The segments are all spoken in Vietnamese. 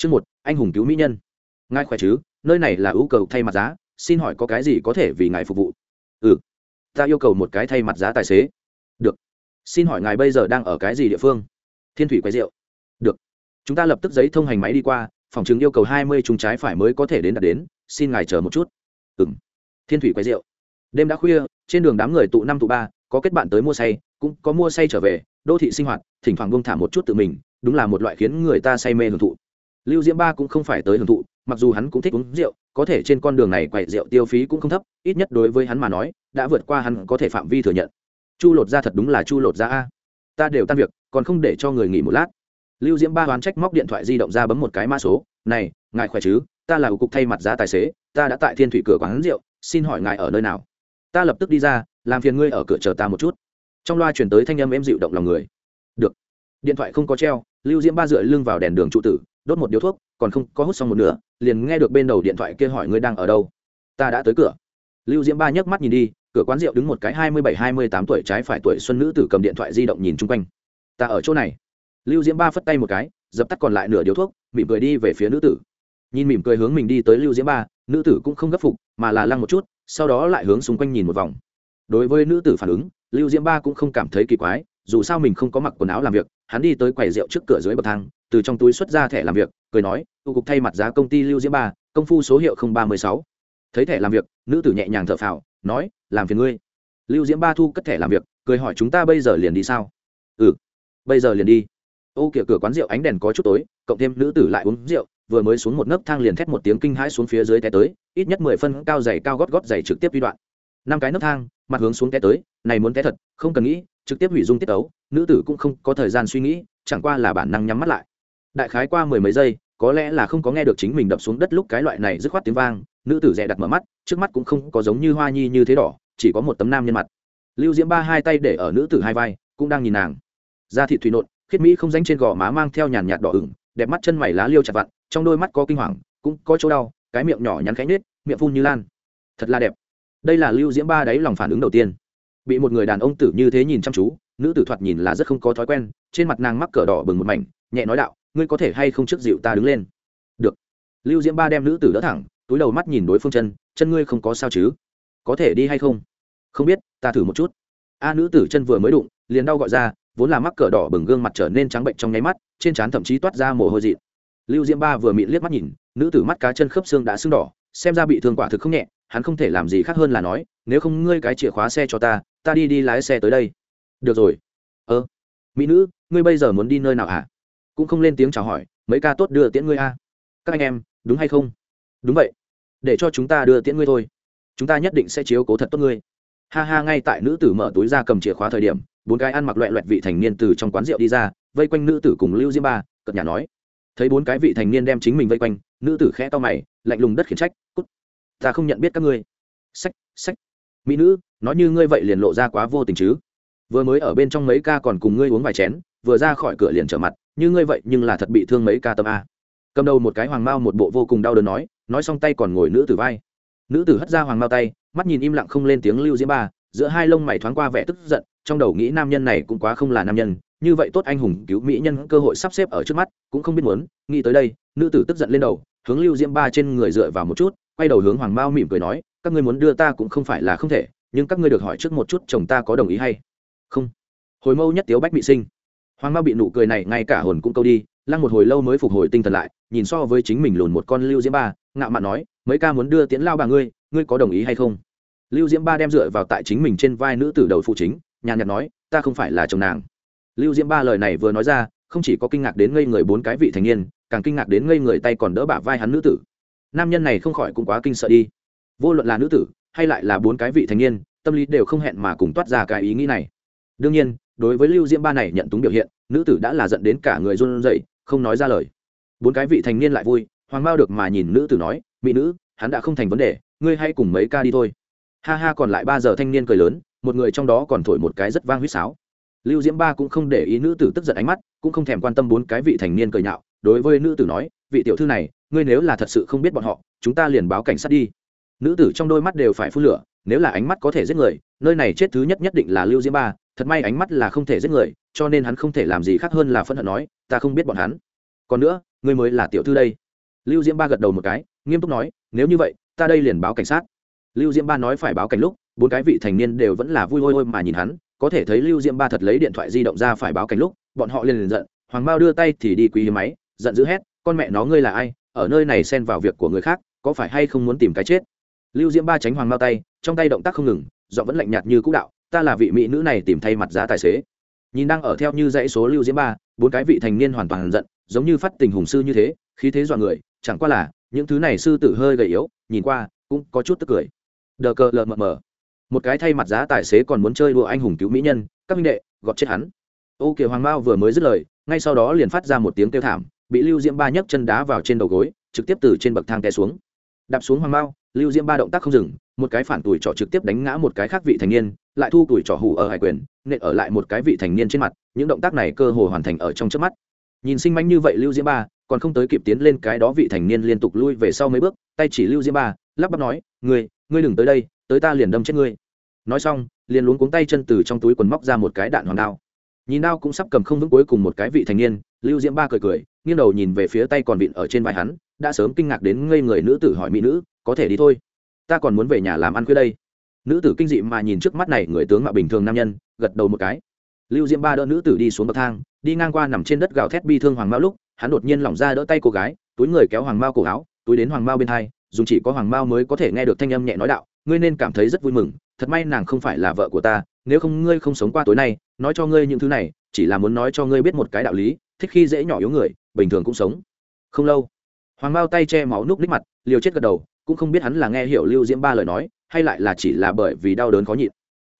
chương một, anh hùng cứu mỹ nhân. Ngài khỏe chứ? Nơi này là ưu cầu thay mặt giá, xin hỏi có cái gì có thể vì ngài phục vụ? Ừ. Ta yêu cầu một cái thay mặt giá tài xế. Được. Xin hỏi ngài bây giờ đang ở cái gì địa phương? Thiên thủy quay rượu. Được. Chúng ta lập tức giấy thông hành máy đi qua, phòng chứng yêu cầu hai mươi chúng trái phải mới có thể đến đặt đến, xin ngài chờ một chút. Ừ m thiên thủy quay rượu. Đêm đã khuya, trên đường đám người tụ năm tụ ba, có kết bạn tới mua say, cũng có mua say trở về, đô thị sinh hoạt, thỉnh thoảng bông thả một chút tự mình, đúng là một loại khiến người ta say mê hưởng thụ lưu diễm ba cũng không phải tới hưởng thụ, mặc dù hắn cũng thích uống rượu, có thể trên con đường này quậy rượu tiêu phí cũng không thấp, ít nhất đối với hắn mà nói, đã vượt qua hắn có thể phạm vi thừa nhận. Chu lột ra thật đúng là chu lột ra a. Ta đều tan việc, còn không để cho người nghỉ một lát. Lưu diễm ba đoán trách móc điện thoại di động ra bấm một cái mã số, này, ngài khỏe chứ? Ta là cục thay mặt giá tài xế, ta đã tại thiên thủy cửa quán rượu, xin hỏi ngài ở nơi nào? Ta lập tức đi ra, làm phiền ngươi ở cửa chờ ta một chút. Trong loa chuyển tới thanh âm em dịu động lòng người. Được. Điện thoại không có treo, lưu diễm ba dựa lưng vào đèn đường trụ tử đốt một điếu thuốc, còn không có hút xong một nửa, liền nghe được bên đầu điện thoại kia hỏi ngươi đang ở đâu. Ta đã tới cửa. Lưu diễm ba nhấc mắt nhìn đi, cửa quán rượu đứng một cái hai mươi bảy, hai mươi tám tuổi trái phải tuổi xuân nữ tử cầm điện thoại di động nhìn chung quanh. Ta ở chỗ này. Lưu diễm ba phất tay một cái, dập tắt còn lại nửa điếu thuốc, mỉm cười đi về phía nữ tử. Nhìn mỉm cười hướng mình đi tới lưu diễm ba, nữ tử cũng không gấp phục, mà là lăng một chút, sau đó lại hướng xung quanh nhìn một vòng. Đối với nữ tử phản ứng, lưu diễm ba cũng không cảm thấy kỳ quái, dù sao mình không có mặc quần áo làm việc, hắn đi tới quầy rượu trước cửa dưới bậc thang từ trong túi xuất ra thẻ làm việc, cười nói tu cục thay mặt giá công ty lưu diễm ba, công phu số hiệu ba mươi sáu. Thấy thẻ làm việc, nữ tử nhẹ nhàng thở phào, nói, làm phiền ngươi. Lưu diễm ba thu cất thẻ làm việc, cười hỏi, chúng ta bây giờ liền đi sao? Ừ bây giờ liền đi. Ô, kìa, cửa quán rượu ánh đèn có chút tối, cộng thêm nữ tử lại uống rượu, vừa mới xuống một nấc thang liền thét một tiếng kinh hãi xuống phía dưới té tới, ít nhất mười phân cao dày cao gót gót dày trực tiếp vi đoạn. Năm cái nấc thang, mặt hướng xuống té tới, này muốn té thật, không cần nghĩ, trực tiếp hủy dung tiết ấu, nữ tử cũng không có thời gian suy nghĩ, chẳng qua là bản năng nhắm mắt lại đại khái qua mười mấy giây, có lẽ là không có nghe được chính mình đập xuống đất lúc cái loại này dứt khoát tiếng vang, nữ tử dè đặt mở mắt, trước mắt cũng không có giống như hoa nhi như thế đỏ, chỉ có một tấm nam nhân mặt. Lưu diễm ba hai tay để ở nữ tử hai vai, cũng đang nhìn nàng. Da thị thủy nộn, khiết mỹ không danh trên gò má mang theo nhàn nhạt đỏ ửng, đẹp mắt chân mày lá liêu chặt vặn, trong đôi mắt có kinh hoàng, cũng có chỗ đau, cái miệng nhỏ nhắn khẽ nết miệng phun như lan. Thật là đẹp. Đây là lưu diễm ba đáy lòng phản ứng đầu tiên. Bị một người đàn ông tử như thế nhìn chăm chú, nữ tử thoạt nhìn là rất không có thói quen, trên mặt nàng mắc cờ đỏ bừng một mảnh, nhẹ nói đạo ngươi có thể hay không trước dịu ta đứng lên? Được. Lưu diễm ba đem nữ tử đỡ thẳng, túi đầu mắt nhìn đối phương chân chân ngươi không có sao chứ? Có thể đi hay không? Không biết, ta thử một chút. A nữ tử chân vừa mới đụng, liền đau gọi ra, vốn là mắc cỡ đỏ bừng gương mặt trở nên trắng bệnh trong nháy mắt, trên trán thậm chí toát ra mồ hôi dị lưu diễm ba vừa mịn liếc mắt nhìn, nữ tử mắt cá chân khớp xương đã sưng đỏ, xem ra bị thương quả thực không nhẹ, hắn không thể làm gì khác hơn là nói, nếu không ngươi cái chìa khóa xe cho ta ta đi đi lái xe tới đây. Được rồi. Ơ, mỹ nữ, ngươi bây giờ muốn đi nơi nào hả? Cũng không lên tiếng chào hỏi, mấy ca tốt đưa tiễn ngươi a. Các anh em, đúng hay không? Đúng vậy, để cho chúng ta đưa tiễn ngươi thôi. Chúng ta nhất định sẽ chiếu cố thật tốt ngươi. Ha ha, ngay tại nữ tử mở túi ra cầm chìa khóa thời điểm, bốn cái ăn mặc loẹ loẹt vị thành niên từ trong quán rượu đi ra, vây quanh nữ tử cùng lưu diêm ba, cợt nhà nói. Thấy bốn cái vị thành niên đem chính mình vây quanh, nữ tử khẽ to mày, lạnh lùng đất khiển trách, cút, ta không nhận biết các ngươi. Sách sách. Mỹ nữ, nói như ngươi vậy liền lộ ra quá vô tình chứ. Vừa mới ở bên trong mấy ca còn cùng ngươi uống vài chén vừa ra khỏi cửa liền trở mặt, như ngươi vậy, nhưng là thật bị thương mấy ca tâm a. Cầm đầu một cái hoàng mao một bộ vô cùng đau đớn nói nói xong tay còn ngồi nữ tử vai. Nữ tử hất ra hoàng mao tay, mắt nhìn im lặng không lên tiếng lưu diễm ba, giữa hai lông mày thoáng qua vẻ tức giận, trong đầu nghĩ nam nhân này cũng quá không là nam nhân, như vậy tốt anh hùng cứu mỹ nhân cơ hội sắp xếp ở trước mắt, cũng không biết muốn, nghĩ tới đây, nữ tử tức giận lên đầu, hướng lưu diễm ba trên người dựa vào một chút, quay đầu hướng hoàng mao mỉm cười nói, các ngươi muốn đưa ta cũng không phải là không thể, nhưng các ngươi được hỏi trước một chút chồng ta có đồng ý hay không? Hồi mâu nhất tiếu bách bị sinh hoàng mao bị nụ cười này ngay cả hồn cũng câu đi, lăng một hồi lâu mới phục hồi tinh thần lại, nhìn so với chính mình lùn một con lưu diễm ba, ngạo mạn nói, mấy ca muốn đưa tiễn lao bà ngươi ngươi có đồng ý hay không? Lưu diễm ba đem dựa vào tại chính mình trên vai nữ tử đầu phụ chính, nhàn nhạt nói, ta không phải là chồng nàng. Lưu diễm ba lời này vừa nói ra, không chỉ có kinh ngạc đến ngây người bốn cái vị thành niên, càng kinh ngạc đến ngây người tay còn đỡ bả vai hắn nữ tử. Nam nhân này không khỏi cũng quá kinh sợ đi. Vô luận là nữ tử, hay lại là bốn cái vị thành niên, tâm lý đều không hẹn mà cùng toát ra cái ý nghĩ này. Đương nhiên đối với lưu diễm ba này nhận túng biểu hiện, nữ tử đã là dẫn đến cả người run rẩy, không nói ra lời. Bốn cái vị thành niên lại vui, hoàng mao được mà nhìn nữ tử nói, mỹ nữ, hắn đã không thành vấn đề, ngươi hay cùng mấy ca đi thôi. Ha ha, còn lại ba giờ thanh niên cười lớn, một người trong đó còn thổi một cái rất vang huýt sáo. Lưu diễm ba cũng không để ý nữ tử tức giận ánh mắt, cũng không thèm quan tâm bốn cái vị thành niên cười nhạo, đối với nữ tử nói, vị tiểu thư này, ngươi nếu là thật sự không biết bọn họ, chúng ta liền báo cảnh sát đi. Nữ tử trong đôi mắt đều phải phun lửa, nếu là ánh mắt có thể giết người, nơi này chết thứ nhất nhất định là lưu diễm ba thật may ánh mắt là không thể giết người, cho nên hắn không thể làm gì khác hơn là phẫn hận nói, ta không biết bọn hắn. Còn nữa, ngươi mới là tiểu thư đây. Lưu diễm ba gật đầu một cái, nghiêm túc nói, nếu như vậy, ta đây liền báo cảnh sát. Lưu diễm ba nói phải báo cảnh lúc, bốn cái vị thành niên đều vẫn là vui hôi hôi mà nhìn hắn, có thể thấy lưu diễm ba thật lấy điện thoại di động ra phải báo cảnh lúc, bọn họ liền liền giận, hoàng mao đưa tay thì đi quý hiếm máy, giận dữ hét, con mẹ nó ngươi là ai, ở nơi này xen vào việc của người khác, có phải hay không muốn tìm cái chết? Lưu diễm ba tránh hoàng mao tay, trong tay động tác không ngừng, giọng vẫn lạnh nhạt như cũ đạo ta là vị mỹ nữ này tìm thay mặt giá tài xế. Nhìn đang ở theo như dãy số lưu diễm ba, bốn cái vị thành niên hoàn toàn giận, giống như phát tình hùng sư như thế, khí thế dọa người, chẳng qua là, những thứ này sư tử hơi gầy yếu, nhìn qua, cũng có chút tức cười. Đờ cờ lờ mờ mờ. Một cái thay mặt giá tài xế còn muốn chơi đùa anh hùng cứu mỹ nhân, các minh đệ, gọt chết hắn. Ô kìa hoàng mao vừa mới dứt lời, ngay sau đó liền phát ra một tiếng kêu thảm, bị lưu diễm ba nhấc chân đá vào trên đầu gối, trực tiếp từ trên bậc thang té xuống. Đạp xuống hoàng mao, lưu diễm ba động tác không dừng, một cái phản tuổi trỏ trực tiếp đánh ngã một cái khác vị thành niên lại thu tuổi trỏ hủ ở hải quyền, nện ở lại một cái vị thành niên trên mặt, những động tác này cơ hồ hoàn thành ở trong trước mắt. Nhìn sinh manh như vậy lưu diễm ba, còn không tới kịp tiến lên cái đó vị thành niên liên tục lui về sau mấy bước, tay chỉ lưu diễm ba, lắp bắp nói, ngươi ngươi đừng tới đây, tới ta liền đâm chết ngươi. Nói xong, liền luống cuống tay chân từ trong túi quần móc ra một cái đạn hoàng đao. Nhìn đao cũng sắp cầm không vững cuối cùng một cái vị thành niên, lưu diễm ba cười cười, nghiêng đầu nhìn về phía tay còn vịn ở trên vai hắn, đã sớm kinh ngạc đến ngây người nữ tử hỏi mỹ nữ, có thể đi thôi, ta còn muốn về nhà làm ăn khuya đây nữ tử kinh dị mà nhìn trước mắt này người tướng mạo bình thường nam nhân, gật đầu một cái. Lưu diễm ba đỡ nữ tử đi xuống bậc thang, đi ngang qua nằm trên đất gào thét bi thương hoàng mao lúc, hắn đột nhiên lỏng ra đỡ tay cô gái, túi người kéo hoàng mao cổ áo, túi đến hoàng mao bên hai dù chỉ có hoàng mao mới có thể nghe được thanh âm nhẹ nói đạo, ngươi nên cảm thấy rất vui mừng, thật may nàng không phải là vợ của ta, nếu không ngươi không sống qua tối nay, nói cho ngươi những thứ này, chỉ là muốn nói cho ngươi biết một cái đạo lý, thích khi dễ nhỏ yếu người, bình thường cũng sống. Không lâu, hoàng mao tay che máu núp ních mặt, liều chết gật đầu, cũng không biết hắn là nghe hiểu lưu diễm ba lời nói hay lại là chỉ là bởi vì đau đớn khó nhịn.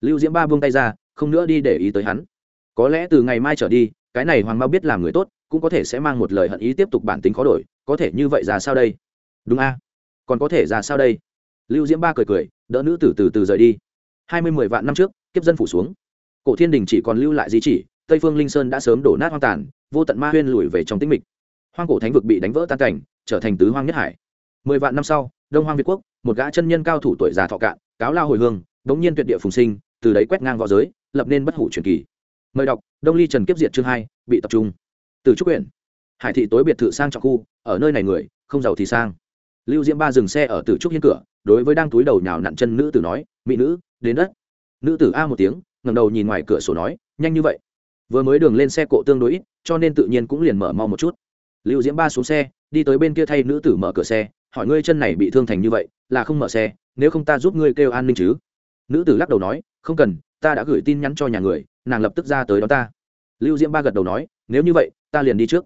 Lưu diễm ba buông tay ra, không nữa đi để ý tới hắn. Có lẽ từ ngày mai trở đi, cái này hoàng mao biết làm người tốt, cũng có thể sẽ mang một lời hận ý tiếp tục bản tính khó đổi, có thể như vậy ra sao đây? Đúng a. Còn có thể ra sao đây? Lưu diễm ba cười cười, đỡ nữ tử từ từ rời đi. Hai mươi mười vạn năm trước, kiếp dân phủ xuống. Cổ thiên đình chỉ còn lưu lại di chỉ, tây phương linh sơn đã sớm đổ nát hoang tàn, vô tận ma huyên lùi về trong tĩnh mịch. Hoang cổ thánh vực bị đánh vỡ tan cảnh, trở thành tứ hoang nhất hải. Mười vạn năm sau đông hoang việt quốc, một gã chân nhân cao thủ tuổi già thọ cạn, cáo lao hồi hương, đống nhiên tuyệt địa phùng sinh, từ đấy quét ngang v õ giới, lập nên bất hủ truyền kỳ. Mời đọc, đông ly trần kiếp diệt chương hai, bị tập trung. Từ trúc quyển hải thị tối biệt thự sang trọng khu, ở nơi này người, không giàu thì sang. Lưu diễm ba dừng xe ở từ trúc hiên cửa, đối với đang túi đầu nhào nặn chân nữ tử nói, mỹ nữ, đến đất. Nữ tử a một tiếng ngầm đầu nhìn ngoài cửa sổ nói, nhanh như vậy. Vừa mới đường lên xe cộ tương đối ít, cho nên tự nhiên cũng liền mở mau một chút. Lưu diễm ba xuống xe, đi tới bên kia thay nữ tử mở cửa xe hỏi ngươi chân này bị thương thành như vậy, là không mở xe, nếu không ta giúp ngươi kêu an ninh chứ? Nữ tử lắc đầu nói, không cần, ta đã gửi tin nhắn cho nhà người, nàng lập tức ra tới đó ta. Lưu diễm ba gật đầu nói, nếu như vậy, ta liền đi trước.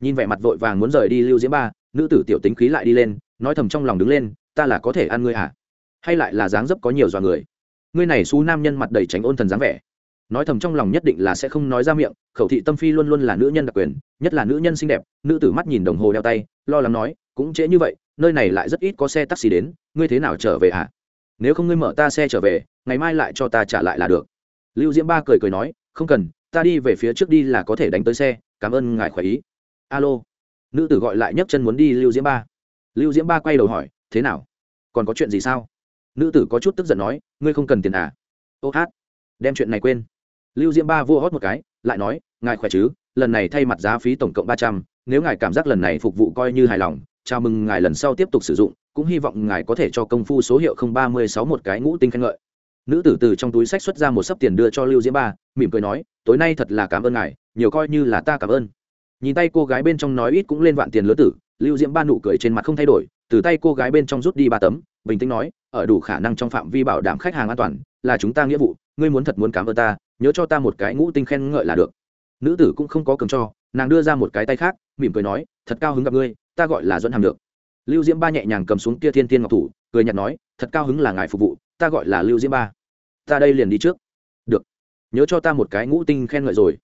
Nhìn vẻ mặt vội vàng muốn rời đi lưu diễm ba, nữ tử tiểu tính khí lại đi lên, nói thầm trong lòng đứng lên, ta là có thể ăn ngươi à? Hay lại là dáng dấp có nhiều dọa người? Ngươi này xú nam nhân mặt đầy tránh ôn thần dáng vẻ. Nói thầm trong lòng nhất định là sẽ không nói ra miệng, khẩu thị tâm phi luôn luôn là nữ nhân đặc quyền, nhất là nữ nhân xinh đẹp, nữ tử mắt nhìn đồng hồ đeo tay, lo lắng nói, cũng trễ như vậy nơi này lại rất ít có xe taxi đến, ngươi thế nào trở về hả nếu không ngươi mở ta xe trở về, ngày mai lại cho ta trả lại là được. Lưu diễm ba cười cười nói, không cần, ta đi về phía trước đi là có thể đánh tới xe, cảm ơn ngài khỏe ý. Alo. Nữ tử gọi lại nhấc chân muốn đi lưu diễm ba. Lưu diễm ba quay đầu hỏi, thế nào? Còn có chuyện gì sao? Nữ tử có chút tức giận nói, ngươi không cần tiền à? Ô hát. Đem chuyện này quên. Lưu diễm ba vua hót một cái, lại nói, ngài khỏe chứ? Lần này thay mặt giá phí tổng cộng ba trăm, nếu ngài cảm giác lần này phục vụ coi như hài lòng chào mừng ngài lần sau tiếp tục sử dụng, cũng hy vọng ngài có thể cho công phu số hiệu không ba mươi sáu một cái ngũ tinh khen ngợi. Nữ tử từ trong túi sách xuất ra một sấp tiền đưa cho lưu diễm ba, mỉm cười nói, tối nay thật là cảm ơn ngài, nhiều coi như là ta cảm ơn. Nhìn tay cô gái bên trong nói ít cũng lên vạn tiền lứa tử, lưu diễm ba nụ cười trên mặt không thay đổi, từ tay cô gái bên trong rút đi ba tấm, bình tĩnh nói, ở đủ khả năng trong phạm vi bảo đảm khách hàng an toàn, là chúng ta nghĩa vụ, ngươi muốn thật muốn cảm ơn ta, nhớ cho ta một cái ngũ tinh khen ngợi là được. Nữ tử cũng không có cầm cho, nàng đưa ra một cái tay khác, mỉm cười nói, thật cao hứng gặp ngươi ta gọi là dẫn hàm được. Lưu diễm ba nhẹ nhàng cầm xuống kia thiên tiên ngọc thủ, cười nhặt nói, thật cao hứng là ngài phục vụ, ta gọi là lưu diễm ba. Ta đây liền đi trước. Được. Nhớ cho ta một cái ngũ tinh khen ngợi rồi.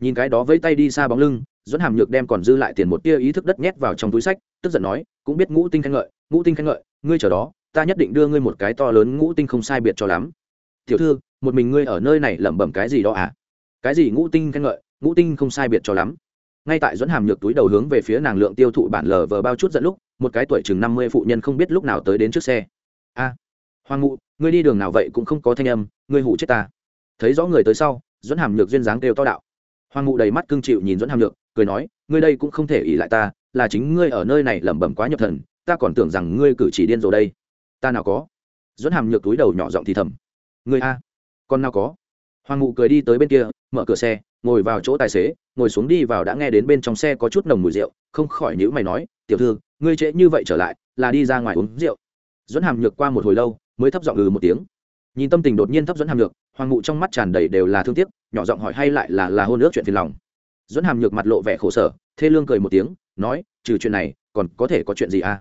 Nhìn cái đó vẫy tay đi xa bóng lưng dẫn hàm nhược đem còn dư lại tiền một tia ý thức đất nhét vào trong túi sách, tức giận nói, cũng biết ngũ tinh khen ngợi, ngũ tinh khen ngợi, ngươi chờ đó, ta nhất định đưa ngươi một cái to lớn ngũ tinh không sai biệt cho lắm. Tiểu thư, một mình ngươi ở nơi này lẩm bẩm cái gì đó à? Cái gì ngũ tinh khen ngợi, ngũ tinh không sai biệt cho lắm? Ngay tại dẫn hàm nhược túi đầu hướng về phía nàng lượng tiêu thụ bản lờ vờ bao chút dẫn lúc, một cái tuổi chừng năm mươi phụ nhân không biết lúc nào tới đến trước xe. A, hoàng ngụ, ngươi đi đường nào vậy cũng không có thanh âm, ngươi hụ chết ta. Thấy rõ người tới sau dẫn hàm nhược duyên dáng kêu to đạo. Hoàng ngụ đầy mắt cưng chịu nhìn dẫn hàm nhược, cười nói, ngươi đây cũng không thể ỉ lại ta, là chính ngươi ở nơi này lẩm bẩm quá nhập thần, ta còn tưởng rằng ngươi cử chỉ điên rồi đây. Ta nào có? Dẫn hàm nhược túi đầu nhỏ giọng thì thầm. Ngươi a, con nào có? Hoàng ngụ cười đi tới bên kia, mở cửa xe ngồi vào chỗ tài xế, ngồi xuống đi vào đã nghe đến bên trong xe có chút nồng mùi rượu, không khỏi nhữ mày nói, tiểu thư, ngươi trễ như vậy trở lại, là đi ra ngoài uống rượu. Dẫn hàm nhược qua một hồi lâu, mới thấp giọng ừ một tiếng. Nhìn tâm tình đột nhiên thấp dẫn hàm nhược, hoàng ngụ trong mắt tràn đầy đều là thương tiếc, nhỏ giọng hỏi hay lại là là hôn ước chuyện phiền lòng. Dẫn hàm nhược mặt lộ vẻ khổ sở, thê lương cười một tiếng, nói, trừ chuyện này, còn có thể có chuyện gì à?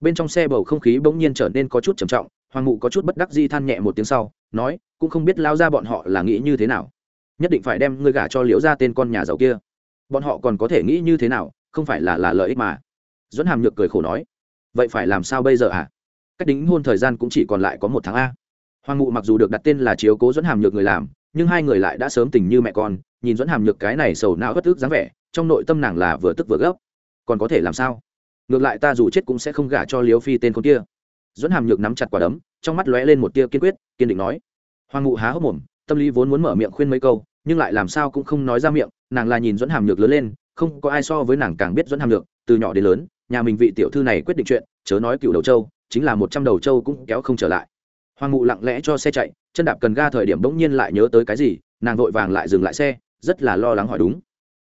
Bên trong xe bầu không khí bỗng nhiên trở nên có chút trầm trọng, hoàng ngụ có chút bất đắc di than nhẹ một tiếng sau, nói, cũng không biết lao ra bọn họ là nghĩ như thế nào nhất định phải đem ngươi gả cho liễu ra tên con nhà giàu kia. Bọn họ còn có thể nghĩ như thế nào, không phải là là lợi ích mà. Dẫn hàm nhược cười khổ nói, vậy phải làm sao bây giờ à cách đính hôn thời gian cũng chỉ còn lại có một tháng a. Hoàng ngụ mặc dù được đặt tên là chiếu cố dẫn hàm nhược người làm, nhưng hai người lại đã sớm tình như mẹ con, nhìn dẫn hàm nhược cái này sầu não bất ức dáng vẻ, trong nội tâm nàng là vừa tức vừa gấp. Còn có thể làm sao? Ngược lại ta dù chết cũng sẽ không gả cho liếu phi tên con kia. Dẫn hàm nhược nắm chặt quả đấm, trong mắt lóe lên một tia kiên quyết, kiên định nói. Hoàng ngụ há hốc mồm tâm lý vốn muốn mở miệng khuyên mấy câu, nhưng lại làm sao cũng không nói ra miệng, nàng là nhìn dẫn hàm nhược lớn lên, không có ai so với nàng càng biết dẫn hàm nhược, từ nhỏ đến lớn, nhà mình vị tiểu thư này quyết định chuyện, chớ nói cựu đầu châu, chính là một trăm đầu châu cũng kéo không trở lại. Hoàng ngụ lặng lẽ cho xe chạy, chân đạp cần ga thời điểm bỗng nhiên lại nhớ tới cái gì, nàng vội vàng lại dừng lại xe, rất là lo lắng hỏi đúng.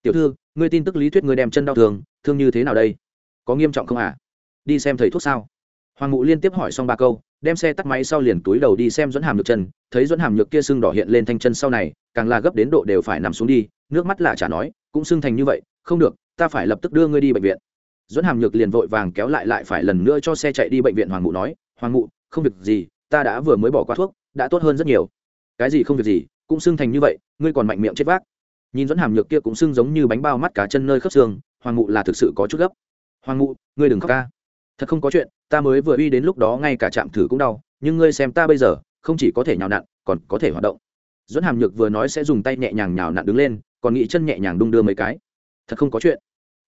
Tiểu thư, ngươi tin tức lý thuyết ngươi đem chân đau thường thương như thế nào đây? Có nghiêm trọng không à? Đi xem thầy thuốc sao? Hoàng ngụ liên tiếp hỏi xong ba câu đem xe tắt máy sau liền túi đầu đi xem dẫn hàm nhược chân. Thấy dẫn hàm nhược kia sưng đỏ hiện lên thanh chân sau này, càng là gấp đến độ đều phải nằm xuống đi, nước mắt lạ chả nói, cũng sưng thành như vậy, không được, ta phải lập tức đưa ngươi đi bệnh viện. Dẫn hàm nhược liền vội vàng kéo lại lại phải lần nữa cho xe chạy đi bệnh viện hoàng ngụ nói, hoàng ngụ không việc gì, ta đã vừa mới bỏ qua thuốc, đã tốt hơn rất nhiều. Cái gì không việc gì, cũng sưng thành như vậy, ngươi còn mạnh miệng chết vác. Nhìn dẫn hàm nhược kia cũng sưng giống như bánh bao mắt cả chân nơi khớp xương, hoàng ngụ là thực sự có chút gấp. Hoàng ngụ ngươi đừng khóc ca thật không có chuyện, ta mới vừa uy đến lúc đó ngay cả chạm thử cũng đau, nhưng ngươi xem ta bây giờ, không chỉ có thể nhào nặn, còn có thể hoạt động. Dẫn hàm nhược vừa nói sẽ dùng tay nhẹ nhàng nhào nặn đứng lên, còn nghĩ chân nhẹ nhàng đung đưa mấy cái. Thật không có chuyện,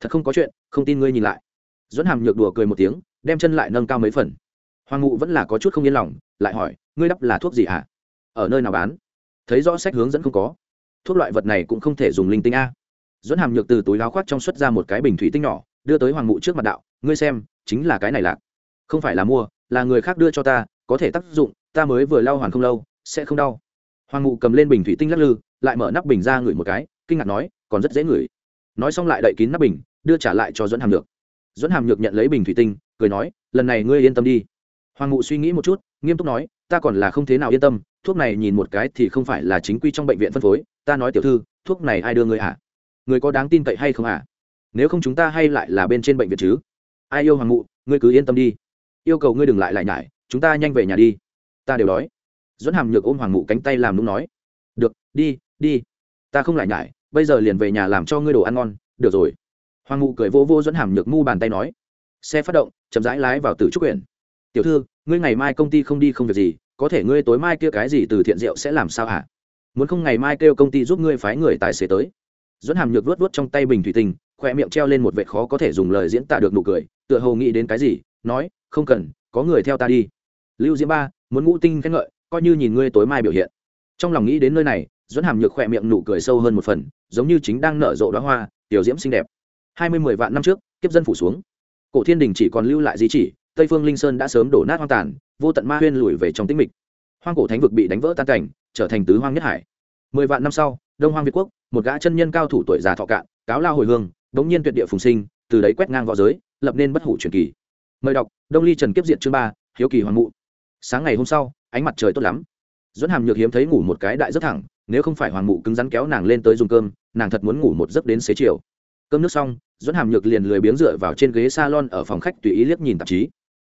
thật không có chuyện, không tin ngươi nhìn lại. Dẫn hàm nhược đùa cười một tiếng, đem chân lại nâng cao mấy phần. Hoàng ngụ vẫn là có chút không yên lòng, lại hỏi, ngươi đắp là thuốc gì hả ở nơi nào bán? Thấy rõ sách hướng dẫn không có. Thuốc loại vật này cũng không thể dùng linh tinh a. Dẫn hàm nhược từ túi láo khoác trong xuất ra một cái bình thủy tinh nhỏ đưa tới hoàng mụ trước mặt đạo, ngươi xem, chính là cái này lạc. Không phải là mua, là người khác đưa cho ta, có thể tác dụng, ta mới vừa lau hoàn không lâu, sẽ không đau. Hoàng mụ cầm lên bình thủy tinh lắc lư, lại mở nắp bình ra ngửi một cái, kinh ngạc nói, còn rất dễ ngửi. Nói xong lại đậy kín nắp bình, đưa trả lại cho dẫn hàm nhược. Dẫn hàm nhược nhận lấy bình thủy tinh, cười nói, lần này ngươi yên tâm đi. Hoàng mụ suy nghĩ một chút, nghiêm túc nói, ta còn là không thế nào yên tâm, thuốc này nhìn một cái thì không phải là chính quy trong bệnh viện phân phối, ta nói tiểu thư, thuốc này ai đưa ngươi à? Người có đáng tin cậy hay không à? Nếu không chúng ta hay lại là bên trên bệnh viện chứ? Ai yêu hoàng mụ, ngươi cứ yên tâm đi. Yêu cầu ngươi đừng lại lại nhải, chúng ta nhanh về nhà đi. Ta đều đói. Dẫn hàm nhược ôm hoàng mụ cánh tay làm đúng nói. Được, đi đi. Ta không lại nhải, bây giờ liền về nhà làm cho ngươi đồ ăn ngon. Được rồi. Hoàng mụ cười vô vô dẫn hàm nhược mu bàn tay nói. Xe phát động, chậm rãi lái vào từ trúc huyện. Tiểu thư, ngươi ngày mai công ty không đi không việc gì, có thể ngươi tối mai kia cái gì từ thiện rượu sẽ làm sao hả? Muốn không ngày mai kêu công ty giúp ngươi phái người tài xế tới. Dẫn hàm nhược vớt vớt trong tay bình thủy tinh khoe miệng treo lên một vệt khó có thể dùng lời diễn tả được nụ cười, tựa hồ nghĩ đến cái gì, nói, không cần, có người theo ta đi. Lưu diễm ba, muốn ngũ tinh khen ngợi, coi như nhìn ngươi tối mai biểu hiện. Trong lòng nghĩ đến nơi này dẫn hàm nhược khoe miệng nụ cười sâu hơn một phần, giống như chính đang nở rộ đoá hoa, tiểu diễm xinh đẹp. Hai mươi mười vạn năm trước, kiếp dân phủ xuống. Cổ thiên đình chỉ còn lưu lại di chỉ, tây phương linh sơn đã sớm đổ nát hoang tàn, vô tận ma huyên lùi về trong tĩnh mịch. Hoang cổ thánh vực bị đánh vỡ tan cảnh, trở thành tứ hoang nhất hải. Mười vạn năm sau, đông hoang việt quốc, một gã chân nhân cao thủ tuổi già thọ cạn, cáo lao hồi hương đống nhiên tuyệt địa phùng sinh, từ đấy quét ngang võ giới, lập nên bất hủ truyền kỳ. Mời đọc, đông ly trần kiếp diện chương ba, hiếu kỳ hoàng mụ. Sáng ngày hôm sau, ánh mặt trời tốt lắm. Dẫn hàm nhược hiếm thấy ngủ một cái đại rất thẳng, nếu không phải hoàng mụ cứng rắn kéo nàng lên tới dùng cơm, nàng thật muốn ngủ một giấc đến xế chiều. Cơm nước xong dẫn hàm nhược liền lười biếng dựa vào trên ghế salon ở phòng khách tùy ý liếc nhìn tạp chí.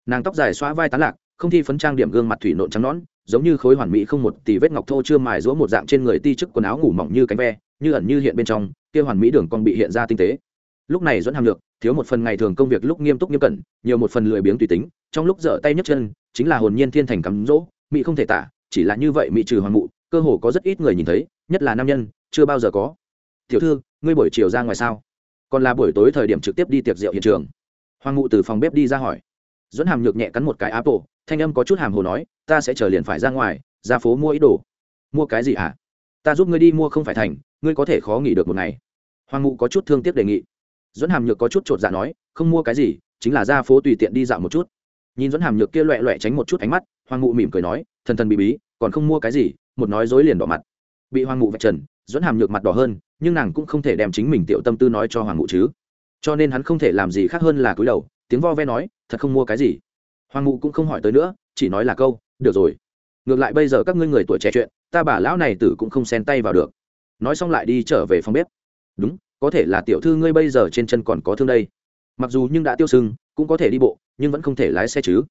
Nàng tóc dài xóa vai tán lạc, không thi phấn trang điểm gương mặt thủy nộn trắng nõn, giống như khối hoàn mỹ không một tỷ vết ngọc thô chưa mài rũa một dạng trên người ti chức quần áo ngủ mỏng như cánh ve, như ẩn như hiện bên trong, kia hoàn mỹ đường cong bị hiện ra tinh tế lúc này dẫn hàm lược, thiếu một phần ngày thường công việc lúc nghiêm túc nghiêm cẩn, nhiều một phần lười biếng tùy tính, trong lúc dở tay nhấc chân, chính là hồn nhiên thiên thành cắm rỗ mỹ không thể tả, chỉ là như vậy mỹ trừ hoàng mụ, cơ hồ có rất ít người nhìn thấy, nhất là nam nhân, chưa bao giờ có. Tiểu thư, ngươi buổi chiều ra ngoài sao? Còn là buổi tối thời điểm trực tiếp đi tiệc rượu hiện trường. Hoàng mụ từ phòng bếp đi ra hỏi. Dẫn hàm nhược nhẹ cắn một cái áp bộ, thanh âm có chút hàm hồ nói, ta sẽ chờ liền phải ra ngoài, ra phố mua ý đồ. Mua cái gì hả? Ta giúp ngươi đi mua không phải thành, ngươi có thể khó nghỉ được một ngày. Hoàng mụ có chút thương tiếc đề nghị dẫn hàm nhược có chút chột dạ nói, không mua cái gì, chính là ra phố tùy tiện đi dạo một chút. Nhìn dẫn hàm nhược kia loẹ loẹ tránh một chút ánh mắt, hoàng mụ mỉm cười nói, thần thần bị bí, còn không mua cái gì, một nói dối liền đỏ mặt. Bị hoàng mụ vạch trần dẫn hàm nhược mặt đỏ hơn, nhưng nàng cũng không thể đem chính mình tiểu tâm tư nói cho hoàng mụ chứ. Cho nên hắn không thể làm gì khác hơn là cúi đầu, tiếng vo ve nói, thật không mua cái gì. Hoàng mụ cũng không hỏi tới nữa, chỉ nói là câu, được rồi. Ngược lại bây giờ các ngươi người tuổi trẻ chuyện, ta bà lão này tử cũng không xen tay vào được. Nói xong lại đi trở về phòng bếp. Đúng có thể là tiểu thư ngươi bây giờ trên chân còn có thương đây. Mặc dù nhưng đã tiêu sưng, cũng có thể đi bộ, nhưng vẫn không thể lái xe chứ.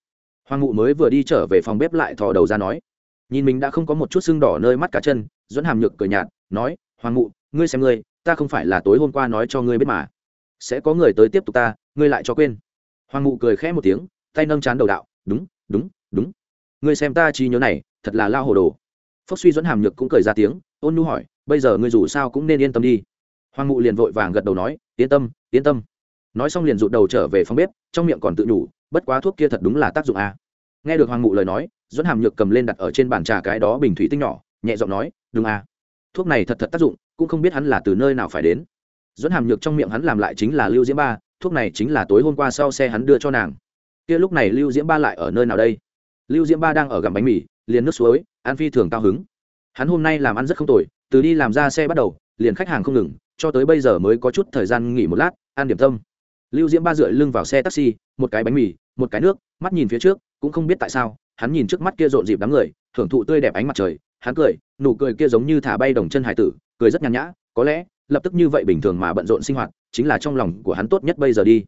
Hoàng mụ mới vừa đi trở về phòng bếp lại thò đầu ra nói. Nhìn mình đã không có một chút sưng đỏ nơi mắt cả chân dẫn hàm nhược cười nhạt, nói, hoàng mụ, ngươi xem ngươi, ta không phải là tối hôm qua nói cho ngươi biết mà. Sẽ có người tới tiếp tục ta, ngươi lại cho quên. Hoàng mụ cười khẽ một tiếng, tay nâng chán đầu đạo, đúng đúng đúng. Ngươi xem ta chi nhớ này, thật là lao hồ đồ. Phúc suy dẫn hàm nhược cũng cười ra tiếng, ôn nu hỏi, bây giờ ngươi dù sao cũng nên yên tâm đi hoàng mụ liền vội vàng gật đầu nói, yên tâm yên tâm. Nói xong liền rụt đầu trở về phòng bếp, trong miệng còn tự nhủ, bất quá thuốc kia thật đúng là tác dụng a. Nghe được hoàng mụ lời nói dẫn hàm nhược cầm lên đặt ở trên bàn trà cái đó bình thủy tinh nhỏ, nhẹ giọng nói đừng a. Thuốc này thật thật tác dụng, cũng không biết hắn là từ nơi nào phải đến. Dẫn hàm nhược trong miệng hắn làm lại chính là lưu diễm ba, thuốc này chính là tối hôm qua sau xe hắn đưa cho nàng. Kia lúc này lưu diễm ba lại ở nơi nào đây? Lưu diễm ba đang ở gặm bánh mì, liền nước suối an phi thường cao hứng. Hắn hôm nay làm ăn rất không tồi, từ đi làm ra xe bắt đầu, liền khách hàng không ngừng cho tới bây giờ mới có chút thời gian nghỉ một lát, ăn điểm tâm. Lưu diễm ba dựa lưng vào xe taxi, một cái bánh mì, một cái nước, mắt nhìn phía trước, cũng không biết tại sao, hắn nhìn trước mắt kia rộn dịp đám người, thưởng thụ tươi đẹp ánh mặt trời, hắn cười, nụ cười kia giống như thả bay đồng chân hải tử, cười rất nhàn nhã, có lẽ, lập tức như vậy bình thường mà bận rộn sinh hoạt, chính là trong lòng của hắn tốt nhất bây giờ đi.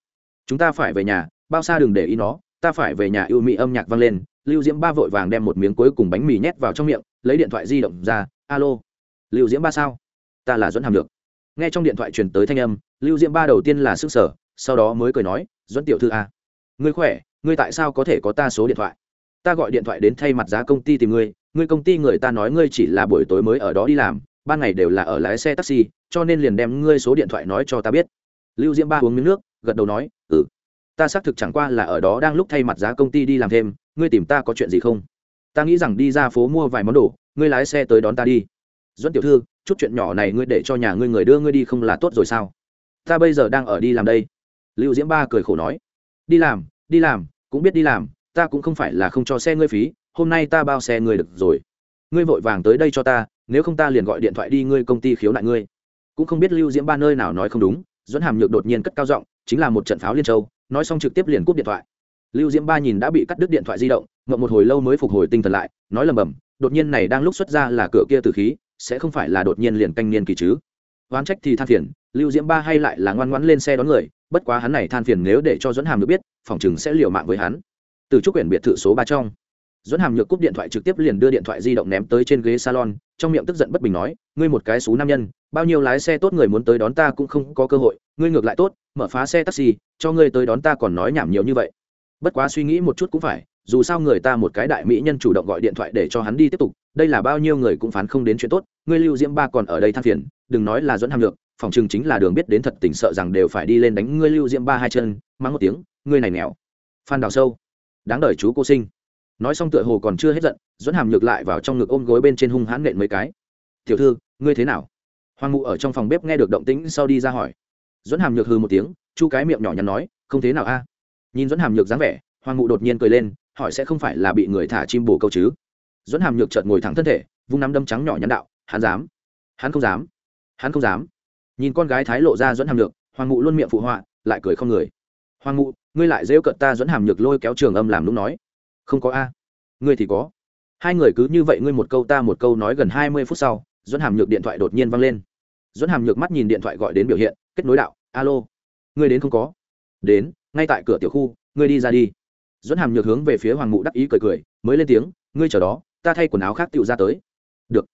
Chúng ta phải về nhà, bao xa đừng để ý nó, ta phải về nhà yêu mỹ âm nhạc vang lên, lưu diễm ba vội vàng đem một miếng cuối cùng bánh mì nhét vào trong miệng, lấy điện thoại di động ra, alo, lưu diễm ba sao? Ta là dẫn hàm được nghe trong điện thoại truyền tới thanh âm, lưu diễm ba đầu tiên là sức sở sau đó mới cười nói dẫn tiểu thư a ngươi khỏe, ngươi tại sao có thể có ta số điện thoại? Ta gọi điện thoại đến thay mặt giá công ty tìm ngươi ngươi công ty người ta nói ngươi chỉ là buổi tối mới ở đó đi làm, ban ngày đều là ở lái xe taxi, cho nên liền đem ngươi số điện thoại nói cho ta biết. Lưu diễm ba uống miếng nước, gật đầu nói ừ ta xác thực chẳng qua là ở đó đang lúc thay mặt giá công ty đi làm thêm, ngươi tìm ta có chuyện gì không? Ta nghĩ rằng đi ra phố mua vài món đồ, ngươi lái xe tới đón ta đi dẫn tiểu thư, chút chuyện nhỏ này ngươi để cho nhà ngươi người đưa ngươi đi không là tốt rồi sao? Ta bây giờ đang ở đi làm đây. Lưu diễm ba cười khổ nói. Đi làm đi làm, cũng biết đi làm, ta cũng không phải là không cho xe ngươi phí, hôm nay ta bao xe ngươi được rồi. Ngươi vội vàng tới đây cho ta, nếu không ta liền gọi điện thoại đi ngươi công ty khiếu nại ngươi. Cũng không biết lưu diễm ba nơi nào nói không đúng dẫn hàm nhược đột nhiên cất cao giọng, chính là một trận pháo liên châu, nói xong trực tiếp liền cúp điện thoại. Lưu diễm ba nhìn đã bị cắt đứt điện thoại di động, ngậm một hồi lâu mới phục hồi tinh thần lại, nói lầm bầm, đột nhiên này đang lúc xuất ra là cửa kia từ khí sẽ không phải là đột nhiên liền canh niên kỳ chứ. Oán trách thì than phiền, lưu diễm ba hay lại là ngoan ngoãn lên xe đón người, bất quá hắn này than phiền nếu để cho dẫn hàm được biết, phòng chừng sẽ liều mạng với hắn. Từ chúc quyển biệt thự số ba trong dẫn hàm nhược cúp điện thoại trực tiếp liền đưa điện thoại di động ném tới trên ghế salon, trong miệng tức giận bất bình nói, ngươi một cái xú nam nhân, bao nhiêu lái xe tốt người muốn tới đón ta cũng không có cơ hội, ngươi ngược lại tốt, mở phá xe taxi, cho ngươi tới đón ta còn nói nhảm nhiều như vậy. Bất quá suy nghĩ một chút cũng phải, dù sao người ta một cái đại mỹ nhân chủ động gọi điện thoại để cho hắn đi tiếp tục đây là bao nhiêu người cũng phán không đến chuyện tốt, ngươi lưu diễm ba còn ở đây than phiền, đừng nói là dẫn hàm lượng phòng chừng chính là đường biết đến thật tình sợ rằng đều phải đi lên đánh ngươi lưu diễm ba hai chân, mắng một tiếng, ngươi này nghèo. Phan đào sâu. Đáng đời chú cô sinh. Nói xong tựa hồ còn chưa hết giận dẫn hàm nhược lại vào trong ngực ôm gối bên trên hung hãn nện mấy cái. Tiểu thư, ngươi thế nào? Hoàng mụ ở trong phòng bếp nghe được động tĩnh sau đi ra hỏi. Dẫn hàm nhược hư một tiếng, chu cái miệng nhỏ nhắn nói, không thế nào a? Nhìn dẫn hàm nhược dáng vẻ, hoàng mụ đột nhiên cười lên, hỏi sẽ không phải là bị người thả chim bồ câu chứ? Dẫn hàm nhược chợt ngồi thẳng thân thể, vung nắm đâm trắng nhỏ nhắn đạo, hắn dám? Hắn không dám? Hắn không dám? Nhìn con gái thái lộ ra dẫn hàm nhược, hoàng ngụ luôn miệng phụ họa, lại cười không người. Hoàng ngụ ngươi lại rêu cận ta dẫn hàm nhược lôi kéo trường âm làm lúc nói. Không có a. Ngươi thì có. Hai người cứ như vậy ngươi một câu ta một câu nói gần hai mươi phút sau, dẫn hàm nhược điện thoại đột nhiên văng lên. Dẫn hàm nhược mắt nhìn điện thoại gọi đến biểu hiện, kết nối đạo, alo, ngươi đến không có? Đến, ngay tại cửa tiểu khu, ngươi đi ra đi. Dẫn hàm nhược hướng về phía hoàng mụ đắc ý cười cười, mới lên tiếng, ngươi chờ đó ta thay quần áo khác tựu ra tới. Được.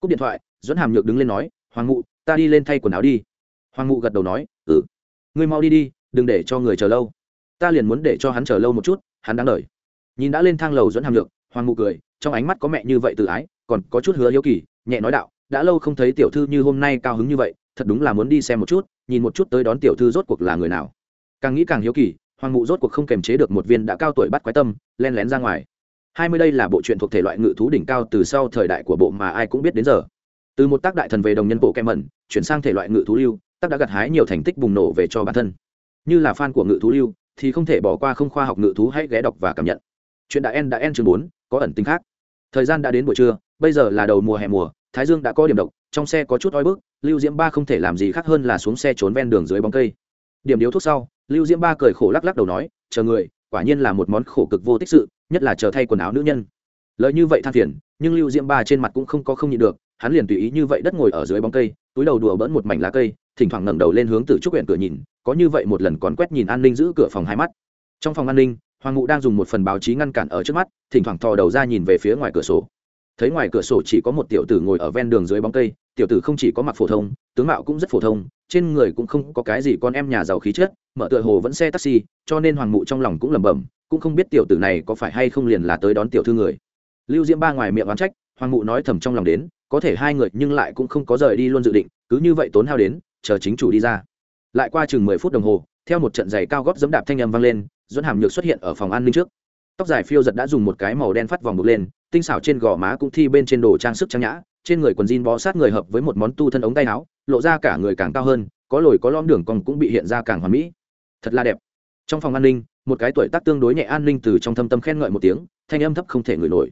Cúp điện thoại dẫn hàm nhược đứng lên nói, hoàng mụ, ta đi lên thay quần áo đi. Hoàng mụ gật đầu nói ừ. Ngươi mau đi đi, đừng để cho người chờ lâu. Ta liền muốn để cho hắn chờ lâu một chút, hắn đáng đợi. Nhìn đã lên thang lầu dẫn hàm nhược, hoàng mụ cười, trong ánh mắt có mẹ như vậy tự ái, còn có chút hứa hiếu kỳ, nhẹ nói đạo, đã lâu không thấy tiểu thư như hôm nay cao hứng như vậy, thật đúng là muốn đi xem một chút, nhìn một chút tới đón tiểu thư rốt cuộc là người nào. Càng nghĩ càng hiếu kỳ, hoàng mụ rốt cuộc không kềm chế được một viên đã cao tuổi bắt quái tâm, len lén ra ngoài hai mươi đây là bộ truyện thuộc thể loại ngự thú đỉnh cao từ sau thời đại của bộ mà ai cũng biết đến giờ. Từ một tác đại thần về đồng nhân bộ kem mẩn chuyển sang thể loại ngự thú lưu, tác đã gặt hái nhiều thành tích bùng nổ về cho bản thân. Như là fan của ngự thú lưu, thì không thể bỏ qua không khoa học ngự thú hãy ghé đọc và cảm nhận. Chuyện đã en đã en chương bốn, có ẩn tính khác. Thời gian đã đến buổi trưa, bây giờ là đầu mùa hè mùa, thái dương đã có điểm độc, trong xe có chút oi bức, lưu diễm ba không thể làm gì khác hơn là xuống xe trốn ven đường dưới bóng cây. Điểm điếu thuốc sau, lưu diễm ba cười khổ lắc lắc đầu nói, chờ người quả nhiên là một món khổ cực vô tích sự, nhất là chờ thay quần áo nữ nhân. Lời như vậy than phiền, nhưng lưu diễm ba trên mặt cũng không có không nhịn được, hắn liền tùy ý như vậy đất ngồi ở dưới bóng cây, túi đầu đùa bỡn một mảnh lá cây, thỉnh thoảng ngẩng đầu lên hướng từ trúc huyện cửa nhìn, có như vậy một lần còn quét nhìn an ninh giữ cửa phòng hai mắt. Trong phòng an ninh, hoàng ngụ đang dùng một phần báo chí ngăn cản ở trước mắt, thỉnh thoảng thò đầu ra nhìn về phía ngoài cửa sổ thấy ngoài cửa sổ chỉ có một tiểu tử ngồi ở ven đường dưới bóng cây, tiểu tử không chỉ có mặc phổ thông, tướng mạo cũng rất phổ thông, trên người cũng không có cái gì con em nhà giàu khí chất, mở tựa hồ vẫn xe taxi, cho nên hoàng mụ trong lòng cũng lẩm bẩm, cũng không biết tiểu tử này có phải hay không liền là tới đón tiểu thư người. Lưu diễm ba ngoài miệng oán trách, hoàng mụ nói thầm trong lòng đến, có thể hai người nhưng lại cũng không có rời đi luôn dự định, cứ như vậy tốn hao đến, chờ chính chủ đi ra. Lại qua chừng mười phút đồng hồ, theo một trận giày cao góp dẫm đạp thanh âm vang lên dẫn hàm nhược xuất hiện ở phòng an ninh trước tóc dài phiêu giật đã dùng một cái màu đen phát vòng bực lên, tinh xảo trên gò má cũng thi bên trên đồ trang sức trang nhã, trên người quần jean bó sát người hợp với một món tu thân ống tay áo, lộ ra cả người càng cao hơn, có lồi có lõm đường cong cũng bị hiện ra càng hoàn mỹ. Thật là đẹp. Trong phòng an ninh, một cái tuổi tác tương đối nhẹ an ninh từ trong thâm tâm khen ngợi một tiếng, thanh âm thấp không thể ngửi nổi.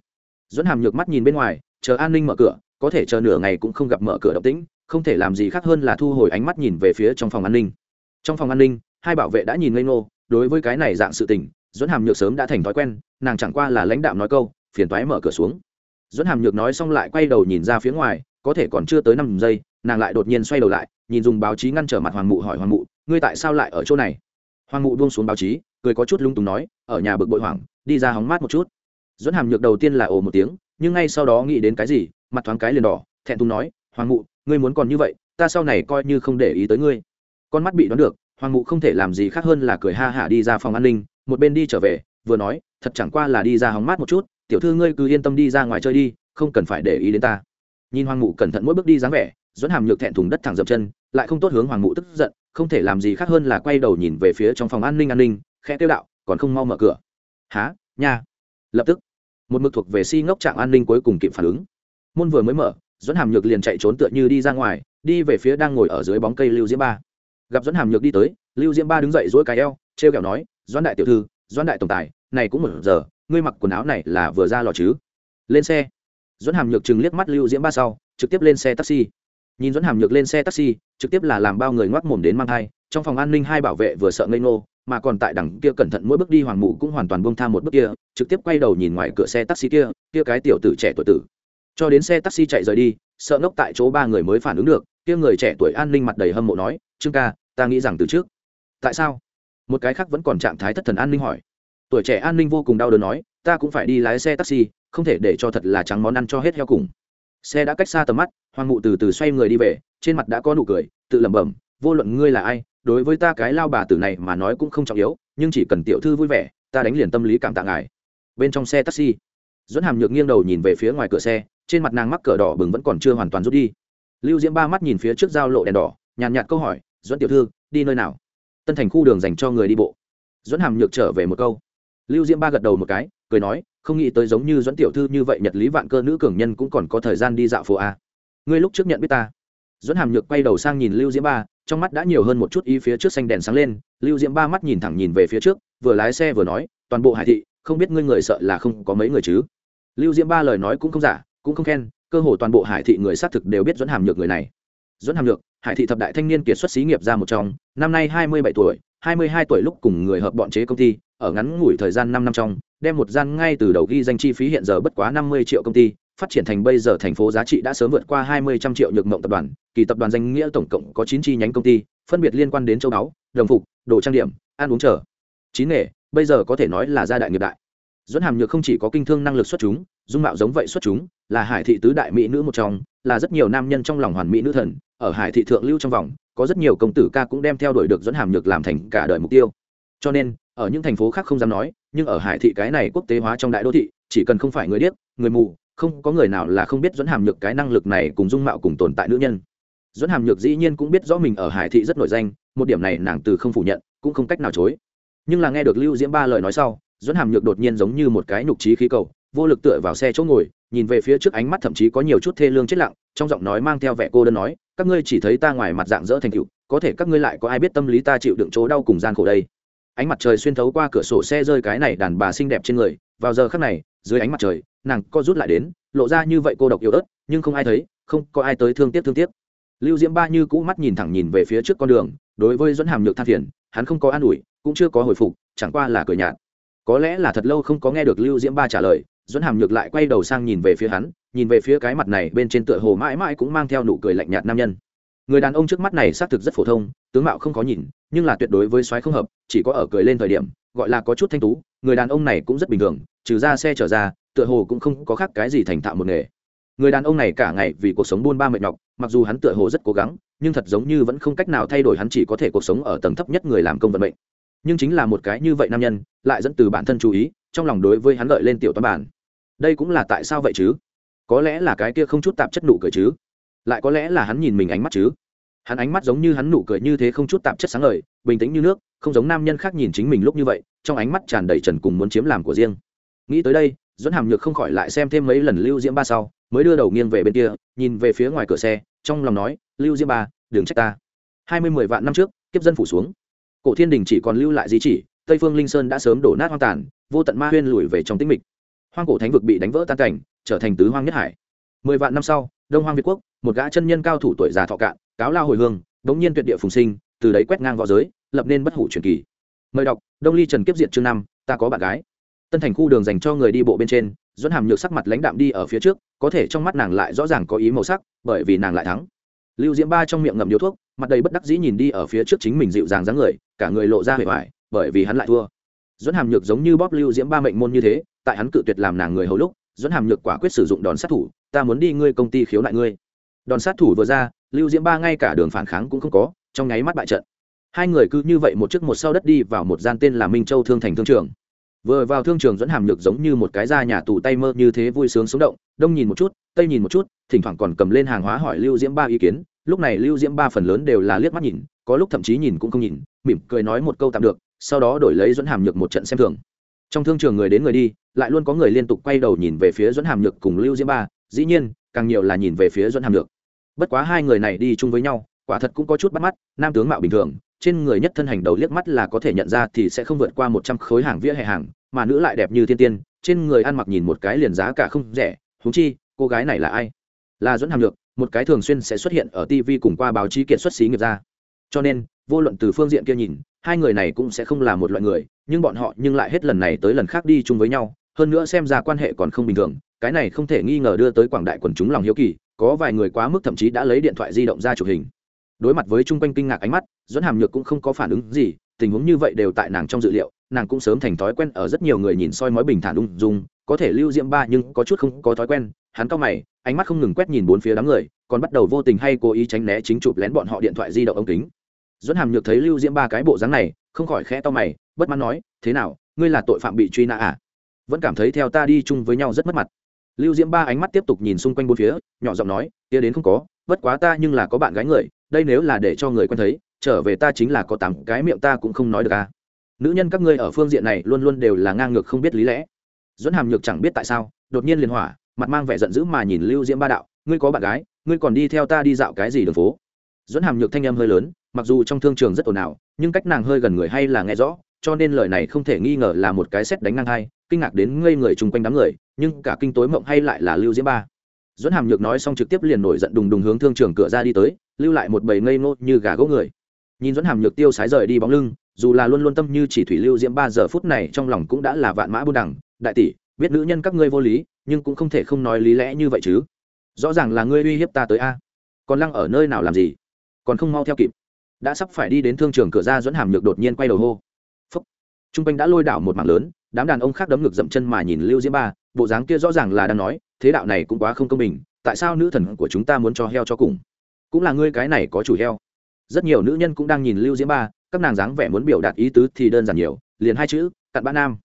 Dẫn hàm nhược mắt nhìn bên ngoài, chờ an ninh mở cửa, có thể chờ nửa ngày cũng không gặp mở cửa động tĩnh, không thể làm gì khác hơn là thu hồi ánh mắt nhìn về phía trong phòng an ninh. Trong phòng an ninh, hai bảo vệ đã nhìn ngây ngô, đối với cái này dạng sự tình dẫn hàm nhược sớm đã thành thói quen, nàng chẳng qua là lãnh đạo nói câu, phiền toái mở cửa xuống. Dẫn hàm nhược nói xong lại quay đầu nhìn ra phía ngoài, có thể còn chưa tới năm giây, nàng lại đột nhiên xoay đầu lại, nhìn dùng báo chí ngăn trở mặt hoàng mụ hỏi hoàng mụ, ngươi tại sao lại ở chỗ này? Hoàng mụ buông xuống báo chí, cười có chút lung túng nói, ở nhà bực bội hoảng, đi ra hóng mát một chút. Dẫn hàm nhược đầu tiên là ồ một tiếng, nhưng ngay sau đó nghĩ đến cái gì, mặt thoáng cái liền đỏ, thẹn thùng nói, hoàng mụ, ngươi muốn còn như vậy, ta sau này coi như không để ý tới ngươi. Con mắt bị đón được, hoàng mụ không thể làm gì khác hơn là cười ha hả đi ra phòng an ninh một bên đi trở về, vừa nói, thật chẳng qua là đi ra hóng mát một chút, tiểu thư ngươi cứ yên tâm đi ra ngoài chơi đi, không cần phải để ý đến ta. Nhìn hoàng mụ cẩn thận mỗi bước đi dáng vẻ dẫn hàm nhược thẹn thùng đất thẳng dập chân, lại không tốt hướng hoàng mụ tức giận, không thể làm gì khác hơn là quay đầu nhìn về phía trong phòng an ninh an ninh, khẽ tiêu đạo, còn không mau mở cửa. Há nha. Lập tức, một mực thuộc về si ngốc trạng an ninh cuối cùng kịp phản ứng. Môn vừa mới mở dẫn hàm nhược liền chạy trốn tựa như đi ra ngoài, đi về phía đang ngồi ở dưới bóng cây lưu diễm ba. Gặp dẫn hàm nhược đi tới, lưu diễm ba đứng dậy dỗi cái eo t r e o kẹo nói doãn đại tiểu thư, doãn đại tổng tài, này cũng một giờ, ngươi mặc quần áo này là vừa ra lò chứ? Lên xe. Doãn hàm nhược chừng liếc mắt lưu diễm ba sau, trực tiếp lên xe taxi. Nhìn Doãn hàm nhược lên xe taxi, trực tiếp là làm bao người ngoác mồm đến mang thai, trong phòng an ninh hai bảo vệ vừa sợ ngây ngô, mà còn tại đằng kia cẩn thận mỗi bước đi hoàng mụ cũng hoàn toàn bông tham một bước kia, trực tiếp quay đầu nhìn ngoài cửa xe taxi kia kia cái tiểu tử trẻ tuổi tử. Cho đến xe taxi chạy rời đi, sợ ngốc tại chỗ ba người mới phản ứng được, kia người trẻ tuổi an ninh mặt đầy hâm mộ nói, trương ca, ta nghĩ rằng từ trước. Tại sao? Một cái khác vẫn còn trạng thái thất thần an ninh hỏi. Tuổi trẻ an ninh vô cùng đau đớn nói, ta cũng phải đi lái xe taxi, không thể để cho thật là trắng món ăn cho hết heo cùng. Xe đã cách xa tầm mắt, hoàng mụ từ từ xoay người đi về, trên mặt đã có nụ cười, tự lẩm bẩm, vô luận ngươi là ai, đối với ta cái lao bà tử này mà nói cũng không trọng yếu, nhưng chỉ cần tiểu thư vui vẻ, ta đánh liền tâm lý cảm tạ ngài. Bên trong xe taxi dẫn hàm nhược nghiêng đầu nhìn về phía ngoài cửa xe, trên mặt nàng mắc cờ đỏ bừng vẫn còn chưa hoàn toàn rút đi. Lưu diễm ba mắt nhìn phía trước giao lộ đèn đỏ, nhàn nhạt câu hỏi dẫn tiểu thư, đi nơi nào? Tân thành khu đường dành cho người đi bộ. Dẫn hàm nhược trở về một câu. Lưu diễm ba gật đầu một cái, cười nói, không nghĩ tới giống như dẫn tiểu thư như vậy nhật lý vạn cơ nữ cường nhân cũng còn có thời gian đi dạo phố a. Ngươi lúc trước nhận biết ta. Dẫn hàm nhược quay đầu sang nhìn lưu diễm ba, trong mắt đã nhiều hơn một chút ý phía trước xanh đèn sáng lên. Lưu diễm ba mắt nhìn thẳng nhìn về phía trước, vừa lái xe vừa nói, toàn bộ hải thị, không biết ngươi người sợ là không có mấy người chứ? Lưu diễm ba lời nói cũng không giả, cũng không khen, cơ hồ toàn bộ hải thị người xác thực đều biết dẫn hàm nhược người này dẫn hàm lược, hải thị thập đại thanh niên kiệt xuất xí nghiệp ra một trong, năm nay hai mươi bảy tuổi, hai mươi hai tuổi lúc cùng người hợp bọn chế công ty, ở ngắn ngủi thời gian năm năm trong, đem một gian ngay từ đầu ghi danh chi phí hiện giờ bất quá năm mươi triệu công ty, phát triển thành bây giờ thành phố giá trị đã sớm vượt qua hai mươi trăm triệu nhược mộng tập đoàn, kỳ tập đoàn danh nghĩa tổng cộng có chín chi nhánh công ty, phân biệt liên quan đến châu báu, đồng phục, đồ trang điểm, ăn uống chờ. Chín nghề, bây giờ có thể nói là gia đại nghiệp đại. Dẫn hàm nhược không chỉ có kinh thương năng lực xuất chúng, dung mạo giống vậy xuất chúng, là hải thị tứ đại mỹ nữ một trong, là rất nhiều nam nhân trong lòng hoàn mỹ nữ thần ở hải thị thượng lưu trong vòng, có rất nhiều công tử ca cũng đem theo đuổi được dẫn hàm nhược làm thành cả đời mục tiêu. Cho nên, ở những thành phố khác không dám nói, nhưng ở hải thị cái này quốc tế hóa trong đại đô thị, chỉ cần không phải người điếc, người mù, không có người nào là không biết dẫn hàm nhược cái năng lực này cùng dung mạo cùng tồn tại nữ nhân. Dẫn hàm nhược dĩ nhiên cũng biết rõ mình ở hải thị rất nổi danh, một điểm này nàng từ không phủ nhận, cũng không cách nào chối. Nhưng là nghe được lưu diễm ba lời nói sau, dẫn hàm nhược đột nhiên giống như một cái nhục trí khí cầu, vô lực tựa vào xe chỗ ngồi, nhìn về phía trước ánh mắt thậm chí có nhiều chút thê lương chết lặng trong giọng nói mang theo vẻ cô đơn nói, các ngươi chỉ thấy ta ngoài mặt dạng dỡ thành cựu có thể các ngươi lại có ai biết tâm lý ta chịu đựng chỗ đau cùng gian khổ đây? Ánh mặt trời xuyên thấu qua cửa sổ xe rơi cái này đàn bà xinh đẹp trên người, vào giờ khắc này, dưới ánh mặt trời, nàng co rút lại đến, lộ ra như vậy cô độc yếu ớt, nhưng không ai thấy, không có ai tới thương tiếc thương tiếc. Lưu diễm ba như cũ mắt nhìn thẳng nhìn về phía trước con đường, đối với dẫn hàm nhược than phiền, hắn không có an ủi, cũng chưa có hồi phục, chẳng qua là cười nhạt. Có lẽ là thật lâu không có nghe được lưu diễm ba trả lời dẫn hàm nhược lại quay đầu sang nhìn về phía hắn, nhìn về phía cái mặt này, bên trên tựa hồ mãi mãi cũng mang theo nụ cười lạnh nhạt nam nhân. Người đàn ông trước mắt này xác thực rất phổ thông, tướng mạo không có nhìn, nhưng là tuyệt đối với xoáy không hợp, chỉ có ở cười lên thời điểm, gọi là có chút thanh tú, người đàn ông này cũng rất bình thường, trừ ra xe trở ra, tựa hồ cũng không có khác cái gì thành thạo một nghề. Người đàn ông này cả ngày vì cuộc sống buôn ba mệt nhọc, mặc dù hắn tựa hồ rất cố gắng, nhưng thật giống như vẫn không cách nào thay đổi hắn chỉ có thể cuộc sống ở tầng thấp nhất người làm công vận mệnh. Nhưng chính là một cái như vậy nam nhân, lại dẫn từ bản thân chú ý, trong lòng đối với hắn lợi lên tiểu toán bản đây cũng là tại sao vậy chứ? Có lẽ là cái kia không chút tạp chất nụ cười chứ? Lại có lẽ là hắn nhìn mình ánh mắt chứ? Hắn ánh mắt giống như hắn nụ cười như thế không chút tạp chất sáng ngời, bình tĩnh như nước, không giống nam nhân khác nhìn chính mình lúc như vậy, trong ánh mắt tràn đầy trần cùng muốn chiếm làm của riêng. Nghĩ tới đây dẫn hàm nhược không khỏi lại xem thêm mấy lần lưu diễm ba sau, mới đưa đầu nghiêng về bên kia, nhìn về phía ngoài cửa xe, trong lòng nói, lưu diễm ba, đừng trách ta. Hai mươi mười vạn năm trước, kiếp dân phủ xuống. Cổ thiên đình chỉ còn lưu lại di chỉ, tây phương linh sơn đã sớm đổ nát hoang tàn, vô tận ma huyên lùi về trong tĩnh mịch hoang cổ thánh vực bị đánh vỡ tan cảnh, trở thành tứ hoang nhất hải. Mười vạn năm sau, đông hoang việt quốc, một gã chân nhân cao thủ tuổi già thọ cạn, cáo lao hồi hương, đống nhiên tuyệt địa phùng sinh, từ đấy quét ngang v õ giới, lập nên bất hủ truyền kỳ. Mời đọc, đông ly trần kiếp diện chương năm, ta có bạn gái. Tân thành khu đường dành cho người đi bộ bên trên dẫn hàm nhược sắc mặt lãnh đạm đi ở phía trước, có thể trong mắt nàng lại rõ ràng có ý màu sắc, bởi vì nàng lại thắng. Lưu diễm ba trong miệng ngậm điếu thuốc, mặt đầy bất đắc dĩ nhìn đi ở phía trước chính mình dịu dàng dáng người, cả người lộ ra hề hoài bởi vì hắn lại thua. Dẫn hàm nhược giống như bóp lưu diễm ba mệnh môn như thế tại hắn cự tuyệt làm nàng người hầu lúc dẫn hàm nhược quả quyết sử dụng đòn sát thủ, ta muốn đi ngươi công ty khiếu nại ngươi. Đòn sát thủ vừa ra, lưu diễm ba ngay cả đường phản kháng cũng không có, trong nháy mắt bại trận. Hai người cứ như vậy một trước một sau đất đi vào một gian tên là minh châu thương thành thương trường. Vừa vào thương trường dẫn hàm nhược giống như một cái da nhà tù tay mơ như thế vui sướng sống động, đông nhìn một chút, tây nhìn một chút, thỉnh thoảng còn cầm lên hàng hóa hỏi lưu diễm ba ý kiến. Lúc này lưu diễm ba phần lớn đều là liếc mắt nhìn, có lúc thậm chí nhìn cũng không nhìn, mỉm cười nói một câu tạm được, sau đó đổi lấy dẫn hàm nhược một trận xem thường. Trong thương trường người đến người đi lại luôn có người liên tục quay đầu nhìn về phía dẫn hàm nhược cùng lưu diễm ba, dĩ nhiên, càng nhiều là nhìn về phía dẫn hàm nhược. Bất quá hai người này đi chung với nhau, quả thật cũng có chút bắt mắt, nam tướng mạo bình thường, trên người nhất thân hành đầu liếc mắt là có thể nhận ra thì sẽ không vượt qua một trăm khối hàng vỉa hè hàng, mà nữ lại đẹp như thiên tiên, trên người ăn mặc nhìn một cái liền giá cả không rẻ húng chi, cô gái này là ai? Là dẫn hàm nhược, một cái thường xuyên sẽ xuất hiện ở tv cùng qua báo chí kiện xuất xí nghiệp ra. Cho nên, vô luận từ phương diện kia nhìn, hai người này cũng sẽ không là một loại người, nhưng bọn họ nhưng lại hết lần này tới lần khác đi chung với nhau hơn nữa xem ra quan hệ còn không bình thường, cái này không thể nghi ngờ đưa tới quảng đại quần chúng lòng hiếu kỳ, có vài người quá mức thậm chí đã lấy điện thoại di động ra chụp hình. Đối mặt với chung quanh kinh ngạc ánh mắt dẫn hàm nhược cũng không có phản ứng gì, tình huống như vậy đều tại nàng trong dự liệu, nàng cũng sớm thành thói quen ở rất nhiều người nhìn soi mói bình thản ung dung, có thể lưu diễm ba nhưng có chút không có thói quen, hắn cao mày, ánh mắt không ngừng quét nhìn bốn phía đám người, còn bắt đầu vô tình hay cố ý tránh né chính chụp lén bọn họ điện thoại di động ống kính. Dẫn hàm nhược thấy lưu diễm ba cái bộ dáng này, không khỏi khẽ to mày, bất mãn nói, thế nào, ngươi là tội phạm bị truy nã à? Vẫn cảm thấy theo ta đi chung với nhau rất mất mặt. Lưu diễm ba ánh mắt tiếp tục nhìn xung quanh bốn phía, nhỏ giọng nói tia đến không có vất quá ta nhưng là có bạn gái người, đây nếu là để cho người quen thấy, trở về ta chính là có tám cái miệng ta cũng không nói được à. Nữ nhân các ngươi ở phương diện này luôn luôn đều là ngang ngược không biết lý lẽ. Dẫn hàm nhược chẳng biết tại sao, đột nhiên liền hỏa, mặt mang vẻ giận dữ mà nhìn lưu diễm ba đạo, ngươi có bạn gái, ngươi còn đi theo ta đi dạo cái gì đường phố? Dẫn hàm nhược thanh âm hơi lớn, mặc dù trong thương trường rất ồn ào, nhưng cách nàng hơi gần người hay là nghe rõ, cho nên lời này không thể nghi ngờ là một cái xét đánh ngang hai kinh ngạc đến ngây người chung quanh đám người, nhưng cả kinh tối mộng hay lại là lưu diễm ba. Dẫn hàm nhược nói xong trực tiếp liền nổi giận đùng đùng hướng thương trường cửa ra đi tới, lưu lại một bầy ngây ngô như gà gỗ người. Nhìn dẫn hàm nhược tiêu sái rời đi bóng lưng, dù là luôn luôn tâm như chỉ thủy lưu diễm ba giờ phút này trong lòng cũng đã là vạn mã buôn đẳng. Đại tỷ, biết nữ nhân các ngươi vô lý, nhưng cũng không thể không nói lý lẽ như vậy chứ. Rõ ràng là ngươi uy hiếp ta tới a. Còn lăng ở nơi nào làm gì? Còn không mau theo kịp. Đã sắp phải đi đến thương trường cửa ra dẫn hàm nhược đột nhiên quay đầu hô. Phúc. T r u n g quanh đã lôi đảo một mảng lớn đám đàn ông khác đấm ngực dậm chân mà nhìn lưu diễm ba, bộ dáng kia rõ ràng là đang nói, thế đạo này cũng quá không công bình, tại sao nữ thần của chúng ta muốn cho heo cho cùng? Cũng là ngươi cái này có chủ heo. Rất nhiều nữ nhân cũng đang nhìn lưu diễm ba, các nàng dáng vẻ muốn biểu đạt ý tứ thì đơn giản nhiều, liền hai chữ, cặn bã nam.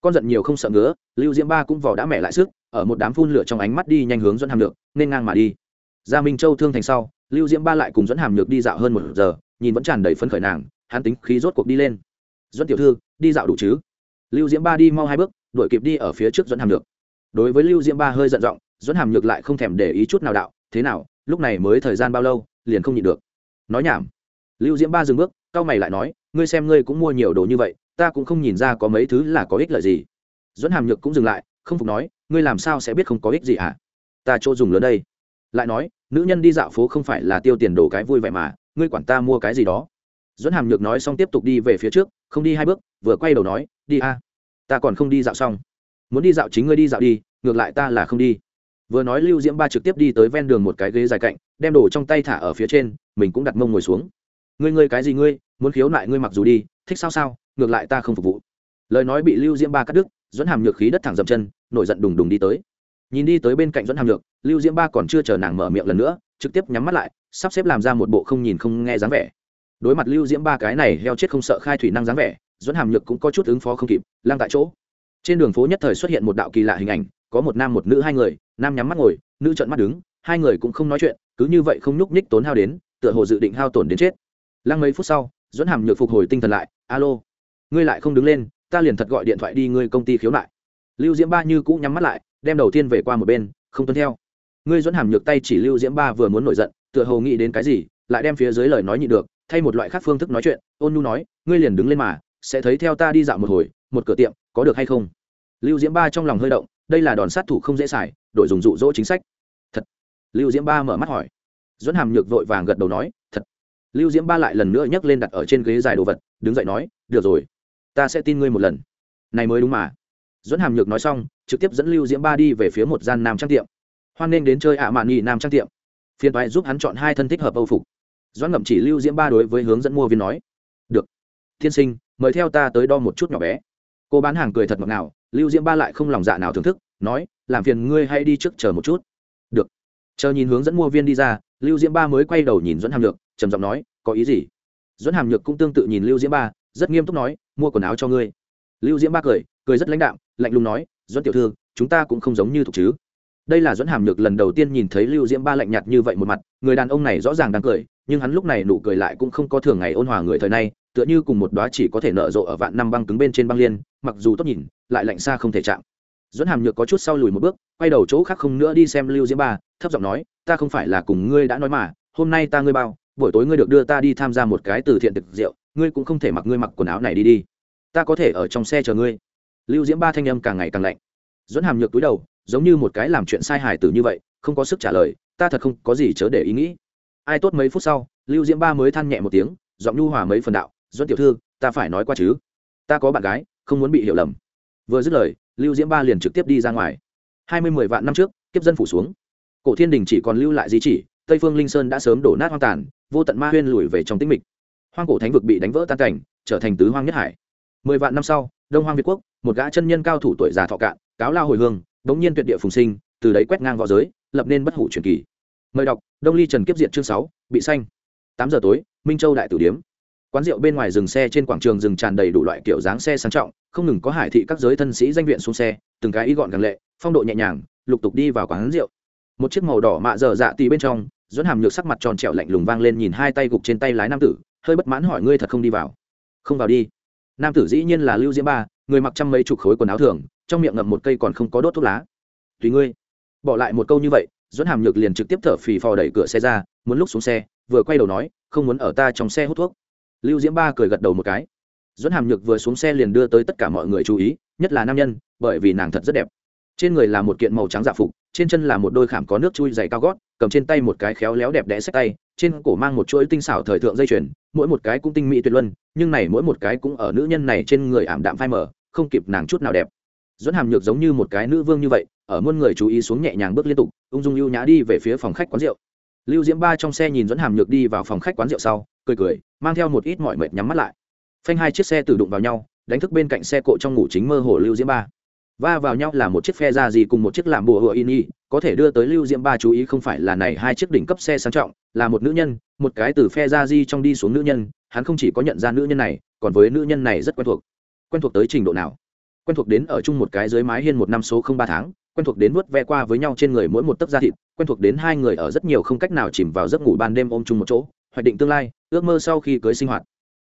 Con giận nhiều không sợ ngứa, lưu diễm ba cũng vò đã mẹ lại sức, ở một đám phun lửa trong ánh mắt đi nhanh hướng dẫn hàm được nên ngang mà đi. Ra minh châu thương thành sau, lưu diễm ba lại cùng dẫn hàm nhược đi dạo hơn một giờ, nhìn vẫn tràn đầy phấn khởi nàng, hắn tính khí rốt cuộc đi lên. Dẫn tiểu thư, đi dạo đủ chứ? Lưu diễm ba đi mau hai bước, đuổi kịp đi ở phía trước dẫn hàm nhược. Đối với lưu diễm ba hơi giận dọn dẫn hàm nhược lại không thèm để ý chút nào đạo, thế nào, lúc này mới thời gian bao lâu, liền không nhịn được? Nói nhảm. Lưu diễm ba dừng bước cao mày lại nói, ngươi xem ngươi cũng mua nhiều đồ như vậy, ta cũng không nhìn ra có mấy thứ là có ích lợi gì. Dẫn hàm nhược cũng dừng lại, không phục nói, ngươi làm sao sẽ biết không có ích gì hả? À? ta chỗ dùng lớn đây. Lại nói, nữ nhân đi dạo phố không phải là tiêu tiền đồ cái vui vẻ mà, ngươi quản ta mua cái gì đó dẫn hàm nhược nói xong tiếp tục đi về phía trước, không đi hai bước, vừa quay đầu nói, đi a, ta còn không đi dạo xong. Muốn đi dạo chính ngươi đi dạo đi, ngược lại ta là không đi. Vừa nói lưu diễm ba trực tiếp đi tới ven đường một cái ghế dài cạnh, đem đồ trong tay thả ở phía trên, mình cũng đặt mông ngồi xuống. Ngươi ngươi cái gì ngươi? Muốn khiếu nại ngươi mặc dù đi, thích sao sao, ngược lại ta không phục vụ. Lời nói bị lưu diễm ba cắt đứt dẫn hàm nhược khí đất thẳng dậm chân, nổi giận đùng đùng đi tới. Nhìn đi tới bên cạnh dẫn hàm nhược, lưu diễm ba còn chưa chờ nàng mở miệng lần nữa, trực tiếp nhắm mắt lại, sắp xếp làm ra một bộ không nhìn không nghe dáng vẻ đối mặt lưu diễm ba cái này heo chết không sợ khai thủy năng dáng vẻ dẫn hàm nhược cũng có chút ứng phó không kịp lang tại chỗ. Trên đường phố nhất thời xuất hiện một đạo kỳ lạ hình ảnh, có một nam một nữ hai người, nam nhắm mắt ngồi, nữ trợn mắt đứng, hai người cũng không nói chuyện, cứ như vậy không nhúc nhích tốn hao đến, tựa hồ dự định hao tổn đến chết. Lăng mấy phút sau dẫn hàm nhược phục hồi tinh thần lại, alo, ngươi lại không đứng lên, ta liền thật gọi điện thoại đi ngươi công ty khiếu nại. Lưu diễm ba như cũ nhắm mắt lại, đem đầu tiên về qua một bên, không tuân theo. Ngươi dẫn hàm nhược tay chỉ lưu diễm ba vừa muốn nổi giận, tựa hồ nghĩ đến cái gì, lại đem phía dưới lời nói nhị được thay một loại khác phương thức nói chuyện, ôn nhu nói, ngươi liền đứng lên mà, sẽ thấy theo ta đi dạo một hồi, một cửa tiệm, có được hay không? Lưu diễm ba trong lòng hơi động, đây là đòn sát thủ không dễ xài, đổi dùng dụ dỗ chính sách. Thật. Lưu diễm ba mở mắt hỏi. Dẫn hàm nhược vội vàng gật đầu nói, thật. Lưu diễm ba lại lần nữa nhấc lên đặt ở trên ghế dài đồ vật, đứng dậy nói, được rồi, ta sẽ tin ngươi một lần. Này mới đúng mà. Dẫn hàm nhược nói xong, trực tiếp dẫn lưu diễm ba đi về phía một gian nam trang tiệm. Hoan nên đến chơi ạ mạn nghị nam trang tiệm. Phiên thoại giúp hắn chọn hai thân thích hợp âu phục doãn ngậm chỉ lưu diễm ba đối với hướng dẫn mua viên nói, được, tiên sinh, mời theo ta tới đo một chút nhỏ bé. Cô bán hàng cười thật ngọt ngào, lưu diễm ba lại không lòng dạ nào thưởng thức, nói, làm phiền ngươi hay đi trước chờ một chút. Được. Chờ nhìn hướng dẫn mua viên đi ra, lưu diễm ba mới quay đầu nhìn dẫn hàm nhược, trầm giọng nói, có ý gì? Dẫn hàm nhược cũng tương tự nhìn lưu diễm ba, rất nghiêm túc nói, mua quần áo cho ngươi. Lưu diễm ba cười cười rất lãnh đạm, lạnh lùng nói dẫn tiểu thư, chúng ta cũng không giống như thuộc chứ. Đây là dẫn hàm nhược lần đầu tiên nhìn thấy lưu diễm ba lạnh nhạt như vậy một mặt, người đàn ông này rõ ràng đang cười nhưng hắn lúc này nụ cười lại cũng không có thường ngày ôn hòa người thời nay, tựa như cùng một đóa chỉ có thể nở rộ ở vạn năm băng cứng bên trên băng liên, mặc dù tốt nhìn, lại lạnh xa không thể chạm. Dẫn hàm nhược có chút sau lùi một bước, quay đầu chỗ khác không nữa đi xem lưu diễm ba, thấp giọng nói, ta không phải là cùng ngươi đã nói mà, hôm nay ta ngươi bao, buổi tối ngươi được đưa ta đi tham gia một cái từ thiện thực rượu, ngươi cũng không thể mặc ngươi mặc quần áo này đi đi. Ta có thể ở trong xe chờ ngươi. Lưu diễm ba thanh âm càng ngày càng lạnh. Dẫn hàm nhược túi đầu, giống như một cái làm chuyện sai hài tử như vậy, không có sức trả lời, ta thật không có gì chớ để ý nghĩ ai tốt mấy phút sau, lưu diễm ba mới than nhẹ một tiếng, giọng nhu hòa mấy phần đạo dẫn tiểu thư, ta phải nói qua chứ. Ta có bạn gái, không muốn bị hiểu lầm. Vừa dứt lời, lưu diễm ba liền trực tiếp đi ra ngoài. Hai mươi mười vạn năm trước, kiếp dân phủ xuống. Cổ thiên đình chỉ còn lưu lại di chỉ, tây phương linh sơn đã sớm đổ nát hoang tàn, vô tận ma huyên lùi về trong tĩnh mịch. Hoang cổ thánh vực bị đánh vỡ tan cảnh, trở thành tứ hoang nhất hải. Mười vạn năm sau, đông hoang việt quốc, một gã chân nhân cao thủ tuổi già thọ cạn, cáo lao hồi hương, bỗng nhiên tuyệt địa phùng sinh, từ đấy quét ngang v õ giới, lập nên bất hủ truyền kỳ mời đọc, đông ly trần kiếp diện chương sáu, bị xanh tám giờ tối, minh châu đại tử điếm. Quán rượu bên ngoài dừng xe trên quảng trường dừng tràn đầy đủ loại kiểu dáng xe sang trọng, không ngừng có hải thị các giới thân sĩ danh viện xuống xe, từng cái ý gọn gàng lệ, phong độ nhẹ nhàng, lục tục đi vào quán rượu. Một chiếc màu đỏ mạ dở dạ tì bên trong, dẫn hàm nhược sắc mặt tròn trẹo lạnh lùng vang lên nhìn hai tay gục trên tay lái nam tử, hơi bất mãn hỏi ngươi thật không đi vào? Không vào đi. Nam tử dĩ nhiên là lưu diễm ba, người mặc trăm mấy chục khối quần áo thường, trong miệng ngậm một cây còn không có đốt thuốc lá. Tùy ngươi. Bỏ lại một câu như vậy dẫn hàm nhược liền trực tiếp thở phì phò đẩy cửa xe ra, muốn lúc xuống xe, vừa quay đầu nói, không muốn ở ta trong xe hút thuốc. Lưu diễm ba cười gật đầu một cái. Dẫn hàm nhược vừa xuống xe liền đưa tới tất cả mọi người chú ý, nhất là nam nhân, bởi vì nàng thật rất đẹp. Trên người là một kiện màu trắng dạ phục, trên chân là một đôi khảm có nước chui dày cao gót, cầm trên tay một cái khéo léo đẹp đẽ sách tay, trên cổ mang một chuỗi tinh xảo thời thượng dây chuyền, mỗi một cái cũng tinh mỹ tuyệt luân, nhưng này mỗi một cái cũng ở nữ nhân này trên người ảm đạm phai mờ, không kịp nàng chút nào đẹp. Dẫn hàm nhược giống như một cái nữ vương như vậy ở muôn người chú ý xuống nhẹ nhàng bước liên tục, ung dung ưu nhã đi về phía phòng khách quán rượu. Lưu diễm ba trong xe nhìn dẫn hàm nhược đi vào phòng khách quán rượu sau, cười cười, mang theo một ít mọi mệt nhắm mắt lại. Phanh hai chiếc xe tự đụng vào nhau, đánh thức bên cạnh xe cộ trong ngủ chính mơ hồ lưu diễm ba. Va vào nhau là một chiếc phe ra gì cùng một chiếc làm bùa hựa in y, có thể đưa tới lưu diễm ba chú ý không phải là này hai chiếc đỉnh cấp xe sang trọng, là một nữ nhân, một cái từ phe ra di trong đi xuống nữ nhân, hắn không chỉ có nhận ra nữ nhân này, còn với nữ nhân này rất quen thuộc. Quen thuộc tới trình độ nào? Quen thuộc đến ở chung một cái dưới mái hiên một năm số không ba tháng quen thuộc đến vuốt ve qua với nhau trên người mỗi một tấc da thịt, quen thuộc đến hai người ở rất nhiều không cách nào chìm vào giấc ngủ ban đêm ôm chung một chỗ, hoạch định tương lai, ước mơ sau khi cưới sinh hoạt.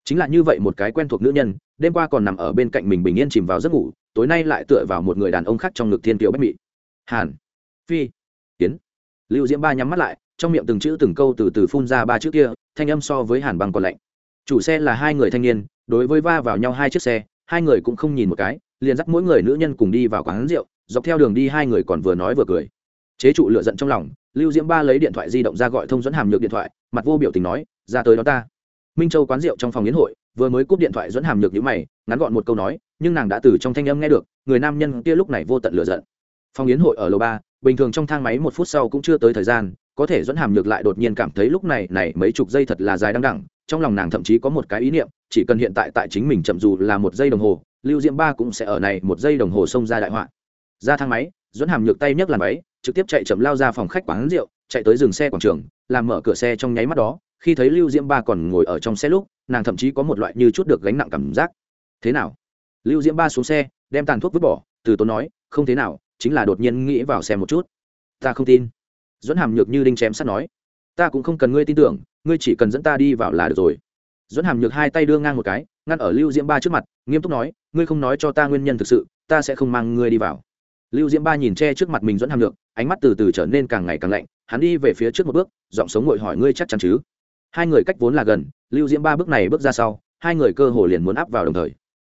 Chính là như vậy một cái quen thuộc nữ nhân, đêm qua còn nằm ở bên cạnh mình bình yên chìm vào giấc ngủ, tối nay lại tựa vào một người đàn ông khác trong ngực thiên kiều bách mị. Hàn, phi tiến lưu diễm ba nhắm mắt lại, trong miệng từng chữ từng câu từ từ phun ra ba chữ kia, thanh âm so với hàn băng còn lạnh. Chủ xe là hai người thanh niên, đối với va vào nhau hai chiếc xe, hai người cũng không nhìn một cái, liền dắt mỗi người nữ nhân cùng đi vào quán rượu dọc theo đường đi hai người còn vừa nói vừa cười. Chế trụ lựa giận trong lòng, lưu diễm ba lấy điện thoại di động ra gọi thông dẫn hàm nhược điện thoại, mặt vô biểu tình nói, ra tới đó ta. Minh châu quán rượu trong phòng yến hội, vừa mới cúp điện thoại dẫn hàm nhược nhữ mày, ngắn gọn một câu nói, nhưng nàng đã từ trong thanh âm nghe được, người nam nhân kia lúc này vô tận lựa giận. Phòng yến hội ở lầu ba, bình thường trong thang máy một phút sau cũng chưa tới thời gian, có thể dẫn hàm nhược lại đột nhiên cảm thấy lúc này này mấy chục giây thật là dài đăng đẳng trong lòng nàng thậm chí có một cái ý niệm, chỉ cần hiện tại tại chính mình chậm dù là một giây đồng hồ, lưu diễm ba cũng sẽ ở này một giây đồng hồ xông ra đại họa ra thang máy, dẫn hàm nhược tay nhấc làn máy trực tiếp chạy chậm lao ra phòng khách quán rượu, chạy tới dừng xe quảng trường, làm mở cửa xe trong nháy mắt đó. Khi thấy lưu diễm ba còn ngồi ở trong xe lúc, nàng thậm chí có một loại như chút được gánh nặng cảm giác. Thế nào? Lưu diễm ba xuống xe, đem tàn thuốc vứt bỏ, từ tốn nói, không thế nào, chính là đột nhiên nghĩ vào xe một chút. Ta không tin. Dẫn hàm nhược như đinh chém sắt nói, ta cũng không cần ngươi tin tưởng, ngươi chỉ cần dẫn ta đi vào là được rồi. Dẫn hàm nhược hai tay đưa ngang một cái, ngăn ở lưu diễm ba trước mặt, nghiêm túc nói, ngươi không nói cho ta nguyên nhân thực sự, ta sẽ không mang ngươi đi vào lưu diễm ba nhìn che trước mặt mình dẫn hàm nhược ánh mắt từ từ trở nên càng ngày càng lạnh hắn đi về phía trước một bước giọng sống ngồi hỏi ngươi chắc chắn chứ? Hai người cách vốn là gần lưu diễm ba bước này bước ra sau hai người cơ hồ liền muốn áp vào đồng thời.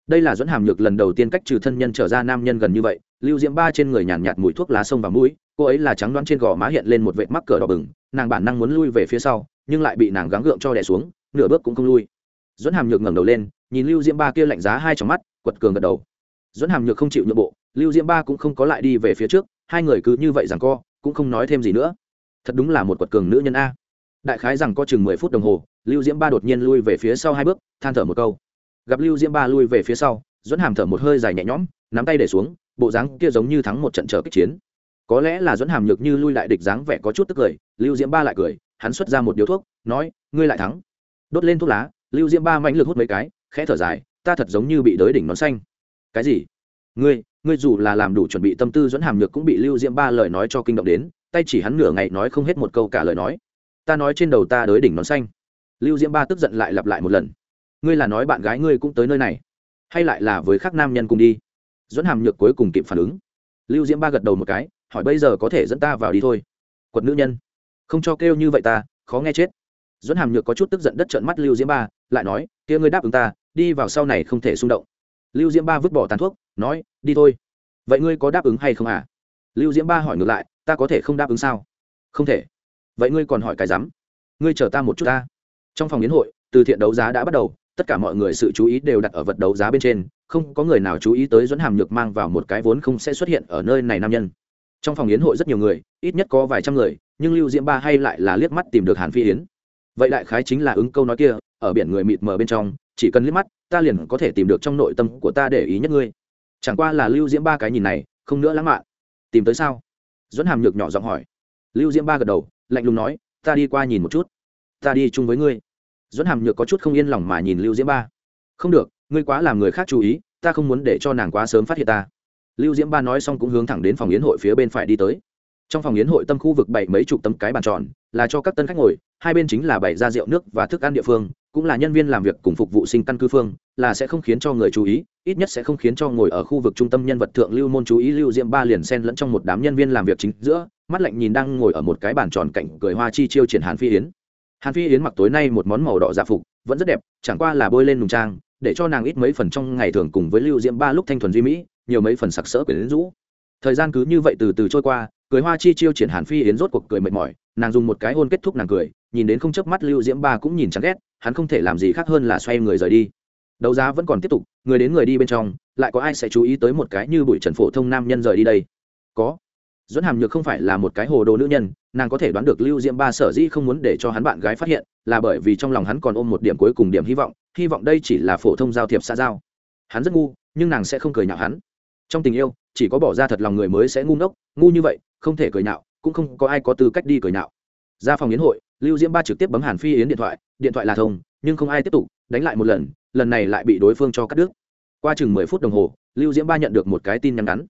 Đây là dẫn hàm nhược lần đầu tiên cách trừ thân nhân trở ra nam nhân gần như vậy lưu diễm ba trên người nhàn nhạt, nhạt mùi thuốc lá sông và mũi cô ấy là trắng đoán trên gò má hiện lên một vệt mắc cờ đỏ bừng nàng bản năng muốn lui về phía sau nhưng lại bị nàng gắng gượng cho đè xuống nửa bước cũng không lui. Dẫn hàm nhược ngẩng đầu lên nhìn lưu diễm ba kia lạnh giá hai trong mắt quật cường gật đầu. Dẫn hàm nhược không chịu nhượng bộ lưu diễm ba cũng không có lại đi về phía trước, hai người cứ như vậy rằng co, cũng không nói thêm gì nữa. Thật đúng là một quật cường nữ nhân a. Đại khái rằng có chừng mười phút đồng hồ, lưu diễm ba đột nhiên lui về phía sau hai bước, than thở một câu. Gặp lưu diễm ba lui về phía sau dẫn hàm thở một hơi dài nhẹ nhõm, nắm tay để xuống, bộ dáng kia giống như thắng một trận trở kích chiến. Có lẽ là dẫn hàm nhược như lui lại địch dáng vẻ có chút tức cười, lưu diễm ba lại cười, hắn xuất ra một điếu thuốc, nói, ngươi lại thắng. Đốt lên thuốc lá, lưu diễm ba mãnh lực hút mấy cái, khẽ thở dài, ta thật giống như bị đới đỉnh nón xanh. Cái gì? Ngươi ngươi dù là làm đủ chuẩn bị tâm tư dẫn hàm nhược cũng bị lưu diễm ba lời nói cho kinh động đến, tay chỉ hắn nửa ngày nói không hết một câu cả lời nói. Ta nói trên đầu ta đới đỉnh nón xanh. Lưu diễm ba tức giận lại lặp lại một lần. Ngươi là nói bạn gái ngươi cũng tới nơi này, hay lại là với khác nam nhân cùng đi? Dẫn hàm nhược cuối cùng kịp phản ứng. Lưu diễm ba gật đầu một cái, hỏi bây giờ có thể dẫn ta vào đi thôi. Quật nữ nhân, không cho kêu như vậy ta, khó nghe chết. Dẫn hàm nhược có chút tức giận đất trợn mắt lưu diễm ba, lại nói, kia ngươi đáp ứng ta, đi vào sau này không thể xung động. Lưu diễm ba vứt bỏ tàn thuốc nói, đi thôi. Vậy ngươi có đáp ứng hay không à? Lưu diễm ba hỏi ngược lại, ta có thể không đáp ứng sao? Không thể. Vậy ngươi còn hỏi cái rắm? Ngươi chờ ta một chút ta. Trong phòng yến hội, từ thiện đấu giá đã bắt đầu, tất cả mọi người sự chú ý đều đặt ở vật đấu giá bên trên, không có người nào chú ý tới dẫn hàm nhược mang vào một cái vốn không sẽ xuất hiện ở nơi này nam nhân. Trong phòng yến hội rất nhiều người, ít nhất có vài trăm người, nhưng lưu diễm ba hay lại là liếc mắt tìm được hàn phi yến. Vậy đại khái chính là ứng câu nói kia, ở biển người mịt mờ bên trong, chỉ cần liếc mắt, ta liền có thể tìm được trong nội tâm của ta để ý nhất ngươi chẳng qua là lưu diễm ba cái nhìn này, không nữa lãng mạn. Tìm tới sao? Dẫn hàm nhược nhỏ giọng hỏi. Lưu diễm ba gật đầu, lạnh lùng nói, ta đi qua nhìn một chút. Ta đi chung với ngươi. Dẫn hàm nhược có chút không yên lòng mà nhìn lưu diễm ba. Không được, ngươi quá làm người khác chú ý, ta không muốn để cho nàng quá sớm phát hiện ta. Lưu diễm ba nói xong cũng hướng thẳng đến phòng yến hội phía bên phải đi tới. Trong phòng yến hội tâm khu vực bảy mấy chục tấm cái bàn tròn, là cho các tân khách ngồi, hai bên chính là bảy ra rượu nước và thức ăn địa phương, cũng là nhân viên làm việc cùng phục vụ sinh căn cư phương là sẽ không khiến cho người chú ý, ít nhất sẽ không khiến cho ngồi ở khu vực trung tâm nhân vật thượng lưu môn chú ý lưu diễm ba liền xen lẫn trong một đám nhân viên làm việc chính giữa, mắt lạnh nhìn đang ngồi ở một cái bàn tròn cạnh cười hoa chi chiêu triển hàn phi yến. Hàn phi yến mặc tối nay một món màu đỏ dạ phục, vẫn rất đẹp, chẳng qua là bôi lên nùng trang, để cho nàng ít mấy phần trong ngày thường cùng với lưu diễm ba lúc thanh thuần duy mỹ, nhiều mấy phần sặc sỡ quyển rũ. Thời gian cứ như vậy từ từ trôi qua, cười hoa chi chiêu triển hàn phi yến rốt cuộc cười mệt mỏi, nàng dùng một cái hôn kết thúc nàng cười, nhìn đến không chớp mắt lưu diễm ba cũng nhìn chán ghét, hắn không thể làm gì khác hơn là xoay người rời đi đấu giá vẫn còn tiếp tục, người đến người đi bên trong, lại có ai sẽ chú ý tới một cái như bụi trần phổ thông nam nhân rời đi đây? Có. Dẫn hàm nhược không phải là một cái hồ đồ nữ nhân, nàng có thể đoán được lưu diễm ba sở dĩ không muốn để cho hắn bạn gái phát hiện, là bởi vì trong lòng hắn còn ôm một điểm cuối cùng điểm hy vọng hy vọng đây chỉ là phổ thông giao thiệp xã giao. Hắn rất ngu, nhưng nàng sẽ không cười nhạo hắn. Trong tình yêu, chỉ có bỏ ra thật lòng người mới sẽ ngu ngốc, ngu như vậy, không thể cười nhạo, cũng không có ai có tư cách đi cười nhạo. Ra phòng yến hội, lưu diễm ba trực tiếp bấm hàn phi yến điện thoại điện thoại là thông, nhưng không ai tiếp tục, đánh lại một lần lần này lại bị đối phương cho cắt đứt. Qua chừng mười phút đồng hồ, lưu diễm ba nhận được một cái tin nhắn ngắn.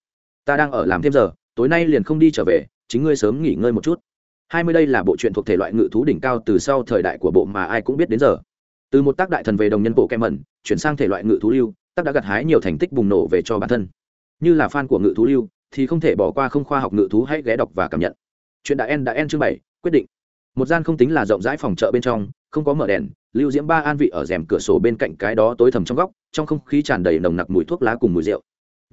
Ta đang ở làm thêm giờ, tối nay liền không đi trở về, chính ngươi sớm nghỉ ngơi một chút. Hai mươi đây là bộ truyện thuộc thể loại ngự thú đỉnh cao từ sau thời đại của bộ mà ai cũng biết đến giờ. Từ một tác đại thần về đồng nhân bộ kem mẩn, chuyển sang thể loại ngự thú lưu, tác đã gặt hái nhiều thành tích bùng nổ về cho bản thân. Như là fan của ngự thú lưu, thì không thể bỏ qua không khoa học ngự thú hãy ghé đọc và cảm nhận. Chuyện đã en đã en chương bảy, quyết định. Một gian không tính là rộng rãi phòng chợ bên trong, không có mở đèn lưu diễm ba an vị ở rèm cửa sổ bên cạnh cái đó tối thầm trong góc, trong không khí tràn đầy nồng nặc mùi thuốc lá cùng mùi rượu.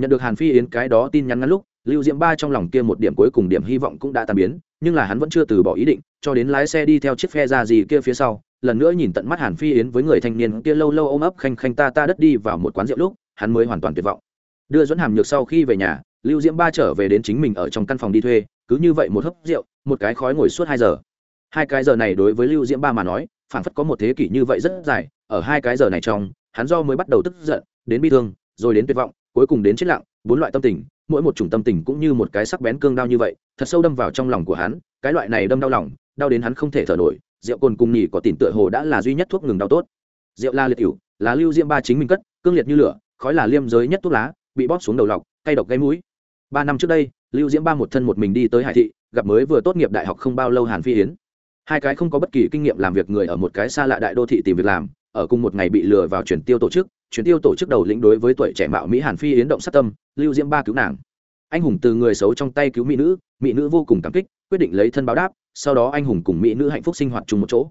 Nhận được hàn phi yến cái đó tin nhắn ngắn lúc, lưu diễm ba trong lòng kia một điểm cuối cùng điểm hy vọng cũng đã tan biến, nhưng là hắn vẫn chưa từ bỏ ý định, cho đến lái xe đi theo chiếc phe ra gì kia phía sau, lần nữa nhìn tận mắt hàn phi yến với người thanh niên kia lâu lâu ôm ấp khanh khanh ta ta đất đi vào một quán rượu lúc, hắn mới hoàn toàn tuyệt vọng. Đưa dẫn hàm nhược sau khi về nhà, lưu diễm ba trở về đến chính mình ở trong căn phòng đi thuê, cứ như vậy một hớp rượu, một cái khói ngồi suốt hai giờ. Hai cái giờ này đối với lưu diễm ba mà nói phản phất có một thế kỷ như vậy rất dài, ở hai cái giờ này trong, hắn do mới bắt đầu tức giận, đến bi thương, rồi đến tuyệt vọng, cuối cùng đến chết lặng, bốn loại tâm tình, mỗi một chủng tâm tình cũng như một cái sắc bén cương đao như vậy, thật sâu đâm vào trong lòng của hắn, cái loại này đâm đau lòng, đau đến hắn không thể thở nổi, rượu cồn cùng nhỉ có tiền tựa hồ đã là duy nhất thuốc ngừng đau tốt. Rượu la liệt cửu là lưu diễm ba chính mình cất, cương liệt như lửa, khói là liêm giới nhất thuốc lá, bị bóp xuống đầu lọc, cay độc gây mũi. Ba năm trước đây, lưu diễm ba một thân một mình đi tới hải thị, gặp mới vừa tốt nghiệp đại học không bao lâu hàn phi yến hai cái không có bất kỳ kinh nghiệm làm việc người ở một cái xa lạ đại đô thị tìm việc làm, ở cùng một ngày bị lừa vào chuyển tiêu tổ chức, chuyển tiêu tổ chức đầu lĩnh đối với tuổi trẻ mạo mỹ hàn phi yến động sát tâm, lưu diễm ba cứu nàng. Anh hùng từ người xấu trong tay cứu mỹ nữ mỹ nữ vô cùng cảm kích, quyết định lấy thân báo đáp, sau đó anh hùng cùng mỹ nữ hạnh phúc sinh hoạt chung một chỗ.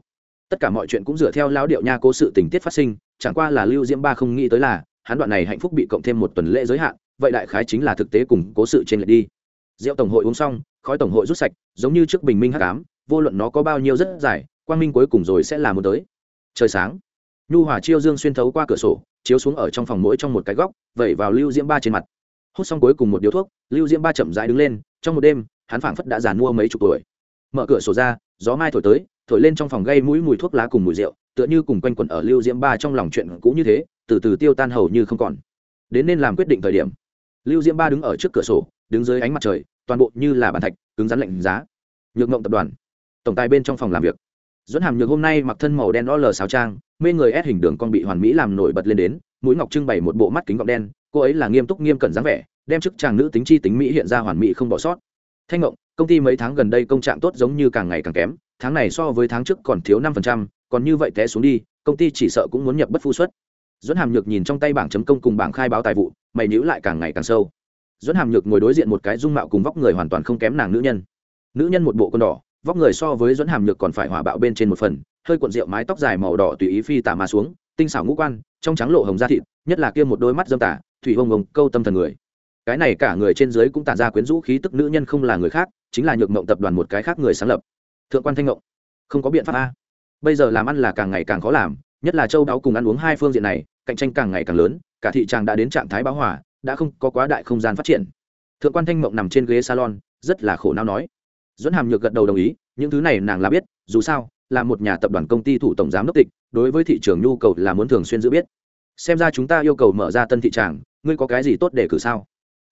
Tất cả mọi chuyện cũng dựa theo lão điệu nha cố sự tình tiết phát sinh, chẳng qua là lưu diễm ba không nghĩ tới là, hắn đoạn này hạnh phúc bị cộng thêm một tuần lễ giới hạn, vậy đại khái chính là thực tế cùng cố sự trên lệch đi. Rượu tổng hội uống xong, khói tổng hội rút sạch, giống như trước bình minh hắc ám vô luận nó có bao nhiêu rất dài, quang minh cuối cùng rồi sẽ là một tới. Trời sáng. Nhu hòa chiêu dương xuyên thấu qua cửa sổ, chiếu xuống ở trong phòng mỗi trong một cái góc, vẩy vào lưu diễm ba trên mặt. Hút xong cuối cùng một điếu thuốc, lưu diễm ba chậm rãi đứng lên, trong một đêm, hắn phảng phất đã giàn mua mấy chục tuổi. Mở cửa sổ ra, gió mai thổi tới, thổi lên trong phòng gây mũi mùi thuốc lá cùng mùi rượu, tựa như cùng quanh quẩn ở lưu diễm ba trong lòng chuyện cũ như thế, từ từ tiêu tan hầu như không còn. Đến nên làm quyết định thời điểm, lưu diễm ba đứng ở trước cửa sổ, đứng dưới ánh mặt trời, toàn bộ như là bàn thạch, cứng rắn lạnh giá. Nhược ngộng tập đoàn tổng tài bên trong phòng làm việc. Dẫn hàm nhược hôm nay mặc thân màu đen o lờ sáo trang, mê người ép hình đường con bị hoàn mỹ làm nổi bật lên đến, mũi ngọc trưng bày một bộ mắt kính gọng đen, cô ấy là nghiêm túc nghiêm cẩn dáng vẻ, đem chức chàng nữ tính chi tính mỹ hiện ra hoàn mỹ không bỏ sót. Thanh ngộng, công ty mấy tháng gần đây công trạng tốt giống như càng ngày càng kém, tháng này so với tháng trước còn thiếu năm phần trăm, còn như vậy té xuống đi, công ty chỉ sợ cũng muốn nhập bất phu xuất dẫn hàm nhược nhìn trong tay bảng chấm công cùng bảng khai báo tài vụ, mày nhữ lại càng ngày càng sâu. Dẫn hàm nhược ngồi đối diện một cái dung mạo cùng vóc người hoàn toàn không kém nàng nữ nhân. Nữ nhân một bộ con đỏ vóc người so với dẫn hàm nhược còn phải hỏa bạo bên trên một phần, hơi cuộn rượu mái tóc dài màu đỏ tùy ý phi tả mà xuống, tinh xảo ngũ quan, trong trắng lộ hồng da thịt, nhất là kia một đôi mắt dâm tả thủy hồng hồng, câu tâm thần người. Cái này cả người trên dưới cũng tản ra quyến rũ khí tức nữ nhân không là người khác, chính là nhược mộng tập đoàn một cái khác người sáng lập. Thượng quan thanh ngộng, không có biện pháp a. Bây giờ làm ăn là càng ngày càng khó làm, nhất là châu đáo cùng ăn uống hai phương diện này, cạnh tranh càng ngày càng lớn, cả thị tràng đã đến trạng thái báo hỏa đã không có quá đại không gian phát triển. Thượng quan thanh mộng nằm trên ghế salon, rất là khổ não nói dẫn hàm nhược gật đầu đồng ý, những thứ này nàng là biết, dù sao, là một nhà tập đoàn công ty thủ tổng giám đốc tịch, đối với thị trường nhu cầu là muốn thường xuyên giữ biết. Xem ra chúng ta yêu cầu mở ra tân thị tràng, ngươi có cái gì tốt để cử sao?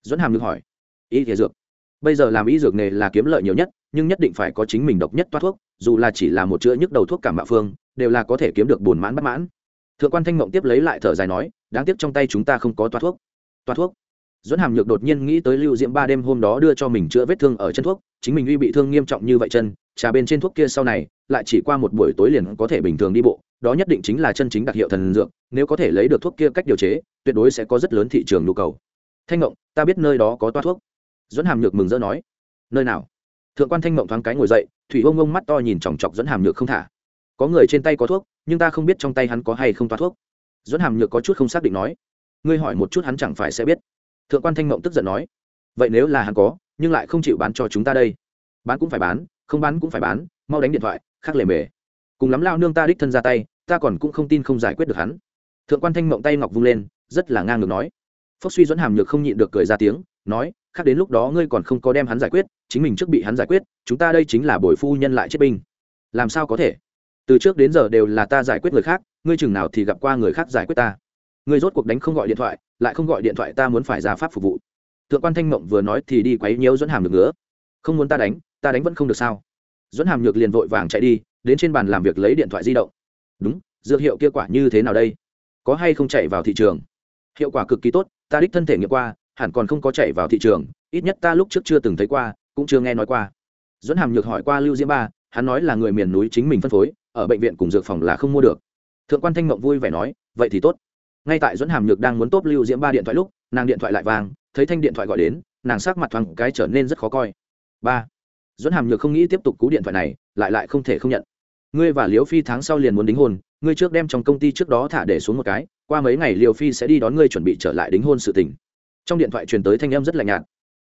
Dẫn hàm nhược hỏi. Y thể dược. Bây giờ làm y dược nghề là kiếm lợi nhiều nhất, nhưng nhất định phải có chính mình độc nhất toát thuốc, dù là chỉ là một chữa nhức đầu thuốc cảm bạo phương, đều là có thể kiếm được bùn mãn bất mãn. Thượng quan thanh mộng tiếp lấy lại thở dài nói, đáng tiếc trong tay chúng ta không có toát thuốc. Toát thuốc? Dẫn hàm nhược đột nhiên nghĩ tới lưu diễm ba đêm hôm đó đưa cho mình chữa vết thương ở chân thuốc, chính mình uy bị thương nghiêm trọng như vậy chân, trà bên trên thuốc kia sau này, lại chỉ qua một buổi tối liền có thể bình thường đi bộ, đó nhất định chính là chân chính đặc hiệu thần dược, nếu có thể lấy được thuốc kia cách điều chế, tuyệt đối sẽ có rất lớn thị trường nhu cầu. Thanh ngộng, ta biết nơi đó có toa thuốc. Dẫn hàm nhược mừng rỡ nói. Nơi nào? Thượng quan thanh ngộng thoáng cái ngồi dậy, thủy ông ông mắt to nhìn chòng chọc dẫn hàm nhược không thả. Có người trên tay có thuốc, nhưng ta không biết trong tay hắn có hay không toa thuốc. Dẫn hàm nhược có chút không xác định nói. Ngươi hỏi một chút hắn chẳng phải sẽ biết thượng quan thanh mộng tức giận nói, vậy nếu là hắn có, nhưng lại không chịu bán cho chúng ta đây, bán cũng phải bán, không bán cũng phải bán, mau đánh điện thoại, khác lề mề. Cùng lắm lao nương ta đích thân ra tay, ta còn cũng không tin không giải quyết được hắn. Thượng quan thanh mộng tay ngọc vung lên, rất là ngang ngược nói. Phúc suy dẫn hàm nhược không nhịn được cười ra tiếng, nói, khác đến lúc đó ngươi còn không có đem hắn giải quyết, chính mình trước bị hắn giải quyết, chúng ta đây chính là bồi phu nhân lại chết binh. Làm sao có thể? Từ trước đến giờ đều là ta giải quyết người khác, ngươi chừng nào thì gặp qua người khác giải quyết ta? Ngươi rốt cuộc đánh không gọi điện thoại, lại không gọi điện thoại ta muốn phải ra pháp phục vụ. Thượng quan thanh mộng vừa nói thì đi quấy nhiễu dẫn hàm được nữa không muốn ta đánh ta đánh vẫn không được sao? Dẫn hàm nhược liền vội vàng chạy đi, đến trên bàn làm việc lấy điện thoại di động. Đúng, dược hiệu kia quả như thế nào đây? Có hay không chạy vào thị trường? Hiệu quả cực kỳ tốt, ta đích thân thể nghiệm qua, hẳn còn không có chạy vào thị trường, ít nhất ta lúc trước chưa từng thấy qua, cũng chưa nghe nói qua. Dẫn hàm nhược hỏi qua lưu diễm ba, hắn nói là người miền núi chính mình phân phối, ở bệnh viện cùng dược phòng là không mua được. Thượng quan thanh mộng vui vẻ nói, vậy thì tốt ngay tại dẫn hàm nhược đang muốn tốt lưu diễm ba điện thoại lúc, nàng điện thoại lại vang, thấy thanh điện thoại gọi đến, nàng sắc mặt thoáng cái trở nên rất khó coi. Ba. Dẫn hàm nhược không nghĩ tiếp tục cú điện thoại này, lại lại không thể không nhận. Ngươi và liễu phi tháng sau liền muốn đính hôn, ngươi trước đem trong công ty trước đó thả để xuống một cái, qua mấy ngày liễu phi sẽ đi đón ngươi chuẩn bị trở lại đính hôn sự tình. Trong điện thoại truyền tới thanh em rất lạnh nhạt.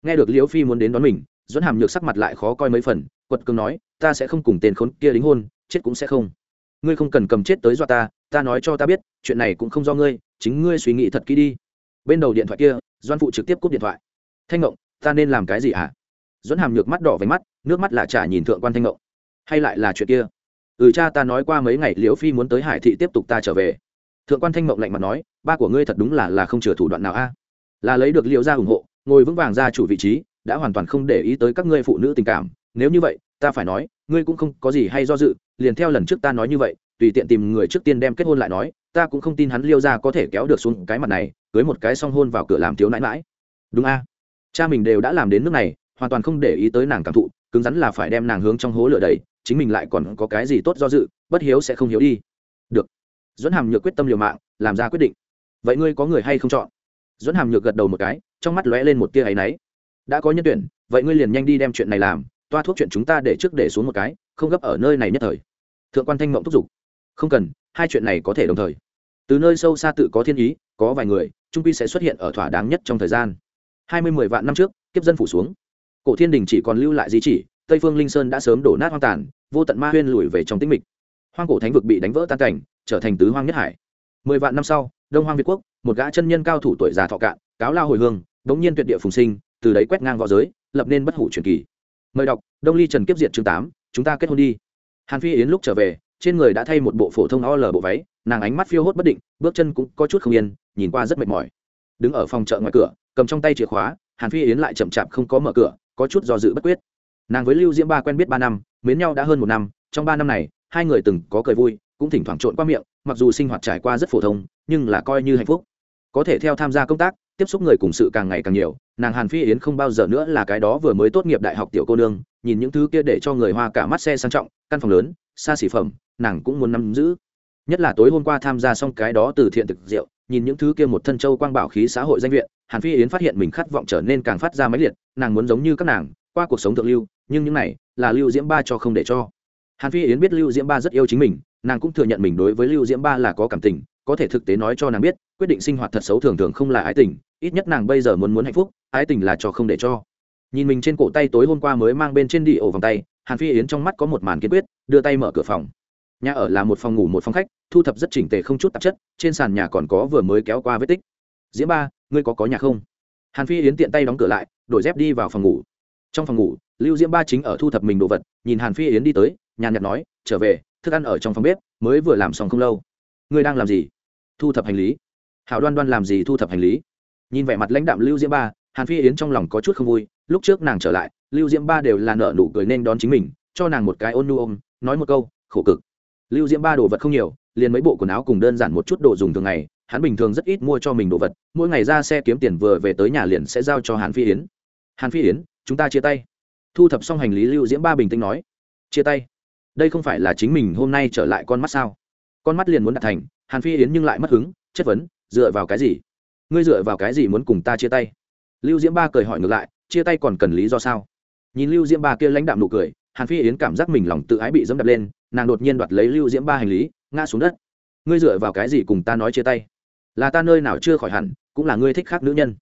Nghe được liễu phi muốn đến đón mình dẫn hàm nhược sắc mặt lại khó coi mấy phần, quật cường nói, ta sẽ không cùng tên khốn kia đính hôn, chết cũng sẽ không. Ngươi không cần cầm chết tới dọa ta ta nói cho ta biết, chuyện này cũng không do ngươi, chính ngươi suy nghĩ thật kỹ đi. Bên đầu điện thoại kia, doan phụ trực tiếp cúp điện thoại. Thanh ngộng, ta nên làm cái gì hả? Dẫn hàm nhược mắt đỏ váy mắt, nước mắt là chả nhìn thượng quan thanh ngộng. Hay lại là chuyện kia? Ừ cha ta nói qua mấy ngày liễu phi muốn tới hải thị tiếp tục ta trở về. Thượng quan thanh mộng lạnh mặt nói, ba của ngươi thật đúng là là không chừa thủ đoạn nào a? Là lấy được liễu gia ủng hộ, ngồi vững vàng ra chủ vị trí, đã hoàn toàn không để ý tới các ngươi phụ nữ tình cảm. Nếu như vậy, ta phải nói, ngươi cũng không có gì hay do dự, liền theo lần trước ta nói như vậy tùy tiện tìm người trước tiên đem kết hôn lại nói, ta cũng không tin hắn liêu ra có thể kéo được xuống cái mặt này, cưới một cái song hôn vào cửa làm thiếu nãi mãi đúng a. Cha mình đều đã làm đến nước này, hoàn toàn không để ý tới nàng cảm thụ, cứng rắn là phải đem nàng hướng trong hố lửa đầy chính mình lại còn có cái gì tốt do dự, bất hiếu sẽ không hiếu đi. Được. Dẫn hàm nhược quyết tâm liều mạng, làm ra quyết định. Vậy ngươi có người hay không chọn? Dẫn hàm nhược gật đầu một cái, trong mắt lóe lên một tia áy náy. Đã có nhân tuyển, vậy ngươi liền nhanh đi đem chuyện này làm, toa thuốc chuyện chúng ta để trước để xuống một cái, không gấp ở nơi này nhất thời. Thượng quan thanh mộng thúc giục không cần, hai chuyện này có thể đồng thời. Từ nơi sâu xa tự có thiên ý, có vài người, trung quy sẽ xuất hiện ở thỏa đáng nhất trong thời gian. Hai mươi mười vạn năm trước, kiếp dân phủ xuống. Cổ thiên đình chỉ còn lưu lại di chỉ, tây phương linh sơn đã sớm đổ nát hoang tàn, vô tận ma huyên lùi về trong tĩnh mịch. Hoang cổ thánh vực bị đánh vỡ tan cảnh, trở thành tứ hoang nhất hải. Mười vạn năm sau, đông hoang việt quốc, một gã chân nhân cao thủ tuổi già thọ cạn, cáo lao hồi hương, đống nhiên tuyệt địa phùng sinh, từ đấy quét ngang v õ giới, lập nên bất hủ truyền kỳ. Mời đọc, đông ly trần kiếp diệt chương tám, chúng ta kết hôn đi. Hàn phi yến lúc trở về trên người đã thay một bộ phổ thông o l bộ váy, nàng ánh mắt phiêu hốt bất định, bước chân cũng có chút không yên, nhìn qua rất mệt mỏi. Đứng ở phòng chợ ngoài cửa, cầm trong tay chìa khóa, hàn phi yến lại chậm chạp không có mở cửa, có chút do dự bất quyết. Nàng với lưu diễm ba quen biết ba năm, mến nhau đã hơn một năm, trong ba năm này, hai người từng có cười vui, cũng thỉnh thoảng trộn qua miệng, mặc dù sinh hoạt trải qua rất phổ thông, nhưng là coi như hạnh phúc. Có thể theo tham gia công tác, tiếp xúc người cùng sự càng ngày càng nhiều, nàng hàn phi yến không bao giờ nữa là cái đó vừa mới tốt nghiệp đại học tiểu cô nương, nhìn những thứ kia để cho người hoa cả mắt xe sang trọng, căn phòng lớn xa xỉ phẩm, nàng cũng muốn nắm giữ. Nhất là tối hôm qua tham gia xong cái đó từ thiện thực rượu, nhìn những thứ kia một thân châu quang bảo khí xã hội danh viện, hàn phi yến phát hiện mình khát vọng trở nên càng phát ra máy liệt, nàng muốn giống như các nàng, qua cuộc sống thượng lưu, nhưng những này là lưu diễm ba cho không để cho. Hàn phi yến biết lưu diễm ba rất yêu chính mình, nàng cũng thừa nhận mình đối với lưu diễm ba là có cảm tình, có thể thực tế nói cho nàng biết, quyết định sinh hoạt thật xấu thường thường không là ái tình, ít nhất nàng bây giờ muốn muốn hạnh phúc, ái tình là cho không để cho. Nhìn mình trên cổ tay tối hôm qua mới mang bên trên đi ổ vòng tay hàn phi yến trong mắt có một màn kiên quyết, đưa tay mở cửa phòng. Nhà ở là một phòng ngủ một phòng khách, thu thập rất chỉnh tề không chút tạp chất, trên sàn nhà còn có vừa mới kéo qua vết tích. Diễm ba, ngươi có có nhà không? Hàn phi yến tiện tay đóng cửa lại, đổi dép đi vào phòng ngủ. Trong phòng ngủ, lưu diễm ba chính ở thu thập mình đồ vật, nhìn hàn phi yến đi tới, nhàn nhạt nói, trở về, thức ăn ở trong phòng bếp, mới vừa làm xong không lâu. Ngươi đang làm gì? Thu thập hành lý. Hảo đoan đoan làm gì thu thập hành lý? Nhìn vẻ mặt lãnh đạm lưu diễm ba, hàn phi yến trong lòng có chút không vui, lúc trước nàng trở lại lưu diễm ba đều là nợ nụ cười nên đón chính mình, cho nàng một cái ôn nu ôm, nói một câu, khổ cực. Lưu diễm ba đồ vật không nhiều, liền mấy bộ quần áo cùng đơn giản một chút đồ dùng thường ngày, hắn bình thường rất ít mua cho mình đồ vật, mỗi ngày ra xe kiếm tiền vừa về tới nhà liền sẽ giao cho hàn phi yến. Hàn phi yến, chúng ta chia tay. Thu thập xong hành lý, lưu diễm ba bình tĩnh nói, chia tay? Đây không phải là chính mình hôm nay trở lại con mắt sao? Con mắt liền muốn đặt thành, hàn phi yến nhưng lại mất hứng, chất vấn, dựa vào cái gì? Ngươi dựa vào cái gì muốn cùng ta chia tay? Lưu diễm ba cười hỏi ngược lại, chia tay còn cần lý do sao? Nhìn lưu diễm ba kia lãnh đạm nụ cười, hàn phi yến cảm giác mình lòng tự ái bị dẫm đập lên, nàng đột nhiên đoạt lấy lưu diễm ba hành lý, ngã xuống đất. Ngươi dựa vào cái gì cùng ta nói chia tay? Là ta nơi nào chưa khỏi hẳn, cũng là ngươi thích khác nữ nhân.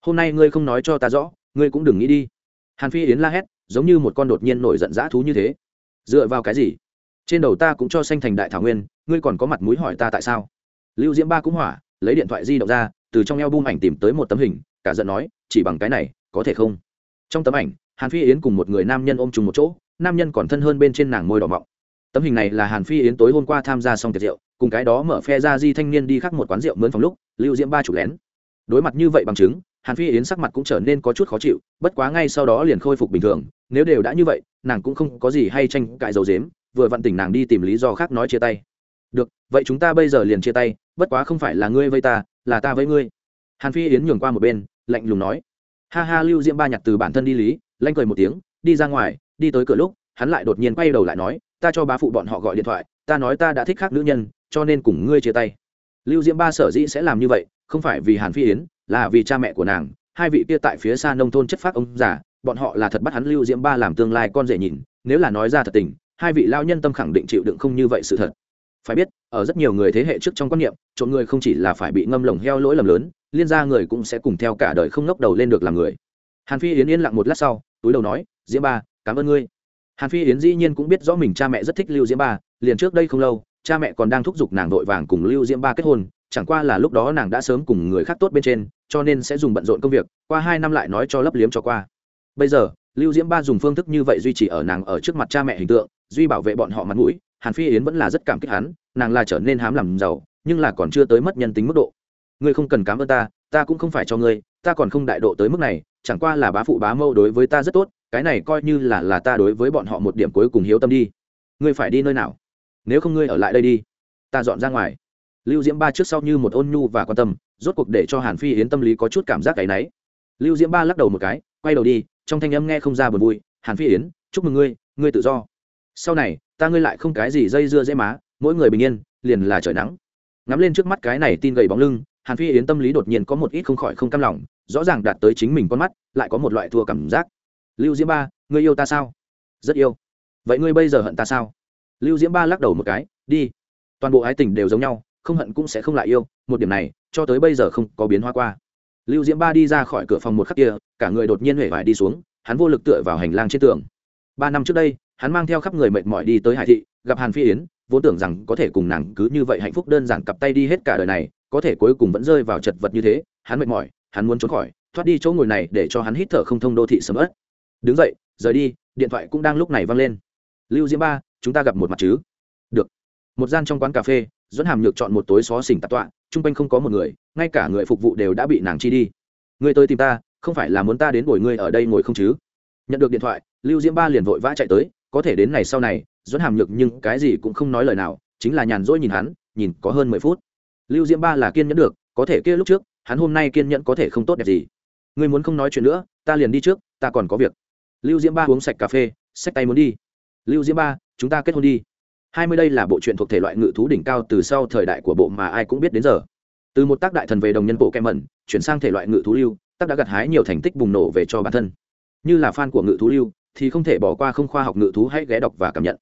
Hôm nay ngươi không nói cho ta rõ, ngươi cũng đừng nghĩ đi. Hàn phi yến la hét, giống như một con đột nhiên nổi giận dã thú như thế. Dựa vào cái gì? Trên đầu ta cũng cho sanh thành đại thảo nguyên, ngươi còn có mặt mũi hỏi ta tại sao? Lưu diễm ba cũng hỏa, lấy điện thoại di động ra, từ trong eo bung ảnh tìm tới một tấm hình, cả giận nói, chỉ bằng cái này, có thể không? Trong tấm ảnh hàn phi yến cùng một người nam nhân ôm chung một chỗ, nam nhân còn thân hơn bên trên nàng môi đỏ mọng. Tấm hình này là hàn phi yến tối hôm qua tham gia xong tiệc rượu, cùng cái đó mở phe ra di thanh niên đi khắc một quán rượu mướn phòng lúc, lưu diễm ba chủ lén. Đối mặt như vậy bằng chứng, hàn phi yến sắc mặt cũng trở nên có chút khó chịu, bất quá ngay sau đó liền khôi phục bình thường, nếu đều đã như vậy, nàng cũng không có gì hay tranh cãi dầu dếm vừa vặn tỉnh nàng đi tìm lý do khác nói chia tay. Được, vậy chúng ta bây giờ liền chia tay, bất quá không phải là ngươi với ta, là ta với ngươi. Hàn phi yến nhường qua một bên, lạnh lùng nói. Ha ha, lưu diễm ba nhặt từ bản thân đi lý lanh cười một tiếng, đi ra ngoài, đi tới cửa lúc, hắn lại đột nhiên quay đầu lại nói, ta cho bá phụ bọn họ gọi điện thoại, ta nói ta đã thích khác nữ nhân, cho nên cùng ngươi chia tay. Lưu diễm ba sở dĩ sẽ làm như vậy, không phải vì hàn phi yến, là vì cha mẹ của nàng. Hai vị kia tại phía xa nông thôn chất phác ông già, bọn họ là thật bắt hắn lưu diễm ba làm tương lai con rể nhìn, nếu là nói ra thật tình, hai vị lao nhân tâm khẳng định chịu đựng không như vậy sự thật. Phải biết, ở rất nhiều người thế hệ trước trong quan niệm, trộm người không chỉ là phải bị ngâm lồng heo lỗi lầm lớn, liên gia người cũng sẽ cùng theo cả đời không ngóc đầu lên được làm người hàn phi yến yên lặng một lát sau, túi đầu nói, diễm ba, cảm ơn ngươi. Hàn phi yến dĩ nhiên cũng biết rõ mình cha mẹ rất thích lưu diễm ba, liền trước đây không lâu, cha mẹ còn đang thúc giục nàng vội vàng cùng lưu diễm ba kết hôn, chẳng qua là lúc đó nàng đã sớm cùng người khác tốt bên trên, cho nên sẽ dùng bận rộn công việc, qua hai năm lại nói cho lấp liếm cho qua. Bây giờ, lưu diễm ba dùng phương thức như vậy duy trì ở nàng ở trước mặt cha mẹ hình tượng, duy bảo vệ bọn họ mặt mũi, hàn phi yến vẫn là rất cảm kích hắn, nàng là trở nên hám làm giàu, nhưng là còn chưa tới mất nhân tính mức độ. Ngươi không cần cám ơn ta ta cũng không phải cho ngươi, ta còn không đại độ tới mức này chẳng qua là bá phụ bá mâu đối với ta rất tốt, cái này coi như là là ta đối với bọn họ một điểm cuối cùng hiếu tâm đi. Ngươi phải đi nơi nào? Nếu không ngươi ở lại đây đi. Ta dọn ra ngoài. Lưu diễm ba trước sau như một ôn nhu và quan tâm, rốt cuộc để cho hàn phi yến tâm lý có chút cảm giác cái náy. Lưu diễm ba lắc đầu một cái, quay đầu đi, trong thanh âm nghe không ra buồn vui, hàn phi yến, chúc mừng ngươi ngươi tự do. Sau này, ta ngươi lại không cái gì dây dưa dễ má, mỗi người bình yên, liền là trời nắng. Ngắm lên trước mắt cái này tin gầy bóng lưng hàn phi yến tâm lý đột nhiên có một ít không khỏi không cam lòng, rõ ràng đạt tới chính mình con mắt, lại có một loại thua cảm giác. Lưu diễm ba, ngươi yêu ta sao? Rất yêu. Vậy ngươi bây giờ hận ta sao? Lưu diễm ba lắc đầu một cái, đi. Toàn bộ ái tình đều giống nhau, không hận cũng sẽ không lại yêu, một điểm này, cho tới bây giờ không có biến hóa qua. Lưu diễm ba đi ra khỏi cửa phòng một khắc kia, cả người đột nhiên huệ vải đi xuống, hắn vô lực tựa vào hành lang trên tường. Ba năm trước đây, hắn mang theo khắp người mệt mỏi đi tới hải thị, gặp hàn phi yến, vốn tưởng rằng có thể cùng nàng cứ như vậy hạnh phúc đơn giản cặp tay đi hết cả đời này có thể cuối cùng vẫn rơi vào chật vật như thế, hắn mệt mỏi, hắn muốn trốn khỏi, thoát đi chỗ ngồi này để cho hắn hít thở không thông đô thị sầm ớt. Đứng dậy, rời đi, điện thoại cũng đang lúc này văng lên. Lưu diễm ba, chúng ta gặp một mặt chứ? Được. Một gian trong quán cà phê dẫn hàm nhược chọn một tối xó xỉnh tạp tọa, chung quanh không có một người, ngay cả người phục vụ đều đã bị nàng chi đi. Người tới tìm ta, không phải là muốn ta đến ngồi ngươi ở đây ngồi không chứ? Nhận được điện thoại, lưu diễm ba liền vội vã chạy tới, có thể đến này sau này dẫn hàm nhược nhưng cái gì cũng không nói lời nào, chính là nhàn rỗi nhìn hắn, nhìn có hơn mười phút lưu diễm ba là kiên nhẫn được, có thể kia lúc trước, hắn hôm nay kiên nhẫn có thể không tốt đẹp gì. Ngươi muốn không nói chuyện nữa, ta liền đi trước, ta còn có việc. Lưu diễm ba uống sạch cà phê, xách tay muốn đi. Lưu diễm ba, chúng ta kết hôn đi. Hai mươi đây là bộ truyện thuộc thể loại ngự thú đỉnh cao từ sau thời đại của bộ mà ai cũng biết đến giờ. Từ một tác đại thần về đồng nhân bộ kem mẩn chuyển sang thể loại ngự thú lưu, tác đã gặt hái nhiều thành tích bùng nổ về cho bản thân. Như là fan của ngự thú lưu, thì không thể bỏ qua không khoa học ngự thú hãy ghé đọc và cảm nhận.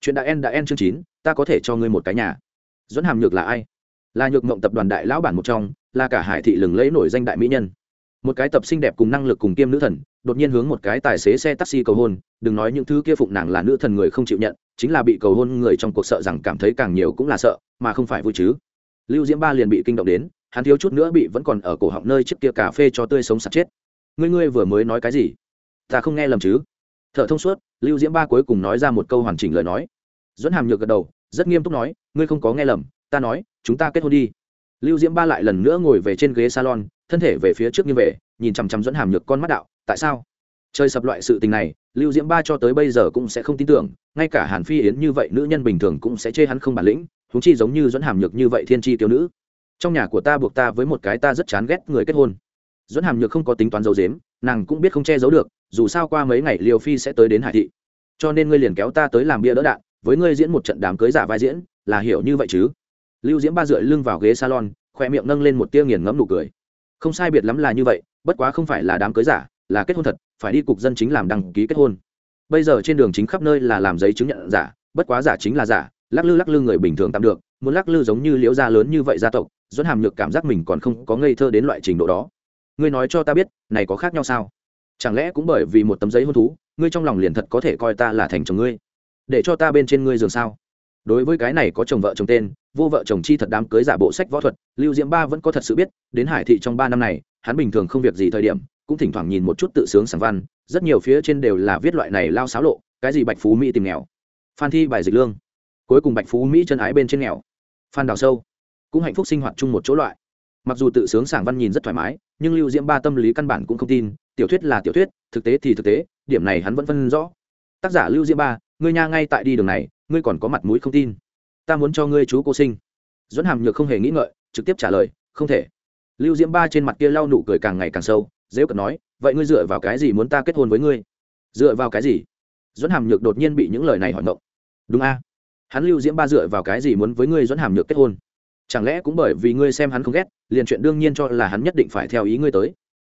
Chuyện đã en đã en chương chín, ta có thể cho ngươi một cái nhà. Dẫn hàm nhược là ai? Là nhược mộng tập đoàn đại lão bản một trong, là cả hải thị lừng lẫy nổi danh đại mỹ nhân. Một cái tập xinh đẹp cùng năng lực cùng kiêm nữ thần, đột nhiên hướng một cái tài xế xe taxi cầu hôn, đừng nói những thứ kia phụng nàng là nữ thần người không chịu nhận, chính là bị cầu hôn người trong cuộc sợ rằng cảm thấy càng nhiều cũng là sợ, mà không phải vui chứ. Lưu diễm ba liền bị kinh động đến, hắn thiếu chút nữa bị vẫn còn ở cổ họng nơi trước kia cà phê cho tươi sống sạch chết. Ngươi ngươi vừa mới nói cái gì? Ta không nghe lầm chứ? Thợ thông suốt, lưu diễm ba cuối cùng nói ra một câu hoàn chỉnh lời nói. Dẫn hàm nhược gật đầu, rất nghiêm túc nói, ngươi không có nghe lầm ta nói, chúng ta kết hôn đi. Lưu diễm ba lại lần nữa ngồi về trên ghế salon, thân thể về phía trước như về, nhìn chằm chằm dẫn hàm nhược con mắt đạo, tại sao? Chơi sập loại sự tình này, lưu diễm ba cho tới bây giờ cũng sẽ không tin tưởng, ngay cả hàn phi yến như vậy nữ nhân bình thường cũng sẽ chê hắn không bản lĩnh húng chi giống như dẫn hàm nhược như vậy thiên tri tiêu nữ. Trong nhà của ta buộc ta với một cái ta rất chán ghét người kết hôn. Dẫn hàm nhược không có tính toán dấu dếm nàng cũng biết không che giấu được, dù sao qua mấy ngày liều phi sẽ tới đến hải thị. Cho nên ngươi liền kéo ta tới làm bia đỡ đạn, với ngươi diễn một trận đám cưới giả vai diễn, là hiểu như vậy chứ? Lưu diễm ba dựa lưng vào ghế salon khoe miệng nâng lên một tia nghiền ngẫm nụ cười. Không sai biệt lắm là như vậy, bất quá không phải là đám cưới giả, là kết hôn thật, phải đi cục dân chính làm đăng ký kết hôn. Bây giờ trên đường chính khắp nơi là làm giấy chứng nhận giả, bất quá giả chính là giả, lắc lư lắc lư người bình thường tạm được, muốn lắc lư giống như liễu gia lớn như vậy gia tộc dẫn hàm nhược cảm giác mình còn không có ngây thơ đến loại trình độ đó. Ngươi nói cho ta biết, này có khác nhau sao? Chẳng lẽ cũng bởi vì một tấm giấy hôn thú, ngươi trong lòng liền thật có thể coi ta là thành chồng ngươi? Để cho ta bên trên ngươi giường sao? Đối với cái này có chồng vợ chồng tên, vô vợ chồng chi thật đám cưới giả bộ sách võ thuật, lưu diễm ba vẫn có thật sự biết, đến hải thị trong ba năm này, hắn bình thường không việc gì thời điểm, cũng thỉnh thoảng nhìn một chút tự sướng sáng văn, rất nhiều phía trên đều là viết loại này lao xáo lộ, cái gì bạch phú mỹ tìm nghèo, phan thi bài dịch lương, cuối cùng bạch phú mỹ chân ái bên trên nghèo, phan đào sâu, cũng hạnh phúc sinh hoạt chung một chỗ loại. Mặc dù tự sướng sảng văn nhìn rất thoải mái, nhưng lưu diễm ba tâm lý căn bản cũng không tin, tiểu thuyết là tiểu thuyết, thực tế thì thực tế, điểm này hắn vẫn phân rõ. Tác giả lưu diễm ba, ngươi nha ngay tại đi đường này ngươi còn có mặt mũi không tin. Ta muốn cho ngươi chú cô sinh. Dẫn hàm nhược không hề nghĩ ngợi, trực tiếp trả lời, không thể. Lưu diễm ba trên mặt kia lau nụ cười càng ngày càng sâu, dễ cận nói, vậy ngươi dựa vào cái gì muốn ta kết hôn với ngươi? Dựa vào cái gì? Dẫn hàm nhược đột nhiên bị những lời này hỏi ngộng đúng a. Hắn lưu diễm ba dựa vào cái gì muốn với ngươi dẫn hàm nhược kết hôn? Chẳng lẽ cũng bởi vì ngươi xem hắn không ghét, liền chuyện đương nhiên cho là hắn nhất định phải theo ý ngươi tới?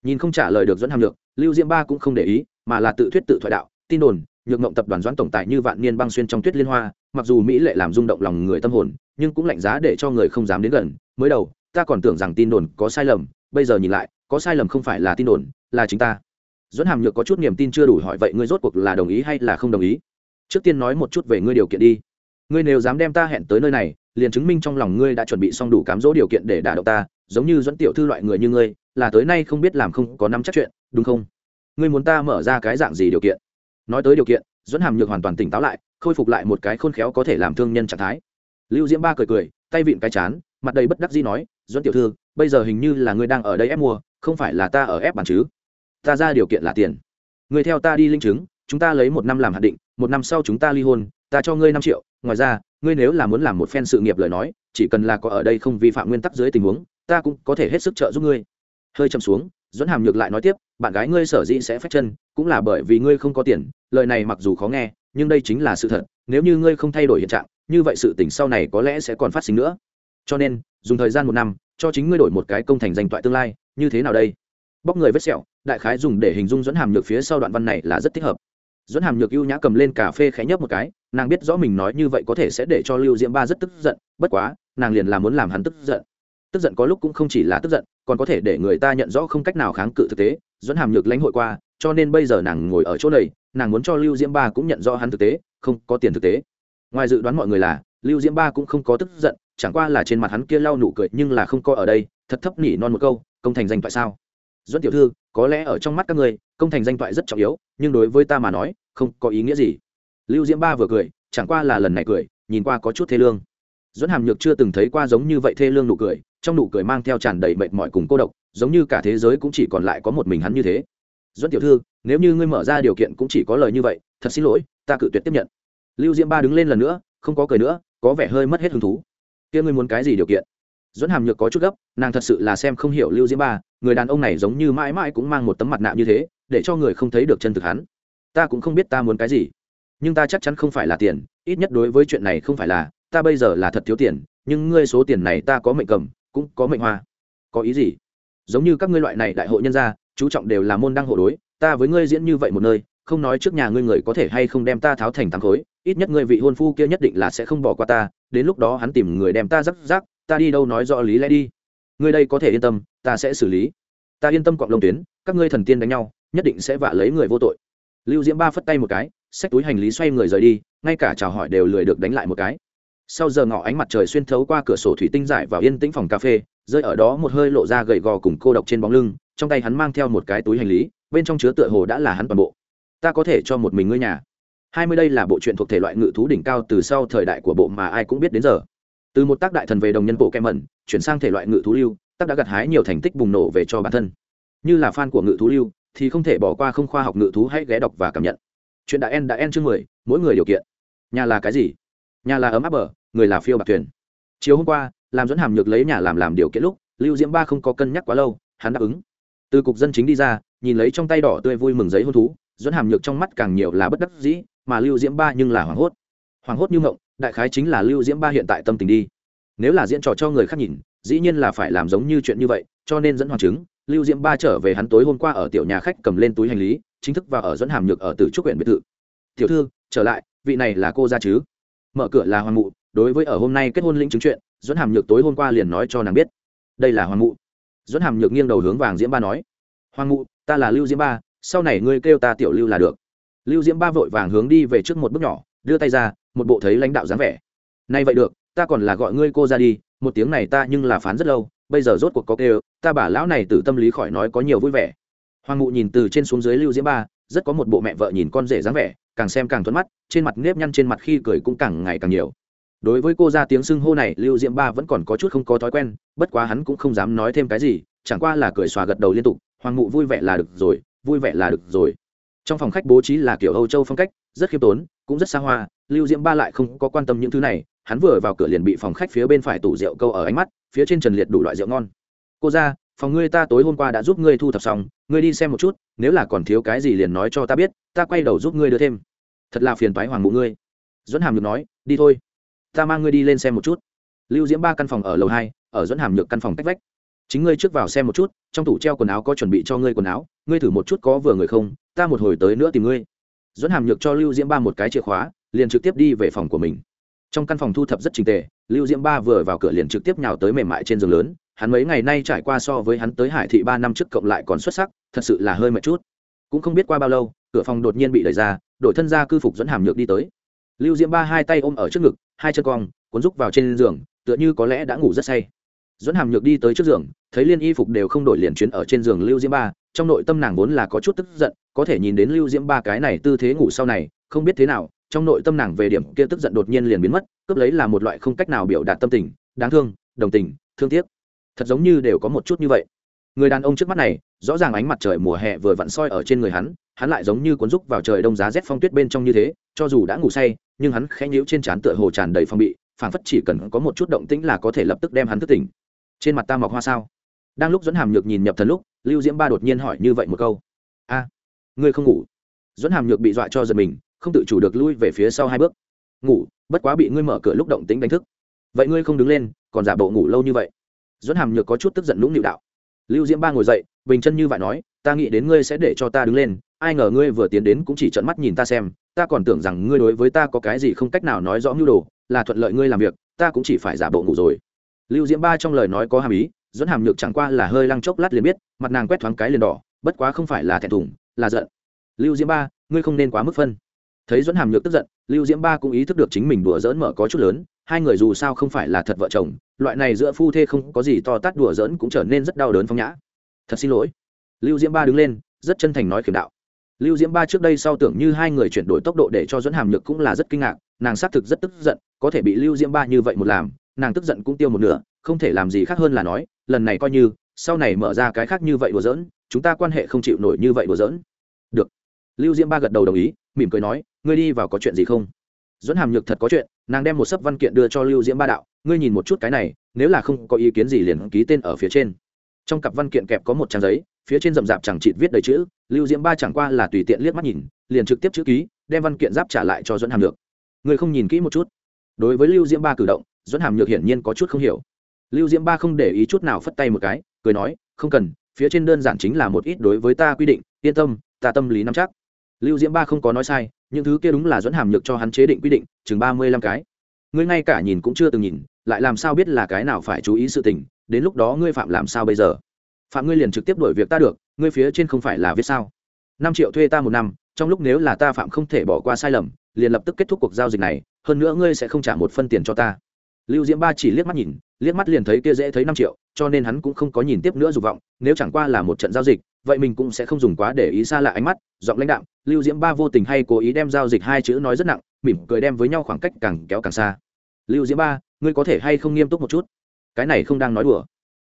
Nhìn không trả lời được dẫn hàm nhược, lưu diễm ba cũng không để ý, mà là tự thuyết tự thoại đạo, tin đồn nhược mộng tập đoàn doãn tổng tài như vạn niên băng xuyên trong tuyết liên hoa, mặc dù mỹ lệ làm rung động lòng người tâm hồn, nhưng cũng lạnh giá để cho người không dám đến gần. Mới đầu, ta còn tưởng rằng tin đồn có sai lầm, bây giờ nhìn lại, có sai lầm không phải là tin đồn, là chính ta. Dẫn hàm nhược có chút niềm tin chưa đủ hỏi vậy ngươi rốt cuộc là đồng ý hay là không đồng ý? Trước tiên nói một chút về ngươi điều kiện đi. Ngươi nếu dám đem ta hẹn tới nơi này, liền chứng minh trong lòng ngươi đã chuẩn bị xong đủ cám dỗ điều kiện để đả động ta, giống như dẫn tiểu thư loại người như ngươi, là tới nay không biết làm không có nắm chắc chuyện, đúng không? Ngươi muốn ta mở ra cái dạng gì điều kiện? Nói tới điều kiện dẫn hàm nhược hoàn toàn tỉnh táo lại, khôi phục lại một cái khôn khéo có thể làm thương nhân trạng thái. Lưu diễm ba cười cười, tay vịn cái chán, mặt đầy bất đắc dĩ nói dẫn tiểu thư, bây giờ hình như là ngươi đang ở đây ép mua, không phải là ta ở ép bàn chứ? Ta ra điều kiện là tiền. Người theo ta đi linh chứng, chúng ta lấy một năm làm hạt định, một năm sau chúng ta ly hôn, ta cho ngươi năm triệu. Ngoài ra, ngươi nếu là muốn làm một phen sự nghiệp lời nói, chỉ cần là có ở đây không vi phạm nguyên tắc dưới tình huống, ta cũng có thể hết sức trợ giúp ngươi. Hơi chậm xuống dẫn hàm nhược lại nói tiếp, bạn gái ngươi sở dĩ sẽ phách chân, cũng là bởi vì ngươi không có tiền, lời này mặc dù khó nghe, nhưng đây chính là sự thật, nếu như ngươi không thay đổi hiện trạng, như vậy sự tỉnh sau này có lẽ sẽ còn phát sinh nữa. Cho nên, dùng thời gian một năm, cho chính ngươi đổi một cái công thành danh toại tương lai, như thế nào đây? Bóc người vết sẹo, đại khái dùng để hình dung dẫn hàm nhược phía sau đoạn văn này là rất thích hợp. Dẫn hàm nhược ưu nhã cầm lên cà phê khẽ nhấp một cái, nàng biết rõ mình nói như vậy có thể sẽ để cho lưu diễm ba rất tức giận, bất quá, nàng liền là muốn làm hắn tức giận tức giận có lúc cũng không chỉ là tức giận, còn có thể để người ta nhận rõ không cách nào kháng cự thực tế. Dẫn hàm nhược lãnh hội qua, cho nên bây giờ nàng ngồi ở chỗ này, nàng muốn cho lưu diễm ba cũng nhận rõ hắn thực tế, không có tiền thực tế. Ngoài dự đoán mọi người là, lưu diễm ba cũng không có tức giận, chẳng qua là trên mặt hắn kia lau nụ cười nhưng là không có ở đây, thật thấp nỉ non một câu, công thành danh tại sao? Dẫn tiểu thư, có lẽ ở trong mắt các ngươi công thành danh thoại rất trọng yếu, nhưng đối với ta mà nói, không có ý nghĩa gì. Lưu diễm ba vừa cười, chẳng qua là lần này cười, nhìn qua có chút thê lương dẫn hàm nhược chưa từng thấy qua giống như vậy thê lương nụ cười, trong nụ cười mang theo tràn đầy mệt mỏi cùng cô độc, giống như cả thế giới cũng chỉ còn lại có một mình hắn như thế. Dẫn tiểu thư, nếu như ngươi mở ra điều kiện cũng chỉ có lời như vậy, thật xin lỗi, ta cự tuyệt tiếp nhận. Lưu diễm ba đứng lên lần nữa, không có cười nữa, có vẻ hơi mất hết hứng thú. Kia ngươi muốn cái gì điều kiện? Dẫn hàm nhược có chút gấp, nàng thật sự là xem không hiểu lưu diễm ba, người đàn ông này giống như mãi mãi cũng mang một tấm mặt nạ như thế, để cho người không thấy được chân thực hắn. Ta cũng không biết ta muốn cái gì, nhưng ta chắc chắn không phải là tiền, ít nhất đối với chuyện này không phải là ta bây giờ là thật thiếu tiền, nhưng ngươi số tiền này ta có mệnh cầm, cũng có mệnh hoa. Có ý gì? Giống như các ngươi loại này đại hội nhân gia, chú trọng đều là môn đăng hộ đối, ta với ngươi diễn như vậy một nơi, không nói trước nhà ngươi người có thể hay không đem ta tháo thành thắng khối, ít nhất ngươi vị hôn phu kia nhất định là sẽ không bỏ qua ta, đến lúc đó hắn tìm người đem ta rắc rắc ta đi đâu nói rõ lý lẽ đi. Ngươi đây có thể yên tâm, ta sẽ xử lý. Ta yên tâm quạng lông tuyến, các ngươi thần tiên đánh nhau, nhất định sẽ vạ lấy người vô tội. Lưu diễm ba phất tay một cái, xách túi hành lý xoay người rời đi, ngay cả chào hỏi đều lười được đánh lại một cái sau giờ ngọ ánh mặt trời xuyên thấu qua cửa sổ thủy tinh giải vào yên tĩnh phòng cà phê, rơi ở đó một hơi lộ ra gầy gò cùng cô độc trên bóng lưng, trong tay hắn mang theo một cái túi hành lý, bên trong chứa tựa hồ đã là hắn toàn bộ. Ta có thể cho một mình ngươi nhà. Hai mươi đây là bộ truyện thuộc thể loại ngự thú đỉnh cao từ sau thời đại của bộ mà ai cũng biết đến giờ. Từ một tác đại thần về đồng nhân bộ kem mẩn, chuyển sang thể loại ngự thú lưu, tác đã gặt hái nhiều thành tích bùng nổ về cho bản thân. Như là fan của ngự thú lưu, thì không thể bỏ qua không khoa học ngự thú hãy ghé đọc và cảm nhận. Chuyện đã en đã en chương mười, mỗi người điều kiện. Nhà là cái gì? Nhà là ấm áp bờ người là phiêu bạc thuyền. Chiều hôm qua, làm dẫn hàm nhược lấy nhà làm làm điều kiện lúc, lưu diễm ba không có cân nhắc quá lâu, hắn đáp ứng. Từ cục dân chính đi ra, nhìn lấy trong tay đỏ tươi vui mừng giấy hôn thú, dẫn hàm nhược trong mắt càng nhiều là bất đắc dĩ, mà lưu diễm ba nhưng là hoảng hốt. Hoảng hốt như ngộng đại khái chính là lưu diễm ba hiện tại tâm tình đi. Nếu là diễn trò cho người khác nhìn, dĩ nhiên là phải làm giống như chuyện như vậy, cho nên dẫn hoàng chứng, lưu diễm ba trở về hắn tối hôm qua ở tiểu nhà khách cầm lên túi hành lý, chính thức vào ở dẫn hàm nhược ở từ trúc huyện biệt thự. Tiểu thư, trở lại, vị này là cô ra chứ? Mở cửa là hoàng mụ đối với ở hôm nay kết hôn lĩnh chứng chuyện dẫn hàm nhược tối hôm qua liền nói cho nàng biết. Đây là hoàng mụ. Dẫn hàm nhược nghiêng đầu hướng vàng diễm ba nói. Hoàng mụ, ta là lưu diễm ba, sau này ngươi kêu ta tiểu lưu là được. Lưu diễm ba vội vàng hướng đi về trước một bước nhỏ, đưa tay ra, một bộ thấy lãnh đạo dáng vẻ. Nay vậy được, ta còn là gọi ngươi cô ra đi, một tiếng này ta nhưng là phán rất lâu, bây giờ rốt cuộc có kêu, ta bà lão này từ tâm lý khỏi nói có nhiều vui vẻ. Hoàng ngụ nhìn từ trên xuống dưới lưu diễm ba, rất có một bộ mẹ vợ nhìn con rể dáng vẻ, càng xem càng thuận mắt, trên mặt nếp nhăn trên mặt khi cười cũng càng ngày càng nhiều đối với cô ra tiếng xưng hô này, lưu diễm ba vẫn còn có chút không có thói quen, bất quá hắn cũng không dám nói thêm cái gì, chẳng qua là cười xòa gật đầu liên tục, hoàng ngụ vui vẻ là được rồi, vui vẻ là được rồi. Trong phòng khách bố trí là kiểu âu châu phong cách, rất khiêm tốn, cũng rất xa hoa, lưu diễm ba lại không có quan tâm những thứ này, hắn vừa vào cửa liền bị phòng khách phía bên phải tủ rượu câu ở ánh mắt, phía trên trần liệt đủ loại rượu ngon. Cô ra, phòng ngươi ta tối hôm qua đã giúp ngươi thu thập xong, ngươi đi xem một chút, nếu là còn thiếu cái gì liền nói cho ta biết, ta quay đầu giúp ngươi đưa thêm. Thật là phiền toái hoàng mụ ngươi. Dẫn hàm được nói, đi thôi ta mang ngươi đi lên xem một chút. Lưu diễm ba căn phòng ở lầu hai, ở dẫn hàm nhược căn phòng cách vách. Chính ngươi trước vào xem một chút, trong tủ treo quần áo có chuẩn bị cho ngươi quần áo, ngươi thử một chút có vừa người không, ta một hồi tới nữa tìm ngươi. Dẫn hàm nhược cho lưu diễm ba một cái chìa khóa, liền trực tiếp đi về phòng của mình. Trong căn phòng thu thập rất trình tề, lưu diễm ba vừa vào cửa liền trực tiếp nhào tới mềm mại trên giường lớn, hắn mấy ngày nay trải qua so với hắn tới hải thị ba năm trước cộng lại còn xuất sắc, thật sự là hơi mệt chút. Cũng không biết qua bao lâu, cửa phòng đột nhiên bị đẩy ra, đổi thân ra cư phục dẫn hàm nhược đi tới lưu diễm ba hai tay ôm ở trước ngực, hai chân cong, cuốn rúc vào trên giường, tựa như có lẽ đã ngủ rất say. Dẫn hàm nhược đi tới trước giường, thấy liên y phục đều không đổi liền chuyến ở trên giường lưu diễm ba, trong nội tâm nàng vốn là có chút tức giận, có thể nhìn đến lưu diễm ba cái này tư thế ngủ sau này, không biết thế nào, trong nội tâm nàng về điểm kia tức giận đột nhiên liền biến mất, cướp lấy là một loại không cách nào biểu đạt tâm tình, đáng thương, đồng tình, thương tiếc. Thật giống như đều có một chút như vậy. Người đàn ông trước mắt này, rõ ràng ánh mặt trời mùa hè vừa vặn soi ở trên người hắn hắn lại giống như cuốn rúc vào trời đông giá rét phong tuyết bên trong như thế, cho dù đã ngủ say nhưng hắn khẽ nhíu trên trán tựa hồ tràn đầy phong bị, phảng phất chỉ cần có một chút động tĩnh là có thể lập tức đem hắn thức tỉnh. Trên mặt ta mọc hoa sao? Đang lúc dẫn hàm nhược nhìn nhập thần lúc, lưu diễm ba đột nhiên hỏi như vậy một câu. A, ngươi không ngủ? Dẫn hàm nhược bị dọa cho giật mình, không tự chủ được lui về phía sau hai bước. Ngủ, bất quá bị ngươi mở cửa lúc động tính đánh thức. Vậy ngươi không đứng lên, còn giả bộ ngủ lâu như vậy? Dẫn hàm nhược có chút tức giận lũng nịu đạo. Lưu diễm ba ngồi dậy, bình chân như vậy nói, ta nghĩ đến ngươi sẽ để cho ta đứng lên, ai ngờ ngươi vừa tiến đến cũng chỉ trận mắt nhìn ta xem ta còn tưởng rằng ngươi đối với ta có cái gì không cách nào nói rõ mưu đồ, là thuận lợi ngươi làm việc, ta cũng chỉ phải giả bộ ngủ rồi. Lưu diễm ba trong lời nói có hàm ý, dẫn hàm nhược chẳng qua là hơi lăng chốc lát liền biết, mặt nàng quét thoáng cái liền đỏ, bất quá không phải là thẹn thùng, là giận. Lưu diễm ba, ngươi không nên quá mức phân. Thấy dẫn hàm nhược tức giận, lưu diễm ba cũng ý thức được chính mình đùa dỡn mở có chút lớn, hai người dù sao không phải là thật vợ chồng, loại này giữa phu thê không có gì to tát đùa dỡn cũng trở nên rất đau đớn phong nhã. Thật xin lỗi. Lưu diễm ba đứng lên, rất chân thành nói khiểm đạo lưu diễm ba trước đây sau tưởng như hai người chuyển đổi tốc độ để cho dẫn hàm nhược cũng là rất kinh ngạc, nàng xác thực rất tức giận, có thể bị lưu diễm ba như vậy một làm, nàng tức giận cũng tiêu một nửa, không thể làm gì khác hơn là nói, lần này coi như, sau này mở ra cái khác như vậy đùa giỡn, chúng ta quan hệ không chịu nổi như vậy đùa giỡn. Được. Lưu diễm ba gật đầu đồng ý, mỉm cười nói, ngươi đi vào có chuyện gì không? Dẫn hàm nhược thật có chuyện, nàng đem một sấp văn kiện đưa cho lưu diễm ba đạo, ngươi nhìn một chút cái này, nếu là không có ý kiến gì liền ký tên ở phía trên trong cặp văn kiện kẹp có một trang giấy, phía trên rậm rạp chẳng chịt viết đầy chữ, lưu diễm ba chẳng qua là tùy tiện liếc mắt nhìn, liền trực tiếp chữ ký, đem văn kiện giáp trả lại cho dẫn hàm nhược. Người không nhìn kỹ một chút. Đối với lưu diễm ba cử động dẫn hàm nhược hiển nhiên có chút không hiểu. Lưu diễm ba không để ý chút nào phất tay một cái, cười nói, không cần, phía trên đơn giản chính là một ít đối với ta quy định, yên tâm, ta tâm lý nắm chắc. Lưu diễm ba không có nói sai, những thứ kia đúng là dẫn hàm nhược cho hắn chế định quy định, chừng ba mươi lăm cái. Ngươi ngay cả nhìn cũng chưa từng nhìn, lại làm sao biết là cái nào phải chú ý sự tình đến lúc đó ngươi phạm làm sao bây giờ? Phạm ngươi liền trực tiếp đổi việc ta được, ngươi phía trên không phải là viết sao? Năm triệu thuê ta một năm, trong lúc nếu là ta phạm không thể bỏ qua sai lầm, liền lập tức kết thúc cuộc giao dịch này, hơn nữa ngươi sẽ không trả một phân tiền cho ta. Lưu diễm ba chỉ liếc mắt nhìn, liếc mắt liền thấy kia dễ thấy năm triệu, cho nên hắn cũng không có nhìn tiếp nữa dục vọng, nếu chẳng qua là một trận giao dịch, vậy mình cũng sẽ không dùng quá để ý xa lạ ánh mắt, giọng lãnh đạo lưu diễm ba vô tình hay cố ý đem giao dịch hai chữ nói rất nặng, mỉm cười đem với nhau khoảng cách càng kéo càng xa. Lưu diễm ba, ngươi có thể hay không nghiêm túc một chút? Cái này không đang nói đùa.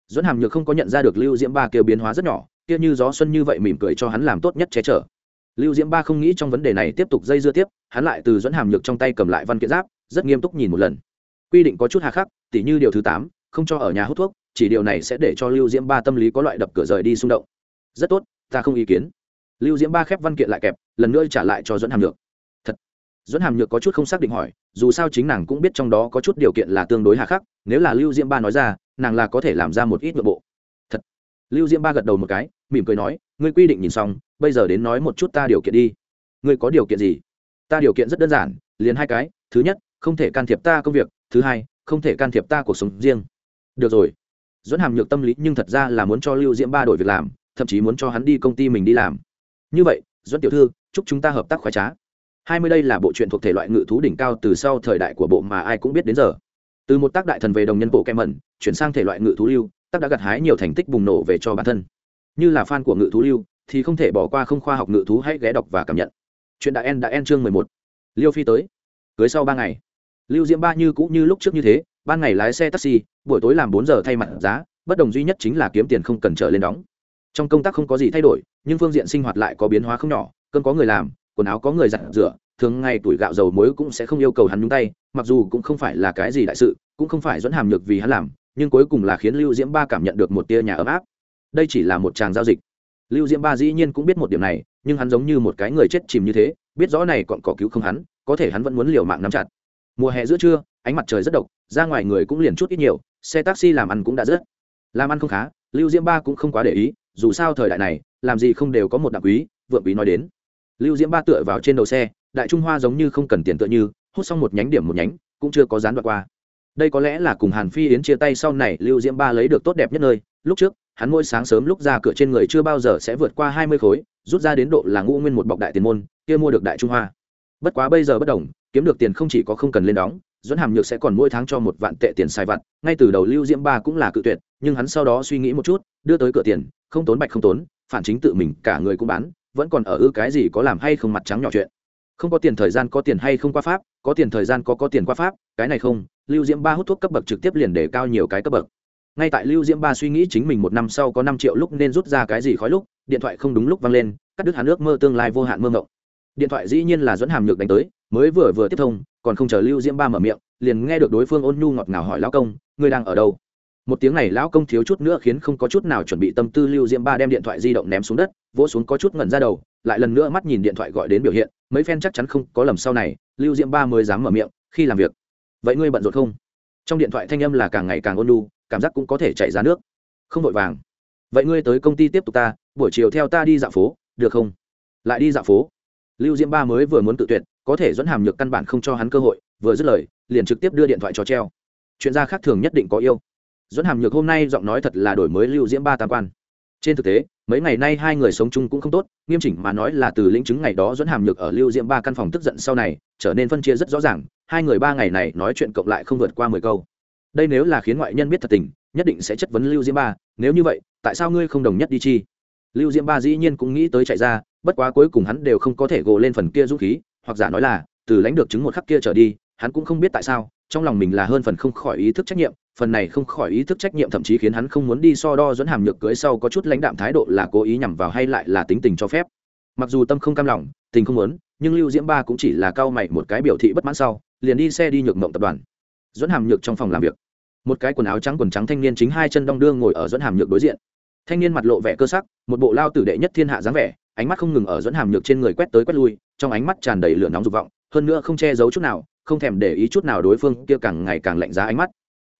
Dẫn hàm nhược không có nhận ra được lưu diễm ba kêu biến hóa rất nhỏ, kia như gió xuân như vậy mỉm cười cho hắn làm tốt nhất che chở. Lưu diễm ba không nghĩ trong vấn đề này tiếp tục dây dưa tiếp, hắn lại từ dẫn hàm nhược trong tay cầm lại văn kiện giáp, rất nghiêm túc nhìn một lần. Quy định có chút hà khắc, tỉ như điều thứ tám, không cho ở nhà hút thuốc, chỉ điều này sẽ để cho lưu diễm ba tâm lý có loại đập cửa rời đi xung động. Rất tốt, ta không ý kiến. Lưu diễm ba khép văn kiện lại kẹp, lần nữa trả lại cho dẫn hàm nhược dẫn hàm nhược có chút không xác định hỏi, dù sao chính nàng cũng biết trong đó có chút điều kiện là tương đối hà khắc, nếu là lưu diễm ba nói ra, nàng là có thể làm ra một ít nội bộ. Thật. Lưu diễm ba gật đầu một cái, mỉm cười nói, ngươi quy định nhìn xong, bây giờ đến nói một chút ta điều kiện đi. Ngươi có điều kiện gì? Ta điều kiện rất đơn giản, liền hai cái, thứ nhất, không thể can thiệp ta công việc, thứ hai, không thể can thiệp ta cuộc sống riêng. Được rồi. Dẫn hàm nhược tâm lý nhưng thật ra là muốn cho lưu diễm ba đổi việc làm, thậm chí muốn cho hắn đi công ty mình đi làm. Như vậy dẫn tiểu thư, chúc chúng ta hợp tác khoái trá hai mươi đây là bộ truyện thuộc thể loại ngự thú đỉnh cao từ sau thời đại của bộ mà ai cũng biết đến giờ. Từ một tác đại thần về đồng nhân bộ kem mẩn, chuyển sang thể loại ngự thú lưu, tác đã gặt hái nhiều thành tích bùng nổ về cho bản thân. Như là fan của ngự thú lưu, thì không thể bỏ qua không khoa học ngự thú hãy ghé đọc và cảm nhận. Chuyện đại en đã en chương mười một. Liêu phi tới. Cưới sau ba ngày. Lưu diễm ba như cũ như lúc trước như thế, ban ngày lái xe taxi, buổi tối làm bốn giờ thay mặt giá, bất đồng duy nhất chính là kiếm tiền không cần trở lên đóng. Trong công tác không có gì thay đổi, nhưng phương diện sinh hoạt lại có biến hóa không nhỏ, cơn có người làm quần áo có người giặt rửa, thường ngày tuổi gạo dầu muối cũng sẽ không yêu cầu hắn nhúng tay, mặc dù cũng không phải là cái gì đại sự, cũng không phải dẫn hàm nhược vì hắn làm, nhưng cuối cùng là khiến lưu diễm ba cảm nhận được một tia nhà ấm áp. Đây chỉ là một tràng giao dịch. Lưu diễm ba dĩ nhiên cũng biết một điểm này, nhưng hắn giống như một cái người chết chìm như thế, biết rõ này còn có cứu không hắn, có thể hắn vẫn muốn liều mạng nắm chặt. Mùa hè giữa trưa, ánh mặt trời rất độc, ra ngoài người cũng liền chút ít nhiều, xe taxi làm ăn cũng đã rất. Làm ăn không khá, lưu diễm ba cũng không quá để ý, dù sao thời đại này, làm gì không đều có một đặc quý, vượng quý nói đến lưu diễm ba tựa vào trên đầu xe, đại trung hoa giống như không cần tiền tựa như, hút xong một nhánh điểm một nhánh, cũng chưa có dán đoạn qua. Đây có lẽ là cùng hàn phi yến chia tay sau này lưu diễm ba lấy được tốt đẹp nhất nơi, lúc trước, hắn mỗi sáng sớm lúc ra cửa trên người chưa bao giờ sẽ vượt qua hai mươi khối, rút ra đến độ là ngũ nguyên một bọc đại tiền môn, kia mua được đại trung hoa. Bất quá bây giờ bất đồng, kiếm được tiền không chỉ có không cần lên đóng, dẫn hàm nhược sẽ còn mỗi tháng cho một vạn tệ tiền xài vặt, ngay từ đầu lưu diễm ba cũng là cự tuyệt, nhưng hắn sau đó suy nghĩ một chút, đưa tới cửa tiền, không tốn bạch không tốn, phản chính tự mình cả người cũng bán vẫn còn ở ư cái gì có làm hay không mặt trắng nhỏ chuyện. Không có tiền thời gian có tiền hay không qua pháp, có tiền thời gian có có tiền qua pháp, cái này không, lưu diễm ba hút thuốc cấp bậc trực tiếp liền để cao nhiều cái cấp bậc. Ngay tại lưu diễm ba suy nghĩ chính mình một năm sau có năm triệu lúc nên rút ra cái gì khói lúc, điện thoại không đúng lúc vang lên, cắt đứt hắn ước mơ tương lai vô hạn mơ mộng. Điện thoại dĩ nhiên là dẫn hàm nhược đánh tới, mới vừa vừa tiếp thông, còn không chờ lưu diễm ba mở miệng, liền nghe được đối phương ôn nhu ngọt ngào hỏi lão công, ngươi đang ở đâu? Một tiếng này lão công thiếu chút nữa khiến không có chút nào chuẩn bị tâm tư, lưu diễm ba đem điện thoại di động ném xuống đất, vỗ xuống có chút ngẩn ra đầu, lại lần nữa mắt nhìn điện thoại gọi đến biểu hiện, mấy phen chắc chắn không có lầm sau này, lưu diễm ba mới dám mở miệng, khi làm việc, vậy ngươi bận rộn không? Trong điện thoại thanh âm là càng ngày càng ôn lu cảm giác cũng có thể chạy ra nước. Không vội vàng. Vậy ngươi tới công ty tiếp tục ta, buổi chiều theo ta đi dạo phố, được không? Lại đi dạo phố. Lưu diễm ba mới vừa muốn tự tuyệt, có thể dẫn hàm nhược căn bản không cho hắn cơ hội, vừa dứt lời, liền trực tiếp đưa điện thoại cho treo. Chuyện gia khác thường nhất định có yêu dẫn hàm nhược hôm nay giọng nói thật là đổi mới lưu diễm ba tam quan. Trên thực tế, mấy ngày nay hai người sống chung cũng không tốt, nghiêm chỉnh mà nói là từ lĩnh chứng ngày đó dẫn hàm nhược ở lưu diễm ba căn phòng tức giận sau này, trở nên phân chia rất rõ ràng, hai người ba ngày này nói chuyện cộng lại không vượt qua mười câu. Đây nếu là khiến ngoại nhân biết thật tình, nhất định sẽ chất vấn lưu diễm ba, nếu như vậy, tại sao ngươi không đồng nhất đi chi? Lưu diễm ba dĩ nhiên cũng nghĩ tới chạy ra, bất quá cuối cùng hắn đều không có thể gồ lên phần kia dũng khí, hoặc giả nói là, từ lãnh được chứng một khắc kia trở đi, hắn cũng không biết tại sao, trong lòng mình là hơn phần không khỏi ý thức trách nhiệm phần này không khỏi ý thức trách nhiệm, thậm chí khiến hắn không muốn đi so đo dẫn hàm nhược cưới sau có chút lãnh đạm thái độ là cố ý nhằm vào hay lại là tính tình cho phép. Mặc dù tâm không cam lòng, tình không muốn, nhưng lưu diễm ba cũng chỉ là cao mày một cái biểu thị bất mãn sau, liền đi xe đi nhược mộng tập đoàn. Dẫn hàm nhược trong phòng làm việc. Một cái quần áo trắng quần trắng thanh niên chính hai chân đong đưa ngồi ở dẫn hàm nhược đối diện. Thanh niên mặt lộ vẻ cơ sắc, một bộ lao tử đệ nhất thiên hạ dáng vẻ, ánh mắt không ngừng ở dẫn hàm nhược trên người quét tới quét lui, trong ánh mắt tràn đầy lửa nóng dục vọng, hơn nữa không che giấu chút nào, không thèm để ý chút nào đối phương, kia càng ngày càng lạnh giá ánh mắt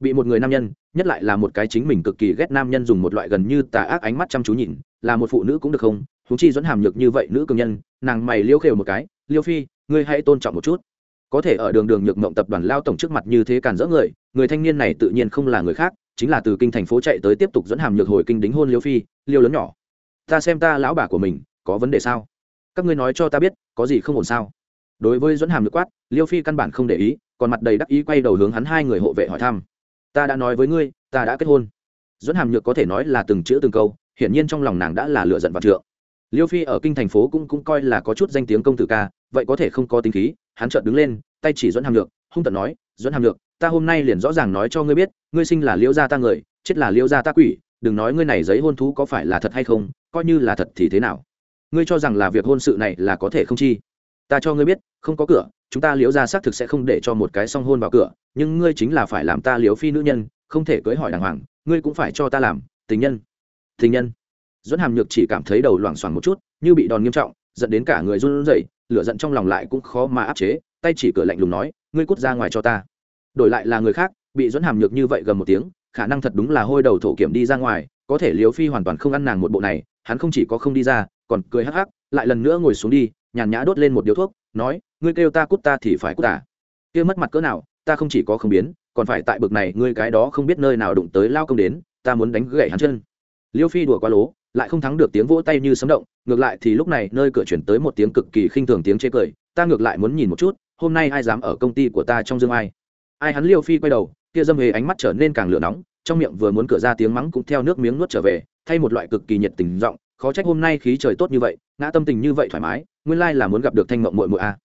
bị một người nam nhân, nhất lại là một cái chính mình cực kỳ ghét nam nhân dùng một loại gần như tà ác ánh mắt chăm chú nhìn, là một phụ nữ cũng được không? Thú chi dẫn hàm nhược như vậy nữ cường nhân, nàng mày liêu khều một cái, liêu phi, ngươi hãy tôn trọng một chút. Có thể ở đường đường nhược mộng tập đoàn lao tổng trước mặt như thế càn rỡ người người thanh niên này tự nhiên không là người khác, chính là từ kinh thành phố chạy tới tiếp tục dẫn hàm nhược hồi kinh đính hôn liêu phi, liêu lớn nhỏ. Ta xem ta lão bà của mình, có vấn đề sao? Các ngươi nói cho ta biết, có gì không ổn sao? Đối với dẫn hàm nhược quát, liêu phi căn bản không để ý, còn mặt đầy đắc ý quay đầu hướng hắn hai người hộ vệ hỏi thăm ta đã nói với ngươi, ta đã kết hôn. Dẫn hàm nhược có thể nói là từng chữ từng câu, hiển nhiên trong lòng nàng đã là lựa giận và trượng. Liêu phi ở kinh thành phố cũng cũng coi là có chút danh tiếng công tử ca, vậy có thể không có tính khí, hắn chợt đứng lên, tay chỉ dẫn hàm nhược, hung tận nói dẫn hàm nhược, ta hôm nay liền rõ ràng nói cho ngươi biết, ngươi sinh là liễu gia ta người, chết là liễu gia ta quỷ, đừng nói ngươi này giấy hôn thú có phải là thật hay không, coi như là thật thì thế nào? Ngươi cho rằng là việc hôn sự này là có thể không chi? Ta cho ngươi biết, không có cửa chúng ta liễu gia xác thực sẽ không để cho một cái song hôn vào cửa, nhưng ngươi chính là phải làm ta liễu phi nữ nhân, không thể cưới hỏi đàng hoàng, ngươi cũng phải cho ta làm, tình nhân. Tình nhân. Dẫn hàm nhược chỉ cảm thấy đầu loảng xoảng một chút, như bị đòn nghiêm trọng dẫn đến cả người run rẩy, lửa giận trong lòng lại cũng khó mà áp chế, tay chỉ cửa lạnh lùng nói, ngươi cút ra ngoài cho ta. Đổi lại là người khác, bị dẫn hàm nhược như vậy gần một tiếng, khả năng thật đúng là hôi đầu thổ kiểm đi ra ngoài, có thể liều phi hoàn toàn không ăn nàng một bộ này, hắn không chỉ có không đi ra, còn cười hắc hắc, lại lần nữa ngồi xuống đi, nhàn nhã đốt lên một điếu thuốc nói, ngươi kêu ta cút ta thì phải cút ta. Kia mất mặt cỡ nào, ta không chỉ có không biến, còn phải tại bực này, ngươi cái đó không biết nơi nào đụng tới lao công đến, ta muốn đánh gậy hắn chân. Liêu phi đùa quá lố, lại không thắng được tiếng vỗ tay như sấm động, ngược lại thì lúc này nơi cửa chuyển tới một tiếng cực kỳ khinh thường tiếng chê cười, ta ngược lại muốn nhìn một chút, hôm nay ai dám ở công ty của ta trong dương ai. Ai hắn liêu phi quay đầu, kia dâm hề ánh mắt trở nên càng lửa nóng, trong miệng vừa muốn cửa ra tiếng mắng cũng theo nước miếng nuốt trở về, thay một loại cực kỳ nhiệt tình giọng, khó trách hôm nay khí trời tốt như vậy, ngã tâm tình như vậy thoải mái nguyên lai là muốn gặp được thanh mộng muội muội a.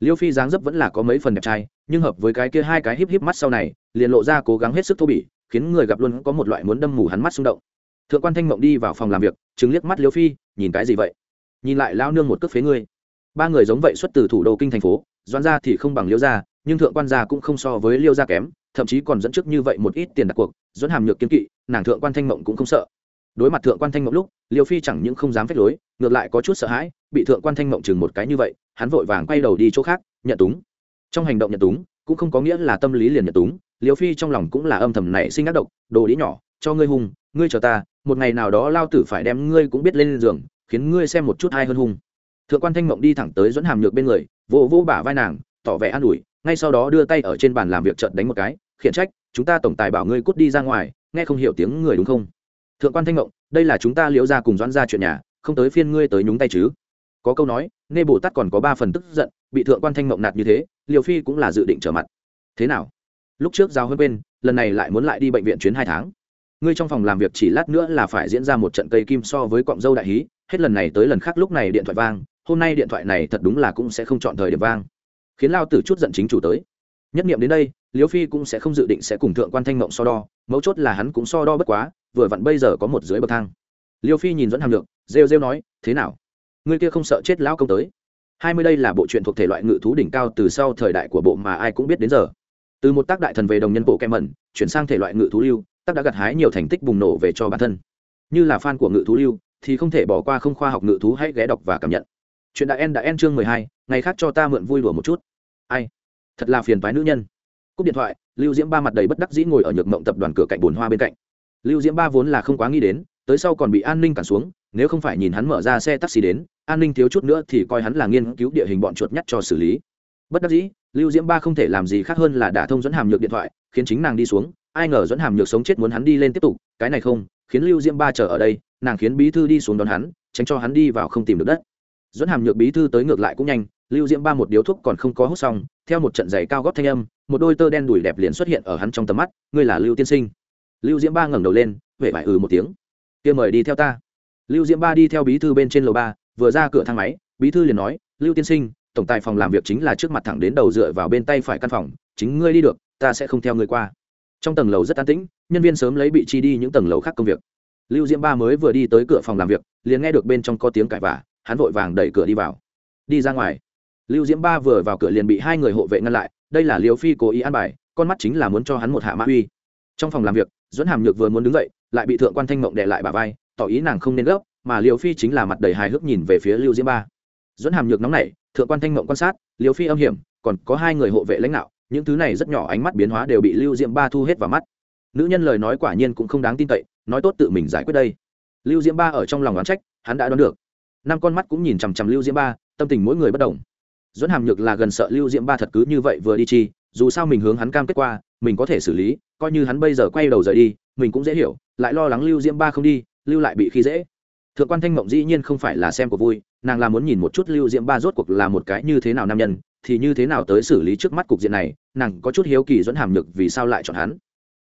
Liêu phi dáng dấp vẫn là có mấy phần đẹp trai, nhưng hợp với cái kia hai cái híp híp mắt sau này, liền lộ ra cố gắng hết sức thô bỉ, khiến người gặp luôn có một loại muốn đâm mù hắn mắt xung động. Thượng quan thanh mộng đi vào phòng làm việc chứng liếc mắt liêu phi, nhìn cái gì vậy? Nhìn lại lao nương một cước phế ngươi. Ba người giống vậy xuất từ thủ đô kinh thành phố doan gia thì không bằng liêu gia, nhưng thượng quan gia cũng không so với liêu gia kém, thậm chí còn dẫn trước như vậy một ít tiền đặt cuộc, dẫn hàm nhược kiên kỵ, nàng thượng quan thanh mộng cũng không sợ đối mặt thượng quan thanh mộng lúc, liêu phi chẳng những không dám phép lối, ngược lại có chút sợ hãi, bị thượng quan thanh mộng chừng một cái như vậy, hắn vội vàng quay đầu đi chỗ khác, nhận túng. Trong hành động nhận túng, cũng không có nghĩa là tâm lý liền nhận túng, liêu phi trong lòng cũng là âm thầm nảy sinh ác độc, đồ đĩ nhỏ, cho ngươi hung, ngươi chờ ta, một ngày nào đó lao tử phải đem ngươi cũng biết lên giường, khiến ngươi xem một chút hay hơn hung. Thượng quan thanh mộng đi thẳng tới dẫn hàm nhược bên người, vỗ vỗ bả vai nàng, tỏ vẻ an ủi, ngay sau đó đưa tay ở trên bàn làm việc trận đánh một cái, khiển trách, chúng ta tổng tài bảo ngươi cút đi ra ngoài, nghe không hiểu tiếng người đúng không? Thượng quan thanh ngộng đây là chúng ta liễu ra cùng doãn ra chuyện nhà không tới phiên ngươi tới nhúng tay chứ? Có câu nói nê bồ tát còn có ba phần tức giận bị thượng quan thanh ngộng nạt như thế liều phi cũng là dự định trở mặt. Thế nào? Lúc trước giao hơn bên, lần này lại muốn lại đi bệnh viện chuyến hai tháng. Ngươi trong phòng làm việc chỉ lát nữa là phải diễn ra một trận cây kim so với cọng dâu đại hí hết lần này tới lần khác lúc này điện thoại vang hôm nay điện thoại này thật đúng là cũng sẽ không chọn thời điểm vang. Khiến lao tử chút giận chính chủ tới. Nhất nghiệm đến đây liêu phi cũng sẽ không dự định sẽ cùng thượng quan thanh mộng so đo, mấu chốt là hắn cũng so đo bất quá, vừa vặn bây giờ có một dưới bậc thang. Liêu phi nhìn dẫn hàm lượng, rêu rêu nói, thế nào? Ngươi kia không sợ chết lão công tới? Hai mươi đây là bộ truyện thuộc thể loại ngự thú đỉnh cao từ sau thời đại của bộ mà ai cũng biết đến giờ. Từ một tác đại thần về đồng nhân bộ kem mẩn, chuyển sang thể loại ngự thú lưu, tác đã gặt hái nhiều thành tích bùng nổ về cho bản thân. Như là fan của ngự thú lưu, thì không thể bỏ qua không khoa học ngự thú hãy ghé đọc và cảm nhận. Chuyện đã en đã en chương mười hai, ngày khác cho ta mượn vui đùa một chút. Ai? Thật là phiền toái nữ nhân cúp điện thoại, lưu diễm ba mặt đầy bất đắc dĩ ngồi ở nhược mộng tập đoàn cửa cạnh bồn hoa bên cạnh. Lưu diễm ba vốn là không quá nghĩ đến, tới sau còn bị an ninh cản xuống, nếu không phải nhìn hắn mở ra xe taxi đến, an ninh thiếu chút nữa thì coi hắn là nghiên cứu địa hình bọn chuột nhắt cho xử lý. Bất đắc dĩ, lưu diễm ba không thể làm gì khác hơn là đả thông dẫn hàm nhược điện thoại, khiến chính nàng đi xuống, ai ngờ dẫn hàm nhược sống chết muốn hắn đi lên tiếp tục, cái này không, khiến lưu diễm ba chờ ở đây, nàng khiến bí thư đi xuống đón hắn, tránh cho hắn đi vào không tìm được đất. Dẫn hàm nhược bí thư tới ngược lại cũng nhanh, lưu diễm ba một điếu thuốc còn không có hút xong, theo một trận giày cao góp thanh âm một đôi tơ đen đùi đẹp liền xuất hiện ở hắn trong tầm mắt, ngươi là lưu tiên sinh. Lưu diễm ba ngẩng đầu lên huệ vải ừ một tiếng. Kia mời đi theo ta. Lưu diễm ba đi theo bí thư bên trên lầu ba, vừa ra cửa thang máy, bí thư liền nói, lưu tiên sinh, tổng tài phòng làm việc chính là trước mặt thẳng đến đầu dựa vào bên tay phải căn phòng, chính ngươi đi được, ta sẽ không theo ngươi qua. Trong tầng lầu rất an tĩnh, nhân viên sớm lấy bị chi đi những tầng lầu khác công việc. Lưu diễm ba mới vừa đi tới cửa phòng làm việc, liền nghe được bên trong có tiếng cãi vả hắn vội vàng đẩy cửa đi vào. Đi ra ngoài. Lưu diễm ba vừa vào cửa liền bị hai người hộ vệ ngăn lại đây là liều phi cố ý an bài, con mắt chính là muốn cho hắn một hạ mã uy. Trong phòng làm việc dẫn hàm nhược vừa muốn đứng dậy, lại bị thượng quan thanh mộng đệ lại bà vai, tỏ ý nàng không nên gấp, mà liều phi chính là mặt đầy hài hước nhìn về phía lưu diễm ba. Dẫn hàm nhược nóng nảy, thượng quan thanh mộng quan sát liều phi âm hiểm, còn có hai người hộ vệ lãnh đạo, những thứ này rất nhỏ ánh mắt biến hóa đều bị lưu diễm ba thu hết vào mắt. Nữ nhân lời nói quả nhiên cũng không đáng tin cậy, nói tốt tự mình giải quyết đây. Lưu diễm ba ở trong lòng đoán trách, hắn đã đoán được. Năm con mắt cũng nhìn chằm chằm lưu diễm ba, tâm tình mỗi người bất đồng dẫn hàm nhược là gần sợ lưu diễm ba thật cứ như vậy vừa đi chi, dù sao mình hướng hắn cam kết qua, mình có thể xử lý, coi như hắn bây giờ quay đầu rời đi, mình cũng dễ hiểu, lại lo lắng lưu diễm ba không đi, lưu lại bị khi dễ. Thượng quan thanh mộng dĩ nhiên không phải là xem của vui, nàng là muốn nhìn một chút lưu diễm ba rốt cuộc là một cái như thế nào nam nhân, thì như thế nào tới xử lý trước mắt cục diện này, nàng có chút hiếu kỳ dẫn hàm nhược vì sao lại chọn hắn.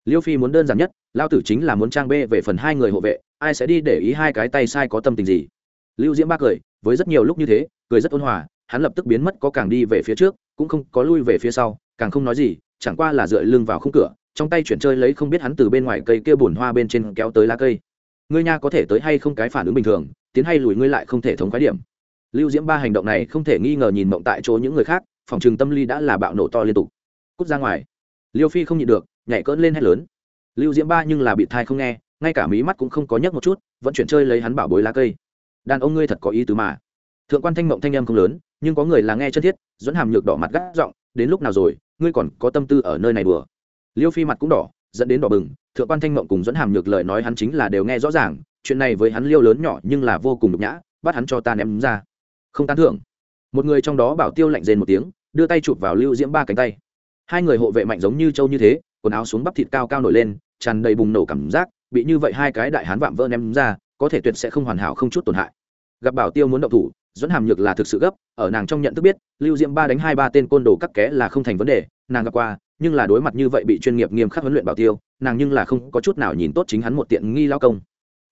Liêu phi muốn đơn giản nhất, lao tử chính là muốn trang bê về phần hai người hộ vệ, ai sẽ đi để ý hai cái tay sai có tâm tình gì. Lưu diễm ba cười, với rất nhiều lúc như thế, cười rất ôn hòa hắn lập tức biến mất, có càng đi về phía trước, cũng không có lui về phía sau, càng không nói gì, chẳng qua là dựa lưng vào khung cửa, trong tay chuyển chơi lấy không biết hắn từ bên ngoài cây kia bùn hoa bên trên kéo tới lá cây. Ngươi nha có thể tới hay không cái phản ứng bình thường, tiến hay lùi ngươi lại không thể thống khái điểm. Lưu diễm ba hành động này không thể nghi ngờ nhìn mộng tại chỗ những người khác, phòng trường tâm lý đã là bạo nổ to liên tục. Cút ra ngoài. Liêu phi không nhịn được, nhảy cỡn lên hét lớn. Lưu diễm ba nhưng là bị thai không nghe, ngay cả mí mắt cũng không có nhấc một chút, vẫn chuyển chơi lấy hắn bảo bối lá cây. Đàn ông ngươi thật có ý tứ mà thượng quan thanh mộng thanh em không lớn, nhưng có người là nghe chân thiết dẫn hàm nhược đỏ mặt gắt giọng, đến lúc nào rồi, ngươi còn có tâm tư ở nơi này đùa? Liêu phi mặt cũng đỏ, dẫn đến đỏ bừng, thượng quan thanh mộng cùng dẫn hàm nhược lời nói hắn chính là đều nghe rõ ràng, chuyện này với hắn liêu lớn nhỏ nhưng là vô cùng nhục nhã, bắt hắn cho ta ném ra. Không tán thưởng. Một người trong đó bảo tiêu lạnh rên một tiếng, đưa tay chụp vào lưu diễm ba cánh tay. Hai người hộ vệ mạnh giống như châu như thế, quần áo xuống bắp thịt cao cao nổi lên, tràn đầy bùng nổ cảm giác, bị như vậy hai cái đại hán vạm vỡ ném ra, có thể tuyệt sẽ không hoàn hảo không chút tổn hại. Gặp bảo tiêu muốn động thủ dẫn hàm nhược là thực sự gấp, ở nàng trong nhận thức biết, lưu diễm ba đánh hai ba tên côn đồ cắt ké là không thành vấn đề, nàng gặp qua, nhưng là đối mặt như vậy bị chuyên nghiệp nghiêm khắc huấn luyện bảo tiêu, nàng nhưng là không có chút nào nhìn tốt chính hắn một tiện nghi lao công.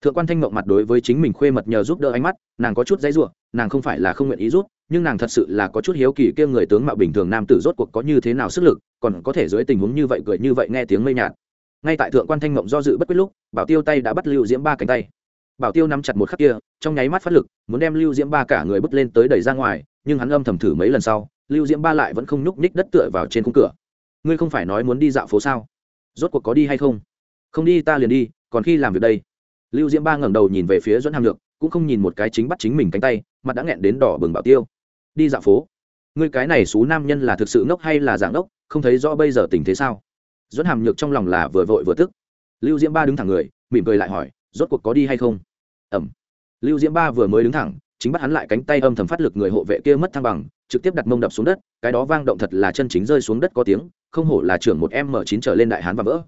Thượng quan thanh mộng mặt đối với chính mình khuê mật nhờ giúp đỡ ánh mắt, nàng có chút dãy ruộng nàng không phải là không nguyện ý rút nhưng nàng thật sự là có chút hiếu kỳ kia người tướng mạo bình thường nam tử rốt cuộc có như thế nào sức lực, còn có thể dưới tình huống như vậy cười như vậy nghe tiếng mây nhạt. Ngay tại thượng quan thanh mộng do dự bất quyết lúc, bảo tiêu tay đã bắt lưu diễm ba cánh tay bảo tiêu nắm chặt một khắc kia, trong nháy mắt phát lực, muốn đem lưu diễm ba cả người bước lên tới đẩy ra ngoài, nhưng hắn âm thầm thử mấy lần sau, lưu diễm ba lại vẫn không nhúc nhích đất tựa vào trên khung cửa. Ngươi không phải nói muốn đi dạo phố sao? Rốt cuộc có đi hay không? Không đi, ta liền đi, còn khi làm việc đây. Lưu diễm ba ngẩng đầu nhìn về phía dẫn hàm lược cũng không nhìn một cái chính bắt chính mình cánh tay, mặt đã nghẹn đến đỏ bừng bảo tiêu. Đi dạo phố? Ngươi cái này xú nam nhân là thực sự ngốc hay là dạng ngốc? Không thấy rõ bây giờ tình thế sao? Dẫn hàm nhược trong lòng là vừa vội vừa tức. Lưu diễm ba đứng thẳng người, mỉm cười lại hỏi rốt cuộc có đi hay không? Ẩm. Lưu diễm ba vừa mới đứng thẳng, chính bắt hắn lại cánh tay âm thầm phát lực người hộ vệ kia mất thăng bằng, trực tiếp đặt mông đập xuống đất, cái đó vang động thật là chân chính rơi xuống đất có tiếng, không hổ là trưởng một m chín trở lên đại hán và vỡ.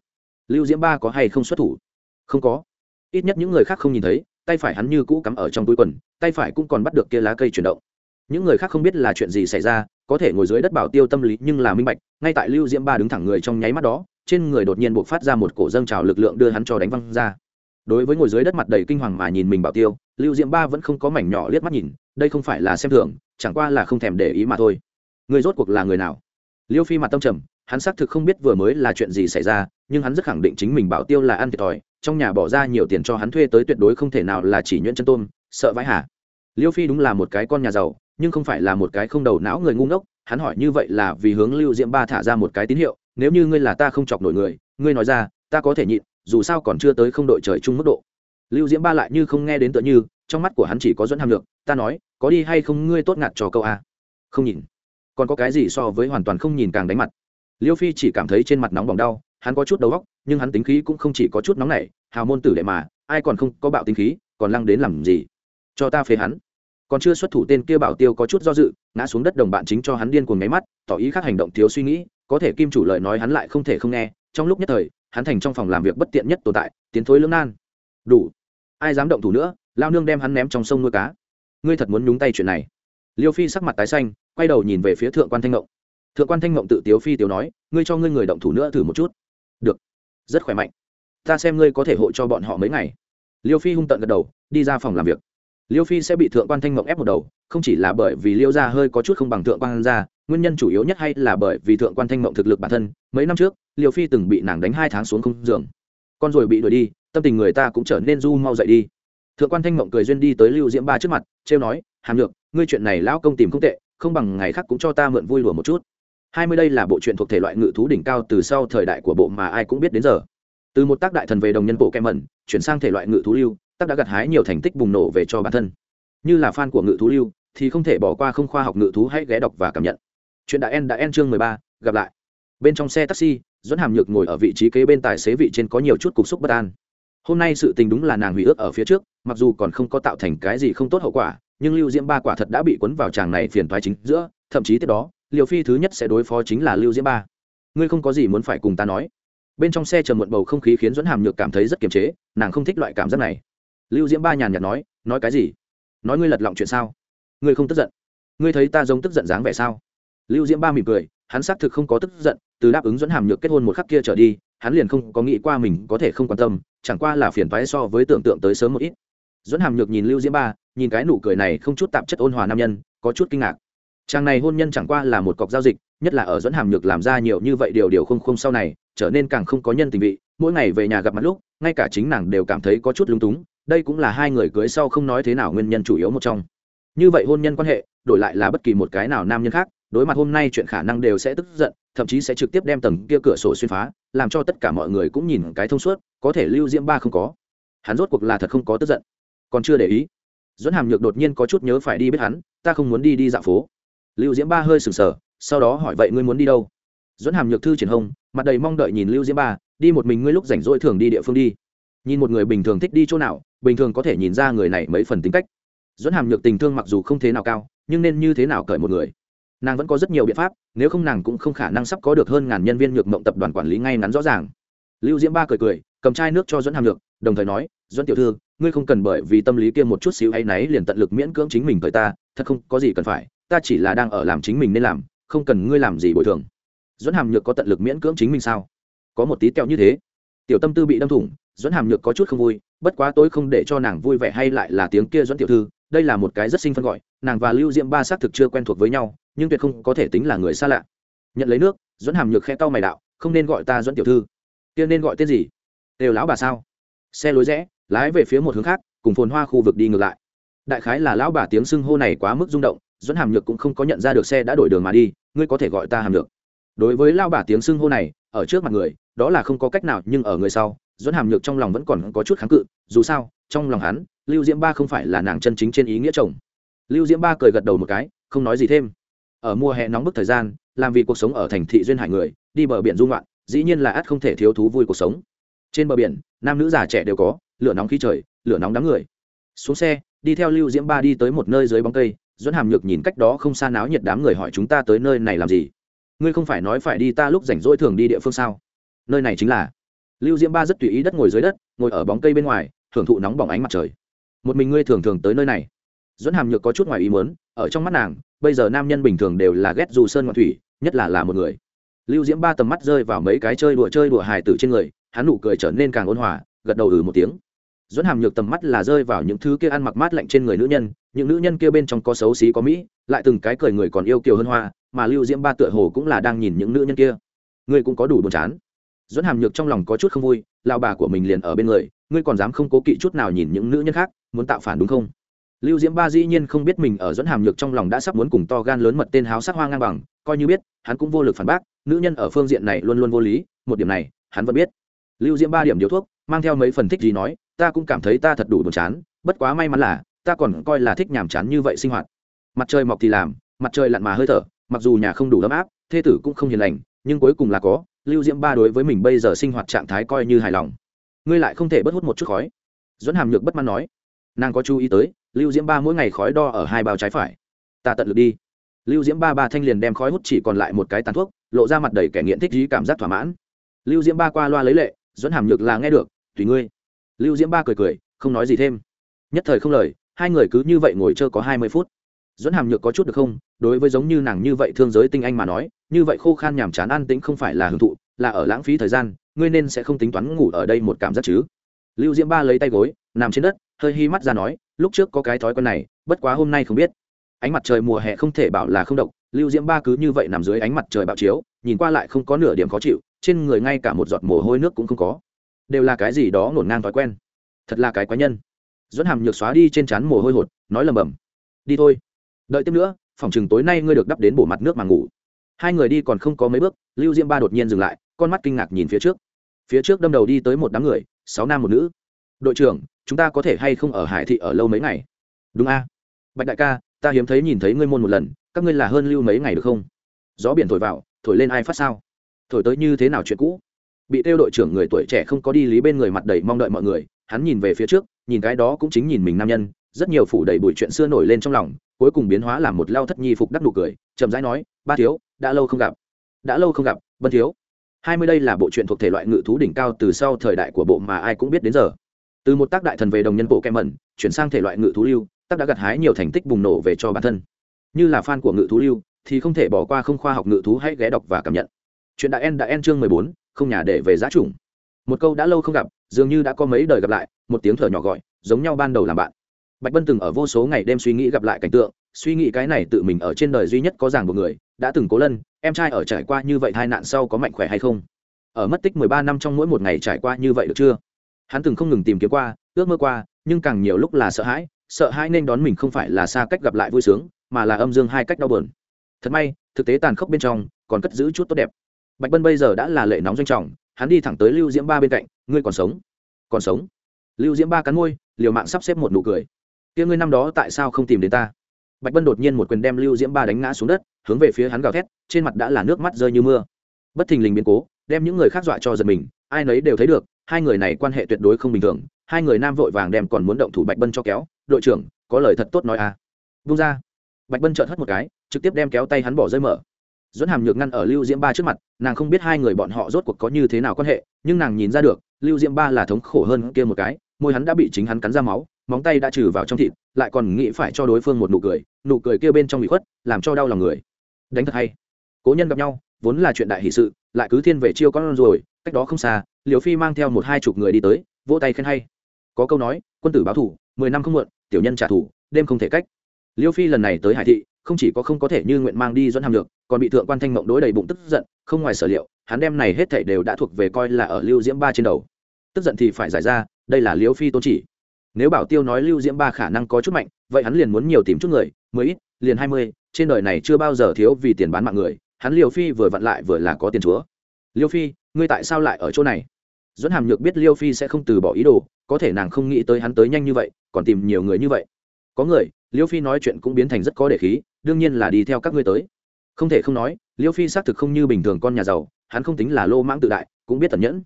Lưu diễm ba có hay không xuất thủ? Không có. Ít nhất những người khác không nhìn thấy, tay phải hắn như cũ cắm ở trong túi quần, tay phải cũng còn bắt được kia lá cây chuyển động. Những người khác không biết là chuyện gì xảy ra, có thể ngồi dưới đất bảo tiêu tâm lý nhưng là minh bạch, ngay tại lưu diễm ba đứng thẳng người trong nháy mắt đó, trên người đột nhiên buộc phát ra một cổ dâng trào lực lượng đưa hắn cho đánh văng ra đối với ngồi dưới đất mặt đầy kinh hoàng mà nhìn mình bảo tiêu, lưu diễm ba vẫn không có mảnh nhỏ liếc mắt nhìn, đây không phải là xem thường, chẳng qua là không thèm để ý mà thôi. Người rốt cuộc là người nào? Liêu phi mặt tâm trầm, hắn xác thực không biết vừa mới là chuyện gì xảy ra, nhưng hắn rất khẳng định chính mình bảo tiêu là ăn thiệt thòi, trong nhà bỏ ra nhiều tiền cho hắn thuê tới tuyệt đối không thể nào là chỉ nhuyễn chân tôm, sợ vãi hả liêu phi đúng là một cái con nhà giàu, nhưng không phải là một cái không đầu não người ngu ngốc, hắn hỏi như vậy là vì hướng lưu diễm ba thả ra một cái tín hiệu, nếu như ngươi là ta không chọc nổi người, ngươi nói ra, ta có thể nhịn dù sao còn chưa tới không đội trời chung mức độ. Lưu diễm ba lại như không nghe đến tựa như, trong mắt của hắn chỉ có dẫn hàm lượng, ta nói, có đi hay không ngươi tốt ngạt cho câu a? Không nhìn. Còn có cái gì so với hoàn toàn không nhìn càng đánh mặt. Liêu phi chỉ cảm thấy trên mặt nóng bỏng đau, hắn có chút đầu óc, nhưng hắn tính khí cũng không chỉ có chút nóng này hào môn tử đệ mà, ai còn không có bạo tính khí, còn lăng đến làm gì? Cho ta phế hắn. Còn chưa xuất thủ tên kia bảo tiêu có chút do dự, ngã xuống đất đồng bạn chính cho hắn điên cuồng nháy mắt, tỏ ý khác hành động thiếu suy nghĩ, có thể kim chủ lợi nói hắn lại không thể không nghe, trong lúc nhất thời hắn thành trong phòng làm việc bất tiện nhất tồn tại, tiến thối lưỡng nan. Đủ. Ai dám động thủ nữa, lao nương đem hắn ném trong sông nuôi cá. Ngươi thật muốn nhúng tay chuyện này. Liêu phi sắc mặt tái xanh, quay đầu nhìn về phía thượng quan thanh ngộng. Thượng quan thanh ngộng tự tiếu phi tiếu nói, ngươi cho ngươi người động thủ nữa thử một chút. Được. Rất khỏe mạnh. Ta xem ngươi có thể hộ cho bọn họ mấy ngày. Liêu phi hung tận gật đầu, đi ra phòng làm việc. Liêu phi sẽ bị thượng quan thanh ngộng ép một đầu, không chỉ là bởi vì liêu gia hơi có chút không bằng thượng quan gia nguyên nhân chủ yếu nhất hay là bởi vì thượng quan thanh mộng thực lực bản thân, mấy năm trước, liều phi từng bị nàng đánh hai tháng xuống không giường. Con rồi bị đuổi đi, tâm tình người ta cũng trở nên du mau dậy đi. Thượng quan thanh mộng cười duyên đi tới lưu diễm ba trước mặt, trêu nói, hàm nhược, ngươi chuyện này lão công tìm không tệ, không bằng ngày khác cũng cho ta mượn vui lùa một chút. Hai mươi đây là bộ truyện thuộc thể loại ngự thú đỉnh cao từ sau thời đại của bộ mà ai cũng biết đến giờ. Từ một tác đại thần về đồng nhân bộ kem mẩn chuyển sang thể loại ngự thú lưu, tác đã gặt hái nhiều thành tích bùng nổ về cho bản thân. Như là fan của ngự thú lưu, thì không thể bỏ qua không khoa học ngự thú hãy ghé đọc và cảm nhận chuyện đã en đã en chương mười ba, gặp lại. Bên trong xe taxi dẫn hàm nhược ngồi ở vị trí kế bên tài xế vị trên có nhiều chút cục xúc bất an. Hôm nay sự tình đúng là nàng hủy ước ở phía trước, mặc dù còn không có tạo thành cái gì không tốt hậu quả, nhưng lưu diễm ba quả thật đã bị cuốn vào chàng này phiền thoái chính giữa, thậm chí tiếp đó, liều phi thứ nhất sẽ đối phó chính là lưu diễm ba. Ngươi không có gì muốn phải cùng ta nói. Bên trong xe chờ muộn bầu không khí khiến dẫn hàm nhược cảm thấy rất kiềm chế, nàng không thích loại cảm giác này. Lưu diễm ba nhàn nhạt nói nói cái gì? Nói ngươi lật lọng chuyện sao? Ngươi không tức giận? Ngươi thấy ta giống tức giận dáng vẻ sao? Lưu diễm ba mỉm cười, hắn xác thực không có tức giận, từ đáp ứng dẫn hàm nhược kết hôn một khắc kia trở đi, hắn liền không có nghĩ qua mình có thể không quan tâm, chẳng qua là phiền phái so với tưởng tượng tới sớm một ít. Dẫn hàm nhược nhìn lưu diễm ba, nhìn cái nụ cười này không chút tạp chất ôn hòa nam nhân, có chút kinh ngạc. Chàng này hôn nhân chẳng qua là một cọc giao dịch, nhất là ở dẫn hàm nhược làm ra nhiều như vậy điều điều không không sau này, trở nên càng không có nhân tình vị, mỗi ngày về nhà gặp mặt lúc, ngay cả chính nàng đều cảm thấy có chút lung túng, đây cũng là hai người cưới sau không nói thế nào nguyên nhân chủ yếu một trong. Như vậy hôn nhân quan hệ, đổi lại là bất kỳ một cái nào nam nhân khác đối mặt hôm nay chuyện khả năng đều sẽ tức giận, thậm chí sẽ trực tiếp đem tầng kia cửa sổ xuyên phá, làm cho tất cả mọi người cũng nhìn cái thông suốt, có thể lưu diễm ba không có. Hắn rốt cuộc là thật không có tức giận. Còn chưa để ý. Dẫn hàm nhược đột nhiên có chút nhớ phải đi biết hắn, ta không muốn đi đi dạo phố. Lưu diễm ba hơi sừng sờ, sau đó hỏi, vậy ngươi muốn đi đâu? Dẫn hàm nhược thư triển hông mặt đầy mong đợi nhìn lưu diễm ba, đi một mình ngươi lúc rảnh rỗi thường đi địa phương đi. Nhìn một người bình thường thích đi chỗ nào, bình thường có thể nhìn ra người này mấy phần tính cách. Dẫn hàm nhược tình thương mặc dù không thế nào cao, nhưng nên như thế nào cởi một người? Nàng vẫn có rất nhiều biện pháp, nếu không nàng cũng không khả năng sắp có được hơn ngàn nhân viên nhược mộng tập đoàn quản lý ngay ngắn rõ ràng. Lưu diễm ba cười cười, cầm chai nước cho dẫn hàm nhược đồng thời nói dẫn tiểu thư, ngươi không cần bởi vì tâm lý kia một chút xíu hay náy liền tận lực miễn cưỡng chính mình thời ta, thật không có gì cần phải, ta chỉ là đang ở làm chính mình nên làm, không cần ngươi làm gì bồi thường. Dẫn hàm nhược có tận lực miễn cưỡng chính mình sao? Có một tí teo như thế. Tiểu tâm tư bị đâm thủng dẫn hàm nhược có chút không vui, bất quá tôi không để cho nàng vui vẻ hay lại là tiếng kia dẫn tiểu thư đây là một cái rất sinh phân gọi, nàng và lưu diễm ba xác thực chưa quen thuộc với nhau, nhưng tuyệt không có thể tính là người xa lạ. Nhận lấy nước dẫn hàm nhược khe cau mày đạo, không nên gọi ta dẫn tiểu thư. Tiên nên gọi tên gì? Đều lão bà sao? Xe lối rẽ, lái về phía một hướng khác, cùng phồn hoa khu vực đi ngược lại. Đại khái là lão bà tiếng xưng hô này quá mức rung động dẫn hàm nhược cũng không có nhận ra được xe đã đổi đường mà đi, ngươi có thể gọi ta hàm nhược. Đối với lão bà tiếng xưng hô này, ở trước mặt người, đó là không có cách nào, nhưng ở người sau dẫn hàm nhược trong lòng vẫn còn có chút kháng cự, dù sao, trong lòng hắn lưu diễm ba không phải là nàng chân chính trên ý nghĩa chồng. Lưu diễm ba cười gật đầu một cái, không nói gì thêm. Ở mùa hè nóng bức thời gian, làm vì cuộc sống ở thành thị duyên hải người, đi bờ biển dung loạn dĩ nhiên là ắt không thể thiếu thú vui cuộc sống. Trên bờ biển, nam nữ già trẻ đều có, lửa nóng khí trời, lửa nóng đám người. Xuống xe, đi theo lưu diễm ba đi tới một nơi dưới bóng cây dẫn hàm nhược nhìn cách đó không xa náo nhiệt đám người hỏi chúng ta tới nơi này làm gì? Ngươi không phải nói phải đi ta lúc rảnh rỗi thường đi địa phương sao? Nơi này chính là lưu diễm ba rất tùy ý đất ngồi dưới đất, ngồi ở bóng cây bên ngoài, thưởng thụ nóng bỏng ánh mặt trời một mình ngươi thường thường tới nơi này. Dẫn hàm nhược có chút ngoài ý muốn, ở trong mắt nàng, bây giờ nam nhân bình thường đều là ghét dù sơn ngoại thủy, nhất là là một người. Lưu diễm ba tầm mắt rơi vào mấy cái chơi đùa chơi đùa hài tử trên người, hắn nụ cười trở nên càng ôn hòa, gật đầu ừ một tiếng. Dẫn hàm nhược tầm mắt là rơi vào những thứ kia ăn mặc mát lạnh trên người nữ nhân, những nữ nhân kia bên trong có xấu xí có mỹ, lại từng cái cười người còn yêu kiều hơn hoa, mà lưu diễm ba tựa hồ cũng là đang nhìn những nữ nhân kia. Ngươi cũng có đủ buồn chán. Dẫn hàm nhược trong lòng có chút không vui lao bà của mình liền ở bên người ngươi còn dám không cố kỵ chút nào nhìn những nữ nhân khác, muốn tạo phản đúng không? Lưu diễm ba dĩ nhiên không biết mình ở dẫn hàm nhược trong lòng đã sắp muốn cùng to gan lớn mật tên háo sắc hoa ngang bằng, coi như biết, hắn cũng vô lực phản bác, nữ nhân ở phương diện này luôn luôn vô lý, một điểm này, hắn vẫn biết. Lưu diễm ba điểm điếu thuốc, mang theo mấy phần thích gì nói, ta cũng cảm thấy ta thật đủ buồn chán, bất quá may mắn là, ta còn coi là thích nhàm chán như vậy sinh hoạt. Mặt trời mọc thì làm, mặt trời lặn mà hơi thở, mặc dù nhà không đủ ấm áp, thê tử cũng không hiền lành, nhưng cuối cùng là có, lưu diễm ba đối với mình bây giờ sinh hoạt trạng thái coi như hài lòng ngươi lại không thể bớt hút một chút khói. Dẫn hàm nhược bất mãn nói. Nàng có chú ý tới, lưu diễm ba mỗi ngày khói đo ở hai bao trái phải. Ta tận lực đi. Lưu diễm ba ba thanh liền đem khói hút chỉ còn lại một cái tàn thuốc, lộ ra mặt đầy kẻ nghiện thích dí cảm giác thỏa mãn. Lưu diễm ba qua loa lấy lệ dẫn hàm nhược là nghe được, tùy ngươi. Lưu diễm ba cười cười, không nói gì thêm. Nhất thời không lời, hai người cứ như vậy ngồi chơi có hai mươi phút. Dẫn hàm nhược có chút được không? Đối với giống như nàng như vậy thương giới tinh anh mà nói, như vậy khô khan nhàm chán ăn tĩnh không phải là hưởng thụ là ở lãng phí thời gian, ngươi nên sẽ không tính toán ngủ ở đây một cảm giác chứ. Lưu diễm ba lấy tay gối, nằm trên đất, hơi hi mắt ra nói, lúc trước có cái thói quen này, bất quá hôm nay không biết. Ánh mặt trời mùa hè không thể bảo là không độc, lưu diễm ba cứ như vậy nằm dưới ánh mặt trời bạo chiếu, nhìn qua lại không có nửa điểm khó chịu, trên người ngay cả một giọt mồ hôi nước cũng không có. Đều là cái gì đó ngổn ngang thói quen. Thật là cái quái nhân. Dẫn hàm nhược xóa đi trên trán mồ hôi hột, nói lầm bầm. Đi thôi. Đợi tiếp nữa, phòng chừng tối nay ngươi được đắp đến bổ mặt nước mà ngủ. Hai người đi còn không có mấy bước, lưu diễm ba đột nhiên dừng lại con mắt kinh ngạc nhìn phía trước. Phía trước đâm đầu đi tới một đám người, sáu nam một nữ. Đội trưởng, chúng ta có thể hay không ở hải thị ở lâu mấy ngày? Đúng a. Bạch đại ca, ta hiếm thấy nhìn thấy ngươi môn một lần, các ngươi là hơn lưu mấy ngày được không? Gió biển thổi vào, thổi lên ai phát sao? Thổi tới như thế nào chuyện cũ? Bị tiêu đội trưởng người tuổi trẻ không có đi lý bên người mặt đầy mong đợi mọi người, hắn nhìn về phía trước, nhìn cái đó cũng chính nhìn mình nam nhân, rất nhiều phủ đầy bụi chuyện xưa nổi lên trong lòng, cuối cùng biến hóa làm một lao thất nhi phục đắc nụ cười, chậm rãi nói, ba thiếu, đã lâu không gặp. Đã lâu không gặp, vân thiếu hai mươi đây là bộ truyện thuộc thể loại ngự thú đỉnh cao từ sau thời đại của bộ mà ai cũng biết đến giờ. Từ một tác đại thần về đồng nhân bộ kem mẩn chuyển sang thể loại ngự thú lưu, tác đã gặt hái nhiều thành tích bùng nổ về cho bản thân. Như là fan của ngự thú lưu, thì không thể bỏ qua không khoa học ngự thú hãy ghé đọc và cảm nhận. Chuyện đại en đã en chương mười bốn, không nhà để về giá chủng một câu đã lâu không gặp, dường như đã có mấy đời gặp lại, một tiếng thở nhỏ gọi, giống nhau ban đầu làm bạn. Bạch bân từng ở vô số ngày đêm suy nghĩ gặp lại cảnh tượng, suy nghĩ cái này tự mình ở trên đời duy nhất có ràng một người đã từng cố lân, em trai ở trải qua như vậy hai nạn sau có mạnh khỏe hay không? Ở mất tích mười ba năm trong mỗi một ngày trải qua như vậy được chưa? Hắn từng không ngừng tìm kiếm qua, ước mơ qua, nhưng càng nhiều lúc là sợ hãi sợ hãi nên đón mình không phải là xa cách gặp lại vui sướng, mà là âm dương hai cách đau buồn. Thật may, thực tế tàn khốc bên trong còn cất giữ chút tốt đẹp. Bạch bân bây giờ đã là lệ nóng doanh trọng, hắn đi thẳng tới lưu diễm ba bên cạnh, ngươi còn sống? Còn sống? Lưu diễm ba cắn môi, liều mạng sắp xếp một nụ cười. Kia ngươi năm đó tại sao không tìm đến ta? Bạch bân đột nhiên một quyền đem lưu diễm ba đánh ngã xuống đất, hướng về phía hắn gào thét, trên mặt đã là nước mắt rơi như mưa. Bất thình lình biến cố, đem những người khác dọa cho giật mình, ai nấy đều thấy được, hai người này quan hệ tuyệt đối không bình thường, hai người nam vội vàng đem còn muốn động thủ bạch bân cho kéo, đội trưởng, có lời thật tốt nói à. Vung ra. Bạch bân trợn hất một cái, trực tiếp đem kéo tay hắn bỏ rơi mở. Dẫn hàm nhược ngăn ở lưu diễm ba trước mặt, nàng không biết hai người bọn họ rốt cuộc có như thế nào quan hệ, nhưng nàng nhìn ra được, lưu diễm ba là thống khổ hơn kia một cái, môi hắn đã bị chính hắn cắn ra máu móng tay đã trừ vào trong thịt, lại còn nghĩ phải cho đối phương một nụ cười nụ cười kia bên trong bị khuất, làm cho đau lòng người. Đánh thật hay. Cố nhân gặp nhau, vốn là chuyện đại hỷ sự, lại cứ thiên về chiêu con rồi, cách đó không xa liều phi mang theo một hai chục người đi tới, vỗ tay khen hay. Có câu nói, quân tử báo thủ, mười năm không muộn, tiểu nhân trả thù, đêm không thể cách. Liêu phi lần này tới hải thị, không chỉ có không có thể như nguyện mang đi dẫn hàm được còn bị thượng quan thanh mộng đối đầy bụng tức giận, không ngoài sở liệu, hắn đem này hết thảy đều đã thuộc về coi là ở lưu diễm ba trên đầu. Tức giận thì phải giải ra, đây là liêu phi tôn chỉ nếu bảo tiêu nói lưu diễm ba khả năng có chút mạnh, vậy hắn liền muốn nhiều tìm chút người mới ít, liền hai mươi, trên đời này chưa bao giờ thiếu vì tiền bán mạng người, hắn liêu phi vừa vặn lại vừa là có tiền chúa. Liêu phi, ngươi tại sao lại ở chỗ này? Dẫn hàm nhược biết liêu phi sẽ không từ bỏ ý đồ, có thể nàng không nghĩ tới hắn tới nhanh như vậy, còn tìm nhiều người như vậy. Có người, liêu phi nói chuyện cũng biến thành rất có để khí, đương nhiên là đi theo các ngươi tới. Không thể không nói, liêu phi xác thực không như bình thường con nhà giàu, hắn không tính là lô mãng tự đại, cũng biết tẩn nhẫn.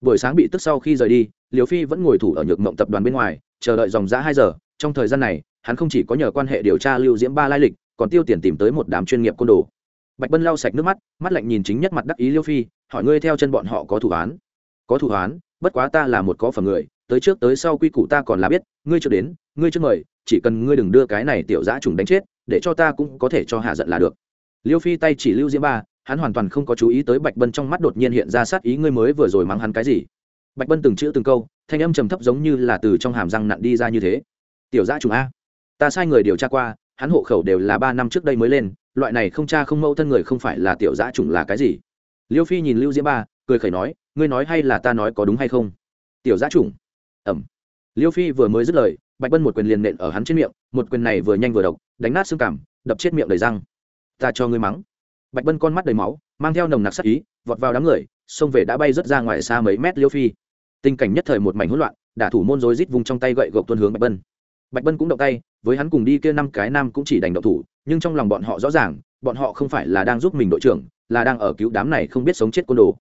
Buổi sáng bị tức sau khi rời đi liêu phi vẫn ngồi thủ ở nhược mộng tập đoàn bên ngoài, chờ đợi dòng giã hai giờ. Trong thời gian này, hắn không chỉ có nhờ quan hệ điều tra lưu diễm ba lai lịch, còn tiêu tiền tìm tới một đám chuyên nghiệp côn đồ. Bạch bân lau sạch nước mắt mắt lạnh nhìn chính nhất mặt đắc ý liêu phi, hỏi ngươi theo chân bọn họ có thủ án có thủ án bất quá ta là một có phần người, tới trước tới sau quy củ ta còn là biết, ngươi chưa đến, ngươi chưa mời, chỉ cần ngươi đừng đưa cái này tiểu giã trùng đánh chết, để cho ta cũng có thể cho hạ giận là được. Liêu phi tay chỉ lưu diễm ba, hắn hoàn toàn không có chú ý tới bạch bân trong mắt đột nhiên hiện ra sát ý, ngươi mới vừa rồi mắng hắn cái gì? Bạch bân từng chữ từng câu, thanh âm trầm thấp giống như là từ trong hàm răng nặn đi ra như thế. Tiểu gia trùng a, ta sai người điều tra qua, hắn hộ khẩu đều là ba năm trước đây mới lên, loại này không cha không mẫu thân người không phải là tiểu gia trùng là cái gì? Liêu phi nhìn lưu diễm ba, cười khẩy nói, ngươi nói hay là ta nói có đúng hay không? Tiểu gia trùng ẩm. Liêu phi vừa mới dứt lời, bạch bân một quyền liền nện ở hắn trên miệng, một quyền này vừa nhanh vừa độc, đánh nát xương cảm đập chết miệng đầy răng. Ta cho ngươi mắng. Bạch bân con mắt đầy máu, mang theo nồng nặc sắc ý, vọt vào đám người, xông về đã bay rớt ra ngoài xa mấy mét liêu phi tình cảnh nhất thời một mảnh hỗn loạn, đả thủ môn rối rít vùng trong tay gậy gộc tuân hướng bạch bân. Bạch bân cũng động tay, với hắn cùng đi kia năm cái nam cũng chỉ đành động thủ, nhưng trong lòng bọn họ rõ ràng, bọn họ không phải là đang giúp mình đội trưởng, là đang ở cứu đám này không biết sống chết côn đồ.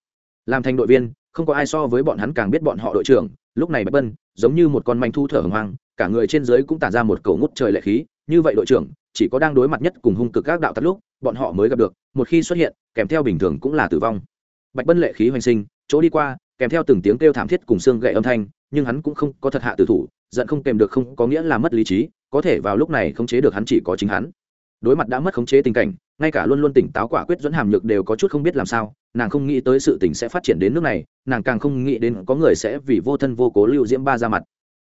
Làm thành đội viên, không có ai so với bọn hắn càng biết bọn họ đội trưởng. Lúc này bạch bân, giống như một con manh thu thở hồng hoang, cả người trên dưới cũng tản ra một cầu ngút trời lệ khí. Như vậy đội trưởng, chỉ có đang đối mặt nhất cùng hung cực các đạo tắt lúc, bọn họ mới gặp được, một khi xuất hiện, kèm theo bình thường cũng là tử vong. Bạch bân lệ khí hoành sinh, chỗ đi qua kèm theo từng tiếng kêu thảm thiết cùng xương gậy âm thanh, nhưng hắn cũng không có thật hạ tử thủ, giận không kèm được không có nghĩa là mất lý trí, có thể vào lúc này khống chế được hắn chỉ có chính hắn. Đối mặt đã mất khống chế tình cảnh, ngay cả luôn luôn tỉnh táo quả quyết dẫn hàm nhược đều có chút không biết làm sao, nàng không nghĩ tới sự tình sẽ phát triển đến nước này, nàng càng không nghĩ đến có người sẽ vì vô thân vô cố lưu diễm ba ra mặt.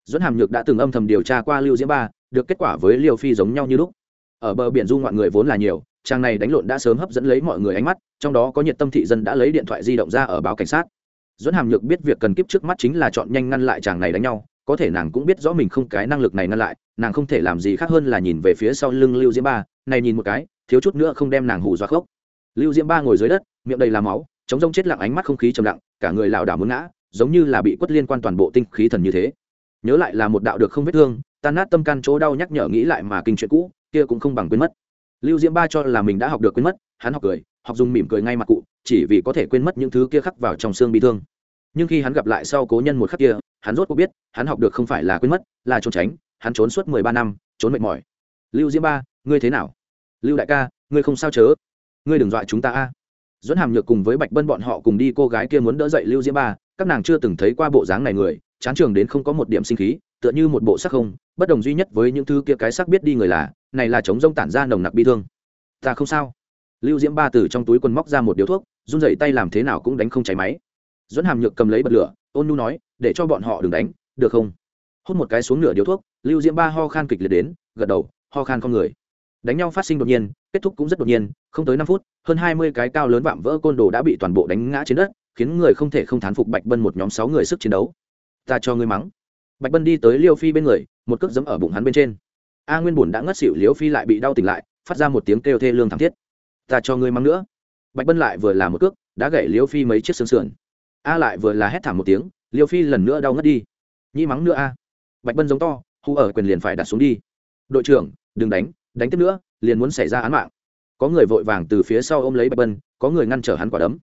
Dẫn hàm nhược đã từng âm thầm điều tra qua lưu diễm ba, được kết quả với liêu phi giống nhau như lúc. Ở bờ biển du ngoạn người vốn là nhiều trang này đánh lộn đã sớm hấp dẫn lấy mọi người ánh mắt, trong đó có nhiệt tâm thị dân đã lấy điện thoại di động ra ở báo cảnh sát dẫn hàm nhược biết việc cần kiếp trước mắt chính là chọn nhanh ngăn lại chàng này đánh nhau, có thể nàng cũng biết rõ mình không cái năng lực này ngăn lại, nàng không thể làm gì khác hơn là nhìn về phía sau lưng lưu diễm ba, này nhìn một cái, thiếu chút nữa không đem nàng hù dọa khốc. Lưu diễm ba ngồi dưới đất, miệng đầy làm máu, chống rông chết lặng ánh mắt không khí trầm lặng, cả người lảo đảo muốn ngã, giống như là bị quất liên quan toàn bộ tinh khí thần như thế. Nhớ lại là một đạo được không vết thương, tan nát tâm can chỗ đau nhắc nhở nghĩ lại mà kinh chuyện cũ, kia cũng không bằng quên mất. Lưu diễm ba cho là mình đã học được quên mất, hắn học cười học dùng mỉm cười ngay mặt cụ, chỉ vì có thể quên mất những thứ kia khắc vào trong xương bị thương. Nhưng khi hắn gặp lại sau cố nhân một khắc kia, hắn rốt cuộc biết, hắn học được không phải là quên mất, là trốn tránh, hắn trốn suốt mười ba năm, trốn mệt mỏi. Lưu diễm ba, ngươi thế nào? Lưu đại ca, ngươi không sao chớ? Ngươi đừng dọa chúng ta a. Dẫn hàm nhược cùng với bạch bân bọn họ cùng đi, cô gái kia muốn đỡ dậy lưu diễm ba, các nàng chưa từng thấy qua bộ dáng này người, chán trường đến không có một điểm sinh khí, tựa như một bộ sắc không, bất đồng duy nhất với những thứ kia cái sắc biết đi người là, này là chống rông tản ra nồng nặc bi thương. Ta không sao lưu diễm ba từ trong túi quần móc ra một điếu thuốc, run dậy tay làm thế nào cũng đánh không cháy máy. Dẫn hàm nhược cầm lấy bật lửa, ôn nu nói, để cho bọn họ đừng đánh, được không? Hút một cái xuống nửa điếu thuốc, lưu diễm ba ho khan kịch liệt đến, gật đầu, ho khan con người. Đánh nhau phát sinh đột nhiên, kết thúc cũng rất đột nhiên, không tới năm phút, hơn hai mươi cái cao lớn vạm vỡ côn đồ đã bị toàn bộ đánh ngã trên đất, khiến người không thể không thán phục bạch bân một nhóm sáu người sức chiến đấu. Ta cho ngươi mắng. Bạch bân đi tới liêu phi bên người, một cước giấm ở bụng hắn bên trên. A nguyên bùn đã ngất xỉu, liêu phi lại bị đau tỉnh lại, phát ra một tiếng kêu thê lương thảm thiết ta cho ngươi mắng nữa. Bạch bân lại vừa là một cước, đã gãy liêu phi mấy chiếc xương sườn. A lại vừa là hét thảm một tiếng, liêu phi lần nữa đau ngất đi. Nhi mắng nữa a. Bạch bân giống to, hù ở quyền liền phải đặt xuống đi. Đội trưởng, đừng đánh đánh tiếp nữa, liền muốn xảy ra án mạng. Có người vội vàng từ phía sau ôm lấy bạch bân, có người ngăn trở hắn quả đấm.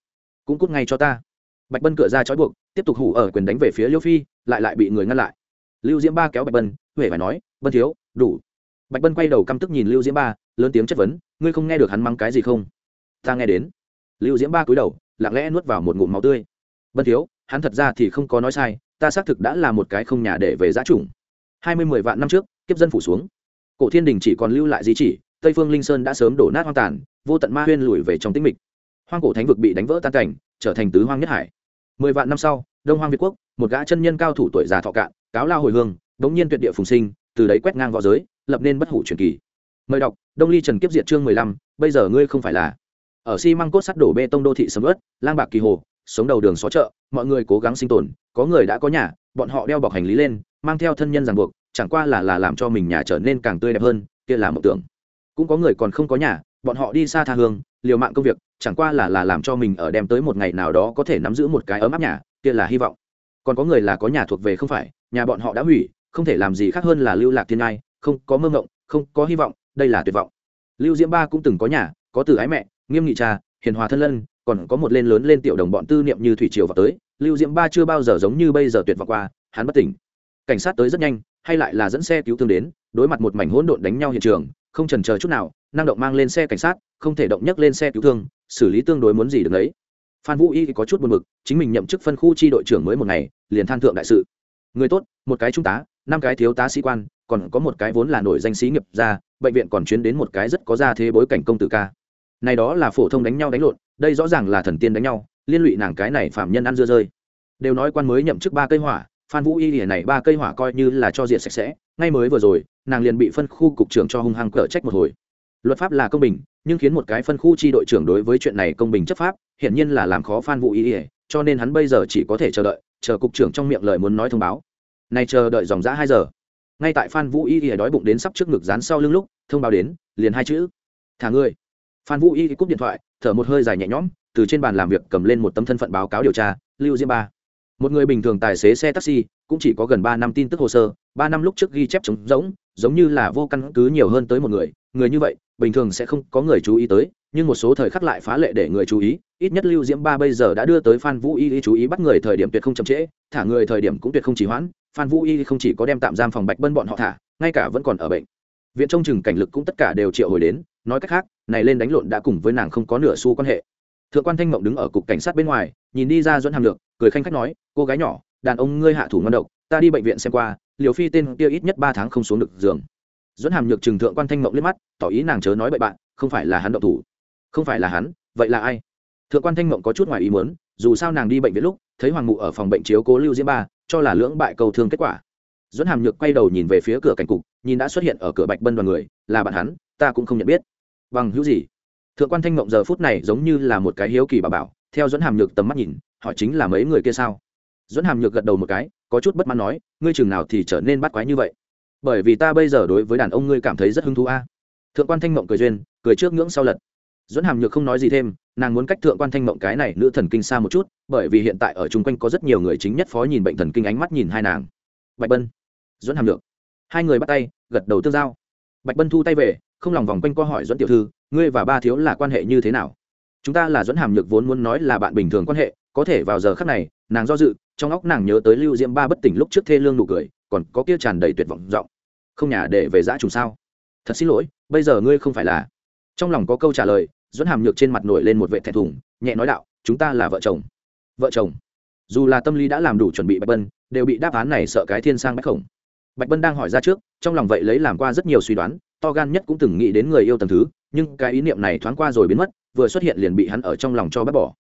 Cũng cút ngay cho ta. Bạch bân cựa ra trói buộc, tiếp tục hủ ở quyền đánh về phía liêu phi, lại lại bị người ngăn lại. Lưu diễm ba kéo bạch bân huệ phải nói, bân thiếu, đủ. Bạch bân quay đầu căm tức nhìn lưu diễm ba lớn tiếng chất vấn, ngươi không nghe được hắn mắng cái gì không? Ta nghe đến. Lưu diễm ba cúi đầu, lặng lẽ nuốt vào một ngụm máu tươi. Bân thiếu, hắn thật ra thì không có nói sai, ta xác thực đã là một cái không nhà để về giã chủng. Hai mươi mười vạn năm trước, kiếp dân phủ xuống. Cổ thiên đình chỉ còn lưu lại di chỉ, tây phương linh sơn đã sớm đổ nát hoang tàn, vô tận ma huyên lùi về trong tĩnh mịch. Hoang cổ thánh vực bị đánh vỡ tan cảnh, trở thành tứ hoang nhất hải. Mười vạn năm sau, đông hoang việt quốc, một gã chân nhân cao thủ tuổi già thọ cạn, cáo lao hồi hương, đống nhiên tuyệt địa phùng sinh, từ đấy quét ngang v õ giới, lập nên bất hủ truyền kỳ mời đọc, đông ly trần kiếp diệt chương mười lăm, bây giờ ngươi không phải là. Ở xi măng cốt sắt đổ bê tông đô thị sầm ớt, lang bạc kỳ hồ, sống đầu đường xó chợ, mọi người cố gắng sinh tồn, có người đã có nhà, bọn họ đeo bọc hành lý lên, mang theo thân nhân ràng buộc, chẳng qua là là làm cho mình nhà trở nên càng tươi đẹp hơn, kia là mộng tưởng. Cũng có người còn không có nhà, bọn họ đi xa tha hương, liều mạng công việc, chẳng qua là là làm cho mình ở đem tới một ngày nào đó có thể nắm giữ một cái ấm áp nhà, kia là hy vọng. Còn có người là có nhà thuộc về không phải, nhà bọn họ đã hủy, không thể làm gì khác hơn là lưu lạc thiên ngai, không có mơ mộng, không có hy vọng đây là tuyệt vọng. Lưu diễm ba cũng từng có nhà, có từ ái mẹ, nghiêm nghị cha, hiền hòa thân lân, còn có một lên lớn lên tiểu đồng bọn tư niệm như thủy triều vào tới. Lưu diễm ba chưa bao giờ giống như bây giờ tuyệt vọng qua, hắn bất tỉnh. Cảnh sát tới rất nhanh, hay lại là dẫn xe cứu thương đến, đối mặt một mảnh hỗn độn đánh nhau hiện trường, không trần chờ chút nào, năng động mang lên xe cảnh sát, không thể động nhấc lên xe cứu thương, xử lý tương đối muốn gì được đấy. Phan vũ y có chút buồn bực, chính mình nhậm chức phân khu chi đội trưởng mới một ngày, liền than thượng đại sự. Người tốt, một cái trung tá, năm cái thiếu tá sĩ quan, còn có một cái vốn là nổi danh sĩ nghiệp ra bệnh viện còn chuyến đến một cái rất có ra thế bối cảnh công tử ca. Này đó là phổ thông đánh nhau đánh lộn, đây rõ ràng là thần tiên đánh nhau, liên lụy nàng cái này phạm nhân ăn dưa rơi. Đều nói quan mới nhậm chức ba cây hỏa, phan vũ y lìa này ba cây hỏa coi như là cho diện sạch sẽ, ngay mới vừa rồi, nàng liền bị phân khu cục trưởng cho hung hăng cở trách một hồi. Luật pháp là công bình, nhưng khiến một cái phân khu chi đội trưởng đối với chuyện này công bình chấp pháp, hiển nhiên là làm khó phan vũ y lìa, cho nên hắn bây giờ chỉ có thể chờ đợi, chờ cục trưởng trong miệng lời muốn nói thông báo. Này chờ đợi dòng dã hai giờ ngay tại phan vũ y lìa đói bụng đến sắp trước ngực dán sau lưng lúc, thông báo đến, liền hai chữ, thả ngươi phan vũ y cúp điện thoại, thở một hơi dài nhẹ nhõm, từ trên bàn làm việc cầm lên một tấm thân phận báo cáo điều tra, lưu diễm ba. Một người bình thường tài xế xe taxi, cũng chỉ có gần ba năm tin tức hồ sơ, ba năm lúc trước ghi chép trống rỗng, giống như là vô căn cứ nhiều hơn tới một người người như vậy, bình thường sẽ không có người chú ý tới, nhưng một số thời khắc lại phá lệ để người chú ý, ít nhất lưu diễm ba bây giờ đã đưa tới phan vũ y chú ý bắt người thời điểm tuyệt không chậm trễ, thả người thời điểm cũng tuyệt không trì hoãn phan vũ y không chỉ có đem tạm giam phòng bạch bân bọn họ thả, ngay cả vẫn còn ở bệnh. Viện trông chừng cảnh lực cũng tất cả đều triệu hồi đến, nói cách khác, này lên đánh lộn đã cùng với nàng không có nửa xu quan hệ. Thượng quan thanh mộng đứng ở cục cảnh sát bên ngoài, nhìn đi ra dẫn hàm lược, cười khanh khách nói, cô gái nhỏ, đàn ông ngươi hạ thủ ngon độc, ta đi bệnh viện xem qua, liều phi tên kia ít nhất ba tháng không xuống được giường. Dẫn hàm nhược trừng thượng quan thanh mộng liếc mắt, tỏ ý nàng chớ nói bậy bạn, không phải là hắn động thủ. Không phải là hắn, vậy là ai? Thượng quan thanh mộng có chút ngoài ý muốn, dù sao nàng đi bệnh viện lúc, thấy hoàng mụ ở phòng bệnh chiếu cố lưu diễm ba cho là lưỡng bại cầu thương kết quả. Dẫn hàm nhược quay đầu nhìn về phía cửa cảnh cục, nhìn đã xuất hiện ở cửa bạch bân đoàn người, là bạn hắn, ta cũng không nhận biết. Bằng hữu gì? Thượng quan thanh mộng giờ phút này giống như là một cái hiếu kỳ bà bảo, theo dẫn hàm nhược tầm mắt nhìn họ chính là mấy người kia sao? Dẫn hàm nhược gật đầu một cái, có chút bất mãn nói, ngươi chừng nào thì trở nên bắt quái như vậy? Bởi vì ta bây giờ đối với đàn ông ngươi cảm thấy rất hứng thú a. Thượng quan thanh mộng cười duyên, cười trước ngưỡng sau lật. Dẫn hàm nhược không nói gì thêm nàng muốn cách thượng quan thanh mộng cái này nữ thần kinh xa một chút, bởi vì hiện tại ở chung quanh có rất nhiều người chính nhất phó nhìn bệnh thần kinh ánh mắt nhìn hai nàng. Bạch bân dẫn hàm nhược hai người bắt tay, gật đầu tương giao. Bạch bân thu tay về, không lòng vòng quanh qua hỏi dẫn tiểu thư, ngươi và ba thiếu là quan hệ như thế nào? Chúng ta là dẫn hàm nhược vốn muốn nói là bạn bình thường quan hệ, có thể vào giờ khắc này, nàng do dự, trong óc nàng nhớ tới lưu diễm ba bất tỉnh lúc trước thê lương nụ cười, còn có kia tràn đầy tuyệt vọng giọng. Không nhà để về giã trùng sao? Thật xin lỗi, bây giờ ngươi không phải là. Trong lòng có câu trả lời dẫn hàm nhược trên mặt nổi lên một vệ thẹn thùng, nhẹ nói đạo, chúng ta là vợ chồng. Vợ chồng? Dù là tâm lý đã làm đủ chuẩn bị bạch bân, đều bị đáp án này sợ cái thiên sang bách khổng. Bạch bân đang hỏi ra trước, trong lòng vậy lấy làm qua rất nhiều suy đoán, to gan nhất cũng từng nghĩ đến người yêu tầm thứ, nhưng cái ý niệm này thoáng qua rồi biến mất, vừa xuất hiện liền bị hắn ở trong lòng cho bác bỏ.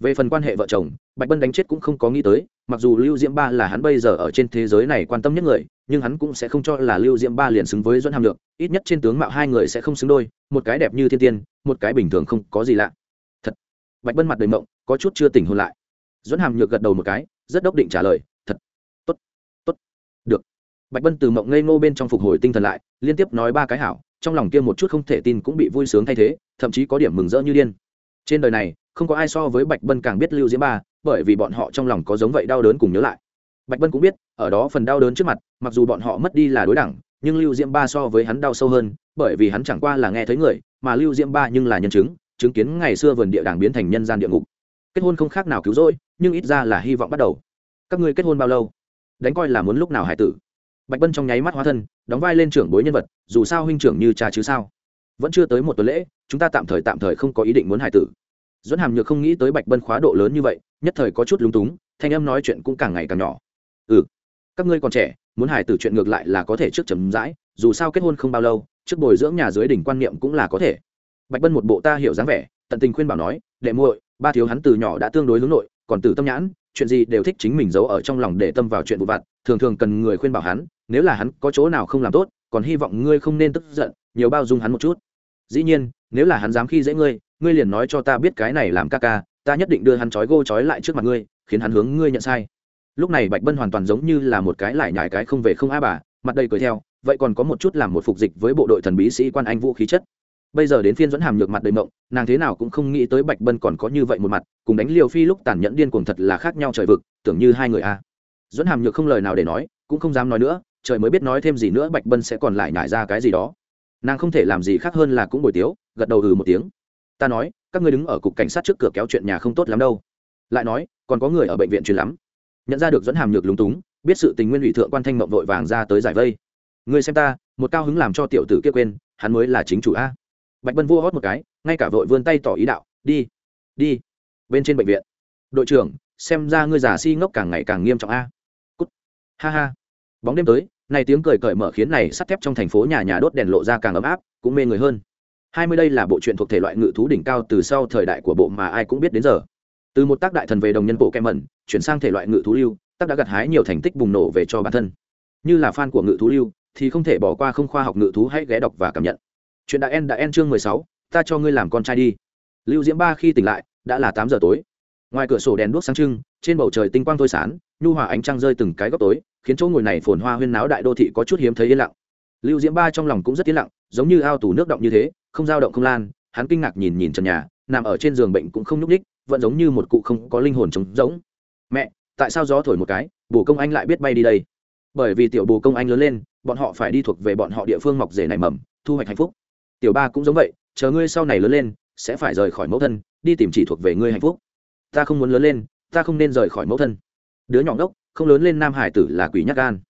Về phần quan hệ vợ chồng, bạch bân đánh chết cũng không có nghĩ tới mặc dù lưu diễm ba là hắn bây giờ ở trên thế giới này quan tâm nhất người, nhưng hắn cũng sẽ không cho là lưu diễm ba liền xứng với doãn hàm lượng, ít nhất trên tướng mạo hai người sẽ không xứng đôi, một cái đẹp như thiên tiên, một cái bình thường không có gì lạ. Thật. Bạch bân mặt đầy mộng, có chút chưa tỉnh hôn lại. Doãn hàm nhược gật đầu một cái, rất đốc định trả lời, thật. Tốt. Tốt. Được. Bạch bân từ mộng ngây ngô bên trong phục hồi tinh thần lại, liên tiếp nói ba cái hảo, trong lòng kia một chút không thể tin cũng bị vui sướng thay thế, thậm chí có điểm mừng rỡ như điên trên đời này, không có ai so với bạch bân càng biết lưu diễm ba, bởi vì bọn họ trong lòng có giống vậy đau đớn cùng nhớ lại. Bạch bân cũng biết, ở đó phần đau đớn trước mặt, mặc dù bọn họ mất đi là đối đẳng, nhưng lưu diễm ba so với hắn đau sâu hơn, bởi vì hắn chẳng qua là nghe thấy người, mà lưu diễm ba nhưng là nhân chứng chứng kiến ngày xưa vườn địa đàng biến thành nhân gian địa ngục. Kết hôn không khác nào cứu rỗi, nhưng ít ra là hy vọng bắt đầu. Các ngươi kết hôn bao lâu? Đánh coi là muốn lúc nào hải tử. Bạch bân trong nháy mắt hóa thân, đóng vai lên trưởng bối nhân vật, dù sao huynh trưởng như cha chứ sao? Vẫn chưa tới một tuần lễ, chúng ta tạm thời tạm thời không có ý định muốn hải tử. Dẫn hàm nhược không nghĩ tới bạch bân khóa độ lớn như vậy, nhất thời có chút lúng túng, thanh âm nói chuyện cũng càng ngày càng nhỏ. Ừ các ngươi còn trẻ, muốn hải tử chuyện ngược lại là có thể trước chấm dãi dù sao kết hôn không bao lâu, trước bồi dưỡng nhà dưới đỉnh quan niệm cũng là có thể. Bạch bân một bộ ta hiểu dáng vẻ, tận tình khuyên bảo nói, đệ muội, ba thiếu hắn từ nhỏ đã tương đối hướng nội, còn từ tâm nhãn, chuyện gì đều thích chính mình giấu ở trong lòng để tâm vào chuyện vụ vặt, thường thường cần người khuyên bảo hắn, nếu là hắn có chỗ nào không làm tốt, còn hy vọng ngươi không nên tức giận nhiều bao dung hắn một chút. Dĩ nhiên, nếu là hắn dám khi dễ ngươi ngươi liền nói cho ta biết cái này làm ca ca, ta nhất định đưa hắn trói gô trói lại trước mặt ngươi, khiến hắn hướng ngươi nhận sai. Lúc này bạch bân hoàn toàn giống như là một cái lại nhải cái không về không a bà, mặt đầy cười theo, vậy còn có một chút làm một phục dịch với bộ đội thần bí sĩ quan anh vũ khí chất. Bây giờ đến phiên dẫn hàm nhược mặt đầy mộng, nàng thế nào cũng không nghĩ tới bạch bân còn có như vậy một mặt, cùng đánh liều phi lúc tàn nhẫn điên cuồng thật là khác nhau trời vực, tưởng như hai người a. Dẫn hàm nhược không lời nào để nói, cũng không dám nói nữa, trời mới biết nói thêm gì nữa bạch bân sẽ còn lại nhải ra cái gì đó nàng không thể làm gì khác hơn là cũng bồi tiếu, gật đầu ừ một tiếng. Ta nói, các ngươi đứng ở cục cảnh sát trước cửa kéo chuyện nhà không tốt lắm đâu. Lại nói, còn có người ở bệnh viện truyền lắm. Nhận ra được dẫn hàm nhược lúng túng, biết sự tình nguyên ủy thượng quan thanh mộng vội vàng ra tới giải vây. Ngươi xem ta, một cao hứng làm cho tiểu tử kia quên, hắn mới là chính chủ a. Bạch bân vua hót một cái, ngay cả vội vươn tay tỏ ý đạo, đi đi, bên trên bệnh viện. Đội trưởng, xem ra ngươi già si ngốc càng ngày càng nghiêm trọng a. Cút. Ha ha. Bóng đêm tới này tiếng cười cởi mở khiến này sắt thép trong thành phố nhà nhà đốt đèn lộ ra càng ấm áp, cũng mê người hơn. Hai mươi đây là bộ truyện thuộc thể loại ngự thú đỉnh cao từ sau thời đại của bộ mà ai cũng biết đến giờ. Từ một tác đại thần về đồng nhân bộ kem mẩn chuyển sang thể loại ngự thú lưu, tác đã gặt hái nhiều thành tích bùng nổ về cho bản thân. Như là fan của ngự thú lưu, thì không thể bỏ qua không khoa học ngự thú hãy ghé đọc và cảm nhận. Chuyện đã en đã en chương mười sáu, ta cho ngươi làm con trai đi. Lưu diễm ba khi tỉnh lại, đã là tám giờ tối ngoài cửa sổ đèn đuốc sáng trưng, trên bầu trời tinh quang thôi sán, nhu hòa ánh trăng rơi từng cái góc tối, khiến chỗ ngồi này phồn hoa huyên náo đại đô thị có chút hiếm thấy yên lặng. Lưu diễm ba trong lòng cũng rất yên lặng, giống như ao tù nước động như thế, không dao động không lan, hắn kinh ngạc nhìn nhìn trần nhà, nằm ở trên giường bệnh cũng không nhúc ních vẫn giống như một cụ không có linh hồn trống rỗng. Mẹ, tại sao gió thổi một cái, bồ công anh lại biết bay đi đây? Bởi vì tiểu bồ công anh lớn lên, bọn họ phải đi thuộc về bọn họ địa phương mọc rể nảy mầm, thu hoạch hạnh phúc. Tiểu ba cũng giống vậy, chờ ngươi sau này lớn lên, sẽ phải rời khỏi mẫu thân, đi tìm chỉ thuộc về ngươi hạnh phúc ta không muốn lớn lên, ta không nên rời khỏi mẫu thân. Đứa nhỏ ngốc, không lớn lên nam hải tử là quỷ nhắc gan.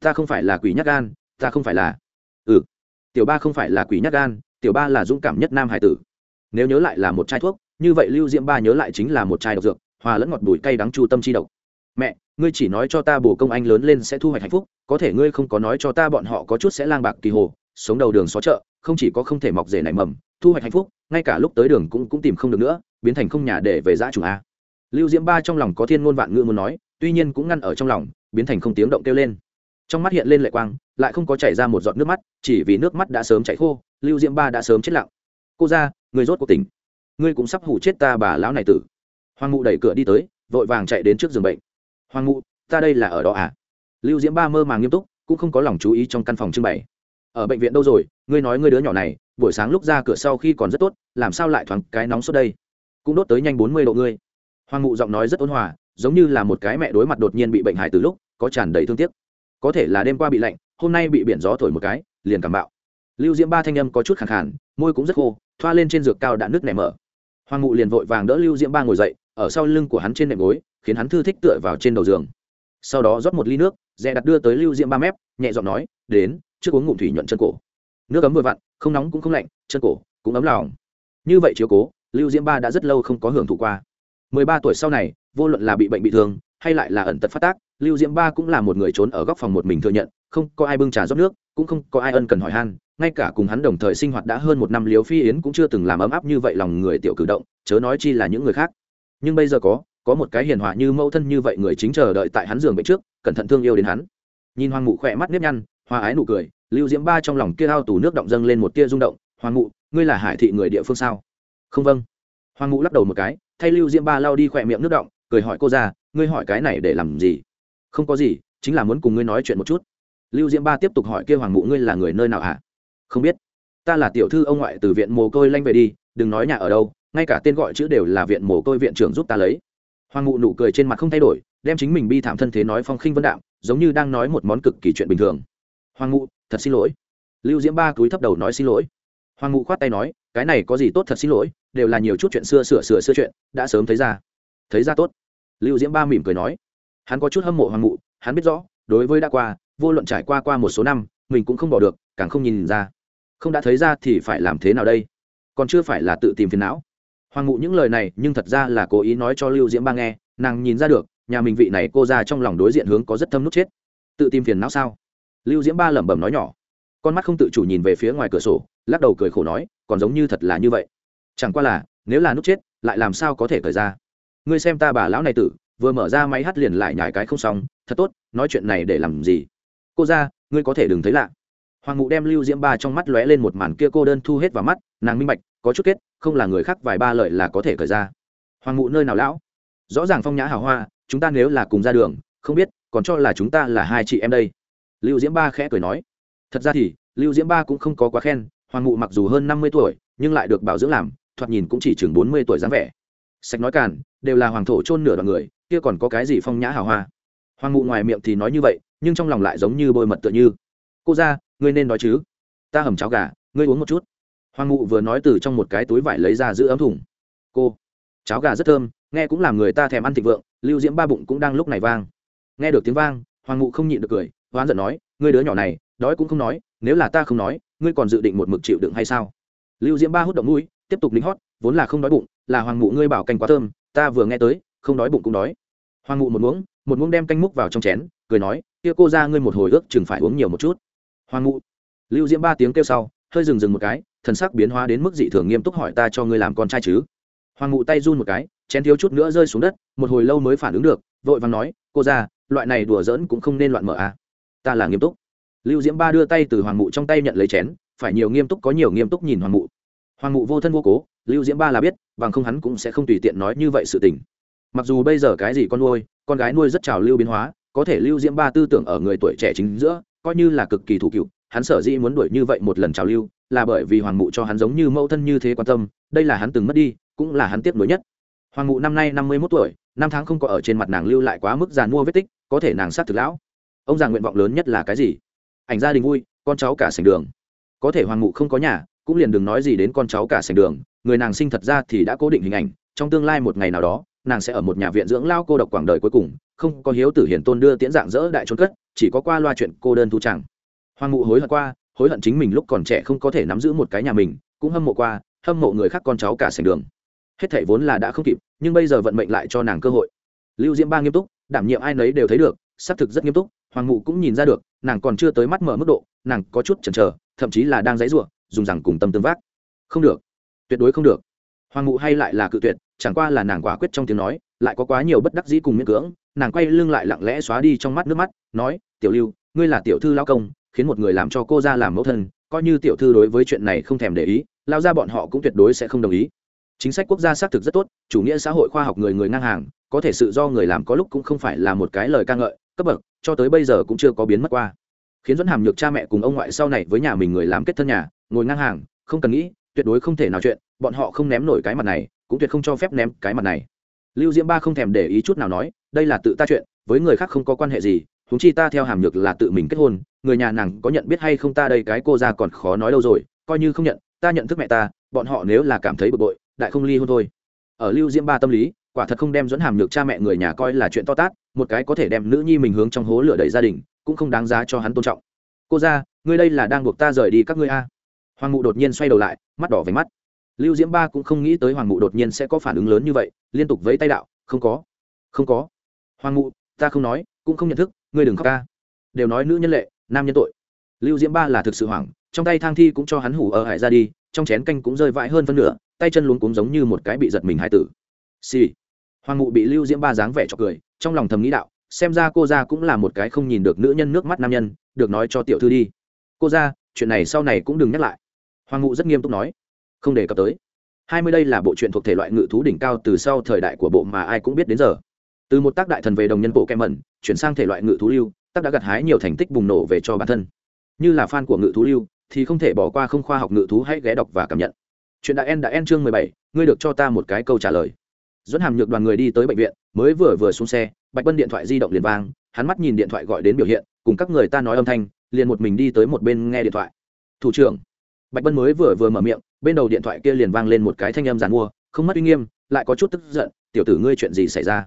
Ta không phải là quỷ nhắc gan, ta không phải là ừ. Tiểu ba không phải là quỷ nhắc gan, tiểu ba là dũng cảm nhất nam hải tử. Nếu nhớ lại là một chai thuốc, như vậy lưu diễm ba nhớ lại chính là một chai độc dược, hòa lẫn ngọt bùi cay đắng chu tâm chi độc. Mẹ, ngươi chỉ nói cho ta bổ công anh lớn lên sẽ thu hoạch hạnh phúc, có thể ngươi không có nói cho ta bọn họ có chút sẽ lang bạc kỳ hồ, sống đầu đường xó chợ, không chỉ có không thể mọc rể nảy mầm, thu hoạch hạnh phúc, ngay cả lúc tới đường cũng cũng tìm không được nữa, biến thành không nhà để về giã chủ a lưu diễm ba trong lòng có thiên ngôn vạn ngữ muốn nói, tuy nhiên cũng ngăn ở trong lòng, biến thành không tiếng động kêu lên. Trong mắt hiện lên lệ quang, lại không có chảy ra một giọt nước mắt, chỉ vì nước mắt đã sớm chảy khô, lưu diễm ba đã sớm chết lặng. Cô ra người rốt cuộc tỉnh. Ngươi cũng sắp hủ chết ta bà lão này tử. Hoàng ngụ đẩy cửa đi tới, vội vàng chạy đến trước giường bệnh. Hoàng ngụ ta đây là ở đó à? Lưu diễm ba mơ màng nghiêm túc, cũng không có lòng chú ý trong căn phòng trưng bày. Ở bệnh viện đâu rồi? Ngươi nói ngươi đứa nhỏ này, buổi sáng lúc ra cửa sau khi còn rất tốt, làm sao lại thoáng cái nóng suốt đây? Cũng đốt tới nhanh bốn mươi độ ngươi hoàng ngụ giọng nói rất ôn hòa, giống như là một cái mẹ đối mặt đột nhiên bị bệnh hại từ lúc, có tràn đầy thương tiếc. Có thể là đêm qua bị lạnh, hôm nay bị biển gió thổi một cái, liền cảm bạo. Lưu diễm ba thanh âm có chút khẳng khản môi cũng rất khô, thoa lên trên dược cao đạn nước nẻ mở. Hoàng ngụ liền vội vàng đỡ lưu diễm ba ngồi dậy, ở sau lưng của hắn trên nệm gối, khiến hắn thư thích tựa vào trên đầu giường. Sau đó rót một ly nước dè đặt đưa tới lưu diễm ba mép, nhẹ giọng nói, đến, trước uống ngụm thủy nhuận chân cổ. Nước ấm vừa vặn, không nóng cũng không lạnh, chân cổ cũng ấm lòng. Như vậy chiếu cố, lưu diễm ba đã rất lâu không có hưởng thụ qua ba tuổi sau này, vô luận là bị bệnh bị thương, hay lại là ẩn tật phát tác, lưu diễm ba cũng là một người trốn ở góc phòng một mình thừa nhận, không có ai bưng trà rót nước, cũng không có ai ân cần hỏi han, ngay cả cùng hắn đồng thời sinh hoạt đã hơn một năm Liễu phi yến cũng chưa từng làm ấm áp như vậy lòng người tiểu cử động, chớ nói chi là những người khác. Nhưng bây giờ có có một cái hiền hòa như mẫu thân như vậy người chính chờ đợi tại hắn giường bệnh trước, cẩn thận thương yêu đến hắn. Nhìn hoàng mụ khỏe mắt nếp nhăn hoa ái nụ cười, lưu diễm ba trong lòng kia ao tù nước động dâng lên một tia rung động, hoàng mụ, ngươi là hải thị người địa phương sao? Không vâng hoàng Ngũ lắc đầu một cái, thay lưu diễm ba lao đi khỏe miệng nước động, cười hỏi cô ra ngươi hỏi cái này để làm gì? Không có gì, chính là muốn cùng ngươi nói chuyện một chút. Lưu diễm ba tiếp tục hỏi kia hoàng Ngũ, ngươi là người nơi nào hả? Không biết. Ta là tiểu thư ông ngoại từ viện mồ côi lanh về đi, đừng nói nhà ở đâu, ngay cả tên gọi chữ đều là viện mồ côi viện trưởng giúp ta lấy. Hoàng ngụ nụ cười trên mặt không thay đổi, đem chính mình bi thảm thân thế nói phong khinh vân đạm, giống như đang nói một món cực kỳ chuyện bình thường. Hoàng ngụ thật xin lỗi. Lưu diễm ba cúi thấp đầu nói xin lỗi. Hoàng ngụ khoát tay nói, cái này có gì tốt thật xin lỗi đều là nhiều chút chuyện xưa, sửa sửa xưa chuyện, đã sớm thấy ra. Thấy ra tốt. Lưu diễm ba mỉm cười nói. Hắn có chút hâm mộ hoàng mụ, hắn biết rõ, đối với đã qua, vô luận trải qua qua một số năm, mình cũng không bỏ được, càng không nhìn ra. Không đã thấy ra thì phải làm thế nào đây? Còn chưa phải là tự tìm phiền não. Hoàng mụ những lời này, nhưng thật ra là cố ý nói cho lưu diễm ba nghe, nàng nhìn ra được, nhà mình vị này cô ra trong lòng đối diện hướng có rất thâm nút chết. Tự tìm phiền não sao? Lưu diễm ba lẩm bẩm nói nhỏ. Con mắt không tự chủ nhìn về phía ngoài cửa sổ, lắc đầu cười khổ nói, còn giống như thật là như vậy chẳng qua là, nếu là nút chết, lại làm sao có thể cởi ra? Ngươi xem ta bà lão này tử, vừa mở ra máy hắt liền lại nhải cái không xong, thật tốt, nói chuyện này để làm gì? Cô ra, ngươi có thể đừng thấy lạ. Hoàng ngụ đem lưu diễm ba trong mắt lóe lên một màn kia cô đơn thu hết vào mắt, nàng minh bạch, có chút kết, không là người khác, vài ba lợi là có thể cởi ra. Hoàng ngụ nơi nào lão? Rõ ràng phong nhã hào hoa, chúng ta nếu là cùng ra đường, không biết, còn cho là chúng ta là hai chị em đây. Lưu diễm ba khẽ cười nói. Thật ra thì, lưu diễm ba cũng không có quá khen, hoàng ngụ mặc dù hơn năm mươi tuổi, nhưng lại được bảo dưỡng làm thoạt nhìn cũng chỉ chừng bốn mươi tuổi dáng vẻ. Sạch nói càn, đều là hoàng thổ chôn nửa đoạn người, kia còn có cái gì phong nhã hào hoa? Hoàng mụ ngoài miệng thì nói như vậy, nhưng trong lòng lại giống như bôi mật tựa như. Cô ra ngươi nên nói chứ. Ta hầm cháo gà, ngươi uống một chút. Hoàng mụ vừa nói từ trong một cái túi vải lấy ra giữ ấm thùng. Cô, cháo gà rất thơm, nghe cũng làm người ta thèm ăn thịnh vượng, lưu diễm ba bụng cũng đang lúc này vang. Nghe được tiếng vang, hoàng mụ không nhịn được cười, hoán giận nói, ngươi đứa nhỏ này, đói cũng không nói, nếu là ta không nói, ngươi còn dự định một mực chịu đựng hay sao? Lưu diễm ba hút động mũi tiếp tục lính hót, vốn là không đói bụng, là hoàng mụ ngươi bảo canh quá thơm, ta vừa nghe tới, không đói bụng cũng đói. Hoàng mụ một muỗng một muỗng đem canh múc vào trong chén, cười nói, kia cô ra ngươi một hồi ước chừng phải uống nhiều một chút. Hoàng mụ, lưu diễm ba tiếng kêu sau, hơi dừng dừng một cái, thần sắc biến hóa đến mức dị thường nghiêm túc hỏi ta cho ngươi làm con trai chứ? Hoàng mụ tay run một cái, chén thiếu chút nữa rơi xuống đất, một hồi lâu mới phản ứng được, vội vàng nói, cô ra loại này đùa giỡn cũng không nên loạn mở à. ta là nghiêm túc. Lưu diễm ba đưa tay từ hoàng mụ trong tay nhận lấy chén, phải nhiều nghiêm túc có nhiều nghiêm túc nhìn hoàng mụ hoàng mụ vô thân vô cố, lưu diễm ba là biết, bằng không hắn cũng sẽ không tùy tiện nói như vậy sự tình. Mặc dù bây giờ cái gì con nuôi, con gái nuôi rất trào lưu biến hóa, có thể lưu diễm ba tư tưởng ở người tuổi trẻ chính giữa, coi như là cực kỳ thủ cựu, hắn sở dĩ muốn đuổi như vậy một lần trào lưu, là bởi vì hoàng mụ cho hắn giống như mẫu thân như thế quan tâm, đây là hắn từng mất đi, cũng là hắn tiếp nối nhất. Hoàng mụ năm nay năm mươi mốt tuổi, năm tháng không có ở trên mặt nàng lưu lại quá mức giàn mua vết tích, có thể nàng sát thực lão. Ông già nguyện vọng lớn nhất là cái gì? Ảnh gia đình vui, con cháu cả sành đường. Có thể hoàng mụ không có nhà cũng liền đừng nói gì đến con cháu cả sành đường, người nàng sinh thật ra thì đã cố định hình ảnh, trong tương lai một ngày nào đó, nàng sẽ ở một nhà viện dưỡng lao cô độc quảng đời cuối cùng, không có hiếu tử hiển tôn đưa tiễn dạng dỡ đại trốn cất, chỉ có qua loa chuyện cô đơn thu chẳng. Hoàng mụ hối hận qua, hối hận chính mình lúc còn trẻ không có thể nắm giữ một cái nhà mình, cũng hâm mộ qua, hâm mộ người khác con cháu cả sành đường. Hết thảy vốn là đã không kịp, nhưng bây giờ vận mệnh lại cho nàng cơ hội. Lưu diễm ba nghiêm túc, đảm nhiệm ai nấy đều thấy được, xác thực rất nghiêm túc, hoàng mụ cũng nhìn ra được, nàng còn chưa tới mắt mở mức độ, nàng có chút chần chờ, thậm chí là đang dãy ruộng dùng rằng cùng tâm tương vác. Không được. Tuyệt đối không được. Hoàng mụ hay lại là cự tuyệt, chẳng qua là nàng quả quyết trong tiếng nói, lại có quá nhiều bất đắc dĩ cùng miễn cưỡng, nàng quay lưng lại lặng lẽ xóa đi trong mắt nước mắt, nói, tiểu lưu, ngươi là tiểu thư lao công, khiến một người làm cho cô ra làm mẫu thân, coi như tiểu thư đối với chuyện này không thèm để ý lao ra bọn họ cũng tuyệt đối sẽ không đồng ý. Chính sách quốc gia xác thực rất tốt, chủ nghĩa xã hội khoa học người người ngang hàng, có thể sự do người làm có lúc cũng không phải là một cái lời ca ngợi, cấp bậc, cho tới bây giờ cũng chưa có biến mất qua. Khiến dẫn hàm nhược cha mẹ cùng ông ngoại sau này với nhà mình người làm kết thân nhà ngồi ngang hàng, không cần nghĩ, tuyệt đối không thể nào chuyện, bọn họ không ném nổi cái mặt này, cũng tuyệt không cho phép ném cái mặt này. Lưu diễm ba không thèm để ý chút nào nói, đây là tự ta chuyện, với người khác không có quan hệ gì húng chi ta theo hàm nhược là tự mình kết hôn, người nhà nàng có nhận biết hay không ta đây cái cô ra còn khó nói đâu rồi, coi như không nhận, ta nhận thức mẹ ta, bọn họ nếu là cảm thấy bực bội, đại không ly hôn thôi. Ở lưu diễm ba tâm lý, quả thật không đem dẫn hàm nhược cha mẹ người nhà coi là chuyện to tát, một cái có thể đem nữ nhi mình hướng trong hố lửa đầy gia đình, cũng không đáng giá cho hắn tôn trọng. Cô ra, ngươi đây là đang buộc ta rời đi các ngươi a? Hoàng mụ đột nhiên xoay đầu lại, mắt đỏ về mắt. Lưu diễm ba cũng không nghĩ tới hoàng mụ đột nhiên sẽ có phản ứng lớn như vậy, liên tục vẫy tay đạo, không có không có. Hoàng mụ, ta không nói, cũng không nhận thức, ngươi đừng khóc ca. Đều nói nữ nhân lệ, nam nhân tội. Lưu diễm ba là thực sự hoảng, trong tay thang thi cũng cho hắn hủ ở hại ra đi, trong chén canh cũng rơi vãi hơn phân nửa, tay chân luống cũng giống như một cái bị giật mình hải tử. Xì、sì. hoàng mụ bị lưu diễm ba dáng vẻ cho cười, trong lòng thầm nghĩ đạo, xem ra cô ra cũng là một cái không nhìn được nữ nhân nước mắt nam nhân, được nói cho tiểu thư đi. Cô ra chuyện này sau này cũng đừng nhắc lại hoàng Ngụ rất nghiêm túc nói, không đề cập tới. Hai mươi đây là bộ truyện thuộc thể loại ngự thú đỉnh cao từ sau thời đại của bộ mà ai cũng biết đến giờ. Từ một tác đại thần về đồng nhân bộ kem mẩn, chuyển sang thể loại ngự thú lưu, tác đã gặt hái nhiều thành tích bùng nổ về cho bản thân. Như là fan của ngự thú lưu, thì không thể bỏ qua không khoa học ngự thú hãy ghé đọc và cảm nhận. Chuyện đã en đã en chương mười bảy, ngươi được cho ta một cái câu trả lời. Dẫn hàm nhược đoàn người đi tới bệnh viện, mới vừa vừa xuống xe, bạch bân điện thoại di động liền vang, hắn mắt nhìn điện thoại gọi đến biểu hiện, cùng các người ta nói âm thanh, liền một mình đi tới một bên nghe điện thoại. Thủ trưởng bạch bân mới vừa vừa mở miệng, bên đầu điện thoại kia liền vang lên một cái thanh âm giàn mua, không mất uy nghiêm, lại có chút tức giận, tiểu tử ngươi chuyện gì xảy ra?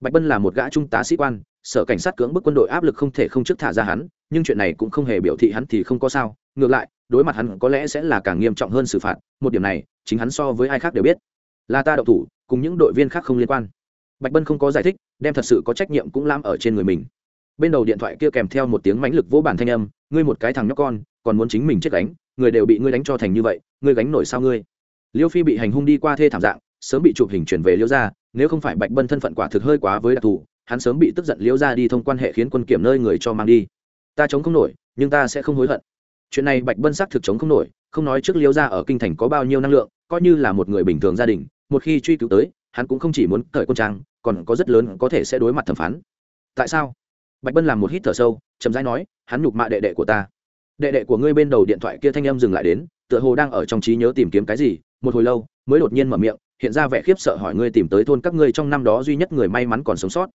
Bạch bân là một gã trung tá sĩ quan, sở cảnh sát cưỡng bức quân đội áp lực không thể không trước thả ra hắn, nhưng chuyện này cũng không hề biểu thị hắn thì không có sao, ngược lại, đối mặt hắn có lẽ sẽ là càng nghiêm trọng hơn xử phạt, một điểm này, chính hắn so với ai khác đều biết. Là ta đậu thủ, cùng những đội viên khác không liên quan. Bạch bân không có giải thích, đem thật sự có trách nhiệm cũng lam ở trên người mình. Bên đầu điện thoại kia kèm theo một tiếng mãnh lực vỗ bản thanh âm, ngươi một cái thằng nhóc con, còn muốn chính mình chết đánh người đều bị ngươi đánh cho thành như vậy, ngươi gánh nổi sao ngươi? Liêu phi bị hành hung đi qua thê thảm dạng, sớm bị chụp hình chuyển về liêu gia. nếu không phải bạch bân thân phận quả thực hơi quá với đặc thù, hắn sớm bị tức giận liêu gia đi thông quan hệ khiến quân kiểm nơi người cho mang đi. Ta chống không nổi, nhưng ta sẽ không hối hận. Chuyện này bạch bân xác thực chống không nổi, không nói trước liêu gia ở kinh thành có bao nhiêu năng lượng, coi như là một người bình thường gia đình, một khi truy cứu tới, hắn cũng không chỉ muốn cởi quân trang, còn có rất lớn có thể sẽ đối mặt thẩm phán. Tại sao? Bạch bân làm một hít thở sâu, chậm rãi nói, hắn nhục mạ đệ đệ của ta đệ đệ của ngươi bên đầu điện thoại kia thanh âm dừng lại đến, tựa hồ đang ở trong trí nhớ tìm kiếm cái gì, một hồi lâu, mới đột nhiên mở miệng, hiện ra vẻ khiếp sợ hỏi ngươi tìm tới thôn các ngươi trong năm đó duy nhất người may mắn còn sống sót.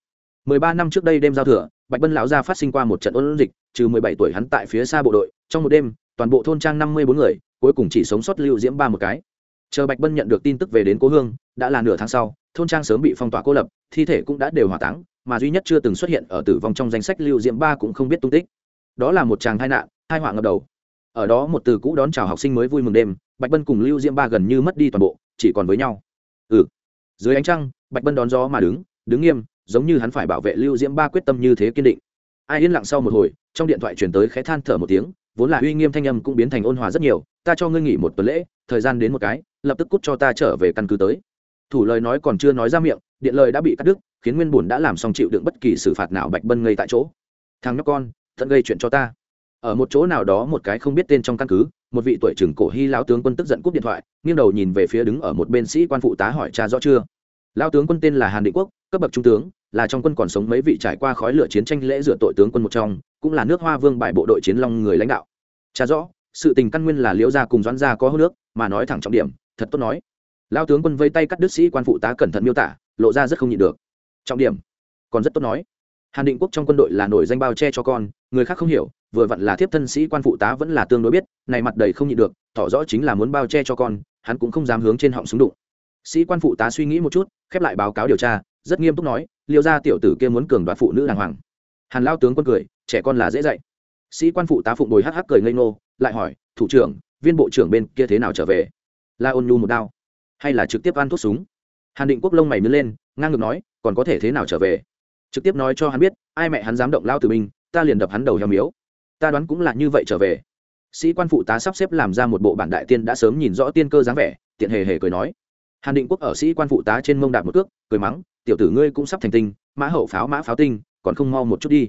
Mười ba năm trước đây đêm giao thừa, bạch bân lão gia phát sinh qua một trận ôn dịch, trừ mười bảy tuổi hắn tại phía xa bộ đội, trong một đêm, toàn bộ thôn trang năm mươi bốn người, cuối cùng chỉ sống sót lưu diễm ba một cái. Chờ bạch bân nhận được tin tức về đến cố hương, đã là nửa tháng sau, thôn trang sớm bị phong tỏa cô lập, thi thể cũng đã đều hỏa táng, mà duy nhất chưa từng xuất hiện ở tử vong trong danh sách lưu diễm ba cũng không biết tung tích. Đó là một chàng tai nạn hai họa ngập đầu. Ở đó một từ cũ đón chào học sinh mới vui mừng đêm, bạch bân cùng lưu diễm ba gần như mất đi toàn bộ, chỉ còn với nhau. Ừ. Dưới ánh trăng, bạch bân đón gió mà đứng đứng nghiêm, giống như hắn phải bảo vệ lưu diễm ba quyết tâm như thế kiên định. Ai yên lặng sau một hồi, trong điện thoại chuyển tới khẽ than thở một tiếng, vốn là uy nghiêm thanh âm cũng biến thành ôn hòa rất nhiều, ta cho ngươi nghỉ một tuần lễ, thời gian đến một cái, lập tức cút cho ta trở về căn cứ tới. Thủ lời nói còn chưa nói ra miệng, điện lời đã bị cắt đứt, khiến nguyên bùn đã làm xong chịu đựng bất kỳ xử phạt nào bạch bân ngay tại chỗ. Thằng nhóc con, tận gây chuyện cho ta ở một chỗ nào đó một cái không biết tên trong căn cứ, một vị tuổi trưởng cổ hy lão tướng quân tức giận cúp điện thoại, nghiêng đầu nhìn về phía đứng ở một bên sĩ quan phụ tá hỏi cha rõ chưa? Lao tướng quân tên là hàn định quốc, cấp bậc trung tướng, là trong quân còn sống mấy vị trải qua khói lửa chiến tranh lễ rửa tội tướng quân một trong, cũng là nước hoa vương bại bộ đội chiến long người lãnh đạo. Cha rõ, sự tình căn nguyên là liễu gia cùng doãn gia có hô nước, mà nói thẳng trọng điểm, thật tốt nói. Lao tướng quân vây tay cắt đứt sĩ quan phụ tá cẩn thận miêu tả, lộ ra rất không nhịn được. Trọng điểm, còn rất tốt nói hàn định quốc trong quân đội là nổi danh bao che cho con, người khác không hiểu, vừa vặn là thiếp thân sĩ quan phụ tá vẫn là tương đối biết, này mặt đầy không nhịn được, tỏ rõ chính là muốn bao che cho con, hắn cũng không dám hướng trên họng súng đụng. Sĩ quan phụ tá suy nghĩ một chút, khép lại báo cáo điều tra, rất nghiêm túc nói, liêu ra tiểu tử kia muốn cường đoạt phụ nữ đàng hoàng. Hàn lao tướng quân cười, trẻ con là dễ dạy. Sĩ quan phụ tá phụng bồi hắc hắc cười ngây ngô, lại hỏi, thủ trưởng, viên bộ trưởng bên kia thế nào trở về? La ôn nhu một đao. Hay là trực tiếp ăn thuốc súng? Hàn định quốc lông mày mới lên, ngang ngược nói, còn có thể thế nào trở về? Trực tiếp nói cho hắn biết, ai mẹ hắn dám động lao từ binh ta liền đập hắn đầu heo miếu. Ta đoán cũng là như vậy trở về. Sĩ quan phụ tá sắp xếp làm ra một bộ bản đại tiên đã sớm nhìn rõ tiên cơ dáng vẻ, tiện hề hề cười nói. Hàn định quốc ở sĩ quan phụ tá trên mông đạp một cước, cười mắng, tiểu tử ngươi cũng sắp thành tinh, mã hậu pháo mã pháo tinh, còn không mau một chút đi.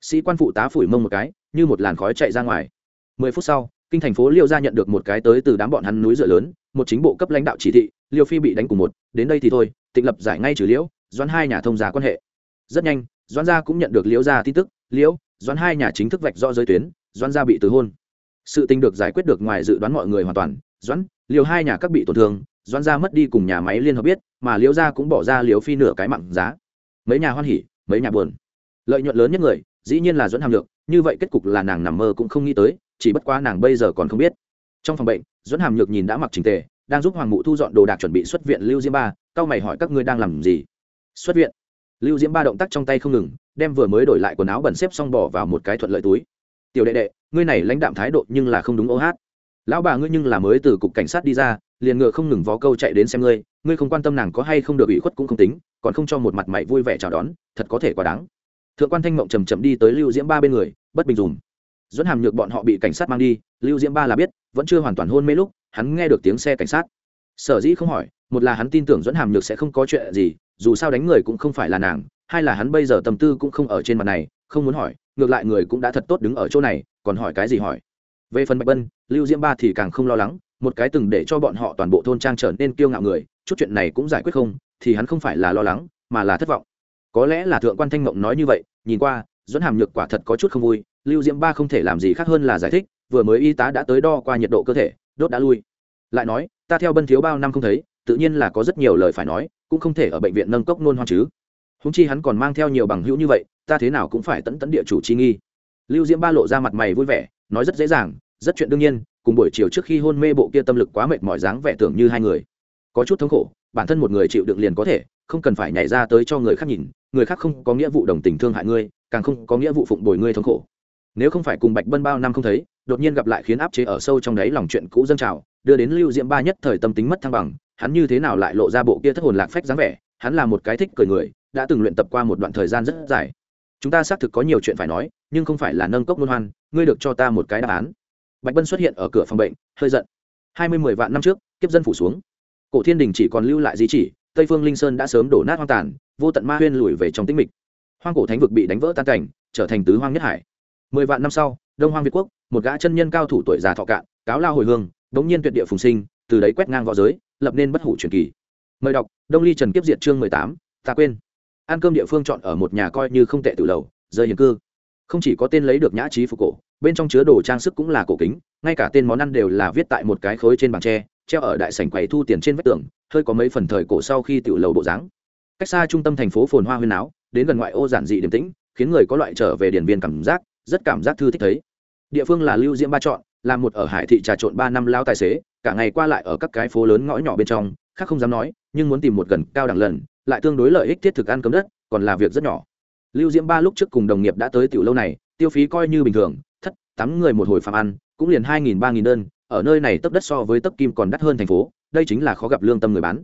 Sĩ quan phụ tá phủi mông một cái, như một làn khói chạy ra ngoài. Mười phút sau, kinh thành phố liêu gia nhận được một cái tới từ đám bọn hắn núi dựa lớn, một chính bộ cấp lãnh đạo chỉ thị, liêu phi bị đánh cùng một, đến đây thì thôi, tịnh lập giải ngay trừ liễu, doãn hai nhà thông gia quan hệ rất nhanh, doãn gia cũng nhận được liễu gia tin tức, liễu, doãn hai nhà chính thức vạch rõ giới tuyến, doãn gia bị từ hôn. Sự tình được giải quyết được ngoài dự đoán mọi người hoàn toàn, doãn liều hai nhà các bị tổn thương, doãn gia mất đi cùng nhà máy liên hợp biết, mà liễu gia cũng bỏ ra liễu phi nửa cái mặn giá. Mấy nhà hoan hỉ, mấy nhà buồn. Lợi nhuận lớn nhất người, dĩ nhiên là doãn hàm lược, như vậy kết cục là nàng nằm mơ cũng không nghĩ tới, chỉ bất quá nàng bây giờ còn không biết. Trong phòng bệnh, doãn hàm nhược nhìn đã mặc trình tề, đang giúp hoàng mụ thu dọn đồ đạc chuẩn bị xuất viện lưu diêm ba, cao mày hỏi, các ngươi đang làm gì? Xuất viện lưu diễm ba động tác trong tay không ngừng, đem vừa mới đổi lại quần áo bẩn xếp xong bỏ vào một cái thuận lợi túi. Tiểu đệ đệ, ngươi này lãnh đạm thái độ nhưng là không đúng ô hát. Lão bà ngươi nhưng là mới từ cục cảnh sát đi ra, liền ngựa không ngừng vó câu chạy đến xem ngươi ngươi không quan tâm nàng có hay không được ủy khuất cũng không tính, còn không cho một mặt mày vui vẻ chào đón, thật có thể quá đáng. Thượng quan thanh mộng chầm chậm đi tới lưu diễm ba bên người, bất bình dùm dẫn hàm nhược bọn họ bị cảnh sát mang đi, lưu diễm ba là biết, vẫn chưa hoàn toàn hôn mê lúc, hắn nghe được tiếng xe cảnh sát. Sở dĩ không hỏi, một là hắn tin tưởng dẫn hàm nhược sẽ không có chuyện gì dù sao đánh người cũng không phải là nàng, hay là hắn bây giờ tâm tư cũng không ở trên mặt này, không muốn hỏi, ngược lại người cũng đã thật tốt đứng ở chỗ này, còn hỏi cái gì hỏi. Về phần bạch bân, lưu diễm ba thì càng không lo lắng, một cái từng để cho bọn họ toàn bộ thôn trang trở nên kiêu ngạo người, chút chuyện này cũng giải quyết không, thì hắn không phải là lo lắng, mà là thất vọng. Có lẽ là thượng quan thanh mộng nói như vậy, nhìn qua dẫn hàm nhược quả thật có chút không vui, lưu diễm ba không thể làm gì khác hơn là giải thích, vừa mới y tá đã tới đo qua nhiệt độ cơ thể, đốt đã lui. Lại nói, ta theo bân thiếu bao năm không thấy tự nhiên là có rất nhiều lời phải nói, cũng không thể ở bệnh viện nâng cốc nôn hoang chứ. Húng chi hắn còn mang theo nhiều bằng hữu như vậy, ta thế nào cũng phải tẫn tẫn địa chủ chi nghi. Lưu diễm ba lộ ra mặt mày vui vẻ, nói rất dễ dàng, rất chuyện đương nhiên, cùng buổi chiều trước khi hôn mê bộ kia tâm lực quá mệt mỏi dáng vẻ tưởng như hai người. Có chút thống khổ, bản thân một người chịu đựng liền có thể, không cần phải nhảy ra tới cho người khác nhìn, người khác không có nghĩa vụ đồng tình thương hại ngươi, càng không có nghĩa vụ phụng bồi ngươi thống khổ. Nếu không phải cùng bạch bân bao năm không thấy, đột nhiên gặp lại khiến áp chế ở sâu trong đáy lòng chuyện cũ dâng trào, đưa đến lưu diễm ba nhất thời tâm tính mất thăng bằng hắn như thế nào lại lộ ra bộ kia thất hồn lạc phách dáng vẻ, hắn là một cái thích cười người, đã từng luyện tập qua một đoạn thời gian rất dài. Chúng ta xác thực có nhiều chuyện phải nói, nhưng không phải là nâng cốc luân hoan, ngươi được cho ta một cái đáp án. Bạch bân xuất hiện ở cửa phòng bệnh, hơi giận. Hai mươi mười vạn năm trước, kiếp dân phủ xuống. Cổ thiên đình chỉ còn lưu lại di chỉ, tây phương linh sơn đã sớm đổ nát hoang tàn, vô tận ma huyên lùi về trong tĩnh mịch. Hoang cổ thánh vực bị đánh vỡ tan cảnh, trở thành tứ hoang nhất hải. Mười vạn năm sau, đông hoang việt quốc, một gã chân nhân cao thủ tuổi già thọ cạn, cáo lao hồi hương, đống nhiên tuyệt địa phùng sinh, từ đấy quét ngang v õ giới lập nên bất hủ truyền kỳ. Mời đọc, đông ly trần kiếp diệt chương mười tám, ta quên. Ăn cơm địa phương chọn ở một nhà coi như không tệ từ lầu rơi hiền cư. Không chỉ có tên lấy được nhã trí phục cổ, bên trong chứa đồ trang sức cũng là cổ kính, ngay cả tên món ăn đều là viết tại một cái khối trên bàn tre, treo ở đại sảnh quầy thu tiền trên vách tường, hơi có mấy phần thời cổ sau khi tiểu lầu bộ dáng. Cách xa trung tâm thành phố phồn hoa huyên áo, đến gần ngoại ô giản dị điềm tĩnh, khiến người có loại trở về điển viên cảm giác, rất cảm giác thư thích thấy. Địa phương là lưu diễm ba chọn, là một ở hải thị trà trộn ba năm lao tài xế cả ngày qua lại ở các cái phố lớn ngõ nhỏ bên trong, khác không dám nói, nhưng muốn tìm một gần cao đẳng lần, lại tương đối lợi ích thiết thực ăn cấm đất, còn là việc rất nhỏ. Lưu diễm ba lúc trước cùng đồng nghiệp đã tới tiểu lâu này, tiêu phí coi như bình thường, thất, tám người một hồi phạm ăn, cũng liền hai nghìn, ba nghìn đơn, ở nơi này tấp đất so với tấp kim còn đắt hơn thành phố, đây chính là khó gặp lương tâm người bán.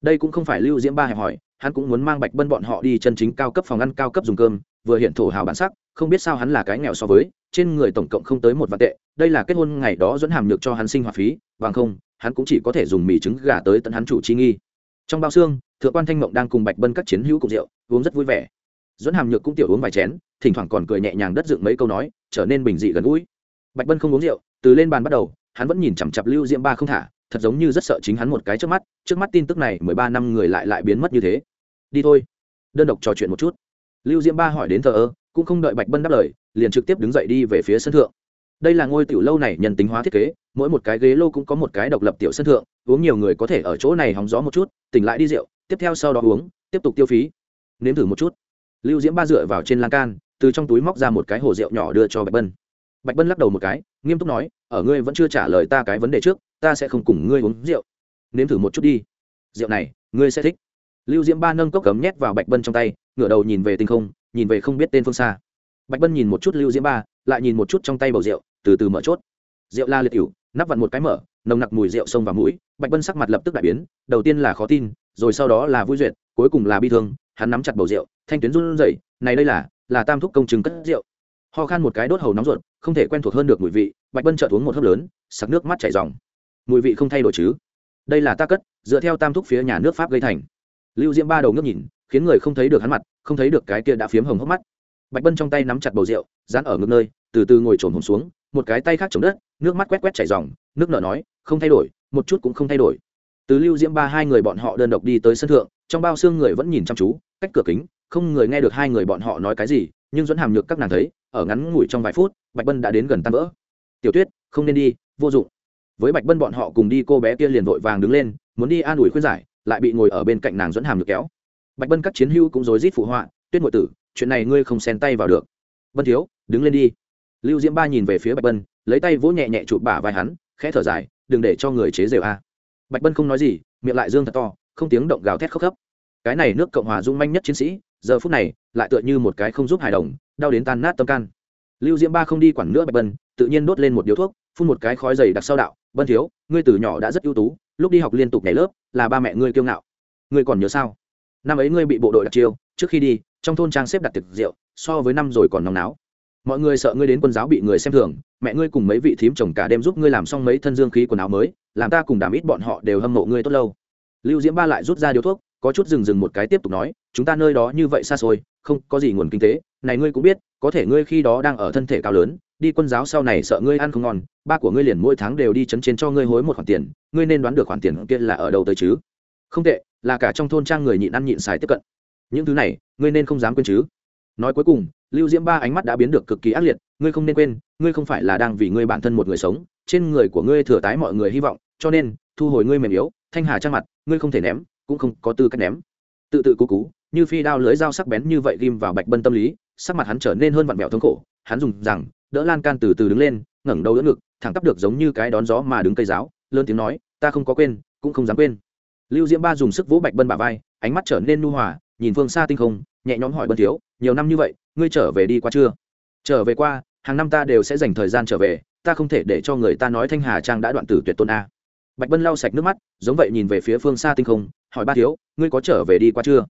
Đây cũng không phải lưu diễm ba hẹp hỏi hắn cũng muốn mang bạch bân bọn họ đi chân chính cao cấp phòng ăn, cao cấp dùng cơm, vừa hiện thổ hào bản sắc, không biết sao hắn là cái nghèo so với, trên người tổng cộng không tới một vạn tệ, đây là kết hôn ngày đó dẫn hàm nhược cho hắn sinh hoạt phí, bằng không, hắn cũng chỉ có thể dùng mì trứng gà tới tận hắn chủ chi nghi. Trong bao xương, thượng quan thanh mộng đang cùng bạch bân các chiến hữu cùng rượu, uống rất vui vẻ. Dẫn hàm nhược cũng tiểu uống vài chén, thỉnh thoảng còn cười nhẹ nhàng đất dựng mấy câu nói, trở nên bình dị gần gũi. Bạch bân không uống rượu, từ lên bàn bắt đầu, hắn vẫn nhìn chằm chặp lưu diễm ba không thả, thật giống như rất sợ chính hắn một cái trước mắt trước mắt tin tức này mười ba năm người lại lại biến mất như thế đi thôi. Đơn độc trò chuyện một chút. Lưu diễm ba hỏi đến thờ ơ, cũng không đợi bạch bân đáp lời, liền trực tiếp đứng dậy đi về phía sân thượng. Đây là ngôi tiểu lâu này nhân tính hóa thiết kế, mỗi một cái ghế lô cũng có một cái độc lập tiểu sân thượng, uống nhiều người có thể ở chỗ này hóng gió một chút, tỉnh lại đi rượu, tiếp theo sau đó uống, tiếp tục tiêu phí. Nếm thử một chút. Lưu diễm ba dựa vào trên lan can, từ trong túi móc ra một cái hồ rượu nhỏ đưa cho bạch bân. Bạch bân lắc đầu một cái, nghiêm túc nói, ở ngươi vẫn chưa trả lời ta cái vấn đề trước, ta sẽ không cùng ngươi uống rượu. Nếm thử một chút đi. Rượu này, ngươi sẽ thích lưu diễm ba nâng cốc cấm nhét vào bạch bân trong tay, ngửa đầu nhìn về tinh không, nhìn về không biết tên phương xa. Bạch bân nhìn một chút lưu diễm ba, lại nhìn một chút trong tay bầu rượu, từ từ mở chốt. Rượu la liệt cựu nắp vặn một cái mở, nồng nặc mùi rượu xông vào mũi, bạch bân sắc mặt lập tức đại biến, đầu tiên là khó tin, rồi sau đó là vui duyệt, cuối cùng là bi thương, hắn nắm chặt bầu rượu, thanh tuyến run rẩy, này đây là là tam thúc công chứng cất rượu. Ho khan một cái đốt hầu nóng ruột, không thể quen thuộc hơn được mùi vị, bạch bân chợt uống một hớp lớn, sặc nước mắt chảy ròng. Mùi vị không thay đổi chứ? Đây là ta cất, dựa theo tam thúc phía nhà nước pháp gây thành lưu diễm ba đầu ngước nhìn, khiến người không thấy được hắn mặt, không thấy được cái kia đã phiếm hồng hốc mắt. Bạch bân trong tay nắm chặt bầu rượu, dán ở ngực nơi, từ từ ngồi trồn hồn xuống, một cái tay khác chống đất, nước mắt quét quét chảy ròng, nước nở nói, không thay đổi, một chút cũng không thay đổi. Từ lưu diễm ba hai người bọn họ đơn độc đi tới sân thượng, trong bao xương người vẫn nhìn chăm chú, cách cửa kính, không người nghe được hai người bọn họ nói cái gì, nhưng dẫn hàm nhược các nàng thấy, ở ngắn ngủi trong vài phút, bạch bân đã đến gần tan vỡ. Tiểu tuyết, không nên đi, vô dụng. Với bạch bân bọn họ cùng đi, cô bé kia liền vội vàng đứng lên, muốn đi an ủi khuyên giải lại bị ngồi ở bên cạnh nàng dẫn hàm được kéo. Bạch bân các chiến hữu cũng rối rít phụ họa, tuyết ngụy tử, chuyện này ngươi không xen tay vào được. Vân thiếu, đứng lên đi. Lưu diễm ba nhìn về phía bạch bân, lấy tay vỗ nhẹ nhẹ chụp bả vai hắn, khẽ thở dài, đừng để cho người chế rều a. Bạch bân không nói gì, miệng lại dương thật to, không tiếng động gào thét khóc khóc. Cái này nước cộng hòa dung manh nhất chiến sĩ, giờ phút này, lại tựa như một cái không giúp hài đồng, đau đến tan nát tâm can. Lưu diễm ba không đi quản nữa bạch bân, tự nhiên đốt lên một điếu thuốc, phun một cái khói dày đặc sau đạo, bân thiếu, ngươi từ nhỏ đã rất ưu tú lúc đi học liên tục nhảy lớp, là ba mẹ ngươi kiêu ngạo. Ngươi còn nhớ sao? Năm ấy ngươi bị bộ đội đặc chiêu, trước khi đi, trong thôn trang xếp đặt tiệc rượu, so với năm rồi còn nóng náo. Mọi người sợ ngươi đến quân giáo bị người xem thường, mẹ ngươi cùng mấy vị thím chồng cả đêm giúp ngươi làm xong mấy thân dương khí quần áo mới, làm ta cùng đàm ít bọn họ đều hâm mộ ngươi tốt lâu. Lưu diễm ba lại rút ra điếu thuốc, có chút dừng dừng một cái tiếp tục nói, chúng ta nơi đó như vậy xa xôi, không có gì nguồn kinh tế, này ngươi cũng biết, có thể ngươi khi đó đang ở thân thể cao lớn đi quân giáo sau này sợ ngươi ăn không ngon, ba của ngươi liền mỗi tháng đều đi chấn trên cho ngươi hối một khoản tiền, ngươi nên đoán được khoản tiền kia là ở đâu tới chứ? Không tệ, là cả trong thôn trang người nhịn ăn nhịn xài tiếp cận. Những thứ này, ngươi nên không dám quên chứ. Nói cuối cùng, lưu diễm ba ánh mắt đã biến được cực kỳ ác liệt, ngươi không nên quên, ngươi không phải là đang vì ngươi bản thân một người sống, trên người của ngươi thừa tái mọi người hy vọng, cho nên, thu hồi ngươi mềm yếu, thanh hà trang mặt, ngươi không thể ném, cũng không có tư cách ném. Tự tự cú cú, như phi đao lưới dao sắc bén như vậy ghim vào bạch bân tâm lý, sắc mặt hắn trở nên hơn vặn vẹo thống khổ hắn dùng rằng, đỡ lan can từ từ đứng lên, ngẩng đầu đỡ ngực, thẳng tắp được giống như cái đón gió mà đứng cây giáo, lớn tiếng nói, ta không có quên, cũng không dám quên. Lưu diễm ba dùng sức vỗ bạch bân bả vai, ánh mắt trở nên nu hòa, nhìn phương xa tinh không, nhẹ nhõm hỏi bân thiếu, nhiều năm như vậy, ngươi trở về đi qua chưa? Trở về qua, hàng năm ta đều sẽ dành thời gian trở về, ta không thể để cho người ta nói thanh hà trang đã đoạn tử tuyệt tôn a. Bạch bân lau sạch nước mắt, giống vậy nhìn về phía phương xa tinh không, hỏi ba thiếu, ngươi có trở về đi qua chưa?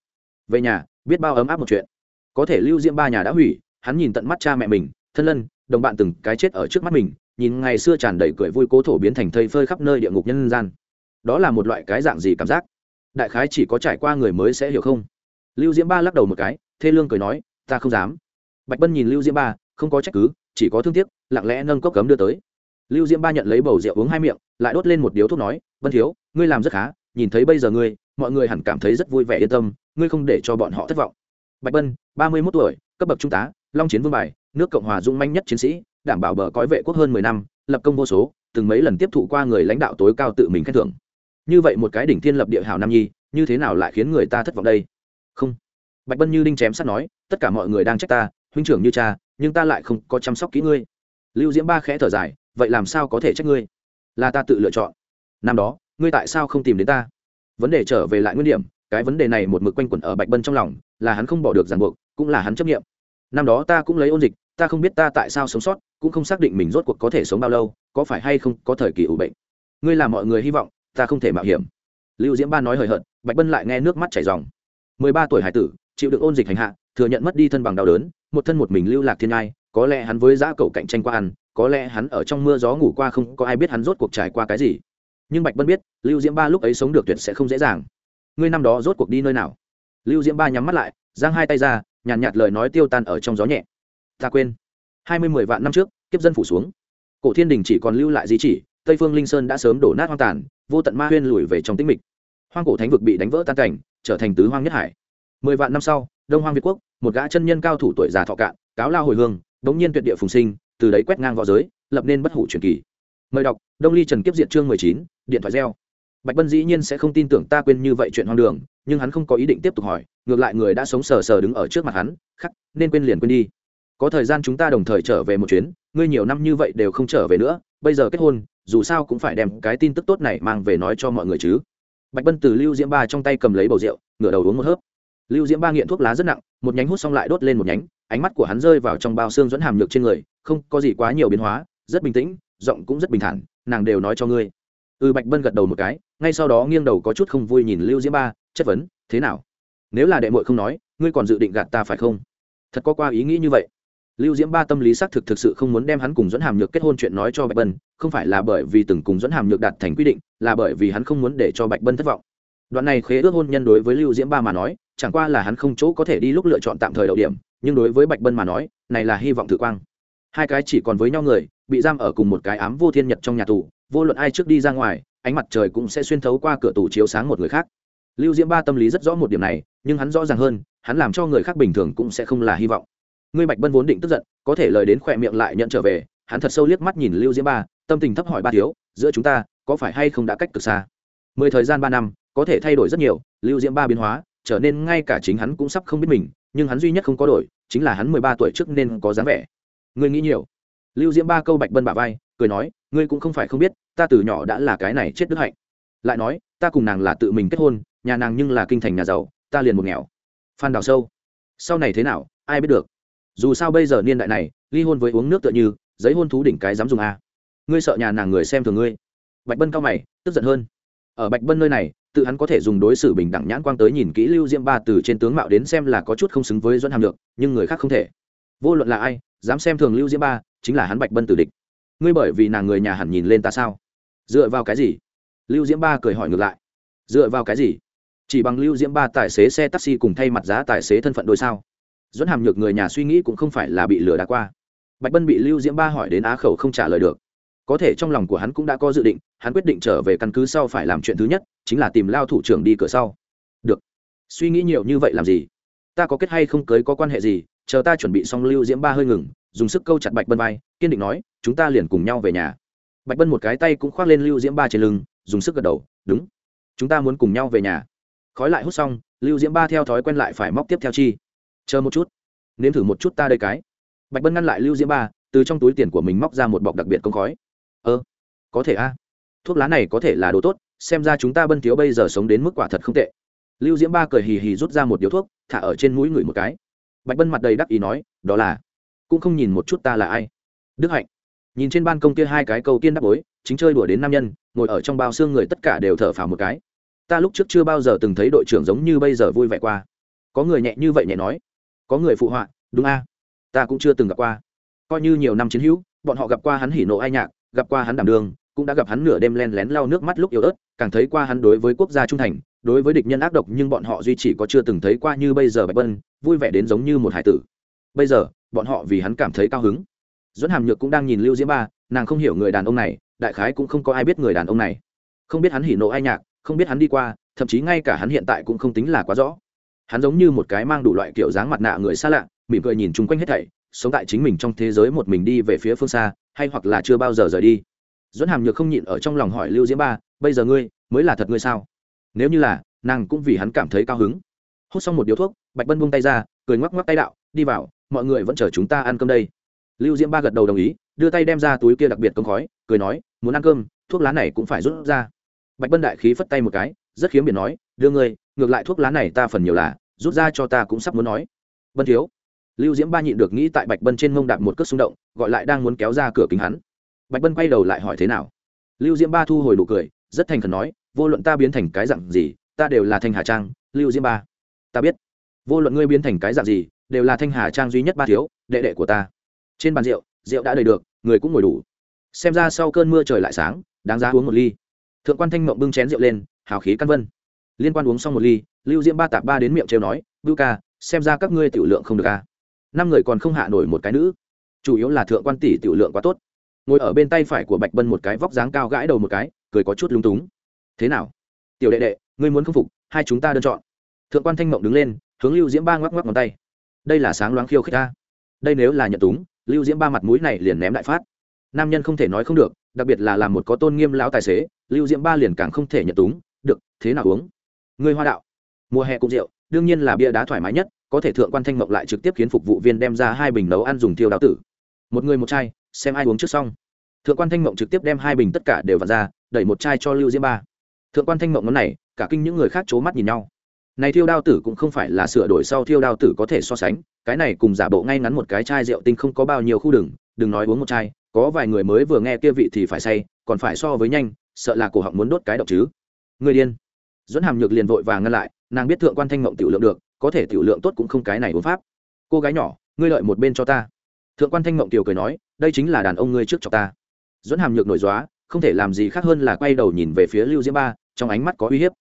Về nhà, biết bao ấm áp một chuyện. Có thể lưu diễm ba nhà đã hủy hắn nhìn tận mắt cha mẹ mình, thân lân, đồng bạn từng cái chết ở trước mắt mình, nhìn ngày xưa tràn đầy cười vui cố thổ biến thành thây phơi khắp nơi địa ngục nhân gian. Đó là một loại cái dạng gì cảm giác? Đại khái chỉ có trải qua người mới sẽ hiểu không? Lưu diễm ba lắc đầu một cái, thê lương cười nói, ta không dám. Bạch bân nhìn lưu diễm ba, không có trách cứ, chỉ có thương tiếc, lặng lẽ nâng cốc cấm đưa tới. Lưu diễm ba nhận lấy bầu rượu uống hai miệng, lại đốt lên một điếu thuốc nói, vân thiếu, ngươi làm rất khá, nhìn thấy bây giờ ngươi, mọi người hẳn cảm thấy rất vui vẻ yên tâm, ngươi không để cho bọn họ thất vọng. Bạch bân, ba mươi mốt tuổi, cấp bậc trung tá long chiến vương bài, nước cộng hòa dung manh nhất chiến sĩ, đảm bảo bờ cõi vệ quốc hơn mười năm, lập công vô số, từng mấy lần tiếp thụ qua người lãnh đạo tối cao tự mình khen thưởng. Như vậy một cái đỉnh thiên lập địa hảo nam nhi, như thế nào lại khiến người ta thất vọng đây? Không. Bạch bân như đinh chém sắt nói, tất cả mọi người đang trách ta, huynh trưởng như cha, nhưng ta lại không có chăm sóc kỹ ngươi. Lưu diễm ba khẽ thở dài, vậy làm sao có thể trách ngươi? Là ta tự lựa chọn. Năm đó, ngươi tại sao không tìm đến ta? Vấn đề trở về lại nguyên điểm, cái vấn đề này một mực quanh quẩn ở bạch bân trong lòng, là hắn không bỏ được ràng buộc, cũng là hắn chấp nghiệm năm đó ta cũng lấy ôn dịch, ta không biết ta tại sao sống sót, cũng không xác định mình rốt cuộc có thể sống bao lâu, có phải hay không có thời kỳ ủ bệnh. Ngươi làm mọi người hy vọng, ta không thể mạo hiểm. Lưu diễm ba nói hời hợt, bạch bân lại nghe nước mắt chảy dòng mười ba tuổi hải tử, chịu được ôn dịch hành hạ, thừa nhận mất đi thân bằng đau đớn, một thân một mình lưu lạc thiên ngai có lẽ hắn với giã cầu cạnh tranh qua ăn, có lẽ hắn ở trong mưa gió ngủ qua không có ai biết hắn rốt cuộc trải qua cái gì. Nhưng bạch bân biết, lưu diễm ba lúc ấy sống được tuyệt sẽ không dễ dàng. Ngươi năm đó rốt cuộc đi nơi nào? Lưu diễm ba nhắm mắt lại, giang hai tay ra nhàn nhạt, nhạt lời nói tiêu tan ở trong gió nhẹ. Ta quên. Hai mươi mười vạn năm trước kiếp dân phủ xuống. Cổ thiên đình chỉ còn lưu lại di chỉ tây phương linh sơn đã sớm đổ nát hoang tàn vô tận ma huyên lùi về trong tĩnh mịch. Hoang cổ thánh vực bị đánh vỡ tan cảnh trở thành tứ hoang nhất hải. Mười vạn năm sau đông hoang việt quốc một gã chân nhân cao thủ tuổi già thọ cạn cáo lao hồi hương đống nhiên tuyệt địa phùng sinh từ đấy quét ngang v õ giới lập nên bất hủ truyền kỳ. Mời đọc đông ly trần kiếp diện chương mười chín điện thoại reo bạch bân dĩ nhiên sẽ không tin tưởng ta quên như vậy chuyện hoang đường, nhưng hắn không có ý định tiếp tục hỏi, ngược lại người đã sống sờ sờ đứng ở trước mặt hắn, khắc, nên quên liền quên đi. Có thời gian chúng ta đồng thời trở về một chuyến, ngươi nhiều năm như vậy đều không trở về nữa, bây giờ kết hôn, dù sao cũng phải đem cái tin tức tốt này mang về nói cho mọi người chứ. Bạch bân từ lưu diễm ba trong tay cầm lấy bầu rượu, ngửa đầu uống một hớp. Lưu diễm ba nghiện thuốc lá rất nặng, một nhánh hút xong lại đốt lên một nhánh, ánh mắt của hắn rơi vào trong bao xương dẫn hàm nhược trên người, không có gì quá nhiều biến hóa, rất bình tĩnh, giọng cũng rất bình thản, nàng đều nói cho ngươi ừ bạch bân gật đầu một cái, ngay sau đó nghiêng đầu có chút không vui nhìn lưu diễm ba, chất vấn, thế nào? Nếu là đệ muội không nói, ngươi còn dự định gạt ta phải không? Thật có qua ý nghĩ như vậy. Lưu diễm ba tâm lý xác thực thực sự không muốn đem hắn cùng dẫn hàm nhược kết hôn chuyện nói cho bạch bân, không phải là bởi vì từng cùng dẫn hàm nhược đạt thành quy định, là bởi vì hắn không muốn để cho bạch bân thất vọng. Đoạn này khế ước hôn nhân đối với lưu diễm ba mà nói, chẳng qua là hắn không chỗ có thể đi lúc lựa chọn tạm thời đậu điểm, nhưng đối với bạch bân mà nói, này là hy vọng thử quang. Hai cái chỉ còn với nhau người, bị giam ở cùng một cái ám vô thiên nhật trong nhà tù vô luận ai trước đi ra ngoài, ánh mặt trời cũng sẽ xuyên thấu qua cửa tủ chiếu sáng một người khác. Lưu diễm ba tâm lý rất rõ một điểm này, nhưng hắn rõ ràng hơn, hắn làm cho người khác bình thường cũng sẽ không là hy vọng. Ngươi bạch bân vốn định tức giận, có thể lời đến khỏe miệng lại nhận trở về, hắn thật sâu liếc mắt nhìn lưu diễm ba, tâm tình thấp hỏi ba thiếu, giữa chúng ta, có phải hay không đã cách cực xa? Mười thời gian ba năm, có thể thay đổi rất nhiều, lưu diễm ba biến hóa, trở nên ngay cả chính hắn cũng sắp không biết mình, nhưng hắn duy nhất không có đổi, chính là hắn mười ba tuổi trước nên có dáng vẻ. Ngươi nghĩ nhiều lưu diễm ba câu bạch bân bả vai, cười nói, ngươi cũng không phải không biết, ta từ nhỏ đã là cái này chết đức hạnh. Lại nói, ta cùng nàng là tự mình kết hôn, nhà nàng nhưng là kinh thành nhà giàu, ta liền một nghèo. Phan đào sâu, sau này thế nào, ai biết được? Dù sao bây giờ niên đại này, ly hôn với uống nước tựa như, giấy hôn thú đỉnh cái dám dùng a ngươi sợ nhà nàng người xem thường ngươi. Bạch bân cao mày, tức giận hơn. Ở bạch bân nơi này, tự hắn có thể dùng đối xử bình đẳng nhãn quang tới nhìn kỹ lưu diễm ba từ trên tướng mạo đến xem là có chút không xứng với doãn hàm được nhưng người khác không thể. Vô luận là ai, dám xem thường lưu diễm ba chính là hắn bạch bân tử địch. Ngươi bởi vì nàng người nhà hẳn nhìn lên ta sao? Dựa vào cái gì? Lưu diễm ba cười hỏi ngược lại. Dựa vào cái gì? Chỉ bằng lưu diễm ba tài xế xe taxi cùng thay mặt giá tài xế thân phận đôi sao? Dẫn hàm nhược người nhà suy nghĩ cũng không phải là bị lừa đá qua. Bạch bân bị lưu diễm ba hỏi đến á khẩu không trả lời được. Có thể trong lòng của hắn cũng đã có dự định, hắn quyết định trở về căn cứ sau phải làm chuyện thứ nhất, chính là tìm lao thủ trưởng đi cửa sau. Được. Suy nghĩ nhiều như vậy làm gì? Ta có kết hay không cưới có quan hệ gì? Chờ ta chuẩn bị xong lưu diễm ba hơi ngừng dùng sức câu chặt bạch bân vai, kiên định nói, chúng ta liền cùng nhau về nhà. Bạch bân một cái tay cũng khoác lên lưu diễm ba trên lưng, dùng sức gật đầu, đúng, chúng ta muốn cùng nhau về nhà. Khói lại hút xong, lưu diễm ba theo thói quen lại phải móc tiếp theo chi. Chờ một chút, nếm thử một chút ta đây cái. Bạch bân ngăn lại lưu diễm ba, từ trong túi tiền của mình móc ra một bọc đặc biệt công khói. Ơ, có thể a. Thuốc lá này có thể là đồ tốt, xem ra chúng ta bân thiếu bây giờ sống đến mức quả thật không tệ. Lưu diễm ba cười hì hì rút ra một điếu thuốc, thả ở trên mũi người một cái. Bạch bân mặt đầy đắc ý nói, đó là cũng không nhìn một chút ta là ai. Đức hạnh, nhìn trên ban công kia hai cái câu tiên đáp bối, chính chơi đùa đến nam nhân, ngồi ở trong bao xương người tất cả đều thở phào một cái. Ta lúc trước chưa bao giờ từng thấy đội trưởng giống như bây giờ vui vẻ qua. Có người nhẹ như vậy nhẹ nói. Có người phụ họa, đúng a? Ta cũng chưa từng gặp qua. Coi như nhiều năm chiến hữu, bọn họ gặp qua hắn hỉ nộ ai nhạc, gặp qua hắn đảm đường, cũng đã gặp hắn nửa đêm len lén lau nước mắt lúc yếu ớt, càng thấy qua hắn đối với quốc gia trung thành, đối với địch nhân ác độc nhưng bọn họ duy chỉ có chưa từng thấy qua như bây giờ bạch bân vui vẻ đến giống như một hải tử. Bây giờ bọn họ vì hắn cảm thấy cao hứng. Dẫn hàm nhược cũng đang nhìn lưu diễm ba, nàng không hiểu người đàn ông này, đại khái cũng không có ai biết người đàn ông này. Không biết hắn hỉ nộ ai nhạc, không biết hắn đi qua, thậm chí ngay cả hắn hiện tại cũng không tính là quá rõ. Hắn giống như một cái mang đủ loại kiểu dáng mặt nạ người xa lạ, mỉm cười nhìn chung quanh hết thảy, sống tại chính mình trong thế giới một mình đi về phía phương xa, hay hoặc là chưa bao giờ rời đi. Dẫn hàm nhược không nhịn ở trong lòng hỏi lưu diễm ba, bây giờ ngươi mới là thật ngươi sao? Nếu như là, nàng cũng vì hắn cảm thấy cao hứng. Hút xong một điếu thuốc, bạch bân buông tay ra, cười ngoắc ngoắc tay đạo, đi vào mọi người vẫn chờ chúng ta ăn cơm đây. Lưu diễm ba gật đầu đồng ý, đưa tay đem ra túi kia đặc biệt công khói, cười nói, muốn ăn cơm, thuốc lá này cũng phải rút ra. Bạch bân đại khí phất tay một cái, rất khiếm biển nói, đưa ngươi, ngược lại thuốc lá này ta phần nhiều là, rút ra cho ta cũng sắp muốn nói. Bân thiếu. Lưu diễm ba nhịn được nghĩ tại bạch bân trên mông đạp một cước xung động, gọi lại đang muốn kéo ra cửa kính hắn. Bạch bân quay đầu lại hỏi thế nào. Lưu diễm ba thu hồi nụ cười, rất thành khẩn nói, vô luận ta biến thành cái dạng gì, ta đều là thanh hà trang, lưu diễm ba. Ta biết. Vô luận ngươi biến thành cái dạng gì đều là thanh hà trang duy nhất ba thiếu, đệ đệ của ta. Trên bàn rượu rượu đã đầy được, người cũng ngồi đủ. Xem ra sau cơn mưa trời lại sáng, đáng giá uống một ly. Thượng quan thanh mộng bưng chén rượu lên, hào khí căn vân. Liên quan uống xong một ly, lưu diễm ba tạp ba đến miệng trêu nói vưu ca, xem ra các ngươi tiểu lượng không được ca năm người còn không hạ nổi một cái nữ. Chủ yếu là thượng quan tỷ tiểu lượng quá tốt. Ngồi ở bên tay phải của bạch bân một cái vóc dáng cao gãi đầu một cái, cười có chút lúng túng. Thế nào? Tiểu đệ đệ, ngươi muốn k phục, hai chúng ta đơn chọn. Thượng quan thanh mộng đứng lên, hướng lưu diễm ba ngoắc ngoắc ngón tay đây là sáng loáng khiêu khích ta. Đây nếu là nhận túng, lưu diễm ba mặt mũi này liền ném đại phát. Nam nhân không thể nói không được, đặc biệt là làm một có tôn nghiêm lão tài xế, lưu diễm ba liền càng không thể nhận túng, được, thế nào uống? Người hoa đạo. Mùa hè cũng rượu, đương nhiên là bia đá thoải mái nhất, có thể thượng quan thanh mộng lại trực tiếp khiến phục vụ viên đem ra hai bình nấu ăn dùng tiêu đáo tử. Một người một chai, xem ai uống trước xong. Thượng quan thanh mộng trực tiếp đem hai bình tất cả đều vào ra, đẩy một chai cho lưu diễm ba. Thượng quan thanh mộng ngón này, cả kinh những người khác c h ố mắt nhìn nhau này thiêu đao tử cũng không phải là sửa đổi sau thiêu đao tử có thể so sánh, cái này cùng giả bộ ngay ngắn một cái chai rượu tinh không có bao nhiêu khu đừng đừng nói uống một chai, có vài người mới vừa nghe kia vị thì phải say, còn phải so với nhanh, sợ là cổ họng muốn đốt cái độc chứ. Người điên. Dẫn hàm nhược liền vội và ngăn lại, nàng biết thượng quan thanh mộng tiểu lượng được, có thể tiểu lượng tốt cũng không cái này uống pháp. Cô gái nhỏ, ngươi lợi một bên cho ta. Thượng quan thanh mộng tiểu cười nói, đây chính là đàn ông ngươi trước cho ta. Dẫn hàm nhược nổi dóa không thể làm gì khác hơn là quay đầu nhìn về phía lưu diễm ba, trong ánh mắt có uy hiếp.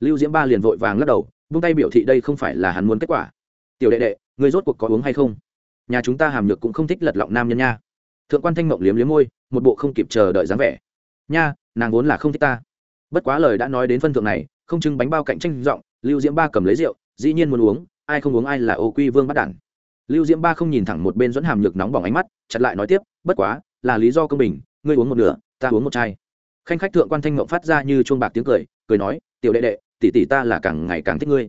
Lưu diễm ba liền vội vàng lắc đầu vung tay biểu thị đây không phải là hắn muốn kết quả. Tiểu đệ đệ, ngươi rốt cuộc có uống hay không? Nhà chúng ta hàm nhược cũng không thích lật lọng nam nhân nha. Thượng quan thanh mộng liếm liếm môi, một bộ không kịp chờ đợi dáng vẻ. Nha, nàng vốn là không thích ta. Bất quá lời đã nói đến phân thượng này, không chưng bánh bao cạnh tranh giọng lưu diễm ba cầm lấy rượu, dĩ nhiên muốn uống, ai không uống ai là ô quy vương bắt đản. Lưu diễm ba không nhìn thẳng một bên dẫn hàm nhược nóng bỏng ánh mắt, chặt lại nói tiếp, bất quá, là lý do công bình, ngươi uống một nửa, ta uống một chai. Khanh khách thượng quan thanh ngộng phát ra như chuông bạc tiếng cười cười nói, tiểu đệ đệ tỷ tỷ ta là càng ngày càng thích ngươi.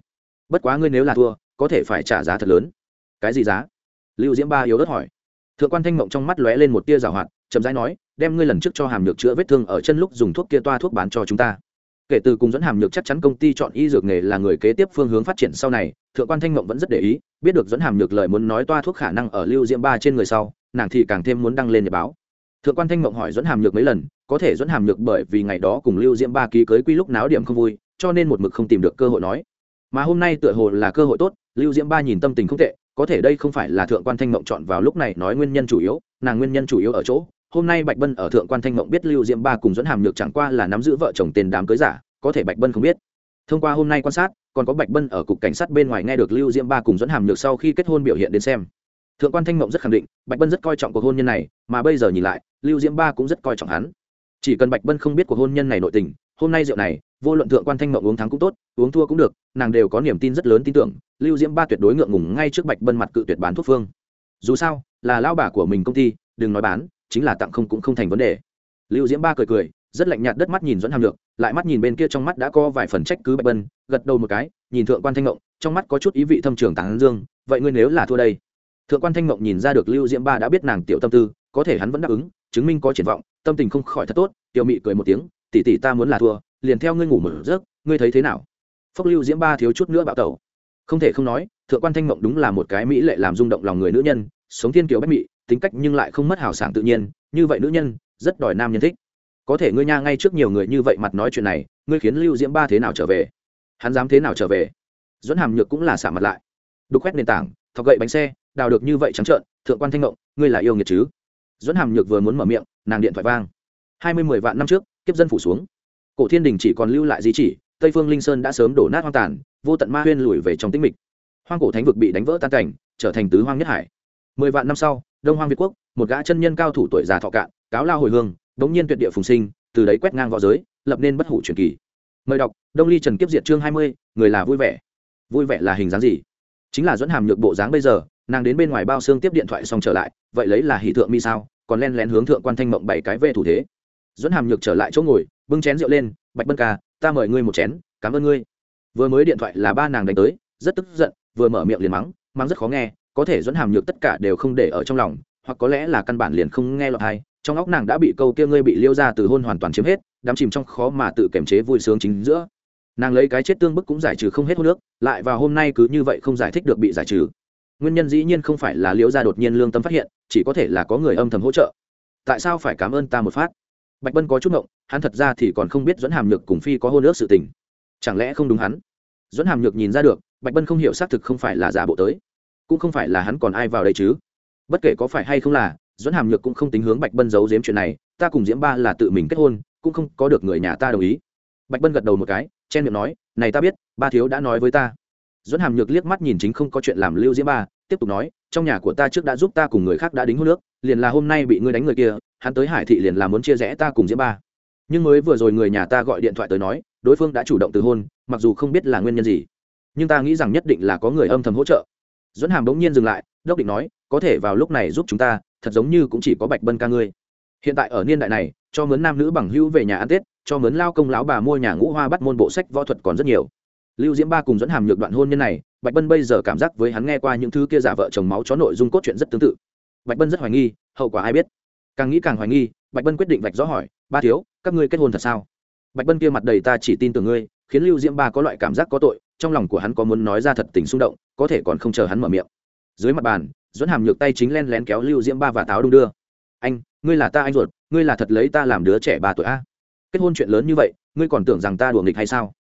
Bất quá ngươi nếu là thua, có thể phải trả giá thật lớn. Cái gì giá? Lưu diễm ba yếu ớt hỏi. Thượng quan thanh mộng trong mắt lóe lên một tia rào hoạt, chậm rãi nói, đem ngươi lần trước cho hàm nhược chữa vết thương ở chân lúc dùng thuốc kia toa thuốc bán cho chúng ta. Kể từ cùng dẫn hàm nhược chắc chắn công ty chọn y dược nghề là người kế tiếp phương hướng phát triển sau này, thượng quan thanh mộng vẫn rất để ý, biết được dẫn hàm nhược lời muốn nói toa thuốc khả năng ở lưu diễm ba trên người sau, nàng thì càng thêm muốn đăng lên nhật báo. Thượng quan thanh mộng hỏi dẫn hàm nhược mấy lần, có thể dẫn hàm nhược bởi vì ngày đó cùng lưu diễm ba ký cưới quy lúc náo điểm không vui cho nên một mực không tìm được cơ hội nói. Mà hôm nay tựa hồ là cơ hội tốt, lưu diễm ba nhìn tâm tình không tệ, có thể đây không phải là thượng quan thanh mộng chọn vào lúc này nói nguyên nhân chủ yếu, nàng nguyên nhân chủ yếu ở chỗ, hôm nay bạch bân ở thượng quan thanh mộng biết lưu diễm ba cùng dẫn hàm nhược chẳng qua là nắm giữ vợ chồng tên đám cưới giả, có thể bạch bân không biết. Thông qua hôm nay quan sát, còn có bạch bân ở cục cảnh sát bên ngoài nghe được lưu diễm ba cùng dẫn hàm nhược sau khi kết hôn biểu hiện đến xem. Thượng quan thanh mộng rất khẳng định, bạch bân rất coi trọng cuộc hôn nhân này, mà bây giờ nhìn lại, lưu diễm ba cũng rất coi trọng hắn. Chỉ cần bạch bân không biết cuộc hôn nhân này nội tình hôm nay rượu này, vô luận thượng quan thanh mộng uống thắng cũng tốt, uống thua cũng được, nàng đều có niềm tin rất lớn tin tưởng, lưu diễm ba tuyệt đối ngượng ngùng ngay trước bạch bân mặt cự tuyệt bán thuốc phương. Dù sao, là lao bà của mình công ty, đừng nói bán, chính là tặng không cũng không thành vấn đề. Lưu diễm ba cười cười, rất lạnh nhạt đất mắt nhìn dẫn hàm lược, lại mắt nhìn bên kia trong mắt đã có vài phần trách cứ bạch bân, gật đầu một cái, nhìn thượng quan thanh ngộng trong mắt có chút ý vị thâm trường tán dương, vậy ngươi nếu là thua đây? Thượng quan thanh ngộng nhìn ra được lưu diễm ba đã biết nàng tiểu tâm tư, có thể hắn vẫn đáp ứng, chứng minh có triển vọng, tâm tình không khỏi thật tốt, tiểu mị cười một tiếng tỷ tỷ ta muốn là thua, liền theo ngươi ngủ một giấc, ngươi thấy thế nào? Phốc lưu diễm ba thiếu chút nữa bạo tẩu. Không thể không nói, thượng quan thanh mộng đúng là một cái mỹ lệ làm rung động lòng người nữ nhân, sống thiên kiều bách mị, tính cách nhưng lại không mất hào sảng tự nhiên, như vậy nữ nhân, rất đòi nam nhân thích. Có thể ngươi nha ngay trước nhiều người như vậy mặt nói chuyện này, ngươi khiến lưu diễm ba thế nào trở về? Hắn dám thế nào trở về? Dẫn hàm nhược cũng là xả mặt lại. Đục khoét nền tảng, thọc gậy bánh xe, đào được như vậy trắng trợn, thượng quan thanh ngộng ngươi là yêu nghiệt chứ? Dẫn hàm nhược vừa muốn mở miệng, nàng điện thoại vang. Hai mươi mười vạn năm trước kiếp dân phủ xuống. Cổ thiên đình chỉ còn lưu lại di chỉ, tây phương linh sơn đã sớm đổ nát hoang tàn, vô tận ma huyên lùi về trong tĩnh mịch. Hoang cổ thánh vực bị đánh vỡ tan cảnh, trở thành tứ hoang nhất hải. Mười vạn năm sau, đông hoang việt quốc, một gã chân nhân cao thủ tuổi già thọ cạn, cáo lao hồi hương, bỗng nhiên tuyệt địa phùng sinh, từ đấy quét ngang v õ giới, lập nên bất hủ truyền kỳ. Mời đọc, đông ly trần kiếp diệt chương hai mươi, người là vui vẻ. Vui vẻ là hình dáng gì? Chính là dẫn hàm nhược bộ dáng bây giờ, nàng đến bên ngoài bao xương tiếp điện thoại xong trở lại, vậy lấy là hỷ thượng mi sao, còn len lén hướng thượng quan thanh mộng bảy cái về thủ thế dẫn hàm nhược trở lại chỗ ngồi, bưng chén rượu lên, bạch bân ca, ta mời ngươi một chén, cảm ơn ngươi. Vừa mới điện thoại là ba nàng đánh tới, rất tức giận, vừa mở miệng liền mắng mắng rất khó nghe, có thể dẫn hàm nhược tất cả đều không để ở trong lòng, hoặc có lẽ là căn bản liền không nghe lọt hay trong óc nàng đã bị câu kia ngươi bị liêu ra từ hôn hoàn toàn chiếm hết đắm chìm trong khó mà tự kiềm chế vui sướng chính giữa. Nàng lấy cái chết tương bức cũng giải trừ không hết hô nước lại và hôm nay cứ như vậy không giải thích được bị giải trừ. Nguyên nhân dĩ nhiên không phải là liễu gia đột nhiên lương tâm phát hiện, chỉ có thể là có người âm thầm hỗ trợ. Tại sao phải cảm ơn ta một phát? Bạch bân có chút ngộng, hắn thật ra thì còn không biết dẫn hàm nhược cùng phi có hôn ước sự tình. Chẳng lẽ không đúng hắn? Dẫn hàm nhược nhìn ra được, bạch bân không hiểu xác thực không phải là giả bộ tới, cũng không phải là hắn còn ai vào đây chứ. Bất kể có phải hay không là dẫn hàm nhược cũng không tính hướng bạch bân giấu giếm chuyện này, ta cùng diễm ba là tự mình kết hôn, cũng không có được người nhà ta đồng ý. Bạch bân gật đầu một cái, chen miệng nói, này ta biết, ba thiếu đã nói với ta. Dẫn hàm nhược liếc mắt nhìn chính không có chuyện làm lưu diễm ba, tiếp tục nói, trong nhà của ta trước đã giúp ta cùng người khác đã đính hôn nước liền là hôm nay bị ngươi đánh người kia hắn tới hải thị liền là muốn chia rẽ ta cùng diễm ba. Nhưng mới vừa rồi người nhà ta gọi điện thoại tới nói, đối phương đã chủ động từ hôn, mặc dù không biết là nguyên nhân gì, nhưng ta nghĩ rằng nhất định là có người âm thầm hỗ trợ. Dẫn hàm bỗng nhiên dừng lại, đốc định nói, có thể vào lúc này giúp chúng ta, thật giống như cũng chỉ có bạch bân ca ngươi. Hiện tại ở niên đại này, cho mướn nam nữ bằng hữu về nhà ăn tết, cho mướn lao công lão bà mua nhà ngũ hoa bắt môn bộ sách võ thuật còn rất nhiều. Lưu diễm ba cùng dẫn hàm nhược đoạn hôn nhân này, bạch bân bây giờ cảm giác với hắn nghe qua những thứ kia giả vợ chồng máu chó nội dung cốt truyện rất tương tự. Bạch bân rất hoài nghi, hậu quả ai biết? Càng nghĩ càng hoài nghi, bạch bân quyết định vạch rõ hỏi, ba thiếu, các ngươi kết hôn thật sao? Bạch bân kia mặt đầy ta chỉ tin tưởng ngươi, khiến lưu diễm ba có loại cảm giác có tội, trong lòng của hắn có muốn nói ra thật tình xung động, có thể còn không chờ hắn mở miệng. Dưới mặt bàn dẫn hàm nhược tay chính len lén kéo lưu diễm ba và táo đung đưa. Anh, ngươi là ta anh ruột, ngươi là thật lấy ta làm đứa trẻ ba tuổi a. Kết hôn chuyện lớn như vậy, ngươi còn tưởng rằng ta đùa nghịch hay sao?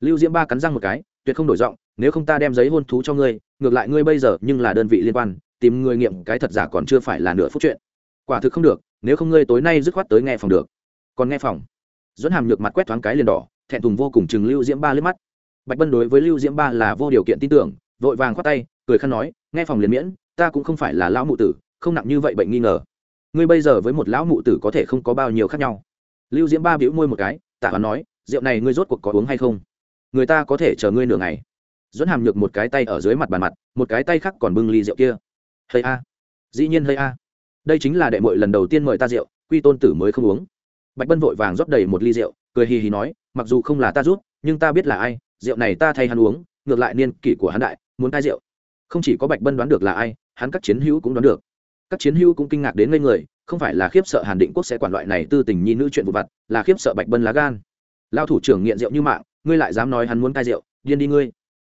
Lưu diễm ba cắn răng một cái, tuyệt không đổi giọng, nếu không ta đem giấy hôn thú cho ngươi, ngược lại ngươi bây giờ nhưng là đơn vị liên quan, tìm người nghiệm cái thật giả còn chưa phải là nửa phút chuyện. Quả thực không được nếu không ngươi tối nay dứt khoát tới nghe phòng được. Còn nghe phòng? Dẫn hàm nhược mặt quét thoáng cái liền đỏ, thẹn thùng vô cùng chừng lưu diễm ba liếc mắt. Bạch bân đối với lưu diễm ba là vô điều kiện tin tưởng, vội vàng khoát tay, cười khăn nói, nghe phòng liền miễn, ta cũng không phải là lão mụ tử, không nặng như vậy bệnh nghi ngờ. Ngươi bây giờ với một lão mụ tử có thể không có bao nhiêu khác nhau. Lưu diễm ba bĩu môi một cái tạ hắn nói, rượu này ngươi rốt cuộc có uống hay không? Người ta có thể chờ ngươi nửa ngày. Dẫn hàm nhược một cái tay ở dưới mặt bàn mặt, một cái tay khác còn bưng ly rượu kia. Hơi a. Dĩ nhiên hơi a đây chính là đệ mội lần đầu tiên mời ta rượu, quy tôn tử mới không uống. Bạch bân vội vàng rót đầy một ly rượu, cười hì hì nói, mặc dù không là ta rút, nhưng ta biết là ai, rượu này ta thay hắn uống, ngược lại niên kỷ của hắn đại, muốn cai rượu. Không chỉ có bạch bân đoán được là ai, hắn các chiến hữu cũng đoán được. Các chiến hữu cũng kinh ngạc đến ngây người, không phải là khiếp sợ hàn định quốc sẽ quản loại này tư tình nhi nữ chuyện vụ vặt, là khiếp sợ bạch bân lá gan. Lao thủ trưởng nghiện rượu như mạng, ngươi lại dám nói hắn muốn cai rượu, điên đi ngươi.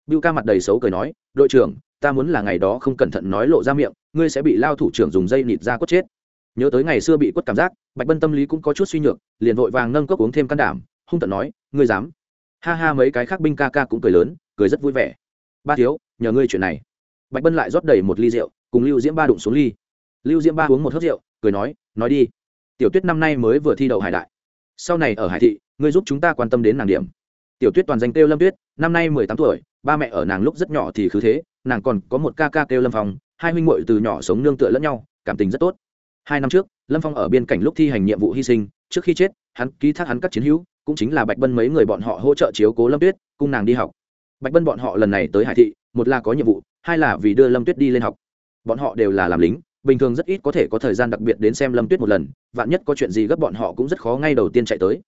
Bưu ca mặt đầy xấu cười nói, đội trưởng, ta muốn là ngày đó không cẩn thận nói lộ ra miệng ngươi sẽ bị lao thủ trưởng dùng dây nịt ra quất chết. Nhớ tới ngày xưa bị quất cảm giác, bạch bân tâm lý cũng có chút suy nhược, liền vội vàng nâng cốc uống thêm can đảm, hung tận nói, ngươi dám? Ha ha, mấy cái khác binh ca ca cũng cười lớn, cười rất vui vẻ. Ba thiếu, nhờ ngươi chuyện này. Bạch bân lại rót đầy một ly rượu, cùng lưu diễm ba đụng xuống ly. Lưu diễm ba uống một hớt rượu, cười nói nói đi. Tiểu tuyết năm nay mới vừa thi đậu hải đại. Sau này ở hải thị, ngươi giúp chúng ta quan tâm đến nàng điểm. Tiểu tuyết toàn danh kêu lâm tuyết, năm nay mười tám tuổi, ba mẹ ở nàng lúc rất nhỏ thì cứ thế, nàng còn có một ca ca kêu lâm phong hai huynh muội từ nhỏ sống nương tựa lẫn nhau, cảm tình rất tốt. Hai năm trước, lâm phong ở biên cảnh lúc thi hành nhiệm vụ hy sinh, trước khi chết, hắn ký thác hắn các chiến hữu, cũng chính là bạch bân mấy người bọn họ hỗ trợ chiếu cố lâm tuyết, cung nàng đi học. Bạch bân bọn họ lần này tới hải thị, một là có nhiệm vụ, hai là vì đưa lâm tuyết đi lên học. Bọn họ đều là làm lính, bình thường rất ít có thể có thời gian đặc biệt đến xem lâm tuyết một lần, vạn nhất có chuyện gì gấp bọn họ cũng rất khó ngay đầu tiên chạy tới.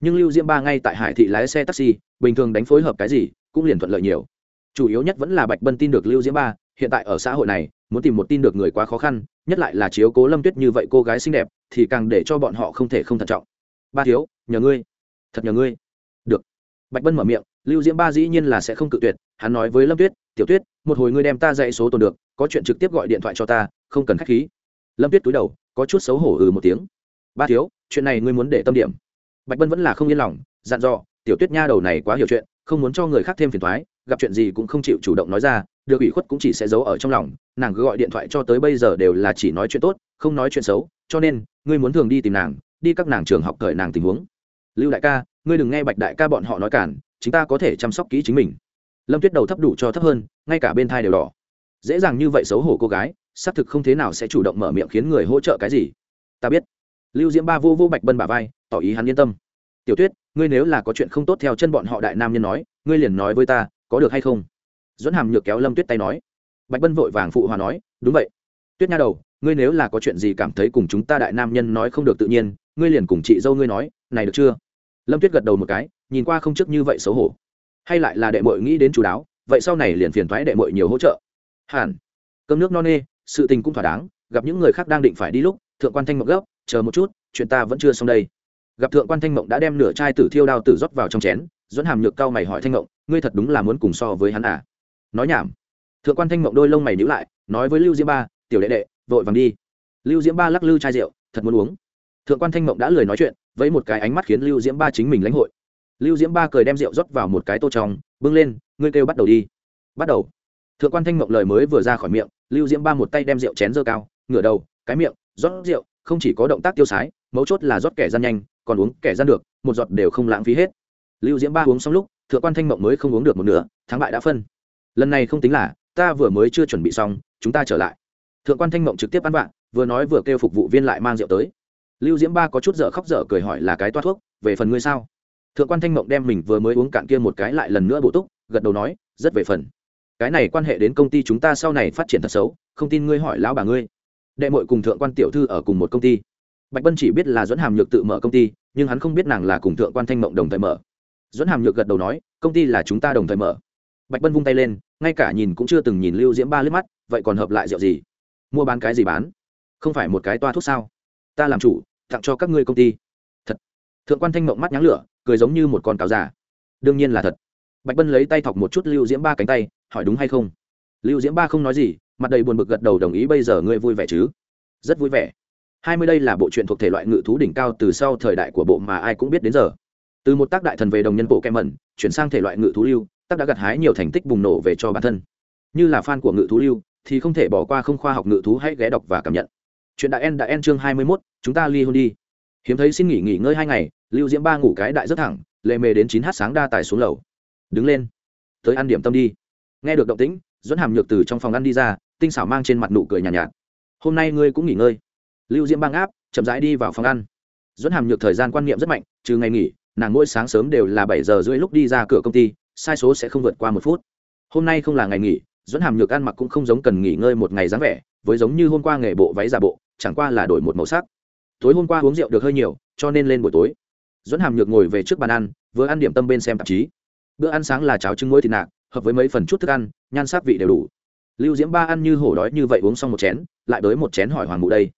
Nhưng lưu diễm ba ngay tại hải thị lái xe taxi, bình thường đánh phối hợp cái gì, cũng liền thuận lợi nhiều. Chủ yếu nhất vẫn là bạch bân tin được lưu diễm ba, hiện tại ở xã hội này muốn tìm một tin được người quá khó khăn, nhất lại là chiếu cố lâm tuyết như vậy cô gái xinh đẹp, thì càng để cho bọn họ không thể không thận trọng. Ba thiếu, nhờ ngươi. Thật nhờ ngươi. Được. Bạch bân mở miệng, lưu diễm ba dĩ nhiên là sẽ không cự tuyệt, hắn nói với lâm tuyết, tiểu tuyết, một hồi ngươi đem ta dạy số tồn được, có chuyện trực tiếp gọi điện thoại cho ta, không cần k h á c h khí. Lâm tuyết túi đầu, có chút xấu hổ ừ một tiếng. Ba thiếu, chuyện này ngươi muốn để tâm điểm. Bạch bân vẫn là không yên lòng, dặn dò, tiểu tuyết nha đầu này quá hiểu chuyện, không muốn cho người khác thêm phiền thoái gặp chuyện gì cũng không chịu chủ động nói ra được ủy khuất cũng chỉ sẽ giấu ở trong lòng, nàng cứ gọi điện thoại cho tới bây giờ đều là chỉ nói chuyện tốt, không nói chuyện xấu, cho nên, ngươi muốn thường đi tìm nàng, đi các nàng trường học thời nàng tình huống. Lưu đại ca, ngươi đừng nghe bạch đại ca bọn họ nói cản, chúng ta có thể chăm sóc kỹ chính mình. Lâm tuyết đầu thấp đủ cho thấp hơn, ngay cả bên thai đều đỏ. Dễ dàng như vậy xấu hổ cô gái, xác thực không thế nào sẽ chủ động mở miệng khiến người hỗ trợ cái gì. Ta biết. Lưu diễm ba vô vô bạch bân bà vai, tỏ ý hắn yên tâm. Tiểu tuyết, ngươi nếu là có chuyện không tốt theo chân bọn họ đại nam nhân nói, ngươi liền nói với ta, có được hay không? Dẫn hàm nhược kéo lâm tuyết tay nói. Bạch bân vội vàng phụ hòa nói, đúng vậy. Tuyết nha đầu, ngươi nếu là có chuyện gì cảm thấy cùng chúng ta đại nam nhân nói không được tự nhiên, ngươi liền cùng chị dâu ngươi nói, này được chưa? Lâm tuyết gật đầu một cái, nhìn qua không trước như vậy xấu hổ. Hay lại là đệ mội nghĩ đến chú đáo, vậy sau này liền phiền thoái đệ mội nhiều hỗ trợ. Hẳn. Cơm nước no nê, sự tình cũng thỏa đáng, gặp những người khác đang định phải đi lúc, thượng quan thanh mộng gấp, chờ một chút, chuyện ta vẫn chưa xong đây. Gặp thượng quan thanh mộng đã đem nửa chai tử thiêu đao tử rót vào trong chén, dẫn hàm nhược cao mày hỏi thanh mộng, ngươi thật đúng là muốn cùng so với hắn à? Nói nhảm. Thượng quan thanh mộng đôi lông mày nhữ lại, nói với lưu diễm ba, tiểu đệ đệ, vội vàng đi. Lưu diễm ba lắc lư chai rượu, thật muốn uống. Thượng quan thanh mộng đã lười nói chuyện với một cái ánh mắt khiến lưu diễm ba chính mình lãnh hội. Lưu diễm ba cười đem rượu rót vào một cái tô trong, bưng lên, ngươi kêu bắt đầu đi. Bắt đầu? Thượng quan thanh mộng lời mới vừa ra khỏi miệng, lưu diễm ba một tay đem rượu chén dơ cao, ngửa đầu, cái miệng, rót rượu, không chỉ có động tác tiêu sái, mấu chốt là rót kẻ gian nhanh, còn uống kẻ gian được, một giọt đều không lãng phí hết. Lưu diễm ba uống xong lúc, thượng quan thanh mộng mới không uống được một nửa, thắng bại đã phân lần này không tính là, ta vừa mới chưa chuẩn bị xong, chúng ta trở lại. Thượng quan thanh mộng trực tiếp ăn vạn vừa nói vừa kêu phục vụ viên lại mang rượu tới. Lưu diễm ba có chút dở khóc dở cười hỏi là cái toa thuốc, về phần ngươi sao? Thượng quan thanh mộng đem mình vừa mới uống cạn kia một cái lại lần nữa bổ túc, gật đầu nói, rất về phần. Cái này quan hệ đến công ty chúng ta sau này phát triển thật xấu, không tin ngươi hỏi lão bà ngươi. Đệ mội cùng thượng quan tiểu thư ở cùng một công ty. Bạch bân chỉ biết là dẫn hàm nhược tự mở công ty, nhưng hắn không biết nàng là cùng thượng quan thanh mộng đồng thời mở. Dẫn hàm nhược gật đầu nói, công ty là chúng ta đồng thời mở bạch bân vung tay lên, ngay cả nhìn cũng chưa từng nhìn lưu diễm ba lướt mắt, vậy còn hợp lại rượu gì? Mua bán cái gì bán? Không phải một cái toa thuốc sao? Ta làm chủ, tặng cho các ngươi công ty. Thật. Thượng quan thanh mộng mắt nháng lửa, cười giống như một con cáo già. Đương nhiên là thật. Bạch bân lấy tay thọc một chút lưu diễm ba cánh tay, hỏi đúng hay không? Lưu diễm ba không nói gì, mặt đầy buồn bực gật đầu đồng ý bây giờ ngươi vui vẻ chứ? Rất vui vẻ. Hai mươi đây là bộ truyện thuộc thể loại ngự thú đỉnh cao từ sau thời đại của bộ mà ai cũng biết đến giờ. Từ một tác đại thần về đồng nhân bộ kem mẩn, chuyển sang thể loại ngự thú lưu tác đã gặt hái nhiều thành tích bùng nổ về cho bản thân. Như là fan của ngự thú lưu thì không thể bỏ qua không khoa học ngự thú hãy ghé đọc và cảm nhận. Chuyện đại en đã en chương hai mươi 21, chúng ta ly hôn đi. Hiếm thấy xin nghỉ nghỉ ngơi hai ngày lưu diễm ba ngủ cái đại rất thẳng lệ mề đến chín h sáng đa tài xuống lầu. Đứng lên tới ăn điểm tâm đi. Nghe được động tĩnh dẫn hàm nhược từ trong phòng ăn đi ra tinh xảo mang trên mặt nụ cười nhàn nhạt, nhạt. Hôm nay ngươi cũng nghỉ ngơi. Lưu diễm bang áp chậm rãi đi vào phòng ăn. Dẫn hàm nhược thời gian quan niệm rất mạnh trừ ngày nghỉ nàng mỗi sáng sớm đều là bảy giờ rưỡi lúc đi ra cửa công ty sai số sẽ không vượt qua một phút. Hôm nay không là ngày nghỉ dẫn hàm nhược ăn mặc cũng không giống cần nghỉ ngơi một ngày dáng vẻ, với giống như hôm qua nghề bộ váy giả bộ, chẳng qua là đổi một màu sắc. Tối hôm qua uống rượu được hơi nhiều, cho nên lên buổi tối dẫn hàm nhược ngồi về trước bàn ăn, vừa ăn điểm tâm bên xem tạp chí. Bữa ăn sáng là cháo trứng muối thịt nạc, hợp với mấy phần chút thức ăn, nhan sắc vị đều đủ. Lưu diễm ba ăn như hổ đói như vậy uống xong một chén, lại đới một chén hỏi hoàng ngụ đây.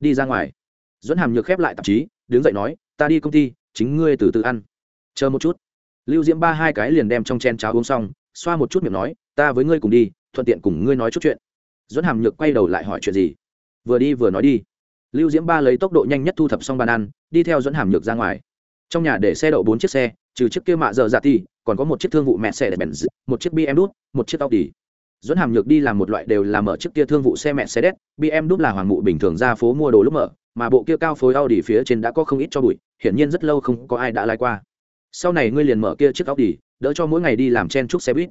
Đi ra ngoài. Dẫn hàm nhược khép lại tạp chí, đứng dậy nói, ta đi công ty, chính ngươi từ từ ăn. Chờ một chút lưu diễm ba hai cái liền đem trong chén cháo uống xong xoa một chút miệng nói ta với ngươi cùng đi thuận tiện cùng ngươi nói chút chuyện dẫn hàm nhược quay đầu lại hỏi chuyện gì vừa đi vừa nói đi lưu diễm ba lấy tốc độ nhanh nhất thu thập xong bàn ăn đi theo dẫn hàm nhược ra ngoài trong nhà để xe đậu bốn chiếc xe trừ chiếc kia mạ giờ dạ ti còn có một chiếc thương vụ mẹ xe đẹp bèn một chiếc bm đút một chiếc Audi. đi dẫn hàm nhược đi làm một loại đều làm ở chiếc kia thương vụ xe mẹ xe đét bm đút là hoàng mụ bình thường ra phố mua đồ lúc mở mà bộ kia cao phối Audi phía trên đã có không ít cho bụi, hiển nhiên rất lâu không có ai đã lái qua. Sau này ngươi liền mở kia chiếc Audi, đỡ cho mỗi ngày đi làm chen chúc xe buýt.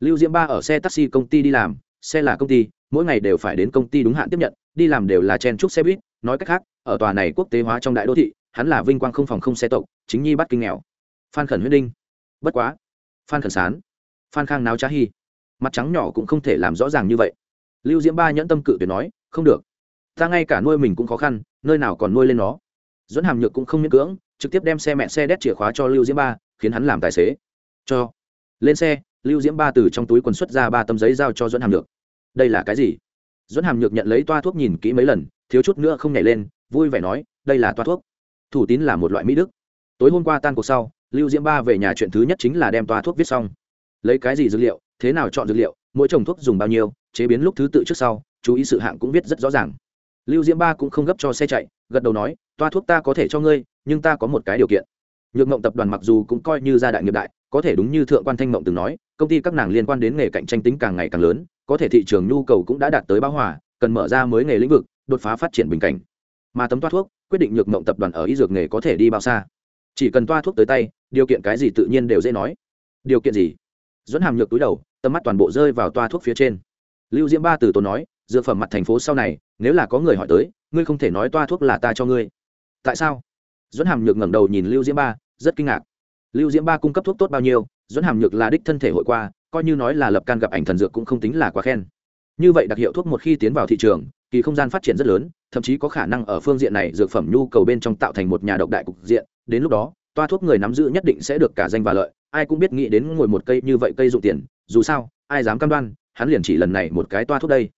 Lưu Diễm Ba ở xe taxi công ty đi làm, xe là công ty, mỗi ngày đều phải đến công ty đúng hạn tiếp nhận, đi làm đều là chen chúc xe buýt, nói cách khác, ở tòa này quốc tế hóa trong đại đô thị, hắn là vinh quang không phòng không xe tộc, chính nhi bắt kinh nghèo. Phan Khẩn Huyết Đinh. Bất quá, Phan Khẩn Sán, Phan Khang náo trá hi. Mặt trắng nhỏ cũng không thể làm rõ ràng như vậy. Lưu Diễm Ba nhẫn tâm cự tuyệt nói, không được ta ngay cả nuôi mình cũng khó khăn nơi nào còn nuôi lên nó dẫn hàm nhược cũng không miễn cưỡng trực tiếp đem xe mẹ xe đét chìa khóa cho lưu diễm ba, khiến hắn làm tài xế. Cho. Lên xe, lưu diễm ba từ trong túi quần xuất ra ba tấm giấy giao cho dẫn hàm nhược. Đây là cái gì? Dẫn hàm nhược nhận lấy toa thuốc nhìn kỹ mấy lần, thiếu chút nữa không nhảy lên, vui vẻ nói, đây là toa thuốc. Thủ tín là một loại mỹ đức. Tối hôm qua tan cuộc sau, lưu diễm ba về nhà chuyện thứ nhất chính là đem toa thuốc viết xong. Lấy cái gì dược liệu, thế nào chọn dược liệu, mỗi trồng thuốc dùng bao nhiêu, chế biến lúc thứ tự trước sau, chú ý sự hạng cũng viết rất rõ ràng. Lưu diễm ba cũng không gấp cho xe chạy, gật đầu nói toa thuốc ta có thể cho ngươi, nhưng ta có một cái điều kiện. Nhược mộng tập đoàn mặc dù cũng coi như gia đại nghiệp đại, có thể đúng như thượng quan thanh mộng từng nói, công ty các nàng liên quan đến nghề cạnh tranh tính càng ngày càng lớn, có thể thị trường nhu cầu cũng đã đạt tới bão hòa, cần mở ra mới nghề lĩnh vực, đột phá phát triển bình cảnh. Mà tấm toa thuốc, quyết định nhược mộng tập đoàn ở y dược nghề có thể đi bao xa. Chỉ cần toa thuốc tới tay, điều kiện cái gì tự nhiên đều dễ nói. Điều kiện gì? Dẫn hàm nhược túi đầu, tầm mắt toàn bộ rơi vào toa thuốc phía trên. Lưu diễm ba từ tốn nói, dược phẩm mặt thành phố sau này, nếu là có người hỏi tới, ngươi không thể nói toa thuốc là ta cho ngươi tại sao? Dẫn hàm nhược ngẩng đầu nhìn lưu diễm ba, rất kinh ngạc. Lưu diễm ba cung cấp thuốc tốt bao nhiêu? Dẫn hàm nhược là đích thân thể hội qua, coi như nói là lập can gặp ảnh thần dược cũng không tính là quá khen. Như vậy đặc hiệu thuốc một khi tiến vào thị trường, kỳ không gian phát triển rất lớn, thậm chí có khả năng ở phương diện này dược phẩm nhu cầu bên trong tạo thành một nhà độc đại cục diện. Đến lúc đó, toa thuốc người nắm giữ nhất định sẽ được cả danh và lợi. Ai cũng biết nghĩ đến ngồi một cây như vậy cây dụng tiền, dù sao, ai dám cam đoan, hắn liền chỉ lần này một cái toa thuốc đây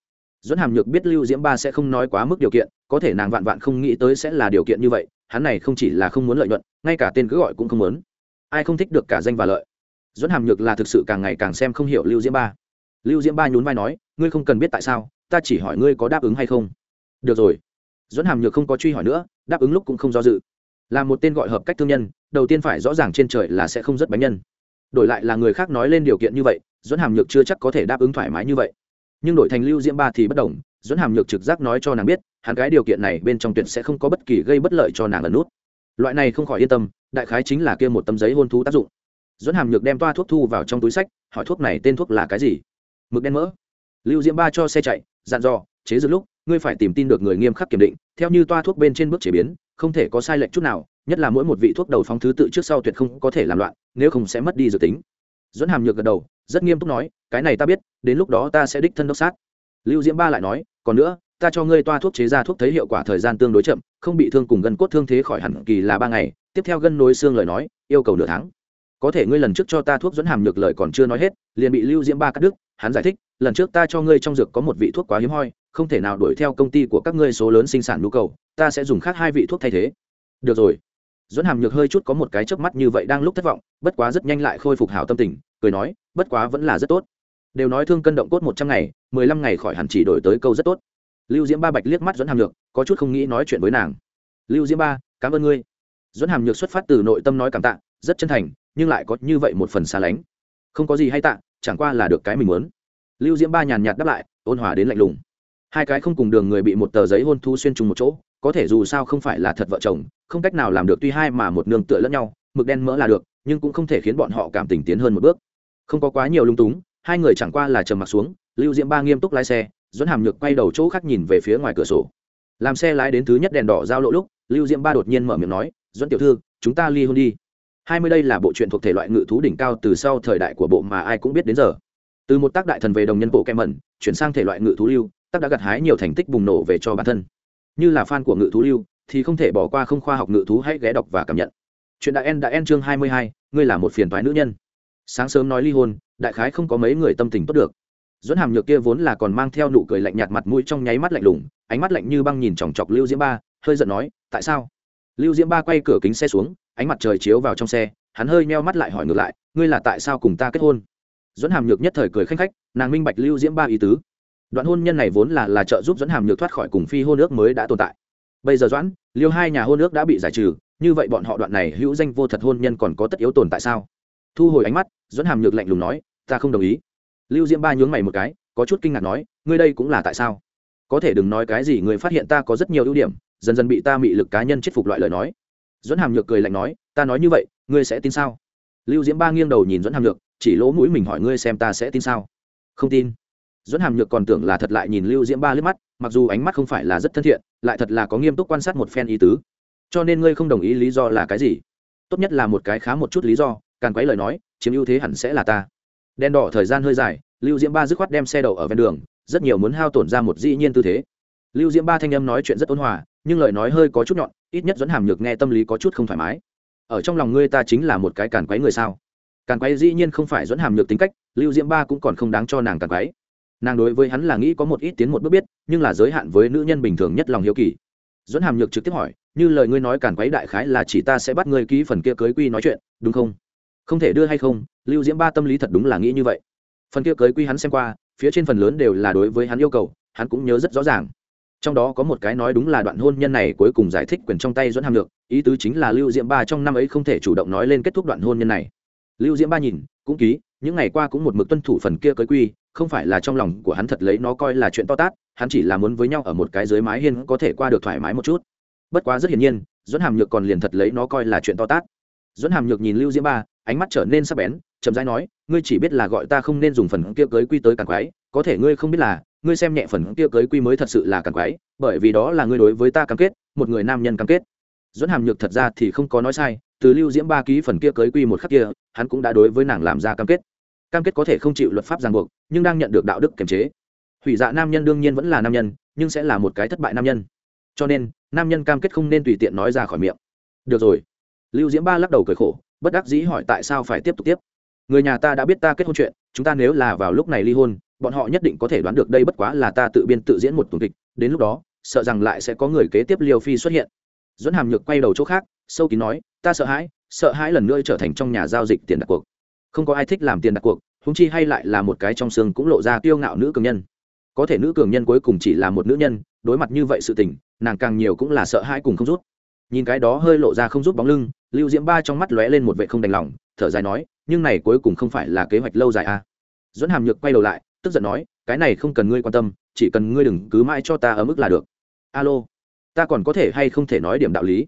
dẫn hàm nhược biết lưu diễm ba sẽ không nói quá mức điều kiện, có thể nàng vạn vạn không nghĩ tới sẽ là điều kiện như vậy, hắn này không chỉ là không muốn lợi nhuận, ngay cả tên cứ gọi cũng không muốn. Ai không thích được cả danh và lợi. Dẫn hàm nhược là thực sự càng ngày càng xem không hiểu lưu diễm ba. Lưu diễm ba nhún vai nói, ngươi không cần biết tại sao, ta chỉ hỏi ngươi có đáp ứng hay không. Được rồi. Dẫn hàm nhược không có truy hỏi nữa, đáp ứng lúc cũng không do dự. Là một tên gọi hợp cách thương nhân, đầu tiên phải rõ ràng trên trời là sẽ không rất bánh nhân. Đổi lại là người khác nói lên điều kiện như vậy dẫn hàm nhược chưa chắc có thể đáp ứng thoải mái như vậy nhưng đổi thành lưu diễm ba thì bất đồng dẫn hàm nhược trực giác nói cho nàng biết, hắn cái điều kiện này bên trong tuyệt sẽ không có bất kỳ gây bất lợi cho nàng ẩn nút. Loại này không khỏi yên tâm, đại khái chính là kia một tấm giấy hôn thú tác dụng. Dẫn hàm nhược đem toa thuốc thu vào trong túi sách, hỏi thuốc này tên thuốc là cái gì? Mực đen mỡ. Lưu diễm ba cho xe chạy, dặn dò, chế dược lúc, ngươi phải tìm tin được người nghiêm khắc kiểm định, theo như toa thuốc bên trên bước chế biến, không thể có sai lệch chút nào, nhất là mỗi một vị thuốc đầu phong thứ tự trước sau tuyệt không có thể làm loạn, nếu không sẽ mất đi dự tính. Dẫn hàm nhược gật đầu, rất nghiêm túc nói cái này ta biết, đến lúc đó ta sẽ đích thân đốc sát. Lưu diễm ba lại nói, còn nữa, ta cho ngươi toa thuốc chế ra thuốc thấy hiệu quả thời gian tương đối chậm, không bị thương cùng gân cốt thương thế khỏi hẳn kỳ là ba ngày. Tiếp theo gân nối xương lời nói, yêu cầu nửa tháng. Có thể ngươi lần trước cho ta thuốc dẫn hàm nhược lời còn chưa nói hết, liền bị lưu diễm ba cắt đứt, hắn giải thích, lần trước ta cho ngươi trong dược có một vị thuốc quá hiếm hoi, không thể nào đuổi theo công ty của các ngươi số lớn sinh sản nhu cầu, ta sẽ dùng khác hai vị thuốc thay thế. Được rồi. Dẫn hàm nhược hơi chút có một cái chớp mắt như vậy đang lúc thất vọng, bất quá rất nhanh lại khôi phục hảo tâm tình, cười nói, bất quá vẫn là rất tốt đều nói thương cân động cốt một trăm ngày, mười lăm ngày khỏi hẳn chỉ đổi tới câu rất tốt. Lưu diễm ba bạch liếc mắt dẫn hàm nhược, có chút không nghĩ nói chuyện với nàng. Lưu diễm ba, cảm ơn ngươi. Dẫn hàm nhược xuất phát từ nội tâm nói cảm tạ, rất chân thành, nhưng lại có như vậy một phần xa lánh. Không có gì hay tạ, chẳng qua là được cái mình muốn. Lưu diễm ba nhàn nhạt đáp lại, ôn hòa đến lạnh lùng. Hai cái không cùng đường người bị một tờ giấy hôn thu xuyên trùng một chỗ, có thể dù sao không phải là thật vợ chồng, không cách nào làm được tuy hai mà một nương tựa lẫn nhau, mực đen mỡ là được, nhưng cũng không thể khiến bọn họ cảm tình tiến hơn một bước. Không có quá nhiều lung túng hai người chẳng qua là trầm mặc xuống, lưu diễm ba nghiêm túc lái xe dẫn hàm nhược quay đầu chỗ khác nhìn về phía ngoài cửa sổ. Làm xe lái đến thứ nhất đèn đỏ giao lộ lúc, lưu diễm ba đột nhiên mở miệng nói dẫn tiểu thư, chúng ta ly hôn đi. Hai mươi đây là bộ truyện thuộc thể loại ngự thú đỉnh cao từ sau thời đại của bộ mà ai cũng biết đến giờ. Từ một tác đại thần về đồng nhân bộ kem mẩn, chuyển sang thể loại ngự thú lưu, tác đã gặt hái nhiều thành tích bùng nổ về cho bản thân. Như là fan của ngự thú lưu, thì không thể bỏ qua không khoa học ngự thú hãy ghé đọc và cảm nhận. Chuyện đại en đã en chương hai mươi hai, ngươi là một phiền toái nữ nhân sáng sớm nói ly hôn, đại khái không có mấy người tâm tình tốt được. Dẫn hàm nhược kia vốn là còn mang theo nụ cười lạnh nhạt mặt mũi trong nháy mắt lạnh lùng, ánh mắt lạnh như băng nhìn chòng chọc lưu diễm ba, hơi giận nói, tại sao? Lưu diễm ba quay cửa kính xe xuống, ánh mặt trời chiếu vào trong xe, hắn hơi meo mắt lại hỏi ngược lại, ngươi là tại sao cùng ta kết hôn? Dẫn hàm nhược nhất thời cười khanh khách, nàng minh bạch lưu diễm ba ý tứ. Đoạn hôn nhân này vốn là là trợ giúp dẫn hàm nhược thoát khỏi cùng phi hôn ước mới đã tồn tại. Bây giờ doãn liêu hai nhà hôn ước đã bị giải trừ, như vậy bọn họ đoạn này hữu danh vô thật hôn nhân còn có tất yếu tồn tại sao? Thu hồi ánh mắt dẫn hàm nhược lạnh lùng nói, ta không đồng ý. Lưu diễm ba nhướng mày một cái, có chút kinh ngạc nói, ngươi đây cũng là tại sao? Có thể đừng nói cái gì, người phát hiện ta có rất nhiều ưu điểm, dần dần bị ta mị lực cá nhân chết phục loại lời nói. Dẫn hàm nhược cười lạnh nói, ta nói như vậy, ngươi sẽ tin sao? Lưu diễm ba nghiêng đầu nhìn dẫn hàm nhược, chỉ lỗ mũi mình hỏi ngươi xem ta sẽ tin sao? Không tin. Dẫn hàm nhược còn tưởng là thật lại nhìn lưu diễm ba liếc mắt, mặc dù ánh mắt không phải là rất thân thiện, lại thật là có nghiêm túc quan sát một phen ý tứ. Cho nên ngươi không đồng ý lý do là cái gì? Tốt nhất là một cái khá một chút lý do càn quấy lời nói, chiếm ưu thế hẳn sẽ là ta. Đen đỏ thời gian hơi dài, lưu diễm ba dứt khoát đem xe đậu ở ven đường, rất nhiều muốn hao tổn ra một dĩ nhiên tư thế. Lưu diễm ba thanh âm nói chuyện rất ôn hòa, nhưng lời nói hơi có chút nhọn, ít nhất dẫn hàm nhược nghe tâm lý có chút không thoải mái. Ở trong lòng ngươi ta chính là một cái càn quấy người sao? Càn quấy dĩ nhiên không phải dẫn hàm nhược tính cách, lưu diễm ba cũng còn không đáng cho nàng càn quấy. Nàng đối với hắn là nghĩ có một ít tiến một bước biết, nhưng là giới hạn với nữ nhân bình thường nhất lòng hiếu kỳ. Dẫn hàm nhược trực tiếp hỏi, như lời ngươi nói càn quấy đại khái là chỉ ta sẽ bắt ngươi ký phần kia cưới quy nói chuyện, đúng không? Không thể đưa hay không, lưu diễm ba tâm lý thật đúng là nghĩ như vậy. Phần kia cưới quy hắn xem qua, phía trên phần lớn đều là đối với hắn yêu cầu, hắn cũng nhớ rất rõ ràng. Trong đó có một cái nói đúng là đoạn hôn nhân này cuối cùng giải thích quyền trong tay dẫn hàm lược, ý tứ chính là lưu diễm ba trong năm ấy không thể chủ động nói lên kết thúc đoạn hôn nhân này. Lưu diễm ba nhìn, cũng ký, những ngày qua cũng một mực tuân thủ phần kia cưới quy, không phải là trong lòng của hắn thật lấy nó coi là chuyện to tát, hắn chỉ là muốn với nhau ở một cái dưới mái hiên có thể qua được thoải mái một chút. Bất quá rất hiển nhiên dẫn hàm nhược còn liền thật lấy nó coi là chuyện to tát. Dẫn hàm nhược nhìn lưu diễm ba ánh mắt trở nên sắc bén, chậm rãi nói, ngươi chỉ biết là gọi ta không nên dùng phần kia cưới quy tới càng quái, có thể ngươi không biết là, ngươi xem nhẹ phần kia cưới quy mới thật sự là càng quái, bởi vì đó là ngươi đối với ta cam kết, một người nam nhân cam kết. Dẫn hàm nhược thật ra thì không có nói sai, từ lưu diễm ba ký phần kia cưới quy một khắc kia, hắn cũng đã đối với nàng làm ra cam kết. Cam kết có thể không chịu luật pháp ràng buộc, nhưng đang nhận được đạo đức kiềm chế. Hủy dạ nam nhân đương nhiên vẫn là nam nhân, nhưng sẽ là một cái thất bại nam nhân. Cho nên, nam nhân cam kết không nên tùy tiện nói ra khỏi miệng. Được rồi. Lưu diễm ba lắc đầu cười khổ bất đắc dĩ hỏi tại sao phải tiếp tục tiếp. Người nhà ta đã biết ta kết hôn chuyện, chúng ta nếu là vào lúc này ly hôn, bọn họ nhất định có thể đoán được đây bất quá là ta tự biên tự diễn một tuần kịch, đến lúc đó, sợ rằng lại sẽ có người kế tiếp liều phi xuất hiện. Dẫn hàm nhược quay đầu chỗ khác, sâu kín nói, ta sợ hãi sợ hãi lần nữa trở thành trong nhà giao dịch tiền đặt cuộc. Không có ai thích làm tiền đặt cuộc húng chi hay lại là một cái trong xương cũng lộ ra kiêu ngạo nữ cường nhân. Có thể nữ cường nhân cuối cùng chỉ là một nữ nhân, đối mặt như vậy sự tình, nàng càng nhiều cũng là sợ hãi cùng không rút nhìn cái đó hơi lộ ra không rút bóng lưng, lưu diễm ba trong mắt lóe lên một vệ không đành lòng, thở dài nói, nhưng này cuối cùng không phải là kế hoạch lâu dài à. dẫn hàm nhược quay đầu lại, tức giận nói, cái này không cần ngươi quan tâm, chỉ cần ngươi đừng cứ mãi cho ta ở mức là được. Alo, ta còn có thể hay không thể nói điểm đạo lý?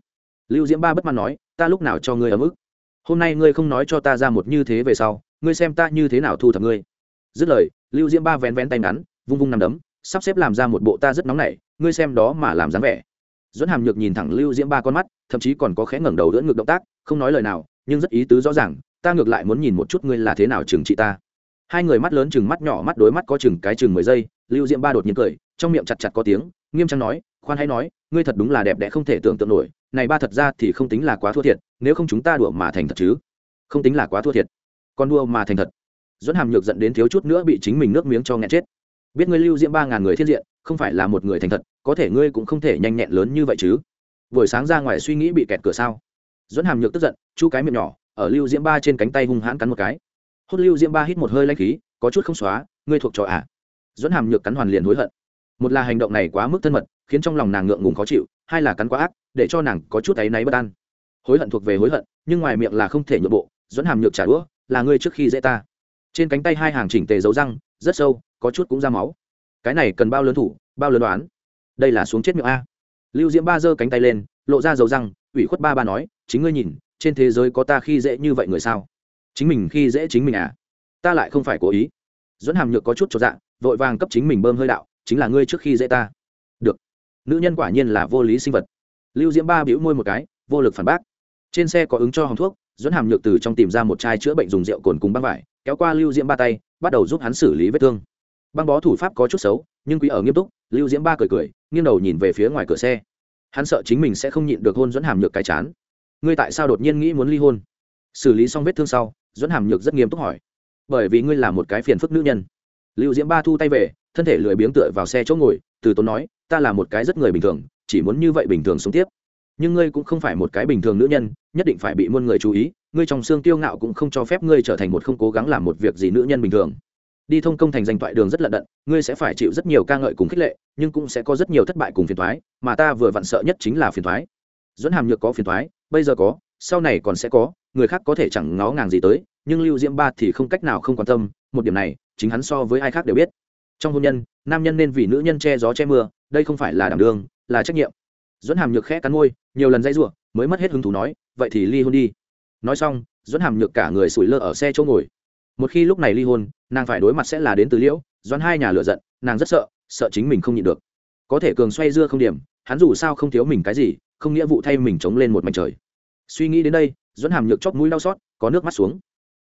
Lưu diễm ba bất mãn nói, ta lúc nào cho ngươi ở mức? Hôm nay ngươi không nói cho ta ra một như thế về sau, ngươi xem ta như thế nào thu thập ngươi. Dứt lời, lưu diễm ba vén vén tay ngắn, vung vung nằm đấm, sắp xếp làm ra một bộ ta rất nóng nảy, ngươi xem đó mà làm dáng vẻ dẫn hàm nhược nhìn thẳng lưu diễm ba con mắt, thậm chí còn có khẽ ngẩng đầu đỡ ngược động tác, không nói lời nào, nhưng rất ý tứ rõ ràng, ta ngược lại muốn nhìn một chút ngươi là thế nào trừng trị ta. Hai người mắt lớn chừng mắt nhỏ, mắt đối mắt có chừng cái chừng mười giây, lưu diễm ba đột nhiên cười, trong miệng chặt chặt có tiếng, nghiêm trang nói, khoan hãy nói, ngươi thật đúng là đẹp đẽ không thể tưởng tượng nổi, này ba thật ra thì không tính là quá thua thiệt, nếu không chúng ta đùa mà thành thật chứ? Không tính là quá thua thiệt. Con đua mà thành thật. Dẫn hàm nhược dẫn đến thiếu chút nữa bị chính mình nước miếng cho nghẹn chết biết ngươi lưu diễm ba ngàn người thiên diện, không phải là một người thành thật, có thể ngươi cũng không thể nhanh nhẹn lớn như vậy chứ. Buổi sáng ra ngoài suy nghĩ bị kẹt cửa sao? Dẫn hàm nhược tức giận, chu cái miệng nhỏ, ở lưu diễm ba trên cánh tay hung hãn cắn một cái. Hốt lưu diễm ba hít một hơi lanh khí, có chút không xóa, ngươi thuộc trò ạ à. dẫn hàm nhược cắn hoàn liền hối hận. Một là hành động này quá mức thân mật, khiến trong lòng nàng ngượng ngùng khó chịu, hai là cắn quá ác, để cho nàng có chút áy náy bất an. Hối hận thuộc về hối hận, nhưng ngoài miệng là không thể nhượng bộ dẫn hàm nhược trả đũa, là ngươi trước khi dễ ta trên cánh tay hai hàng chỉnh tề dấu răng, rất sâu, có chút cũng ra máu. Cái này cần bao lớn thủ, bao lớn đoán? Đây là xuống chết miệng a. Lưu diễm ba giơ cánh tay lên, lộ ra dấu răng, ủy khuất ba ba nói, chính ngươi nhìn, trên thế giới có ta khi dễ như vậy người sao? Chính mình khi dễ chính mình à? Ta lại không phải cố ý. Dẫn hàm nhược có chút cho dạ vội vàng cấp chính mình bơm hơi đạo, chính là ngươi trước khi dễ ta. Được. Nữ nhân quả nhiên là vô lý sinh vật. Lưu diễm ba bĩu môi một cái, vô lực phản bác. Trên xe có ứng cho hòng thuốc dẫn hàm nhược từ trong tìm ra một chai chữa bệnh dùng rượu cồn cùng băng vải kéo qua lưu diễm ba tay, bắt đầu giúp hắn xử lý vết thương. Băng bó thủ pháp có chút xấu, nhưng quý ở nghiêm túc, lưu diễm ba cười cười, nghiêng đầu nhìn về phía ngoài cửa xe. Hắn sợ chính mình sẽ không nhịn được hôn dẫn hàm nhược cái chán. Ngươi tại sao đột nhiên nghĩ muốn ly hôn? Xử lý xong vết thương sau dẫn hàm nhược rất nghiêm túc hỏi. Bởi vì ngươi là một cái phiền phức nữ nhân. Lưu diễm ba thu tay về, thân thể lười biếng tựa vào xe chỗ ngồi, từ tốn nói, ta là một cái rất người bình thường, chỉ muốn như vậy bình thường sống tiếp. Nhưng ngươi cũng không phải một cái bình thường nữ nhân, nhất định phải bị muôn người chú ý ngươi trong xương tiêu ngạo cũng không cho phép ngươi trở thành một không cố gắng làm một việc gì nữ nhân bình thường. Đi thông công thành danh toại đường rất lận đận, ngươi sẽ phải chịu rất nhiều ca ngợi cùng khích lệ, nhưng cũng sẽ có rất nhiều thất bại cùng phiền thoái mà ta vừa vặn sợ nhất chính là phiền thoái dẫn hàm nhược có phiền thoái bây giờ có, sau này còn sẽ có, người khác có thể chẳng ngó ngàng gì tới, nhưng lưu diễm ba thì không cách nào không quan tâm, một điểm này, chính hắn so với ai khác đều biết. Trong hôn nhân, nam nhân nên vì nữ nhân che gió che mưa, đây không phải là đảm đương, là trách nhiệm. Dẫn hàm nhược khẽ cắn môi, nhiều lần dây r mới mất hết hứng thú nói, vậy thì ly hôn đi nói xong Doãn hàm nhược cả người sủi lơ ở xe chỗ ngồi. Một khi lúc này ly hôn nàng phải đối mặt sẽ là đến từ liễu doãn hai nhà lựa giận nàng rất sợ sợ chính mình không nhịn được. Có thể cường xoay dưa không điểm hắn dù sao không thiếu mình cái gì không nghĩa vụ thay mình chống lên một mảnh trời. Suy nghĩ đến đây doãn hàm nhược chóp mũi đau xót có nước mắt xuống.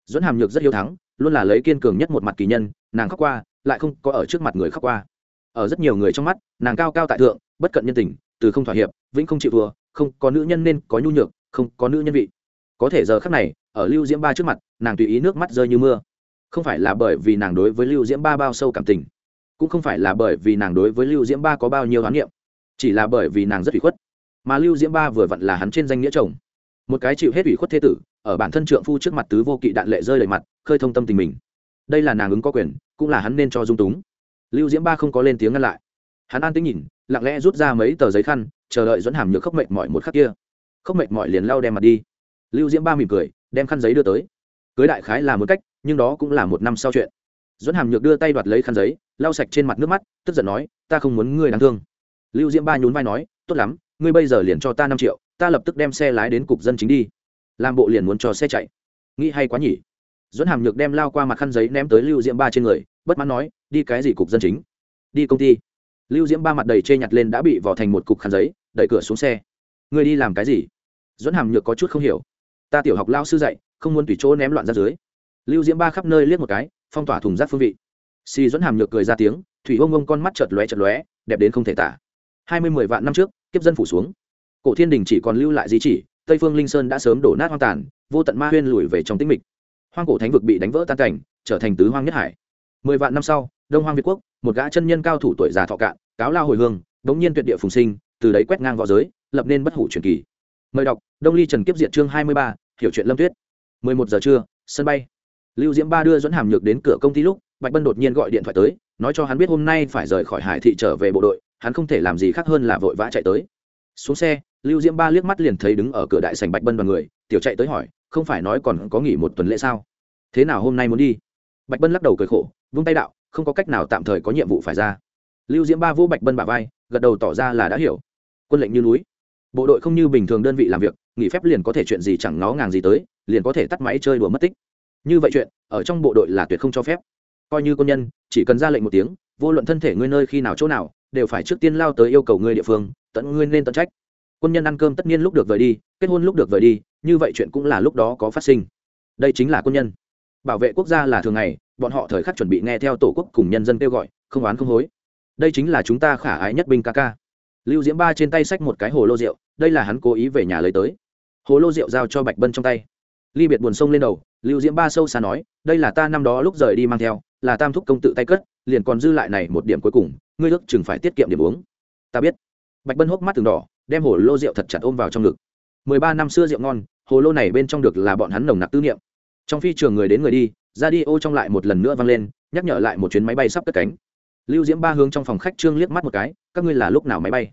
Doãn hàm nhược rất hiếu thắng luôn là lấy kiên cường nhất một mặt kỳ nhân nàng khóc qua lại không có ở trước mặt người khóc qua. Ở rất nhiều người trong mắt nàng cao cao tại thượng bất cận nhân tình từ không thỏa hiệp vĩnh không chịu vừa, không có nữ nhân nên có nhu nhược không có nữ nhân vị có thể giờ khắc này, ở lưu diễm ba trước mặt, nàng tùy ý nước mắt rơi như mưa. Không phải là bởi vì nàng đối với lưu diễm ba bao sâu cảm tình, cũng không phải là bởi vì nàng đối với lưu diễm ba có bao nhiêu hoán niệm, chỉ là bởi vì nàng rất ủy khuất. Mà lưu diễm ba vừa vặn là hắn trên danh nghĩa chồng. Một cái chịu hết ủy khuất thế tử, ở bản thân trượng phu trước mặt tứ vô kỵ đạn lệ rơi đầy mặt, khơi thông tâm tình mình. Đây là nàng ứng có quyền, cũng là hắn nên cho dung túng. Lưu diễm ba không có lên tiếng ngăn lại. Hắn an tính nhìn, lặng lẽ rút ra mấy tờ giấy khăn, chờ đợi dẫn hàm nhược khóc mệt mỏi một khắc kia. Khóc mệt mỏi liền lau đem mặt đi lưu diễm ba mỉm cười, đem khăn giấy đưa tới. Cưới đại khái là một cách, nhưng đó cũng là một năm sau chuyện. Dẫn hàm nhược đưa tay đoạt lấy khăn giấy, lau sạch trên mặt nước mắt, tức giận nói, ta không muốn ngươi đáng thương. Lưu diễm ba nhún vai nói, tốt lắm, ngươi bây giờ liền cho ta năm triệu, ta lập tức đem xe lái đến cục dân chính đi. Làm bộ liền muốn cho xe chạy. Nghĩ hay quá nhỉ. Dẫn hàm nhược đem lao qua mặt khăn giấy ném tới lưu diễm ba trên người, bất mãn nói, đi cái gì cục dân chính? Đi công ty. Lưu diễm ba mặt đầy chê nhặt lên đã bị vò thành một cục khăn giấy, đẩy cửa xuống xe. Ngươi đi làm cái gì? Dẫn hàm nhược có chút không hiểu ta tiểu học lao sư dạy, không muốn tùy chỗ ném loạn ra dưới. Lưu diễm ba khắp nơi liếc một cái, phong tỏa thùng rác phương vị. Xì dẫn hàm nhược cười ra tiếng, thủy ông ông con mắt chợt lóe chợt lóe, đẹp đến không thể tả. Hai mươi mười vạn năm trước, kiếp dân phủ xuống. Cổ thiên đình chỉ còn lưu lại di chỉ, tây phương linh sơn đã sớm đổ nát hoang tàn, vô tận ma huyên lùi về trong tĩnh mịch. Hoang cổ thánh vực bị đánh vỡ tan cảnh, trở thành tứ hoang nhất hải. Mười vạn năm sau, đông hoang việt quốc, một gã chân nhân cao thủ tuổi già thọ cạn, cáo lao hồi hương đống nhiên tuyệt địa phùng sinh, từ đấy quét ngang v õ giới, lập nên bất hủ truyền kỳ. Mời đọc, đông ly trần kiếp diện chương hai mươi ba hiểu chuyện lâm tuyết. Mười một giờ trưa, sân bay. Lưu diễm ba đưa dẫn hàm nhược đến cửa công ty lúc, bạch bân đột nhiên gọi điện thoại tới, nói cho hắn biết hôm nay phải rời khỏi hải thị trở về bộ đội, hắn không thể làm gì khác hơn là vội vã chạy tới. Xuống xe, lưu diễm ba liếc mắt liền thấy đứng ở cửa đại sành bạch bân và người, tiểu chạy tới hỏi, không phải nói còn có nghỉ một tuần lễ sao? Thế nào hôm nay muốn đi? Bạch bân lắc đầu cười khổ, vung tay đạo, không có cách nào, tạm thời có nhiệm vụ phải ra. Lưu diễm ba vũ bạch bân bà vai, gật đầu tỏ ra là đã hiểu. Quân lệnh như núi. Bộ đội không như bình thường đơn vị làm việc nghỉ phép liền có thể chuyện gì chẳng nó ngàng gì tới, liền có thể tắt máy chơi đùa mất tích. Như vậy chuyện, ở trong bộ đội là tuyệt không cho phép. Coi như quân nhân, chỉ cần ra lệnh một tiếng, vô luận thân thể ngươi nơi khi nào chỗ nào, đều phải trước tiên lao tới yêu cầu ngươi địa phương, tận ngươi nên tận trách. Quân nhân ăn cơm tất nhiên lúc được vời đi, kết hôn lúc được vời đi, như vậy chuyện cũng là lúc đó có phát sinh. Đây chính là quân nhân. Bảo vệ quốc gia là thường ngày, bọn họ thời khắc chuẩn bị nghe theo tổ quốc cùng nhân dân kêu gọi, không oán không hối. Đây chính là chúng ta khả ái nhất binh ca ca. Lưu diễm ba trên tay xách một cái hồ lô rượu, đây là hắn cố ý về nhà lấy tới hồ lô rượu giao cho bạch bân trong tay. Ly biệt buồn sông lên đầu, lưu diễm ba sâu xa nói, đây là ta năm đó lúc rời đi mang theo, là tam thúc công tự tay cất, liền còn dư lại này một điểm cuối cùng, ngươi ước chừng phải tiết kiệm điểm uống. Ta biết. Bạch bân hốc mắt từng đỏ, đem hồ lô rượu thật chặt ôm vào trong ngực. Mười ba năm xưa rượu ngon, hồ lô này bên trong được là bọn hắn nồng nặc tư niệm. Trong phi trường người đến người đi, ra đi ô trong lại một lần nữa vang lên, nhắc nhở lại một chuyến máy bay sắp cất cánh. Lưu diễm ba hướng trong phòng khách trương liếc mắt một cái, các ngươi là lúc nào máy bay?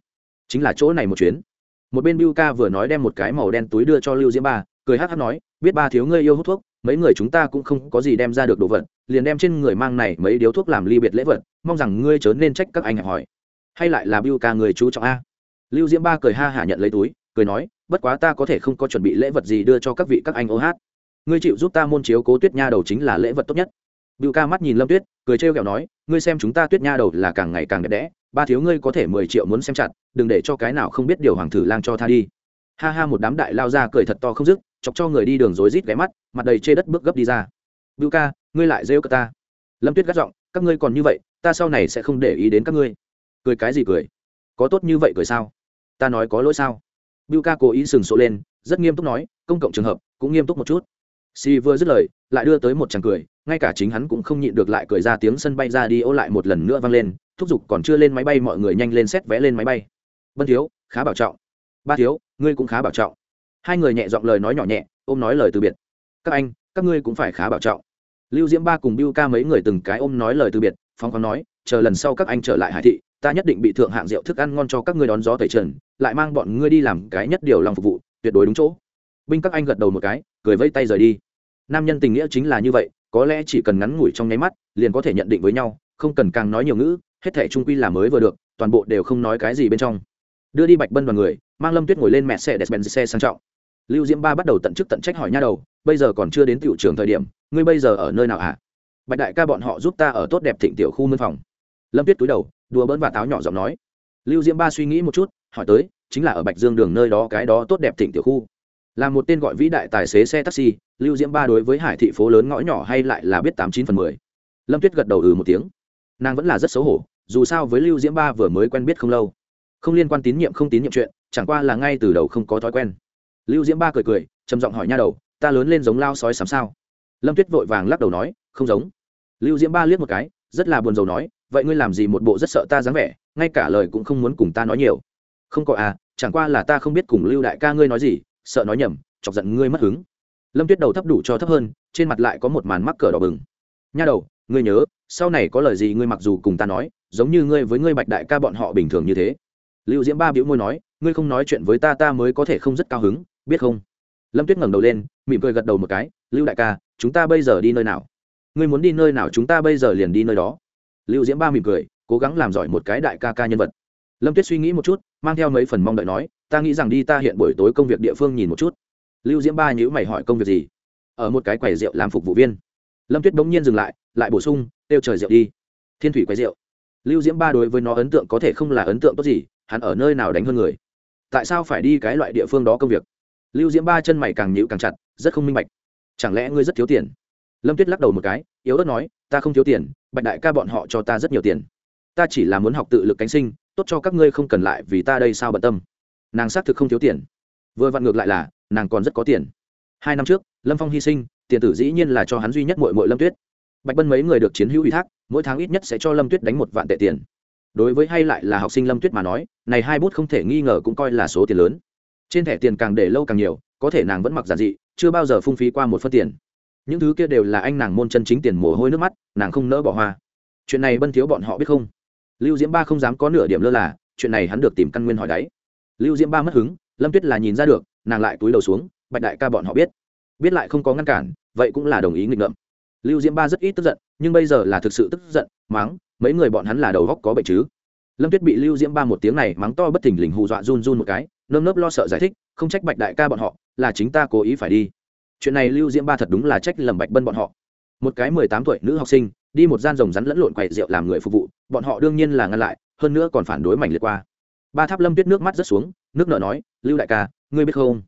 Chính là chỗ này một chuyến một bên biu ca vừa nói đem một cái màu đen túi đưa cho lưu diễm ba, cười hát hát nói, biết ba thiếu ngươi yêu hút thuốc, mấy người chúng ta cũng không có gì đem ra được đồ vật, liền đem trên người mang này mấy điếu thuốc làm ly biệt lễ vật, mong rằng ngươi chớ nên trách các anh hẹp hỏi. Hay lại là biu ca người chú trọng a. Lưu diễm ba cười ha hả nhận lấy túi, cười nói, bất quá ta có thể không có chuẩn bị lễ vật gì đưa cho các vị các anh ô hát. Ngươi chịu giúp ta môn chiếu cố tuyết nha đầu chính là lễ vật tốt nhất. Biu ca mắt nhìn lâm tuyết, cười trêu ghẹo nói, ngươi xem chúng ta tuyết nha đầu là càng ngày càng đẹp đẽ ba thiếu ngươi có thể mười triệu muốn xem chặt, đừng để cho cái nào không biết điều hoàng thử lang cho tha đi. Ha ha, một đám đại lao ra cười thật to không dứt, chọc cho người đi đường rối rít ghé mắt, mặt đầy chê đất bước gấp đi ra. Bưu ca, ngươi lại rêu cả ta. Lâm tuyết gắt giọng, các ngươi còn như vậy, ta sau này sẽ không để ý đến các ngươi. Cười cái gì cười? Có tốt như vậy cười sao? Ta nói có lỗi sao? Bưu ca cố ý sừng sộ lên, rất nghiêm túc nói, công cộng trường hợp, cũng nghiêm túc một chút. Si vừa dứt lời, lại đưa tới một chàng cười, ngay cả chính hắn cũng không nhịn được lại cười ra tiếng sân bay ra đi, ô lại một lần nữa vang lên thúc giục còn chưa lên máy bay, mọi người nhanh lên xét vé lên máy bay. Vân thiếu, khá bảo trọng. Ba thiếu, ngươi cũng khá bảo trọng. Hai người nhẹ giọng lời nói nhỏ nhẹ, ôm nói lời từ biệt. Các anh, các ngươi cũng phải khá bảo trọng. Lưu diễm ba cùng biu ca mấy người từng cái ôm nói lời từ biệt phong khoáng nói, chờ lần sau các anh trở lại hải thị, ta nhất định bị thượng hạng rượu thức ăn ngon cho các ngươi đón gió tẩy trần, lại mang bọn ngươi đi làm cái nhất điều lòng phục vụ, tuyệt đối đúng chỗ. Binh các anh gật đầu một cái, cười vây tay rời đi. Nam nhân tình nghĩa chính là như vậy, có lẽ chỉ cần ngắn ngủi trong nháy mắt, liền có thể nhận định với nhau, không cần càng nói nhiều ngữ hết thẻ trung quy là mới vừa được, toàn bộ đều không nói cái gì bên trong. Đưa đi bạch bân đoàn người, mang lâm tuyết ngồi lên mẹ xe đẹp bèn xe sang trọng. Lưu diễm ba bắt đầu tận chức tận trách hỏi nha đầu, bây giờ còn chưa đến tiểu trường thời điểm, ngươi bây giờ ở nơi nào hả? Bạch đại ca bọn họ giúp ta ở tốt đẹp thịnh tiểu khu mân phòng. Lâm tuyết túi đầu, đùa bỡn và táo nhỏ giọng nói. Lưu diễm ba suy nghĩ một chút, hỏi tới, chính là ở bạch dương đường nơi đó cái đó tốt đẹp thịnh tiểu khu. Là một tên gọi vĩ đại tài xế xe taxi, lưu diễm ba đối với hải thị phố lớn ngõ nhỏ hay lại là biết tám chín phần mười. Lâm tuyết gật đầu ừ một tiếng. Nàng vẫn là rất xấu hổ dù sao với lưu diễm ba vừa mới quen biết không lâu. Không liên quan tín nhiệm, không tín nhiệm chuyện, chẳng qua là ngay từ đầu không có thói quen. Lưu diễm ba cười cười, trầm giọng hỏi nha đầu, ta lớn lên giống lao sói sám sao? Lâm tuyết vội vàng lắc đầu nói, không giống. Lưu diễm ba liếc một cái, rất là buồn rầu nói, vậy ngươi làm gì một bộ rất sợ ta dáng vẻ, ngay cả lời cũng không muốn cùng ta nói nhiều. Không có à chẳng qua là ta không biết cùng lưu đại ca ngươi nói gì, sợ nói nhầm, chọc giận ngươi mất hứng. Lâm tuyết đầu thấp đủ cho thấp hơn, trên mặt lại có một màn mắc cờ đỏ bừng. Nha đầu, ngươi nhớ, sau này có lời gì ngươi mặc dù cùng ta nói giống như ngươi với ngươi bạch đại ca bọn họ bình thường như thế. Lưu diễm ba biểu môi nói, ngươi không nói chuyện với ta ta mới có thể không rất cao hứng, biết không? Lâm tuyết ngẩng đầu lên, mỉm cười gật đầu một cái, lưu đại ca, chúng ta bây giờ đi nơi nào? Ngươi muốn đi nơi nào, chúng ta bây giờ liền đi nơi đó. Lưu diễm ba mỉm cười, cố gắng làm giỏi một cái đại ca ca nhân vật. Lâm tuyết suy nghĩ một chút, mang theo mấy phần mong đợi nói, ta nghĩ rằng đi ta hiện buổi tối công việc địa phương nhìn một chút. Lưu diễm ba nhữ mày hỏi công việc gì? Ở một cái quầy rượu làm phục vụ viên. Lâm tuyết bỗng nhiên dừng lại lại bổ sung, têu trời rượu đi. Thiên thủy quầy rượu lưu diễm ba đối với nó ấn tượng có thể không là ấn tượng tốt gì, hắn ở nơi nào đánh hơn người? Tại sao phải đi cái loại địa phương đó công việc? Lưu diễm ba chân mày càng nhịu càng chặt, rất không minh bạch. Chẳng lẽ ngươi rất thiếu tiền? Lâm tuyết lắc đầu một cái, yếu ớt nói, ta không thiếu tiền, bạch đại ca bọn họ cho ta rất nhiều tiền. Ta chỉ là muốn học tự lực cánh sinh, tốt cho các ngươi không cần lại vì ta đây sao bận tâm. Nàng xác thực không thiếu tiền. Vừa vặn ngược lại là, nàng còn rất có tiền. Hai năm trước, lâm phong hy sinh, tiền tử dĩ nhiên là cho hắn duy nhất mội mội lâm tuyết bạch bân mấy người được chiến hữu ủy thác, mỗi tháng ít nhất sẽ cho lâm tuyết đánh một vạn tệ tiền. Đối với hay lại là học sinh lâm tuyết mà nói, này hai bút không thể nghi ngờ cũng coi là số tiền lớn. Trên thẻ tiền càng để lâu càng nhiều, có thể nàng vẫn mặc giản dị, chưa bao giờ phung phí qua một phân tiền. Những thứ kia đều là anh nàng môn chân chính tiền mồ hôi nước mắt, nàng không nỡ bỏ hoa. Chuyện này bân thiếu bọn họ biết không? Lưu diễm ba không dám có nửa điểm lơ là, chuyện này hắn được tìm căn nguyên hỏi đáy. Lưu diễm ba mất hứng, lâm tuyết là nhìn ra được, nàng lại túi đầu xuống, bạch đại ca bọn họ biết. Biết lại không có ngăn cản, vậy cũng là đồng ý nghịch ngợm lưu diễm ba rất ít tức giận, nhưng bây giờ là thực sự tức giận, mắng, mấy người bọn hắn là đầu góc có bệnh chứ. Lâm tuyết bị lưu diễm ba một tiếng này mắng to bất thình lình hù dọa run run một cái, nơm nớp lo sợ giải thích, không trách bạch đại ca bọn họ, là chính ta cố ý phải đi. Chuyện này lưu diễm ba thật đúng là trách lầm bạch bân bọn họ. Một cái mười tám tuổi nữ học sinh, đi một gian rồng rắn lẫn lộn quậy rượu làm người phục vụ, bọn họ đương nhiên là ngăn lại, hơn nữa còn phản đối mảnh liệt qua. Ba tháp lâm tuyết nước mắt rất xuống, nước nợ nói, lưu đại ca, ngươi biết không?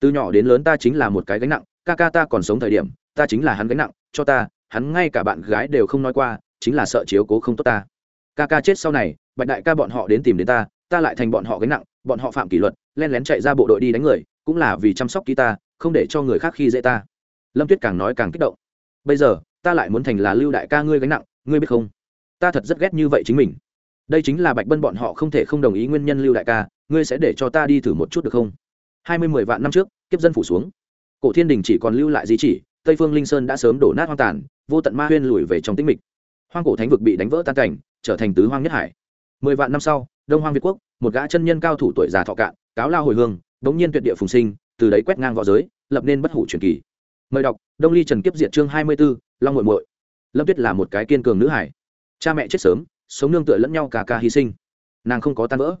Từ nhỏ đến lớn ta chính là một cái gánh nặng, ca ca ta còn sống thời điểm ta chính là hắn gánh nặng, cho ta, hắn ngay cả bạn gái đều không nói qua, chính là sợ chiếu cố không tốt ta. Ca ca chết sau này, bạch đại ca bọn họ đến tìm đến ta ta lại thành bọn họ gánh nặng, bọn họ phạm kỷ luật, len lén chạy ra bộ đội đi đánh người, cũng là vì chăm sóc ký ta, không để cho người khác khi dễ ta. Lâm tuyết càng nói càng kích động. Bây giờ, ta lại muốn thành là lưu đại ca ngươi gánh nặng, ngươi biết không? Ta thật rất ghét như vậy chính mình. Đây chính là bạch bân bọn họ không thể không đồng ý nguyên nhân lưu đại ca, ngươi sẽ để cho ta đi thử một chút được không? Hai mươi mười vạn năm trước, kiếp dân phủ xuống. Cổ thiên đình chỉ còn lưu lại di chỉ tây phương linh sơn đã sớm đổ nát hoang tàn, vô tận ma huyên lùi về trong tĩnh mịch. Hoang cổ thánh vực bị đánh vỡ tan cảnh, trở thành tứ hoang nhất hải. Mười vạn năm sau, đông hoang việt quốc, một gã chân nhân cao thủ tuổi già thọ cạn, cáo lao hồi hương, đống nhiên tuyệt địa phùng sinh, từ đấy quét ngang v õ giới, lập nên bất hủ truyền kỳ. Mời đọc, đông ly trần kiếp diệt chương hai mươi b ố long muội muội. Lâm tuyết là một cái kiên cường nữ hải. Cha mẹ chết sớm, sống nương tựa lẫn nhau cả ca hy sinh. Nàng không có tan vỡ.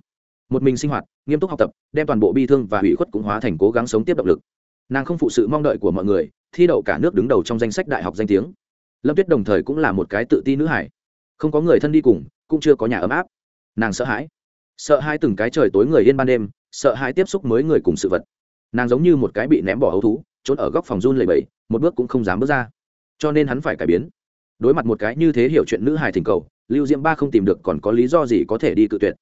Một mình sinh hoạt, nghiêm túc học tập, đem toàn bộ bi thương và hủy khuất cũng hóa thành cố gắng sống tiếp động lực nàng không phụ sự mong đợi của mọi người, thi đậu cả nước đứng đầu trong danh sách đại học danh tiếng. Lâm tuyết đồng thời cũng là một cái tự ti nữ hải. Không có người thân đi cùng, cũng chưa có nhà ấm áp. Nàng sợ hãi. Sợ hai từng cái trời tối người yên ban đêm, sợ hai tiếp xúc mới người cùng sự vật. Nàng giống như một cái bị ném bỏ hấu thú, trốn ở góc phòng run lầy bẫy một bước cũng không dám bước ra. Cho nên hắn phải cải biến. Đối mặt một cái như thế hiểu chuyện nữ hài thỉnh cầu, lưu diễm ba không tìm được còn có lý do gì có thể đi cự tuyệt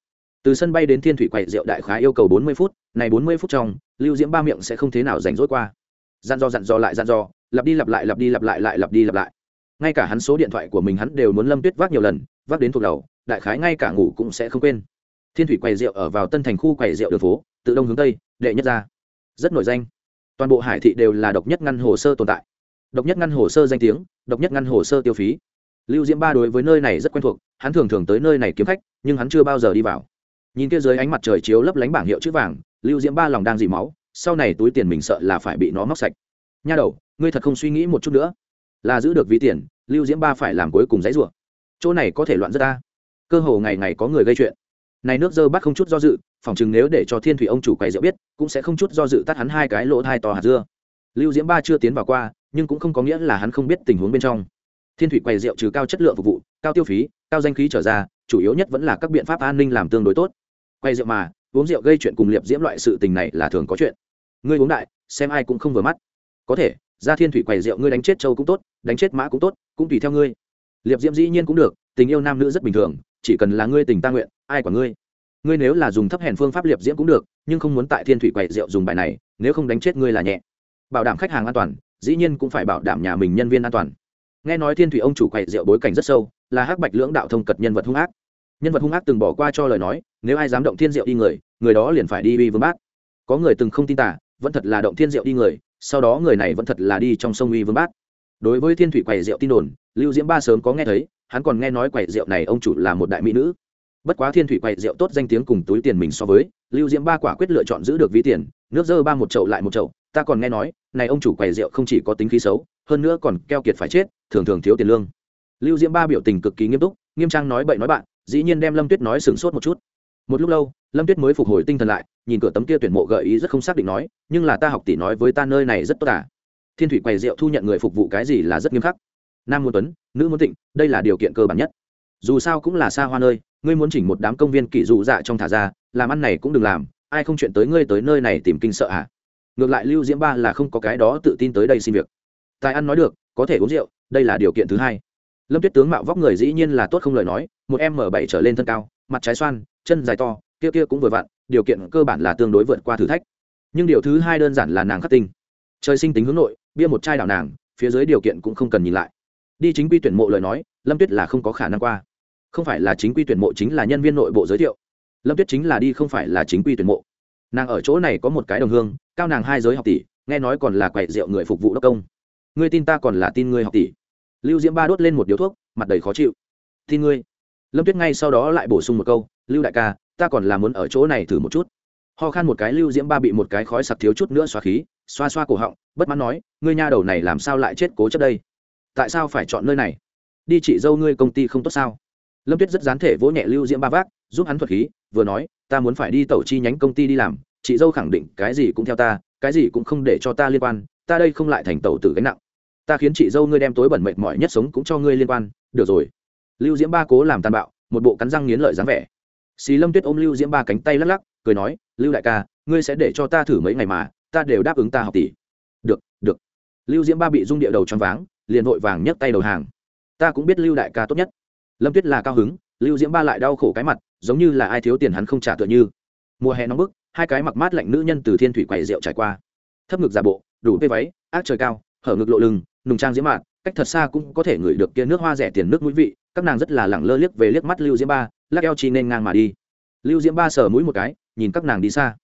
từ sân bay đến thiên thủy quậy rượu đại khái yêu cầu bốn mươi phút, này bốn mươi phút trong, lưu diễm ba miệng sẽ không thế nào rảnh rỗi qua. Dặn dò dặn dò lại, dặn dò, lặp đi lặp lại, lặp đi lặp lại lại lặp đi lặp lại. Ngay cả hắn số điện thoại của mình hắn đều muốn lâm tuyết vác nhiều lần, vác đến thuộc đầu, đại khái ngay cả ngủ cũng sẽ không quên. Thiên thủy quầy rượu ở vào tân thành khu quầy rượu đường phố, tự đông hướng tây, đệ nhất ra. Rất nổi danh. Toàn bộ hải thị đều là độc nhất ngăn hồ sơ tồn tại. Độc nhất ngăn hồ sơ danh tiếng, độc nhất ngăn hồ sơ tiêu phí. Lưu diễm ba đối với nơi này rất quen thuộc, hắn thường thường tới nơi này kiếm khách, nhưng hắn chưa bao giờ đi vào nhìn kia dưới ánh mặt trời chiếu lấp lánh bảng hiệu chữ vàng, lưu diễm ba lòng đang dì máu, sau này túi tiền mình sợ là phải bị nó móc sạch. Nha đầu, ngươi thật không suy nghĩ một chút nữa. Là giữ được ví tiền, lưu diễm ba phải làm cuối cùng dãy rủa. Chỗ này có thể loạn rất ta. Cơ hồ ngày ngày có người gây chuyện. Này nước dơ bắt không chút do dự, phòng chừng nếu để cho thiên thủy ông chủ quầy rượu biết, cũng sẽ không chút do dự tắt hắn hai cái lỗ thai to hạt dưa. Lưu diễm ba chưa tiến vào qua, nhưng cũng không có nghĩa là hắn không biết tình huống bên trong. Thiên thủy quầy rượu trừ cao chất lượng phục vụ, cao tiêu phí, cao danh khí trở ra, chủ yếu nhất vẫn là các biện pháp an ninh làm tương đối tốt quay rượu mà, uống rượu gây chuyện cùng liệp diễm loại sự tình này là thường có chuyện. Ngươi uống đại, xem ai cũng không vừa mắt. Có thể ra thiên thủy quầy rượu ngươi đánh chết châu cũng tốt, đánh chết mã cũng tốt, cũng tùy theo ngươi. Liệp diễm dĩ nhiên cũng được, tình yêu nam nữ rất bình thường, chỉ cần là ngươi tình ta nguyện, ai quả ngươi. Ngươi nếu là dùng thấp hèn phương pháp liệp diễm cũng được, nhưng không muốn tại thiên thủy quầy rượu dùng bài này, nếu không đánh chết ngươi là nhẹ. Bảo đảm khách hàng an toàn, dĩ nhiên cũng phải bảo đảm nhà mình nhân viên an toàn. Nghe nói thiên thủy ông chủ quầy rượu bối cảnh rất sâu, là hắc bạch lưỡng đạo thông cật nhân vật hung ác nhân vật hung ác từng bỏ qua cho lời nói, nếu ai dám động thiên diệu đi người người đó liền phải đi uy vương bát. có người từng không tin tả vẫn thật là động thiên diệu đi người, sau đó người này vẫn thật là đi trong sông uy vương bát. đối với thiên thủy quầy rượu tin đồn, lưu diễm ba sớm có nghe thấy, hắn còn nghe nói quầy rượu này ông chủ là một đại mỹ nữ bất quá thiên thủy quầy rượu tốt danh tiếng cùng túi tiền mình so với, lưu diễm ba quả quyết lựa chọn giữ được ví tiền, nước dơ ba một chậu lại một chậu, ta còn nghe nói, này ông chủ quầy rượu không chỉ có tính khí xấu, hơn nữa còn keo kiệt phải chết, thường thường thiếu tiền lương lưu diễm ba biểu tình cực kỳ nghiêm túc, nghiêm trang nói bậy nói bạn dĩ nhiên đem lâm tuyết nói sửng sốt một chút. Một lúc lâu, lâm tuyết mới phục hồi tinh thần lại, nhìn cửa tấm kia tuyển mộ gợi ý rất không xác định nói, nhưng là ta học tỷ nói với ta nơi này rất tốt à? Thiên thủy quầy rượu thu nhận người phục vụ cái gì là rất nghiêm khắc. Nam muốn tuấn, nữ muốn tịnh, đây là điều kiện cơ bản nhất. Dù sao cũng là xa hoa nơi, ngươi muốn chỉnh một đám công viên kỷ dụ dạ trong thả ra, làm ăn này cũng đừng làm, ai không chuyện tới ngươi tới nơi này tìm kinh sợ à? Ngược lại lưu diễm ba là không có cái đó tự tin tới đây xin việc. Tài ăn nói được, có thể uống rượu, đây là điều kiện thứ hai lâm tuyết tướng mạo vóc người dĩ nhiên là tốt không lời nói, một m bảy trở lên thân cao, mặt trái xoan, chân dài to, kia kia cũng vừa vặn, điều kiện cơ bản là tương đối vượt qua thử thách. Nhưng điều thứ hai đơn giản là nàng khắc tinh. Trời sinh tính hướng nội, bia một chai đảo nàng, phía dưới điều kiện cũng không cần nhìn lại. Đi chính quy tuyển mộ lời nói, lâm tuyết là không có khả năng qua. Không phải là chính quy tuyển mộ chính là nhân viên nội bộ giới thiệu. Lâm tuyết chính là đi không phải là chính quy tuyển mộ. Nàng ở chỗ này có một cái đồng hương, cao nàng hai giới học tỷ, nghe nói còn là quậy rượu người phục vụ đốc công. Ngươi tin ta còn là tin ngươi học tỷ? Lưu diễm ba đốt lên một điếu thuốc, mặt đầy khó chịu. Tin ngươi? Lâm tuyết ngay sau đó lại bổ sung một câu, lưu đại ca, ta còn là muốn ở chỗ này thử một chút. Ho khan một cái, lưu diễm ba bị một cái khói sặc thiếu chút nữa xoa khí, xoa xoa cổ họng, bất mãn nói, ngươi nha đầu này làm sao lại chết cố chấp đây? Tại sao phải chọn nơi này? Đi chị dâu ngươi công ty không tốt sao? Lâm tuyết rất dán thể vỗ nhẹ lưu diễm ba vác, giúp hắn thuật khí, vừa nói, ta muốn phải đi tẩu chi nhánh công ty đi làm, chị dâu khẳng định cái gì cũng theo ta, cái gì cũng không để cho ta liên quan, ta đây không lại thành tẩu tử gánh nặng ta khiến chị dâu ngươi đem tối bẩn mệt mỏi nhất sống cũng cho ngươi liên quan, được rồi. Lưu diễm ba cố làm tàn bạo, một bộ cắn răng nghiến lợi dáng vẻ. Xì lâm tuyết ôm lưu diễm ba cánh tay lắc lắc, cười nói, lưu đại ca, ngươi sẽ để cho ta thử mấy ngày mà, ta đều đáp ứng ta học tỷ. Được được. Lưu diễm ba bị rung địa đầu choáng váng, liền vội vàng nhấc tay đầu hàng. Ta cũng biết lưu đại ca tốt nhất. Lâm tuyết là cao hứng, lưu diễm ba lại đau khổ cái mặt, giống như là ai thiếu tiền hắn không trả tựa như. Mùa hè nóng bức, hai cái mặc mát lạnh nữ nhân từ thiên thủy quầy rượu trải qua. Thấp ngực giả bộ, đủ vê váy, ác trời cao, hở ngực lộ lưng nùng trang diễm mạn cách thật xa cũng có thể ngửi được kia nước hoa rẻ tiền nước mũi vị, các nàng rất là lẳng lơ liếc về liếc mắt lưu diễm ba, lắc eo chi nên ngang mà đi. Lưu diễm ba sờ mũi một cái, nhìn các nàng đi xa.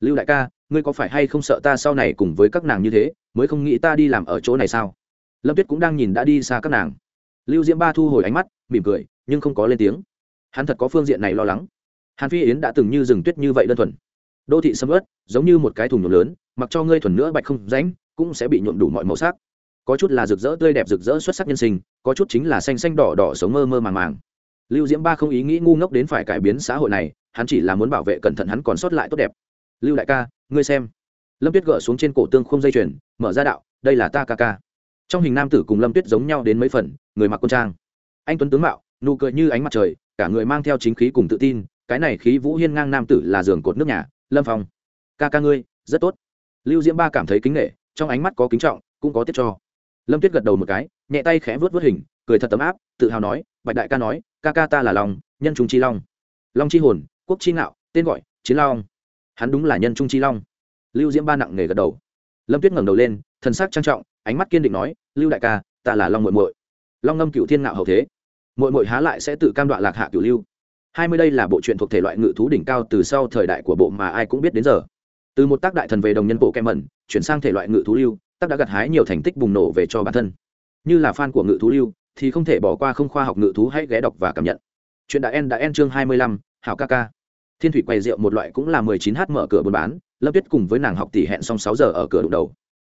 Lưu đại ca, ngươi có phải hay không sợ ta sau này cùng với các nàng như thế, mới không nghĩ ta đi làm ở chỗ này sao? Lâm tuyết cũng đang nhìn đã đi xa các nàng. Lưu diễm ba thu hồi ánh mắt, mỉm cười, nhưng không có lên tiếng. Hắn thật có phương diện này lo lắng. Hàn phi yến đã từng như rừng tuyết như vậy đơn thuần. Đô thị sầm ớt giống như một cái thùng nhuộm lớn, mặc cho ngươi thuần nữa bạch không ránh cũng sẽ bị nhuộm đủ mọi màu sắc có chút là rực rỡ tươi đẹp rực rỡ xuất sắc nhân sinh, có chút chính là xanh xanh đỏ đỏ sống mơ mơ màng màng. Lưu diễm ba không ý nghĩ ngu ngốc đến phải cải biến xã hội này, hắn chỉ là muốn bảo vệ cẩn thận hắn còn sót lại tốt đẹp. Lưu đại ca, ngươi xem. Lâm tuyết gỡ xuống trên cổ tương không dây chuyền, mở ra đạo, đây là ta ca ca. Trong hình nam tử cùng lâm tuyết giống nhau đến mấy phần, người mặc quân trang. Anh tuấn tướng mạo, nụ cười như ánh mặt trời, cả người mang theo chính khí cùng tự tin, cái này khí vũ hiên ngang nam tử là giường cột nước nhà, lâm phong. Ca ca ngươi, rất tốt. Lưu diễm ba cảm thấy kính nghệ trong ánh mắt có kính trọng, cũng có tiết cho lâm tuyết gật đầu một cái, nhẹ tay khẽ vớt vớt hình, cười thật tấm áp, tự hào nói, bạch đại ca nói, ca ca ta là lòng nhân trung chi long. Long chi hồn, quốc chi ngạo, tên gọi, chiến long. Hắn đúng là nhân trung chi long. Lưu diễm ba nặng nề gật đầu. Lâm tuyết ngẩng đầu lên, thần sắc trang trọng, ánh mắt kiên định nói, lưu đại ca, ta là long muội muội. Long ngâm cựu thiên ngạo hậu thế. Muội muội há lại sẽ tự cam đoạn lạc hạ cựu lưu? Hai mươi đây là bộ truyện thuộc thể loại ngự thú đỉnh cao từ sau thời đại của bộ mà ai cũng biết đến giờ. Từ một tác đại thần về đồng nhân bộ kem mẩn, chuyển sang thể loại ngự thú lưu tác đã gặt hái nhiều thành tích bùng nổ về cho bản thân. Như là fan của ngự thú lưu, thì không thể bỏ qua không khoa học ngự thú hãy ghé đọc và cảm nhận. Chuyện đã en đã en chương hai mươi lăm, hảo ca ca. Thiên thủy quầy rượu một loại cũng là mười chín h mở cửa buôn bán, lâm tuyết cùng với nàng học tỷ hẹn xong sáu giờ ở cửa đụng đầu.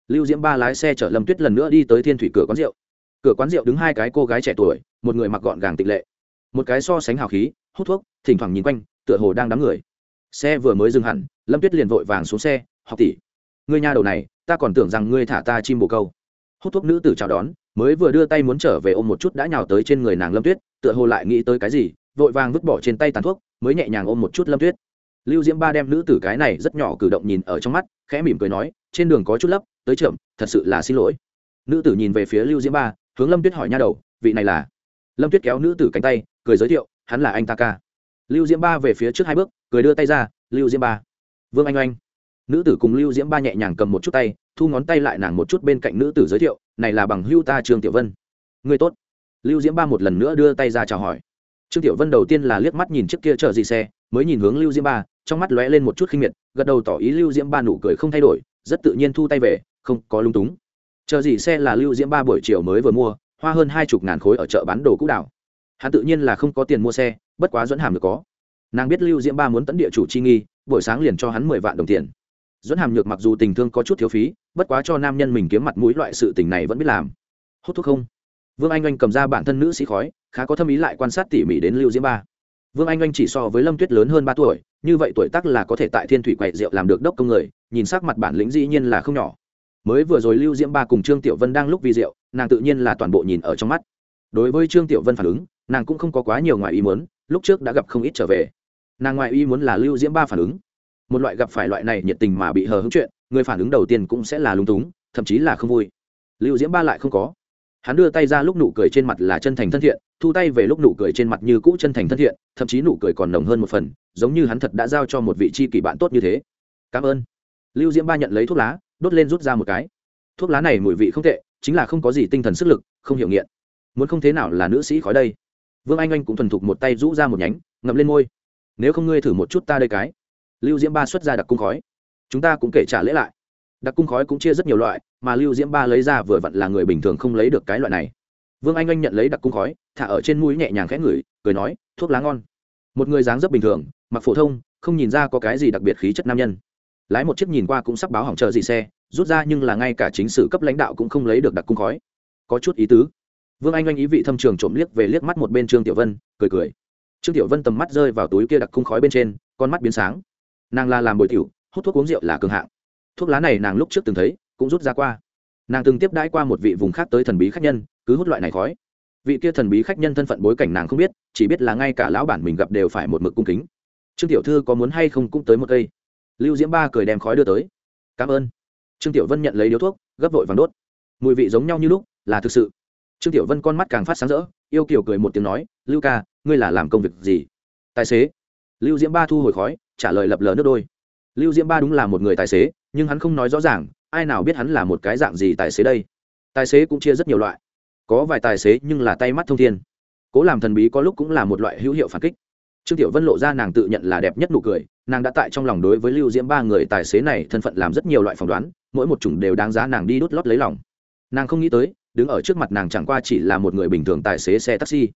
Lưu diễm ba lái xe chở lâm tuyết lần nữa đi tới thiên thủy cửa quán rượu. Cửa quán rượu đứng hai cái cô gái trẻ tuổi, một người mặc gọn gàng tịch lệ, một cái so sánh hào khí, hút thuốc, thỉnh thoảng nhìn quanh, tựa hồ đang đám người. Xe vừa mới dừng hẳn, lâm tuyết liền vội vàng xuống xe, học tỷ người nhà đầu này ta còn tưởng rằng ngươi thả ta chim bồ câu. Hút thuốc nữ tử chào đón, mới vừa đưa tay muốn trở về ôm một chút đã nhào tới trên người nàng lâm tuyết, tựa hồ lại nghĩ tới cái gì, vội vàng vứt bỏ trên tay tàn thuốc, mới nhẹ nhàng ôm một chút lâm tuyết. Lưu diễm ba đem nữ tử cái này rất nhỏ cử động nhìn ở trong mắt, khẽ mỉm cười nói, trên đường có chút lấp, tới chậm, thật sự là xin lỗi. Nữ tử nhìn về phía lưu diễm ba, hướng lâm tuyết hỏi nha đầu, vị này là? Lâm tuyết kéo nữ tử cánh tay, cười giới thiệu, hắn là anh ta ca. Lưu diễm ba về phía trước hai bước, cười đưa tay ra, lưu diễm ba. Vương anh oanh nữ tử cùng lưu diễm ba nhẹ nhàng cầm một chút tay, thu ngón tay lại nàng một chút bên cạnh nữ tử giới thiệu, này là bằng hưu ta trương tiểu vân. Người tốt. Lưu diễm ba một lần nữa đưa tay ra chào hỏi. Trương tiểu vân đầu tiên là liếc mắt nhìn chiếc kia chở gì xe, mới nhìn hướng lưu diễm ba, trong mắt lóe lên một chút khinh miệt, gật đầu tỏ ý lưu diễm ba nụ cười không thay đổi, rất tự nhiên thu tay về, không, có lung túng. Chờ gì xe là lưu diễm ba buổi chiều mới vừa mua, hoa hơn hai chục ngàn khối ở chợ bán đồ cũ đảo. Hắn tự nhiên là không có tiền mua xe, bất quá dẫn hàm được có. Nàng biết lưu diễm ba muốn tấn địa chủ chi nghi, buổi sáng liền cho hắn mười vạn đồng tiền dẫn hàm nhược mặc dù tình thương có chút thiếu phí, bất quá cho nam nhân mình kiếm mặt mũi loại sự tình này vẫn biết làm. Hút thuốc không? Vương anh oanh cầm ra bản thân nữ sĩ khói, khá có tâm ý lại quan sát tỉ mỉ đến lưu diễm ba. Vương anh oanh chỉ so với lâm tuyết lớn hơn ba tuổi, như vậy tuổi tác là có thể tại thiên thủy quậy rượu làm được đốc công người, nhìn sắc mặt bản lĩnh dĩ nhiên là không nhỏ. Mới vừa rồi lưu diễm ba cùng trương tiểu vân đang lúc vi rượu, nàng tự nhiên là toàn bộ nhìn ở trong mắt. Đối với trương tiểu vân phản ứng, nàng cũng không có quá nhiều ngoài ý muốn, lúc trước đã gặp không ít trở về. Nàng ngoại ý muốn là lưu diễm ba phản ứng một loại gặp phải loại này nhiệt tình mà bị hờ hững chuyện, người phản ứng đầu tiên cũng sẽ là lung túng, thậm chí là không vui. Lưu diễm ba lại không có. Hắn đưa tay ra lúc nụ cười trên mặt là chân thành thân thiện, thu tay về lúc nụ cười trên mặt như cũ chân thành thân thiện, thậm chí nụ cười còn nồng hơn một phần, giống như hắn thật đã giao cho một vị chi kỷ bạn tốt như thế. Cảm ơn. Lưu diễm ba nhận lấy thuốc lá, đốt lên rút ra một cái. Thuốc lá này mùi vị không tệ, chính là không có gì tinh thần sức lực, không hiểu nghiện. Muốn không thế nào là nữ sĩ khói đây. Vương anh anh cũng thuần thục một tay rũ ra một nhánh, ngậm lên môi. Nếu không ngươi thử một chút ta đây cái lưu diễm ba xuất ra đặc cung khói. Chúng ta cũng kể trả lễ lại. Đặc cung khói cũng chia rất nhiều loại, mà lưu diễm ba lấy ra vừa vặn là người bình thường không lấy được cái loại này. Vương anh anh nhận lấy đặc cung khói, thả ở trên mũi nhẹ nhàng khẽ ngửi, cười nói, thuốc lá ngon. Một người dáng rất bình thường, mặc phổ thông, không nhìn ra có cái gì đặc biệt khí chất nam nhân. Lái một chiếc nhìn qua cũng sắp báo hỏng chờ gì xe, rút ra nhưng là ngay cả chính sử cấp lãnh đạo cũng không lấy được đặc cung khói. Có chút ý tứ. Vương anh anh ý vị thâm trường trộm liếc về liếc mắt một bên trương tiểu vân, cười cười. Trương tiểu vân tầm mắt rơi vào túi kia đặc cung khói bên trên, con mắt biến sáng nàng là làm bồi tiểu, hút thuốc uống rượu là cường hạng. Thuốc lá này nàng lúc trước từng thấy, cũng rút ra qua. Nàng từng tiếp đãi qua một vị vùng khác tới thần bí khách nhân, cứ hút loại này khói. Vị kia thần bí khách nhân thân phận bối cảnh nàng không biết, chỉ biết là ngay cả lão bản mình gặp đều phải một mực cung kính. Trương tiểu thư có muốn hay không cũng tới một cây. Lưu diễm ba cười đem khói đưa tới. Cảm ơn. Trương tiểu vân nhận lấy điếu thuốc, gấp vội vàng đốt. Mùi vị giống nhau như lúc, là thực sự. Trương tiểu vân con mắt càng phát sáng rỡ, yêu kiểu cười một tiếng nói, lưu ca, ngươi là làm công việc gì? Tài xế. Lưu diễm ba thu hồi khói trả lời lập lờ nước đôi. Lưu diễm ba đúng là một người tài xế, nhưng hắn không nói rõ ràng, ai nào biết hắn là một cái dạng gì tài xế đây. Tài xế cũng chia rất nhiều loại. Có vài tài xế nhưng là tay mắt thông thiên. Cố làm thần bí có lúc cũng là một loại hữu hiệu phản kích. Trương tiểu vân lộ ra nàng tự nhận là đẹp nhất nụ cười, nàng đã tại trong lòng đối với lưu diễm ba người tài xế này thân phận làm rất nhiều loại phỏng đoán, mỗi một chủng đều đáng giá nàng đi đút lót lấy lòng. Nàng không nghĩ tới, đứng ở trước mặt nàng chẳng qua chỉ là một người bình thường tài xế xe taxi.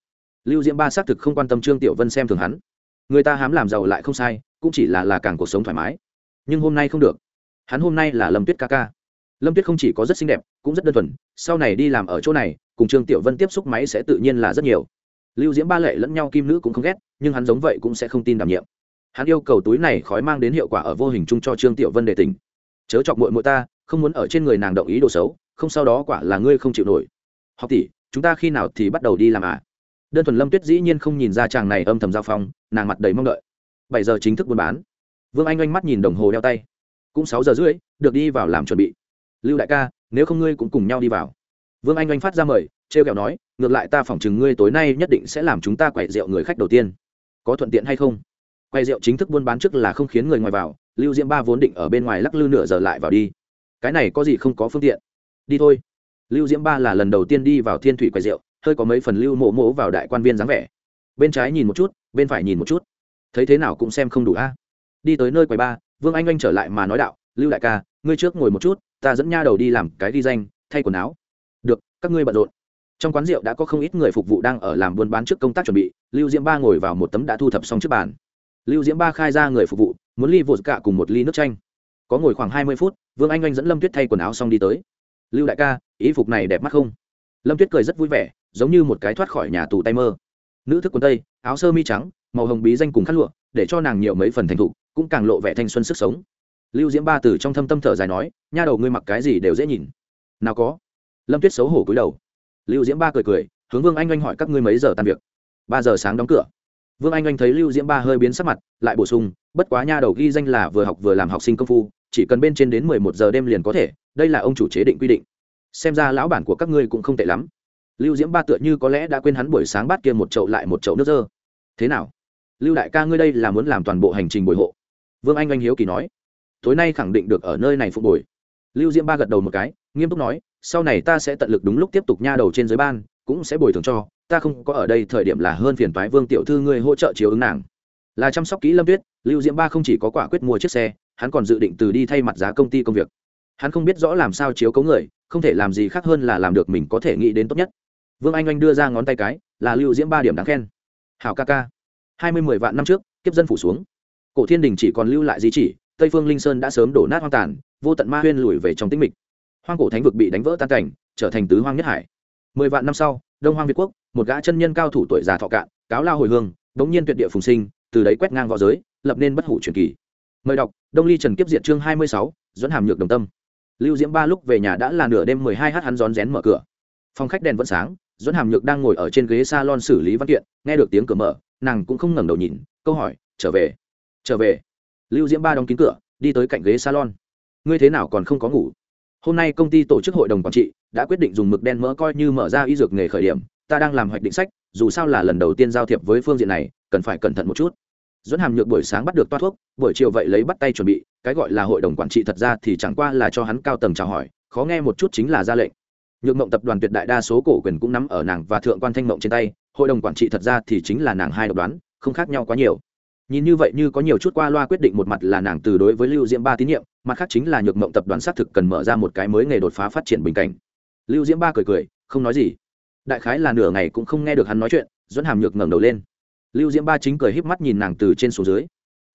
Lưu diễm ba xác thực không quan tâm trương tiểu vân xem thường hắn. Người ta hám làm giàu lại không sai cũng chỉ là là càng cuộc sống thoải mái. Nhưng hôm nay không được. Hắn hôm nay là lâm tuyết ca ca. Lâm tuyết không chỉ có rất xinh đẹp, cũng rất đơn thuần. Sau này đi làm ở chỗ này, cùng trương tiểu vân tiếp xúc máy sẽ tự nhiên là rất nhiều. Lưu diễm ba lệ lẫn nhau kim nữ cũng không ghét, nhưng hắn giống vậy cũng sẽ không tin đảm nhiệm. Hắn yêu cầu túi này khói mang đến hiệu quả ở vô hình chung cho trương tiểu vân đề tình chớ chọc mội mội ta, không muốn ở trên người nàng động ý đồ xấu, không sau đó quả là ngươi không chịu nổi. Học tỷ, chúng ta khi nào thì bắt đầu đi làm à? Đơn thuần lâm tuyết dĩ nhiên không nhìn ra chàng này âm thầm giao phong, nàng mặt đầy mong đợi bảy giờ chính thức buôn bán. Vương anh oanh mắt nhìn đồng hồ đeo tay. Cũng sáu giờ rưỡi, được đi vào làm chuẩn bị. Lưu đại ca, nếu không ngươi cũng cùng nhau đi vào. Vương anh oanh phát ra mời t r e o kẹo nói, ngược lại ta phỏng chừng ngươi tối nay nhất định sẽ làm chúng ta quậy rượu người khách đầu tiên. Có thuận tiện hay không? Quay rượu chính thức buôn bán trước là không khiến người ngoài vào, lưu diễm ba vốn định ở bên ngoài lắc lư nửa giờ lại vào đi. Cái này có gì không có phương tiện? Đi thôi. Lưu diễm ba là lần đầu tiên đi vào thiên thủy quay rượu, hơi có mấy phần lưu mộ mộ vào đại quan viên dáng vẻ. Bên trái nhìn một chút, bên phải nhìn một chút thấy thế nào cũng xem không đủ a. Đi tới nơi quầy ba vương anh anh trở lại mà nói đạo, lưu đại ca, ngươi trước ngồi một chút, ta dẫn nha đầu đi làm cái ghi danh, thay quần áo. Được, các ngươi bận rộn. Trong quán rượu đã có không ít người phục vụ đang ở làm buôn bán trước công tác chuẩn bị, lưu diễm ba ngồi vào một tấm đã thu thập xong trước bàn. Lưu diễm ba khai ra người phục vụ, muốn ly vột cả dạ cùng một ly nước chanh. Có ngồi khoảng hai mươi phút, vương anh anh dẫn lâm tuyết thay quần áo xong đi tới. Lưu đại ca, ý phục này đẹp mắt không? Lâm tuyết cười rất vui vẻ, giống như một cái thoát khỏi nhà tù tay mơ. Nữ thức quần tây, áo sơ mi trắng màu hồng bí danh cùng khát lụa, để cho nàng nhiều mấy phần thành thục, cũng càng lộ vẻ thanh xuân sức sống. Lưu diễm ba từ trong thâm tâm thở dài nói, nha đầu ngươi mặc cái gì đều dễ nhìn. Nào có. Lâm tuyết xấu hổ cúi đầu. Lưu diễm ba cười cười, hướng vương anh anh hỏi các ngươi mấy giờ tan việc? Ba giờ sáng đóng cửa. Vương anh anh thấy lưu diễm ba hơi biến sắc mặt, lại bổ sung, bất quá nha đầu ghi danh là vừa học vừa làm học sinh công phu, chỉ cần bên trên đến mười một giờ đêm liền có thể, đây là ông chủ chế định quy định. Xem ra lão bản của các ngươi cũng không tệ lắm. Lưu diễm ba tựa như có lẽ đã quên hắn buổi sáng bát kia một chậu lại một chậu nước dơ. Thế nào? Lưu đại ca ngươi đây là muốn làm toàn bộ hành trình bồi hộ. Vương anh anh hiếu kỳ nói. Tối nay khẳng định được ở nơi này phục bồi. Lưu diễm ba gật đầu một cái, nghiêm túc nói, sau này ta sẽ tận lực đúng lúc tiếp tục nha đầu trên giới ban, cũng sẽ bồi thường cho, ta không có ở đây thời điểm là hơn phiền toái vương tiểu thư ngươi hỗ trợ chiếu ứng nàng. Là chăm sóc kỹ lâm tuyết, lưu diễm ba không chỉ có quả quyết mua chiếc xe, hắn còn dự định từ đi thay mặt giá công ty công việc. Hắn không biết rõ làm sao chiếu cấu người, không thể làm gì khác hơn là làm được mình có thể nghĩ đến tốt nhất. Vương anh anh đưa ra ngón tay cái, là lưu diễm ba điểm đáng khen. Hảo ca ca hai mươi mười vạn năm trước, kiếp dân phủ xuống. Cổ thiên đình chỉ còn lưu lại di chỉ, tây phương linh sơn đã sớm đổ nát hoang tàn, vô tận ma huyên lùi về trong tĩnh mịch. Hoang cổ thánh vực bị đánh vỡ tan cảnh, trở thành tứ hoang nhất hải. Mười vạn năm sau, đông hoang việt quốc, một gã chân nhân cao thủ tuổi già thọ cạn, cáo lao hồi hương, đống nhiên tuyệt địa phùng sinh, từ đấy quét ngang v õ giới, lập nên bất hủ truyền kỳ. Mời đọc, đông ly trần kiếp diệt chương hai mươi sáu dẫn hàm nhược đồng tâm. Lưu diễm ba lúc về nhà đã là nửa đêm mười hai h hắn rón rén mở cửa. Phòng khách đèn vẫn sáng dẫn hàm nhược đang ngồi ở trên ghế s a lon xử lý văn kiện, nghe được tiếng cửa mở nàng cũng không ngẩng đầu nhìn, câu hỏi, trở về trở về. Lưu diễm ba đóng kín cửa, đi tới cạnh ghế salon. Ngươi thế nào còn không có ngủ? Hôm nay công ty tổ chức hội đồng quản trị đã quyết định dùng mực đen mỡ coi như mở ra y dược nghề khởi điểm. Ta đang làm hoạch định sách, dù sao là lần đầu tiên giao thiệp với phương diện này, cần phải cẩn thận một chút. Dẫn hàm nhược buổi sáng bắt được toa thuốc, buổi chiều vậy lấy bắt tay chuẩn bị, cái gọi là hội đồng quản trị thật ra thì chẳng qua là cho hắn cao tầng chào hỏi, khó nghe một chút chính là ra lệnh. Nhược mộng tập đoàn tuyệt đại đa số cổ quyền cũng nắm ở nàng và thượng quan thanh mộng trên tay hội đồng quản trị thật ra thì chính là nàng hai độc đoán, không khác nhau quá nhiều. Nhìn như vậy như có nhiều chút qua loa quyết định một mặt là nàng từ đối với lưu diễm ba tín nhiệm, mặt khác chính là nhược mộng tập đoàn xác thực cần mở ra một cái mới nghề đột phá phát triển bình cảnh. Lưu diễm ba cười cười, không nói gì. Đại khái là nửa ngày cũng không nghe được hắn nói chuyện dẫn hàm nhược ngẩng đầu lên. Lưu diễm ba chính cười híp mắt nhìn nàng từ trên xuống dưới.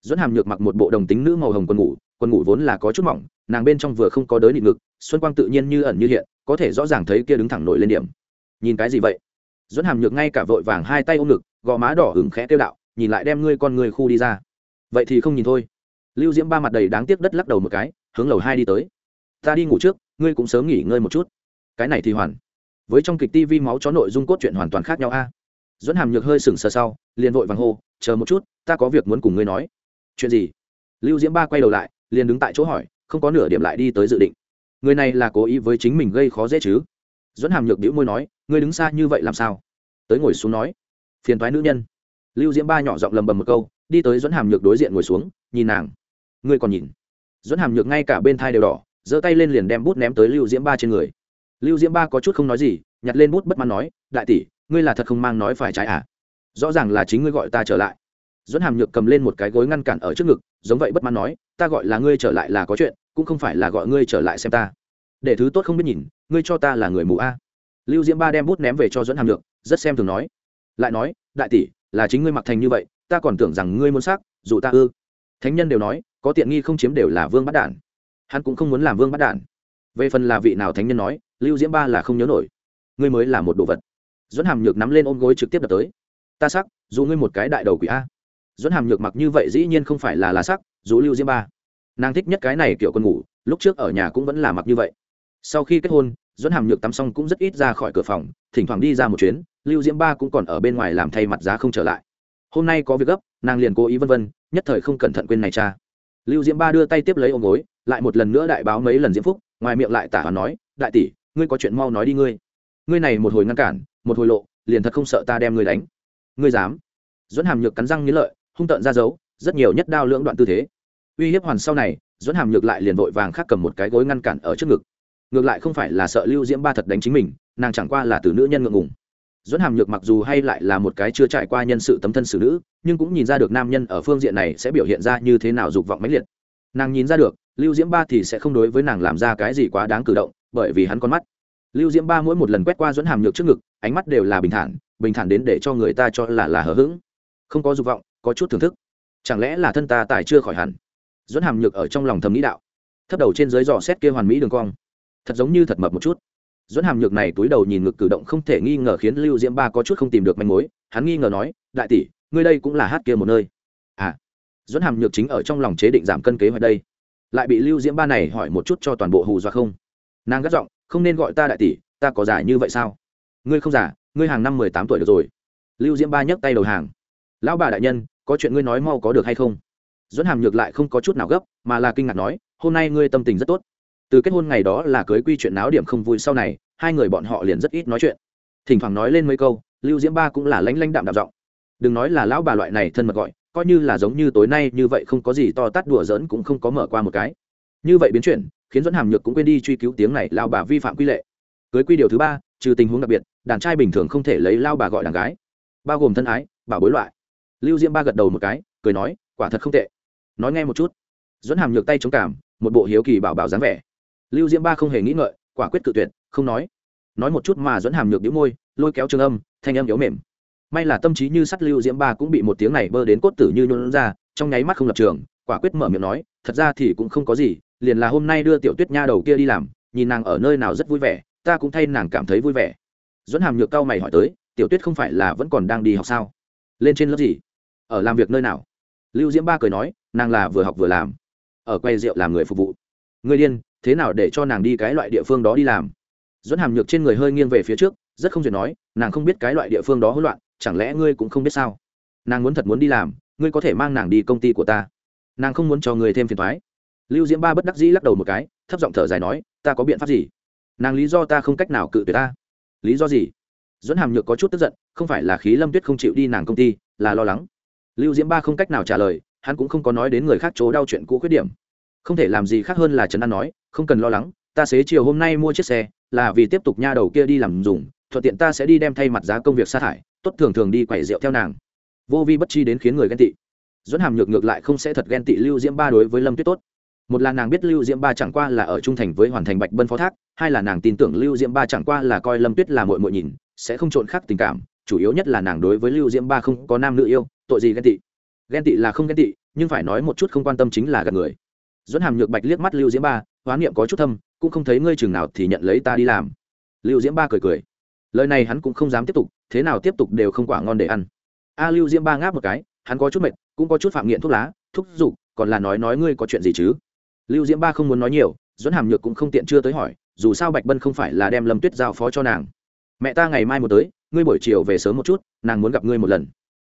Dẫn hàm nhược mặc một bộ đồng tính nữ màu hồng quần ngủ quần ngủ vốn là có chút mỏng, nàng bên trong vừa không có đới nị ngực, xuân quang tự nhiên như ẩn như hiện, có thể rõ ràng thấy kia đứng thẳng nổi lên điểm. Nhìn cái gì vậy? Dẫn hàm nhược ngay cả vội vàng hai tay ôm ngực, gò má đỏ hừng khẽ tiêu đạo, nhìn lại đem ngươi con người khu đi ra. Vậy thì không nhìn thôi. Lưu diễm ba mặt đầy đáng tiếc đất lắc đầu một cái, hướng lầu hai đi tới. Ta đi ngủ trước, ngươi cũng sớm nghỉ ngơi một chút. Cái này thì hoàn. Với trong kịch tv máu chó nội dung cốt truyện hoàn toàn khác nhau a. Dẫn hàm nhược hơi sừng sờ sau, liền vội vàng hô, chờ một chút, ta có việc muốn cùng ngươi nói. Chuyện gì? Lưu diễm ba quay đầu lại, liền đứng tại chỗ hỏi, không có nửa điểm lại đi tới dự định. Người này là cố ý với chính mình gây khó dễ chứ? Dẫn hàm nhược đĩu môi nói, ngươi đứng xa như vậy làm sao? Tới ngồi xuống nói, phiền thoái nữ nhân. Lưu diễm ba nhỏ giọng lầm bầm một câu, đi tới dẫn hàm nhược đối diện ngồi xuống, nhìn nàng. Ngươi còn nhìn? Dẫn hàm nhược ngay cả bên thai đều đỏ, giơ tay lên liền đem bút ném tới lưu diễm ba trên người. Lưu diễm ba có chút không nói gì, nhặt lên bút bất mãn nói, đại tỷ, ngươi là thật không mang nói phải trái à? Rõ ràng là chính ngươi gọi ta trở lại. Dẫn hàm nhược cầm lên một cái gối ngăn cản ở trước ngực, giống vậy bất mãn nói, ta gọi là ngươi trở lại là có chuyện, cũng không phải là gọi ngươi trở lại xem ta để thứ tốt không biết nhìn, ngươi cho ta là người mù a. Lưu diễm ba đem bút ném về cho dẫn hàm nhược rất xem thường nói. Lại nói, đại tỷ, là chính ngươi mặc thành như vậy, ta còn tưởng rằng ngươi muốn xác, dù ta ư. Thánh nhân đều nói, có tiện nghi không chiếm đều là vương bắt đản. Hắn cũng không muốn làm vương bắt đản. Về phần là vị nào thánh nhân nói, lưu diễm ba là không nhớ nổi. Ngươi mới là một đồ vật. Dẫn hàm nhược nắm lên ôm gối trực tiếp đập tới. Ta sắc dù ngươi một cái đại đầu quỷ a. Dẫn hàm nhược mặc như vậy dĩ nhiên không phải là lá sắc dù lưu diễm ba. Nàng thích nhất cái này kiểu con ngủ, lúc trước ở nhà cũng vẫn là mặc như vậy sau khi kết hôn dẫn hàm nhược tắm xong cũng rất ít ra khỏi cửa phòng, thỉnh thoảng đi ra một chuyến, lưu diễm ba cũng còn ở bên ngoài làm thay mặt giá không trở lại. Hôm nay có việc gấp, nàng liền cố ý vân vân, nhất thời không cẩn thận quên này cha. Lưu diễm ba đưa tay tiếp lấy ôm gối, lại một lần nữa đại báo mấy lần diễm phúc, ngoài miệng lại tả hoàn nói, đại tỷ, ngươi có chuyện mau nói đi ngươi. Ngươi này một hồi ngăn cản, một hồi lộ, liền thật không sợ ta đem ngươi đánh. Ngươi dám. Dẫn hàm nhược cắn răng nghĩ lợi, hung tợn ra dấu, rất nhiều nhất đao lưỡng đoạn tư thế. Uy hiếp hoàn sau này dẫn hàm nhược lại liền vội vàng khác cầm một cái gối ngăn cản ở trước ngực ngược lại không phải là sợ lưu diễm ba thật đánh chính mình, nàng chẳng qua là từ nữ nhân ngượng ngùng. Dẫn hàm nhược mặc dù hay lại là một cái chưa trải qua nhân sự tấm thân xử nữ, nhưng cũng nhìn ra được nam nhân ở phương diện này sẽ biểu hiện ra như thế nào dục vọng mãnh liệt. Nàng nhìn ra được, lưu diễm ba thì sẽ không đối với nàng làm ra cái gì quá đáng cử động, bởi vì hắn con mắt. Lưu diễm ba mỗi một lần quét qua dẫn hàm nhược trước ngực, ánh mắt đều là bình thản bình thản đến để cho người ta cho là là hờ hững. Không có dục vọng, có chút thưởng thức. Chẳng lẽ là thân ta tài chưa khỏi hẳn? Dẫn hàm nhược ở trong lòng thầm nghĩ đạo. Thấp đầu trên dưới dò xét kia hoàn mỹ đường cong thật giống như thật mập một chút. Dẫn hàm nhược này túi đầu nhìn ngực cử động không thể nghi ngờ khiến lưu diễm ba có chút không tìm được manh mối, hắn nghi ngờ nói, đại tỷ, ngươi đây cũng là hát kia một nơi. À dẫn hàm nhược chính ở trong lòng chế định giảm cân kế hoạch đây. Lại bị lưu diễm ba này hỏi một chút cho toàn bộ hù dọa không? Nàng gắt giọng, không nên gọi ta đại tỷ, ta có giả như vậy sao? Ngươi không giả ngươi hàng năm mười tám tuổi được rồi. Lưu diễm ba nhấc tay đầu hàng. Lão bà đại nhân, có chuyện ngươi nói mau có được hay không? Dẫn hàm nhược lại không có chút nào gấp, mà là kinh ngạc nói, hôm nay ngươi tâm tình rất tốt từ kết hôn ngày đó là cưới quy chuyện náo điểm không vui sau này, hai người bọn họ liền rất ít nói chuyện. Thỉnh thoảng nói lên mấy câu, lưu diễm ba cũng là lánh lánh đạm đạm giọng. Đừng nói là lão bà loại này thân mật gọi, coi như là giống như tối nay như vậy không có gì to tát đùa giỡn cũng không có mở qua một cái. Như vậy biến chuyển, khiến dẫn hàm nhược cũng quên đi truy cứu tiếng này lao bà vi phạm quy lệ. Cưới quy điều thứ ba, trừ tình huống đặc biệt, đàn trai bình thường không thể lấy lao bà gọi đàn gái, bao gồm thân ái, bảo bối loại. Lưu diễm ba gật đầu một cái, cười nói, quả thật không tệ. Nói nghe một chút. Dẫn hàm nhược tay chống cảm một bộ hiếu kỳ bảo bảo dáng vẻ lưu diễm ba không hề nghĩ ngợi, quả quyết cự tuyệt, không nói. Nói một chút mà dẫn hàm nhược đĩu môi lôi kéo trường âm, thanh âm yếu mềm. May là tâm trí như sắt lưu diễm ba cũng bị một tiếng này bơ đến cốt tử như nhuận ra, trong nháy mắt không lập trường, quả quyết mở miệng nói, thật ra thì cũng không có gì, liền là hôm nay đưa tiểu tuyết nha đầu kia đi làm, nhìn nàng ở nơi nào rất vui vẻ, ta cũng thay nàng cảm thấy vui vẻ. Dẫn hàm nhược cao mày hỏi tới, tiểu tuyết không phải là vẫn còn đang đi học sao? Lên trên lớp gì? Ở làm việc nơi nào? Lưu diễm ba cười nói, nàng là vừa học vừa làm, ở quay rượu làm người phục vụ. Người điên thế nào để cho nàng đi cái loại địa phương đó đi làm? Dẫn hàm nhược trên người hơi nghiêng về phía trước, rất không duyệt nói, nàng không biết cái loại địa phương đó hỗn loạn, chẳng lẽ ngươi cũng không biết sao? Nàng muốn thật muốn đi làm, ngươi có thể mang nàng đi công ty của ta. Nàng không muốn cho người thêm phiền thoái lưu diễm ba bất đắc dĩ lắc đầu một cái, thấp giọng thở dài nói, ta có biện pháp gì? Nàng lý do ta không cách nào cự tuyệt ta. Lý do gì? Dẫn hàm nhược có chút tức giận, không phải là khí lâm tuyết không chịu đi nàng công ty, là lo lắng. Lưu diễm ba không cách nào trả lời, hắn cũng không có nói đến người khác chỗ đau chuyện cũ khuyết điểm không thể làm gì khác hơn là trấn an nói, không cần lo lắng, ta xế chiều hôm nay mua chiếc xe, là vì tiếp tục nha đầu kia đi làm dùng, thuận tiện ta sẽ đi đem thay mặt giá công việc sa thải, tốt thường thường đi quẩy rượu theo nàng. Vô vi bất chi đến khiến người ghen tị. Dẫn hàm nhược ngược lại không sẽ thật ghen tị lưu diễm ba đối với lâm tuyết tốt. Một là nàng biết lưu diễm ba chẳng qua là ở trung thành với hoàn thành bạch bân phó thác, hai là nàng tin tưởng lưu diễm ba chẳng qua là coi lâm tuyết là mội mội nhìn, sẽ không trộn khác tình cảm, chủ yếu nhất là nàng đối với lưu diễm ba không có nam nữ yêu, tội gì ghen tị. Ghen tị là không ghen tị, nhưng phải nói một chút không quan tâm chính là gặp người dẫn hàm nhược bạch liếc mắt lưu diễm ba, hoán niệm có chút thâm, cũng không thấy ngươi chừng nào thì nhận lấy ta đi làm. Lưu diễm ba cười cười. Lời này hắn cũng không dám tiếp tục, thế nào tiếp tục đều không quả ngon để ăn. A lưu diễm ba ngáp một cái, hắn có chút mệt, cũng có chút phạm nghiện thuốc lá thúc giục còn là nói nói ngươi có chuyện gì chứ? Lưu diễm ba không muốn nói nhiều dẫn hàm nhược cũng không tiện chưa tới hỏi, dù sao bạch bân không phải là đem lâm tuyết giao phó cho nàng. Mẹ ta ngày mai một tới, ngươi buổi chiều về sớm một chút, nàng muốn gặp ngươi một lần.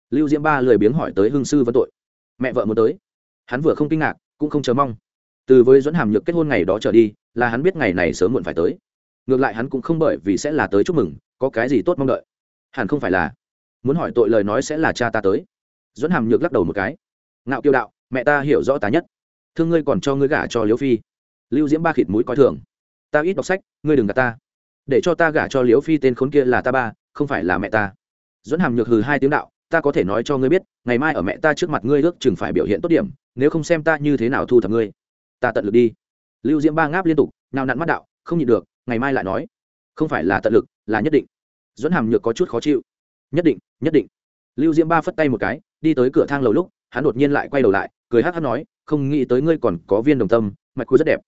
Lưu diễm ba lười biếng hỏi tới hương sư vấn tội. Mẹ vợ muốn tới. Hắn vừa không kinh ngạc, cũng không chờ mong từ với dẫn hàm nhược kết hôn ngày đó trở đi, là hắn biết ngày này sớm muộn phải tới. Ngược lại hắn cũng không bởi vì sẽ là tới chúc mừng, có cái gì tốt mong đợi. Hẳn không phải là muốn hỏi tội lời nói sẽ là cha ta tới. Dẫn hàm nhược lắc đầu một cái. Ngạo kiêu đạo, mẹ ta hiểu rõ ta nhất. Thương ngươi còn cho ngươi gả cho liễu phi. Lưu diễm ba khịt mũi coi thường. Ta ít đọc sách, ngươi đừng gạt ta. Để cho ta gả cho liễu phi tên khốn kia là ta ba, không phải là mẹ ta. Dẫn hàm nhược hừ hai tiếng đạo, ta có thể nói cho ngươi biết, ngày mai ở mẹ ta trước mặt ngươi ước chừng phải biểu hiện tốt điểm, nếu không xem ta như thế nào thu thập ngươi ta tận lực đi. Lưu diễm ba ngáp liên tục, nào nặn mắt đạo, không nhịn được, ngày mai lại nói. Không phải là tận lực, là nhất định. Dẫn hàm nhược có chút khó chịu. Nhất định nhất định. Lưu diễm ba phất tay một cái, đi tới cửa thang lầu lúc, hắn đột nhiên lại quay đầu lại, cười hát hát nói, không nghĩ tới ngươi còn có viên đồng tâm, mạch khu rất đẹp.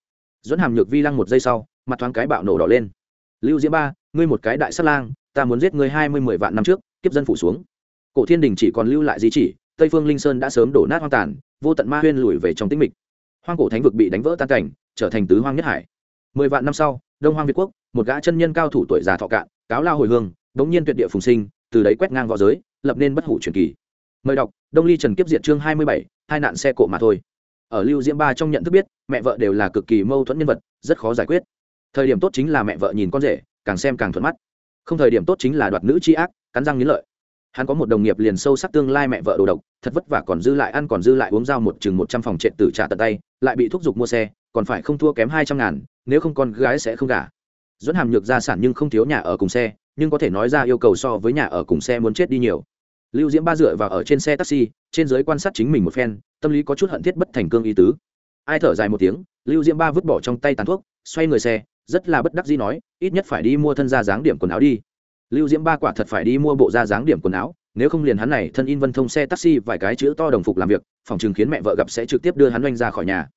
Dẫn hàm nhược vi lăng một giây sau, mặt thoáng cái bạo nổ đỏ lên. Lưu diễm ba, ngươi một cái đại sát lang, ta muốn giết ngươi hai mươi mười vạn năm trước, kiếp dân phủ xuống. Cổ thiên đình chỉ còn lưu lại di chỉ, tây phương linh sơn đã sớm đổ nát hoang tàn, vô tận ma huyên lùi về trong tĩnh mịch hoang cổ thánh vực bị đánh vỡ tan cảnh, trở thành tứ hoang nhất hải. Mười vạn năm sau, đông hoang việt quốc, một gã chân nhân cao thủ tuổi già thọ cạn, cáo lao hồi hương, đống nhiên tuyệt địa phùng sinh, từ đấy quét ngang v õ giới, lập nên bất hủ truyền kỳ. Mời đọc, đông ly trần kiếp diệt chương hai mươi bảy, hai nạn xe cộ mà thôi. Ở lưu diễm ba trong nhận thức biết, mẹ vợ đều là cực kỳ mâu thuẫn nhân vật, rất khó giải quyết. Thời điểm tốt chính là mẹ vợ nhìn con rể, càng xem càng thuận mắt. Không thời điểm tốt chính là đoạt nữ c ác, cắn răng nghiến lợi. Hắn có một đồng nghiệp liền sâu sắc tương lai mẹ vợ đồ độc, thật vất vả còn dư lại ăn còn dư lại uống dao một chừng một trăm phòng trệ tử trả tận tay lại bị thúc giục mua xe, còn phải không thua kém hai trăm ngàn, nếu không con gái sẽ không gả. Dẫn hàm nhược gia sản nhưng không thiếu nhà ở cùng xe, nhưng có thể nói ra yêu cầu so với nhà ở cùng xe muốn chết đi nhiều. Lưu diễm ba dựa vào ở trên xe taxi, trên giới quan sát chính mình một phen, tâm lý có chút hận thiết bất thành cương ý tứ. Ai thở dài một tiếng, lưu diễm ba vứt bỏ trong tay tàn thuốc, xoay người xe, rất là bất đắc dĩ nói, ít nhất phải đi mua thân ra dáng điểm quần áo đi. Lưu diễm ba quả thật phải đi mua bộ ra dáng điểm quần áo nếu không liền hắn này thân in vân thông xe taxi vài cái chữ to đồng phục làm việc, phòng chừng khiến mẹ vợ gặp sẽ trực tiếp đưa hắn oanh ra khỏi nhà.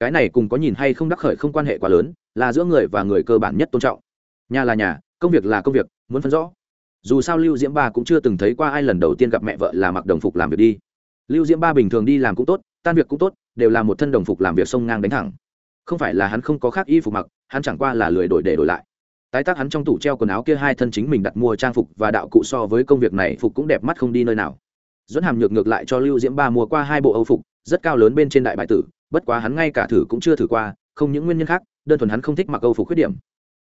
Cái này cùng có nhìn hay không đắc khởi không quan hệ quá lớn, là giữa người và người cơ bản nhất tôn trọng. Nhà là nhà, công việc là công việc, muốn phân rõ. Dù sao lưu diễm ba cũng chưa từng thấy qua ai lần đầu tiên gặp mẹ vợ là mặc đồng phục làm việc đi. Lưu diễm ba bình thường đi làm cũng tốt, tan việc cũng tốt, đều là một thân đồng phục làm việc sông ngang đánh thẳng. Không phải là hắn không có khác y phục mặc, hắn chẳng qua là lười đổi để đổi lại tái tác hắn trong tủ treo quần áo kia hai thân chính mình đặt mua trang phục và đạo cụ so với công việc này phục cũng đẹp mắt không đi nơi nào. Dẫn hàm nhược ngược lại cho lưu diễm ba mua qua hai bộ âu phục, rất cao lớn bên trên đại bại tử, bất quá hắn ngay cả thử cũng chưa thử qua, không những nguyên nhân khác, đơn thuần hắn không thích mặc âu phục khuyết điểm.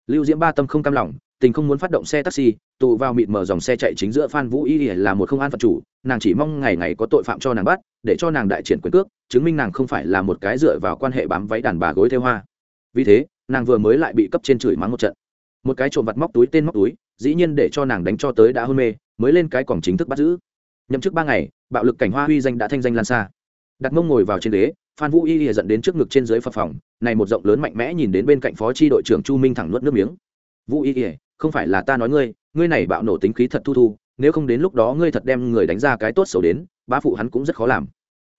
Lưu diễm ba tâm không cam lòng, tình không muốn phát động xe taxi, tụ vào mịt mở dòng xe chạy chính giữa phan vũ y là một không an phận chủ, nàng chỉ mong ngày ngày có tội phạm cho nàng bắt, để cho nàng đại triển quyền cước, chứng minh nàng không phải là một cái dựa vào quan hệ bám váy đàn bà gối theo hoa. Vì thế, nàng vừa mới lại bị cấp trên chửi mắng một trận một cái trộm vặt móc túi tên móc túi dĩ nhiên để cho nàng đánh cho tới đã hôn mê mới lên cái cổng chính thức bắt giữ. Nhậm chức ba ngày bạo lực cảnh hoa huy danh đã thanh danh lan xa. Đặt mông ngồi vào trên ghế phan vũ y hiện dẫn đến trước ngực trên dưới phật phòng này một rộng lớn mạnh mẽ nhìn đến bên cạnh phó tri đội trưởng chu minh thẳng nuốt nước miếng. Vũ y hiện, không phải là ta nói ngươi ngươi này bạo nổ tính khí thật thu thu nếu không đến lúc đó ngươi thật đem người đánh ra cái tốt xấu đến ba phụ hắn cũng rất khó làm.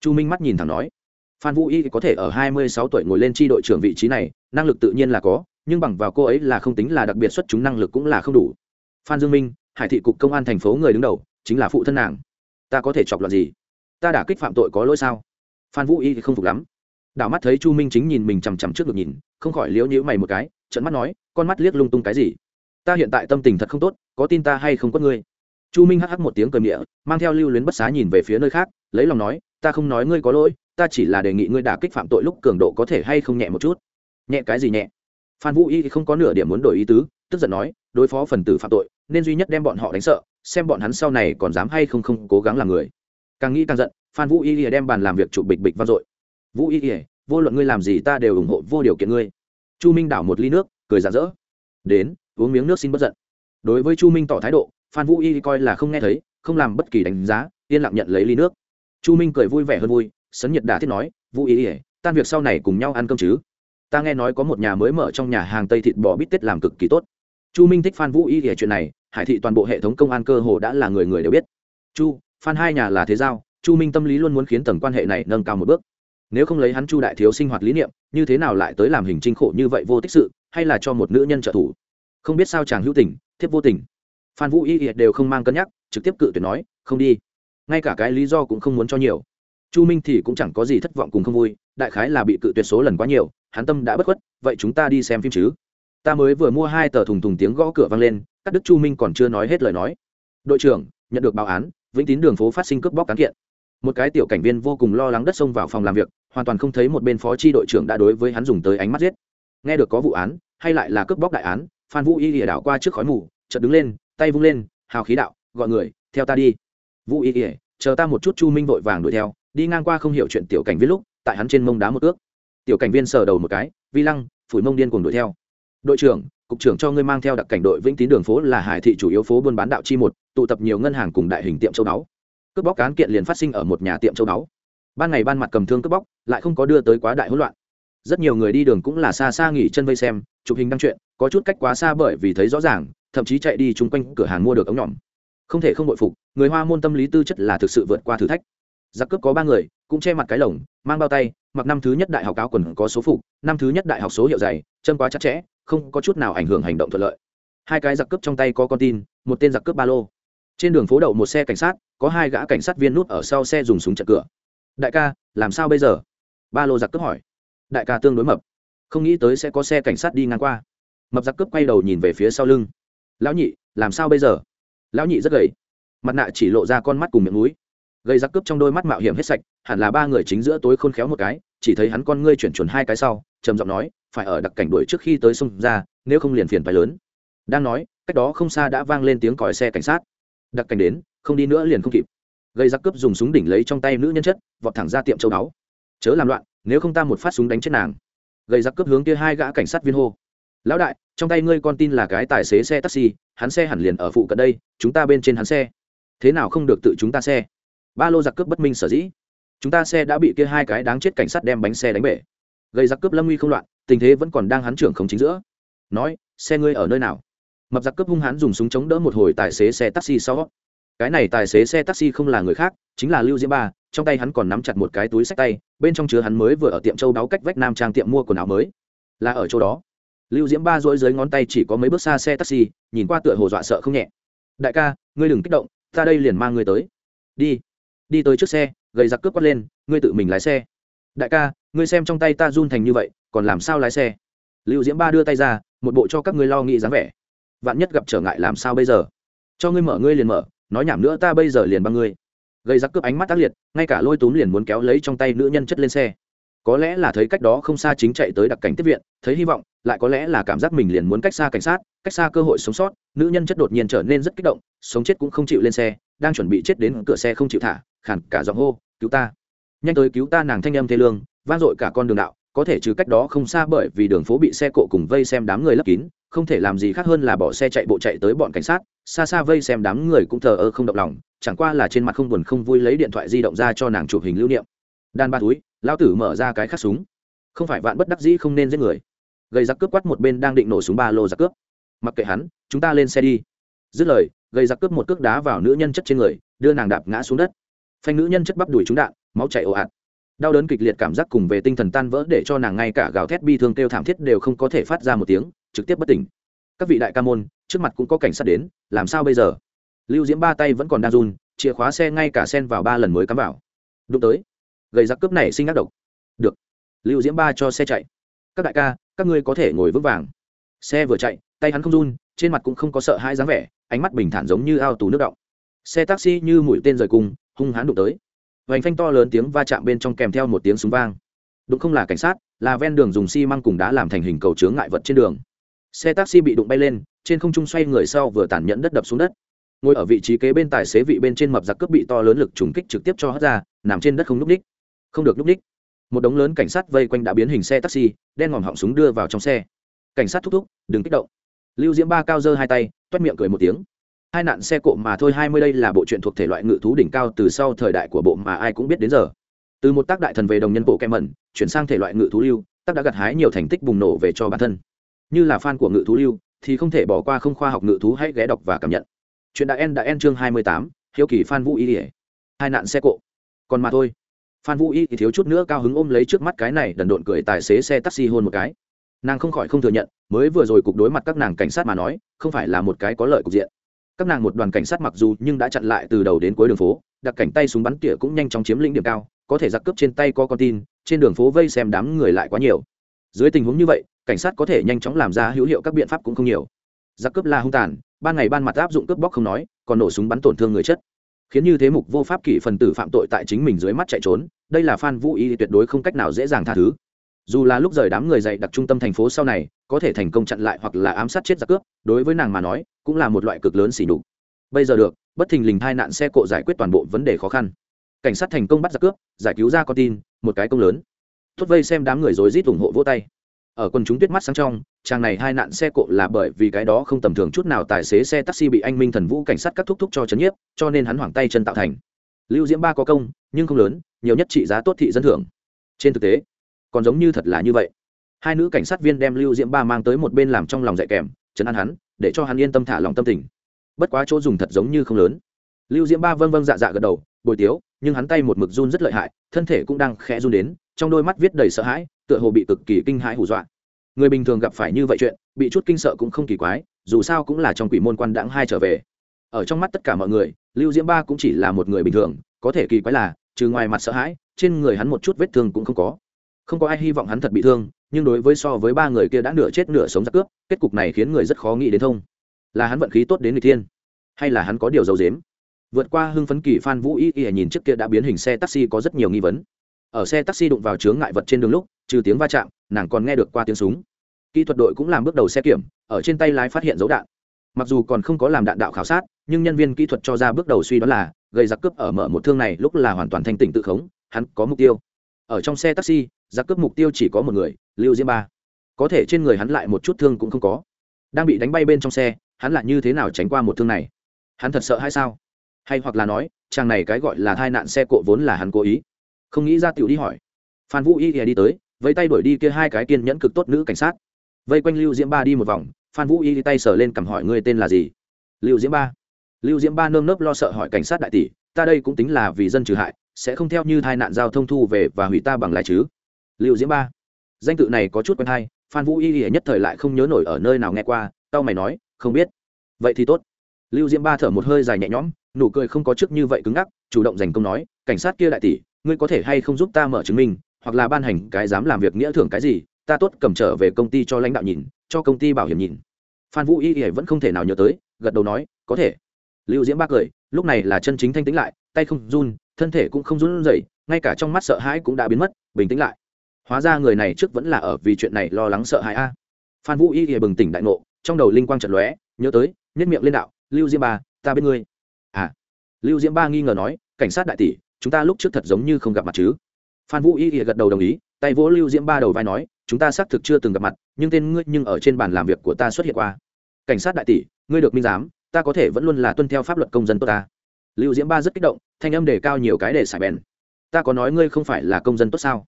Chu minh mắt nhìn thẳng nói. Phan vũ y có thể ở hai mươi sáu tuổi ngồi lên tri đội trưởng vị trí này năng lực tự nhiên là có nhưng bằng vào cô ấy là không tính là đặc biệt xuất chúng năng lực cũng là không đủ. Phan dương minh, hải thị cục công an thành phố người đứng đầu, chính là phụ thân nàng. Ta có thể chọc loạn gì? Ta đã kích phạm tội có lỗi sao? Phan vũ y thì không phục lắm. Đảo mắt thấy chu minh chính nhìn mình chằm chằm trước ngực nhìn, không khỏi liễu nhíu mày một cái trận mắt nói, con mắt liếc lung tung cái gì? Ta hiện tại tâm tình thật không tốt, có tin ta hay không có ngươi? Chu minh hắc hắc một tiếng cầm địa mang theo lưu luyến bất xá nhìn về phía nơi khác, lấy lòng nói, ta không nói ngươi có lỗi, ta chỉ là đề nghị ngươi đả kích phạm tội lúc cường độ có thể hay không nhẹ một chút. Nhẹ cái gì nhẹ? Phan vũ y không có nửa điểm muốn đổi ý tứ, tức giận nói, đối phó phần tử phạm tội, nên duy nhất đem bọn họ đánh sợ, xem bọn hắn sau này còn dám hay không không cố gắng làm người. Càng nghĩ càng giận, phan vũ y lìa đem bàn làm việc chụp bịch bịch vang dội. Vũ y lìa vô luận ngươi làm gì ta đều ủng hộ vô điều kiện ngươi. Chu minh đảo một ly nước, cười rạ rỡ. Đến, uống miếng nước xin bất giận. Đối với chu minh tỏ thái độ, phan vũ y coi là không nghe thấy, không làm bất kỳ đánh giá, yên lặng nhận lấy ly nước. Chu minh cười vui vẻ hơn vui, sấn nhiệt đà thiết nói, vũ Y ỉa tan việc sau này cùng nhau ăn cơm chứ? Ta nghe nói có một nhà mới mở trong nhà hàng tây thịt bò bít tết làm cực kỳ tốt. Chu minh thích phan vũ y ỉa chuyện này, hải thị toàn bộ hệ thống công an cơ hồ đã là người người đều biết. Chu, phan hai nhà là thế giao, chu minh tâm lý luôn muốn khiến tầng quan hệ này nâng cao một bước. Nếu không lấy hắn chu đại thiếu sinh hoạt lý niệm, như thế nào lại tới làm hình trinh khổ như vậy vô tích sự, hay là cho một nữ nhân trợ thủ? Không biết sao chàng hữu tình, thiếp vô tình. Phan vũ y đều không mang cân nhắc, trực tiếp cự tuyệt nói, không đi. Ngay cả cái lý do cũng không muốn cho nhiều. Chu minh thì cũng chẳng có gì thất vọng cùng không vui, đại khái là bị cự tuyệt số lần quá nhiều hắn tâm đã bất khuất, vậy chúng ta đi xem phim chứ. Ta mới vừa mua hai tờ thùng thùng tiếng gõ cửa vang lên các đức chu minh còn chưa nói hết lời nói. Đội trưởng, nhận được báo án, vĩnh tín đường phố phát sinh cướp bóc cán kiện. Một cái tiểu cảnh viên vô cùng lo lắng đất xông vào phòng làm việc, hoàn toàn không thấy một bên phó tri đội trưởng đã đối với hắn dùng tới ánh mắt giết. Nghe được có vụ án, hay lại là cướp bóc đại án, phan vũ y lìa đảo qua trước khói mù, chợt đứng lên, tay vung lên, hào khí đạo, gọi người, theo ta đi. Vũ y lìa chờ ta một chút chu minh vội vàng đuổi theo, đi ngang qua không hiểu chuyện tiểu cảnh viên lúc, tại hắn trên mông đá một ước tiểu cảnh viên sờ đầu một cái, vi lăng, phủi mông điên cùng đuổi theo. Đội trưởng, cục trưởng cho ngươi mang theo đặc cảnh đội vĩnh tín đường phố là hải thị chủ yếu phố buôn bán đạo chi một, tụ tập nhiều ngân hàng cùng đại hình tiệm châu báu. Cướp bóc cán kiện liền phát sinh ở một nhà tiệm châu báu. Ban ngày ban mặt cầm thương cướp bóc, lại không có đưa tới quá đại hỗn loạn. Rất nhiều người đi đường cũng là xa xa nghỉ chân vây xem, chụp hình đăng chuyện, có chút cách quá xa bởi vì thấy rõ ràng, thậm chí chạy đi chung quanh cửa hàng mua được ống nhỏm không thể không bội phục, người hoa môn tâm lý tư chất là thực sự vượt qua thử thách. Giặc cướp có ba người cũng che mặt cái lồng, mang bao tay, mặc năm thứ nhất đại học áo quần có số phục, năm thứ nhất đại học số hiệu dày chân quá chặt chẽ, không có chút nào ảnh hưởng hành động thuận lợi. Hai cái giặc cướp trong tay có con tin, một tên giặc cướp ba lô. Trên đường phố đậu một xe cảnh sát, có hai gã cảnh sát viên nút ở sau xe dùng súng chặn cửa. Đại ca, làm sao bây giờ? Ba lô giặc cướp hỏi. Đại ca tương đối mập, không nghĩ tới sẽ có xe cảnh sát đi ngang qua. Mập giặc cướp quay đầu nhìn về phía sau lưng. Lão nhị, làm sao bây giờ? Lão nhị rất gầy. Mặt nạ chỉ lộ ra con mắt cùng miệng núi gây giặc cướp trong đôi mắt mạo hiểm hết sạch hẳn là ba người chính giữa tối khôn khéo một cái, chỉ thấy hắn con ngươi chuyển chuẩn hai cái sau, trầm giọng nói, phải ở đặc cảnh đuổi trước khi tới sông ra, nếu không liền phiền phải lớn. Đang nói, cách đó không xa đã vang lên tiếng còi xe cảnh sát. Đặc cảnh đến, không đi nữa liền không kịp. Gây giặc cướp dùng súng đỉnh lấy trong tay nữ nhân chất, vọt thẳng ra tiệm châu báu chớ làm loạn, nếu không ta một phát súng đánh chết nàng. Gây giặc cướp hướng kia hai gã cảnh sát viên hô. Lão đại, trong tay ngươi con tin là cái tài xế xe taxi, hắn xe hẳn liền ở phụ cận đây, chúng ta bên trên hắn xe. Thế nào không được tự chúng ta xe? Ba lô giặc cướp bất minh sở dĩ chúng ta xe đã bị kia hai cái đáng chết cảnh sát đem bánh xe đánh bể. Gây giặc cướp lâm nguy không loạn, tình thế vẫn còn đang hắn trưởng không chính giữa. Nói, xe ngươi ở nơi nào? Mập giặc cướp hung hãn dùng súng chống đỡ một hồi tài xế xe taxi sau. Cái này tài xế xe taxi không là người khác, chính là lưu diễm ba, trong tay hắn còn nắm chặt một cái túi sách tay, bên trong chứa hắn mới vừa ở tiệm châu đáo cách vách nam trang tiệm mua quần áo mới. Là ở chỗ đó. Lưu diễm ba dỗi dưới ngón tay chỉ có mấy bước xa xe taxi, nhìn qua tựa hồ dọa sợ không nhẹ. Đại ca, ngươi đừng kích động, ta đây liền mang ngươi tới. Đi đi tới trước xe, gầy giặc cướp quát lên, ngươi tự mình lái xe. Đại ca, ngươi xem trong tay ta run thành như vậy, còn làm sao lái xe? Lưu diễm ba đưa tay ra, một bộ cho các ngươi lo nghĩ dáng vẻ. Vạn nhất gặp trở ngại làm sao bây giờ? Cho ngươi mở, ngươi liền mở, nói nhảm nữa ta bây giờ liền băng ngươi. Gây giặc cướp ánh mắt tác liệt, ngay cả lôi túm liền muốn kéo lấy trong tay nữ nhân chất lên xe có lẽ là thấy cách đó không xa chính chạy tới đặc cảnh tiếp viện, thấy hy vọng, lại có lẽ là cảm giác mình liền muốn cách xa cảnh sát, cách xa cơ hội sống sót, nữ nhân chất đột nhiên trở nên rất kích động, sống chết cũng không chịu lên xe, đang chuẩn bị chết đến cửa xe không chịu thả khản cả giọng hô, cứu ta! Nhanh tới cứu ta nàng thanh âm thê lương, vang dội cả con đường đạo, có thể trừ cách đó không xa bởi vì đường phố bị xe cộ cùng vây xem đám người lấp kín, không thể làm gì khác hơn là bỏ xe chạy bộ chạy tới bọn cảnh sát, xa xa vây xem đám người cũng thờ ơ không động lòng, chẳng qua là trên mặt không buồn không vui lấy điện thoại di động ra cho nàng chụp hình lưu niệm. Đan ba túi Lão tử mở ra cái khắc súng. Không phải vạn bất đắc dĩ không nên giết người. Gầy giặc cướp quát một bên đang định nổ súng ba lô giặc cướp. Mặc kệ hắn, chúng ta lên xe đi. Dứt lời, gầy giặc cướp một cước đá vào nữ nhân chất trên người, đưa nàng đạp ngã xuống đất. Phanh nữ nhân chất bắp đùi trúng đạn, máu chảy ồ ạt. Đau đớn kịch liệt cảm giác cùng về tinh thần tan vỡ để cho nàng ngay cả gào thét bi thương kêu thảm thiết đều không có thể phát ra một tiếng, trực tiếp bất tỉnh. Các vị đại ca môn, trước mặt cũng có cảnh sát đến, làm sao bây giờ? Lưu diễm ba tay vẫn còn đang run, chìa khóa xe ngay cả sen vào ba lần mới cắm vào. Đụng tới gây giặc cướp này sinh ác độc. Được. Lưu diễm ba cho xe chạy. Các đại ca, các ngươi có thể ngồi vững vàng. Xe vừa chạy, tay hắn không run, trên mặt cũng không có sợ hãi dáng vẻ, ánh mắt bình thản giống như ao tù nước động. Xe taxi như mũi tên rời cung hung hãn đụng tới. Vành phanh to lớn tiếng va chạm bên trong kèm theo một tiếng súng vang. Đụng không là cảnh sát, là ven đường dùng xi măng cùng đá làm thành hình cầu chướng ngại vật trên đường. Xe taxi bị đụng bay lên, trên không trung xoay người sau vừa tản nhẫn đất đập xuống đất. Ngồi ở vị trí kế bên tài xế vị bên trên mập giặc cướp bị to lớn lực trùng kích trực tiếp cho hất ra, nằm trên đất không núp ních không được núp ních một đống lớn cảnh sát vây quanh đã biến hình xe taxi, đen ngòm họng súng đưa vào trong xe. Cảnh sát thúc thúc, đừng kích động. Lưu diễm ba cao dơ hai tay, toét miệng cười một tiếng. Hai nạn xe cộ mà thôi, hai mươi đây là bộ truyện thuộc thể loại ngự thú đỉnh cao từ sau thời đại của bộ mà ai cũng biết đến giờ. Từ một tác đại thần về đồng nhân bộ kem mẩn, chuyển sang thể loại ngự thú lưu, tác đã gặt hái nhiều thành tích bùng nổ về cho bản thân. Như là fan của ngự thú lưu, thì không thể bỏ qua không khoa học ngự thú hãy ghé đọc và cảm nhận. Chuyện đã en đã en chương hai mươi tám, hiếu kỳ phan vũ ý ỉa hai nạn xe cộ. Còn mà thôi phan vũ y thì thiếu chút nữa cao hứng ôm lấy trước mắt cái này đần độn cười tài xế xe taxi hôn một cái. Nàng không khỏi không thừa nhận, mới vừa rồi cục đối mặt các nàng cảnh sát mà nói, không phải là một cái có lợi cục diện. Các nàng một đoàn cảnh sát mặc dù nhưng đã chặn lại từ đầu đến cuối đường phố đặc cảnh tay súng bắn tỉa cũng nhanh chóng chiếm lĩnh điểm cao, có thể giặc cướp trên tay có con tin, trên đường phố vây xem đám người lại quá nhiều. Dưới tình huống như vậy, cảnh sát có thể nhanh chóng làm ra hữu hiệu các biện pháp cũng không nhiều. Giặc cướp là hung tàn, ban ngày ban mặt áp dụng cướp bóc không nói, còn nổ súng bắn tổn thương người chất khiến như thế mục vô pháp kỷ phần tử phạm tội tại chính mình dưới mắt chạy trốn, đây là phan vũ y tuyệt đối không cách nào dễ dàng tha thứ. Dù là lúc rời đám người dậy đặc trung tâm thành phố sau này, có thể thành công chặn lại hoặc là ám sát chết giặc cướp, đối với nàng mà nói, cũng là một loại cực lớn xỉ đục bây giờ được, bất thình lình tai nạn xe cộ giải quyết toàn bộ vấn đề khó khăn. Cảnh sát thành công bắt giặc cướp, giải cứu ra con tin, một cái công lớn. Thốt vây xem đám người rối rít ủng hộ vỗ tay ở quần chúng tuyết mắt sáng trong, chàng này hai nạn xe cộ là bởi vì cái đó không tầm thường chút nào tài xế xe taxi bị anh minh thần vũ cảnh sát cắt thúc thúc cho chấn nhiếp, cho nên hắn hoảng tay chân tạo thành. Lưu diễm ba có công, nhưng không lớn, nhiều nhất trị giá tốt thị dân thưởng. Trên thực tế, còn giống như thật là như vậy. Hai nữ cảnh sát viên đem lưu diễm ba mang tới một bên làm trong lòng dạy kèm chấn an hắn, để cho hắn yên tâm thả lòng tâm tình. Bất quá chỗ dùng thật giống như không lớn. Lưu diễm ba vâng vâng dạ dạ gật đầu, bồi tiếu nhưng hắn tay một mực run rất lợi hại, thân thể cũng đang khẽ run đến, trong đôi mắt viết đầy sợ hãi, tựa hồ bị cực kỳ kinh hãi hù dọa. Người bình thường gặp phải như vậy chuyện, bị chút kinh sợ cũng không kỳ quái, dù sao cũng là trong quỷ môn quan đãng hai trở về. Ở trong mắt tất cả mọi người, lưu diễm ba cũng chỉ là một người bình thường, có thể kỳ quái là, trừ ngoài mặt sợ hãi, trên người hắn một chút vết thương cũng không có. Không có ai hy vọng hắn thật bị thương, nhưng đối với so với ba người kia đã nửa chết nửa sống ra cướp, kết cục này khiến người rất khó nghĩ đến thông. Là hắn vận khí tốt đến người thiên, hay là hắn có điều dấu dếm vượt qua hưng phấn kỳ phan vũ y y nhìn trước kia đã biến hình xe taxi có rất nhiều nghi vấn. Ở xe taxi đụng vào chướng ngại vật trên đường lúc, trừ tiếng va chạm, nàng còn nghe được qua tiếng súng. Kỹ thuật đội cũng làm bước đầu xe kiểm, ở trên tay lái phát hiện dấu đạn. Mặc dù còn không có làm đạn đạo khảo sát, nhưng nhân viên kỹ thuật cho ra bước đầu suy đoán là, gây giặc cướp ở mở một thương này lúc là hoàn toàn thanh tỉnh tự khống, hắn có mục tiêu. Ở trong xe taxi, giặc cướp mục tiêu chỉ có một người, lưu diễm ba. Có thể trên người hắn lại một chút thương cũng không có. Đang bị đánh bay bên trong xe, hắn lại như thế nào tránh qua một thương này? Hắn thật sợ hay sao? Hay hoặc là nói, chàng này cái gọi là tai nạn xe cộ vốn là hắn cố ý. Không nghĩ ra tiểu đi hỏi. Phan vũ y đi tới, vẫy tay đuổi đi kia hai cái kiên nhẫn cực tốt nữ cảnh sát. Vây quanh lưu diễm ba đi một vòng, phan vũ y tay sờ lên cầm hỏi ngươi tên là gì? Lưu diễm ba. Lưu diễm ba nơm nớp lo sợ hỏi cảnh sát đại tỷ, ta đây cũng tính là vì dân trừ hại, sẽ không theo như tai nạn giao thông thu về và hủy ta bằng lại chứ? Lưu diễm ba. Danh tự này có chút quen hay, phan vũ y nhất thời lại không nhớ nổi ở nơi nào nghe qua tao mày nói, không biết. Vậy thì tốt. Lưu diễm ba thở một hơi dài nhẹ nhõm nụ cười không có trước như vậy cứng ngắc, chủ động giành công nói, cảnh sát kia đại tỷ, ngươi có thể hay không giúp ta mở chứng minh, hoặc là ban hành cái dám làm việc nghĩa thưởng cái gì, ta tốt cầm trở về công ty cho lãnh đạo nhìn, cho công ty bảo hiểm nhìn. Phan vũ y y vẫn không thể nào nhớ tới, gật đầu nói, có thể. Lưu diễm ba cười, lúc này là chân chính thanh tĩnh lại, tay không run, thân thể cũng không run rẩy, ngay cả trong mắt sợ hãi cũng đã biến mất, bình tĩnh lại. Hóa ra người này trước vẫn là ở vì chuyện này lo lắng sợ hãi a. Phan vũ y y bừng tỉnh đại ngộ, trong đầu linh quang trận lóe, nhớ tới nhất miệng lên đạo, lưu diễm ba, ta bên ngươi à lưu diễm ba nghi ngờ nói, cảnh sát đại tỷ, chúng ta lúc trước thật giống như không gặp mặt chứ? Phan vũ y gật đầu đồng ý, tay vỗ lưu diễm ba đầu vai nói, chúng ta xác thực chưa từng gặp mặt, nhưng tên ngươi nhưng ở trên bàn làm việc của ta xuất hiện qua. Cảnh sát đại tỷ, ngươi được minh giám, ta có thể vẫn luôn là tuân theo pháp luật công dân tốt ta. Lưu diễm ba rất kích động, thanh âm đề cao nhiều cái để xài bèn. Ta có nói ngươi không phải là công dân tốt sao?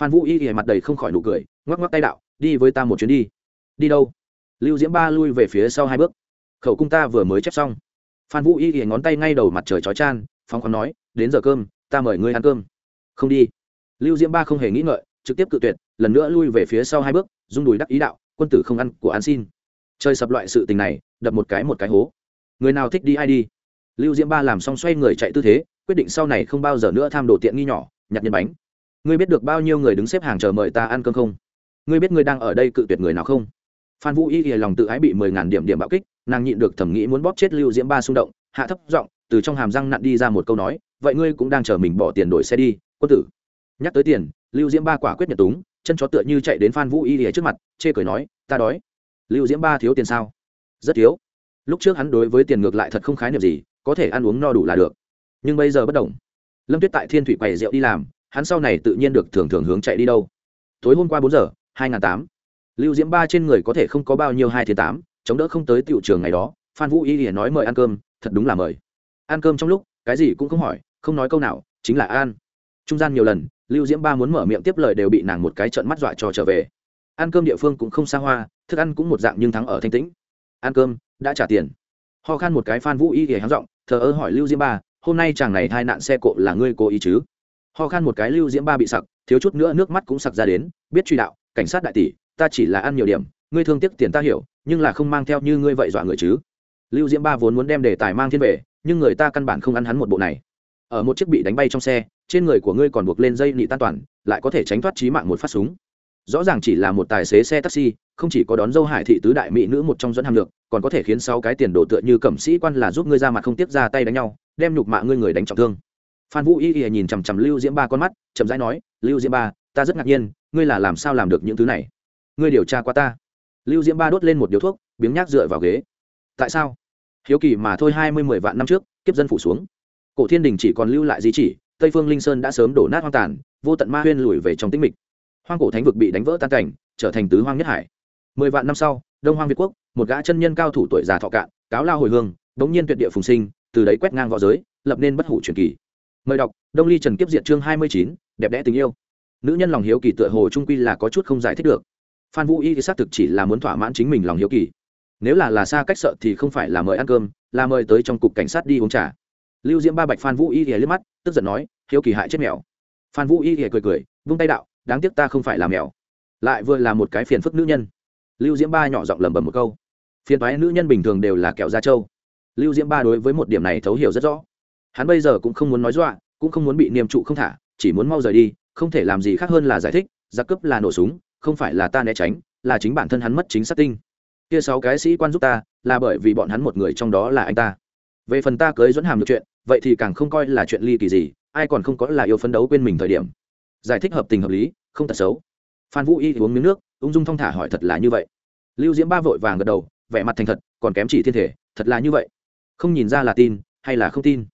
Phan vũ y ỉa mặt đầy không khỏi nụ cười, ngoắc ngoắc tay đạo, đi với ta một chuyến đi. Đi đâu? Lưu diễm ba lui về phía sau hai bước. Khẩu cung ta vừa mới chép xong phan vũ y thì ngón tay ngay đầu mặt trời chói chan phong khoáng nói, đến giờ cơm, ta mời ngươi ăn cơm. Không đi. Lưu diễm ba không hề nghĩ ngợi, trực tiếp cự tuyệt, lần nữa lui về phía sau hai bước, rung đùi đắc ý đạo, quân tử không ăn, của ăn xin. Chơi sập loại sự tình này, đập một cái một cái hố. Người nào thích đi ai đi. Lưu diễm ba làm xong xoay người chạy tư thế, quyết định sau này không bao giờ nữa tham đồ tiện nghi nhỏ, nhặt nhân bánh. Ngươi biết được bao nhiêu người đứng xếp hàng chờ mời ta ăn cơm không? Ngươi biết ngươi đang ở đây cự tuyệt người nào không? Phan vũ y thì lòng tự ái bị mười ngàn điểm điểm bạo kích, nàng nhịn được thẩm nghĩ muốn bóp chết lưu diễm ba xung động, hạ thấp giọng, từ trong hàm răng nặn đi ra một câu nói, vậy ngươi cũng đang chờ mình bỏ tiền đổi xe đi, quân tử. Nhắc tới tiền, lưu diễm ba quả quyết nhật túng, chân chó tựa như chạy đến phan vũ y lìa trước mặt, chê cười nói, ta đói. Lưu diễm ba thiếu tiền sao? Rất thiếu. Lúc trước hắn đối với tiền ngược lại thật không khái niệm gì, có thể ăn uống no đủ là được. Nhưng bây giờ bất đồng lâm tuyết tại thiên thủy quầy rượu đi làm, hắn sau này tự nhiên được thường thường hướng chạy đi đâu. Tối hôm qua bốn giờ, hai n tám lưu diễm ba trên người có thể không có bao nhiêu hai thiên tám, chống đỡ không tới tiểu trường ngày đó. Phan vũ y hiển nói mời ăn cơm, thật đúng là mời. Ăn cơm trong lúc, cái gì cũng không hỏi, không nói câu nào, chính là an. Trung gian nhiều lần, lưu diễm ba muốn mở miệng tiếp lời đều bị nàng một cái trận mắt dọa cho trở về. Ăn cơm địa phương cũng không xa hoa, thức ăn cũng một dạng nhưng thắng ở thanh tĩnh. Ăn cơm, đã trả tiền. Ho khan một cái phan vũ y hiển hắn giọng, thờ ơ hỏi lưu diễm ba, hôm nay chàng này hai nạn xe cộ là ngươi cố ý chứ? Ho khan một cái lưu diễm ba bị sặc, thiếu chút nữa nước mắt cũng sặc ra đến, biết truy đạo, cảnh sát đại tỷ ta chỉ là ăn nhiều điểm, ngươi thương tiếc tiền ta hiểu, nhưng là không mang theo như ngươi vậy dọa người chứ. Lưu diễm ba vốn muốn đem đề tài mang thiên về, nhưng người ta căn bản không ăn hắn một bộ này. Ở một chiếc bị đánh bay trong xe, trên người của ngươi còn buộc lên dây nị tan toàn, lại có thể tránh thoát trí mạng một phát súng. Rõ ràng chỉ là một tài xế xe taxi, không chỉ có đón dâu hải thị tứ đại mỹ nữ một trong dẫn hàm lượng còn có thể khiến sáu cái tiền đồ tựa như cẩm sĩ quan là giúp ngươi ra mặt không tiếp ra tay đánh nhau, đem nhục mạ ngươi người đánh trọng thương. Phan vũ y y nhìn chằm chằm lưu diễm ba con mắt, chậm rãi nói, lưu diễm ba, ta rất ngạc nhiên, ngươi là làm sao làm được những thứ này? Ngươi điều tra qua ta. Lưu diễm ba đốt lên một điếu thuốc, biếng nhác dựa vào ghế. Tại sao? Hiếu kỳ mà thôi hai mươi mười vạn năm trước, kiếp dân phủ xuống. Cổ thiên đình chỉ còn lưu lại di chỉ, tây phương linh sơn đã sớm đổ nát hoang tàn, vô tận ma huyên lùi về trong tĩnh mịch. Hoang cổ thánh vực bị đánh vỡ tan cảnh, trở thành tứ hoang nhất hải. Mười vạn năm sau, đông hoang việt quốc, một gã chân nhân cao thủ tuổi già thọ cạn, cáo lao hồi hương bỗng nhiên tuyệt địa phùng sinh, từ đấy quét ngang v õ giới, lập nên bất hủ truyền kỳ. Mời đọc, đông ly trần kiếp diệt chương hai mươi chín, đẹp đẽ tình yêu. Nữ nhân lòng hiếu kỳ tựa hồ trung quy là có chút không giải thích được phan vũ y xác thực chỉ là muốn thỏa mãn chính mình lòng hiếu kỳ. Nếu là là xa cách sợ thì không phải là mời ăn cơm, là mời tới trong cục cảnh sát đi uống trà. Lưu diễm ba bạch phan vũ y thì liếc mắt, tức giận nói, hiếu kỳ hại chết mèo. Phan vũ y thì cười cười, vung tay đạo, đáng tiếc ta không phải là mèo. Lại vừa là một cái phiền phức nữ nhân. Lưu diễm ba nhỏ giọng lẩm bẩm một câu, phiền toái nữ nhân bình thường đều là kẹo da trâu. Lưu diễm ba đối với một điểm này thấu hiểu rất rõ. Hắn bây giờ cũng không muốn nói dọa, cũng không muốn bị niềm trụ không thả, chỉ muốn mau rời đi, không thể làm gì khác hơn là giải thích, giặc cướp là nổ súng không phải là ta né tránh, là chính bản thân hắn mất chính xác tinh. Kia sáu cái sĩ quan giúp ta, là bởi vì bọn hắn một người trong đó là anh ta. Về phần ta cưới dẫn hàm được chuyện, vậy thì càng không coi là chuyện ly kỳ gì, ai còn không có là yêu phấn đấu quên mình thời điểm. Giải thích hợp tình hợp lý, không thật xấu. Phan vũ y uống miếng nước, ung dung thong thả hỏi thật là như vậy. Lưu diễm ba vội vàng gật đầu, vẻ mặt thành thật, còn kém chỉ thiên thể, thật là như vậy. Không nhìn ra là tin, hay là không tin.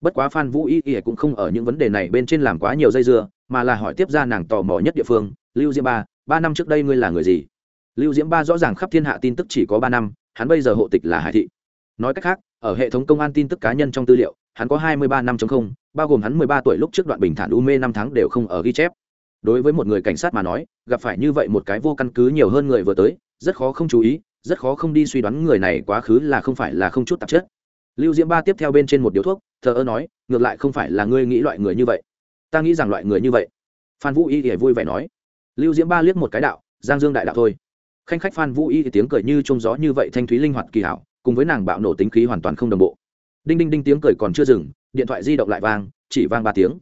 Bất quá phan vũ y y cũng không ở những vấn đề này bên trên làm quá nhiều dây dưa, mà là hỏi tiếp ra nàng tò mò nhất địa phương, lưu diễm ba ba năm trước đây ngươi là người gì? Lưu diễm ba rõ ràng khắp thiên hạ tin tức chỉ có ba năm, hắn bây giờ hộ tịch là hải thị. Nói cách khác, ở hệ thống công an tin tức cá nhân trong tư liệu, hắn có hai mươi ba năm không, bao gồm hắn mười ba tuổi lúc trước đoạn bình thản u mê năm tháng đều không ở ghi chép. Đối với một người cảnh sát mà nói, gặp phải như vậy một cái vô căn cứ nhiều hơn người vừa tới, rất khó không chú ý, rất khó không đi suy đoán người này quá khứ là không phải là không chút tạp chất. Lưu diễm ba tiếp theo bên trên một điếu thuốc, thờ ơ nói, ngược lại không phải là ngươi nghĩ loại người như vậy. Ta nghĩ rằng loại người như vậy. Phan vũ y thì vui vẻ nói lưu diễm ba liếc một cái đạo, giang dương đại đạo thôi. Khanh khách phan vũ y thì tiếng cười như trông gió như vậy thanh thúy linh hoạt kỳ hảo, cùng với nàng bạo nổ tính khí hoàn toàn không đồng bộ. Đinh đinh đinh tiếng cười còn chưa dừng, điện thoại di động lại vang, chỉ vang ba tiếng.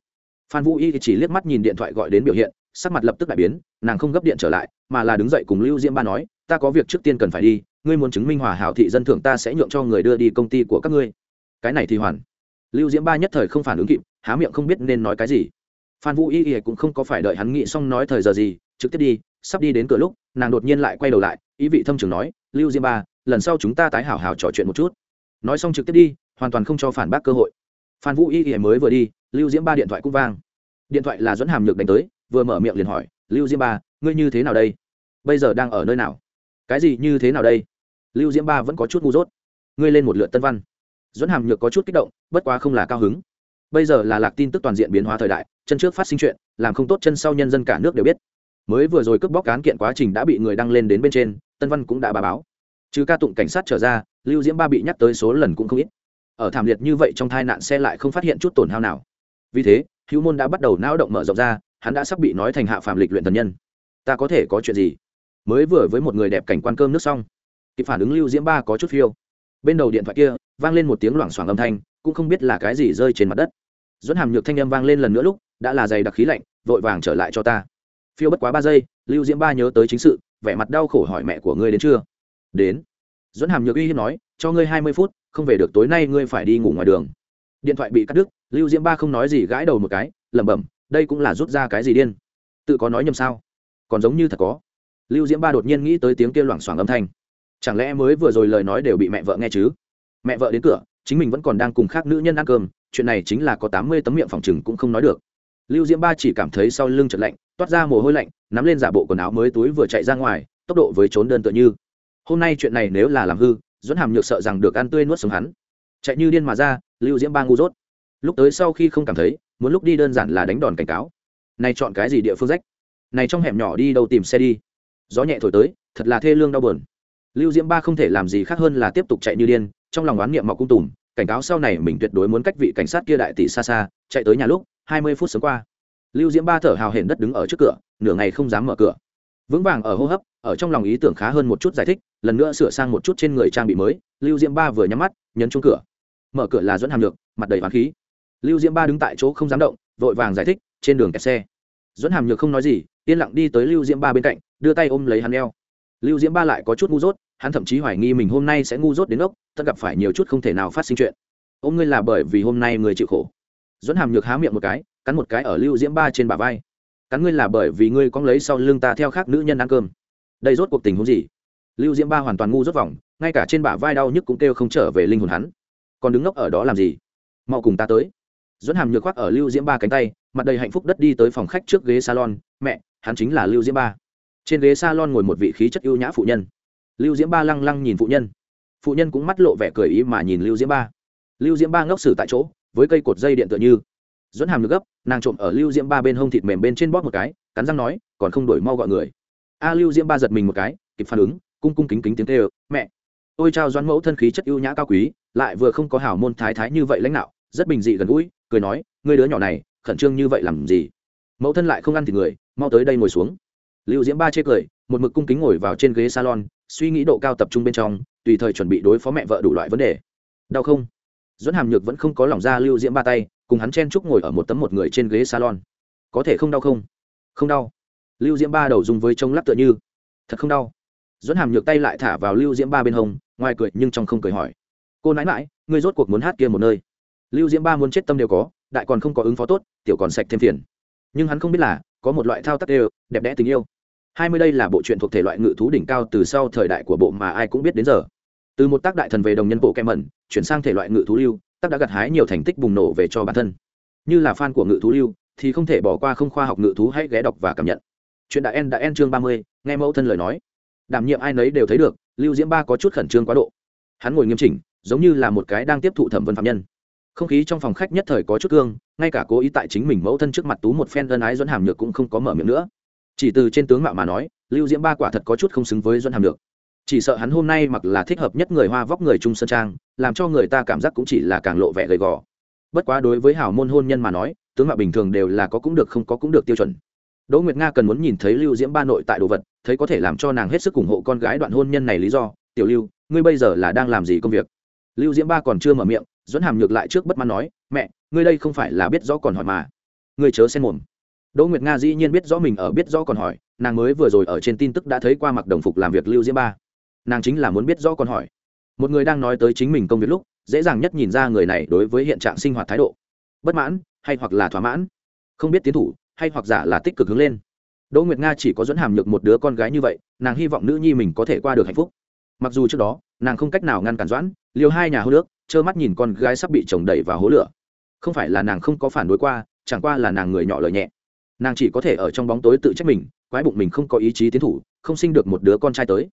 Phan vũ y chỉ liếc mắt nhìn điện thoại gọi đến biểu hiện, sắc mặt lập tức đại biến, nàng không gấp điện trở lại, mà là đứng dậy cùng lưu diễm ba nói, ta có việc trước tiên cần phải đi, ngươi muốn chứng minh hòa hảo thị dân thưởng ta sẽ nhượng cho người đưa đi công ty của các ngươi. Cái này thì hoàn. Lưu diễm ba nhất thời không phản ứng kịp, há miệng không biết nên nói cái gì phan vũ y y cũng không có phải đợi hắn nghĩ xong nói thời giờ gì, trực tiếp đi, sắp đi đến cửa lúc, nàng đột nhiên lại quay đầu lại, ý vị thâm trường nói, lưu diễm ba, lần sau chúng ta tái hảo hảo trò chuyện một chút. Nói xong trực tiếp đi, hoàn toàn không cho phản bác cơ hội. Phan vũ y y mới vừa đi, lưu diễm ba điện thoại cũng vang. Điện thoại là dẫn hàm nhược đánh tới, vừa mở miệng liền hỏi, lưu diễm ba, ngươi như thế nào đây? Bây giờ đang ở nơi nào? Cái gì như thế nào đây? Lưu diễm ba vẫn có chút ngu dốt. Ngươi lên một lượt tân văn. Dẫn hàm nhược có chút kích động, bất quá không là cao hứng bây giờ là lạc tin tức toàn diện biến hóa thời đại, chân trước phát sinh chuyện, làm không tốt chân sau nhân dân cả nước đều biết. Mới vừa rồi cướp bóc cán kiện quá trình đã bị người đăng lên đến bên trên, tân văn cũng đã bà báo. Trừ ca tụng cảnh sát trở ra, lưu diễm ba bị nhắc tới số lần cũng không ít. Ở thảm liệt như vậy trong tai nạn xe lại không phát hiện chút tổn hao nào. Vì thế, hữu môn đã bắt đầu não động mở rộng ra, hắn đã sắp bị nói thành hạ phạm lịch luyện thần nhân. Ta có thể có chuyện gì? Mới vừa với một người đẹp cảnh quan cơm nước xong, kịp phản ứng lưu diễm ba có chút phiêu. Bên đầu điện thoại kia, vang lên một tiếng loảng xoảng âm thanh, cũng không biết là cái gì rơi trên mặt đất dẫn hàm nhược thanh âm vang lên lần nữa lúc, đã là giày đặc khí lạnh, vội vàng trở lại cho ta. Phiêu bất quá ba giây, lưu diễm ba nhớ tới chính sự, vẻ mặt đau khổ hỏi mẹ của ngươi đến chưa? Đến. Dẫn hàm nhược uy hiếp nói, cho ngươi hai mươi phút, không về được tối nay ngươi phải đi ngủ ngoài đường. Điện thoại bị cắt đứt, lưu diễm ba không nói gì gãi đầu một cái, lẩm bẩm, đây cũng là rút ra cái gì điên? Tự có nói nhầm sao? Còn giống như thật có. Lưu diễm ba đột nhiên nghĩ tới tiếng kêu loảng xoảng âm thanh. Chẳng lẽ mới vừa rồi lời nói đều bị mẹ vợ nghe chứ? Mẹ vợ đến cửa chính mình vẫn còn đang cùng khác nữ nhân ăn cơm, chuyện này chính là có tám mươi tấm miệng phòng chừng cũng không nói được. Lưu diễm ba chỉ cảm thấy sau lưng chật lạnh, toát ra mồ hôi lạnh, nắm lên giả bộ quần áo mới túi vừa chạy ra ngoài, tốc độ với trốn đơn tựa như. Hôm nay chuyện này nếu là làm hư dẫn hàm nhược sợ rằng được ăn tươi nuốt sống hắn. Chạy như điên mà ra, lưu diễm ba ngu dốt. Lúc tới sau khi không cảm thấy, muốn lúc đi đơn giản là đánh đòn cảnh cáo. Này chọn cái gì địa phương rách? Này trong hẻm nhỏ đi đâu tìm xe đi? Gió nhẹ thổi tới, thật là thê lương đau buồn. Lưu diễm ba không thể làm gì khác hơn là tiếp tục chạy như điên trong lòng oán niệm mọc cung tùm, cảnh cáo sau này mình tuyệt đối muốn cách vị cảnh sát kia đại tỷ xa xa, chạy tới nhà lúc, hai mươi phút sớm qua. Lưu diễm ba thở hào hển đất đứng ở trước cửa, nửa ngày không dám mở cửa. Vững vàng ở hô hấp, ở trong lòng ý tưởng khá hơn một chút giải thích, lần nữa sửa sang một chút trên người trang bị mới, lưu diễm ba vừa nhắm mắt, nhấn chung cửa. Mở cửa là dẫn hàm lược mặt đầy hoán khí. Lưu diễm ba đứng tại chỗ không dám động, vội vàng giải thích, trên đường kẹt xe. Dẫn hàm nhược không nói gì, yên lặng đi tới lưu diễm ba bên cạnh, đưa tay ôm lấy hắn eo. Lưu diễm ba lại có chút ngu dốt hắn thậm chí hoài nghi mình hôm nay sẽ ngu dốt đến ốc, tất gặp phải nhiều chút không thể nào phát sinh chuyện. Ôm ngươi là bởi vì hôm nay người chịu khổ. Dẫn hàm nhược há miệng một cái, cắn một cái ở lưu diễm ba trên bả vai. Cắn ngươi là bởi vì ngươi có lấy sau lưng ta theo khác nữ nhân ăn cơm. Đây rốt cuộc tình huống gì? Lưu diễm ba hoàn toàn ngu rốt vòng, ngay cả trên bả vai đau nhức cũng kêu không trở về linh hồn hắn. Còn đứng ngốc ở đó làm gì? Mau cùng ta tới. Dẫn hàm nhược khoác ở lưu diễm ba cánh tay, mặt đầy hạnh phúc đất đi tới phòng khách trước ghế salon. Mẹ, hắn chính là lưu diễm ba. Trên ghế salon ngồi một vị khí chất ưu nhã phụ nhân lưu diễm ba lăng lăng nhìn phụ nhân. Phụ nhân cũng mắt lộ vẻ cười ý mà nhìn lưu diễm ba. Lưu diễm ba ngốc xử tại chỗ, với cây cột dây điện tựa như. Dẫn hàm được gấp, nàng trộm ở lưu diễm ba bên hông thịt mềm bên trên bóp một cái, cắn răng nói, còn không đổi mau gọi người. A lưu diễm ba giật mình một cái, kịp phản ứng, cung cung kính kính tiếng tê ơ mẹ! Tôi trao doãn mẫu thân khí chất ưu nhã cao quý, lại vừa không có hảo môn thái thái như vậy lãnh đạo, rất bình dị gần gũi, cười nói người đứa nhỏ này, khẩn trương như vậy làm gì? Mẫu thân lại không ăn thì người, mau tới đây ngồi xuống. Lưu diễm ba chê cười, một mực cung kính ngồi vào trên ghế salon suy nghĩ độ cao tập trung bên trong, tùy thời chuẩn bị đối phó mẹ vợ đủ loại vấn đề. Đau không? Dẫn hàm nhược vẫn không có lòng ra lưu diễm ba tay, cùng hắn chen chúc ngồi ở một tấm một người trên ghế salon. Có thể không đau không? Không đau. Lưu diễm ba đầu dùng với trông lắc tựa như. Thật không đau. Dẫn hàm nhược tay lại thả vào lưu diễm ba bên hông, ngoài cười nhưng trong không cười hỏi. Cô nãi mãi ngươi rốt cuộc muốn hát kia một nơi. Lưu diễm ba muốn chết tâm đều có, đại còn không có ứng phó tốt, tiểu còn sạch thêm phiền. Nhưng hắn không biết là, có một loại thao tác đều, đẹp đẽ tình yêu hai mươi đây là bộ truyện thuộc thể loại ngự thú đỉnh cao từ sau thời đại của bộ mà ai cũng biết đến giờ. Từ một tác đại thần về đồng nhân bộ kem mẩn chuyển sang thể loại ngự thú lưu, tác đã gặt hái nhiều thành tích bùng nổ về cho bản thân. Như là fan của ngự thú lưu, thì không thể bỏ qua không khoa học ngự thú hãy ghé đọc và cảm nhận. Chuyện đã en đã en chương ba mươi, nghe mẫu thân lời nói. Đảm nhiệm ai nấy đều thấy được, lưu diễm ba có chút khẩn trương quá độ. Hắn ngồi nghiêm chỉnh, giống như là một cái đang tiếp thụ thẩm vấn phạm nhân. Không khí trong phòng khách nhất thời có chút cương, ngay cả cố ý tại chính mình mẫu thân trước mặt tú một phen ân ái dẫn hàm nhược cũng không có mở miệng nữa chỉ từ trên tướng mạo mà nói, lưu diễm ba quả thật có chút không xứng với dẫn hàm được. chỉ sợ hắn hôm nay mặc là thích hợp nhất người hoa vóc người trung sơn trang, làm cho người ta cảm giác cũng chỉ là càng lộ vẻ gầy gò. Bất quá đối với hảo môn hôn nhân mà nói, tướng mạo bình thường đều là có cũng được không có cũng được tiêu chuẩn. Đỗ nguyệt nga cần muốn nhìn thấy lưu diễm ba nội tại đồ vật, thấy có thể làm cho nàng hết sức ủng hộ con gái đoạn hôn nhân này lý do, tiểu lưu, ngươi bây giờ là đang làm gì công việc? Lưu diễm ba còn chưa mở miệng dẫn hàm nhược lại trước bất mãn nói, mẹ, ngươi đây không phải là biết rõ còn hỏi mà. Ngươi chớ xen mồm đỗ nguyệt nga dĩ nhiên biết rõ mình ở biết rõ còn hỏi, nàng mới vừa rồi ở trên tin tức đã thấy qua mặc đồng phục làm việc lưu diễm ba. Nàng chính là muốn biết rõ còn hỏi. Một người đang nói tới chính mình công việc lúc, dễ dàng nhất nhìn ra người này đối với hiện trạng sinh hoạt thái độ. Bất mãn, hay hoặc là thỏa mãn. Không biết tiến thủ, hay hoặc giả là tích cực hướng lên. Đỗ nguyệt nga chỉ có dẫn hàm nhược một đứa con gái như vậy, nàng hy vọng nữ nhi mình có thể qua được hạnh phúc. Mặc dù trước đó, nàng không cách nào ngăn cản doãn, liều hai nhà hô nước, trơ mắt nhìn con gái sắp bị chồng đẩy vào hố lửa. Không phải là nàng không có phản đối qua, chẳng qua là nàng người nhỏ lời nhẹ nàng chỉ có thể ở trong bóng tối tự trách mình, quái bụng mình không có ý chí tiến thủ, không sinh được một đứa con trai tới.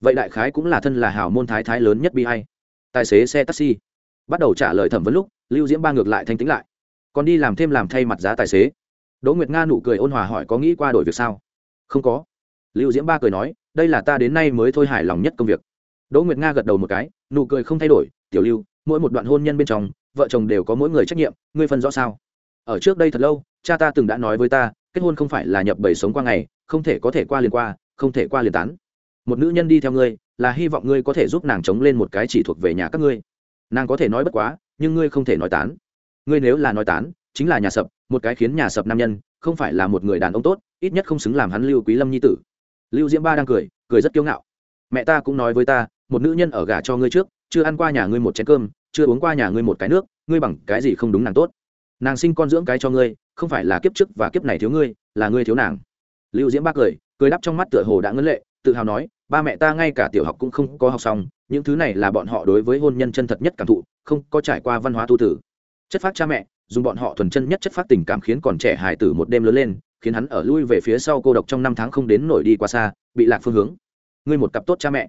Vậy đại khái cũng là thân là hào môn thái thái lớn nhất bi hay tài xế xe taxi. Bắt đầu trả lời thẩm vấn lúc, lưu diễm ba ngược lại thanh tính lại. Còn đi làm thêm làm thay mặt giá tài xế. Đỗ nguyệt nga nụ cười ôn hòa hỏi có nghĩ qua đổi việc sao? Không có. Lưu diễm ba cười nói, đây là ta đến nay mới thôi hài lòng nhất công việc. Đỗ nguyệt nga gật đầu một cái, nụ cười không thay đổi, tiểu lưu, mỗi một đoạn hôn nhân bên trong, vợ chồng đều có mỗi người trách nhiệm, ngươi phân rõ sao? Ở trước đây thật lâu cha ta từng đã nói với ta, kết hôn không phải là nhập bầy sống qua ngày, không thể có thể qua liền qua, không thể qua liền tán. Một nữ nhân đi theo ngươi, là hy vọng ngươi có thể giúp nàng chống lên một cái chỉ thuộc về nhà các ngươi. Nàng có thể nói bất quá, nhưng ngươi không thể nói tán. Ngươi nếu là nói tán, chính là nhà sập, một cái khiến nhà sập nam nhân, không phải là một người đàn ông tốt, ít nhất không xứng làm hắn lưu quý lâm nhi tử. Lưu diễm ba đang cười cười rất kiêu ngạo. Mẹ ta cũng nói với ta, một nữ nhân ở gà cho ngươi trước, chưa ăn qua nhà ngươi một chén cơm, chưa uống qua nhà ngươi một cái nước, ngươi bằng cái gì không đúng nàng tốt. Nàng sinh con dưỡng cái cho ngươi không phải là kiếp trước và kiếp này thiếu ngươi, là ngươi thiếu nàng. Lưu diễm ba cười cười đắp trong mắt tựa hồ đã ngân lệ, tự hào nói, ba mẹ ta ngay cả tiểu học cũng không có học xong, những thứ này là bọn họ đối với hôn nhân chân thật nhất cảm thụ, không có trải qua văn hóa tu tử. Chất phát cha mẹ, dùng bọn họ thuần chân nhất chất phát tình cảm khiến còn trẻ hài tử một đêm lớn lên, khiến hắn ở lui về phía sau cô độc trong năm tháng không đến nổi đi qua xa, bị lạc phương hướng. Ngươi một cặp tốt cha mẹ.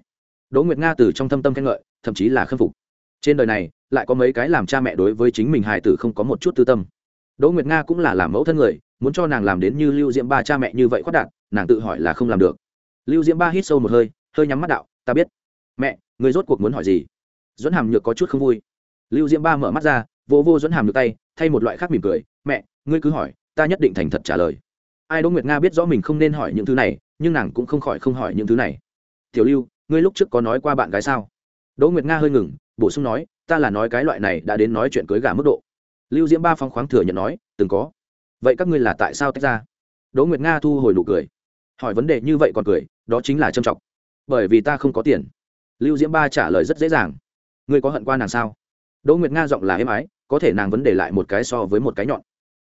Đỗ nguyệt nga từ trong thâm tâm khen ngợi, thậm chí là khâm phục. Trên đời này, lại có mấy cái làm cha mẹ đối với chính mình hài tử không có một chút tư tâm đỗ nguyệt nga cũng là làm mẫu thân người, muốn cho nàng làm đến như lưu diễm ba cha mẹ như vậy khoát đạt nàng tự hỏi là không làm được. Lưu diễm ba hít sâu một hơi hơi nhắm mắt đạo, ta biết. Mẹ, người rốt cuộc muốn hỏi gì? Dẫn hàm nhược có chút không vui. Lưu diễm ba mở mắt ra vô vô dẫn hàm nhược tay, thay một loại khác mỉm cười, mẹ, ngươi cứ hỏi, ta nhất định thành thật trả lời. Ai đỗ nguyệt nga biết rõ mình không nên hỏi những thứ này, nhưng nàng cũng không khỏi không hỏi những thứ này. Tiểu lưu, ngươi lúc trước có nói qua bạn gái sao? Đỗ nguyệt nga hơi ngừng, bổ sung nói, ta là nói cái loại này đã đến nói chuyện cưới gà mức độ lưu diễm ba phong khoáng thừa nhận nói, từng có. Vậy các ngươi là tại sao tách ra? Đỗ nguyệt nga thu hồi nụ cười. Hỏi vấn đề như vậy còn cười, đó chính là trâm trọng. Bởi vì ta không có tiền. Lưu diễm ba trả lời rất dễ dàng. Ngươi có hận qua nàng sao? Đỗ nguyệt nga giọng là êm ái, có thể nàng vấn đề lại một cái so với một cái nhọn.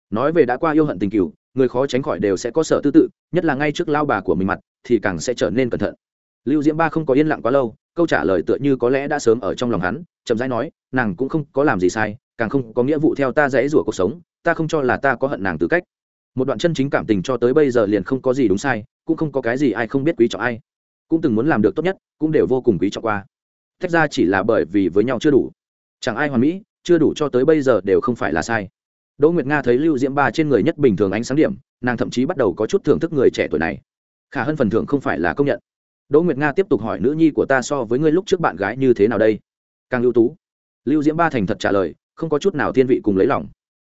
Nói về đã qua yêu hận tình cựu người khó tránh khỏi đều sẽ có sở tư tự, nhất là ngay trước lao bà của mình mặt, thì càng sẽ trở nên cẩn thận. Lưu diễm ba không có yên lặng quá lâu câu trả lời tựa như có lẽ đã sớm ở trong lòng hắn, chậm rãi nói, nàng cũng không có làm gì sai, càng không có nghĩa vụ theo ta dễ rủa cuộc sống, ta không cho là ta có hận nàng tư cách. Một đoạn chân chính cảm tình cho tới bây giờ liền không có gì đúng sai, cũng không có cái gì ai không biết quý trọng ai. Cũng từng muốn làm được tốt nhất, cũng đều vô cùng quý trọng qua. Tách ra chỉ là bởi vì với nhau chưa đủ. Chẳng ai hoàn mỹ, chưa đủ cho tới bây giờ đều không phải là sai. Đỗ nguyệt nga thấy lưu diễm ba trên người nhất bình thường ánh sáng điểm, nàng thậm chí bắt đầu có chút thưởng thức người trẻ tuổi này. Khả hơn phần thưởng không phải là công nhận đỗ nguyệt nga tiếp tục hỏi nữ nhi của ta so với ngươi lúc trước bạn gái như thế nào đây? Càng ưu tú. Lưu diễm ba thành thật trả lời, không có chút nào thiên vị cùng lấy lòng.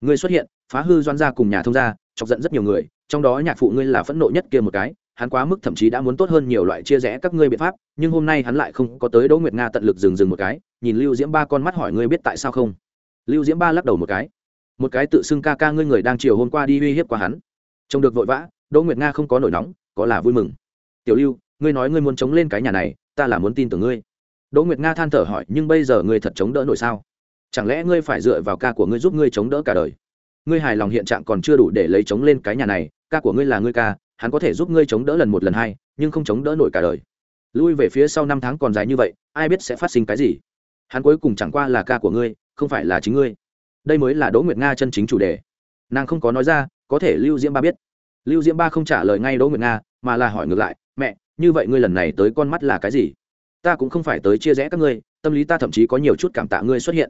Ngươi xuất hiện, phá hư doan gia cùng nhà thông gia, chọc giận rất nhiều người, trong đó nhạc phụ ngươi là phẫn nộ nhất kia một cái, hắn quá mức thậm chí đã muốn tốt hơn nhiều loại chia rẽ các ngươi biện pháp, nhưng hôm nay hắn lại không có tới đỗ nguyệt nga tận lực dừng dừng một cái, nhìn lưu diễm ba con mắt hỏi ngươi biết tại sao không? Lưu diễm ba lắc đầu một cái. Một cái tự xưng ca ca ngươi người đang chiều hôm qua đi uy hiếp qua hắn. Trông được vội vã, đỗ nguyệt nga không có nổi nóng, có là vui mừng. Tiểu lưu ngươi nói ngươi muốn chống lên cái nhà này, ta là muốn tin tưởng ngươi. Đỗ nguyệt nga than thở hỏi, nhưng bây giờ ngươi thật chống đỡ nổi sao? Chẳng lẽ ngươi phải dựa vào ca của ngươi giúp ngươi chống đỡ cả đời? Ngươi hài lòng hiện trạng còn chưa đủ để lấy chống lên cái nhà này, ca của ngươi là ngươi ca, hắn có thể giúp ngươi chống đỡ lần một lần hai, nhưng không chống đỡ nổi cả đời. Lui về phía sau năm tháng còn dài như vậy, ai biết sẽ phát sinh cái gì? Hắn cuối cùng chẳng qua là ca của ngươi, không phải là chính ngươi. Đây mới là đỗ nguyệt nga chân chính chủ đề. Nàng không có nói ra, có thể lưu diễm ba biết. Lưu diễm ba không trả lời ngay đỗ nguyệt nga, mà là hỏi ngược lại, mẹ như vậy ngươi lần này tới con mắt là cái gì? Ta cũng không phải tới chia rẽ các ngươi, tâm lý ta thậm chí có nhiều chút cảm tạ ngươi xuất hiện.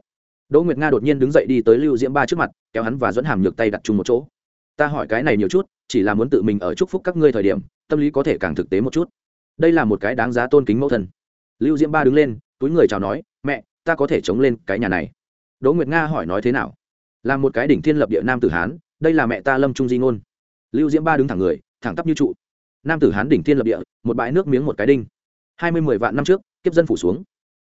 Đỗ nguyệt nga đột nhiên đứng dậy đi tới lưu diễm ba trước mặt, kéo hắn và dẫn hàm nhược tay đặt chung một chỗ. Ta hỏi cái này nhiều chút, chỉ là muốn tự mình ở chúc phúc các ngươi thời điểm, tâm lý có thể càng thực tế một chút. Đây là một cái đáng giá tôn kính mẫu thân. Lưu diễm ba đứng lên, túi người chào nói, mẹ, ta có thể chống lên cái nhà này. Đỗ nguyệt nga hỏi nói thế nào? Là một cái đỉnh thiên lập địa nam tử hán, đây là mẹ ta lâm trung di ngôn. Lưu diễm ba đứng thẳng người, thẳng tắp như trụ nam tử hán đỉnh thiên lập địa, một bãi nước miếng một cái đinh. Hai mươi mười vạn năm trước, kiếp dân phủ xuống.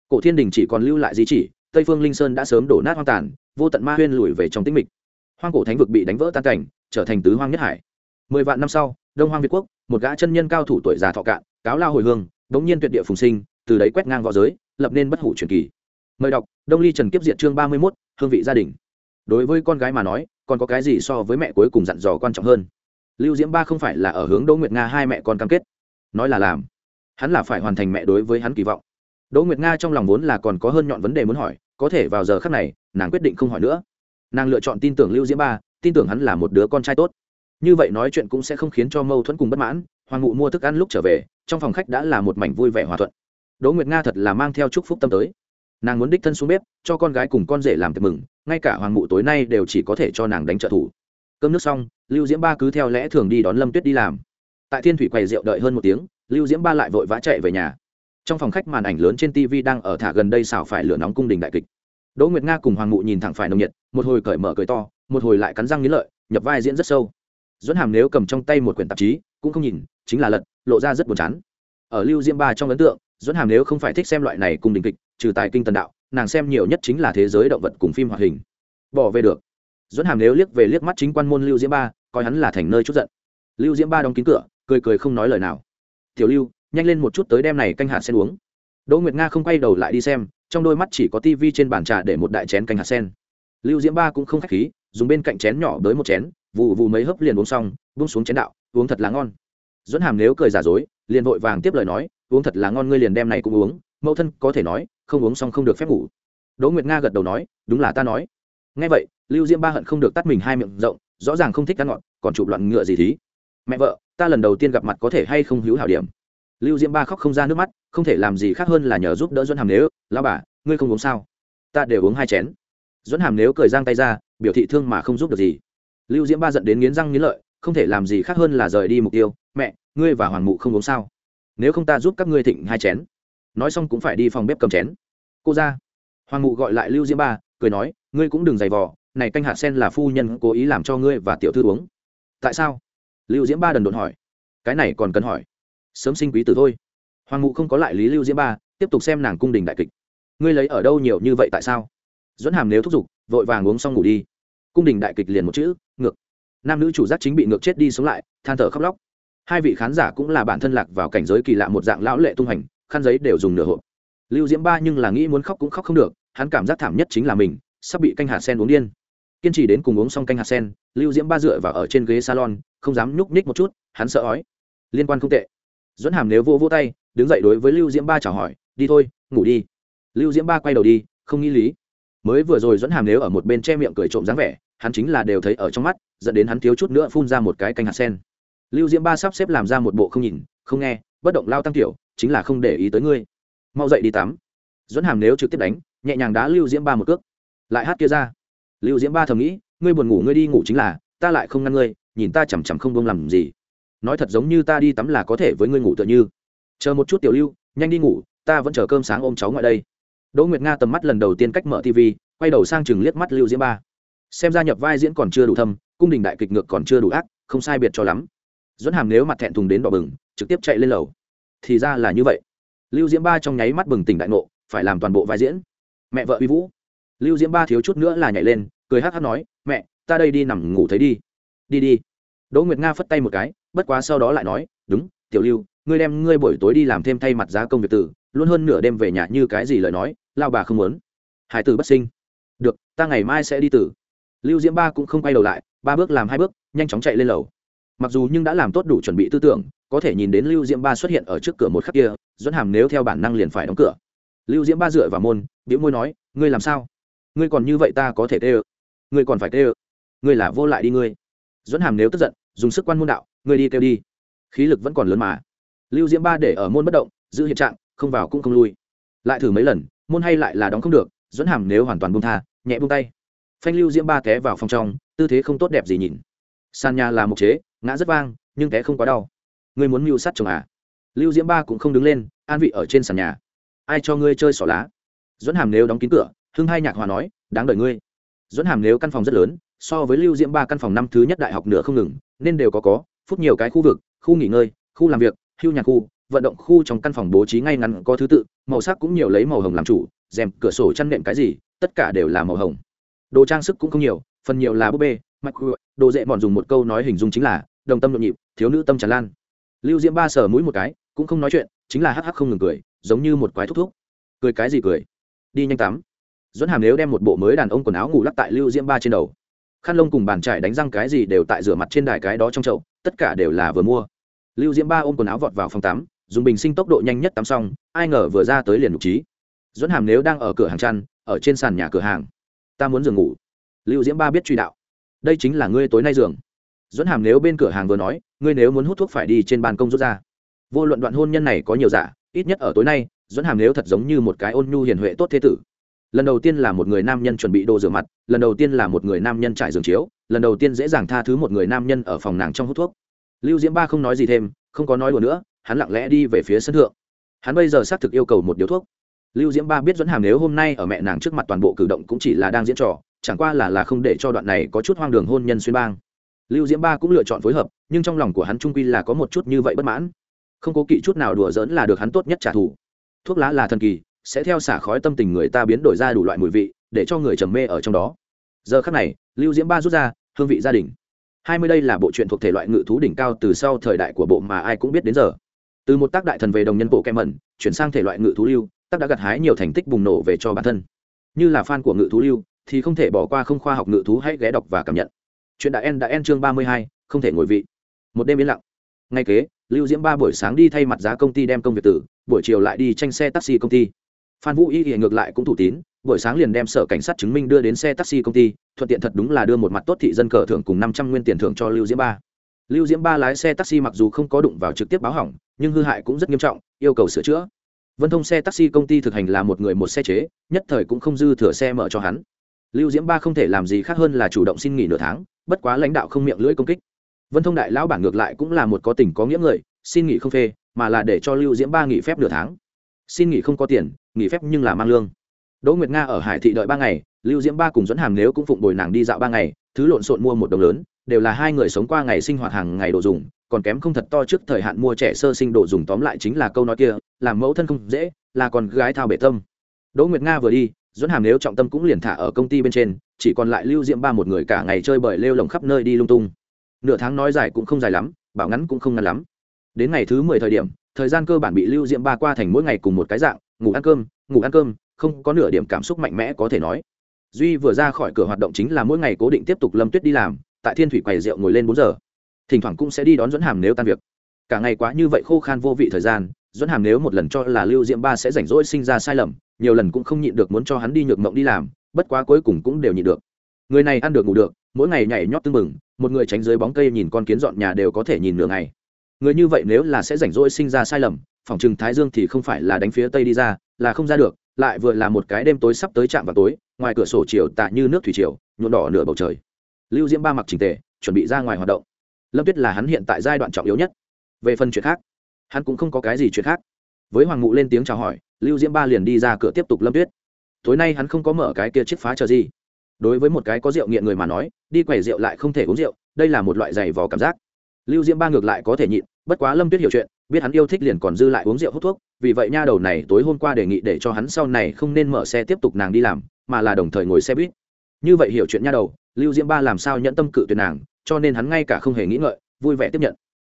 Cổ thiên đình chỉ còn lưu lại di chỉ, tây phương linh sơn đã sớm đổ nát hoang tàn, vô tận ma huyên lùi về trong tĩnh mịch. Hoang cổ thánh vực bị đánh vỡ tan cảnh, trở thành tứ hoang nhất hải. Mười vạn năm sau, đông hoang việt quốc, một gã chân nhân cao thủ tuổi già thọ cạn, cáo lao hồi hương, đống nhiên tuyệt địa phùng sinh, từ đấy quét ngang v õ giới, lập nên bất hủ truyền kỳ. Mời đọc, đông ly trần kiếp diện chương ba mươi mốt, hương vị gia đình. Đối với con gái mà nói, còn có cái gì so với mẹ cuối cùng dặn dò quan trọng hơn? Lưu diễm ba không phải là ở hướng đỗ nguyệt nga hai mẹ con cam kết. Nói là làm. Hắn là phải hoàn thành mẹ đối với hắn kỳ vọng. Đỗ nguyệt nga trong lòng vốn là còn có hơn nhọn vấn đề muốn hỏi, có thể vào giờ khác này, nàng quyết định không hỏi nữa. Nàng lựa chọn tin tưởng lưu diễm ba, tin tưởng hắn là một đứa con trai tốt. Như vậy nói chuyện cũng sẽ không khiến cho mâu thuẫn cùng bất mãn, hoàng ngụ mua thức ăn lúc trở về, trong phòng khách đã là một mảnh vui vẻ hòa thuận. Đỗ nguyệt nga thật là mang theo chúc phúc tâm tới. Nàng muốn đích thân xuống bếp, cho con gái cùng con rể làm tiệc mừng, ngay cả hoàng mụ tối nay đều chỉ có thể cho nàng đánh trợ thủ. Cơm nước xong lưu diễm ba cứ theo lẽ thường đi đón lâm tuyết đi làm. Tại thiên thủy quầy rượu đợi hơn một tiếng, lưu diễm ba lại vội vã chạy về nhà. Trong phòng khách màn ảnh lớn trên tv đang ở thả gần đây xào phải lửa nóng cung đình đại kịch. Đỗ nguyệt nga cùng hoàng mụ nhìn thẳng phải nồng nhiệt, một hồi cởi mở cười to, một hồi lại cắn răng nghĩ lợi, nhập vai diễn rất sâu. Dẫn hàm nếu cầm trong tay một quyển tạp chí, cũng không nhìn, chính là lật, lộ ra rất buồn chán. Ở lưu diễm ba trong ấn tượng dẫn hàm nếu không phải thích xem loại này cung đình kịch, trừ tài kinh tần đạo, nàng xem nhiều nhất chính là thế giới động vật cùng phim hoạt hình. Bỏ về được dẫn hàm nếu liếc về liếc mắt chính quan môn lưu diễm ba, coi hắn là thành nơi chút giận. Lưu diễm ba đóng kín cửa, cười cười không nói lời nào. Tiểu lưu, nhanh lên một chút tới đêm này canh hạt sen uống. Đỗ nguyệt nga không quay đầu lại đi xem, trong đôi mắt chỉ có tivi trên bàn trà để một đại chén canh hạt sen. Lưu diễm ba cũng không khách khí, dùng bên cạnh chén nhỏ tới một chén vụ vụ mấy hớp liền uống xong bung xuống chén đạo, uống thật là ngon. Dẫn hàm nếu cười giả dối, liền vội vàng tiếp lời nói, uống thật là ngon ngươi liền đem này cũng uống, mẫu thân có thể nói, không uống xong không được phép ngủ. Đỗ nguyệt nga gật đầu nói, đúng là ta nói ngay vậy, lưu diễm ba hận không được tắt mình hai miệng rộng, rõ ràng không thích ăn ngọt, còn chụp loạn ngựa gì thí. Mẹ vợ, ta lần đầu tiên gặp mặt có thể hay không hữu hảo điểm? Lưu diễm ba khóc không ra nước mắt, không thể làm gì khác hơn là nhờ giúp đỡ dẫn hàm nếu lao bà, ngươi không uống sao? Ta đều uống hai chén. Dẫn hàm nếu cười giang tay ra, biểu thị thương mà không giúp được gì. Lưu diễm ba giận đến nghiến răng nghiến lợi, không thể làm gì khác hơn là rời đi mục tiêu, mẹ, ngươi và hoàng mụ không uống sao? Nếu không ta giúp các ngươi thịnh hai chén. Nói xong cũng phải đi phòng bếp cầm chén. Cô ra. Hoàng mụ gọi lại lưu diễm ba, cười nói ngươi cũng đừng giày vò, này canh hạt sen là phu nhân cố ý làm cho ngươi và tiểu thư uống. Tại sao? Lưu diễm ba đần đột hỏi. Cái này còn cần hỏi. Sớm sinh quý tử thôi. Hoàng mụ không có lại lý lưu diễm ba, tiếp tục xem nàng cung đình đại kịch. Ngươi lấy ở đâu nhiều như vậy tại sao? Dẫn hàm nếu thúc giục, vội vàng uống xong ngủ đi. Cung đình đại kịch liền một chữ, ngược. Nam nữ chủ giác chính bị ngược chết đi sống lại, than thở khóc lóc. Hai vị khán giả cũng là bản thân lạc vào cảnh giới kỳ lạ một dạng lão lệ tung hành, khăn giấy đều dùng nửa hộp. Lưu diễm ba nhưng là nghĩ muốn khóc cũng khóc không được, hắn cảm giác thảm nhất chính là mình sắp bị canh hạt sen uống điên. Kiên trì đến cùng uống xong canh hạt sen, lưu diễm ba dựa vào ở trên ghế salon, không dám nhúc nhích một chút, hắn sợ ói. Liên quan không tệ. Dẫn hàm nếu vô vô tay, đứng dậy đối với lưu diễm ba chào hỏi, đi thôi, ngủ đi. Lưu diễm ba quay đầu đi, không nghĩ lý. Mới vừa rồi dẫn hàm nếu ở một bên che miệng cười trộm dáng vẻ, hắn chính là đều thấy ở trong mắt, dẫn đến hắn thiếu chút nữa phun ra một cái canh hạt sen. Lưu diễm ba sắp xếp làm ra một bộ không nhìn, không nghe, bất động lao tăng tiểu, chính là không để ý tới ngươi. Mau dậy đi tắm. Dẫn hàm nếu trực tiếp đánh, nhẹ nhàng đá lưu diễm ba một cước lại hát kia ra. Lưu diễm ba thầm nghĩ, ngươi buồn ngủ, ngươi đi ngủ chính là, ta lại không ngăn ngươi, nhìn ta chằm chằm không bông làm gì. Nói thật giống như ta đi tắm là có thể với ngươi ngủ tựa như. Chờ một chút tiểu lưu, nhanh đi ngủ, ta vẫn chờ cơm sáng ôm cháu ngoại đây. Đỗ nguyệt nga tầm mắt lần đầu tiên cách mở tv quay đầu sang chừng liếc mắt lưu diễm ba. Xem ra nhập vai diễn còn chưa đủ thâm, cung đình đại kịch ngược còn chưa đủ ác, không sai biệt cho lắm. Dẫn hàm nếu mặt thẹn thùng đến đỏ bừng, trực tiếp chạy lên lầu. Thì ra là như vậy. Lưu diễm ba trong nháy mắt bừng tỉnh đại ngộ, phải làm toàn bộ vai diễn. Mẹ vợ uy vũ lưu diễm ba thiếu chút nữa là nhảy lên, cười hát hát nói, mẹ, ta đây đi nằm ngủ thấy đi. Đi đi. Đỗ nguyệt nga phất tay một cái, bất quá sau đó lại nói, đúng, tiểu lưu, ngươi đem ngươi buổi tối đi làm thêm thay mặt giá công việc tử, luôn hơn nửa đêm về nhà như cái gì lời nói, lao bà không muốn. Hải tử bất sinh. Được, ta ngày mai sẽ đi tử. Lưu diễm ba cũng không quay đầu lại, ba bước làm hai bước, nhanh chóng chạy lên lầu. Mặc dù nhưng đã làm tốt đủ chuẩn bị tư tưởng, có thể nhìn đến lưu diễm ba xuất hiện ở trước cửa một khắc kia dẫn hàm nếu theo bản năng liền phải đóng cửa. Lưu diễm ba dựa vào môn biễu môi nói, ngươi làm sao? Ngươi còn như vậy ta có thể tê ơ. Ngươi còn phải tê ơ. Ngươi là vô lại đi ngươi. Dẫn hàm nếu tức giận, dùng sức quan môn đạo, ngươi đi kêu đi. Khí lực vẫn còn lớn mà. Lưu diễm ba để ở môn bất động, giữ hiện trạng, không vào cũng không lui. Lại thử mấy lần, môn hay lại là đóng không được dẫn hàm nếu hoàn toàn bông tha, nhẹ bông tay. Phanh lưu diễm ba té vào phòng trong, tư thế không tốt đẹp gì nhìn. Sàn nhà là một chế, ngã rất vang, nhưng té không quá đau. Ngươi muốn mưu sát chồng à? Lưu diễm ba cũng không đứng lên, an vị ở trên sàn nhà. Ai cho ngươi chơi xỏ lá? Dẫn hàm nếu đóng kín cửa hưng hai nhạc hòa nói, đáng đợi ngươi. Dẫn hàm nếu căn phòng rất lớn, so với lưu diễm ba căn phòng năm thứ nhất đại học nửa không ngừng, nên đều có có, phút nhiều cái khu vực, khu nghỉ ngơi, khu làm việc, hưu nhạc khu, vận động khu trong căn phòng bố trí ngay ngắn có thứ tự, màu sắc cũng nhiều lấy màu hồng làm chủ, rèm, cửa sổ, chăn nệm cái gì, tất cả đều là màu hồng. Đồ trang sức cũng không nhiều, phần nhiều là búp bê mạch đồ dễ mòn dùng một câu nói hình dung chính là, đồng tâm nhộn nhịp, thiếu nữ tâm tràn lan. Lưu diễm ba sờ mũi một cái, cũng không nói chuyện, chính là hắc hắc không ngừng cười, giống như một quái thúc thúc. Cười cái gì cười? Đi nhanh tắm dẫn hàm nếu đem một bộ mới đàn ông quần áo ngủ lắc tại lưu diễm ba trên đầu. Khăn lông cùng bàn trải đánh răng cái gì đều tại rửa mặt trên đài cái đó trong chậu, tất cả đều là vừa mua. Lưu diễm ba ôm quần áo vọt vào phòng tắm, dùng bình sinh tốc độ nhanh nhất tắm xong, ai ngờ vừa ra tới liền mục trí. Dẫn hàm nếu đang ở cửa hàng chăn, ở trên sàn nhà cửa hàng. Ta muốn giường ngủ. Lưu diễm ba biết truy đạo. Đây chính là ngươi tối nay giường. Dẫn hàm nếu bên cửa hàng vừa nói, ngươi nếu muốn hút thuốc phải đi trên ban công rút ra. Vô luận đoạn hôn nhân này có nhiều giả ít nhất ở tối nay dẫn hàm nếu thật giống như một cái ôn nhu hiền huệ tốt thế tử lần đầu tiên là một người nam nhân chuẩn bị đồ rửa mặt, lần đầu tiên là một người nam nhân trải giường chiếu, lần đầu tiên dễ dàng tha thứ một người nam nhân ở phòng nàng trong hút thuốc. Lưu diễm ba không nói gì thêm, không có nói đùa nữa, hắn lặng lẽ đi về phía sân thượng. Hắn bây giờ xác thực yêu cầu một điếu thuốc. Lưu diễm ba biết dẫn hàm nếu hôm nay ở mẹ nàng trước mặt toàn bộ cử động cũng chỉ là đang diễn trò, chẳng qua là là không để cho đoạn này có chút hoang đường hôn nhân xuyên bang. Lưu diễm ba cũng lựa chọn phối hợp, nhưng trong lòng của hắn trung quy là có một chút như vậy bất mãn. Không có kỵ chút nào đùa giỡn là được hắn tốt nhất trả thù. Thuốc lá là thần kỳ sẽ theo xả khói tâm tình người ta biến đổi ra đủ loại mùi vị, để cho người trầm mê ở trong đó. Giờ khắc này, lưu diễm ba rút ra, hương vị gia đình. Hai mươi đây là bộ truyện thuộc thể loại ngự thú đỉnh cao từ sau thời đại của bộ mà ai cũng biết đến giờ. Từ một tác đại thần về đồng nhân bộ kem mẩn, chuyển sang thể loại ngự thú lưu, tác đã gặt hái nhiều thành tích bùng nổ về cho bản thân. Như là fan của ngự thú lưu, thì không thể bỏ qua không khoa học ngự thú hãy ghé đọc và cảm nhận. Chuyện đã en đã en chương ba mươi hai, không thể ngồi vị. Một đêm yên lặng. Ngay kế, lưu diễm ba buổi sáng đi thay mặt giá công ty đem công việc tử buổi chiều lại đi tranh xe taxi công ty phan vũ y thì ngược lại cũng thủ tín, buổi sáng liền đem sở cảnh sát chứng minh đưa đến xe taxi công ty, thuận tiện thật đúng là đưa một mặt tốt thị dân cờ thưởng cùng năm trăm nguyên tiền thưởng cho lưu diễm ba. Lưu diễm ba lái xe taxi mặc dù không có đụng vào trực tiếp báo hỏng, nhưng hư hại cũng rất nghiêm trọng, yêu cầu sửa chữa. Vân thông xe taxi công ty thực hành là một người một xe chế, nhất thời cũng không dư thừa xe mở cho hắn. Lưu diễm ba không thể làm gì khác hơn là chủ động xin nghỉ nửa tháng, bất quá lãnh đạo không miệng lưỡi công kích. Vân thông đại lão bản ngược lại cũng là một có tình có nghĩa người, xin nghỉ không phê, mà là để cho lưu diễm ba nghỉ phép nửa tháng xin nghỉ không có tiền, nghỉ phép nhưng là mang lương. Đỗ nguyệt nga ở hải thị đợi ba ngày, lưu diễm ba cùng dẫn hàm nếu cũng phụng bồi nàng đi dạo ba ngày, thứ lộn xộn mua một đồng lớn, đều là hai người sống qua ngày sinh hoạt hàng ngày đồ dùng, còn kém không thật to trước thời hạn mua trẻ sơ sinh đồ dùng tóm lại chính là câu nói kia, làm mẫu thân không dễ, là còn gái thao bể tâm. Đỗ nguyệt nga vừa đi dẫn hàm nếu trọng tâm cũng liền thả ở công ty bên trên, chỉ còn lại lưu diễm ba một người cả ngày chơi bời lêu lồng khắp nơi đi lung tung. Nửa tháng nói dài cũng không dài lắm, bảo ngắn cũng không ngắn lắm. Đến ngày thứ mười thời điểm thời gian cơ bản bị lưu diễm ba qua thành mỗi ngày cùng một cái dạng, ngủ ăn cơm, ngủ ăn cơm, không có nửa điểm cảm xúc mạnh mẽ có thể nói. Duy vừa ra khỏi cửa hoạt động chính là mỗi ngày cố định tiếp tục lâm tuyết đi làm, tại thiên thủy quầy rượu ngồi lên bốn giờ. Thỉnh thoảng cũng sẽ đi đón dẫn hàm nếu tan việc. Cả ngày quá như vậy khô khan vô vị thời gian dẫn hàm nếu một lần cho là lưu diễm ba sẽ rảnh rỗi sinh ra sai lầm, nhiều lần cũng không nhịn được muốn cho hắn đi nhược mộng đi làm, bất quá cuối cùng cũng đều nhịn được. Người này ăn được ngủ được, mỗi ngày nhảy nhót tưng bừng, một người tránh dưới bóng cây nhìn con kiến dọn nhà đều có thể nhìn nửa ngày người như vậy nếu là sẽ rảnh rỗi sinh ra sai lầm, phòng trừng thái dương thì không phải là đánh phía tây đi ra, là không ra được, lại vừa là một cái đêm tối sắp tới trạm vào tối, ngoài cửa sổ chiều tạ như nước thủy triều, nhuộm đỏ nửa bầu trời. Lưu diễm ba mặc trình tề, chuẩn bị ra ngoài hoạt động. Lâm tuyết là hắn hiện tại giai đoạn trọng yếu nhất. Về phần chuyện khác, hắn cũng không có cái gì chuyện khác. Với hoàng ngụ lên tiếng chào hỏi, lưu diễm ba liền đi ra cửa tiếp tục lâm tuyết. Tối nay hắn không có mở cái kia chiếc phá chờ gì. Đối với một cái có rượu nghiện người mà nói, đi quẻ rượu lại không thể uống rượu, đây là một loại giày vò cảm giác lưu diễm ba ngược lại có thể nhịn, bất quá lâm tuyết hiểu chuyện, biết hắn yêu thích liền còn dư lại uống rượu hút thuốc, vì vậy nha đầu này tối hôm qua đề nghị để cho hắn sau này không nên mở xe tiếp tục nàng đi làm, mà là đồng thời ngồi xe buýt. Như vậy hiểu chuyện nha đầu, lưu diễm ba làm sao nhẫn tâm cự tuyệt nàng, cho nên hắn ngay cả không hề nghĩ ngợi, vui vẻ tiếp nhận.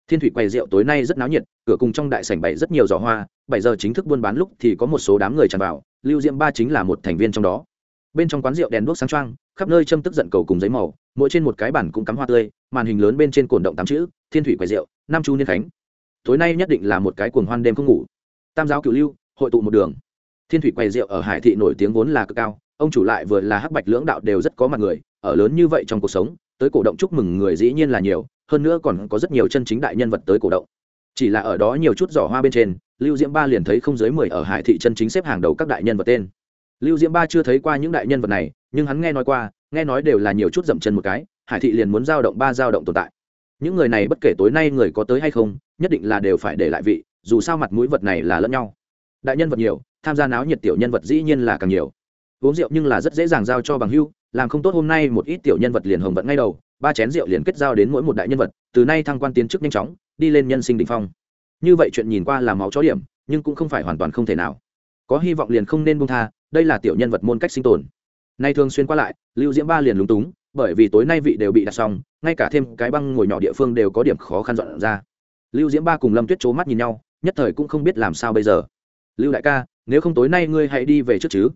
Thiên thủy quầy rượu tối nay rất náo nhiệt, cửa cùng trong đại sảnh bày rất nhiều giỏ hoa, bảy giờ chính thức buôn bán lúc thì có một số đám người tràn vào, lưu diễm ba chính là một thành viên trong đó bên trong quán rượu đèn đuốc sáng trang, khắp nơi châm tức giận cầu cùng giấy màu mỗi trên một cái bản cũng cắm hoa tươi màn hình lớn bên trên cổn động tám chữ thiên thủy quầy rượu năm chu niên khánh. Tối nay nhất định là một cái cuồng hoan đêm không ngủ. Tam giáo cửu lưu hội tụ một đường. Thiên thủy quầy rượu ở hải thị nổi tiếng vốn là cực cao ông chủ lại vừa là hắc bạch lưỡng đạo đều rất có mặt người ở lớn như vậy trong cuộc sống tới cổ động chúc mừng người dĩ nhiên là nhiều hơn nữa còn có rất nhiều chân chính đại nhân vật tới cổ động. Chỉ là ở đó nhiều chút giỏ hoa bên trên lưu diễm ba liền thấy không dưới mười ở hải thị chân chính xếp hàng đầu các đại nhân vật tên lưu diễm ba chưa thấy qua những đại nhân vật này, nhưng hắn nghe nói qua, nghe nói đều là nhiều chút dậm chân một cái, hải thị liền muốn giao động ba giao động tồn tại. Những người này bất kể tối nay người có tới hay không, nhất định là đều phải để lại vị, dù sao mặt mũi vật này là lẫn nhau. Đại nhân vật nhiều, tham gia náo nhiệt tiểu nhân vật dĩ nhiên là càng nhiều. Uống rượu nhưng là rất dễ dàng giao cho bằng hưu, làm không tốt hôm nay một ít tiểu nhân vật liền hồng vận ngay đầu, ba chén rượu liền kết giao đến mỗi một đại nhân vật, từ nay thăng quan tiến chức nhanh chóng, đi lên nhân sinh đ ỉ n h phong. Như vậy chuyện nhìn qua là máu chó điểm, nhưng cũng không phải hoàn toàn không thể nào. Có hy vọng liền không nên bông tha đây là tiểu nhân vật môn cách sinh tồn. Nay thường xuyên qua lại, lưu diễm ba liền lúng túng, bởi vì tối nay vị đều bị đặt xong, ngay cả thêm cái băng ngồi nhỏ địa phương đều có điểm khó khăn dọn ra. Lưu diễm ba cùng lâm tuyết c mắt nhìn nhau, nhất thời cũng không biết làm sao bây giờ. Lưu đại ca, nếu không tối nay ngươi hãy đi về trước chứ.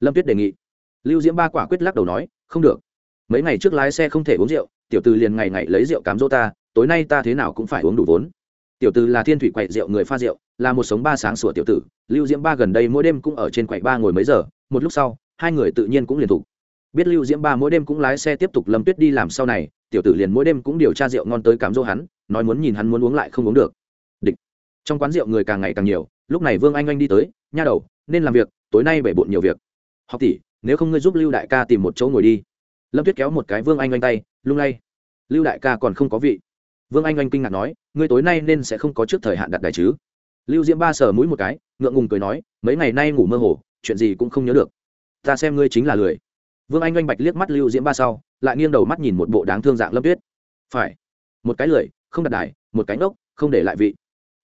Lâm tuyết đề nghị. Lưu diễm ba quả quyết lắc đầu nói, không được. Mấy ngày trước lái xe không thể uống rượu, tiểu từ liền ngày ngày lấy rượu cám dỗ ta, tối nay ta thế nào cũng phải uống đủ vốn tiểu Tử là thiên thủy quậy rượu người pha rượu, là một sống ba sáng sủa tiểu tử, lưu diễm ba gần đây mỗi đêm cũng ở trên quậy ba ngồi mấy giờ, một lúc sau, hai người tự nhiên cũng liền thủ. Biết lưu diễm ba mỗi đêm cũng lái xe tiếp tục lâm tuyết đi làm sau này, tiểu tử liền mỗi đêm cũng điều tra rượu ngon tới cám dỗ hắn, nói muốn nhìn hắn muốn uống lại không uống được. Địch. Trong quán rượu người càng ngày càng nhiều, lúc này vương anh anh đi tới, nha đầu, nên làm việc, tối nay bể bộn nhiều việc. Học tỷ, nếu không ngươi giúp lưu đại ca tìm một chỗ ngồi đi. Lâm tuyết kéo một cái vương anh Anh tay, lung lay. Lưu đại ca còn không có vị vương anh oanh kinh ngạc nói, ngươi tối nay nên sẽ không có trước thời hạn đặt đài chứ? Lưu diễm ba sờ mũi một cái, ngượng ngùng cười nói, mấy ngày nay ngủ mơ hồ, chuyện gì cũng không nhớ được. Ta xem ngươi chính là lười. Vương anh oanh bạch liếc mắt lưu diễm ba sau, lại nghiêng đầu mắt nhìn một bộ đáng thương dạng lâm tuyết. Phải, một cái lười, không đặt đài, một cánh ốc không để lại vị.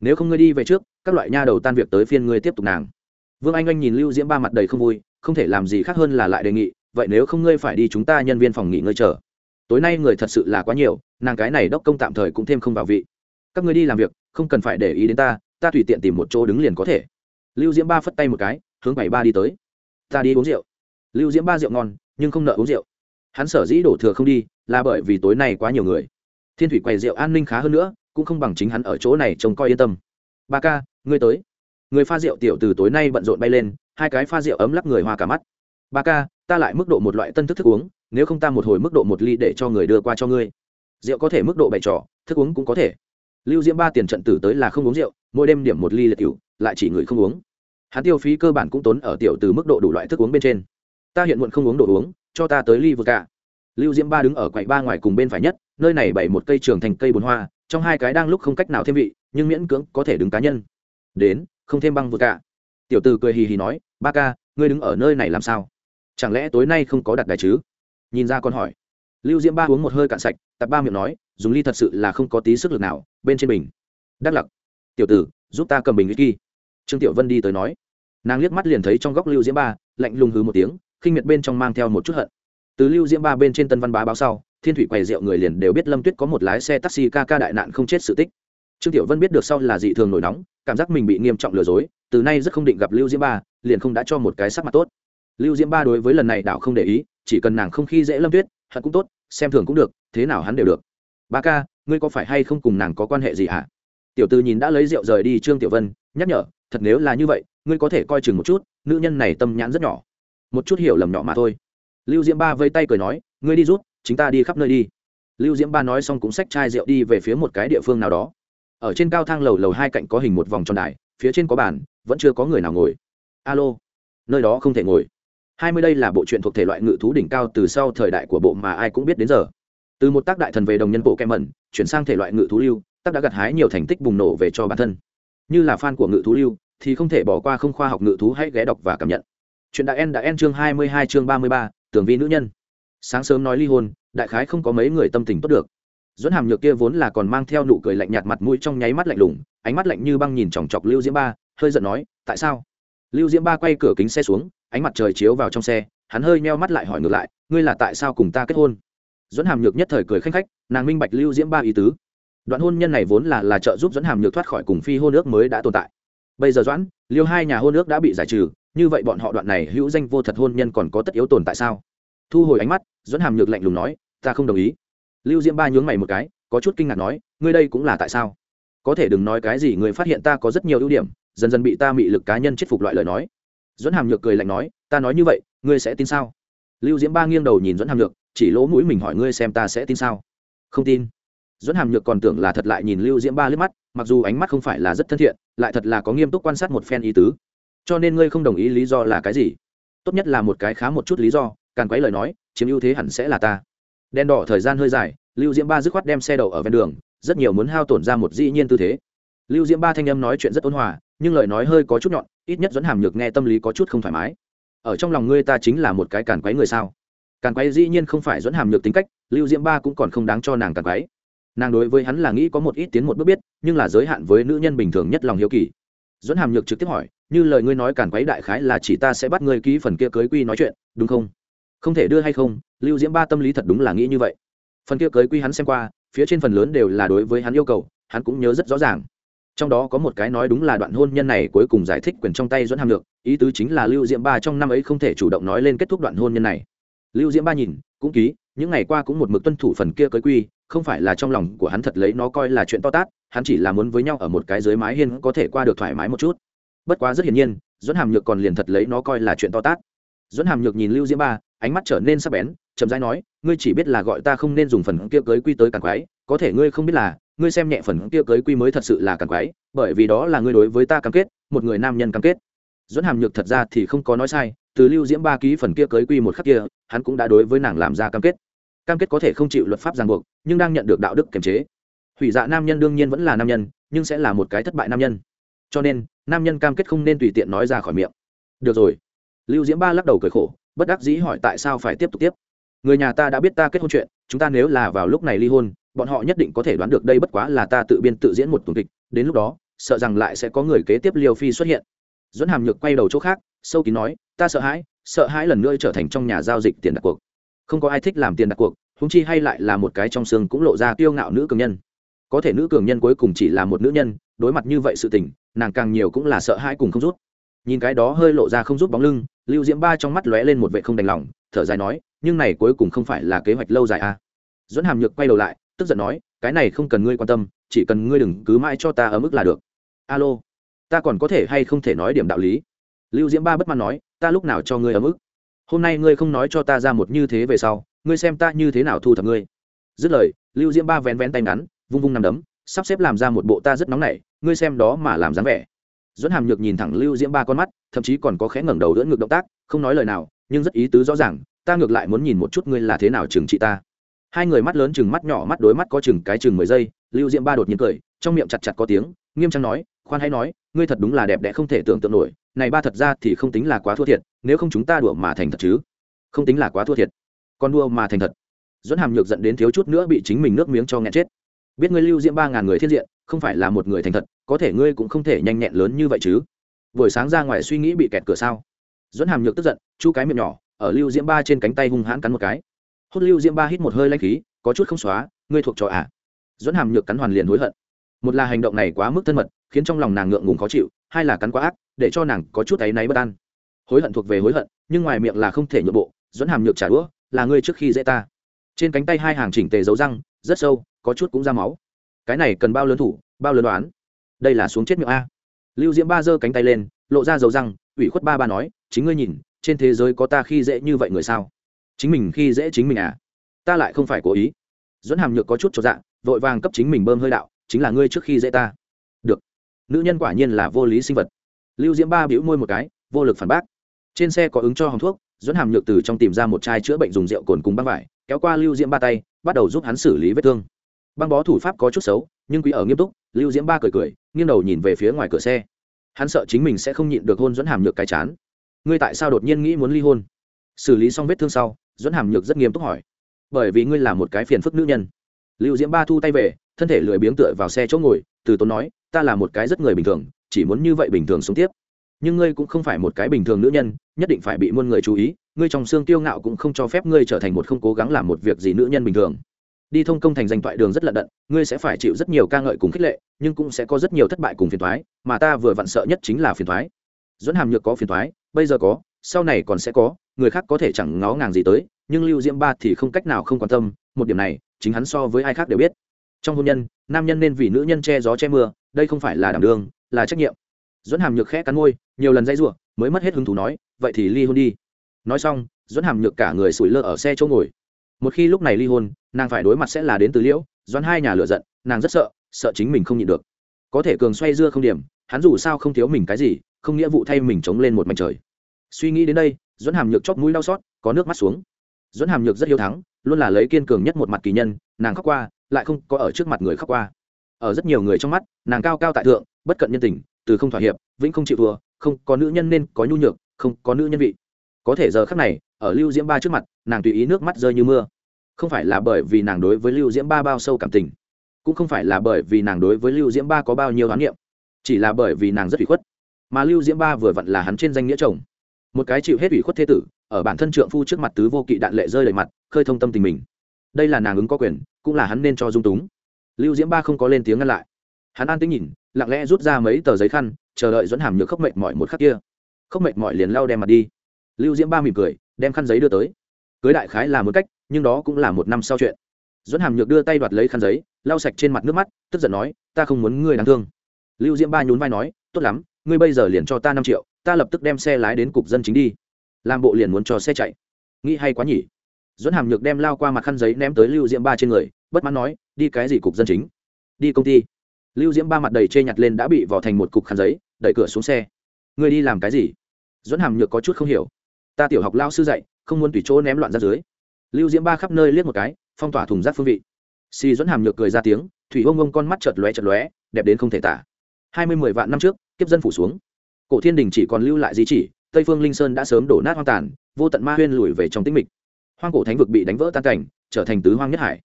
Nếu không ngươi đi về trước, các loại nha đầu tan việc tới phiên ngươi tiếp tục nàng. Vương anh oanh nhìn lưu diễm ba mặt đầy không vui, không thể làm gì khác hơn là lại đề nghị, vậy nếu không ngươi phải đi chúng ta nhân viên phòng nghỉ ngơi chờ tối nay người thật sự là quá nhiều, nàng cái này đốc công tạm thời cũng thêm không vào vị. Các ngươi đi làm việc, không cần phải để ý đến ta ta tùy tiện tìm một chỗ đứng liền có thể. Lưu diễm ba phất tay một cái, hướng bảy ba đi tới. Ta đi uống rượu. Lưu diễm ba rượu ngon, nhưng không nợ uống rượu. Hắn sở dĩ đổ thừa không đi, là bởi vì tối nay quá nhiều người. Thiên thủy quầy rượu an ninh khá hơn nữa, cũng không bằng chính hắn ở chỗ này trông coi yên tâm. Ba ca, ngươi tới. Người pha rượu tiểu từ tối nay bận rộn bay lên, hai cái pha rượu ấm lắc người hoa cả mắt. Ba ca, ta lại mức độ một loại tân thức thức uống nếu không ta một hồi mức độ một ly để cho người đưa qua cho ngươi. Rượu có thể mức độ bày trò, thức uống cũng có thể. Lưu diễm ba tiền trận tử tới là không uống rượu, mỗi đêm điểm một ly liệt cựu lại chỉ người không uống. Hắn tiêu phí cơ bản cũng tốn ở tiểu từ mức độ đủ loại thức uống bên trên. Ta hiện muộn không uống đồ uống, cho ta tới ly vừa cả. Lưu diễm ba đứng ở quầy ba ngoài cùng bên phải nhất, nơi này bày một cây trường thành cây bồn hoa, trong hai cái đang lúc không cách nào thêm vị, nhưng miễn cưỡng có thể đứng cá nhân. Đến, không thêm băng vừa cả. Tiểu từ cười hì hì nói, ba ca, ngươi đứng ở nơi này làm sao? Chẳng lẽ tối nay không có đặt đài chứ? Nhìn ra con hỏi. Lưu diễm ba uống một hơi cạn sạch, tập ba miệng nói, dùng ly thật sự là không có tí sức lực nào, bên trên bình. Đắc lặc, tiểu tử, giúp ta cầm bình whisky trương tiểu vân đi tới nói. Nàng liếc mắt liền thấy trong góc lưu diễm ba, lạnh lùng hứ một tiếng, khinh miệt bên trong mang theo một chút hận. Từ lưu diễm ba bên trên tân văn bá báo sau, thiên thủy quầy rượu người liền đều biết lâm tuyết có một lái xe taxi ca ca đại nạn không chết sự tích. Trương tiểu vân biết được sau là dị thường nổi nóng, cảm giác mình bị nghiêm trọng lừa dối, từ nay rất không định gặp lưu diễm ba, liền không đã cho một cái sắc mặt tốt. Lưu diễm ba đối với lần này đảo không để ý chỉ cần nàng không khi dễ lâm tuyết, hận cũng tốt, xem thường cũng được, thế nào hắn đều được. Ba ca, ngươi có phải hay không cùng nàng có quan hệ gì hả? Tiểu tư nhìn đã lấy rượu rời đi trương tiểu vân, nhắc nhở, thật nếu là như vậy, ngươi có thể coi chừng một chút, nữ nhân này tâm nhãn rất nhỏ. Một chút hiểu lầm nhỏ mà thôi. Lưu diễm ba vây tay cười nói, ngươi đi rút chúng ta đi khắp nơi đi. Lưu diễm ba nói xong cũng xách chai rượu đi về phía một cái địa phương nào đó. Ở trên cao thang lầu lầu hai cạnh có hình một vòng tròn đài, phía trên có bàn, vẫn chưa có người nào ngồi. Alo, nơi đó không thể ngồi hai mươi đây là bộ truyện thuộc thể loại ngự thú đỉnh cao từ sau thời đại của bộ mà ai cũng biết đến giờ. Từ một tác đại thần về đồng nhân bộ kem mẩn, chuyển sang thể loại ngự thú lưu, tác đã gặt hái nhiều thành tích bùng nổ về cho bản thân. Như là fan của ngự thú lưu, thì không thể bỏ qua không khoa học ngự thú hãy ghé đọc và cảm nhận. Chuyện đại en đã en chương hai mươi hai, chương ba mươi ba, tường vi nữ nhân. Sáng sớm nói ly hôn, đại khái không có mấy người tâm tình tốt được. Dẫn hàm nhược kia vốn là còn mang theo nụ cười lạnh nhạt mặt mũi trong nháy mắt lạnh lùng, ánh mắt lạnh như băng nhìn chòng chọc lưu diễm ba, hơi giận nói, tại sao? Lưu diễm ba quay cửa kính xe xuống ánh mặt trời chiếu vào trong xe, hắn hơi meo mắt lại hỏi ngược lại, ngươi là tại sao cùng ta kết hôn? Dẫn hàm nhược nhất thời cười khanh khách, nàng minh bạch lưu diễm ba ý tứ. Đoạn hôn nhân này vốn là là trợ giúp dẫn hàm nhược thoát khỏi cùng phi hôn ước mới đã tồn tại. Bây giờ doãn liêu hai nhà hôn ước đã bị giải trừ, như vậy bọn họ đoạn này hữu danh vô thật hôn nhân còn có tất yếu tồn tại sao? Thu hồi ánh mắt dẫn hàm nhược lạnh lùng nói, ta không đồng ý. Lưu diễm ba nhướng mày một cái, có chút kinh ngạc nói, ngươi đây cũng là tại sao? Có thể đừng nói cái gì, người phát hiện ta có rất nhiều ưu điểm, dần dần bị ta mị lực cá nhân chết phục loại lời nói dẫn hàm nhược cười lạnh nói, ta nói như vậy, ngươi sẽ tin sao? Lưu diễm ba nghiêng đầu nhìn dẫn hàm nhược, chỉ lỗ mũi mình hỏi ngươi xem ta sẽ tin sao? Không tin. Dẫn hàm nhược còn tưởng là thật lại nhìn lưu diễm ba liếc mắt, mặc dù ánh mắt không phải là rất thân thiện, lại thật là có nghiêm túc quan sát một phen ý tứ. Cho nên ngươi không đồng ý lý do là cái gì? Tốt nhất là một cái khá một chút lý do, càng quấy lời nói, chiếm ưu thế hẳn sẽ là ta. Đen đỏ thời gian hơi dài, lưu diễm ba dứt khoát đem xe đậu ở ven đường, rất nhiều muốn hao tổn ra một dĩ nhiên tư thế. Lưu diễm ba thanh âm nói chuyện rất ôn hòa nhưng lời nói hơi có chút nhọn, ít nhất dẫn hàm nhược nghe tâm lý có chút không thoải mái. Ở trong lòng ngươi ta chính là một cái càn quấy người sao? Càn quấy dĩ nhiên không phải dẫn hàm nhược tính cách, lưu diễm ba cũng còn không đáng cho nàng càn quấy. Nàng đối với hắn là nghĩ có một ít tiến một bước biết, nhưng là giới hạn với nữ nhân bình thường nhất lòng hiếu kỳ. Dẫn hàm nhược trực tiếp hỏi, như lời ngươi nói càn quấy đại khái là chỉ ta sẽ bắt ngươi ký phần kia cưới quy nói chuyện, đúng không? Không thể đưa hay không, lưu diễm ba tâm lý thật đúng là nghĩ như vậy. Phần kia cưới quy hắn xem qua, phía trên phần lớn đều là đối với hắn yêu cầu, hắn cũng nhớ rất rõ ràng trong đó có một cái nói đúng là đoạn hôn nhân này cuối cùng giải thích quyền trong tay dẫn hàm được ý tứ chính là lưu diễm ba trong năm ấy không thể chủ động nói lên kết thúc đoạn hôn nhân này. Lưu diễm ba nhìn, cũng ký, những ngày qua cũng một mực tuân thủ phần kia cưới quy, không phải là trong lòng của hắn thật lấy nó coi là chuyện to tát, hắn chỉ là muốn với nhau ở một cái dưới mái hiên có thể qua được thoải mái một chút. Bất quá rất hiển nhiên dẫn hàm nhược còn liền thật lấy nó coi là chuyện to tát. Dẫn hàm nhược nhìn lưu diễm ba ánh mắt trở nên sắc bén, chậm rãi nói, ngươi chỉ biết là gọi ta không nên dùng phần kia cưới quy tới càng quái, có thể ngươi không biết là, ngươi xem nhẹ phần kia cưới quy mới thật sự là càng quái, bởi vì đó là ngươi đối với ta cam kết, một người nam nhân cam kết. Dẫn hàm nhược thật ra thì không có nói sai, từ lưu diễm ba ký phần kia cưới quy một khắc kia, hắn cũng đã đối với nàng làm ra cam kết. Cam kết có thể không chịu luật pháp ràng buộc, nhưng đang nhận được đạo đức kiềm chế. Hủy dạ nam nhân đương nhiên vẫn là nam nhân, nhưng sẽ là một cái thất bại nam nhân. Cho nên, nam nhân cam kết không nên tùy tiện nói ra khỏi miệng. Được rồi. Lưu diễm ba lắc đầu cười khổ bất đắc dĩ hỏi tại sao phải tiếp tục tiếp. Người nhà ta đã biết ta kết hôn chuyện, chúng ta nếu là vào lúc này ly hôn, bọn họ nhất định có thể đoán được đây bất quá là ta tự biên tự diễn một tuần kịch, đến lúc đó, sợ rằng lại sẽ có người kế tiếp Liêu phi xuất hiện. Dẫn hàm nhược quay đầu chỗ khác, sâu kín nói, ta sợ hãi sợ hãi lần nữa trở thành trong nhà giao dịch tiền đặt cuộc. Không có ai thích làm tiền đặt cuộc húng chi hay lại là một cái trong xương cũng lộ ra kiêu ngạo nữ cường nhân. Có thể nữ cường nhân cuối cùng chỉ là một nữ nhân, đối mặt như vậy sự tình, nàng càng nhiều cũng là sợ hãi cùng không rút nhìn cái đó hơi lộ ra không rút bóng lưng, lưu diễm ba trong mắt lóe lên một vệ không đành lòng, thở dài nói, nhưng này cuối cùng không phải là kế hoạch lâu dài à. dẫn hàm nhược quay đầu lại, tức giận nói, cái này không cần ngươi quan tâm, chỉ cần ngươi đừng cứ mãi cho ta ở mức là được. Alo, ta còn có thể hay không thể nói điểm đạo lý? Lưu diễm ba bất mãn nói, ta lúc nào cho ngươi ở mức? Hôm nay ngươi không nói cho ta ra một như thế về sau, ngươi xem ta như thế nào thu thập ngươi. Dứt lời, lưu diễm ba vén vén tay ngắn, vung vung nằm đấm, sắp xếp làm ra một bộ ta rất nóng nảy, ngươi xem đó mà làm dáng vẻ dẫn hàm nhược nhìn thẳng lưu diễm ba con mắt, thậm chí còn có khẽ ngẩng đầu đỡ ngược động tác, không nói lời nào, nhưng rất ý tứ rõ ràng, ta ngược lại muốn nhìn một chút ngươi là thế nào trừng trị ta. Hai người mắt lớn chừng mắt nhỏ mắt đối mắt có chừng cái chừng mười giây, lưu diễm ba đột nhiên cười, trong miệng chặt chặt có tiếng, nghiêm trang nói, khoan hãy nói, ngươi thật đúng là đẹp đẽ không thể tưởng tượng nổi, này ba thật ra thì không tính là quá thua thiệt, nếu không chúng ta đùa mà thành thật chứ? Không tính là quá thua thiệt. Con đua mà thành thật. Dẫn hàm nhược dẫn đến thiếu chút nữa bị chính mình nước miếng cho nghẹn chết. Biết ngươi lưu diễm ba ngàn người thiên diện không phải là một người thành thật, có thể ngươi cũng không thể nhanh nhẹn lớn như vậy chứ. Buổi sáng ra ngoài suy nghĩ bị kẹt cửa sao? Dẫn hàm nhược tức giận, chu cái miệng nhỏ, ở lưu diễm ba trên cánh tay hung hãn cắn một cái. Hốt lưu diễm ba hít một hơi lanh khí, có chút không xóa, ngươi thuộc trò à? Dẫn hàm nhược cắn hoàn liền hối hận. Một là hành động này quá mức thân mật, khiến trong lòng nàng ngượng ngùng khó chịu, hai là cắn quá ác, để cho nàng có chút áy náy bất an. Hối hận thuộc về hối hận, nhưng ngoài miệng là không thể nhượng bộ dẫn hàm nhược trả đũa, là ngươi trước khi dễ ta. Trên cánh tay hai hàng chỉnh tề dấu răng, rất sâu, có chút cũng ra máu cái này cần bao lớn thủ, bao lớn đoán. Đây là xuống chết miệng a. Lưu diễm ba giơ cánh tay lên, lộ ra dầu răng, ủy khuất ba ba nói, chính ngươi nhìn, trên thế giới có ta khi dễ như vậy người sao? Chính mình khi dễ chính mình à? Ta lại không phải cố ý. Dẫn hàm nhược có chút cho dạ vội vàng cấp chính mình bơm hơi đạo, chính là ngươi trước khi dễ ta. Được. Nữ nhân quả nhiên là vô lý sinh vật. Lưu diễm ba bĩu môi một cái, vô lực phản bác. Trên xe có ứng cho hòng thuốc dẫn hàm nhược từ trong tìm ra một chai chữa bệnh dùng rượu cồn cùng băng vải, kéo qua lưu diễm ba tay, bắt đầu giúp hắn xử lý vết thương băng bó thủ pháp có chút xấu, nhưng quý ở nghiêm túc, lưu diễm ba cười cười, nghiêng đầu nhìn về phía ngoài cửa xe. Hắn sợ chính mình sẽ không nhịn được hôn dẫn hàm nhược cái chán. Ngươi tại sao đột nhiên nghĩ muốn ly hôn? Xử lý xong vết thương sau dẫn hàm nhược rất nghiêm túc hỏi. Bởi vì ngươi là một cái phiền phức nữ nhân. Lưu diễm ba thu tay về, thân thể lười biếng tựa vào xe chỗ ngồi, từ tốn nói, ta là một cái rất người bình thường, chỉ muốn như vậy bình thường sống tiếp. Nhưng ngươi cũng không phải một cái bình thường nữ nhân, nhất định phải bị muôn người chú ý, ngươi trong xương tiêu ngạo cũng không cho phép ngươi trở thành một không cố gắng làm một việc gì nữ nhân bình thường đi thông công thành danh thoại đường rất lận đận, ngươi sẽ phải chịu rất nhiều ca ngợi cùng khích lệ, nhưng cũng sẽ có rất nhiều thất bại cùng phiền thoái mà ta vừa vặn sợ nhất chính là phiền thoái dẫn hàm nhược có phiền thoái bây giờ có, sau này còn sẽ có, người khác có thể chẳng ngó ngàng gì tới, nhưng lưu diễm ba thì không cách nào không quan tâm, một điểm này, chính hắn so với ai khác đều biết. Trong hôn nhân, nam nhân nên vì nữ nhân che gió che mưa, đây không phải là đảm đương, là trách nhiệm. Dẫn hàm nhược khẽ cắn môi, nhiều lần dây rủa, mới mất hết hứng thú nói, vậy thì ly hôn đi. Nói xong dẫn hàm nhược cả người sủi lơ ở xe chỗ ngồi một khi lúc này ly hôn, nàng phải đối mặt sẽ là đến từ liễu doãn hai nhà lựa giận, nàng rất sợ sợ chính mình không nhịn được. Có thể cường xoay dưa không điểm, hắn dù sao không thiếu mình cái gì, không nghĩa vụ thay mình chống lên một mảnh trời. Suy nghĩ đến đây, doãn hàm nhược chóp mũi đau xót, có nước mắt xuống. Doãn hàm nhược rất hiếu thắng, luôn là lấy kiên cường nhất một mặt kỳ nhân, nàng khóc qua, lại không có ở trước mặt người khóc qua. Ở rất nhiều người trong mắt, nàng cao cao tại thượng, bất cận nhân tình, từ không thỏa hiệp, vĩnh không chịu thua, không có nữ nhân nên có nhu nhược, không có nữ nhân vị có thể giờ khắc này, ở lưu diễm ba trước mặt, nàng tùy ý nước mắt rơi như mưa. Không phải là bởi vì nàng đối với lưu diễm ba bao sâu cảm tình, cũng không phải là bởi vì nàng đối với lưu diễm ba có bao nhiêu hoán niệm, chỉ là bởi vì nàng rất ủy khuất. Mà lưu diễm ba vừa vặn là hắn trên danh nghĩa chồng. Một cái chịu hết ủy khuất thế tử, ở bản thân trượng phu trước mặt tứ vô kỵ đạn lệ rơi đầy mặt, khơi thông tâm tình mình. Đây là nàng ứng có quyền, cũng là hắn nên cho dung túng. Lưu diễm ba không có lên tiếng ngăn lại. Hắn an tính nhìn, lặng lẽ rút ra mấy tờ giấy khăn, chờ đợi dẫn hàm nhược khóc mệt mỏi một khắc kia. Khóc mệt mỏi liền lau đem mặt đi lưu diễm ba mỉm cười, đem khăn giấy đưa tới. Cưới đại khái là một cách, nhưng đó cũng là một năm sau chuyện. Dẫn hàm nhược đưa tay đoạt lấy khăn giấy, lau sạch trên mặt nước mắt, tức giận nói, ta không muốn ngươi đáng thương. Lưu diễm ba nhún vai nói, tốt lắm, ngươi bây giờ liền cho ta năm triệu, ta lập tức đem xe lái đến cục dân chính đi. Làm bộ liền muốn cho xe chạy. Nghĩ hay quá nhỉ. Dẫn hàm nhược đem lao qua mặt khăn giấy ném tới lưu diễm ba trên người, bất mãn nói, đi cái gì cục dân chính? Đi công ty. Lưu diễm ba mặt đầy chê nhặt lên đã bị vỏ thành một cục khăn giấy, đẩy cửa xuống xe. Ngươi đi làm cái gì? Dẫn hàm nhược có chút không hiểu ta tiểu học lao sư dạy, không muốn tùy chỗ ném loạn ra dưới. Lưu diễm ba khắp nơi liếc một cái, phong tỏa thùng rác phương vị. Xì dẫn hàm nhược cười ra tiếng, thủy ông ông con mắt chợt lóe chợt lóe, đẹp đến không thể tả. Hai mươi mười vạn năm trước, kiếp dân phủ xuống. Cổ thiên đình chỉ còn lưu lại di chỉ, tây phương linh sơn đã sớm đổ nát hoang tàn, vô tận ma huyên lùi về trong tĩnh mịch. Hoang cổ thánh vực bị đánh vỡ tan cảnh, trở thành tứ hoang nhất hải.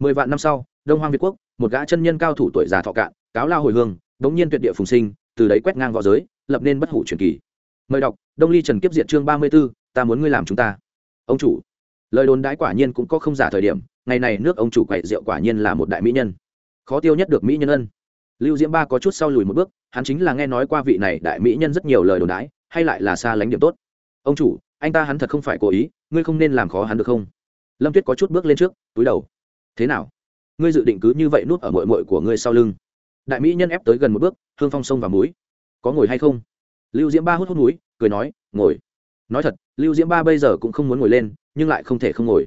Mười vạn năm sau, đông hoang việt quốc, một gã chân nhân cao thủ tuổi già thọ cạn, cáo lao hồi hương, đống nhiên tuyệt địa phùng sinh, từ đấy quét ngang v õ giới, lập nên bất hủ truyền kỳ mời đọc, đông ly trần kiếp diệt chương ba mươi b ố ta muốn ngươi làm chúng ta. Ông chủ. Lời đồn đãi quả nhiên cũng có không giả thời điểm, ngày này nước ông chủ quậy rượu quả nhiên là một đại mỹ nhân. Khó tiêu nhất được mỹ nhân ân. Lưu diễm ba có chút sau lùi một bước, hắn chính là nghe nói qua vị này đại mỹ nhân rất nhiều lời đồn đãi, hay lại là xa lánh điểm tốt. Ông chủ, anh ta hắn thật không phải cố ý, ngươi không nên làm khó hắn được không? Lâm tuyết có chút bước lên trước, túi đầu. Thế nào? Ngươi dự định cứ như vậy nuốt ở mội mội của ngươi sau lưng. Đại mỹ nhân ép tới gần một bước, hương phong sông và múi có ngồi hay không? Lưu diễm ba hút hút núi, cười nói, ngồi. Nói thật, lưu diễm ba bây giờ cũng không muốn ngồi lên, nhưng lại không thể không ngồi.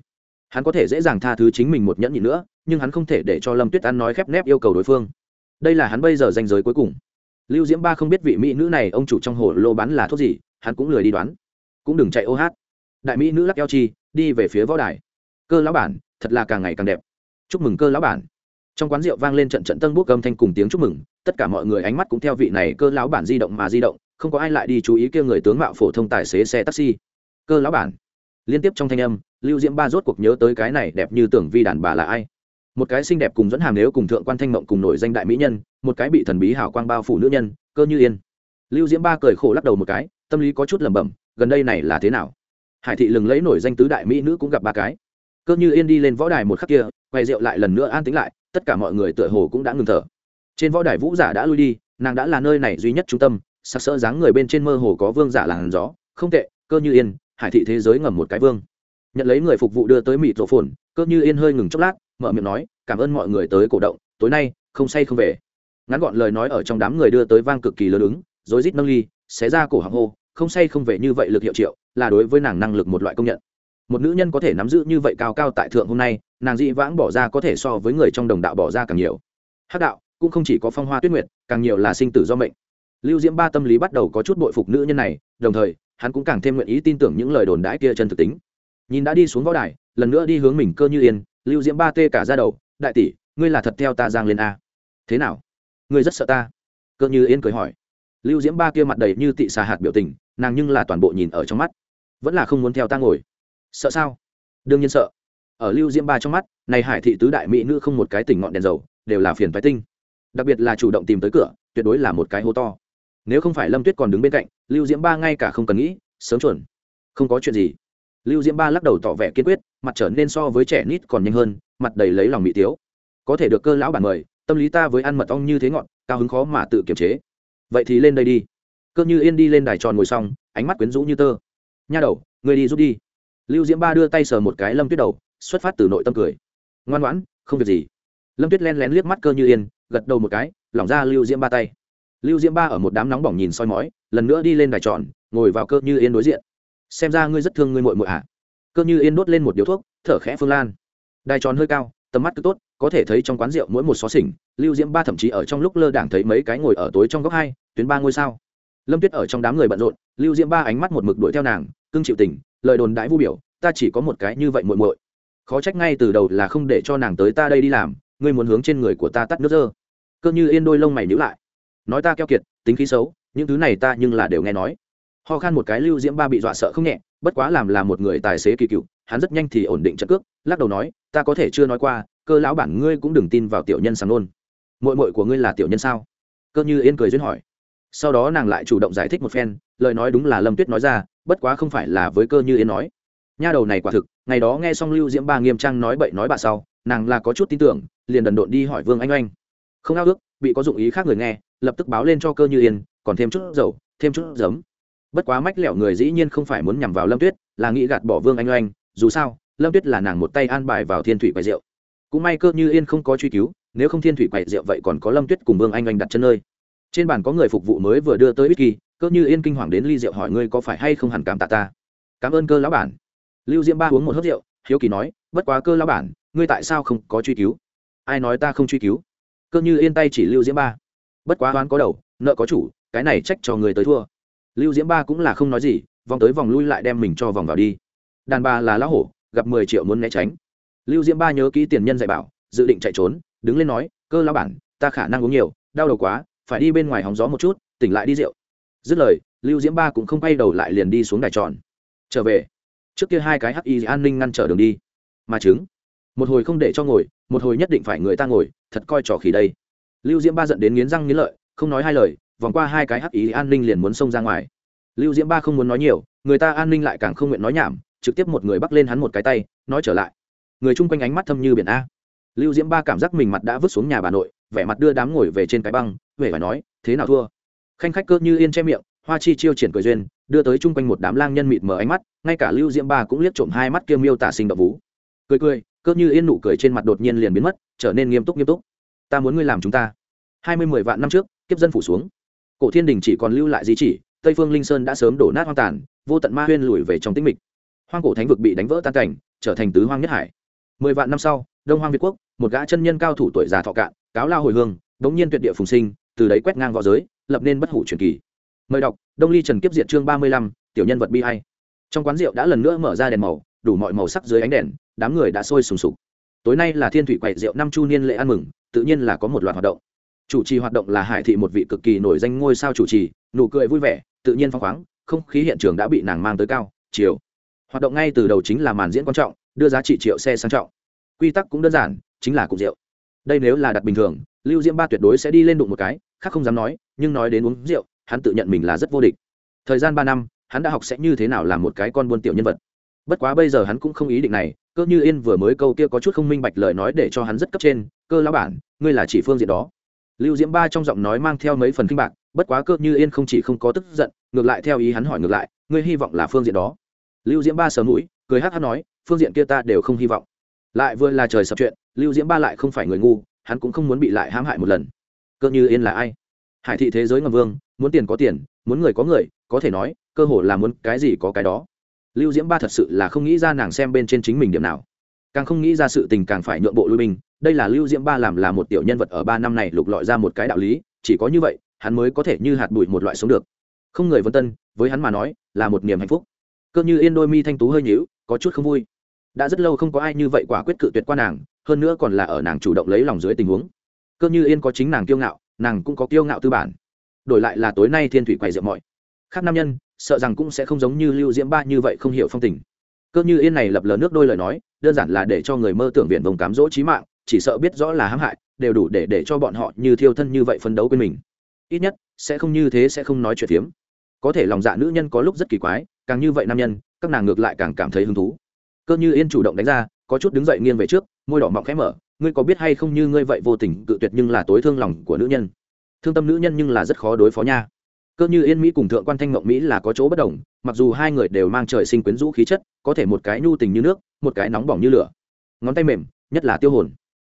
Hắn có thể dễ dàng tha thứ chính mình một nhẫn nhịn nữa, nhưng hắn không thể để cho lâm tuyết an nói khép nép yêu cầu đối phương. Đây là hắn bây giờ danh giới cuối cùng. Lưu diễm ba không biết vị mỹ nữ này ông chủ trong hồ lô bán là thuốc gì, hắn cũng lười đi đoán. Cũng đừng chạy ô hát. Đại mỹ nữ lắc eo chi, đi về phía võ đài. Cơ lão bản, thật là càng ngày càng đẹp. Chúc mừng cơ lão bản. Trong quán rượu vang lên trận trận tân bút âm thanh cùng tiếng chúc mừng, tất cả mọi người ánh mắt cũng theo vị này cơ lão bản di động mà di động không có ai lại đi chú ý kia người tướng mạo phổ thông tài xế xe taxi. Cơ lão bản. Liên tiếp trong thanh âm, lưu diễm ba rốt cuộc nhớ tới cái này đẹp như tưởng vi đàn bà là ai. Một cái xinh đẹp cùng dẫn hàm nếu cùng thượng quan thanh mộng cùng nổi danh đại mỹ nhân, một cái bị thần bí hảo quang bao phủ nữ nhân, cơ như yên. Lưu diễm ba cười khổ lắc đầu một cái, tâm lý có chút lẩm bẩm, gần đây này là thế nào? Hải thị lừng lấy nổi danh tứ đại mỹ nữ cũng gặp ba cái. Cơ như yên đi lên võ đài một khắc kia, quay rượu lại lần nữa an tính lại, tất cả mọi người tựa hồ cũng đã ngừng thở. Trên võ đài vũ giả đã lui đi, nàng đã là nơi này duy nhất trung tâm sắc sỡ dáng người bên trên mơ hồ có vương giả làn gió, không tệ, cơ như yên, hải thị thế giới ngầm một cái vương. Nhận lấy người phục vụ đưa tới mịt rộ phồn, cơ như yên hơi ngừng chốc lát, mở miệng nói, cảm ơn mọi người tới cổ động, tối nay, không say không về. Ngắn gọn lời nói ở trong đám người đưa tới vang cực kỳ lớn ứng, rối rít nâng ly, xé ra cổ hàng hô, không say không về như vậy lực hiệu triệu, là đối với nàng năng lực một loại công nhận. Một nữ nhân có thể nắm giữ như vậy cao cao tại thượng hôm nay, nàng dị vãng bỏ ra có thể so với người trong đồng đạo bỏ ra càng nhiều. Hát đạo, cũng không chỉ có phong hoa tuyết nguyệt, càng nhiều là sinh tử do mệnh lưu diễm ba tâm lý bắt đầu có chút bội phục nữ nhân này, đồng thời, hắn cũng càng thêm nguyện ý tin tưởng những lời đồn đãi kia chân thực tính. Nhìn đã đi xuống võ đài, lần nữa đi hướng mình cơ như yên, lưu diễm ba tê cả ra đầu, đại tỷ, ngươi là thật theo ta giang lên a. Thế nào? Ngươi rất sợ ta? Cơ như yên cười hỏi. Lưu diễm ba kia mặt đầy như tị xà hạt biểu tình, nàng nhưng là toàn bộ nhìn ở trong mắt. Vẫn là không muốn theo ta ngồi. Sợ sao? Đương nhiên sợ. Ở lưu diễm ba trong mắt, này hải thị tứ đại mỹ nữ không một cái tỉnh ngọn đèn dầu, đều là phiền phái tinh. Đặc biệt là chủ động tìm tới cửa, tuyệt đối là một cái hố to nếu không phải lâm tuyết còn đứng bên cạnh, lưu diễm ba ngay cả không cần nghĩ, sớm chuẩn. Không có chuyện gì. Lưu diễm ba lắc đầu tỏ vẻ kiên quyết, mặt trở nên so với trẻ nít còn nhanh hơn, mặt đầy lấy lòng mỹ tiếu. Có thể được cơ lão bản mời, tâm lý ta với ăn mật ong như thế ngọn cao hứng khó mà tự kiềm chế. Vậy thì lên đây đi. Cơ như yên đi lên đài tròn ngồi xong, ánh mắt quyến rũ như tơ. Nha đầu, người đi rút đi. Lưu diễm ba đưa tay sờ một cái lâm tuyết đầu, xuất phát từ nội tâm cười. Ngoan ngoãn, không việc gì. Lâm tuyết len lén liếc mắt cơ như yên, gật đầu một cái, lỏng ra lưu diễm ba tay lưu diễm ba ở một đám nóng bỏng nhìn soi mói, lần nữa đi lên đài tròn, ngồi vào cơ như yên đối diện. Xem ra ngươi rất thương ngươi muội muội ạ cơ như yên đốt lên một điếu thuốc, thở khẽ phương lan. Đài tròn hơi cao, tầm mắt cứ tốt, có thể thấy trong quán rượu mỗi một xó xỉnh, lưu diễm ba thậm chí ở trong lúc lơ đảng thấy mấy cái ngồi ở tối trong góc hai, tuyến ba ngôi sao. Lâm tuyết ở trong đám người bận rộn, lưu diễm ba ánh mắt một mực đuổi theo nàng, cưng chịu tình, lời đồn đãi vu biểu, ta chỉ có một cái như vậy muội muội. Khó trách ngay từ đầu là không để cho nàng tới ta đây đi làm, ngươi muốn hướng trên người của ta tắt nước dơ. Cơ như yên đôi lông mày nhữ lại nói ta keo kiệt, tính khí xấu, những thứ này ta nhưng là đều nghe nói. Ho khan một cái lưu diễm ba bị dọa sợ không nhẹ, bất quá làm là một người tài xế kỳ cựu, hắn rất nhanh thì ổn định trận cước, lắc đầu nói, ta có thể chưa nói qua, cơ lão bản ngươi cũng đừng tin vào tiểu nhân sàng nôn. Mội mội của ngươi là tiểu nhân sao? Cơ như yên cười duyên hỏi. Sau đó nàng lại chủ động giải thích một phen, lời nói đúng là lâm tuyết nói ra, bất quá không phải là với cơ như yên nói. Nha đầu này quả thực, ngày đó nghe xong lưu diễm ba nghiêm trang nói bậy nói bạ sau, nàng là có chút tin tưởng, liền đần độn đi hỏi vương anh oanh. Không ao ước, bị có dụng ý khác người nghe lập tức báo lên cho cơ như yên, còn thêm chút dầu, thêm chút giấm. Bất quá mách lẹo người dĩ nhiên không phải muốn nhằm vào lâm tuyết, là nghĩ gạt bỏ vương anh oanh, dù sao, lâm tuyết là nàng một tay an bài vào thiên thủy quầy rượu. Cũng may cơ như yên không có truy cứu, nếu không thiên thủy quầy rượu vậy còn có lâm tuyết cùng vương anh oanh đặt chân nơi. Trên bàn có người phục vụ mới vừa đưa tới whisky cơ như yên kinh hoàng đến ly rượu hỏi ngươi có phải hay không hẳn cảm tạ ta. Cảm ơn cơ lão bản. Lưu diễm ba uống một hớt rượu, hiếu kỳ nói, bất quá cơ lão bản, ngươi tại sao không có truy cứu? Ai nói ta không truy cứu? Cơ như yên tay chỉ lưu diễm ba bất quá oán có đầu, nợ có chủ, cái này trách cho người tới thua. Lưu diễm ba cũng là không nói gì, vòng tới vòng lui lại đem mình cho vòng vào đi. Đàn bà là lão hổ, gặp mười triệu muốn né tránh. Lưu diễm ba nhớ kỹ tiền nhân dạy bảo, dự định chạy trốn, đứng lên nói, cơ lão bản, ta khả năng uống nhiều, đau đầu quá, phải đi bên ngoài hóng gió một chút, tỉnh lại đi rượu. Dứt lời, lưu diễm ba cũng không quay đầu lại liền đi xuống đài tròn. Trở về. Trước kia hai cái hắc y an ninh ngăn trở đường đi. Mà chứng một hồi không để cho ngồi, một hồi nhất định phải người ta ngồi, thật coi trò khỉ đây lưu diễm ba giận đến nghiến răng nghiến lợi, không nói hai lời, vòng qua hai cái hắc ý, an ninh liền muốn xông ra ngoài. Lưu diễm ba không muốn nói nhiều, người ta an ninh lại càng không nguyện nói nhảm, trực tiếp một người bắt lên hắn một cái tay, nói trở lại. Người chung quanh ánh mắt thâm như biển a. Lưu diễm ba cảm giác mình mặt đã vứt xuống nhà bà nội, vẻ mặt đưa đám ngồi về trên cái băng huệ phải nói, thế nào thua? Khanh khách cơ như yên che miệng, hoa chi chiêu triển cười duyên, đưa tới chung quanh một đám lang nhân mịt mờ ánh mắt, ngay cả lưu diễm ba cũng liếc trộm hai mắt kia miêu tả sinh động vú. Cười cười, cơ như yên nụ cười trên mặt đột nhiên liền biến mất, trở nên nghiêm túc nghiêm túc. Ta muốn ngươi làm chúng ta hai mươi mười vạn năm trước, kiếp dân phủ xuống. Cổ thiên đình chỉ còn lưu lại di chỉ, tây phương linh sơn đã sớm đổ nát hoang tàn, vô tận ma huyên lùi về trong tĩnh mịch. Hoang cổ thánh vực bị đánh vỡ tan cảnh, trở thành tứ hoang nhất hải. Mười vạn năm sau, đông hoang việt quốc, một gã chân nhân cao thủ tuổi già thọ cạn, cáo lao hồi hương, đống nhiên tuyệt địa phùng sinh, từ đấy quét ngang v õ giới, lập nên bất hủ truyền kỳ. Mời đọc, đông ly trần kiếp diệt chương ba mươi lăm, tiểu nhân vật bi hay trong quán rượu đã lần nữa mở ra đèn màu, đủ mọi màu sắc dưới ánh đèn, đám người đã sôi sùng sục. Tối nay là thiên thủy quậy rượu năm chu niên lễ ăn mừng, tự nhiên là có một loạt hoạt động chủ trì hoạt động là hải thị một vị cực kỳ nổi danh ngôi sao chủ trì, nụ cười vui vẻ, tự nhiên phong khoáng, không khí hiện trường đã bị nàng mang tới cao, chiều. Hoạt động ngay từ đầu chính là màn diễn quan trọng, đưa giá trị triệu xe sang trọng. Quy tắc cũng đơn giản, chính là cục rượu. Đây nếu là đặt bình thường, lưu diễm ba tuyệt đối sẽ đi lên đụng một cái, khác không dám nói, nhưng nói đến uống rượu, hắn tự nhận mình là rất vô địch. Thời gian ba năm, hắn đã học sẽ như thế nào làm một cái con buôn tiểu nhân vật. Bất quá bây giờ hắn cũng không ý định này, cơ như yên vừa mới câu kia có chút không minh bạch lời nói để cho hắn rất cấp trên, cơ lão bản, ngươi là chỉ phương diện đó lưu diễm ba trong giọng nói mang theo mấy phần kinh bạc, bất quá cơ như yên không chỉ không có tức giận, ngược lại theo ý hắn hỏi ngược lại, ngươi hy vọng là phương diện đó? Lưu diễm ba sờ mũi, cười hát hát nói, phương diện kia ta đều không hy vọng. Lại vừa là trời sập chuyện, lưu diễm ba lại không phải người ngu, hắn cũng không muốn bị lại hãm hại một lần. Cơ như yên là ai? Hải thị thế giới ngầm vương, muốn tiền có tiền, muốn người có người, có thể nói, cơ hội là muốn cái gì có cái đó. Lưu diễm ba thật sự là không nghĩ ra nàng xem bên trên chính mình điểm nào càng không nghĩ ra sự tình càng phải nhượng bộ lui binh, đây là lưu diễm ba làm là một tiểu nhân vật ở ba năm này lục lọi ra một cái đạo lý, chỉ có như vậy, hắn mới có thể như hạt bụi một loại sống được. Không người vân tân, với hắn mà nói, là một niềm hạnh phúc. Cơ như yên đôi mi thanh tú hơi nhíu, có chút không vui. Đã rất lâu không có ai như vậy quả quyết cự tuyệt qua nàng, hơn nữa còn là ở nàng chủ động lấy lòng dưới tình huống. Cơ như yên có chính nàng kiêu ngạo, nàng cũng có kiêu ngạo tư bản. Đổi lại là tối nay thiên thủy quầy rượu mọi. Khác nam nhân, sợ rằng cũng sẽ không giống như lưu diễm ba như vậy không hiểu phong tình. Cơ như yên này lập lờ nước đôi lời nói đơn giản là để cho người mơ tưởng viện vùng cám dỗ trí mạng, chỉ sợ biết rõ là hãm hại, đều đủ để để cho bọn họ như thiêu thân như vậy phấn đấu quên mình. Ít nhất, sẽ không như thế sẽ không nói chuyện phiếm. Có thể lòng dạ nữ nhân có lúc rất kỳ quái, càng như vậy nam nhân, các nàng ngược lại càng cảm thấy hứng thú. Cơ như yên chủ động đánh ra, có chút đứng dậy nghiêng về trước, môi đỏ mọng khẽ mở, ngươi có biết hay không như ngươi vậy vô tình cự tuyệt nhưng là tối thương lòng của nữ nhân? Thương tâm nữ nhân nhưng là rất khó đối phó nha. Cơ như yên mỹ cùng thượng quan thanh mộng mỹ là có chỗ bất đồng mặc dù hai người đều mang trời sinh quyến rũ khí chất, có thể một cái nhu tình như nước, một cái nóng bỏng như lửa. Ngón tay mềm, nhất là tiêu hồn.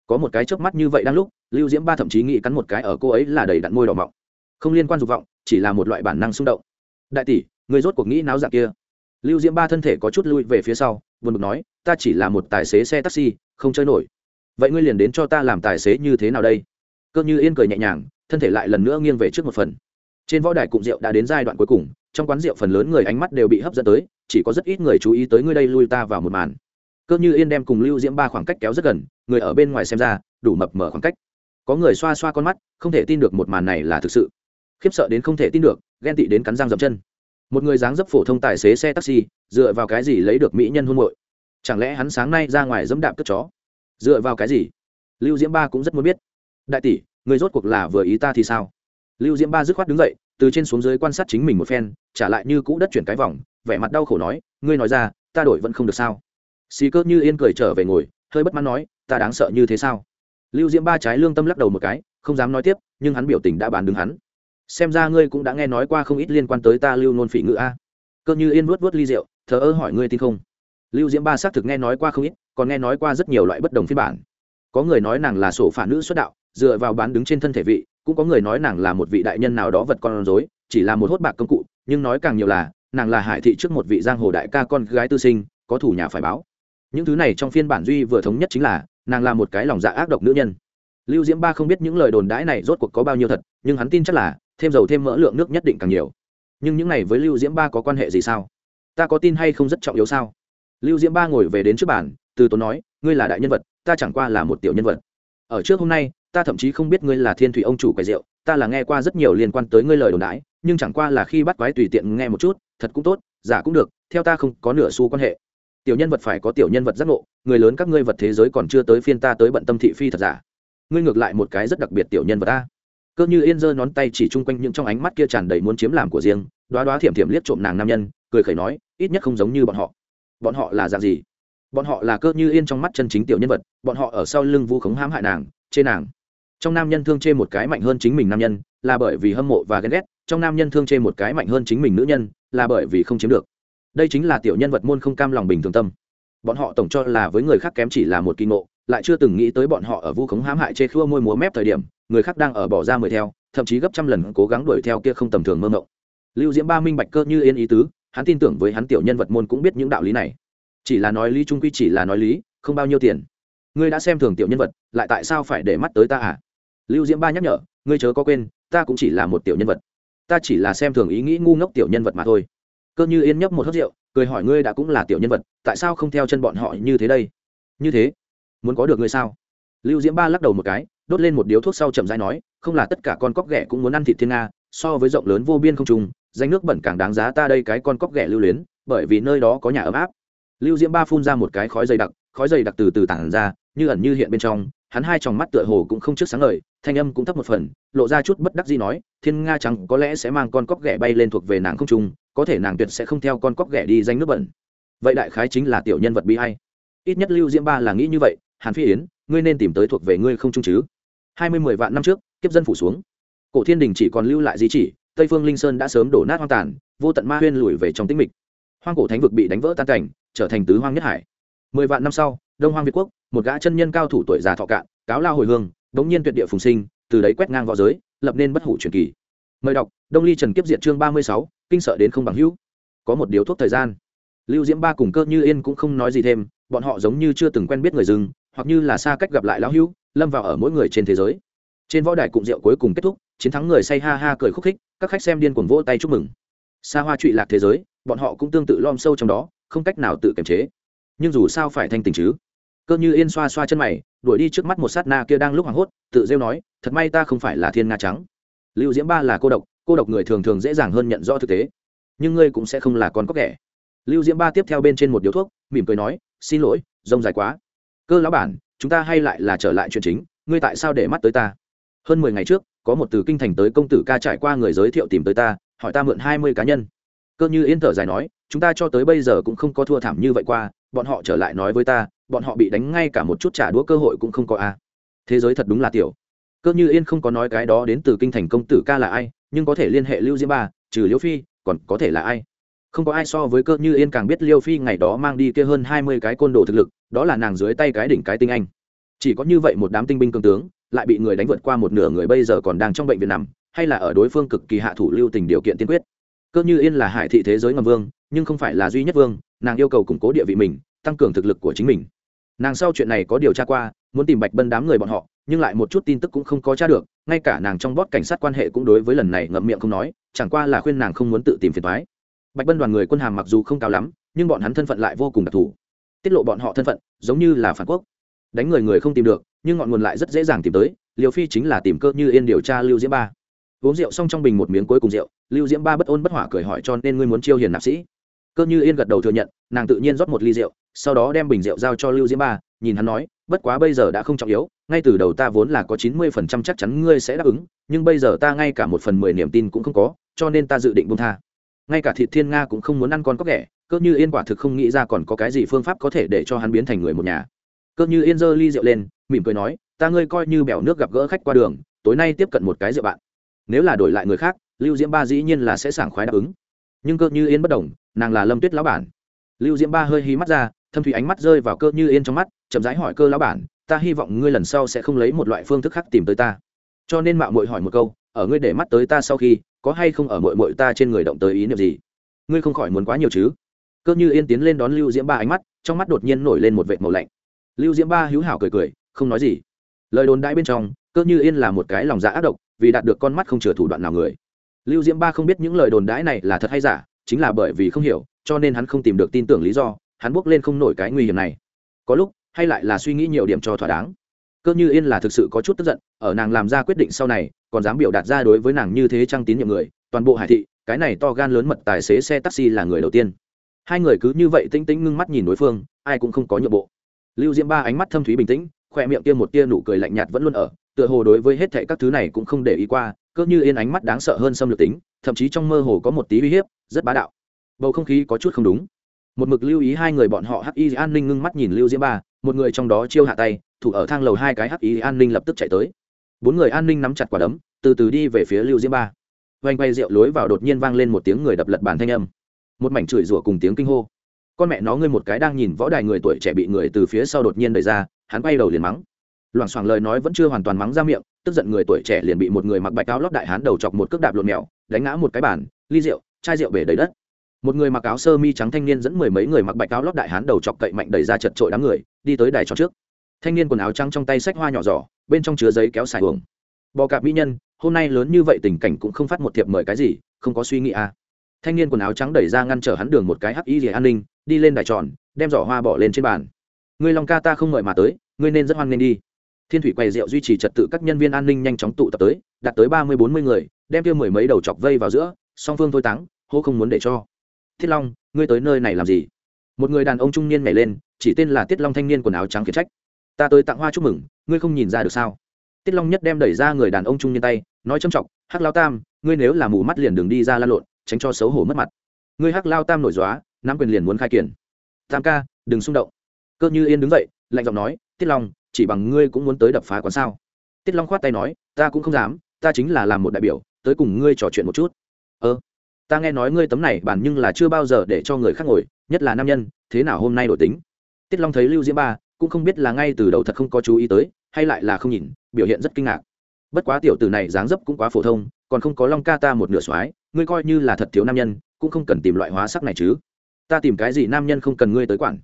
Có một cái chớp mắt như vậy đang lúc, lưu diễm ba thậm chí nghĩ cắn một cái ở cô ấy là đầy đặn môi đỏ mọng. Không liên quan dục vọng, chỉ là một loại bản năng xung động. Đại tỷ người rốt cuộc nghĩ náo dạng kia? Lưu diễm ba thân thể có chút lui về phía sau, buồn bực nói, ta chỉ là một tài xế xe taxi, không chơi nổi. Vậy ngươi liền đến cho ta làm tài xế như thế nào đây? Cơ như yên cười nhẹ nhàng, thân thể lại lần nữa nghiêng về trước một phần. Trên võ đài cụm rượu đã đến giai đoạn cuối cùng trong quán rượu phần lớn người ánh mắt đều bị hấp dẫn tới, chỉ có rất ít người chú ý tới ngươi đây lui ta vào một màn. Cơ như yên đem cùng lưu diễm ba khoảng cách kéo rất gần, người ở bên ngoài xem ra, đủ mập mở khoảng cách. Có người xoa xoa con mắt, không thể tin được một màn này là thực sự. Khiếp sợ đến không thể tin được, ghen tị đến cắn răng dậm chân. Một người dáng dấp phổ thông tài xế xe taxi, dựa vào cái gì lấy được mỹ nhân hôn mội chẳng lẽ hắn sáng nay ra ngoài dẫm đạp cất chó? Dựa vào cái gì? Lưu diễm ba cũng rất muốn biết. Đại tỷ, người rốt cuộc là vừa ý ta thì sao? Lưu diễm ba dứt khoát đứng dậy từ trên xuống dưới quan sát chính mình một phen, trả lại như cũ đất chuyển cái vòng, vẻ mặt đau khổ nói, ngươi nói ra, ta đổi vẫn không được sao? Xì cơ như yên cười trở về ngồi, hơi bất mãn nói, ta đáng sợ như thế sao? Lưu diễm ba trái lương tâm lắc đầu một cái, không dám nói tiếp, nhưng hắn biểu tình đã bàn đứng hắn. Xem ra ngươi cũng đã nghe nói qua không ít liên quan tới ta lưu nôn phỉ ngữ a. Cơ như yên vuốt vuốt ly rượu, thờ ơ hỏi ngươi tin không? Lưu diễm ba xác thực nghe nói qua không ít, còn nghe nói qua rất nhiều loại bất đồng phiên bản. Có người nói nàng là sổ phản nữ xuất đạo, dựa vào bán đứng trên thân thể vị cũng có người nói nàng là một vị đại nhân nào đó vật con rối, chỉ là một hốt bạc công cụ, nhưng nói càng nhiều là, nàng là hải thị trước một vị giang hồ đại ca con gái tư sinh, có thủ nhà phải báo. Những thứ này trong phiên bản duy vừa thống nhất chính là, nàng là một cái lòng dạ ác độc nữ nhân. Lưu diễm ba không biết những lời đồn đãi này rốt cuộc có bao nhiêu thật, nhưng hắn tin chắc là, thêm dầu thêm mỡ lượng nước nhất định càng nhiều. Nhưng những này với lưu diễm ba có quan hệ gì sao? Ta có tin hay không rất trọng yếu sao? Lưu diễm ba ngồi về đến trước bàn, từ tốn nói, ngươi là đại nhân vật, ta chẳng qua là một tiểu nhân vật. Ở trước hôm nay ta thậm chí không biết ngươi là thiên thủy ông chủ quầy rượu, ta là nghe qua rất nhiều liên quan tới ngươi lời đồn đãi, nhưng chẳng qua là khi bắt quái tùy tiện nghe một chút, thật cũng tốt, giả cũng được, theo ta không có nửa xu quan hệ. Tiểu nhân vật phải có tiểu nhân vật giác ngộ, người lớn các ngươi vật thế giới còn chưa tới phiên ta tới bận tâm thị phi thật giả. Ngươi ngược lại một cái rất đặc biệt tiểu nhân vật ta. Cơ như yên giơ nón tay chỉ chung quanh những trong ánh mắt kia tràn đầy muốn chiếm làm của riêng, đoá đoá thiểm thiểm liếc trộm nàng nam nhân, cười khẩy nói, ít nhất không giống như bọn họ. Bọn họ là dạng gì? Bọn họ là cơ như yên trong mắt chân chính tiểu nhân vật, bọn họ ở sau lưng vu khống hãm hại nàng, chê nàng trong nam nhân thương chê một cái mạnh hơn chính mình nam nhân, là bởi vì hâm mộ và ghen ghét. Trong nam nhân thương chê một cái mạnh hơn chính mình nữ nhân, là bởi vì không chiếm được. Đây chính là tiểu nhân vật môn không cam lòng bình thường tâm. Bọn họ tổng cho là với người khác kém chỉ là một kỳ ngộ, lại chưa từng nghĩ tới bọn họ ở vu khống hãm hại chê khua môi múa mép thời điểm, người khác đang ở bỏ ra mười theo, thậm chí gấp trăm lần cố gắng đuổi theo kia không tầm thường mơ mộng. Lưu diễm ba minh bạch cơ như yên ý tứ, hắn tin tưởng với hắn tiểu nhân vật môn cũng biết những đạo lý này. Chỉ là nói lý trung quy chỉ là nói lý, không bao nhiêu tiền. Ngươi đã xem thường tiểu nhân vật, lại tại sao phải để mắt tới ta à? Lưu diễm ba nhắc nhở, ngươi chớ có quên, ta cũng chỉ là một tiểu nhân vật. Ta chỉ là xem thường ý nghĩ ngu ngốc tiểu nhân vật mà thôi. Cơ như yên nhấp một hớt rượu, cười hỏi, ngươi đã cũng là tiểu nhân vật, tại sao không theo chân bọn họ như thế đây? Như thế? Muốn có được ngươi sao? Lưu diễm ba lắc đầu một cái, đốt lên một điếu thuốc sau chậm rãi nói, không là tất cả con cóc ghẻ cũng muốn ăn thịt thiên nga, so với rộng lớn vô biên không trùng, danh nước bẩn càng đáng giá ta đây cái con cóc ghẻ lưu luyến, bởi vì nơi đó có nhà ấm áp. Lưu diễm ba phun ra một cái khói dày đặc, khói dày đặc từ từ tản ra, như ẩn như hiện bên trong hắn hai tròng mắt tựa hồ cũng không trước sáng ngời, thanh âm cũng thấp một phần, lộ ra chút bất đắc gì nói, thiên nga trắng có lẽ sẽ mang con cóc ghẻ bay lên thuộc về nàng không trung, có thể nàng tuyệt sẽ không theo con cóc ghẻ đi danh nước bẩn. Vậy đại khái chính là tiểu nhân vật bi hay ít nhất lưu diễm ba là nghĩ như vậy, hàn phi yến, ngươi nên tìm tới thuộc về ngươi không trung chứ. Hai mươi mười vạn năm trước, kiếp dân phủ xuống. Cổ thiên đình chỉ còn lưu lại di chỉ, tây phương linh sơn đã sớm đổ nát hoang tàn, vô tận ma huyên lùi về trong tĩnh mịch. Hoang cổ thánh vực bị đánh vỡ tan cảnh, trở thành tứ hoang nhất hải. Mười vạn năm sau đông hoang việt quốc một gã chân nhân cao thủ tuổi già thọ cạn cáo lao hồi hương đống nhiên tuyệt địa phùng sinh từ đấy quét ngang v õ giới lập nên bất hủ truyền kỳ. Mời đọc đông ly trần kiếp diệt chương ba mươi sáu kinh sợ đến không bằng hữu. Có một điếu thuốc thời gian. Lưu diễm ba cùng cơ như yên cũng không nói gì thêm bọn họ giống như chưa từng quen biết người rừng, hoặc như là xa cách gặp lại lão hữu lâm vào ở mỗi người trên thế giới. Trên võ đài cụm rượu cuối cùng kết thúc chiến thắng người say ha ha cười khúc khích các khách xem điên cuồng vỗ tay chúc mừng. Xa hoa trụy lạc thế giới bọn họ cũng tương tự lom sâu trong đó không cách nào tự kiềm chế. Nhưng dù sao phải thanh tình chứ? Cơ như yên xoa xoa chân mày, đuổi đi trước mắt một sát na kia đang lúc hoảng hốt, tự rêu nói, thật may ta không phải là thiên nga trắng. Lưu diễm ba là cô độc cô độc người thường thường dễ dàng hơn nhận rõ thực tế. Nhưng ngươi cũng sẽ không là con có kẻ. Lưu diễm ba tiếp theo bên trên một điếu thuốc, mỉm cười nói, xin lỗi, rông dài quá. Cơ lão bản, chúng ta hay lại là trở lại chuyện chính, ngươi tại sao để mắt tới ta? Hơn mười ngày trước, có một từ kinh thành tới công tử ca trải qua người giới thiệu tìm tới ta, hỏi ta mượn hai mươi cá nhân. Cơ như yên thở dài nói, chúng ta cho tới bây giờ cũng không có thua thảm như vậy qua, bọn họ trở lại nói với ta bọn họ bị đánh ngay cả một chút trả đũa cơ hội cũng không có a. Thế giới thật đúng là tiểu. Cơ như yên không có nói cái đó đến từ kinh thành công tử ca là ai, nhưng có thể liên hệ lưu diễm ba, trừ liêu phi, còn có thể là ai? Không có ai so với cơ như yên càng biết liêu phi ngày đó mang đi kia hơn hai mươi cái côn đồ thực lực, đó là nàng dưới tay cái đỉnh cái tinh anh. Chỉ có như vậy một đám tinh binh cường tướng, lại bị người đánh vượt qua một nửa người bây giờ còn đang trong bệnh viện nằm, hay là ở đối phương cực kỳ hạ thủ lưu tình điều kiện tiên quyết. Cơ như yên là hải thị thế giới ngầm vương, nhưng không phải là duy nhất vương, nàng yêu cầu củng cố địa vị mình, tăng cường thực lực của chính mình nàng sau chuyện này có điều tra qua, muốn tìm bạch bân đám người bọn họ, nhưng lại một chút tin tức cũng không có tra được, ngay cả nàng trong bót cảnh sát quan hệ cũng đối với lần này ngậm miệng không nói, chẳng qua là khuyên nàng không muốn tự tìm phiền thoái bạch bân đoàn người quân hàm mặc dù không cao lắm, nhưng bọn hắn thân phận lại vô cùng đặc thù. Tiết lộ bọn họ thân phận, giống như là phản quốc. Đánh người người không tìm được, nhưng ngọn nguồn lại rất dễ dàng tìm tới liều phi chính là tìm cơ như yên điều tra lưu diễm ba. Uống rượu xong trong bình một miếng cuối cùng rượu, lưu diễm ba bất ôn bất hỏa cười hỏi cho nên ngươi muốn chiêu hiền nạp sĩ. Cơ như yên gật đầu thừa nhận, nàng tự nhiên rót một ly rượu sau đó đem bình rượu giao cho lưu diễm ba, nhìn hắn nói, bất quá bây giờ đã không trọng yếu, ngay từ đầu ta vốn là có chín mươi phần trăm chắc chắn ngươi sẽ đáp ứng, nhưng bây giờ ta ngay cả một phần mười niềm tin cũng không có, cho nên ta dự định buông tha. Ngay cả thịt thiên nga cũng không muốn ăn con có ghẻ, cơ như yên quả thực không nghĩ ra còn có cái gì phương pháp có thể để cho hắn biến thành người một nhà. Cơ như yên giơ ly rượu lên, mỉm cười nói, ta ngươi coi như bèo nước gặp gỡ khách qua đường, tối nay tiếp cận một cái rượu bạn. Nếu là đổi lại người khác, lưu diễm ba dĩ nhiên là sẽ sảng khoái đáp ứng. Nhưng cơ như yên bất đồng, nàng là lâm tuyết lão bản. Lưu diễm ba hơi hí mắt ra thâm thủy ánh mắt rơi vào cơ như yên trong mắt, chậm rãi hỏi cơ lão bản, ta hy vọng ngươi lần sau sẽ không lấy một loại phương thức khác tìm tới ta. Cho nên mạo muội hỏi một câu, ở ngươi để mắt tới ta sau khi, có hay không ở muội muội ta trên người động tới ý niệm gì? Ngươi không khỏi muốn quá nhiều chứ? Cơ như yên tiến lên đón lưu diễm ba ánh mắt, trong mắt đột nhiên nổi lên một vệt màu lạnh. Lưu diễm ba hữu hảo cười cười, không nói gì. Lời đồn đãi bên trong, cơ như yên là một cái lòng dạ ác độc, vì đạt được con mắt không chừa thủ đoạn nào người. Lưu diễm ba không biết những lời đồn đãi này là thật hay giả, chính là bởi vì không hiểu, cho nên hắn không tìm được tin tưởng lý do hắn bước lên không nổi cái nguy hiểm này. Có lúc, hay lại là suy nghĩ nhiều điểm cho thỏa đáng. Cơ như yên là thực sự có chút tức giận, ở nàng làm ra quyết định sau này, còn dám biểu đạt ra đối với nàng như thế trăng tín nhiệm người, toàn bộ hải thị, cái này to gan lớn mật tài xế xe taxi là người đầu tiên. Hai người cứ như vậy tĩnh tĩnh ngưng mắt nhìn đối phương, ai cũng không có nhượng bộ. Lưu diễm ba ánh mắt thâm thúy bình tĩnh, khoe miệng kia một tia nụ cười lạnh nhạt vẫn luôn ở, tựa hồ đối với hết thệ các thứ này cũng không để ý qua, cơ như yên ánh mắt đáng sợ hơn xâm lược tính, thậm chí trong mơ hồ có một tí uy hiếp, rất bá đạo. Bầu không khí có chút không đúng một mực lưu ý hai người bọn họ hắc y an ninh ngưng mắt nhìn lưu diễm ba, một người trong đó chiêu hạ tay, thủ ở thang lầu hai cái hắc y an ninh lập tức chạy tới. Bốn người an ninh nắm chặt quả đấm, từ từ đi về phía lưu diễm ba. Vanh quay rượu lối vào đột nhiên vang lên một tiếng người đập lật bàn thanh âm. Một mảnh chửi rủa cùng tiếng kinh hô. Con mẹ nó ngươi một cái đang nhìn võ đài người tuổi trẻ bị người từ phía sau đột nhiên đẩy ra, hắn quay đầu liền mắng. Loảng xoảng lời nói vẫn chưa hoàn toàn mắng ra miệng, tức giận người tuổi trẻ liền bị một người mặc bạch áo lót đại hán đầu chọc một cước đạp lộn mèo, đánh ngã một cái bàn, ly rượu, chai rượu bể đầy đất một người mặc áo sơ mi trắng thanh niên dẫn mười mấy người mặc bạch áo lót đại hán đầu chọc cậy mạnh đẩy ra chật trội đám người, đi tới đài tròn trước. Thanh niên quần áo trắng trong tay sách hoa nhỏ giỏ, bên trong chứa giấy kéo xài hưởng bò cạp mỹ nhân, hôm nay lớn như vậy tình cảnh cũng không phát một thiệp mời cái gì, không có suy nghĩ à. Thanh niên quần áo trắng đẩy ra ngăn trở hắn đường một cái hắc y rìa an ninh, đi lên đài tròn, đem giỏ hoa bỏ lên trên bàn. Ngươi long ca ta không mời mà tới, ngươi nên rất hoan nghênh đi. Thiên thủy quầy rượu duy trì trật tự các nhân viên an ninh nhanh chóng tụ tập tới đạt tới ba mươi bốn mươi người, đem tiêu mười mấy đầu chọc vây vào giữa, song phương thôi tắng hô không muốn để cho thiết long, ngươi tới nơi này làm gì? Một người đàn ông trung niên nhảy lên, chỉ tên là tiết long thanh niên quần áo trắng khiển trách. Ta tới tặng hoa chúc mừng, ngươi không nhìn ra được sao? Tiết long nhất đem đẩy ra người đàn ông trung niên tay, nói trầm trọng, hắc lao tam, ngươi nếu là mù mắt liền đường đi ra la lộn, tránh cho xấu hổ mất mặt. Ngươi hắc lao tam nổi dóa nắm quyền liền muốn khai kiển. Tam ca, đừng xung động. Cơ như yên đứng dậy, lạnh giọng nói, tiết long, chỉ bằng ngươi cũng muốn tới đập phá quán sao? Tiết long khoát tay nói, ta cũng không dám, ta chính là làm một đại biểu, tới cùng ngươi trò chuyện một chút. Ơ ta nghe nói ngươi tấm này bản nhưng là chưa bao giờ để cho người khác ngồi, nhất là nam nhân, thế nào hôm nay đổi tính? Tiết long thấy lưu diễm ba, cũng không biết là ngay từ đầu thật không có chú ý tới, hay lại là không nhìn, biểu hiện rất kinh ngạc. Bất quá tiểu tử này dáng dấp cũng quá phổ thông, còn không có long ca ta một nửa soái, ngươi coi như là thật thiếu nam nhân, cũng không cần tìm loại hóa sắc này chứ. Ta tìm cái gì nam nhân không cần ngươi tới quản.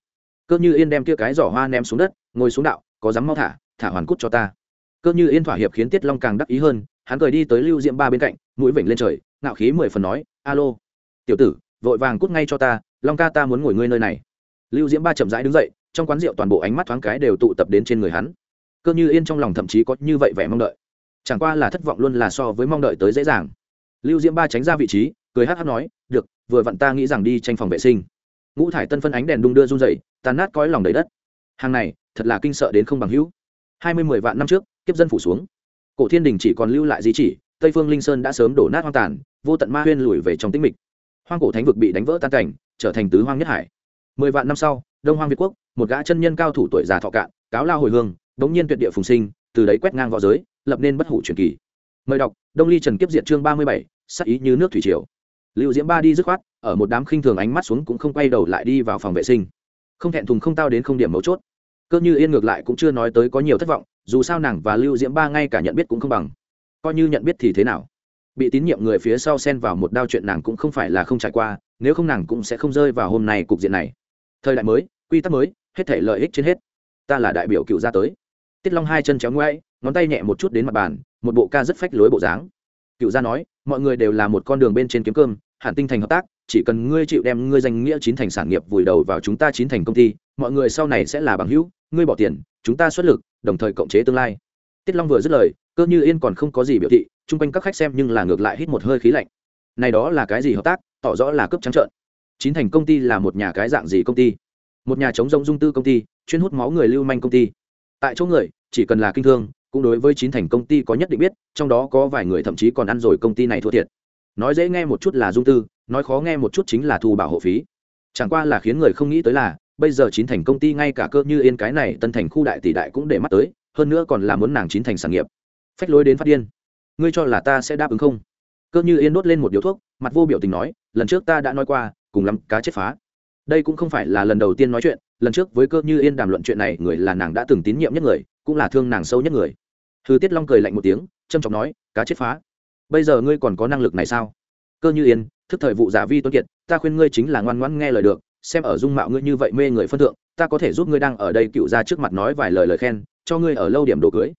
Cơ như yên đem kia cái giỏ hoa ném xuống đất, ngồi xuống đạo, có dám mau thả thả hoàn cút cho ta. Cơ như yên thỏa hiệp khiến tiết long càng đắc ý hơn, hắn cười đi tới lưu diễm ba bên cạnh, mũi vểnh lên trời ngạo khí mười phần nói, alo, tiểu tử, vội vàng cút ngay cho ta, long ca ta muốn ngồi ngươi nơi này. Lưu diễm ba chậm rãi đứng dậy, trong quán rượu toàn bộ ánh mắt thoáng cái đều tụ tập đến trên người hắn. Cơ như yên trong lòng thậm chí có như vậy vẻ mong đợi. Chẳng qua là thất vọng luôn là so với mong đợi tới dễ dàng. Lưu diễm ba tránh ra vị trí, cười hát hát nói, được, vừa vặn ta nghĩ rằng đi tranh phòng vệ sinh. Ngũ thải tân phân ánh đèn đung đưa run dậy tàn nát cõi lòng đầy đất. Hàng này, thật là kinh sợ đến không bằng hữu. Hai mươi mười vạn năm trước, kiếp dân phủ xuống. Cổ thiên đình chỉ còn lưu lại di chỉ tây phương linh sơn đã sớm đổ nát hoang tàn, vô tận ma huyên lùi về trong tĩnh mịch. Hoang cổ thánh vực bị đánh vỡ tan cảnh, trở thành tứ hoang nhất hải. Mười vạn năm sau, đông hoang việt quốc, một gã chân nhân cao thủ tuổi già thọ cạn, cáo lao hồi hương, bỗng nhiên tuyệt địa phùng sinh, từ đấy quét ngang v õ giới, lập nên bất hủ truyền kỳ. Mời đọc, đông ly trần kiếp diện chương ba mươi bảy, sắc ý như nước thủy triều. Lưu diễm ba đi dứt khoát, ở một đám khinh thường ánh mắt xuống cũng không quay đầu lại đi vào phòng vệ sinh. Không thẹn thùng không tao đến không điểm mấu chốt. Cơ như yên ngược lại cũng chưa nói tới có nhiều thất vọng, dù sao nàng và lưu diễm ba ngay cả nhận biết cũng không bằng coi như nhận biết thì thế nào? Bị tín nhiệm người phía sau xen vào một đao chuyện nàng cũng không phải là không trải qua, nếu không nàng cũng sẽ không rơi vào hôm nay cục diện này. Thời đại mới, quy tắc mới, hết thể lợi ích trên hết. Ta là đại biểu cựu gia tới. Tiết long hai chân chéo ngoáy ngón tay nhẹ một chút đến mặt bàn, một bộ ca rất phách lối bộ dáng. Cựu gia nói, mọi người đều là một con đường bên trên kiếm cơm, hẳn tinh thành hợp tác, chỉ cần ngươi chịu đem ngươi danh nghĩa chín thành sản nghiệp vùi đầu vào chúng ta chín thành công ty, mọi người sau này sẽ là bằng hữu, ngươi bỏ tiền, chúng ta xuất lực, đồng thời cộng chế tương lai tiết long vừa dứt lời, cơ như yên còn không có gì biểu thị, chung quanh các khách xem nhưng là ngược lại hít một hơi khí lạnh. Này đó là cái gì hợp tác, tỏ rõ là cướp trắng trợn. Chín thành công ty là một nhà cái dạng gì công ty? Một nhà chống rông dung tư công ty, chuyên hút máu người lưu manh công ty. Tại chỗ người, chỉ cần là kinh thương, cũng đối với chín thành công ty có nhất định biết, trong đó có vài người thậm chí còn ăn rồi công ty này thua thiệt. Nói dễ nghe một chút là dung tư, nói khó nghe một chút chính là thu bảo hộ phí. Chẳng qua là khiến người không nghĩ tới là, bây giờ chín thành công ty ngay cả cơ như yên cái này tân thành khu đại tỷ đại cũng để mắt tới hơn nữa còn là muốn nàng chín thành sản nghiệp. Phách lối đến phát điên. Ngươi cho là ta sẽ đáp ứng không? Cơ như yên đốt lên một điếu thuốc, mặt vô biểu tình nói, lần trước ta đã nói qua, cùng lắm, cá chết phá. Đây cũng không phải là lần đầu tiên nói chuyện, lần trước với cơ như yên đàm luận chuyện này, người là nàng đã từng tín nhiệm nhất người, cũng là thương nàng sâu nhất người. Hư tiết long cười lạnh một tiếng trâm trọng nói, cá chết phá. Bây giờ ngươi còn có năng lực này sao? Cơ như yên, thức thời vụ giả vi tuấn kiệt, ta khuyên ngươi chính là ngoan ngoãn nghe lời được, xem ở dung mạo ngươi như vậy mê người phân thượng, ta có thể giúp ngươi đang ở đây cựu ra trước mặt nói vài lời lời khen cho ngươi ở lâu điểm đồ cưới.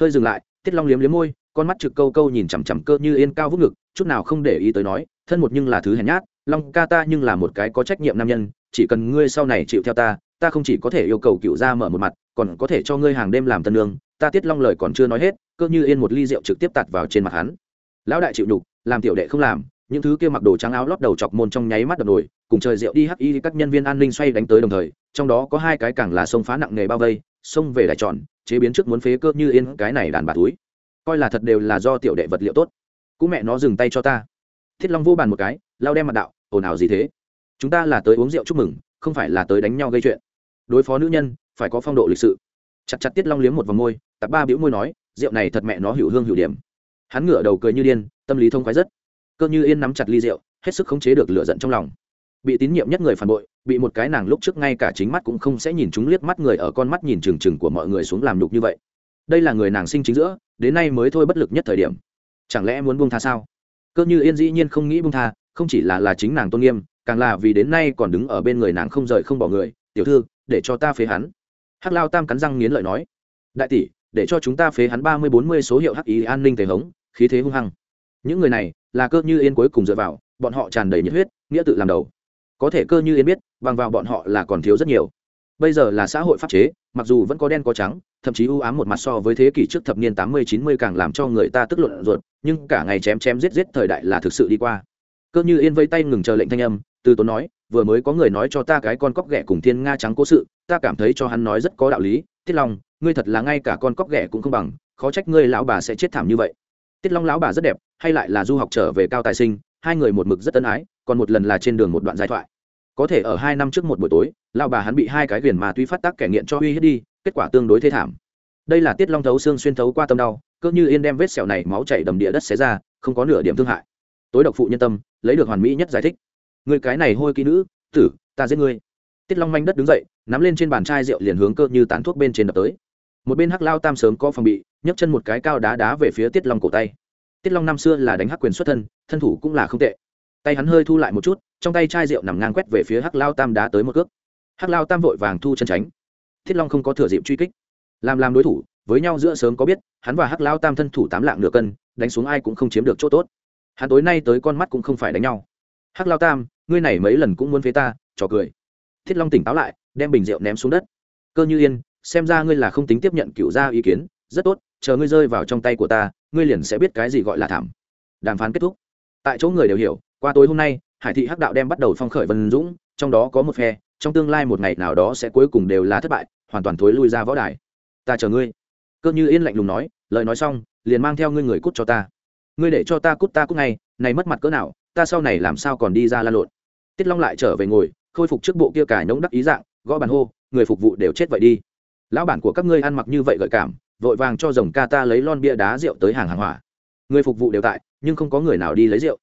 Hơi dừng lại, tiết long liếm liếm môi, con mắt trực câu câu nhìn chằm chằm cơ như yên cao vút ngực, chút nào không để ý tới nói, thân một nhưng là thứ hèn nhát, long ca ta nhưng là một cái có trách nhiệm nam nhân, chỉ cần ngươi sau này chịu theo ta ta không chỉ có thể yêu cầu cựu ra mở một mặt, còn có thể cho ngươi hàng đêm làm tân lương ta tiết long lời còn chưa nói hết, cơ như yên một ly rượu trực tiếp tạt vào trên mặt hắn. Lão đại chịu nhục, làm tiểu đệ không làm, những thứ kia mặc đồ trắng áo lót đầu chọc môn trong nháy mắt đập nổi cùng trời rượu đi hắc y các nhân viên an ninh xoay đánh tới đồng thời, trong đó có hai cái càng là sông phá nặng nghề bao vây xông về đại tròn, chế biến trước muốn phế cơ như yên cái này đàn bà túi. Coi là thật đều là do tiểu đệ vật liệu tốt. Cũng mẹ nó dừng tay cho ta. Thiết long vô bàn một cái, lao đem mặt đạo, ồn ào gì thế? Chúng ta là tới uống rượu chúc mừng, không phải là tới đánh nhau gây chuyện. Đối phó nữ nhân, phải có phong độ lịch sự. Chặt chặt tiết long liếm một vòng môi, tạp ba biểu môi nói, rượu này thật mẹ nó hữu hương hữu điểm. Hắn ngửa đầu cười như điên, tâm lý thông khoái rất. Cơ như yên nắm chặt ly rượu, hết sức khống chế được lửa giận trong lòng bị tín nhiệm nhất người phản bội, bị một cái nàng lúc trước ngay cả chính mắt cũng không sẽ nhìn chúng liếc mắt người ở con mắt nhìn trừng trừng của mọi người xuống làm nhục như vậy. Đây là người nàng sinh chính giữa, đến nay mới thôi bất lực nhất thời điểm. Chẳng lẽ muốn buông tha sao? Cơ như yên dĩ nhiên không nghĩ buông tha, không chỉ là là chính nàng tôn nghiêm, càng là vì đến nay còn đứng ở bên người nàng không rời không bỏ người, tiểu thư, để cho ta phế hắn. Hắc lao tam cắn răng nghiến lợi nói, đại tỷ, để cho chúng ta phế hắn ba mươi bốn mươi số hiệu hắc ý an ninh tề hống, khí thế hung hăng. Những người này là cơ như yên cuối cùng dựa vào, bọn họ tràn đầy nhiệt huyết, nghĩa tự làm đầu có thể cơ như yên biết, bằng vào bọn họ là còn thiếu rất nhiều. Bây giờ là xã hội pháp chế, mặc dù vẫn có đen có trắng, thậm chí ưu ám một mặt so với thế kỷ trước thập niên tám mươi, chín mươi càng làm cho người ta tức luận ruột, nhưng cả ngày chém chém giết giết thời đại là thực sự đi qua. Cơ như yên vây tay ngừng chờ lệnh thanh âm, từ tốn nói, vừa mới có người nói cho ta cái con cóc ghẻ cùng thiên nga trắng cố sự, ta cảm thấy cho hắn nói rất có đạo lý, tiết long, ngươi thật là ngay cả con cóc ghẻ cũng không bằng, khó trách ngươi lão bà sẽ chết thảm như vậy. Tiết long lão bà rất đẹp, hay lại là du học trở về cao tài sinh, hai người một mực rất tân ái còn một lần là trên đường một đoạn giai thoại. Có thể ở hai năm trước một buổi tối, lão bà hắn bị hai cái viền mà tuy phát tác kẻ nghiện cho uy hiếp đi, kết quả tương đối thê thảm. Đây là tiết long thấu xương xuyên thấu qua tâm đau cơ như yên đem vết sẹo này máu chảy đầm địa đất xé ra, không có nửa điểm thương hại. Tối độc phụ nhân tâm, lấy được hoàn mỹ nhất giải thích. Người cái này hôi kỹ nữ, tử, ta giết ngươi. Tiết long manh đất đứng dậy, nắm lên trên bàn chai rượu liền hướng cơ như tán thuốc bên trên đập tới. Một bên hắc lao tam sớm có phòng bị, nhấc chân một cái cao đá đá về phía tiết long cổ tay. Tiết long năm xưa là đánh hắc quyền xuất thân thân thủ cũng là không tệ tay hắn hơi thu lại một chút, trong tay chai rượu nằm ngang quét về phía hắc lao tam đá tới một cước. Hắc lao tam vội vàng thu chân tránh. Thiết long không có thừa dịp truy kích. Làm làm đối thủ, với nhau giữa sớm có biết, hắn và hắc lao tam thân thủ tám lạng nửa cân, đánh xuống ai cũng không chiếm được chỗ tốt. Hắn tối nay tới con mắt cũng không phải đánh nhau. Hắc lao tam, ngươi này mấy lần cũng muốn phế ta, trò cười. Thiết long tỉnh táo lại, đem bình rượu ném xuống đất. Cơ như yên, xem ra ngươi là không tính tiếp nhận cựu gia ý kiến, rất tốt, chờ ngươi rơi vào trong tay của ta, ngươi liền sẽ biết cái gì gọi là thảm. Đàm phán kết thúc. Tại chỗ người đều hiểu qua tối hôm nay, hải thị hắc đạo đem bắt đầu phong khởi vân dũng, trong đó có một phe, trong tương lai một ngày nào đó sẽ cuối cùng đều là thất bại, hoàn toàn thối lui ra võ đài. Ta chờ ngươi. Cơ như yên lạnh lùng nói, lời nói xong, liền mang theo ngươi người cút cho ta. Ngươi để cho ta cút ta cút ngay, này mất mặt cỡ nào, ta sau này làm sao còn đi ra la lộn. Tiết long lại trở về ngồi, khôi phục trước bộ kia cả nhống đắc ý dạng, gõ bàn hô, người phục vụ đều chết vậy đi. Lão bản của các ngươi ăn mặc như vậy gợi cảm, vội vàng cho rồng ca ta lấy lon bia đá rượu tới hàng hàng hỏa. Người phục vụ đều tại, nhưng không có người nào đi lấy rượu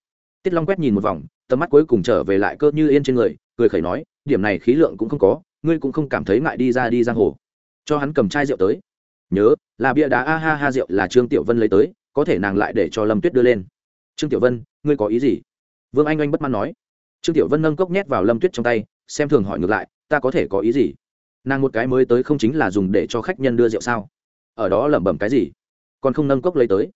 tiết long quét nhìn một vòng, tầm mắt cuối cùng trở về lại cơ như yên trên người, cười khẩy nói, điểm này khí lượng cũng không có, ngươi cũng không cảm thấy ngại đi ra đi giang hồ. Cho hắn cầm chai rượu tới. Nhớ, là bia đá, a ha ha, rượu là trương tiểu vân lấy tới, có thể nàng lại để cho lâm tuyết đưa lên. Trương tiểu vân, ngươi có ý gì? Vương anh anh bất mãn nói. Trương tiểu vân nâng cốc nhét vào lâm tuyết trong tay, xem thường hỏi ngược lại, ta có thể có ý gì? Nàng một cái mới tới không chính là dùng để cho khách nhân đưa rượu sao? Ở đó lẩm bẩm cái gì? Còn không nâng cốc lấy tới.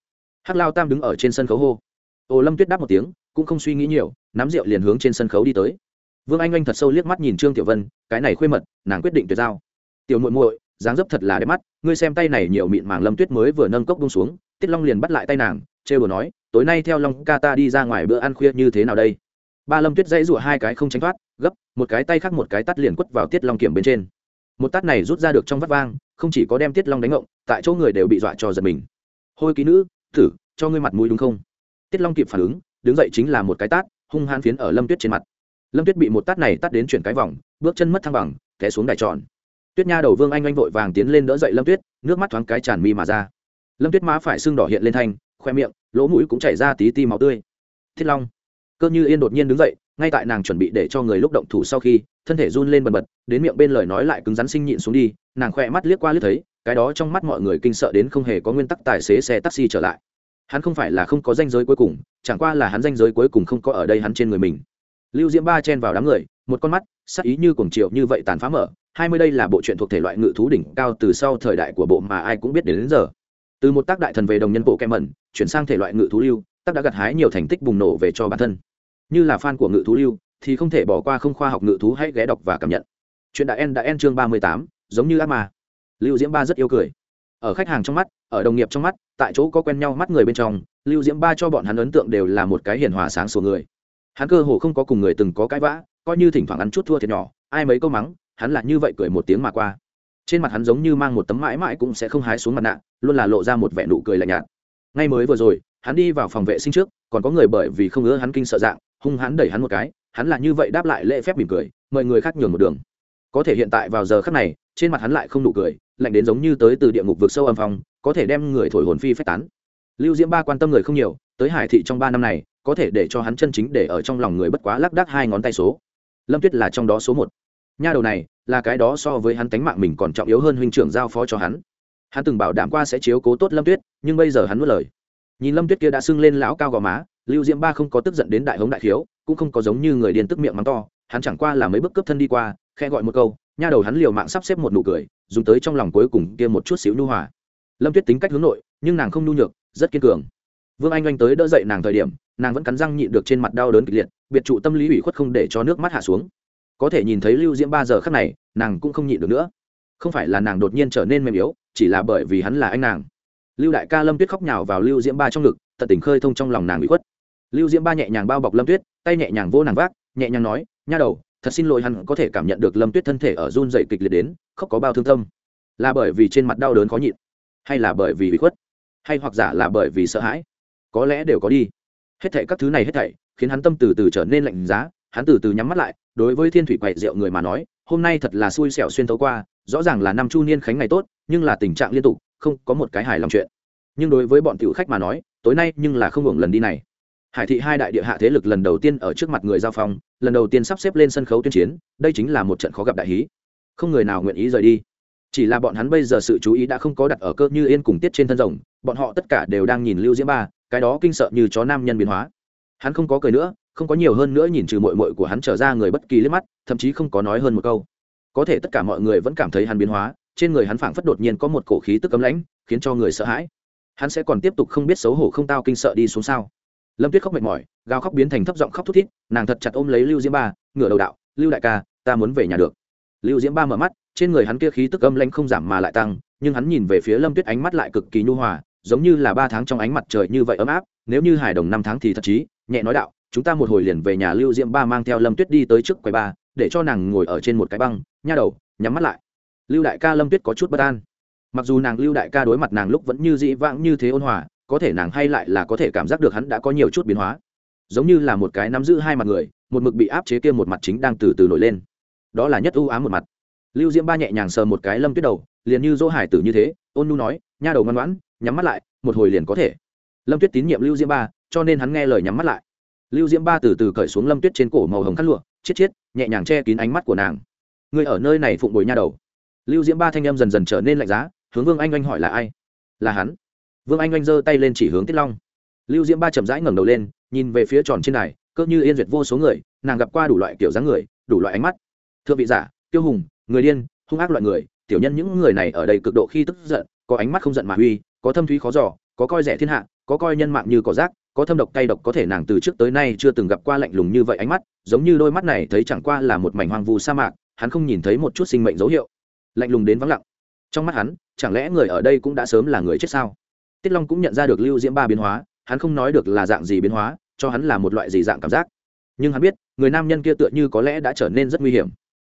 Hắc lao tam đứng ở trên sân khấu hô. Ô, lâm tuyết đáp một tiếng cũng không suy nghĩ nhiều, nắm rượu liền hướng trên sân khấu đi tới. Vương anh anh thật sâu liếc mắt nhìn trương tiểu vân, cái này khuê mật, nàng quyết định tuyệt giao. Tiểu muội muội, dáng dấp thật là đẹp mắt, ngươi xem tay này nhiều mịn màng lâm tuyết mới vừa nâng cốc bung xuống, tiết long liền bắt lại tay nàng, trêu đùa nói, tối nay theo long ca ta đi ra ngoài bữa ăn khuya như thế nào đây? Ba lâm tuyết dãy rụa hai cái không tránh thoát, gấp, một cái tay khác một cái tắt liền quất vào tiết long kiểm bên trên. Một tát này rút ra được trong vắt vang, không chỉ có đem tiết long đánh ngộng, tại chỗ người đều bị dọa cho giật mình. Hôi ký nữ, thử, cho ngươi mặt mũi đúng không? Tiết long kịp phản ứng đứng dậy chính là một cái tát, hung hãn phiến ở lâm tuyết trên mặt. Lâm tuyết bị một tát này tát đến chuyển cái vòng, bước chân mất thăng bằng, té xuống đài tròn. Tuyết nha đầu vương anh anh vội vàng tiến lên đỡ dậy lâm tuyết, nước mắt thoáng cái tràn mi mà ra. Lâm tuyết má phải sưng đỏ hiện lên thanh, khoe miệng, lỗ mũi cũng chảy ra tí ti máu tươi. Thiết long, cơ như yên đột nhiên đứng dậy, ngay tại nàng chuẩn bị để cho người lúc động thủ sau khi, thân thể run lên bần bật, đến miệng bên lời nói lại cứng rắn sinh nhịn xuống đi, nàng khoe mắt liếc qua liếc thấy, cái đó trong mắt mọi người kinh sợ đến không hề có nguyên tắc tài xế xe taxi trở lại hắn không phải là không có danh giới cuối cùng chẳng qua là hắn danh giới cuối cùng không có ở đây hắn trên người mình. Lưu diễm ba chen vào đám người một con mắt sắc ý như cuồng triệu như vậy tàn phá mở hai mươi đây là bộ truyện thuộc thể loại ngự thú đỉnh cao từ sau thời đại của bộ mà ai cũng biết đến, đến giờ. Từ một tác đại thần về đồng nhân bộ kem mẩn chuyển sang thể loại ngự thú lưu tác đã gặt hái nhiều thành tích bùng nổ về cho bản thân. Như là fan của ngự thú lưu thì không thể bỏ qua không khoa học ngự thú hãy ghé đọc và cảm nhận. Chuyện đã en đã en chương ba mươi tám giống như ác ma. Lưu diễm ba rất yêu cười ở khách hàng trong mắt, ở đồng nghiệp trong mắt, tại chỗ có quen nhau mắt người bên trong, lưu diễm ba cho bọn hắn ấn tượng đều là một cái hiền hòa sáng sủa người. Hắn cơ hồ không có cùng người từng có cãi vã, coi như thỉnh thoảng ăn chút thua thiệt nhỏ, ai mấy câu mắng, hắn là như vậy cười một tiếng mà qua. Trên mặt hắn giống như mang một tấm mãi mãi cũng sẽ không hái xuống mặt nạ, luôn là lộ ra một vẻ nụ cười lạnh nhạt. Ngay mới vừa rồi, hắn đi vào phòng vệ sinh trước, còn có người bởi vì không ngứa hắn kinh sợ dạng, hung hắn đẩy hắn một cái, hắn là như vậy đáp lại lễ phép mỉm cười, mời người khác nhường một đường. Có thể hiện tại vào giờ khắc này, trên mặt hắn lại không nụ cười lạnh đến giống như tới từ địa ngục vực sâu âm phong, có thể đem người thổi hồn phi phách tán. Lưu diễm ba quan tâm người không nhiều, tới hải thị trong ba năm này, có thể để cho hắn chân chính để ở trong lòng người bất quá lác đác hai ngón tay số. Lâm tuyết là trong đó số một. Nha đầu này, là cái đó so với hắn tánh mạng mình còn trọng yếu hơn huynh trưởng giao phó cho hắn. Hắn từng bảo đảm qua sẽ chiếu cố tốt lâm tuyết, nhưng bây giờ hắn mất lời. Nhìn lâm tuyết kia đã sưng lên lão cao gò má, lưu diễm ba không có tức giận đến đại hống đại khiếu, cũng không có giống như người điên tức miệng mắng to, hắn chẳng qua là mấy bước cướp thân đi qua khe gọi một câu nha đầu hắn liều mạng sắp xếp một nụ cười, dùng tới trong lòng cuối cùng kia một chút xíu nhu hòa. Lâm tuyết tính cách hướng nội, nhưng nàng không nhu nhược, rất kiên cường. Vương anh oanh tới đỡ dậy nàng thời điểm, nàng vẫn cắn răng nhịn được trên mặt đau đớn kịch liệt, biệt trụ tâm lý ủy khuất không để cho nước mắt hạ xuống. Có thể nhìn thấy lưu diễm ba giờ khắc này, nàng cũng không nhịn được nữa. Không phải là nàng đột nhiên trở nên mềm yếu, chỉ là bởi vì hắn là anh nàng. Lưu đại ca lâm tuyết khóc nhào vào lưu diễm ba trong ngực, tận tình khơi thông trong lòng nàng bị khuất. Lưu diễm ba nhẹ nhàng bao bọc lâm tuyết, tay nhẹ nhàng vô nàng vác, nhẹ nhàng nói, nha đầu thật xin lỗi hắn có thể cảm nhận được lâm tuyết thân thể ở run dậy kịch liệt đến không có bao thương tâm. Là bởi vì trên mặt đau đớn khó nhịn, hay là bởi vì bị khuất, hay hoặc giả là bởi vì sợ hãi? Có lẽ đều có đi. Hết thảy các thứ này hết thảy khiến hắn tâm từ từ trở nên lạnh giá, hắn từ từ nhắm mắt lại, đối với thiên thủy quậy rượu người mà nói, hôm nay thật là xui xẻo xuyên thấu qua, rõ ràng là năm chu niên khánh ngày tốt, nhưng là tình trạng liên tục, không có một cái hài lòng chuyện. Nhưng đối với bọn tiểu khách mà nói, tối nay nhưng là không hưởng lần đi này hải thị hai đại địa hạ thế lực lần đầu tiên ở trước mặt người giao phong, lần đầu tiên sắp xếp lên sân khấu tuyên chiến, đây chính là một trận khó gặp đại hí. Không người nào nguyện ý rời đi. Chỉ là bọn hắn bây giờ sự chú ý đã không có đặt ở cơ như yên cùng tiết trên thân rồng, bọn họ tất cả đều đang nhìn lưu diễm ba, cái đó kinh sợ như chó nam nhân biến hóa. Hắn không có cười nữa, không có nhiều hơn nữa nhìn trừ mội mội của hắn trở ra người bất kỳ liếc mắt, thậm chí không có nói hơn một câu. Có thể tất cả mọi người vẫn cảm thấy hắn biến hóa, trên người hắn phảng phất đột nhiên có một cổ khí tức cấm lãnh, khiến cho người sợ hãi. Hắn sẽ còn tiếp tục không biết xấu hổ không tao kinh sợ đi xuống sao lâm tuyết khóc mệt mỏi, gào khóc biến thành thấp giọng khóc thút thít, nàng thật chặt ôm lấy lưu diễm ba ngửa đầu đạo, lưu đại ca, ta muốn về nhà được. Lưu diễm ba mở mắt, trên người hắn kia khí tức âm lanh không giảm mà lại tăng, nhưng hắn nhìn về phía lâm tuyết ánh mắt lại cực kỳ nhu hòa, giống như là ba tháng trong ánh mặt trời như vậy ấm áp, nếu như hải đồng năm tháng thì thật chí, nhẹ nói đạo, chúng ta một hồi liền về nhà. Lưu diễm ba mang theo lâm tuyết đi tới trước quầy ba, để cho nàng ngồi ở trên một cái băng, nha đầu, nhắm mắt lại. Lưu đại ca lâm tuyết có chút bất an. Mặc dù nàng lưu đại ca đối mặt nàng lúc vẫn như dĩ vãng như thế ôn hòa có thể nàng hay lại là có thể cảm giác được hắn đã có nhiều chút biến hóa. Giống như là một cái nắm giữ hai mặt người, một mực bị áp chế kia một mặt chính đang từ từ nổi lên. Đó là nhất ưu ám một mặt. Lưu diễm ba nhẹ nhàng sờ một cái lâm tuyết đầu, liền như dỗ hải tử như thế, ôn nu nói, nha đầu ngoan ngoãn, nhắm mắt lại, một hồi liền có thể. Lâm tuyết tín nhiệm lưu diễm ba, cho nên hắn nghe lời nhắm mắt lại. Lưu diễm ba từ từ cởi xuống lâm tuyết trên cổ màu hồng khăn lụa, chết chết, nhẹ nhàng che kín ánh mắt của nàng. Người ở nơi này phụng bồi nha đầu. Lưu diễm ba thanh em dần dần trở nên lạnh giá, hướng vương anh anh hỏi là ai? Là hắn vương anh anh giơ tay lên chỉ hướng tiết long. Lưu diễm ba chậm rãi ngẩng đầu lên nhìn về phía tròn trên này cỡ như yên duyệt vô số người nàng gặp qua đủ loại kiểu dáng người đủ loại ánh mắt. Thượng vị giả tiêu hùng người điên hung ác loại người tiểu nhân những người này ở đây cực độ khi tức giận có ánh mắt không giận mà huy, có thâm thúy khó giỏ có coi rẻ thiên hạ có coi nhân mạng như cỏ rác có thâm độc cay độc có thể nàng từ trước tới nay chưa từng gặp qua lạnh lùng như vậy ánh mắt giống như đôi mắt này thấy chẳng qua là một mảnh hoang vu sa mạc hắn không nhìn thấy một chút sinh mệnh dấu hiệu. Lạnh lùng đến vắng lặng. Trong mắt hắn chẳng lẽ người ở đây cũng đã sớm là người chết sao? Tiết long cũng nhận ra được lưu diễm ba biến hóa, hắn không nói được là dạng gì biến hóa, cho hắn là một loại gì dạng cảm giác. Nhưng hắn biết, người nam nhân kia tựa như có lẽ đã trở nên rất nguy hiểm.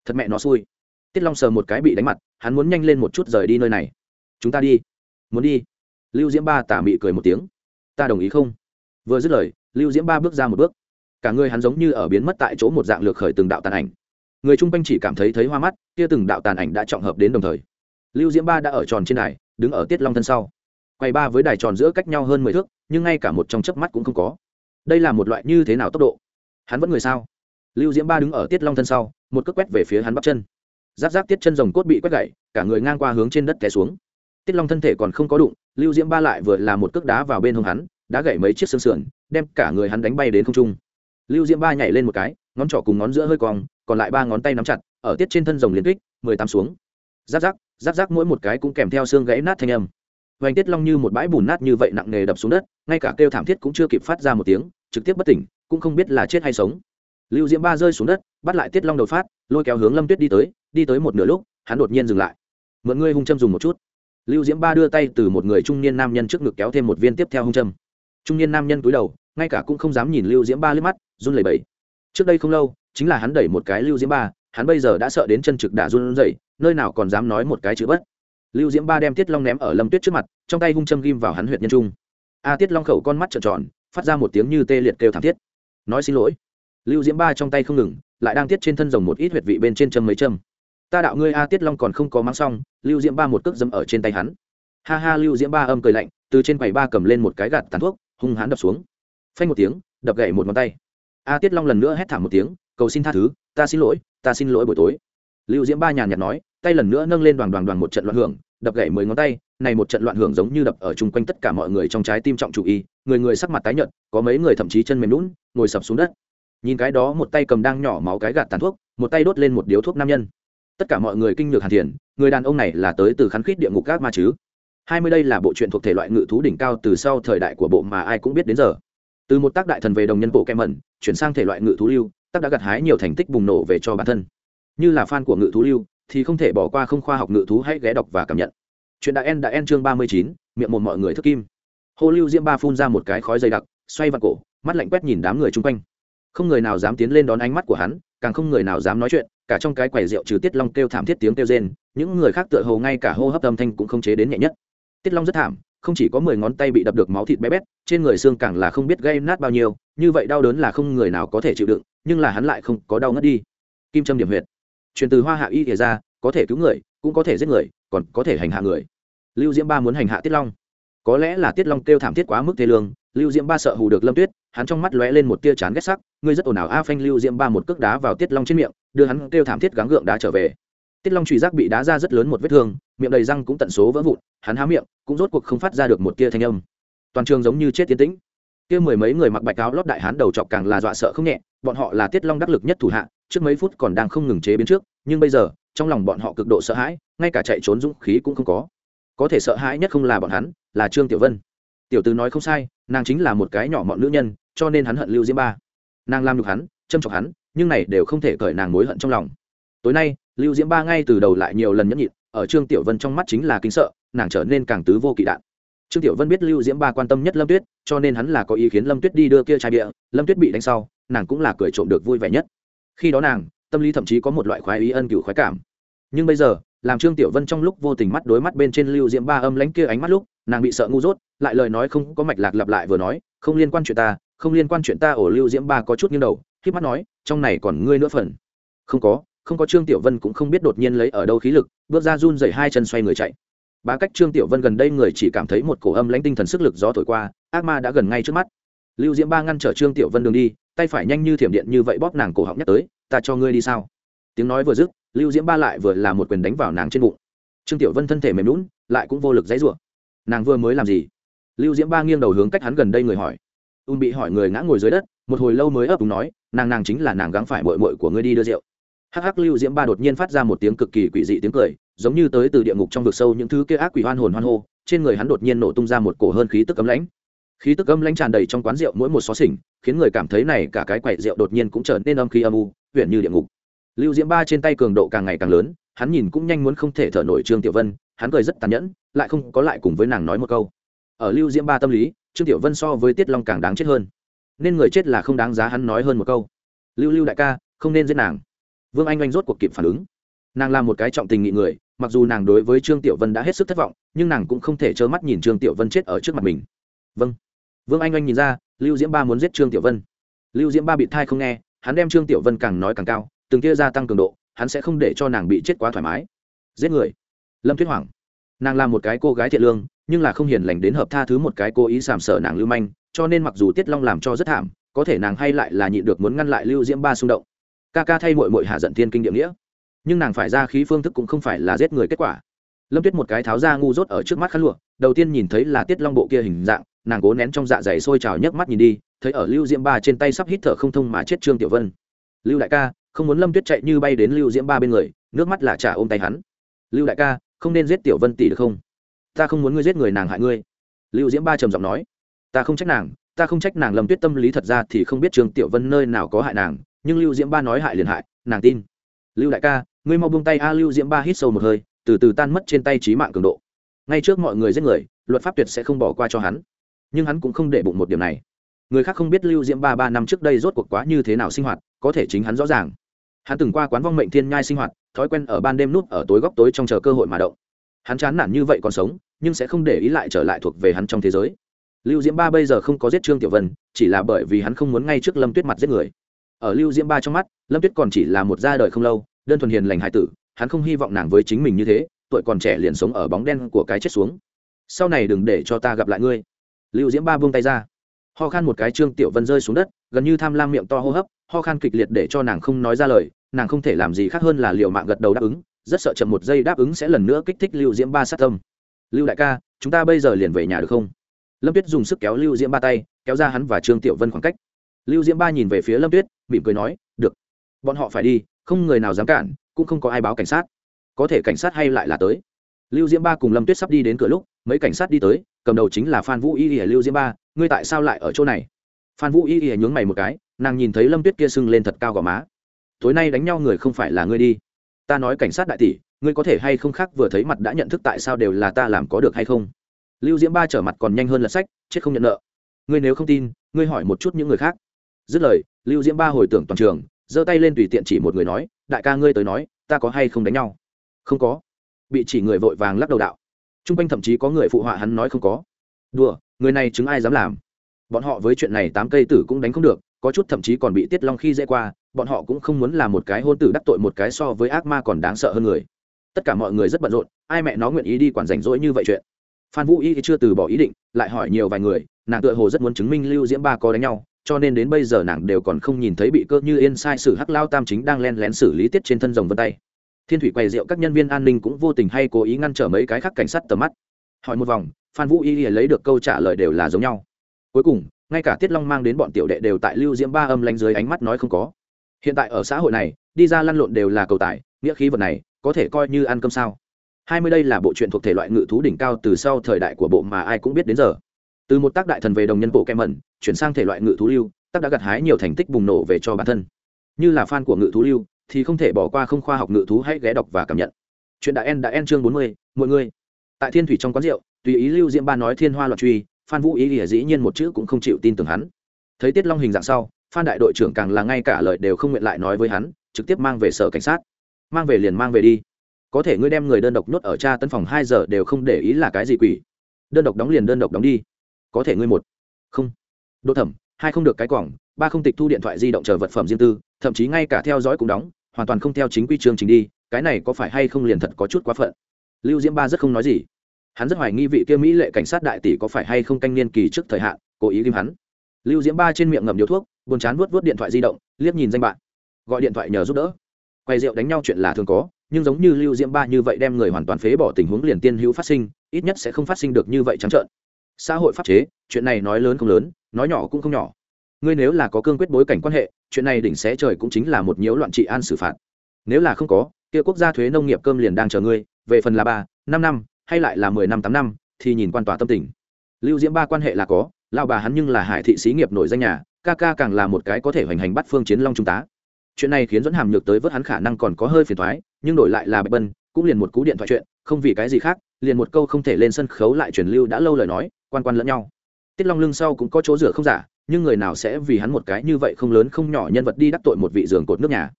Thật mẹ nó xui. Tiết long sờ một cái bị đánh mặt, hắn muốn nhanh lên một chút rời đi nơi này. Chúng ta đi. Muốn đi. Lưu diễm ba tả mị cười một tiếng. Ta đồng ý không? Vừa dứt lời, lưu diễm ba bước ra một bước. Cả người hắn giống như ở biến mất tại chỗ một dạng lược khởi từng đạo tàn ảnh. Người chung quanh chỉ cảm thấy thấy hoa mắt, kia từng đạo tàn ảnh đã trọng hợp đến đồng thời. Lưu diễm ba đã ở tròn trên đài, đứng ở tiết long thân sau quay ba với đài tròn giữa cách nhau hơn mười thước, nhưng ngay cả một trong chớp mắt cũng không có. Đây là một loại như thế nào tốc độ? Hắn vẫn người sao? Lưu diễm ba đứng ở tiết long thân sau, một cước quét về phía hắn bắp chân. Giáp giáp tiết chân rồng cốt bị quét gậy cả người ngang qua hướng trên đất té xuống. Tiết long thân thể còn không có đụng, lưu diễm ba lại vừa là một cước đá vào bên hông hắn đã gậy mấy chiếc xương sườn, đem cả người hắn đánh bay đến không trung. Lưu diễm ba nhảy lên một cái, ngón trỏ cùng ngón giữa hơi cong, còn lại ba ngón tay nắm chặt, ở tiết trên thân rồng liên kích, mười tám xuống. Giáp giáp giáp giáp mỗi một cái cũng kèm theo xương gãy nát thanh âm vành tiết long như một bãi bùn nát như vậy nặng nề đập xuống đất, ngay cả kêu thảm thiết cũng chưa kịp phát ra một tiếng, trực tiếp bất tỉnh, cũng không biết là chết hay sống. Lưu diễm ba rơi xuống đất, bắt lại tiết long đầu phát, lôi kéo hướng lâm tuyết đi tới đi tới một nửa lúc, hắn đột nhiên dừng lại. Mượn ngươi hung châm dùng một chút. Lưu diễm ba đưa tay từ một người trung niên nam nhân trước ngực kéo thêm một viên tiếp theo hung châm. Trung niên nam nhân cúi đầu, ngay cả cũng không dám nhìn lưu diễm ba liếc mắt, run lẩy bẩy. Trước đây không lâu, chính là hắn đẩy một cái lưu diễm ba, hắn bây giờ đã sợ đến chân trực đã run rẩy, nơi nào còn dám nói một cái chữ bất lưu diễm ba đem tiết long ném ở lâm tuyết trước mặt, trong tay hung châm ghim vào hắn huyện nhân trung. A tiết long khẩu con mắt trợn tròn, phát ra một tiếng như tê liệt kêu thảm thiết. Nói xin lỗi. Lưu diễm ba trong tay không ngừng, lại đang tiết trên thân rồng một ít huyệt vị bên trên châm mấy châm. Ta đạo ngươi a tiết long còn không có mắng xong, lưu diễm ba một cước dâm ở trên tay hắn. Ha ha, lưu diễm ba âm cười lạnh, từ trên quầy ba cầm lên một cái gạt tàn thuốc, hung hãn đập xuống. Phanh một tiếng, đập gậy một ngón tay. A tiết long lần nữa hét thảm một tiếng, cầu xin tha thứ, ta xin lỗi, ta xin lỗi buổi tối. Lưu diễm ba nhàn nhạt nói tay lần nữa nâng lên đoàn đoàn đoàn một trận loạn hưởng, đập gậy mười ngón tay, này một trận loạn hưởng giống như đập ở chung quanh tất cả mọi người trong trái tim trọng chủ y, người người sắc mặt tái nhợt, có mấy người thậm chí chân mềm lún ngồi sập xuống đất. Nhìn cái đó một tay cầm đang nhỏ máu cái gạt tàn thuốc, một tay đốt lên một điếu thuốc nam nhân. Tất cả mọi người kinh ngạc hàn thiền, người đàn ông này là tới từ khán khít địa ngục các ma chứ. Hai mươi đây là bộ truyện thuộc thể loại ngự thú đỉnh cao từ sau thời đại của bộ mà ai cũng biết đến giờ. Từ một tác đại thần về đồng nhân bộ kem mẩn, chuyển sang thể loại ngự thú lưu, tác đã gặt hái nhiều thành tích bùng nổ về cho bản thân. Như là fan của ngự thú lưu thì không thể bỏ qua không khoa học ngự thú, hãy ghé đọc và cảm nhận. Chuyện đã en đã en chương ba mươi chín, miệng một mọi người thức kim. Hô lưu diễm ba phun ra một cái khói dày đặc, xoay vặn cổ, mắt lạnh quét nhìn đám người chung quanh. Không người nào dám tiến lên đón ánh mắt của hắn, càng không người nào dám nói chuyện, cả trong cái quầy rượu trừ tiết long kêu thảm thiết tiếng kêu rên, những người khác tựa hồ ngay cả hô hấp âm thanh cũng không chế đến nhẹ nhất. Tiết long rất thảm, không chỉ có mười ngón tay bị đập được máu thịt bé bét, trên người xương càng là không biết gây nát bao nhiêu, như vậy đau đớn là không người nào có thể chịu đựng, nhưng là hắn lại không có đau ngất đi. Kim châm điểm huyệt truyền từ hoa hạ y thể ra, có thể cứu người, cũng có thể giết người, còn có thể hành hạ người. Lưu diễm ba muốn hành hạ tiết long. Có lẽ là tiết long kêu thảm thiết quá mức thế lương, lưu diễm ba sợ hù được lâm tuyết, hắn trong mắt lóe lên một tia chán ghét sắc, ngươi rất ồn ào a, phanh lưu diễm ba một cước đá vào tiết long trên miệng, đưa hắn kêu thảm thiết gắng gượng đá trở về. Tiết long trùy giác bị đá ra rất lớn một vết thương, miệng đầy răng cũng tận số vỡ vụn, hắn há miệng, cũng rốt cuộc không phát ra được một tia thanh âm. Toàn trường giống như chết tiến tĩnh kia mười mấy người mặc bạch áo lót đại hán đầu chọc càng là dọa sợ không nhẹ, bọn họ là tiết long đắc lực nhất thủ hạ, trước mấy phút còn đang không ngừng chế biến trước, nhưng bây giờ, trong lòng bọn họ cực độ sợ hãi, ngay cả chạy trốn dũng khí cũng không có. Có thể sợ hãi nhất không là bọn hắn, là trương tiểu vân. Tiểu tứ nói không sai, nàng chính là một cái nhỏ mọn nữ nhân, cho nên hắn hận lưu diễm ba. Nàng làm được hắn, châm chọc hắn, nhưng này đều không thể cởi nàng mối hận trong lòng. Tối nay, lưu diễm ba ngay từ đầu lại nhiều lần nhẫn nhịn, ở trương tiểu vân trong mắt chính là kính sợ, nàng trở nên càng tứ vô kỵ đạn trương tiểu vân biết lưu diễm ba quan tâm nhất lâm tuyết, cho nên hắn là có ý kiến lâm tuyết đi đưa kia chai bịa. lâm tuyết bị đánh sau, nàng cũng là cười trộm được vui vẻ nhất. Khi đó nàng, tâm lý thậm chí có một loại khoái ý ân cựu khoái cảm. Nhưng bây giờ, làm trương tiểu vân trong lúc vô tình mắt đối mắt bên trên lưu diễm ba âm lãnh kia ánh mắt lúc, nàng bị sợ ngu dốt, lại lời nói không có mạch lạc lặp lại vừa nói, không liên quan chuyện ta, không liên quan chuyện ta, ổ lưu diễm ba có chút nghiêng đầu khi mắt nói, trong này còn ngươi nữa phần. Không có không có. Trương tiểu vân cũng không biết đột nhiên lấy ở đâu khí lực, bước ra run dày hai chân xoay người chạy. Bá cách trương tiểu vân gần đây người chỉ cảm thấy một cổ âm lãnh tinh thần sức lực gió thổi qua, ác ma đã gần ngay trước mắt. Lưu diễm ba ngăn trở trương tiểu vân đường đi, tay phải nhanh như thiểm điện như vậy bóp nàng cổ họng nhắc tới, ta cho ngươi đi sao? Tiếng nói vừa dứt, lưu diễm ba lại vừa là một quyền đánh vào nàng trên bụng. Trương tiểu vân thân thể mềm lún lại cũng vô lực dãy rủa. Nàng vừa mới làm gì? Lưu diễm ba nghiêng đầu hướng cách hắn gần đây người hỏi. Un bị hỏi người ngã ngồi dưới đất, một hồi lâu mới ấp úng nói, nàng nàng chính là nàng gắng phải mội mội của ngươi đi đưa rượu. Hắc hắc, lưu diễm ba đột nhiên phát ra một tiếng cực kỳ quỷ dị tiếng cười giống như tới từ địa ngục trong vực sâu những thứ kia ác quỷ hoan hồn hoan hô, trên người hắn đột nhiên nổ tung ra một cổ hơn khí tức cấm lãnh. Khí tức âm lãnh tràn đầy trong quán rượu mỗi một xó xỉnh, khiến người cảm thấy này cả cái quậy rượu đột nhiên cũng trở nên âm khí âm u huyện như địa ngục. Lưu diễm ba trên tay cường độ càng ngày càng lớn, hắn nhìn cũng nhanh muốn không thể thở nổi trương tiểu vân, hắn cười rất tàn nhẫn, lại không có lại cùng với nàng nói một câu. Ở lưu diễm ba tâm lý, trương tiểu vân so với tiết long càng đáng chết hơn. Nên người chết là không đáng giá hắn nói hơn một câu. Lưu lưu đại ca, không nên giết nàng. Vương anh anh rốt cuộc kịp phản ứng. Nàng là một cái trọng tình nghị người mặc dù nàng đối với trương tiểu vân đã hết sức thất vọng, nhưng nàng cũng không thể trơ mắt nhìn trương tiểu vân chết ở trước mặt mình. Vâng. Vương anh anh nhìn ra, lưu diễm ba muốn giết trương tiểu vân. Lưu diễm ba bị thai không nghe, hắn đem trương tiểu vân càng nói càng cao, từng kia gia tăng cường độ, hắn sẽ không để cho nàng bị chết quá thoải mái. Giết người. Lâm tuyết hoàng. Nàng là một cái cô gái thiện lương, nhưng là không hiền lành đến hợp tha thứ một cái cố ý sàm sở nàng lưu manh, cho nên mặc dù tiết long làm cho rất thảm, có thể nàng hay lại là nhịn được muốn ngăn lại lưu diễm ba xung động. Ca ca thay mội mội hạ giận thiên kinh địa nghĩa nhưng nàng phải ra khí phương thức cũng không phải là giết người kết quả. Lâm tuyết một cái tháo ra ngu dốt ở trước mắt khăn lụa, đầu tiên nhìn thấy là tiết long bộ kia hình dạng, nàng cố nén trong dạ dày sôi trào nhấc mắt nhìn đi, thấy ở lưu diễm ba trên tay sắp hít thở không thông mà chết trương tiểu vân. Lưu đại ca, không muốn lâm tuyết chạy như bay đến lưu diễm ba bên người, nước mắt là trả ôm tay hắn. Lưu đại ca, không nên giết tiểu vân tỷ được không? Ta không muốn ngươi giết người nàng hại ngươi. Lưu diễm ba trầm giọng nói. Ta không trách nàng, ta không trách nàng lâm tuyết tâm lý thật ra thì không biết trương tiểu vân nơi nào có hại nàng, nhưng lưu diễm ba nói hại liền hại, nàng tin. Lưu đại ca ngươi mau buông tay a, lưu diễm ba hít sâu một hơi, từ từ tan mất trên tay trí mạng cường độ. Ngay trước mọi người giết người, luật pháp tuyệt sẽ không bỏ qua cho hắn. Nhưng hắn cũng không để bụng một điểm này. Người khác không biết lưu diễm ba ba năm trước đây rốt cuộc quá như thế nào sinh hoạt, có thể chính hắn rõ ràng. Hắn từng qua quán vong mệnh thiên nhai sinh hoạt, thói quen ở ban đêm nút ở tối góc tối trong chờ cơ hội mà động. Hắn chán nản như vậy còn sống, nhưng sẽ không để ý lại trở lại thuộc về hắn trong thế giới. Lưu diễm ba bây giờ không có giết trương tiểu vân, chỉ là bởi vì hắn không muốn ngay trước lâm tuyết mặt giết người. Ở lưu diễm ba trong mắt, lâm tuyết còn chỉ là một ra đời không lâu đơn thuần hiền lành hải tử, hắn không hy vọng nàng với chính mình như thế, tuổi còn trẻ liền sống ở bóng đen của cái chết xuống. Sau này đừng để cho ta gặp lại ngươi. Lưu diễm ba buông tay ra. Ho khan một cái trương tiểu vân rơi xuống đất, gần như tham lam miệng to hô hấp, ho khan kịch liệt để cho nàng không nói ra lời, nàng không thể làm gì khác hơn là liều mạng gật đầu đáp ứng, rất sợ chậm một giây đáp ứng sẽ lần nữa kích thích lưu diễm ba sát tâm. Lưu đại ca, chúng ta bây giờ liền về nhà được không? Lâm tuyết dùng sức kéo lưu diễm ba tay, kéo ra hắn và trương tiểu vân khoảng cách. Lưu diễm ba nhìn về phía lâm tuyết, mỉm cười nói, được. Bọn họ phải đi không người nào dám cản, cũng không có ai báo cảnh sát. Có thể cảnh sát hay lại là tới. Lưu diễm ba cùng lâm tuyết sắp đi đến cửa lúc, mấy cảnh sát đi tới, cầm đầu chính là phan vũ y ỉa lưu diễm ba, ngươi tại sao lại ở chỗ này? Phan vũ y ỉa nhướng mày một cái, nàng nhìn thấy lâm tuyết kia sưng lên thật cao gò má. Tối nay đánh nhau người không phải là ngươi đi. Ta nói cảnh sát đại tỷ, ngươi có thể hay không khác vừa thấy mặt đã nhận thức tại sao đều là ta làm có được hay không? Lưu diễm ba trở mặt còn nhanh hơn lật sách, chết không nhận nợ. Ngươi nếu không tin, ngươi hỏi một chút những người khác. Dứt lời, lưu diễm ba hồi tưởng toàn trường giơ tay lên tùy tiện chỉ một người nói, đại ca ngươi tới nói, ta có hay không đánh nhau? Không có. Bị chỉ người vội vàng lắc đầu đạo. T r u n g quanh thậm chí có người phụ họa hắn nói không có. Đùa, người này chứng ai dám làm? Bọn họ với chuyện này tám cây tử cũng đánh không được, có chút thậm chí còn bị tiết long khi dễ qua, bọn họ cũng không muốn làm một cái hôn tử đắc tội một cái so với ác ma còn đáng sợ hơn người. Tất cả mọi người rất bận rộn, ai mẹ nó nguyện ý đi quản rảnh rỗi như vậy chuyện. Phan vũ y chưa từ bỏ ý định, lại hỏi nhiều vài người, nàng tựa hồ rất muốn chứng minh lưu diễm ba có đánh nhau cho nên đến bây giờ nàng đều còn không nhìn thấy bị cơ như yên sai sử hắc lao tam chính đang len lén xử lý tiết trên thân rồng vân tay. Thiên thủy quầy rượu các nhân viên an ninh cũng vô tình hay cố ý ngăn trở mấy cái khác cảnh sát tầm mắt. Hỏi một vòng, phan vũ y lấy được câu trả lời đều là giống nhau. Cuối cùng, ngay cả tiết long mang đến bọn tiểu đệ đều tại lưu diễm ba âm lanh dưới ánh mắt nói không có. Hiện tại ở xã hội này, đi ra lăn lộn đều là cầu tài, nghĩa khí vật này, có thể coi như ăn cơm sao? Hai mươi đây là bộ truyện thuộc thể loại ngự thú đỉnh cao từ sau thời đại của bộ mà ai cũng biết đến giờ từ một tác đại thần về đồng nhân bộ kem mẩn, chuyển sang thể loại ngự thú lưu, tác đã gặt hái nhiều thành tích bùng nổ về cho bản thân. Như là fan của ngự thú lưu, thì không thể bỏ qua không khoa học ngự thú hãy ghé đọc và cảm nhận. Chuyện đã en đã en chương bốn mươi, mọi người. Tại thiên thủy trong quán rượu, tùy ý lưu diễm ba nói thiên hoa loạn truy, phan vũ ý ỉa dĩ nhiên một chữ cũng không chịu tin tưởng hắn. Thấy tiết long hình dạng sau, phan đại đội trưởng càng là ngay cả lời đều không nguyện lại nói với hắn, trực tiếp mang về sở cảnh sát. Mang về liền mang về đi. Có thể ngươi đem người đơn độc nhốt ở cha tân phòng hai giờ đều không để ý là cái gì quỷ. Đơn độc đóng liền đơn độc đóng đi có thể ngươi một. Không. Đỗ thẩm, hai không được cái quỏng ba không tịch thu điện thoại di động chờ vật phẩm riêng tư, thậm chí ngay cả theo dõi cũng đóng, hoàn toàn không theo chính quy chương trình đi, cái này có phải hay không liền thật có chút quá phận? Lưu diễm ba rất không nói gì. Hắn rất hoài nghi vị kia mỹ lệ cảnh sát đại tỷ có phải hay không canh niên kỳ trước thời hạn, cố ý ghim hắn. Lưu diễm ba trên miệng ngầm điếu thuốc, buồn chán vuốt vuốt điện thoại di động, liếc nhìn danh bạn. Gọi điện thoại nhờ giúp đỡ. Quay rượu đánh nhau chuyện là thường có, nhưng giống như lưu diễm ba như vậy đem người hoàn toàn phế bỏ tình huống liền tiên hữu phát sinh, ít nhất sẽ không phát sinh được như vậy trắng trợn xã hội pháp chế, chuyện này nói lớn không lớn, nói nhỏ cũng không nhỏ. Ngươi nếu là có cương quyết bối cảnh quan hệ, chuyện này đỉnh xé trời cũng chính là một nhiễu loạn trị an xử phạt. Nếu là không có, kia quốc gia thuế nông nghiệp cơm liền đang chờ ngươi, về phần là ba, năm năm, hay lại là mười năm tám năm, thì nhìn quan tòa tâm tình. Lưu diễm ba quan hệ là có lao bà hắn nhưng là hải thị xí nghiệp nổi danh nhà, ca ca càng là một cái có thể hoành hành bắt phương chiến long trung tá. Chuyện này khiến dẫn hàm nhược tới vớt hắn khả năng còn có hơi phiền thoái nhưng đổi lại là bạch bân cũng liền một cú điện thoại chuyện, không vì cái gì khác, liền một câu không thể lên sân khấu lại truyền lưu đã lâu lời nói, quan quan lẫn nhau. Tiết long lưng sau cũng có chỗ rửa không giả, nhưng người nào sẽ vì hắn một cái như vậy không lớn không nhỏ nhân vật đi đắc tội một vị giường cột nước nhà?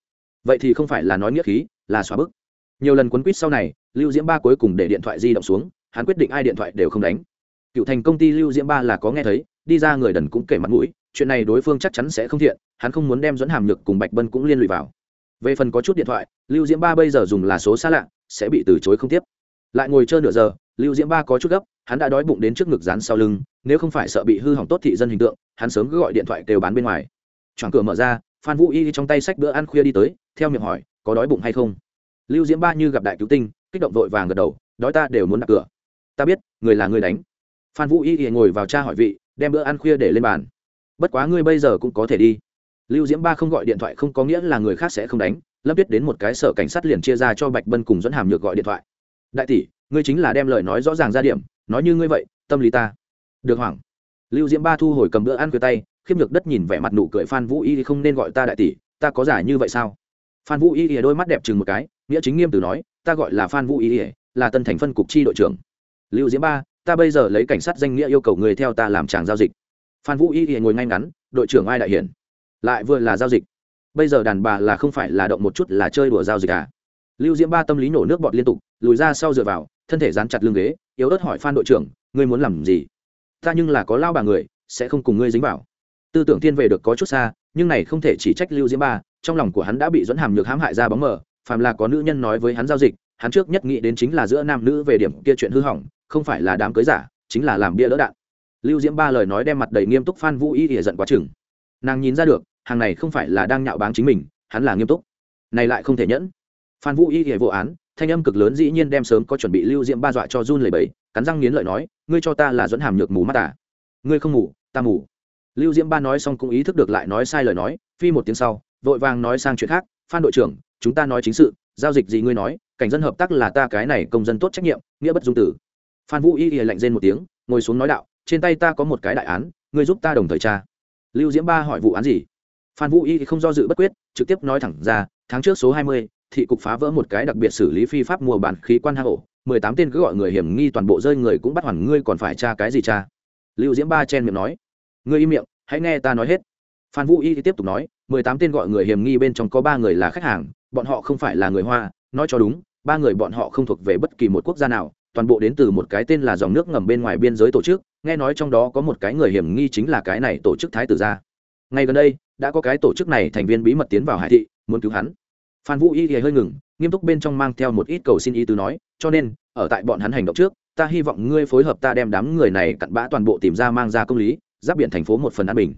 Vậy thì không phải là nói nghĩa khí, là xóa bức. Nhiều lần quấn quýt sau này, lưu diễm ba cuối cùng để điện thoại di động xuống, hắn quyết định ai điện thoại đều không đánh. Cựu thành công ty lưu diễm ba là có nghe thấy, đi ra người đần cũng kể mặt mũi, chuyện này đối phương chắc chắn sẽ không thiện, hắn không muốn đem dẫn hàm nhược cùng bạch bân cũng liên lụy vào về phần có chút điện thoại, lưu diễm ba bây giờ dùng là số xa lạ, sẽ bị từ chối không tiếp. Lại ngồi chơi nửa giờ, lưu diễm ba có chút gấp, hắn đã đói bụng đến trước ngực rán sau lưng, nếu không phải sợ bị hư hỏng tốt thị dân hình tượng, hắn sớm cứ gọi điện thoại kêu bán bên ngoài. Choảng cửa mở ra, phan vũ y trong tay sách bữa ăn khuya đi tới, theo miệng hỏi, có đói bụng hay không? Lưu diễm ba như gặp đại cứu tinh, kích động vội vàng gật đầu, đói ta đều muốn đặt cửa. Ta biết, người là người đánh. Phan vũ y ngồi vào cha hỏi vị, đem bữa ăn khuya để lên bàn. Bất quá ngươi bây giờ cũng có thể đi lưu diễm ba không gọi điện thoại không có nghĩa là người khác sẽ không đánh, lâm tuyết đến một cái sở cảnh sát liền chia ra cho bạch bân cùng dẫn hàm nhược gọi điện thoại. Đại tỷ, ngươi chính là đem lời nói rõ ràng ra điểm, nói như ngươi vậy, tâm lý ta. Được hoảng. Lưu diễm ba thu hồi cầm bữa ăn cửa tay, khiếp nhược đất nhìn vẻ mặt nụ cười phan vũ y thì không nên gọi ta đại tỷ, ta có giả như vậy sao? Phan vũ y thì đôi mắt đẹp chừng một cái, nghĩa chính nghiêm từ nói, ta gọi là phan vũ y là tân thành phân cục chi đội trưởng. Lưu diễm ba, ta bây giờ lấy cảnh sát danh nghĩa yêu cầu người theo ta làm tràng giao dịch. Phan vũ y thì ngồi ngay ngắn, đội trưởng ai đại hiển? Lại vừa là giao dịch. Bây giờ đàn bà là không phải là động một chút là chơi đùa giao dịch à? Lưu diễm ba tâm lý nổ nước bọt liên tục, lùi ra sau dựa vào, thân thể dán chặt lưng ghế, yếu ớt hỏi phan đội trưởng, ngươi muốn làm gì? Ta nhưng là có lao bà người, sẽ không cùng ngươi dính vào. Tư tưởng thiên về được có chút xa, nhưng này không thể chỉ trách lưu diễm ba, trong lòng của hắn đã bị dẫn hàm nhược hãm hại ra bóng mờ, phàm là có nữ nhân nói với hắn giao dịch, hắn trước nhất nghĩ đến chính là giữa nam nữ về điểm kia chuyện hư hỏng, không phải là đám cưới giả, chính là làm bia lỡ đạn. Lưu diễm ba lời nói đem mặt đầy nghiêm túc phan vũ y ỉa giận quá chừng. Nàng nhìn ra được hàng này không phải là đang nhạo báng chính mình, hắn là nghiêm túc. Này lại không thể nhẫn. Phan vũ y hệ vô án, thanh âm cực lớn dĩ nhiên đem sớm có chuẩn bị lưu diễm ba dọa cho run lầy bẫy cắn răng nghiến lợi nói, ngươi cho ta là dẫn hàm nhược mù mắt à? Ngươi không ngủ, ta ngủ. Lưu diễm ba nói xong cũng ý thức được lại nói sai lời nói, phi một tiếng sau, vội vàng nói sang chuyện khác, phan đội trưởng, chúng ta nói chính sự, giao dịch gì ngươi nói, cảnh dân hợp tác là ta cái này công dân tốt trách nhiệm, nghĩa bất dung tử. Phan vũ y y lạnh rên một tiếng, ngồi xuống nói đạo, trên tay ta có một cái đại án, ngươi giúp ta đồng thời tra. Lưu diễm ba hỏi vụ án gì? Phan vũ y không do dự bất quyết, trực tiếp nói thẳng ra, tháng trước số hai mươi, thị cục phá vỡ một cái đặc biệt xử lý phi pháp mua bán khí quan hạ ổ, mười tám tên cứ gọi người hiểm nghi toàn bộ rơi người cũng bắt hoàn ngươi còn phải tra cái gì tra? Lưu diễm ba chen miệng nói. Ngươi im miệng, hãy nghe ta nói hết. Phan vũ y tiếp tục nói, mười tám tên gọi người hiểm nghi bên trong có ba người là khách hàng, bọn họ không phải là người hoa, nói cho đúng, ba người bọn họ không thuộc về bất kỳ một quốc gia nào, toàn bộ đến từ một cái tên là dòng nước ngầm bên ngoài biên giới tổ chức, nghe nói trong đó có một cái người hiểm nghi chính là cái này tổ chức thái tử gia. Ngay gần đây đã có cái tổ chức này thành viên bí mật tiến vào hải thị, muốn cứu hắn. Phan vũ y thì hơi ngừng, nghiêm túc bên trong mang theo một ít cầu xin ý tứ nói, cho nên, ở tại bọn hắn hành động trước, ta hy vọng ngươi phối hợp ta đem đám người này cặn bã toàn bộ tìm ra mang ra công lý, giáp biển thành phố một phần an bình.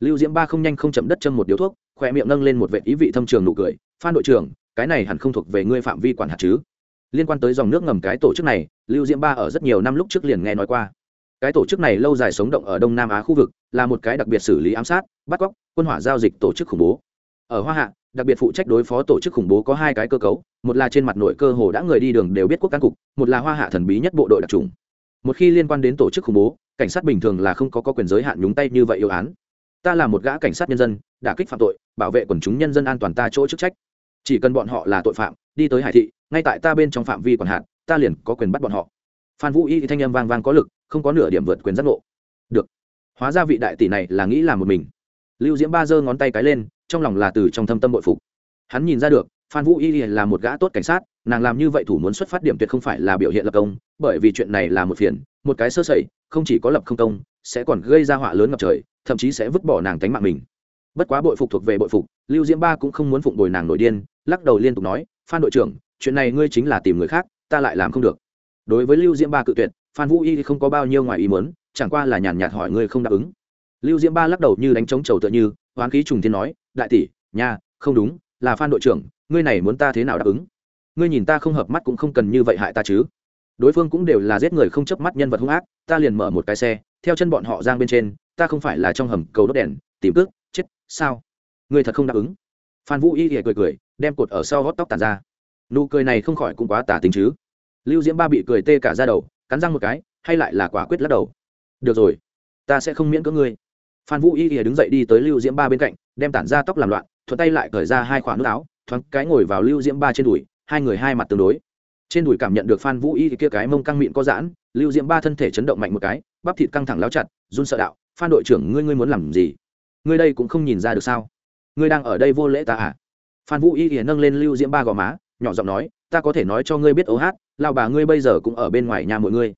Lưu diễm ba không nhanh không chậm đất chân một điếu thuốc khỏe miệng nâng lên một vệ ý vị thâm trường nụ cười, phan đội trưởng, cái này hẳn không thuộc về ngươi phạm vi quản hạt chứ? Liên quan tới dòng nước ngầm cái tổ chức này, lưu diễm ba ở rất nhiều năm lúc trước liền nghe nói qua. Cái tổ chức này lâu dài sống động ở đông nam á khu vực, là một cái đặc biệt xử lý ám sát, bắt cóc quân hỏa giao dịch tổ chức khủng bố. Ở hoa hạ đặc biệt phụ trách đối phó tổ chức khủng bố có hai cái cơ cấu một là trên mặt nội cơ hồ đã người đi đường đều biết quốc can cục một là hoa hạ thần bí nhất bộ đội đặc trùng. Một khi liên quan đến tổ chức khủng bố cảnh sát bình thường là không có, có quyền giới hạn nhúng tay như vậy yêu án. Ta là một gã cảnh sát nhân dân đả kích phạm tội bảo vệ quần chúng nhân dân an toàn ta chỗ chức trách. Chỉ cần bọn họ là tội phạm đi tới hải thị ngay tại ta bên trong phạm vi còn hạn ta liền có quyền bắt bọn họ. Phan vũ y thanh âm vang vang có lực không có nửa điểm vượt quyền giác ngộ. Được. Hóa ra vị đại tỷ này là nghĩ là một mình lưu diễm ba giơ ngón tay cái lên, trong lòng là từ trong thâm tâm bội phục. Hắn nhìn ra được, phan vũ y là một gã tốt cảnh sát, nàng làm như vậy thủ muốn xuất phát điểm tuyệt không phải là biểu hiện lập công, bởi vì chuyện này là một phiền, một cái sơ sẩy, không chỉ có lập không công, sẽ còn gây ra họa lớn ngập trời, thậm chí sẽ vứt bỏ nàng tánh mạng mình. Bất quá bội phục thuộc về bội phục, lưu diễm ba cũng không muốn phụng bồi nàng nổi điên, lắc đầu liên tục nói, phan đội trưởng, chuyện này ngươi chính là tìm người khác, ta lại làm không được. Đối với lưu diễm ba cự tuyệt, phan vũ y không có bao nhiêu ngoài ý muốn, chẳng qua là nhàn nhạt hỏi ngươi không đáp ứng lưu diễm ba lắc đầu như đánh trống trầu tựa như, hoán khí trùng thiên nói, đại tỷ, nha, không đúng, là phan đội trưởng, ngươi này muốn ta thế nào đáp ứng? Ngươi nhìn ta không hợp mắt cũng không cần như vậy hại ta chứ. Đối phương cũng đều là giết người không chớp mắt nhân vật hung ác, ta liền mở một cái xe, theo chân bọn họ giang bên trên, ta không phải là trong hầm cầu đốt đèn, tìm cước, chết, sao? Ngươi thật không đáp ứng? Phan vũ y thì cười cười, đem cột ở sau gót tóc tàn ra. Nụ cười này không khỏi cũng quá tả tính chứ. Lưu diễm ba bị cười tê cả ra đầu, cắn răng một cái, hay lại là quả quyết lắc đầu. Được rồi, ta sẽ không miễn cưỡng ngươi phan vũ y thì đứng dậy đi tới lưu diễm ba bên cạnh, đem tản ra tóc làm loạn, thuận tay lại cởi ra hai khoản nút áo, thoáng cái ngồi vào lưu diễm ba trên đùi, hai người hai mặt tương đối. Trên đùi cảm nhận được phan vũ y thì kia cái mông căng miệng có giãn, lưu diễm ba thân thể chấn động mạnh một cái, bắp thịt căng thẳng láo chặt, run sợ đạo, phan đội trưởng, ngươi ngươi muốn làm gì? Ngươi đây cũng không nhìn ra được sao? Ngươi đang ở đây vô lễ ta à? Phan vũ y thì nâng lên lưu diễm ba gò má, nhỏ giọng nói, ta có thể nói cho ngươi biết ấu hát, lao bà ngươi bây giờ cũng ở bên ngoài nhà mọi ngươi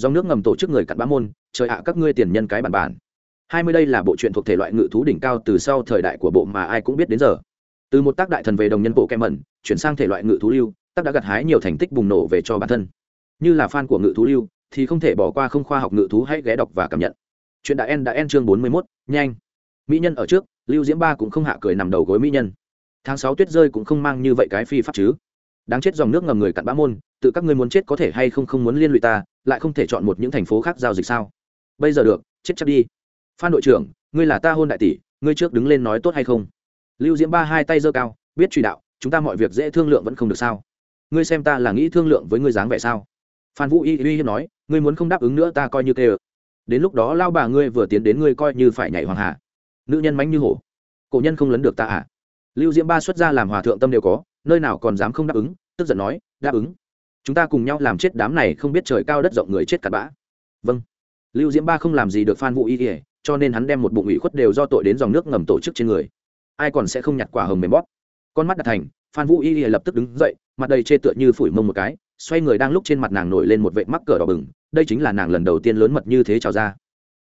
dòng nước ngầm tổ chức người cặn bã môn, trời ạ, các ngươi tiền nhân cái bản bản hai mươi đây là bộ truyện thuộc thể loại ngự thú đỉnh cao từ sau thời đại của bộ mà ai cũng biết đến giờ. Từ một tác đại thần về đồng nhân bộ kem mẩn chuyển sang thể loại ngự thú lưu tác đã gặt hái nhiều thành tích bùng nổ về cho bản thân. Như là fan của ngự thú lưu thì không thể bỏ qua không khoa học ngự thú hãy ghé đọc và cảm nhận. Chuyện đã en đã en chương bốn mươi 41, nhanh. Mỹ nhân ở trước lưu diễm ba cũng không hạ cười nằm đầu gối mỹ nhân. Tháng sáu tuyết rơi cũng không mang như vậy cái phi pháp chứ. Đáng chết dòng nước ngầm người cặn bã môn tự các ngươi muốn chết có thể hay không không muốn liên lụy ta lại không thể chọn một những thành phố khác giao dịch sao? Bây giờ được chết chắc đi phan đội trưởng, ngươi là ta hôn đại tỷ, ngươi trước đứng lên nói tốt hay không? Lưu diễm ba hai tay giơ cao, biết truy đạo, chúng ta mọi việc dễ thương lượng vẫn không được sao? Ngươi xem ta là nghĩ thương lượng với ngươi dáng vẻ sao? Phan vũ y uy hiếp nói, ngươi muốn không đáp ứng nữa ta coi như tê ờ đến lúc đó lao bà ngươi vừa tiến đến ngươi coi như phải nhảy hoàng hà nữ nhân mánh như hổ. Cổ nhân không lấn được ta à? Lưu diễm ba xuất ra làm hòa thượng tâm đều có, nơi nào còn dám không đáp ứng, tức giận nói, đáp ứng. Chúng ta cùng nhau làm chết đám này không biết trời cao đất rộng người chết cặn bã. Vâng. Lưu diễm ba không làm gì được phan vũ y ỉa cho nên hắn đem một bụng ủy khuất đều do tội đến dòng nước ngầm tổ chức trên người. Ai còn sẽ không nhặt quả hồng mềm bóp? Con mắt đặt thành, phan vũ y kỉa lập tức đứng dậy, mặt đầy chê tựa như phủi mông một cái, xoay người đang lúc trên mặt nàng nổi lên một vệ mắc cờ đỏ bừng, đây chính là nàng lần đầu tiên lớn mật như thế trào ra.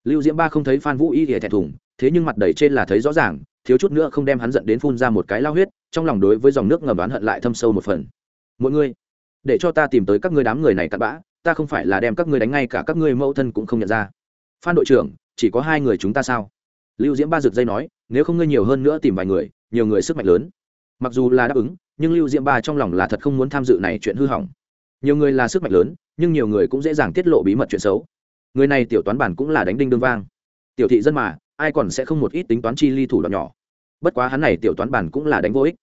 Lưu diễm ba không thấy phan vũ y kỉa thẹn thùng, thế nhưng mặt đầy trên là thấy rõ ràng, thiếu chút nữa không đem hắn giận đến phun ra một cái lao huyết, trong lòng đối với dòng nước ngầm đoán hận lại thâm sâu một phần. Mỗi người, để cho ta tìm tới các ngươi đám người này cặn bã, ta không phải là đem các ngươi đánh ngay cả các ngươi mẫu thân cũng không nhận ra phan đội trưởng, chỉ có hai người chúng ta sao? Lưu diễm ba rực dây nói, nếu không ngươi nhiều hơn nữa tìm vài người, nhiều người sức mạnh lớn. Mặc dù là đáp ứng, nhưng lưu diễm ba trong lòng là thật không muốn tham dự này chuyện hư hỏng. Nhiều người là sức mạnh lớn, nhưng nhiều người cũng dễ dàng tiết lộ bí mật chuyện xấu. Người này tiểu toán bản cũng là đánh đinh đương vang. Tiểu thị dân mà, ai còn sẽ không một ít tính toán chi ly thủ đoạn nhỏ. Bất quá hắn này tiểu toán bản cũng là đánh vô ích.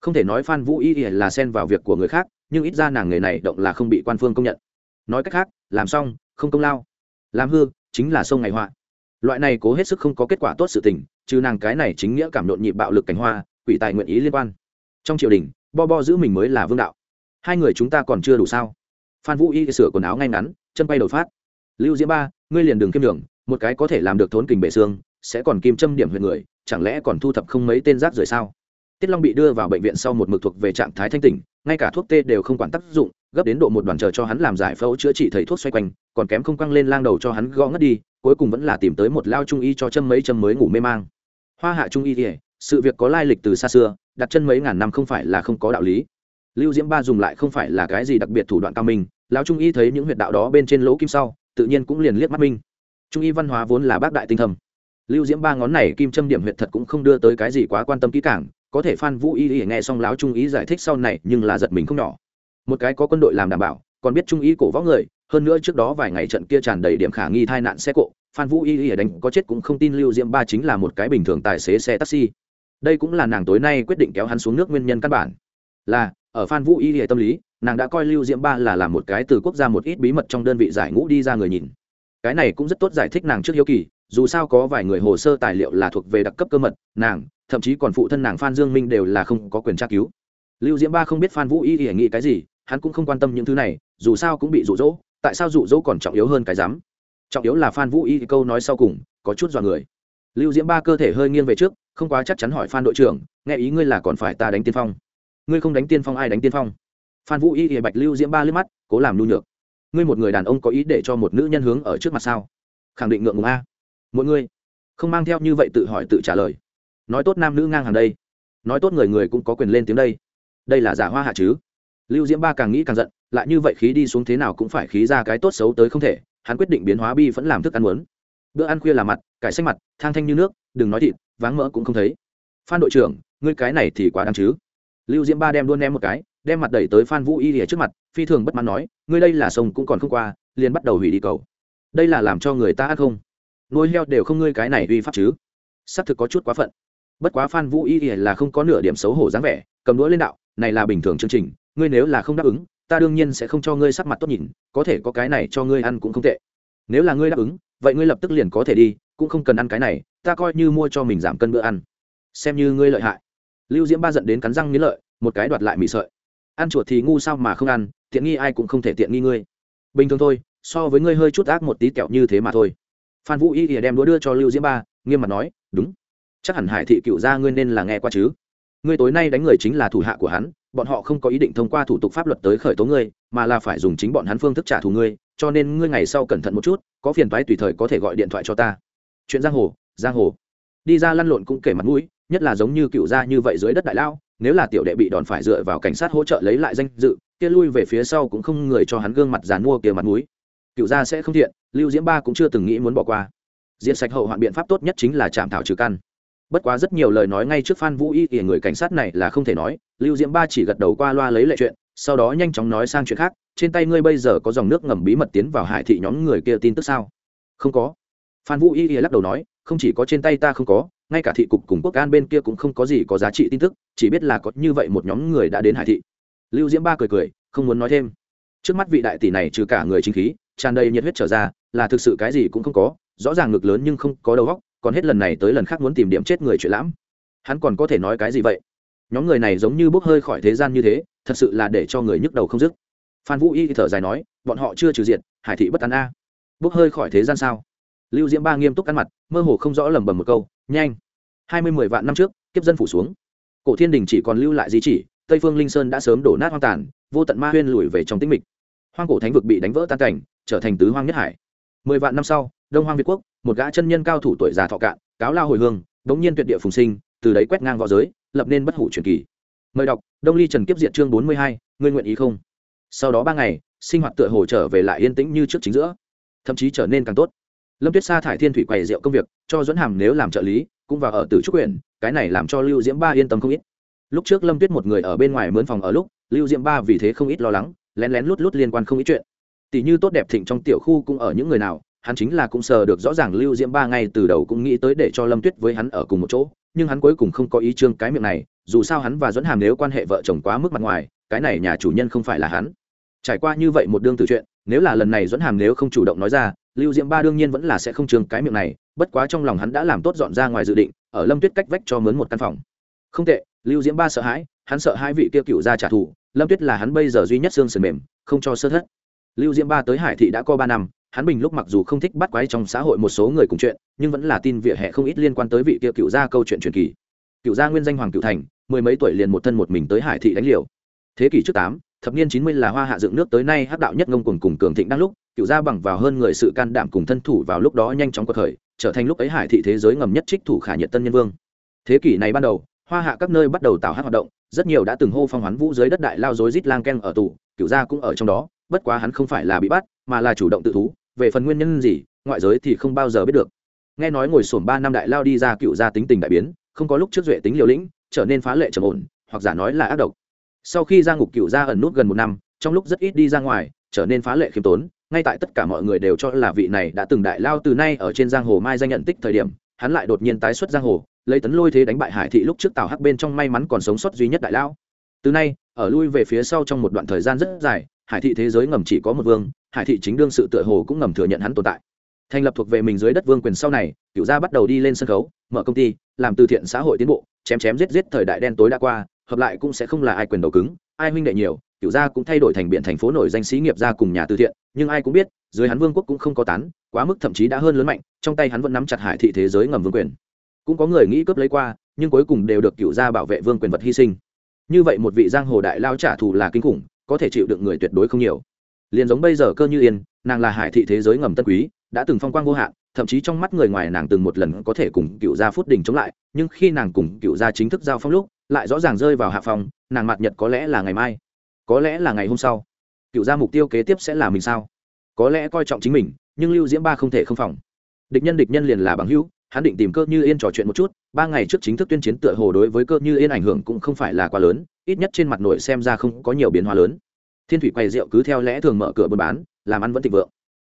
Không thể nói phan vũ y là xen vào việc của người khác, nhưng ít ra nàng người này động là không bị quan phương công nhận. Nói cách khác, làm xong, không công lao. Làm hư chính là sông ngày hoa loại này cố hết sức không có kết quả tốt sự tình, trừ nàng cái này chính nghĩa cảm nhộn nhịp bạo lực cảnh hoa, quỷ tài nguyện ý liên quan. Trong triều đình, bo bo giữ mình mới là vương đạo. Hai người chúng ta còn chưa đủ sao? Phan vũ y sửa quần áo ngay ngắn, chân bay đột phát. Lưu diễm ba, ngươi liền đường kim đường một cái có thể làm được thốn kình bể xương, sẽ còn kim châm điểm huyện người, chẳng lẽ còn thu thập không mấy tên rác rưởi sao? Tiết long bị đưa vào bệnh viện sau một mực thuộc về trạng thái thanh tỉnh ngay cả thuốc tê đều không quản tác dụng, gấp đến độ một đoàn chờ cho hắn làm giải phẫu chữa trị thầy thuốc xoay quanh, còn kém không quăng lên lang đầu cho hắn gõ ngất đi, cuối cùng vẫn là tìm tới một lao trung y cho châm mấy châm mới ngủ mê mang. Hoa hạ trung y thì, sự việc có lai lịch từ xa xưa, đặt chân mấy ngàn năm không phải là không có đạo lý. Lưu diễm ba dùng lại không phải là cái gì đặc biệt thủ đoạn cao minh, lão trung y thấy những huyệt đạo đó bên trên lỗ kim sau, tự nhiên cũng liền liếc mắt minh trung y văn hóa vốn là bác đại tinh thầm. Lưu diễm ba ngón này kim châm điểm huyệt thật cũng không đưa tới cái gì quá quan tâm kỹ càng có thể phan vũ y y nghe xong láo trung ý giải thích sau này, nhưng là giật mình không nhỏ. Một cái có quân đội làm đảm bảo, còn biết trung ý cổ võ người, hơn nữa trước đó vài ngày trận kia tràn đầy điểm khả nghi tai nạn xe cộ, phan vũ y y đánh có chết cũng không tin lưu diễm ba chính là một cái bình thường tài xế xe taxi. Đây cũng là nàng tối nay quyết định kéo hắn xuống nước nguyên nhân căn bản. Là, ở phan vũ y y tâm lý, nàng đã coi lưu diễm ba là làm một cái từ quốc gia một ít bí mật trong đơn vị giải ngũ đi ra người nhìn. Cái này cũng rất tốt giải thích nàng trước hiếu kỳ, dù sao có vài người hồ sơ tài liệu là thuộc về đặc cấp cơ mật, nàng thậm chí còn phụ thân nàng phan dương minh đều là không có quyền tra cứu. Lưu diễm ba không biết phan vũ y y nghĩ cái gì, hắn cũng không quan tâm những thứ này, dù sao cũng bị rụ rỗ tại sao rụ rỗ còn trọng yếu hơn cái dám? Trọng yếu là phan vũ y câu nói sau cùng, có chút dọa người. Lưu diễm ba cơ thể hơi nghiêng về trước, không quá chắc chắn hỏi phan đội trưởng, nghe ý ngươi là còn phải ta đánh tiên phong? Ngươi không đánh tiên phong, ai đánh tiên phong? Phan vũ y y bạch lưu diễm ba liếc mắt, cố làm nhu nhược. Ngươi một người đàn ông có ý để cho một nữ nhân hướng ở trước mặt sao? Khẳng định ngượng ngùng a. Mỗi ngươi không mang theo như vậy tự hỏi tự trả lời nói tốt nam nữ ngang hàng đây. Nói tốt người người cũng có quyền lên tiếng đây. Đây là giả hoa hạ chứ? Lưu diễm ba càng nghĩ càng giận, lại như vậy khí đi xuống thế nào cũng phải khí ra cái tốt xấu tới không thể, hắn quyết định biến hóa bi vẫn làm thức ăn muốn. Bữa ăn khuya là mặt, cải xanh mặt, thang thanh như nước, đừng nói thịt, váng mỡ cũng không thấy. Phan đội trưởng, ngươi cái này thì quá đáng chứ? Lưu diễm ba đem luôn em một cái, đem mặt đẩy tới phan vũ y lìa trước mặt, phi thường bất mãn nói, ngươi đây là sông cũng còn không qua, liền bắt đầu hủy đi cầu. Đây là làm cho người ta ác không? Nuôi heo đều không ngươi cái này uy pháp chứ? Xác thực có chút quá phận bất quá phan vũ y là không có nửa điểm xấu hổ dáng vẻ, cầm đũa lên đạo, này là bình thường chương trình, ngươi nếu là không đáp ứng, ta đương nhiên sẽ không cho ngươi sắc mặt tốt nhìn, có thể có cái này cho ngươi ăn cũng không tệ. Nếu là ngươi đáp ứng, vậy ngươi lập tức liền có thể đi, cũng không cần ăn cái này, ta coi như mua cho mình giảm cân bữa ăn. Xem như ngươi lợi hại. Lưu diễm ba giận đến cắn răng nghĩ lợi, một cái đoạt lại mì sợi. Ăn chuột thì ngu sao mà không ăn, tiện nghi ai cũng không thể tiện nghi ngươi. Bình thường thôi, so với ngươi hơi chút ác một tí kẹo như thế mà thôi. Phan vũ y ỉa đem đũa đưa cho lưu diễm ba, nghiêm mặt nói, đúng chắc hẳn hải thị cựu gia ngươi nên là nghe qua chứ. Ngươi tối nay đánh người chính là thủ hạ của hắn, bọn họ không có ý định thông qua thủ tục pháp luật tới khởi tố ngươi, mà là phải dùng chính bọn hắn phương thức trả thù ngươi, cho nên ngươi ngày sau cẩn thận một chút, có phiền thoái tùy thời có thể gọi điện thoại cho ta. Chuyện giang hồ giang hồ. Đi ra lăn lộn cũng kể mặt mũi, nhất là giống như cựu gia như vậy dưới đất đại lao nếu là tiểu đệ bị đòn phải dựa vào cảnh sát hỗ trợ lấy lại danh dự, kia lui về phía sau cũng không người cho hắn gương mặt dàn mua kia mặt mũi. Cựu gia sẽ không thiện, lưu diễm ba cũng chưa từng nghĩ muốn bỏ qua. Diện sạch hậu hoạn biện pháp tốt nhất chính là chạm thảo trừ căn bất quá rất nhiều lời nói ngay trước phan vũ y kìa người cảnh sát này là không thể nói, lưu diễm ba chỉ gật đầu qua loa lấy lệ chuyện, sau đó nhanh chóng nói sang chuyện khác, trên tay ngươi bây giờ có dòng nước ngầm bí mật tiến vào hải thị nhóm người kia tin tức sao? Không có. Phan vũ y kìa lắc đầu nói, không chỉ có trên tay ta không có, ngay cả thị cục cùng quốc an bên kia cũng không có gì có giá trị tin tức, chỉ biết là có như vậy một nhóm người đã đến hải thị. Lưu diễm ba cười cười, không muốn nói thêm. Trước mắt vị đại tỷ này trừ cả người chính khí, tràn đầy nhiệt huyết trở ra, là thực sự cái gì cũng không có, rõ ràng ngực lớn nhưng không có đầu óc còn hết lần này tới lần khác muốn tìm điểm chết người chuyện lãm. Hắn còn có thể nói cái gì vậy? Nhóm người này giống như bốc hơi khỏi thế gian như thế, thật sự là để cho người nhức đầu không dứt. Phan vũ y thở dài nói, bọn họ chưa trừ diện hải thị bất tán a. Bốc hơi khỏi thế gian sao? Lưu diễm ba nghiêm túc ăn mặt, mơ hồ không rõ lẩm bẩm một câu, nhanh, hai mươi mười vạn năm trước, kiếp dân phủ xuống. Cổ thiên đình chỉ còn lưu lại di chỉ, tây phương linh sơn đã sớm đổ nát hoang tàn, vô tận ma huyên lùi về trong tĩnh mịch. Hoang cổ thánh vực bị đánh vỡ tan cảnh, trở thành tứ hoang nhất hải. Mười vạn năm sau đông hoang việt quốc, một gã chân nhân cao thủ tuổi già thọ cạn, cáo lao hồi hương, đống nhiên tuyệt địa phùng sinh, từ đấy quét ngang v õ giới, lập nên bất hủ truyền kỳ. Mời đọc, đông ly trần kiếp diện chương bốn mươi hai, ngươi nguyện ý không? Sau đó ba ngày, sinh hoạt tựa hồ trở về lại yên tĩnh như trước chính giữa. Thậm chí trở nên càng tốt. Lâm tuyết sa thải thiên thủy quầy rượu công việc, cho dẫn hàm nếu làm trợ lý, cũng vào ở từ trúc huyện, cái này làm cho lưu diễm ba yên tâm không ít. Lúc trước lâm tuyết một người ở bên ngoài mướn phòng ở lúc, lưu diễm ba vì thế không ít lo lắng, lén lén lút lút liên quan không ít chuyện. Tỷ như tốt đẹp thịnh trong tiểu khu cũng ở những người nào hắn chính là cũng sờ được rõ ràng lưu diễm ba ngay từ đầu cũng nghĩ tới để cho lâm tuyết với hắn ở cùng một chỗ, nhưng hắn cuối cùng không có ý trương cái miệng này, dù sao hắn và dẫn hàm nếu quan hệ vợ chồng quá mức mặt ngoài, cái này nhà chủ nhân không phải là hắn. Trải qua như vậy một đương từ chuyện, nếu là lần này dẫn hàm nếu không chủ động nói ra, lưu diễm ba đương nhiên vẫn là sẽ không trương cái miệng này, bất quá trong lòng hắn đã làm tốt dọn ra ngoài dự định, ở lâm tuyết cách vách cho mướn một căn phòng. Không tệ, lưu diễm ba sợ hãi, hắn sợ hai vị kia cựu ra trả thù, lâm tuyết là hắn bây giờ duy nhất xương sườn mềm, không cho sơ thất. Lưu diễm ba tới hải thị đã có ba năm hắn bình lúc mặc dù không thích bắt quái trong xã hội một số người cùng chuyện, nhưng vẫn là tin vỉa hè không ít liên quan tới vị kia cựu gia câu chuyện truyền kỳ. Cựu gia nguyên danh hoàng cựu thành, mười mấy tuổi liền một thân một mình tới hải thị đánh liều. Thế kỷ trước tám, thập niên chín mươi là hoa hạ dựng nước tới nay hắc đạo nhất ngông cuồng cùng cường thịnh đang lúc, cựu gia bằng vào hơn người sự can đảm cùng thân thủ vào lúc đó nhanh chóng có khởi, trở thành lúc ấy hải thị thế giới ngầm nhất trích thủ khả nhiệt tân nhân vương. Thế kỷ này ban đầu, hoa hạ các nơi bắt đầu tạo hát hoạt động, rất nhiều đã từng hô phong hoán vũ dưới đất đại lao dối rít lang ken ở tù, cựu gia cũng ở trong đó, bất quá hắn không phải là bị bắt, mà là chủ động tự thú về phần nguyên nhân gì, ngoại giới thì không bao giờ biết được. Nghe nói ngồi sổm ba năm đại lao đi ra cựu gia tính tình đại biến, không có lúc trước duệ tính liều lĩnh, trở nên phá lệ trầm ổn, hoặc giả nói là ác độc. Sau khi ra ngục cựu gia ẩn nút gần một năm, trong lúc rất ít đi ra ngoài, trở nên phá lệ khiêm tốn, ngay tại tất cả mọi người đều cho là vị này đã từng đại lao từ nay ở trên giang hồ mai danh nhận tích thời điểm, hắn lại đột nhiên tái xuất giang hồ, lấy tấn lôi thế đánh bại hải thị lúc trước tào hắc bên trong may mắn còn sống sót duy nhất đại lao. Từ nay, ở lui về phía sau trong một đoạn thời gian rất dài hải thị thế giới ngầm chỉ có một vương, hải thị chính đương sự tựa hồ cũng ngầm thừa nhận hắn tồn tại. Thành lập thuộc về mình dưới đất vương quyền sau này cựu gia bắt đầu đi lên sân khấu, mở công ty, làm từ thiện xã hội tiến bộ, chém chém giết giết thời đại đen tối đã qua, hợp lại cũng sẽ không là ai quyền đầu cứng, ai huynh đệ nhiều cựu gia cũng thay đổi thành biện thành phố nổi danh sĩ nghiệp gia cùng nhà từ thiện, nhưng ai cũng biết, dưới hắn vương quốc cũng không có tán, quá mức thậm chí đã hơn lớn mạnh, trong tay hắn vẫn nắm chặt hải thị thế giới ngầm vương quyền. Cũng có người nghĩ cướp lấy qua, nhưng cuối cùng đều được cựu gia bảo vệ vương quyền vật hy sinh. Như vậy một vị giang hồ đại lao trả thù là kinh khủng có thể chịu được người tuyệt đối không nhiều. Liền giống bây giờ cơ như yên, nàng là hải thị thế giới ngầm tân quý, đã từng phong quang vô hạn, thậm chí trong mắt người ngoài nàng từng một lần có thể cùng cựu gia phút đỉnh chống lại, nhưng khi nàng cùng cựu gia chính thức giao phong lúc, lại rõ ràng rơi vào hạ phòng nàng mặt nhật có lẽ là ngày mai, có lẽ là ngày hôm sau. Cựu gia mục tiêu kế tiếp sẽ là mình sao? Có lẽ coi trọng chính mình, nhưng lưu diễm ba không thể không phòng. Địch nhân địch nhân liền là bằng hữu hắn định tìm cơ như yên trò chuyện một chút, ba ngày trước chính thức tuyên chiến tựa hồ đối với cơ như yên ảnh hưởng cũng không phải là quá lớn, ít nhất trên mặt nội xem ra không có nhiều biến hóa lớn. Thiên thủy quầy rượu cứ theo lẽ thường mở cửa buôn bán, làm ăn vẫn thịnh vượng.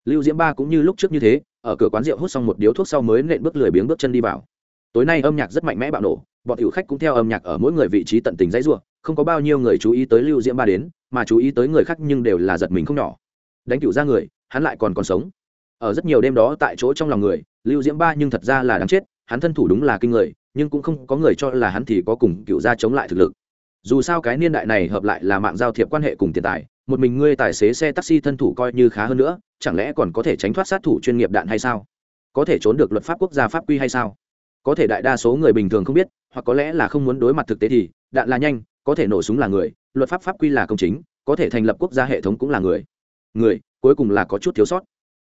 Lưu diễm ba cũng như lúc trước như thế, ở cửa quán rượu hút xong một điếu thuốc sau mới nện bước lười biếng bước chân đi vào. Tối nay âm nhạc rất mạnh mẽ bạo nổ, bọn tiểu khách cũng theo âm nhạc ở mỗi người vị trí tận tình dãy ruộng không có bao nhiêu người chú ý tới lưu diễm ba đến, mà chú ý tới người khác nhưng đều là giật mình không nhỏ. Đánh cựu ra người, hắn lại còn còn sống. Ở rất nhiều đêm đó tại chỗ trong lòng người lưu diễm ba nhưng thật ra là đáng chết, hắn thân thủ đúng là kinh người, nhưng cũng không có người cho là hắn thì có cùng cựu gia chống lại thực lực. Dù sao cái niên đại này hợp lại là mạng giao thiệp quan hệ cùng tiền tài, một mình ngươi tài xế xe taxi thân thủ coi như khá hơn nữa, chẳng lẽ còn có thể tránh thoát sát thủ chuyên nghiệp đạn hay sao? Có thể trốn được luật pháp quốc gia pháp quy hay sao? Có thể đại đa số người bình thường không biết, hoặc có lẽ là không muốn đối mặt thực tế thì, đạn là nhanh, có thể nổ súng là người, luật pháp pháp quy là công chính, có thể thành lập quốc gia hệ thống cũng là người. Người, cuối cùng là có chút thiếu sót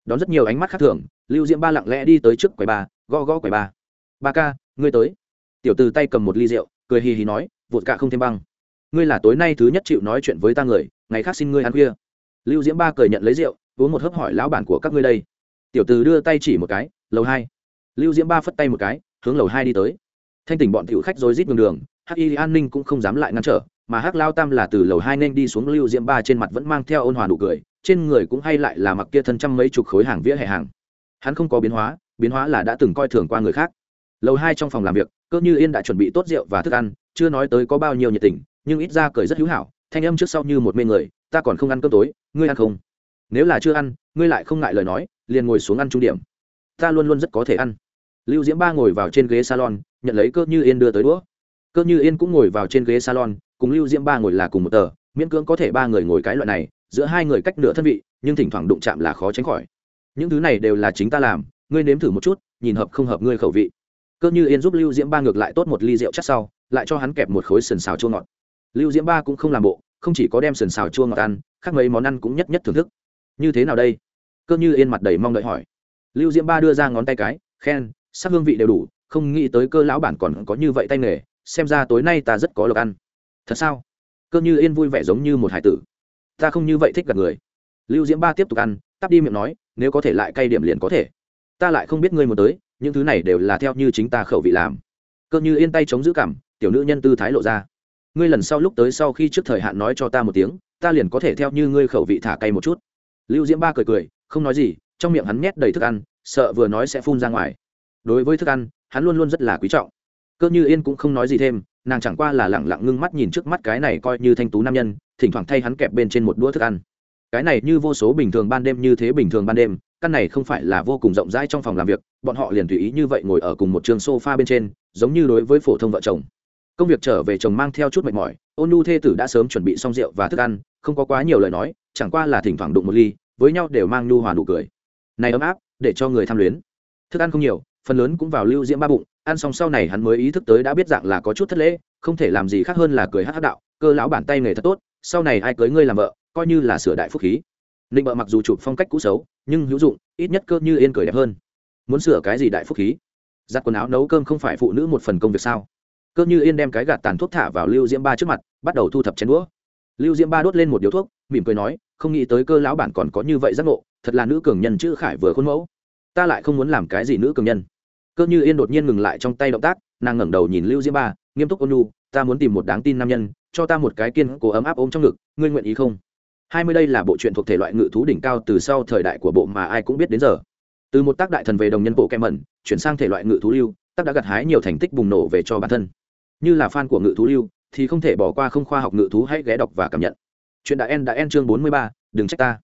đón rất nhiều ánh mắt khác thường, lưu diễm ba lặng lẽ đi tới trước quầy ba, gõ gõ quầy ba. Ba ca, ngươi tới. Tiểu từ tay cầm một ly rượu, cười hì hì nói, vụt cả không thêm băng. Ngươi là tối nay thứ nhất chịu nói chuyện với ta người, ngày khác xin ngươi ăn khuya. Lưu diễm ba cười nhận lấy rượu, uống một hớp hỏi lão bản của các ngươi đây. Tiểu từ đưa tay chỉ một cái, lầu hai. Lưu diễm ba phất tay một cái, hướng lầu hai đi tới. Thanh tỉnh bọn tiểu khách rồi rít ngừng đường, hắc y an ninh cũng không dám lại ngăn trở, mà hắc lao tam là từ lầu hai nên đi xuống lưu diễm ba trên mặt vẫn mang theo ôn hòa nụ cười trên người cũng hay lại là mặc kia thân trăm mấy chục khối hàng vỉa hè hàng. Hắn không có biến hóa biến hóa là đã từng coi thường qua người khác. Lầu hai trong phòng làm việc, cơ như yên đã chuẩn bị tốt rượu và thức ăn, chưa nói tới có bao nhiêu nhiệt tình, nhưng ít ra cười rất hữu hảo, thanh âm trước sau như một mê người, ta còn không ăn cơm tối, ngươi ăn không? Nếu là chưa ăn, ngươi lại không ngại lời nói, liền ngồi xuống ăn trung điểm. Ta luôn luôn rất có thể ăn. Lưu diễm ba ngồi vào trên ghế salon, nhận lấy cơ như yên đưa tới đũa. Cơ như yên cũng ngồi vào trên ghế salon, cùng lưu diễm ba ngồi là cùng một tờ, miễn cưỡng có thể ba người ngồi cái loại này giữa hai người cách nửa thân vị, nhưng thỉnh thoảng đụng chạm là khó tránh khỏi. Những thứ này đều là chính ta làm, ngươi nếm thử một chút, nhìn hợp không hợp ngươi khẩu vị. Cơ như yên giúp lưu diễm ba ngược lại tốt một ly rượu chắc sau, lại cho hắn kẹp một khối sườn xào chua ngọt. Lưu diễm ba cũng không làm bộ, không chỉ có đem sườn xào chua ngọt ăn, khác mấy món ăn cũng nhất nhất thưởng thức. Như thế nào đây? Cơ như yên mặt đầy mong đợi hỏi. Lưu diễm ba đưa ra ngón tay cái, khen, sắc hương vị đều đủ, không nghĩ tới cơ lão bản còn có như vậy tay nghề, xem ra tối nay ta rất có lộc ăn. Thật sao? Cơ như yên vui vẻ giống như một hải tử ta không như vậy thích gặp người. Lưu diễm ba tiếp tục ăn, tắp đi miệng nói, nếu có thể lại cay điểm liền có thể. Ta lại không biết ngươi muốn tới, những thứ này đều là theo như chính ta khẩu vị làm. Cơ như yên tay chống giữ cảm, tiểu nữ nhân tư thái lộ ra. Ngươi lần sau lúc tới sau khi trước thời hạn nói cho ta một tiếng, ta liền có thể theo như ngươi khẩu vị thả cay một chút. Lưu diễm ba cười cười, không nói gì, trong miệng hắn nhét đầy thức ăn, sợ vừa nói sẽ phun ra ngoài. Đối với thức ăn, hắn luôn luôn rất là quý trọng. Cơ như yên cũng không nói gì thêm nàng chẳng qua là lẳng lặng ngưng mắt nhìn trước mắt cái này coi như thanh tú nam nhân, thỉnh thoảng thay hắn kẹp bên trên một đũa thức ăn. Cái này như vô số bình thường ban đêm như thế bình thường ban đêm, căn này không phải là vô cùng rộng rãi trong phòng làm việc, bọn họ liền tùy ý như vậy ngồi ở cùng một trường sofa bên trên, giống như đối với phổ thông vợ chồng. Công việc trở về chồng mang theo chút mệt mỏi, ôn nu thê tử đã sớm chuẩn bị xong rượu và thức ăn, không có quá nhiều lời nói, chẳng qua là thỉnh thoảng đụng một ly, với nhau đều mang nu hòa nụ cười. Này ấm áp, để cho người tham luyến. Thức ăn không nhiều phần lớn cũng vào lưu diễm ba bụng, ăn xong sau này hắn mới ý thức tới đã biết dạng là có chút thất lễ, không thể làm gì khác hơn là cười hát hát đạo, cơ lão bản tay nghề thật tốt, sau này ai cưới ngươi làm vợ, coi như là sửa đại phúc khí. Định bợ mặc dù chụp phong cách cũ xấu, nhưng hữu dụng, ít nhất cơ như yên cười đẹp hơn. Muốn sửa cái gì đại phúc khí? Giặt quần áo nấu cơm không phải phụ nữ một phần công việc sao? Cơ như yên đem cái gạt tàn thuốc thả vào lưu diễm ba trước mặt, bắt đầu thu thập chén đũa. Lưu diễm ba đốt lên một điếu thuốc, mỉm cười nói, không nghĩ tới cơ lão bản còn có như vậy giác ngộ, thật là nữ cường nhân chữ khải vừa khuôn mẫu. Ta lại không muốn làm cái gì nữ cường nhân cơ như yên đột nhiên ngừng lại trong tay động tác, nàng ngẩng đầu nhìn lưu diễm ba, nghiêm túc ôn nhu, ta muốn tìm một đáng tin nam nhân, cho ta một cái kiên cố ấm áp ôm trong ngực, ngươi nguyện ý không? Hai mươi đây là bộ truyện thuộc thể loại ngự thú đỉnh cao từ sau thời đại của bộ mà ai cũng biết đến giờ. Từ một tác đại thần về đồng nhân bộ kem mẩn, chuyển sang thể loại ngự thú lưu, tác đã gặt hái nhiều thành tích bùng nổ về cho bản thân. Như là fan của ngự thú lưu, thì không thể bỏ qua không khoa học ngự thú hãy ghé đọc và cảm nhận. Chuyện đã en đã en chương bốn mươi ba, đừng trách ta.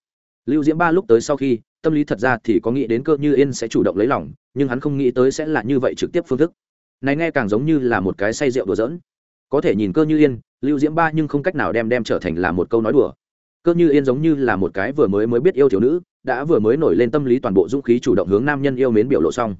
Lưu diễm ba lúc tới sau khi, tâm lý thật ra thì có nghĩ đến cơ như yên sẽ chủ động lấy lòng nhưng hắn không nghĩ tới sẽ là như vậy trực tiếp phương thức. Này nghe càng giống như là một cái say rượu đùa giỡn. Có thể nhìn cơ như yên, lưu diễm ba nhưng không cách nào đem đem trở thành là một câu nói đùa. Cơ như yên giống như là một cái vừa mới mới biết yêu thiếu nữ, đã vừa mới nổi lên tâm lý toàn bộ dũng khí chủ động hướng nam nhân yêu mến biểu lộ xong.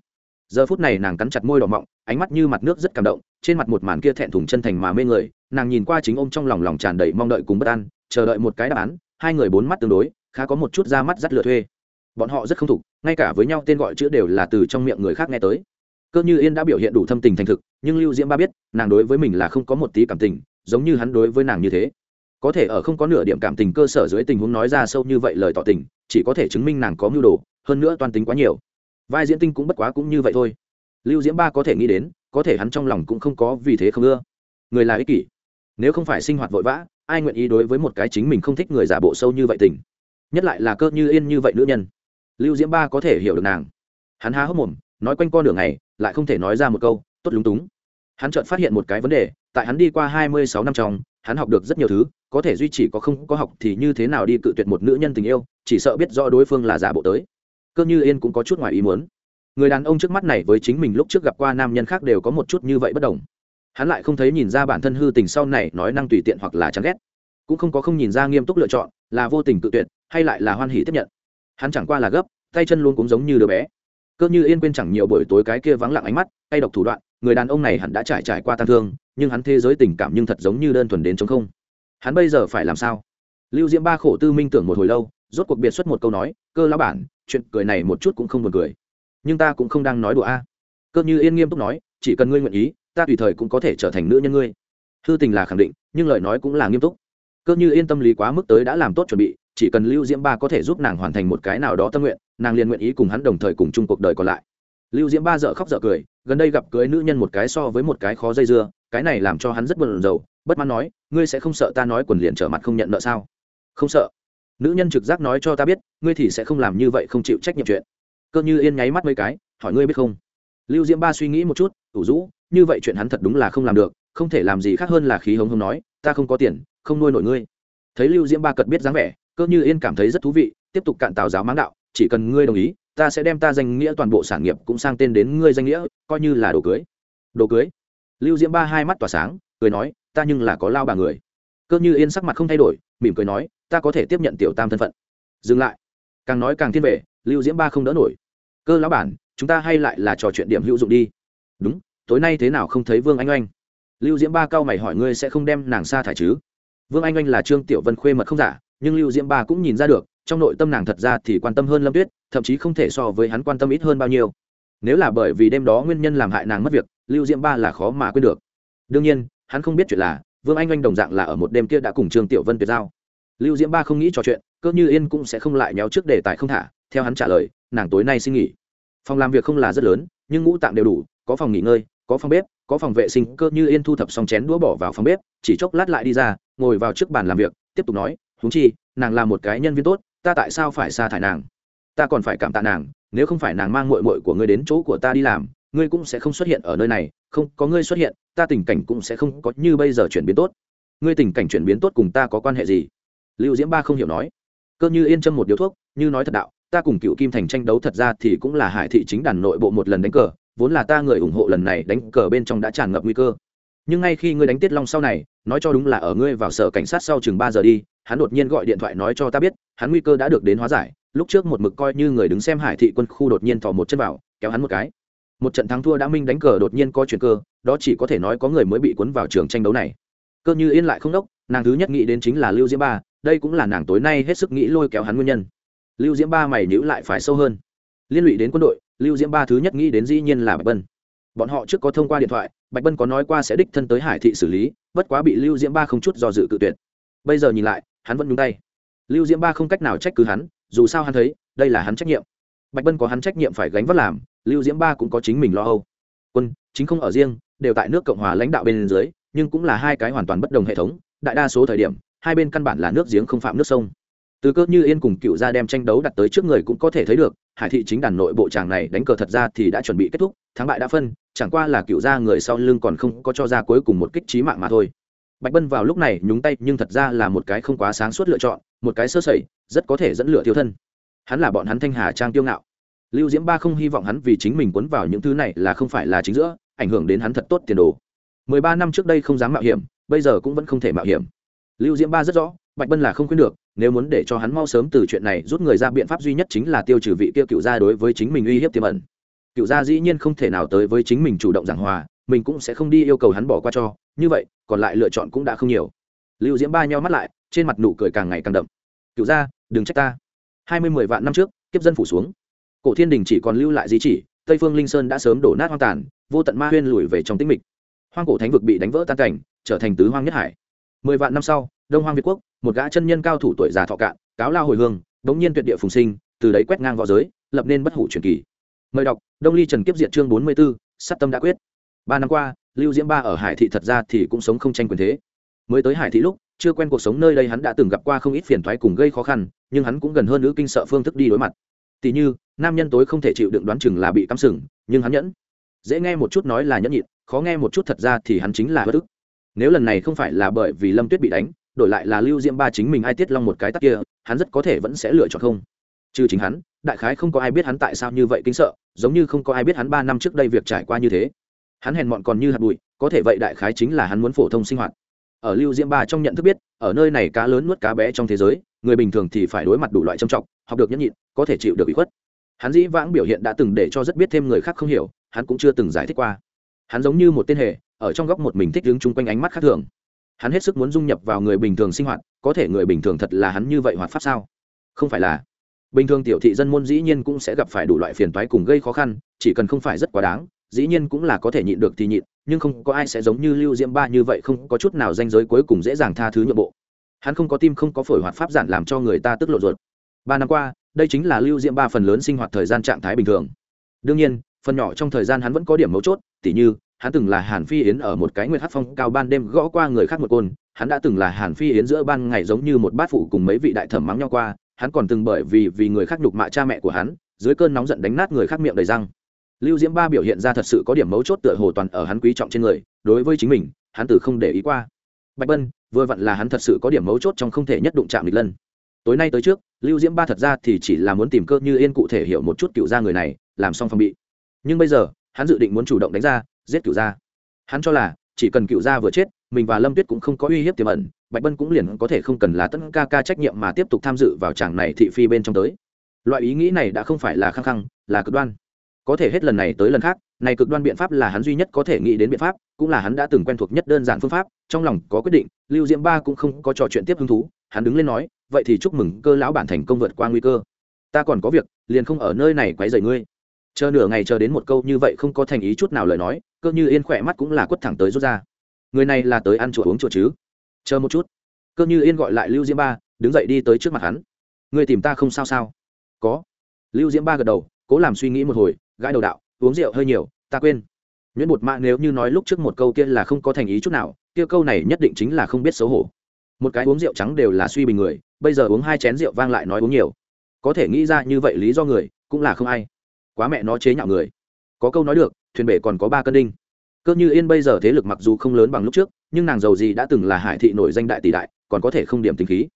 Giờ phút này nàng cắn chặt môi đỏ mọng, ánh mắt như mặt nước rất cảm động, trên mặt một màn kia thẹn thùng chân thành mà mê người, nàng nhìn qua chính ôm trong lòng lòng tràn đầy mong đợi cùng bất an, chờ đợi một cái đáp án, hai người bốn mắt tương đối, khá có một chút ra mắt dắt lựa thuê bọn họ rất không thục, ngay cả với nhau tên gọi chữ đều là từ trong miệng người khác nghe tới. Cơ như yên đã biểu hiện đủ thâm tình thành thực, nhưng lưu diễm ba biết, nàng đối với mình là không có một tí cảm tình, giống như hắn đối với nàng như thế. Có thể ở không có nửa điểm cảm tình cơ sở dưới tình huống nói ra sâu như vậy lời tỏ tình, chỉ có thể chứng minh nàng có mưu đồ, hơn nữa toàn tính quá nhiều. Vai diễn tinh cũng bất quá cũng như vậy thôi. Lưu diễm ba có thể nghĩ đến, có thể hắn trong lòng cũng không có vì thế không ưa. Người là ích kỷ. Nếu không phải sinh hoạt vội vã, ai nguyện ý đối với một cái chính mình không thích người giả bộ sâu như vậy tình? Nhất lại là cơ như yên như vậy nữ nhân lưu diễm ba có thể hiểu được nàng. Hắn há hốc mồm, nói quanh co đường này lại không thể nói ra một câu, tốt lúng túng. Hắn chợt phát hiện một cái vấn đề, tại hắn đi qua hai mươi sáu năm trong, hắn học được rất nhiều thứ, có thể duy trì có không có học thì như thế nào đi cự tuyệt một nữ nhân tình yêu, chỉ sợ biết rõ đối phương là giả bộ tới. Cơ như yên cũng có chút ngoài ý muốn. Người đàn ông trước mắt này với chính mình lúc trước gặp qua nam nhân khác đều có một chút như vậy bất đồng. Hắn lại không thấy nhìn ra bản thân hư tình sau này nói năng tùy tiện hoặc là chán ghét. Cũng không có không nhìn ra nghiêm túc lựa chọn, là vô tình cự tuyệt, hay lại là hoan hỉ tiếp nhận hắn chẳng qua là gấp, tay chân luôn cũng giống như đứa bé. Cơ như yên quên chẳng nhiều buổi tối cái kia vắng lặng ánh mắt, tay độc thủ đoạn, người đàn ông này hẳn đã trải trải qua tang thương, nhưng hắn thế giới tình cảm nhưng thật giống như đơn thuần đến chống không. Hắn bây giờ phải làm sao? Lưu diễm ba khổ tư minh tưởng một hồi lâu, rốt cuộc biệt xuất một câu nói, cơ lão bản, chuyện cười này một chút cũng không buồn cười. Nhưng ta cũng không đang nói đùa a. Cơ như yên nghiêm túc nói, chỉ cần ngươi nguyện ý, ta tùy thời cũng có thể trở thành nữ nhân ngươi. Hư tình là khẳng định, nhưng lời nói cũng là nghiêm túc. Cơ như yên tâm lý quá mức tới đã làm tốt chuẩn bị chỉ cần lưu diễm ba có thể giúp nàng hoàn thành một cái nào đó tâm nguyện, nàng liền nguyện ý cùng hắn đồng thời cùng chung cuộc đời còn lại. Lưu diễm ba dợ khóc dợ cười, gần đây gặp cưới nữ nhân một cái so với một cái khó dây dưa, cái này làm cho hắn rất bận rầu, bất mãn nói, ngươi sẽ không sợ ta nói quần liền trở mặt không nhận nợ sao? Không sợ. Nữ nhân trực giác nói cho ta biết, ngươi thì sẽ không làm như vậy, không chịu trách nhiệm chuyện. Cơ như yên nháy mắt mấy cái, hỏi ngươi biết không? Lưu diễm ba suy nghĩ một chút, ủ rũ, như vậy chuyện hắn thật đúng là không làm được, không thể làm gì khác hơn là khí hống hống nói, ta không có tiền, không nuôi nổi ngươi. Thấy lưu diễm ba cật biết dáng vẻ cơ như yên cảm thấy rất thú vị, tiếp tục cạn tào giáo máng đạo, chỉ cần ngươi đồng ý, ta sẽ đem ta danh nghĩa toàn bộ sản nghiệp cũng sang tên đến ngươi danh nghĩa, coi như là đồ cưới. Đồ cưới? Lưu diễm ba hai mắt tỏa sáng, cười nói, ta nhưng là có lao bà người. Cơ như yên sắc mặt không thay đổi, mỉm cười nói, ta có thể tiếp nhận tiểu tam thân phận. Dừng lại. Càng nói càng thiên vệ lưu diễm ba không đỡ nổi. Cơ lão bản, chúng ta hay lại là trò chuyện điểm hữu dụng đi. Đúng, tối nay thế nào không thấy vương anh oanh? Lưu diễm ba cao mày hỏi, ngươi sẽ không đem nàng xa thải chứ? Vương anh oanh là trương tiểu vân khuê mật không giả nhưng lưu diễm ba cũng nhìn ra được, trong nội tâm nàng thật ra thì quan tâm hơn lâm tuyết, thậm chí không thể so với hắn quan tâm ít hơn bao nhiêu. Nếu là bởi vì đêm đó nguyên nhân làm hại nàng mất việc, lưu diễm ba là khó mà quên được. Đương nhiên, hắn không biết chuyện là, vương anh oanh đồng dạng là ở một đêm kia đã cùng trương tiểu vân tuyệt giao. Lưu diễm ba không nghĩ trò chuyện, cơ như yên cũng sẽ không lại nhéo trước đề tài không thả, theo hắn trả lời, nàng tối nay xin nghỉ. Phòng làm việc không là rất lớn, nhưng ngũ tạng đều đủ, có phòng nghỉ ngơi, có phòng bếp, có phòng vệ sinh, cơ như yên thu thập xong chén đũa bỏ vào phòng bếp, chỉ chốc lát lại đi ra, ngồi vào trước bàn làm việc, tiếp tục nói huống chi, nàng là một cái nhân viên tốt, ta tại sao phải sa thải nàng? Ta còn phải cảm tạ nàng, nếu không phải nàng mang mội mội của ngươi đến chỗ của ta đi làm, ngươi cũng sẽ không xuất hiện ở nơi này, không có ngươi xuất hiện, ta tình cảnh cũng sẽ không có như bây giờ chuyển biến tốt. Ngươi tình cảnh chuyển biến tốt cùng ta có quan hệ gì? Lưu diễm ba không hiểu nói. Cơ như yên châm một điếu thuốc, như nói thật đạo, ta cùng cựu kim thành tranh đấu thật ra thì cũng là hải thị chính đàn nội bộ một lần đánh cờ, vốn là ta người ủng hộ lần này đánh cờ bên trong đã tràn ngập nguy cơ. Nhưng ngay khi ngươi đánh tiết long sau này, nói cho đúng là ở ngươi vào sở cảnh sát sau chừng ba giờ đi hắn đột nhiên gọi điện thoại nói cho ta biết, hắn nguy cơ đã được đến hóa giải, lúc trước một mực coi như người đứng xem hải thị quân khu đột nhiên thò một chân vào, kéo hắn một cái. Một trận thắng thua đã minh đánh cờ đột nhiên có chuyện cơ, đó chỉ có thể nói có người mới bị cuốn vào trường tranh đấu này. Cơ như yên lại không đốc, nàng thứ nhất nghĩ đến chính là lưu diễm ba, đây cũng là nàng tối nay hết sức nghĩ lôi kéo hắn nguyên nhân. Lưu diễm ba mày nhữ lại phải sâu hơn. Liên lụy đến quân đội, lưu diễm ba thứ nhất nghĩ đến dĩ nhiên là bạch bân. Bọn họ trước có thông qua điện thoại, bạch bân có nói qua sẽ đích thân tới hải thị xử lý, bất quá bị lưu diễm ba không chút do dự cự tuyệt. Bây giờ nhìn lại hắn vẫn nhúng tay. Lưu diễm ba không cách nào trách cứ hắn, dù sao hắn thấy, đây là hắn trách nhiệm. Bạch bân có hắn trách nhiệm phải gánh vác làm, lưu diễm ba cũng có chính mình lo âu. Quân, chính không ở riêng, đều tại nước cộng hòa lãnh đạo bên dưới, nhưng cũng là hai cái hoàn toàn bất đồng hệ thống. Đại đa số thời điểm, hai bên căn bản là nước giếng không phạm nước sông. Từ cơ như yên cùng cựu gia đem tranh đấu đặt tới trước người cũng có thể thấy được, hải thị chính đàn nội bộ tràng này đánh cờ thật ra thì đã chuẩn bị kết thúc, thắng bại đã phân, chẳng qua là cựu gia người sau lưng còn không có cho ra cuối cùng một kích trí mạng mà thôi bạch bân vào lúc này nhúng tay, nhưng thật ra là một cái không quá sáng suốt lựa chọn, một cái sơ sẩy, rất có thể dẫn lửa tiêu thân. Hắn là bọn hắn thanh hà trang tiêu ngạo. Lưu diễm ba không hy vọng hắn vì chính mình cuốn vào những thứ này là không phải là chính giữa, ảnh hưởng đến hắn thật tốt tiền đồ. Mười ba năm trước đây không dám mạo hiểm, bây giờ cũng vẫn không thể mạo hiểm. Lưu diễm ba rất rõ, bạch bân là không khuyên được, nếu muốn để cho hắn mau sớm từ chuyện này rút người ra biện pháp duy nhất chính là tiêu trừ vị kia cựu gia đối với chính mình uy hiếp tiềm ẩn. Cựu gia dĩ nhiên không thể nào tới với chính mình chủ động giảng hòa, mình cũng sẽ không đi yêu cầu hắn bỏ qua cho như vậy, còn lại lựa chọn cũng đã không nhiều. Lưu diễm ba nhau mắt lại, trên mặt nụ cười càng ngày càng đậm. Cựu ra đừng trách ta. Hai mươi mười vạn năm trước, kiếp dân phủ xuống. Cổ thiên đình chỉ còn lưu lại di chỉ, tây phương linh sơn đã sớm đổ nát hoang tàn, vô tận ma huyên lùi về trong tĩnh mịch. Hoang cổ thánh vực bị đánh vỡ tan cảnh, trở thành tứ hoang nhất hải. Mười vạn năm sau, đông hoang việt quốc, một gã chân nhân cao thủ tuổi già thọ cạn, cáo lao hồi hương bỗng nhiên tuyệt địa phùng sinh, từ đấy quét ngang v õ giới, lập nên bất hủ truyền kỳ. Mời đọc, đông ly trần kiếp diệt chương bốn mươi b ố sắt tâm đã quyết. Ba năm qua lưu diễm ba ở hải thị thật ra thì cũng sống không tranh quyền thế. Mới tới hải thị lúc, chưa quen cuộc sống nơi đây hắn đã từng gặp qua không ít phiền thoái cùng gây khó khăn, nhưng hắn cũng gần hơn nữ kinh sợ phương thức đi đối mặt. Tỉ như, nam nhân tối không thể chịu đựng đoán chừng là bị cắm sừng, nhưng hắn nhẫn. Dễ nghe một chút nói là nhẫn nhịn, khó nghe một chút thật ra thì hắn chính là bất ức. Nếu lần này không phải là bởi vì lâm tuyết bị đánh, đổi lại là lưu diễm ba chính mình ai tiết long một cái tắc kia, hắn rất có thể vẫn sẽ lựa chọn không. Trừ chính hắn, đại khái không có ai biết hắn tại sao như vậy kính sợ, giống như không có ai biết hắn ba năm trước đây việc trải qua như thế hắn hèn mọn còn như hạt bụi, có thể vậy đại khái chính là hắn muốn phổ thông sinh hoạt. Ở lưu diễm ba trong nhận thức biết, ở nơi này cá lớn nuốt cá bé trong thế giới, người bình thường thì phải đối mặt đủ loại trầm trọng học được nhẫn nhịn, có thể chịu được bị khuất. Hắn dĩ vãng biểu hiện đã từng để cho rất biết thêm người khác không hiểu, hắn cũng chưa từng giải thích qua. Hắn giống như một tên hề, ở trong góc một mình thích đứng chung quanh ánh mắt khác thường. Hắn hết sức muốn dung nhập vào người bình thường sinh hoạt, có thể người bình thường thật là hắn như vậy hoạt pháp sao? Không phải là. Bình thường tiểu thị dân môn dĩ nhiên cũng sẽ gặp phải đủ loại phiền toái cùng gây khó khăn, chỉ cần không phải rất quá đáng dĩ nhiên cũng là có thể nhịn được thì nhịn, nhưng không có ai sẽ giống như lưu diễm ba như vậy không có chút nào danh giới cuối cùng dễ dàng tha thứ nhượng bộ. Hắn không có tim không có phổi hoạt pháp giản làm cho người ta tức lộ ruột. Ba năm qua, đây chính là lưu diễm ba phần lớn sinh hoạt thời gian trạng thái bình thường. Đương nhiên, phần nhỏ trong thời gian hắn vẫn có điểm mấu chốt, tỉ như, hắn từng là hàn phi yến ở một cái nguyệt hát phong cao ban đêm gõ qua người khác một côn, hắn đã từng là hàn phi yến giữa ban ngày giống như một bát phụ cùng mấy vị đại thẩm mắng nhau qua, hắn còn từng bởi vì vì người khác nhục mạ cha mẹ của hắn, dưới cơn nóng giận đánh nát người khác miệng đầy răng lưu diễm ba biểu hiện ra thật sự có điểm mấu chốt tựa hồ toàn ở hắn quý trọng trên người, đối với chính mình, hắn từ không để ý qua. Bạch bân, vừa vặn là hắn thật sự có điểm mấu chốt trong không thể nhất đụng chạm lịch lân. Tối nay tới trước, lưu diễm ba thật ra thì chỉ là muốn tìm cơ như yên cụ thể hiểu một chút cựu gia người này, làm xong phòng bị. Nhưng bây giờ, hắn dự định muốn chủ động đánh ra, giết cựu gia. Hắn cho là, chỉ cần cựu gia vừa chết, mình và lâm tuyết cũng không có uy hiếp tiềm ẩn, bạch bân cũng liền có thể không cần là tất ca ca trách nhiệm mà tiếp tục tham dự vào chàng này thị phi bên trong tới. Loại ý nghĩ này đã không phải là khăng khăng, là cực đoan có thể hết lần này tới lần khác, này cực đoan biện pháp là hắn duy nhất có thể nghĩ đến biện pháp, cũng là hắn đã từng quen thuộc nhất đơn giản phương pháp, trong lòng có quyết định, lưu diễm ba cũng không có trò chuyện tiếp hứng thú, hắn đứng lên nói, vậy thì chúc mừng cơ lão bản thành công vượt qua nguy cơ. Ta còn có việc, liền không ở nơi này quấy rầy ngươi. Chờ nửa ngày chờ đến một câu như vậy không có thành ý chút nào lời nói, cơ như yên khỏe mắt cũng là quất thẳng tới rút ra. Người này là tới ăn chùa uống chùa chứ? Chờ một chút. Cơ như yên gọi lại lưu diễm ba, đứng dậy đi tới trước mặt hắn. Người tìm ta không sao sao? Có. Lưu diễm ba gật đầu, cố làm suy nghĩ một hồi gãi đầu đạo, uống rượu hơi nhiều, ta quên. Nguyễn bột mạ nếu như nói lúc trước một câu kia là không có thành ý chút nào, kia câu này nhất định chính là không biết xấu hổ. Một cái uống rượu trắng đều là suy bình người, bây giờ uống hai chén rượu vang lại nói uống nhiều. Có thể nghĩ ra như vậy lý do người, cũng là không ai. Quá mẹ nó chế nhạo người. Có câu nói được, thuyền bể còn có ba cân đinh. Cơ như yên bây giờ thế lực mặc dù không lớn bằng lúc trước, nhưng nàng giàu gì đã từng là hải thị nổi danh đại tỷ đại, còn có thể không điểm tình khí.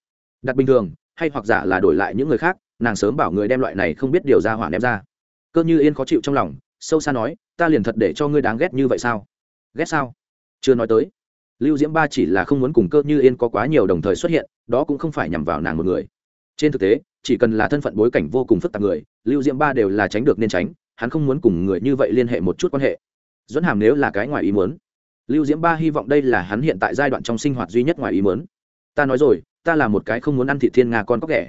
Đặt bình thường, hay hoặc giả là đổi lại những người khác, nàng sớm bảo người đem loại này không biết điều ra hỏa ném ra cơ như yên khó chịu trong lòng, sâu xa nói, ta liền thật để cho ngươi đáng ghét như vậy sao? Ghét sao? Chưa nói tới. Lưu diễm ba chỉ là không muốn cùng cơ như yên có quá nhiều đồng thời xuất hiện, đó cũng không phải nhằm vào nàng một người. Trên thực tế, chỉ cần là thân phận bối cảnh vô cùng phức tạp người, lưu diễm ba đều là tránh được nên tránh, hắn không muốn cùng người như vậy liên hệ một chút quan hệ. Dẫn hàm nếu là cái ngoài ý muốn, lưu diễm ba hy vọng đây là hắn hiện tại giai đoạn trong sinh hoạt duy nhất ngoài ý muốn. Ta nói rồi, ta là một cái không muốn ăn thị thiên nga con có ghẻ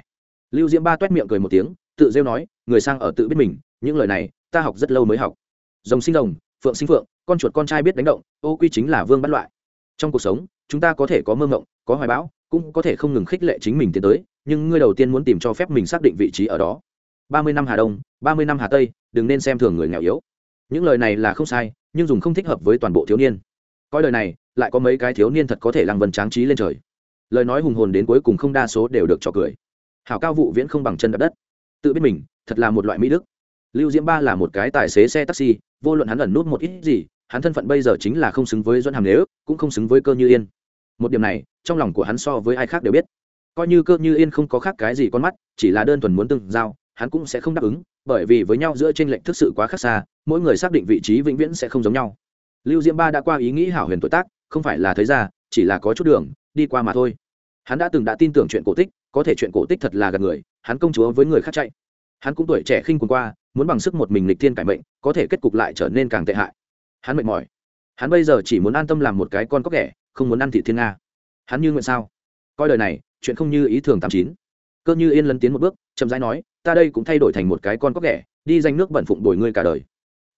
lưu diễm ba t u é t miệng cười một tiếng, tự rêu nói, người sang ở tự biết mình những lời này, ta học rất lâu mới học. Rồng sinh rồng, phượng sinh phượng, con chuột con trai biết đánh động, ô quy chính là vương bắt loại. Trong cuộc sống, chúng ta có thể có mơ ngộng có hoài bão, cũng có thể không ngừng khích lệ chính mình tiến tới, nhưng ngươi đầu tiên muốn tìm cho phép mình xác định vị trí ở đó. Ba mươi năm hà đông, ba mươi năm hà tây, đừng nên xem thường người nghèo yếu. Những lời này là không sai, nhưng dùng không thích hợp với toàn bộ thiếu niên. Coi lời này, lại có mấy cái thiếu niên thật có thể lăng vần tráng trí lên trời. Lời nói hùng hồn đến cuối cùng không đa số đều được trò cười. Hảo cao vụ viễn không bằng chân đập đất. Tự biết mình, thật là một loại mỹ đức lưu diễm ba là một cái tài xế xe taxi, vô luận hắn ẩn nút một ít gì, hắn thân phận bây giờ chính là không xứng với doãn hàm nếu, cũng không xứng với cơ như yên. Một điểm này, trong lòng của hắn so với ai khác đều biết. Coi như cơ như yên không có khác cái gì con mắt, chỉ là đơn thuần muốn từng giao, hắn cũng sẽ không đáp ứng, bởi vì với nhau giữa t r ê n lệch thực sự quá khác xa, mỗi người xác định vị trí vĩnh viễn sẽ không giống nhau. Lưu diễm ba đã qua ý nghĩ hảo huyền tuổi tác, không phải là thấy ra, chỉ là có chút đường, đi qua mà thôi. Hắn đã từng đã tin tưởng chuyện cổ tích, có thể chuyện cổ tích thật là gần người, hắn công chúa với người khác chạy. Hắn cũng tuổi trẻ khinh quần qua muốn bằng sức một mình lịch thiên cải mệnh, có thể kết cục lại trở nên càng tệ hại. Hắn mệt mỏi. Hắn bây giờ chỉ muốn an tâm làm một cái con cóc ghẻ, không muốn ăn thị thiên nga. Hắn như nguyện sao? Coi lời này, chuyện không như ý thường tám chín. Cơ như yên lấn tiến một bước, chậm rãi nói, ta đây cũng thay đổi thành một cái con cóc ghẻ, đi danh nước bẩn phụng đổi ngươi cả đời.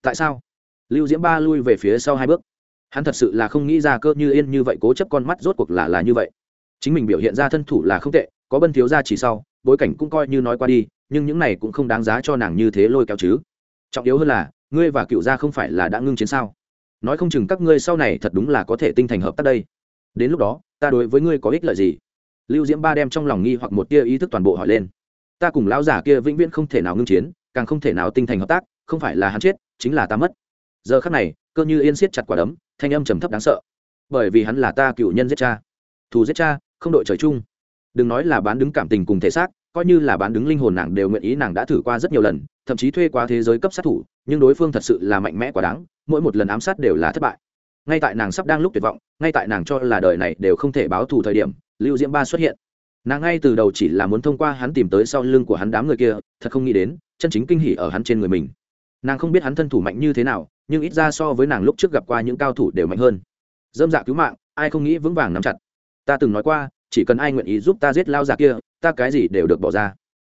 Tại sao? Lưu diễm ba lui về phía sau hai bước. Hắn thật sự là không nghĩ ra cơ như yên như vậy cố chấp con mắt rốt cuộc là là như vậy. Chính mình biểu hiện ra thân thủ là không tệ, có bân thiếu ra chỉ sau, bối cảnh cũng coi như nói qua đi nhưng những này cũng không đáng giá cho nàng như thế lôi kéo chứ. Trọng yếu hơn là, ngươi và cựu gia không phải là đã ngưng chiến sao? Nói không chừng các ngươi sau này thật đúng là có thể tinh thành hợp tác đây. Đến lúc đó, ta đối với ngươi có ích lợi gì? Lưu diễm ba đem trong lòng nghi hoặc một tia ý thức toàn bộ hỏi lên. Ta cùng lão giả kia vĩnh viễn không thể nào ngưng chiến, càng không thể nào tinh thành hợp tác, không phải là hắn chết, chính là ta mất. Giờ khắc này, cơ như yên siết chặt quả đấm, thanh âm trầm thấp đáng sợ. Bởi vì hắn là ta cựu nhân giết cha. Thù giết cha, không đội trời chung. Đừng nói là bán đứng cảm tình cùng thể xác coi như là bán đứng linh hồn nàng đều nguyện ý nàng đã thử qua rất nhiều lần, thậm chí thuê qua thế giới cấp sát thủ, nhưng đối phương thật sự là mạnh mẽ quá đáng, mỗi một lần ám sát đều là thất bại. Ngay tại nàng sắp đang lúc tuyệt vọng, ngay tại nàng cho là đời này đều không thể báo thù thời điểm, lưu diễm ba xuất hiện. Nàng ngay từ đầu chỉ là muốn thông qua hắn tìm tới sau lưng của hắn đám người kia, thật không nghĩ đến, chân chính kinh hỉ ở hắn trên người mình. Nàng không biết hắn thân thủ mạnh như thế nào, nhưng ít ra so với nàng lúc trước gặp qua những cao thủ đều mạnh hơn. Dâm dạ cứu mạng, ai không nghĩ vững vàng nắm chặt. Ta từng nói qua chỉ cần ai nguyện ý giúp ta giết lao già kia, ta cái gì đều được bỏ ra.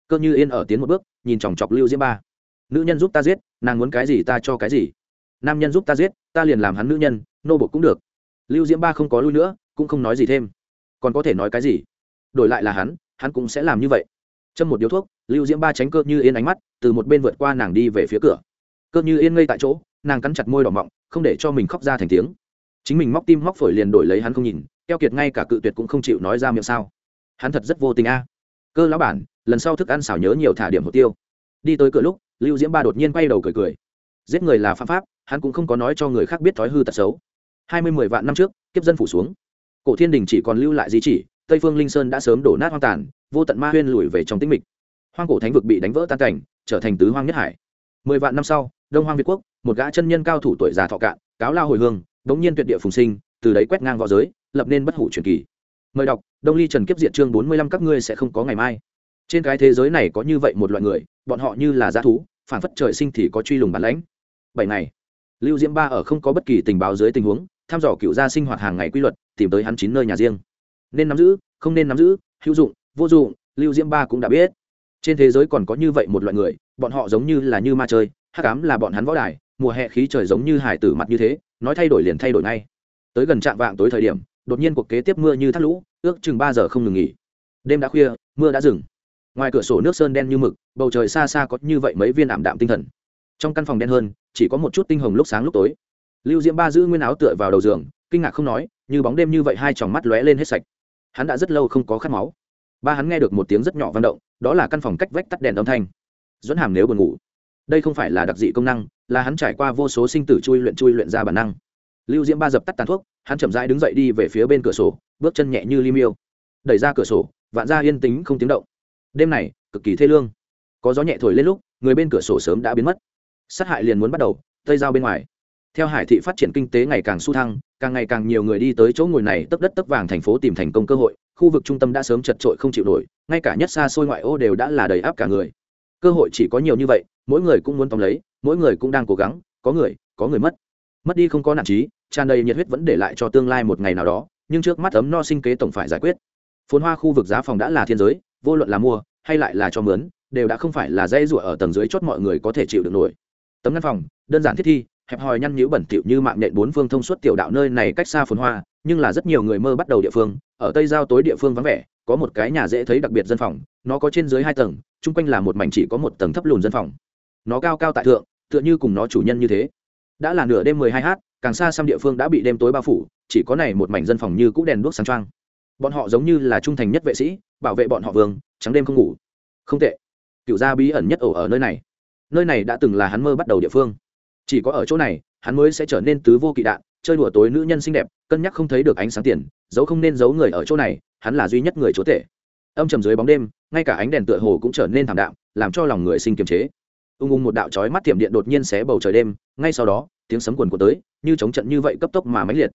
Cơ như yên ở tiến một bước, nhìn chòng chọc lưu diễm ba. Nữ nhân giúp ta giết, nàng muốn cái gì ta cho cái gì. Nam nhân giúp ta giết, ta liền làm hắn nữ nhân, nô bột cũng được. Lưu diễm ba không có lui nữa, cũng không nói gì thêm. Còn có thể nói cái gì? Đổi lại là hắn hắn cũng sẽ làm như vậy. Châm một điếu thuốc, lưu diễm ba tránh cơ như yên ánh mắt, từ một bên vượt qua nàng đi về phía cửa. Cơ như yên ngây tại chỗ, nàng cắn chặt môi đỏ mọng, không để cho mình khóc ra thành tiếng. Chính mình móc tim móc phổi liền đổi lấy hắn không nhìn keo kiệt ngay cả cự tuyệt cũng không chịu nói ra miệng sao. Hắn thật rất vô tình a. Cơ lão bản, lần sau thức ăn xảo nhớ nhiều thả điểm hột tiêu. Đi tới cửa lúc, lưu diễm ba đột nhiên quay đầu cười cười. Giết người là phạm pháp, hắn cũng không có nói cho người khác biết thói hư tật xấu. Hai mươi mười vạn năm trước, kiếp dân phủ xuống. Cổ thiên đình chỉ còn lưu lại di chỉ, tây phương linh sơn đã sớm đổ nát hoang tàn, vô tận ma huyên lùi về trong tĩnh mịch. Hoang cổ thánh vực bị đánh vỡ tan cảnh, trở thành tứ hoang nhất hải. Mười vạn năm sau, đông hoang việt quốc, một gã chân nhân cao thủ tuổi già thọ cạn, cáo lao hồi hương, đống nhiên tuyệt địa phùng sinh, từ đấy quét ngang v õ giới lập nên bất hủ truyền kỳ. Mời đọc, đông ly trần kiếp diện chương bốn mươi lăm các ngươi sẽ không có ngày mai. Trên cái thế giới này có như vậy một loại người, bọn họ như là g thú, phản phất trời sinh thì có truy lùng bản lãnh. Bảy ngày, lưu diễm ba ở không có bất kỳ tình báo dưới tình huống, thăm dò cựu gia sinh hoạt hàng ngày quy luật, tìm tới hắn chín nơi nhà riêng. Nên nắm giữ, không nên nắm giữ, hữu dụng, vô dụng, lưu diễm ba cũng đã biết. Trên thế giới còn có như vậy một loại người, bọn họ giống như là như ma chơi, hắc ám là bọn hắn võ đài, mùa hè khí trời giống như hải tử mặt như thế, nói thay đổi liền thay đổi ngay. Tới gần trạm vạng tối thời điểm đột nhiên cuộc kế tiếp mưa như thác lũ, ước chừng ba giờ không ngừng nghỉ. Đêm đã khuya, mưa đã dừng. Ngoài cửa sổ nước sơn đen như mực, bầu trời xa xa có như vậy mấy viên ảm đạm tinh thần. Trong căn phòng đen hơn, chỉ có một chút tinh hồng lúc sáng lúc tối. Lưu diễm ba giữ nguyên áo tựa vào đầu giường, kinh ngạc không nói, như bóng đêm như vậy hai tròng mắt lóe lên hết sạch. Hắn đã rất lâu không có khát máu. Ba hắn nghe được một tiếng rất nhỏ vang động, đó là căn phòng cách vách tắt đèn âm thanh. Dẫn hàm nếu buồn ngủ. Đây không phải là đặc dị công năng, là hắn trải qua vô số sinh tử chui luyện chui luyện ra bản năng lưu diễm ba dập tắt tàn thuốc, hắn chậm rãi đứng dậy đi về phía bên cửa sổ, bước chân nhẹ như li miêu. Đẩy ra cửa sổ, vạn ra yên tĩnh không tiếng động. Đêm này, cực kỳ thê lương. Có gió nhẹ thổi lên lúc, người bên cửa sổ sớm đã biến mất. Sát hại liền muốn bắt đầu, tây giao bên ngoài. Theo hải thị phát triển kinh tế ngày càng su thăng, càng ngày càng nhiều người đi tới chỗ ngồi này, tấp đất tấp vàng thành phố tìm thành công cơ hội, khu vực trung tâm đã sớm chật trội không chịu nổi, ngay cả nhất xa xôi ngoại ô đều đã là đầy áp cả người. Cơ hội chỉ có nhiều như vậy, mỗi người cũng muốn tóm lấy, mỗi người cũng đang cố gắng, có người có người mất. Mất đi không có nản trí tràn đầy nhiệt huyết vẫn để lại cho tương lai một ngày nào đó, nhưng trước mắt ấm no sinh kế tổng phải giải quyết. Phồn hoa khu vực giá phòng đã là thiên giới, vô luận là mua hay lại là cho mướn, đều đã không phải là dây rủa ở tầng dưới chốt mọi người có thể chịu được nổi. Tấm ngăn phòng, đơn giản thiết thi, hẹp hòi nhăn nhữ bẩn thỉu như mạng nhện bốn phương thông suốt tiểu đạo nơi này cách xa phồn hoa, nhưng là rất nhiều người mơ bắt đầu địa phương, ở tây giao tối địa phương vắng vẻ, có một cái nhà dễ thấy đặc biệt dân phòng, nó có trên dưới hai tầng, chung quanh là một mảnh chỉ có một tầng thấp lùn dân phòng. Nó cao cao tại thượng, tựa như cùng nó chủ nhân như thế. Đã là nửa đêm mười hai h càng xa xăm địa phương đã bị đêm tối bao phủ, chỉ có này một mảnh dân phòng như cũ đèn đuốc sáng trang bọn họ giống như là trung thành nhất vệ sĩ, bảo vệ bọn họ vương, trắng đêm không ngủ. Không tệ. Cựu gia bí ẩn nhất ổ ở nơi này. Nơi này đã từng là hắn mơ bắt đầu địa phương. Chỉ có ở chỗ này, hắn mới sẽ trở nên tứ vô kỵ đạn, chơi đùa tối nữ nhân xinh đẹp, cân nhắc không thấy được ánh sáng tiền, giấu không nên giấu người ở chỗ này, hắn là duy nhất người chúa tể. Âm trầm dưới bóng đêm, ngay cả ánh đèn tựa hồ cũng trở nên thảm đạm, làm cho lòng người sinh kiềm chế. Ung ung một đạo chói mắt tiệm điện đột nhiên xé bầu trời đêm, ngay sau đó tiếng sấm quần của tới, như chống trận như vậy cấp tốc mà máy liệt.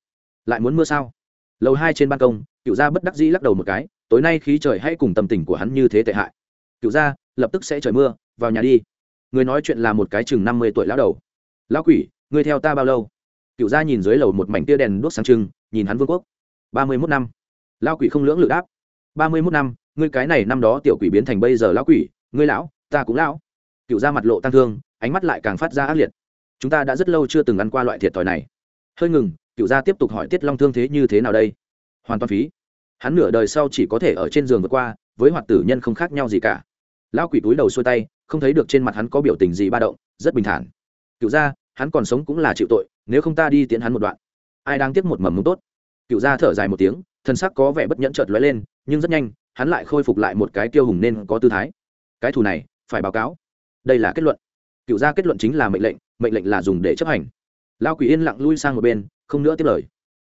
Lại muốn mưa sao? Lầu hai trên ban công, cựu gia bất đắc dĩ lắc đầu một cái, tối nay khí trời hãy cùng tâm tình của hắn như thế tệ hại. Cựu gia, lập tức sẽ trời mưa, vào nhà đi. Người nói chuyện là một cái chừng năm mươi tuổi lão đầu. Lão quỷ người theo ta bao lâu? Cựu gia nhìn dưới lầu một mảnh tia đèn đuốc sáng trưng, nhìn hắn vương quốc. Ba mươi mốt năm. Lão quỷ không lưỡng lự đáp. Ba mươi mốt năm, ngươi cái này năm đó tiểu quỷ biến thành bây giờ lão quỷ, ngươi lão, ta cũng lão. Cựu gia mặt lộ tăng thương, ánh mắt lại càng phát ra ác liệt chúng ta đã rất lâu chưa từng ăn qua loại thiệt thòi này. Hơi ngừng cựu gia tiếp tục hỏi tiết long thương thế như thế nào đây? Hoàn toàn phí. Hắn nửa đời sau chỉ có thể ở trên giường vượt qua, với hoạt tử nhân không khác nhau gì cả. Lão quỷ túi đầu xuôi tay, không thấy được trên mặt hắn có biểu tình gì ba động, rất bình thản. Cựu gia, hắn còn sống cũng là chịu tội, nếu không ta đi tiến hắn một đoạn. Ai đang tiếp một mầm mông tốt? Cựu gia thở dài một tiếng, thân sắc có vẻ bất nhẫn chợt lóe lên, nhưng rất nhanh, hắn lại khôi phục lại một cái tiêu hùng nên có tư thái. Cái thù này, phải báo cáo. Đây là kết luận. Cựu gia kết luận chính là mệnh lệnh mệnh lệnh là dùng để chấp hành. Lao quỷ yên lặng lui sang một bên, không nữa tiếp lời.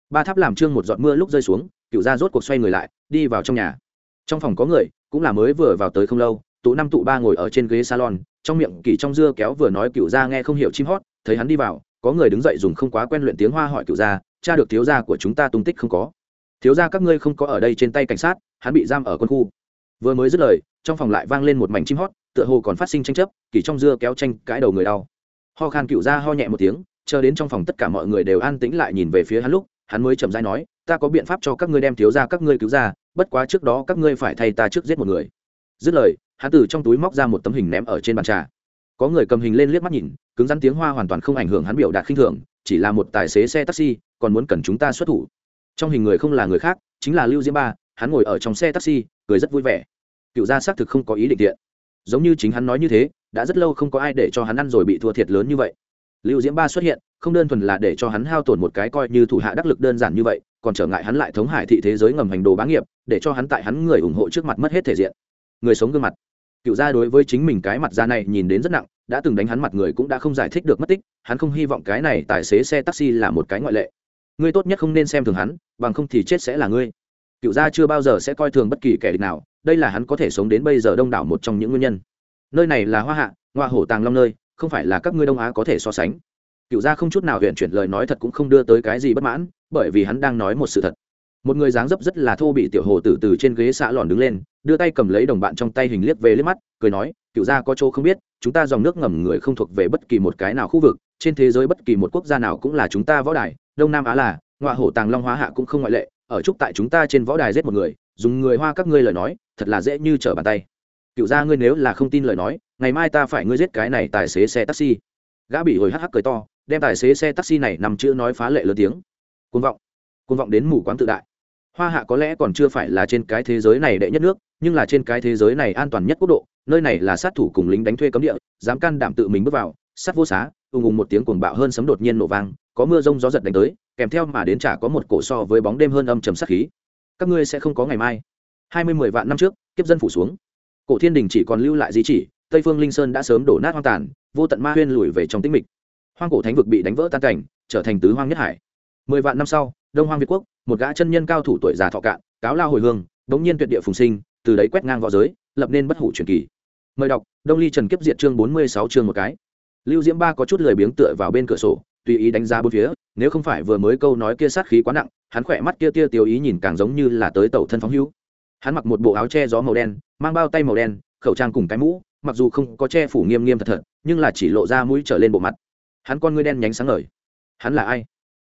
Ba tháp làm trương một giọt mưa lúc rơi xuống, cựu gia rốt cuộc xoay người lại, đi vào trong nhà. Trong phòng có người, cũng là mới vừa vào tới không lâu, tụ năm tụ ba ngồi ở trên ghế salon, trong miệng kỳ trong dưa kéo vừa nói cựu gia nghe không hiểu chim hót, thấy hắn đi vào, có người đứng dậy dùng không quá quen luyện tiếng hoa hỏi cựu gia, cha được thiếu gia của chúng ta tung tích không có? Thiếu gia các ngươi không có ở đây trên tay cảnh sát, hắn bị giam ở quân khu. Vừa mới dứt lời, trong phòng lại vang lên một mảnh chim hót, tựa hồ còn phát sinh tranh chấp, kỳ trong dưa kéo tranh cãi đầu người đau ho khan cựu ra ho nhẹ một tiếng, chờ đến trong phòng tất cả mọi người đều an tĩnh lại nhìn về phía hắn lúc, hắn mới chậm rãi nói, ta có biện pháp cho các ngươi đem thiếu gia các ngươi cứu ra, bất quá trước đó các ngươi phải thay ta trước giết một người. Dứt lời, hắn từ trong túi móc ra một tấm hình ném ở trên bàn trà. Có người cầm hình lên liếc mắt nhìn, cứng rắn tiếng hoa hoàn toàn không ảnh hưởng hắn biểu đạt khinh thường, chỉ là một tài xế xe taxi, còn muốn cần chúng ta xuất thủ. Trong hình người không là người khác, chính là lưu diễm ba, hắn ngồi ở trong xe taxi, cười rất vui vẻ. Cựu gia xác thực không có ý định tiện giống như chính hắn nói như thế đã rất lâu không có ai để cho hắn ăn rồi bị thua thiệt lớn như vậy. Lưu diễm ba xuất hiện, không đơn thuần là để cho hắn hao tổn một cái coi như thủ hạ đắc lực đơn giản như vậy, còn trở ngại hắn lại thống hải thị thế giới ngầm hành đồ bá nghiệp, để cho hắn tại hắn người ủng hộ trước mặt mất hết thể diện. Người sống gương mặt. Cựu gia đối với chính mình cái mặt da này nhìn đến rất nặng, đã từng đánh hắn mặt người cũng đã không giải thích được mất tích, hắn không hy vọng cái này tài xế xe taxi là một cái ngoại lệ. Ngươi tốt nhất không nên xem thường hắn, bằng không thì chết sẽ là ngươi. Cựu gia chưa bao giờ sẽ coi thường bất kỳ kẻ địch nào, đây là hắn có thể sống đến bây giờ đông đảo một trong những nguyên nhân nơi này là hoa hạ ngoa hổ tàng long nơi, không phải là các ngươi đông á có thể so sánh. Cựu gia không chút nào huyện chuyển lời nói thật cũng không đưa tới cái gì bất mãn, bởi vì hắn đang nói một sự thật. Một người dáng dấp rất là thô bị tiểu hồ tử từ trên ghế xạ lòn đứng lên, đưa tay cầm lấy đồng bạn trong tay hình liếc về liếc mắt, cười nói, cựu gia có chỗ không biết, chúng ta dòng nước ngầm người không thuộc về bất kỳ một cái nào khu vực, trên thế giới bất kỳ một quốc gia nào cũng là chúng ta võ đài, đông nam á là ngoại hổ tàng long hóa hạ cũng không ngoại lệ, ở chúc tại chúng ta trên võ đài giết một người, dùng người hoa các ngươi lời nói, thật là dễ như trở bàn tay cựu gia ngươi nếu là không tin lời nói, ngày mai ta phải ngươi giết cái này tài xế xe taxi. Gã bị hồi hắc hắc cười to, đem tài xế xe taxi này nằm chữ nói phá lệ lớn tiếng. Côn vọng côn vọng đến mù quáng tự đại. Hoa hạ có lẽ còn chưa phải là trên cái thế giới này đệ nhất nước, nhưng là trên cái thế giới này an toàn nhất quốc độ, nơi này là sát thủ cùng lính đánh thuê cấm địa, dám can đảm tự mình bước vào sát vô xá, ùng ùng một tiếng cuồng bạo hơn sấm đột nhiên nổ vang, có mưa rông gió giật đánh tới, kèm theo mà đến chả có một cổ so với bóng đêm hơn âm trầm sát khí. Các ngươi sẽ không có ngày mai. Hai mươi mười vạn năm trước, kiếp dân phủ xuống cổ thiên đình chỉ còn lưu lại di chỉ, tây phương linh sơn đã sớm đổ nát hoang tàn, vô tận ma huyên lùi về trong tĩnh mịch. Hoang cổ thánh vực bị đánh vỡ tan cảnh, trở thành tứ hoang nhất hải. Mười vạn năm sau, đông hoang việt quốc, một gã chân nhân cao thủ tuổi già thọ cạn, cáo lao hồi hương, bỗng nhiên tuyệt địa phùng sinh, từ đấy quét ngang v õ giới, lập nên bất hủ truyền kỳ. Mời đọc, đông ly trần kiếp diện chương bốn mươi sáu chương một cái. Lưu diễm ba có chút lười biếng tựa vào bên cửa sổ, tùy ý đánh giá bốn phía, nếu không phải vừa mới câu nói kia sát khí quá nặng, hắn khỏe mắt kia tia tiêu ý nhìn càng giống như là tới tàu thân phóng hữu hắn mặc một bộ áo che gió màu đen, mang bao tay màu đen, khẩu trang cùng cái mũ, mặc dù không có che phủ nghiêm nghiêm thật thật, nhưng là chỉ lộ ra mũi trở lên bộ mặt. Hắn con ngươi đen nhánh sáng ngời. Hắn là ai?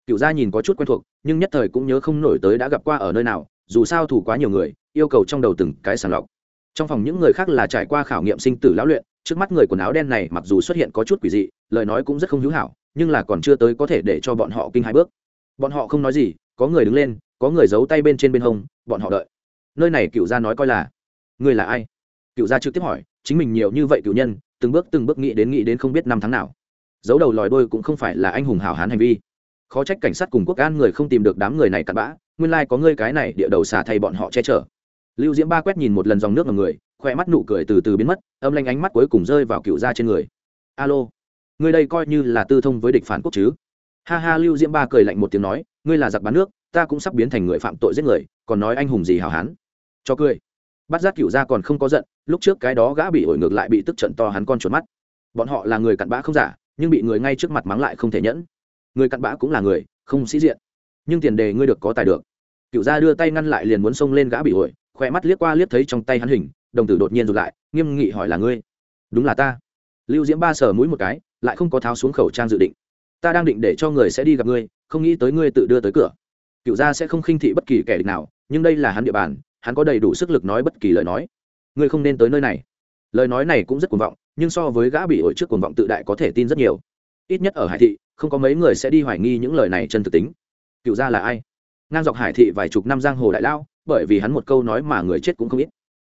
Cựu gia nhìn có chút quen thuộc, nhưng nhất thời cũng nhớ không nổi tới đã gặp qua ở nơi nào, dù sao thủ quá nhiều người, yêu cầu trong đầu từng cái sàng lọc. Trong phòng những người khác là trải qua khảo nghiệm sinh tử lão luyện, trước mắt người quần áo đen này mặc dù xuất hiện có chút quỷ dị, lời nói cũng rất không hữu hảo, nhưng là còn chưa tới có thể để cho bọn họ kinh hai bước. Bọn họ không nói gì, có người đứng lên, có người giấu tay bên trên bên hông, bọn họ đợi nơi này cựu gia nói coi là người là ai? Cựu gia trực tiếp hỏi, chính mình nhiều như vậy cựu nhân, từng bước từng bước nghĩ đến nghĩ đến không biết năm tháng nào. Giấu đầu lòi đôi cũng không phải là anh hùng hảo hán hành vi. Khó trách cảnh sát cùng quốc an người không tìm được đám người này cặn bã, nguyên lai có ngươi cái này địa đầu xà thay bọn họ che chở. Lưu diễm ba quét nhìn một lần dòng nước ở người khoe mắt nụ cười từ từ biến mất, âm lanh ánh mắt cuối cùng rơi vào cựu gia trên người. Alo, ngươi đây coi như là tư thông với địch phản quốc chứ? Ha ha, lưu diễm ba cười lạnh một tiếng nói, ngươi là giặc bán nước, ta cũng sắp biến thành người phạm tội giết người, còn nói anh hùng gì hào hán cho cười. Bắt giác cựu gia còn không có giận, lúc trước cái đó gã bị ổi ngược lại bị tức trận to hắn con chuột mắt. Bọn họ là người cặn bã không giả, nhưng bị người ngay trước mặt mắng lại không thể nhẫn. Người cặn bã cũng là người, không sĩ diện. Nhưng tiền đề ngươi được có tài được. Cựu gia đưa tay ngăn lại liền muốn xông lên gã bị ổi khỏe mắt liếc qua liếc thấy trong tay hắn hình, đồng tử đột nhiên rụt lại, nghiêm nghị hỏi là ngươi. Đúng là ta. Lưu diễm ba sờ mũi một cái, lại không có tháo xuống khẩu trang dự định. Ta đang định để cho người sẽ đi gặp ngươi, không nghĩ tới ngươi tự đưa tới cửa. Cựu gia sẽ không khinh thị bất kỳ kẻ địch nào, nhưng đây là hắn địa bàn hắn có đầy đủ sức lực nói bất kỳ lời nói. Ngươi không nên tới nơi này. Lời nói này cũng rất cuồng vọng, nhưng so với gã bị ổi trước cuồng vọng tự đại có thể tin rất nhiều. Ít nhất ở hải thị, không có mấy người sẽ đi hoài nghi những lời này chân thực tính. Cựu gia là ai? Ngang dọc hải thị vài chục năm giang hồ đại lao, bởi vì hắn một câu nói mà người chết cũng không ít.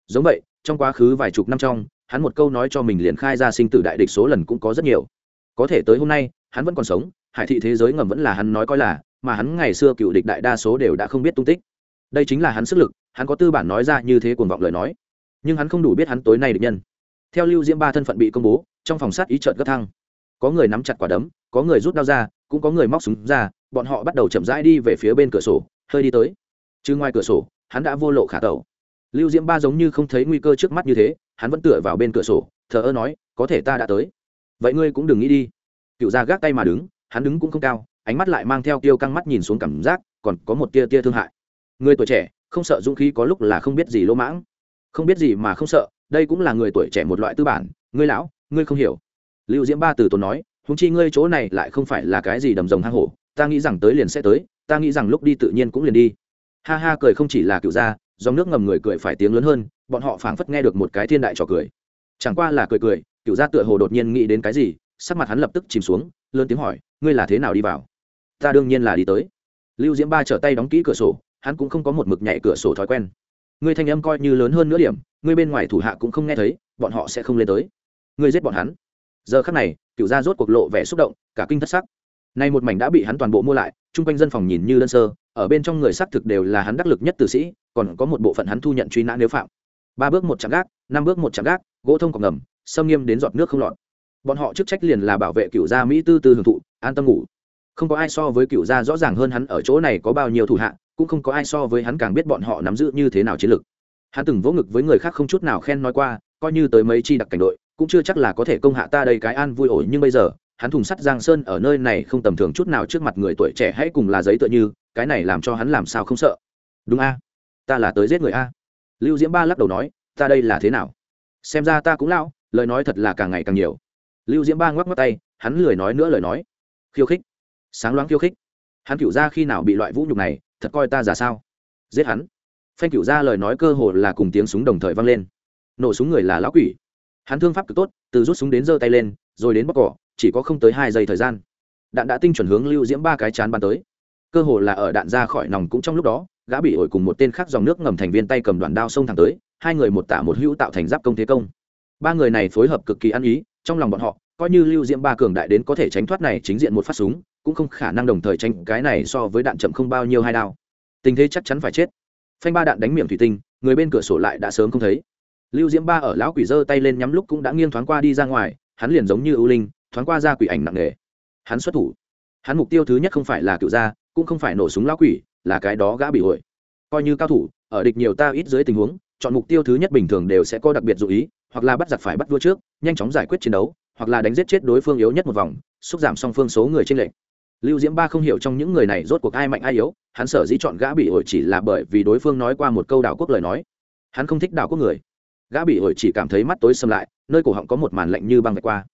Giống vậy, trong quá khứ vài chục năm trong, hắn một câu nói cho mình liền khai ra sinh tử đại địch số lần cũng có rất nhiều. Có thể tới hôm nay, hắn vẫn còn sống, hải thị thế giới ngầm vẫn là hắn nói coi là, mà hắn ngày xưa cựu địch đại đa số đều đã không biết tung tích. Đây chính là hắn sức lực hắn có tư bản nói ra như thế cuồng vọng lời nói. Nhưng hắn không đủ biết hắn tối nay được nhân. Theo lưu diễm ba thân phận bị công bố, trong phòng sát ý trợn gấp thăng. Có người nắm chặt quả đấm, có người rút đao ra, cũng có người móc súng ra, bọn họ bắt đầu chậm rãi đi về phía bên cửa sổ, hơi đi tới. Chứ ngoài cửa sổ, hắn đã vô lộ khả tẩu. Lưu diễm ba giống như không thấy nguy cơ trước mắt như thế, hắn vẫn tựa vào bên cửa sổ, thờ ơ nói, có thể ta đã tới. Vậy ngươi cũng đừng nghĩ đi. Cựu ra gác tay mà đứng, hắn đứng cũng không cao, ánh mắt lại mang theo tiêu căng mắt nhìn xuống cảm giác, còn có một tia tia thương hại. Người tuổi trẻ không sợ dũng khí có lúc là không biết gì lỗ mãng. Không biết gì mà không sợ, đây cũng là người tuổi trẻ một loại tư bản. Ngươi lão, ngươi không hiểu. Lưu diễm ba từ tốn nói húng chi ngươi chỗ này lại không phải là cái gì đầm rồng hang hổ, ta nghĩ rằng tới liền sẽ tới, ta nghĩ rằng lúc đi tự nhiên cũng liền đi. Ha ha cười không chỉ là cựu gia dòng nước ngầm người cười phải tiếng lớn hơn, bọn họ phảng phất nghe được một cái thiên đại trò cười. Chẳng qua là cười cười cựu gia tựa hồ đột nhiên nghĩ đến cái gì, sắc mặt hắn lập tức chìm xuống, lớn tiếng hỏi, ngươi là thế nào đi vào? Ta đương nhiên là đi tới. Lưu diễm ba trở tay đóng kỹ cửa sổ hắn cũng không có một mực nhảy cửa sổ thói quen. Người thanh âm coi như lớn hơn nửa điểm, người bên ngoài thủ hạ cũng không nghe thấy, bọn họ sẽ không lên tới. Người giết bọn hắn. Giờ khắc này, cựu gia rốt cuộc lộ vẻ xúc động, cả kinh thất sắc. Nay một mảnh đã bị hắn toàn bộ mua lại, chung quanh dân phòng nhìn như đơn sơ, ở bên trong người xác thực đều là hắn đắc lực nhất tử sĩ, còn có một bộ phận hắn thu nhận truy nã nếu phạm. Ba bước một chạm gác, năm bước một chạm gác, gỗ thông cọc ngầm xâm nghiêm đến giọt nước không lọt. Bọn họ chức trách liền là bảo vệ cựu gia mỹ tư tư hưởng thụ, an tâm ngủ không có ai so với cựu gia rõ ràng hơn hắn ở chỗ này có bao nhiêu thủ hạ, cũng không có ai so với hắn càng biết bọn họ nắm giữ như thế nào chiến lược. Hắn từng vỗ ngực với người khác không chút nào khen nói qua, coi như tới mấy chi đặc cảnh đội, cũng chưa chắc là có thể công hạ ta đây cái an vui ổi, nhưng bây giờ, hắn thùng sắt giang sơn ở nơi này không tầm thường chút nào trước mặt người tuổi trẻ hãy cùng là giấy tựa như, cái này làm cho hắn làm sao không sợ. Đúng a? Ta là tới giết người a. Lưu diễm ba lắc đầu nói, ta đây là thế nào? Xem ra ta cũng lão, lời nói thật là càng ngày càng nhiều. Lưu diễm ba ngoắc ngoắc tay, hắn lười nói nữa lời nói. Khiêu khích sáng loáng khiêu khích. Hắn cựu ra khi nào bị loại vũ nhục này, thật coi ta giả sao? Giết hắn. Phanh cựu ra lời nói cơ hồ là cùng tiếng súng đồng thời vang lên. Nổ súng người là lão quỷ. Hắn thương pháp cực tốt, từ rút súng đến giơ tay lên, rồi đến bóc cỏ, chỉ có không tới hai giây thời gian. Đạn đã tinh chuẩn hướng lưu diễm ba cái chán bắn tới. Cơ hồ là ở đạn ra khỏi nòng cũng trong lúc đó, gã bị ổi cùng một tên khác dòng nước ngầm thành viên tay cầm đoàn đao xông thẳng tới, hai người một tả một hữu tạo thành giáp công thế công. Ba người này phối hợp cực kỳ ăn ý, trong lòng bọn họ, coi như lưu diễm ba cường đại đến có thể tránh thoát này chính diện một phát súng cũng không khả năng đồng thời tranh cái này so với đạn chậm không bao nhiêu hai đao. Tình thế chắc chắn phải chết. Phanh ba đạn đánh miệng thủy tinh, người bên cửa sổ lại đã sớm không thấy. Lưu diễm ba ở lão quỷ giơ tay lên nhắm lúc cũng đã nghiêng thoáng qua đi ra ngoài, hắn liền giống như ưu linh, thoáng qua ra quỷ ảnh nặng nề. Hắn xuất thủ. Hắn mục tiêu thứ nhất không phải là cựu gia, cũng không phải nổ súng lão quỷ, là cái đó gã bị hội. Coi như cao thủ, ở địch nhiều ta ít dưới tình huống, chọn mục tiêu thứ nhất bình thường đều sẽ có đặc biệt dụ ý, hoặc là bắt giặc phải bắt vua trước, nhanh chóng giải quyết chiến đấu, hoặc là đánh giết chết đối phương yếu nhất một vòng, xúc giảm song phương số người trên lệnh lưu diễm ba không hiểu trong những người này rốt cuộc ai mạnh ai yếu, hắn sở dĩ chọn gã bị ổi chỉ là bởi vì đối phương nói qua một câu đảo quốc lời nói. Hắn không thích đảo quốc người. Gã bị ổi chỉ cảm thấy mắt tối xâm lại, nơi cổ họng có một màn lạnh như băng vạch qua.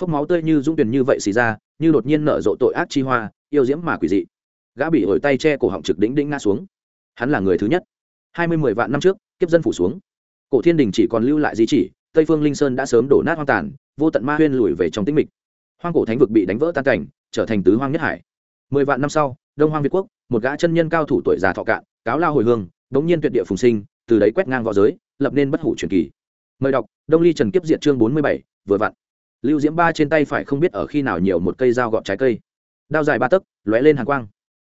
Phốc máu tươi như dũng tuyền như vậy xì ra, như đột nhiên nở rộ tội ác chi hoa, yêu diễm mà quỷ dị. Gã bị ổi tay che cổ họng trực đĩnh đĩnh ngã xuống. Hắn là người thứ nhất. Hai mươi mười vạn năm trước, kiếp dân phủ xuống. Cổ thiên đình chỉ còn lưu lại di chỉ, tây phương linh sơn đã sớm đổ nát hoang tàn, vô tận ma huyên lùi về trong tĩnh mịch. Hoang cổ thánh vực bị đánh vỡ tan cảnh trở thành tứ hoang nhất hải. Mười vạn năm sau, đông hoang việt quốc, một gã chân nhân cao thủ tuổi già thọ cạn, cáo lao hồi hương, đống nhiên tuyệt địa phùng sinh, từ đấy quét ngang v õ giới, lập nên bất hủ truyền kỳ. Mời đọc, đông ly trần kiếp diện chương bốn mươi bảy, vừa vặn. Lưu diễm ba trên tay phải không biết ở khi nào nhiều một cây dao gọt trái cây. Đao dài ba tấc, lóe lên hàng quang.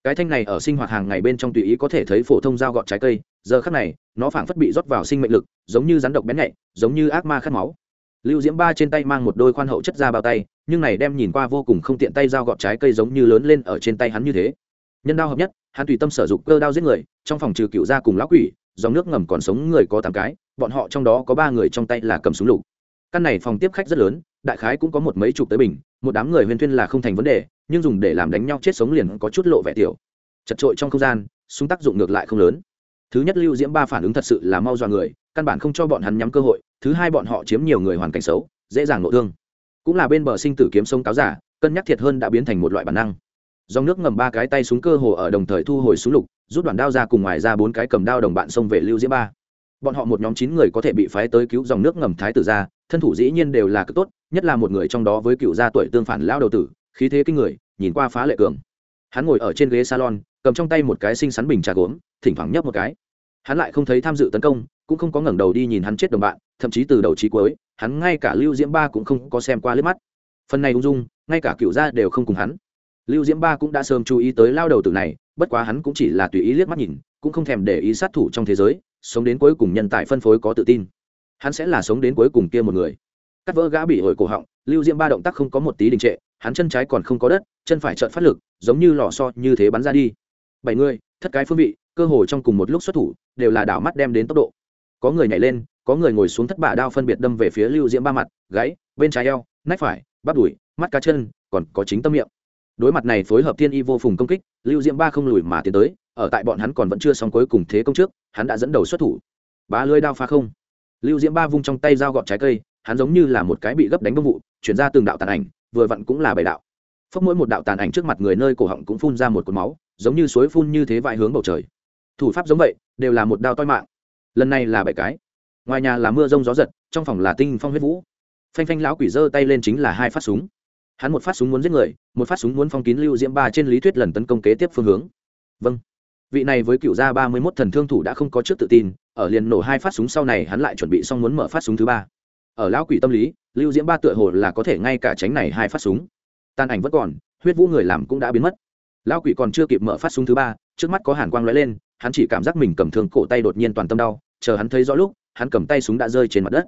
Cái thanh này ở sinh hoạt hàng ngày bên trong tùy ý có thể thấy phổ thông dao gọt trái cây, giờ khắc này, nó phảng phất bị rót vào sinh mệnh lực, giống như rắn độc bén nhạy, giống như ác ma khát máu lưu diễm ba trên tay mang một đôi khoan hậu chất da bao tay, nhưng này đem nhìn qua vô cùng không tiện tay dao gọt trái cây giống như lớn lên ở trên tay hắn như thế. Nhân đao hợp nhất, hắn tùy tâm sử dụng cơ đao giết người, trong phòng trừ cựu gia cùng lão quỷ, dòng nước ngầm còn sống người có tám cái, bọn họ trong đó có ba người trong tay là cầm súng lục. Căn này phòng tiếp khách rất lớn, đại khái cũng có một mấy chục tới bình, một đám người huyền thuyên là không thành vấn đề, nhưng dùng để làm đánh nhau chết sống liền có chút lộ vẻ tiểu. Chật trội trong không gian, súng tác dụng ngược lại không lớn. Thứ nhất lưu diễm ba phản ứng thật sự là mau dọa người căn bản không cho bọn hắn nhắm cơ hội, thứ hai bọn họ chiếm nhiều người hoàn cảnh xấu, dễ dàng nội thương. Cũng là bên bờ sinh tử kiếm sông cáo giả, cân nhắc thiệt hơn đã biến thành một loại bản năng. Dòng nước ngầm ba cái tay súng cơ hồ ở đồng thời thu hồi súng lục, rút đoạn đao ra cùng ngoài ra bốn cái cầm đao đồng bạn xông về lưu diễm ba. Bọn họ một nhóm chín người có thể bị phái tới cứu dòng nước ngầm thái tử ra, thân thủ dĩ nhiên đều là cực tốt, nhất là một người trong đó với cựu gia tuổi tương phản lao đầu tử, khí thế kinh người, nhìn qua phá lệ cường. Hắn ngồi ở trên ghế salon, cầm trong tay một cái xinh xắn bình trà gốm, thỉnh thoảng nhấp một cái. Hắn lại không thấy tham dự tấn công cũng không có ngẩng đầu đi nhìn hắn chết đồng bạn, thậm chí từ đầu trí cuối, hắn ngay cả lưu diễm ba cũng không có xem qua liếc mắt. Phần này ung dung, ngay cả cựu gia đều không cùng hắn. Lưu diễm ba cũng đã sớm chú ý tới lao đầu tử này, bất quá hắn cũng chỉ là tùy ý liếc mắt nhìn, cũng không thèm để ý sát thủ trong thế giới, sống đến cuối cùng nhân tài phân phối có tự tin. Hắn sẽ là sống đến cuối cùng kia một người. Cắt vỡ gã bị hồi cổ họng, lưu diễm ba động tác không có một tí đình trệ, hắn chân trái còn không có đất, chân phải trợn phát lực, giống như lò so như thế bắn ra đi. Bảy người, thất cái phương vị, cơ hồ trong cùng một lúc xuất thủ, đều là đảo mắt đem đến tốc độ có người nhảy lên, có người ngồi xuống thất bả đao phân biệt đâm về phía lưu diễm ba mặt, gáy, bên trái eo, nách phải, bắp đùi, mắt cá chân, còn có chính tâm miệng. Đối mặt này phối hợp thiên y vô phùng công kích, lưu diễm ba không lùi mà tiến tới, ở tại bọn hắn còn vẫn chưa xong cuối cùng thế công trước, hắn đã dẫn đầu xuất thủ. Ba lưới đao pha không. Lưu diễm ba vung trong tay dao gọt trái cây, hắn giống như là một cái bị gấp đánh công vụ, chuyển ra từng đạo tàn ảnh, vừa vặn cũng là bảy đạo. Phấp mỗi một đạo tàn ảnh trước mặt người nơi cổ họng cũng phun ra một cột máu, giống như suối phun như thế vài hướng bầu trời. Thủ pháp giống vậy, đều là một đao toi mạng lần này là bảy cái. Ngoài nhà là mưa rông gió giật, trong phòng là tinh phong huyết vũ. Phanh phanh lão quỷ giơ tay lên chính là hai phát súng. Hắn một phát súng muốn giết người, một phát súng muốn phong kín lưu diễm ba trên lý thuyết lần tấn công kế tiếp phương hướng. Vâng. Vị này với cựu gia ba mươi mốt thần thương thủ đã không có trước tự tin, ở liền nổ hai phát súng sau này hắn lại chuẩn bị xong muốn mở phát súng thứ ba. Ở lão quỷ tâm lý, lưu diễm ba tựa hồ là có thể ngay cả tránh này hai phát súng. Tàn ảnh vẫn còn, huyết vũ người làm cũng đã biến mất. Lão quỷ còn chưa kịp mở phát súng thứ ba, trước mắt có hàn quang lóe lên hắn chỉ cảm giác mình cầm thương cổ tay đột nhiên toàn tâm đau, chờ hắn thấy rõ lúc, hắn cầm tay súng đã rơi trên mặt đất.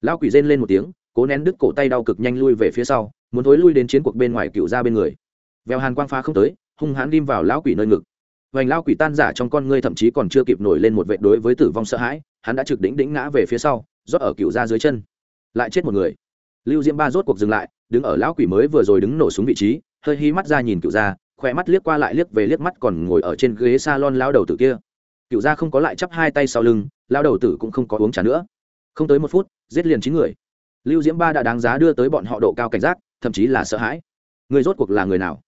Lão quỷ rên lên một tiếng, cố nén đứt cổ tay đau cực nhanh lui về phía sau, muốn thối lui đến chiến cuộc bên ngoài cựu ra bên người. Vèo hàn quang phá không tới, hung hãn ghim vào lão quỷ nơi ngực. Vành lão quỷ tan giả trong con ngươi thậm chí còn chưa kịp nổi lên một vệ đối với tử vong sợ hãi, hắn đã trực đỉnh đỉnh ngã về phía sau, rót ở cựu ra dưới chân. Lại chết một người. Lưu diễm ba rốt cuộc dừng lại, đứng ở lão quỷ mới vừa rồi đứng nổ xuống vị trí, hơi hí mắt ra nhìn cựu ra khỏe mắt liếc qua lại liếc về liếc mắt còn ngồi ở trên ghế salon lao đầu tử kia. Cựu gia không có lại chắp hai tay sau lưng lao đầu tử cũng không có uống trà nữa. Không tới một phút, giết liền chín người. Lưu diễm ba đã đáng giá đưa tới bọn họ độ cao cảnh giác, thậm chí là sợ hãi. Người rốt cuộc là người nào?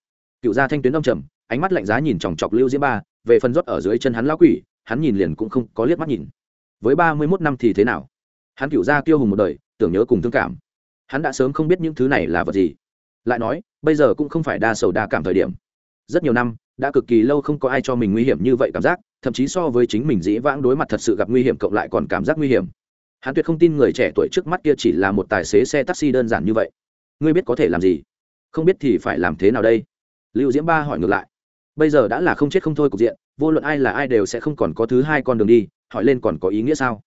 Cựu gia thanh tuyến đông trầm, ánh mắt lạnh giá nhìn chòng chọc lưu diễm ba, về phần rót ở dưới chân hắn lão quỷ, hắn nhìn liền cũng không có liếc mắt nhìn. Với ba mươi mốt năm thì thế nào? Hắn cựu gia tiêu hùng một đời, tưởng nhớ cùng thương cảm. Hắn đã sớm không biết những thứ này là vật gì. Lại nói, bây giờ cũng không phải đa sầu đa cảm thời điểm rất nhiều năm, đã cực kỳ lâu không có ai cho mình nguy hiểm như vậy cảm giác, thậm chí so với chính mình dĩ vãng đối mặt thật sự gặp nguy hiểm cộng lại còn cảm giác nguy hiểm. Hắn tuyệt không tin người trẻ tuổi trước mắt kia chỉ là một tài xế xe taxi đơn giản như vậy. Ngươi biết có thể làm gì? Không biết thì phải làm thế nào đây? Lưu diễm ba hỏi ngược lại. Bây giờ đã là không chết không thôi cục diện, vô luận ai là ai đều sẽ không còn có thứ hai con đường đi, hỏi lên còn có ý nghĩa sao?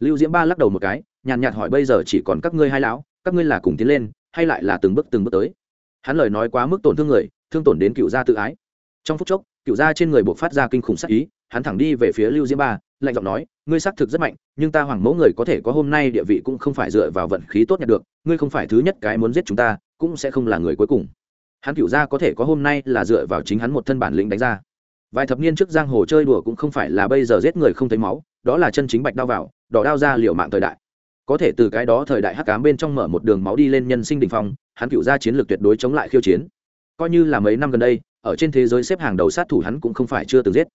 Lưu diễm ba lắc đầu một cái, nhàn nhạt hỏi bây giờ chỉ còn các ngươi hai lão, các ngươi là cùng tiến lên, hay lại là từng bước từng bước tới? Hắn lời nói quá mức tổn thương người thương tổn đến cựu gia tự ái. Trong phút chốc, cựu gia trên người buộc phát ra kinh khủng sắc ý, hắn thẳng đi về phía lưu diễm ba, lạnh giọng nói, ngươi xác thực rất mạnh, nhưng ta hoàng mẫu người có thể có hôm nay địa vị cũng không phải dựa vào vận khí tốt nhận được, ngươi không phải thứ nhất cái muốn giết chúng ta, cũng sẽ không là người cuối cùng. Hắn cựu gia có thể có hôm nay là dựa vào chính hắn một thân bản lĩnh đánh ra. Vài thập niên trước giang hồ chơi đùa cũng không phải là bây giờ giết người không thấy máu, đó là chân chính bạch đao vào, đỏ đao ra liều mạng thời đại. Có thể từ cái đó thời đại hắc cám bên trong mở một đường máu đi lên nhân sinh đình phong, hắn cựu ra chiến lược tuyệt đối chống lại khiêu chiến coi như là mấy năm gần đây, ở trên thế giới xếp hàng đầu sát thủ hắn cũng không phải chưa từng giết.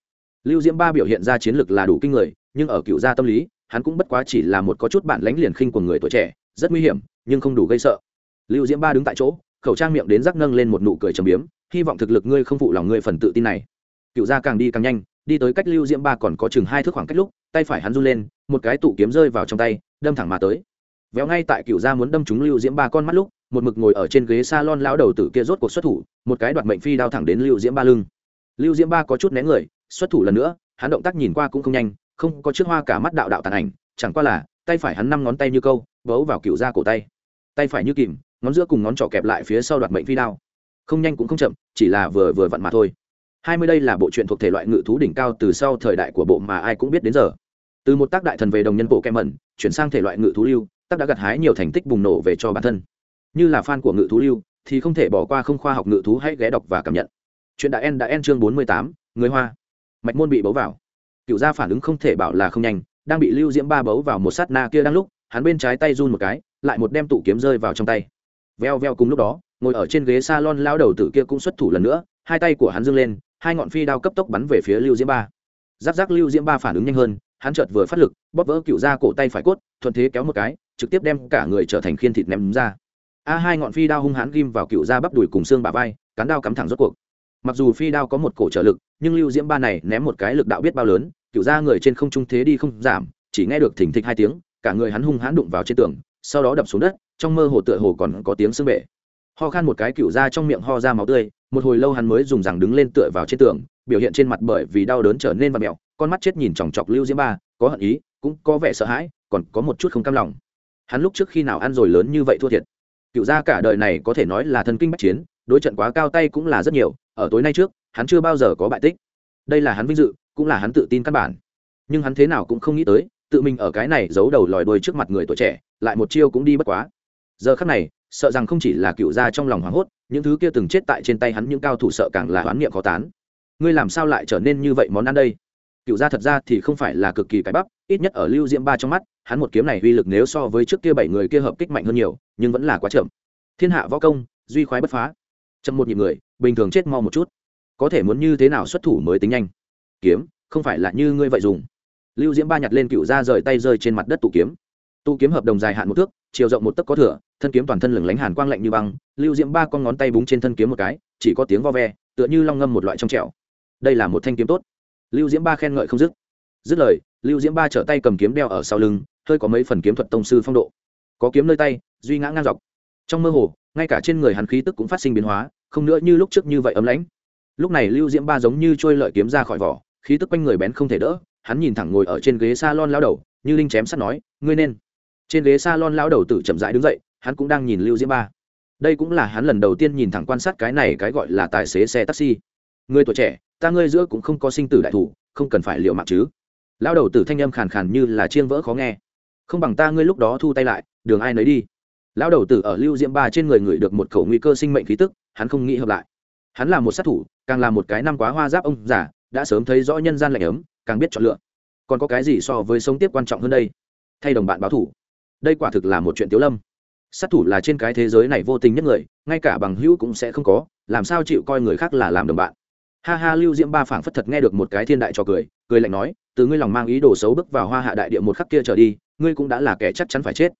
Lưu diễm ba biểu hiện ra chiến lược là đủ kinh người, nhưng ở cựu gia tâm lý, hắn cũng bất quá chỉ là một có chút bản lánh liền khinh của người tuổi trẻ, rất nguy hiểm, nhưng không đủ gây sợ. Lưu diễm ba đứng tại chỗ, khẩu trang miệng đến rắc nâng lên một nụ cười trầm biếm, hy vọng thực lực ngươi không phụ lòng ngươi phần tự tin này. Cựu gia càng đi càng nhanh, đi tới cách lưu diễm ba còn có chừng hai thước khoảng cách lúc, tay phải hắn run lên, một cái tụ kiếm rơi vào trong tay, đâm thẳng mà tới. Véo ngay tại cựu gia muốn đâm trúng lưu diễm ba con mắt lúc một mực ngồi ở trên ghế salon lão đầu tử kia rốt cuộc xuất thủ, một cái đoạt mệnh phi đao thẳng đến lưu diễm ba lưng. Lưu diễm ba có chút né người, xuất thủ lần nữa, hắn động tác nhìn qua cũng không nhanh, không có chiếc hoa cả mắt đạo đạo tàn ảnh, chẳng qua là, tay phải hắn năm ngón tay như câu, bấu vào cựu da cổ tay. Tay phải như kìm, ngón giữa cùng ngón trỏ kẹp lại phía sau đoạt mệnh phi đao. Không nhanh cũng không chậm, chỉ là vừa vừa vặn mà thôi. Hai mươi đây là bộ truyện thuộc thể loại ngự thú đỉnh cao từ sau thời đại của bộ mà ai cũng biết đến giờ. Từ một tác đại thần về đồng nhân bộ kem mẩn, chuyển sang thể loại ngự thú lưu, tác đã gặt hái nhiều thành tích bùng nổ về cho bản thân như là fan của ngự thú lưu, thì không thể bỏ qua không khoa học ngự thú hãy ghé đọc và cảm nhận. Chuyện đã en đã en chương bốn mươi tám, người hoa. Mạch môn bị bấu vào. Cựu gia phản ứng không thể bảo là không nhanh, đang bị lưu diễm ba bấu vào một sát na kia đang lúc, hắn bên trái tay run một cái, lại một đem tụ kiếm rơi vào trong tay. Veo veo cùng lúc đó, ngồi ở trên ghế s a lon lao đầu tử kia cũng xuất thủ lần nữa, hai tay của hắn dâng lên, hai ngọn phi đao cấp tốc bắn về phía lưu diễm ba. Giáp giáp lưu diễm ba phản ứng nhanh hơn, hắn chợt vừa phát lực, bóp vỡ cựu ra cổ tay phải cốt, thuận thế kéo một cái, trực tiếp đem cả người trở thành khiên thịt ném ra a hai ngọn phi đao hung hãn ghim vào cựu da bắp đùi cùng xương bà vai, cán đao cắm thẳng rốt cuộc. Mặc dù phi đao có một cổ trợ lực, nhưng lưu diễm ba này ném một cái lực đạo biết bao lớn, cựu ra người trên không trung thế đi không giảm, chỉ nghe được thỉnh thịch hai tiếng, cả người hắn hung hãn đụng vào trên tường, sau đó đập xuống đất, trong mơ hồ tựa hồ còn có tiếng xương bể. Ho khan một cái cựu ra trong miệng ho ra máu tươi, một hồi lâu hắn mới dùng rằng đứng lên tựa vào trên tường, biểu hiện trên mặt bởi vì đau đớn trở nên và mẹo con mắt chết nhìn chòng chọc lưu diễm ba, có hận ý, cũng có vẻ sợ hãi, còn có một chút không cam lòng. Hắn lúc trước khi nào ăn rồi lớn như vậy thua thiệt cựu gia cả đời này có thể nói là thân kinh bách chiến, đối trận quá cao tay cũng là rất nhiều, ở tối nay trước, hắn chưa bao giờ có bại tích. Đây là hắn vinh dự, cũng là hắn tự tin căn bản. Nhưng hắn thế nào cũng không nghĩ tới, tự mình ở cái này giấu đầu lòi đuôi trước mặt người tuổi trẻ, lại một chiêu cũng đi bất quá. Giờ khắc này, sợ rằng không chỉ là cựu gia trong lòng hoảng hốt, những thứ kia từng chết tại trên tay hắn những cao thủ sợ càng là oán niệm khó tán. Ngươi làm sao lại trở nên như vậy món ăn đây? Cựu gia thật ra thì không phải là cực kỳ cái bắp ít nhất ở lưu diễm ba trong mắt, hắn một kiếm này uy lực nếu so với trước kia bảy người kia hợp kích mạnh hơn nhiều, nhưng vẫn là quá chậm. Thiên hạ võ công, duy khoái bất phá. Chậm một nhịp người, bình thường chết mau một chút. Có thể muốn như thế nào xuất thủ mới tính nhanh? Kiếm, không phải là như ngươi vậy dùng. Lưu diễm ba nhặt lên cựu ra rời tay rơi trên mặt đất tụ kiếm. Tụ kiếm hợp đồng dài hạn một thước, chiều rộng một tấc có thửa thân kiếm toàn thân lửng lánh hàn quang lạnh như băng. Lưu diễm ba con ngón tay búng trên thân kiếm một cái, chỉ có tiếng vo ve, tựa như long ngâm một loại trong trẻo. Đây là một thanh kiếm tốt. Lưu diễm ba khen ngợi không dứt. Dứt lời lưu diễm ba trở tay cầm kiếm đeo ở sau lưng, hơi có mấy phần kiếm thuật tông sư phong độ. Có kiếm nơi tay, duy ngã ngang dọc. Trong mơ hồ, ngay cả trên người hắn khí tức cũng phát sinh biến hóa, không nữa như lúc trước như vậy ấm lãnh. Lúc này lưu diễm ba giống như trôi lợi kiếm ra khỏi vỏ, khí tức quanh người bén không thể đỡ, hắn nhìn thẳng ngồi ở trên ghế s a lon lao đầu, như linh chém sắt nói, ngươi nên. Trên ghế s a lon lao đầu tự chậm rãi đứng dậy, hắn cũng đang nhìn lưu diễm ba. Đây cũng là hắn lần đầu tiên nhìn thẳng quan sát cái này cái gọi là tài xế xe taxi. Người tuổi trẻ, ta ngươi giữa cũng không có sinh tử đại thủ, không cần phải liệu mạng chứ lao đầu tử thanh âm khàn khàn như là chiên vỡ khó nghe. Không bằng ta ngươi lúc đó thu tay lại, đường ai nấy đi. Lão đầu tử ở lưu diễm ba trên người người được một khẩu nguy cơ sinh mệnh khí tức, hắn không nghĩ hợp lại. Hắn là một sát thủ, càng là một cái năm quá hoa giáp ông giả đã sớm thấy rõ nhân gian lạnh ấm, càng biết chọn lựa. Còn có cái gì so với sống tiếp quan trọng hơn đây? Thay đồng bạn báo thủ. Đây quả thực là một chuyện tiếu lâm. Sát thủ là trên cái thế giới này vô tình nhất người, ngay cả bằng hữu cũng sẽ không có, làm sao chịu coi người khác là làm đồng bạn. Ha ha, lưu diễm ba phảng phất thật nghe được một cái thiên đại cho cười cười lạnh nói từ ngươi lòng mang ý đồ xấu bước vào hoa hạ đại địa một khắc kia trở đi, ngươi cũng đã là kẻ chắc chắn phải chết.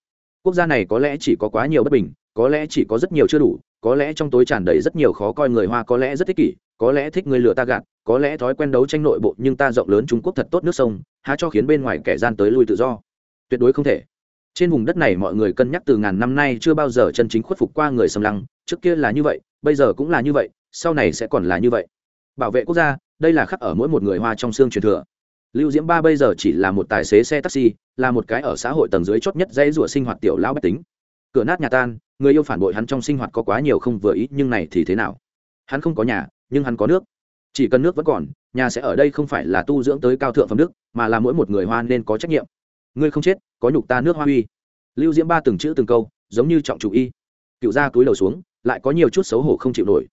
Quốc gia này có lẽ chỉ có quá nhiều bất bình, có lẽ chỉ có rất nhiều chưa đủ, có lẽ trong tối tràn đầy rất nhiều khó coi người hoa có lẽ rất thích kỷ, có lẽ thích người lừa ta gạt, có lẽ thói quen đấu tranh nội bộ nhưng ta rộng lớn trung quốc thật tốt nước sông, há cho khiến bên ngoài kẻ gian tới lui tự do. Tuyệt đối không thể. Trên vùng đất này mọi người cân nhắc từ ngàn năm nay chưa bao giờ chân chính khuất phục qua người xâm lăng, trước kia là như vậy, bây giờ cũng là như vậy, sau này sẽ còn là như vậy. Bảo vệ quốc gia, đây là khắc ở mỗi một người hoa trong xương truyền thừa lưu diễm ba bây giờ chỉ là một tài xế xe taxi, là một cái ở xã hội tầng dưới chót nhất dãy rủa sinh hoạt tiểu lão bách tính. Cửa nát nhà tan, người yêu phản bội hắn trong sinh hoạt có quá nhiều không vừa ý, nhưng này thì thế nào? Hắn không có nhà, nhưng hắn có nước. Chỉ cần nước vẫn còn, nhà sẽ ở đây không phải là tu dưỡng tới cao thượng phẩm đức, mà là mỗi một người hoa nên có trách nhiệm. Ngươi không chết, có nhục ta nước hoa uy. Lưu diễm ba từng chữ từng câu, giống như trọng chủ y. Cựu gia túi đầu xuống, lại có nhiều chút xấu hổ không chịu nổi.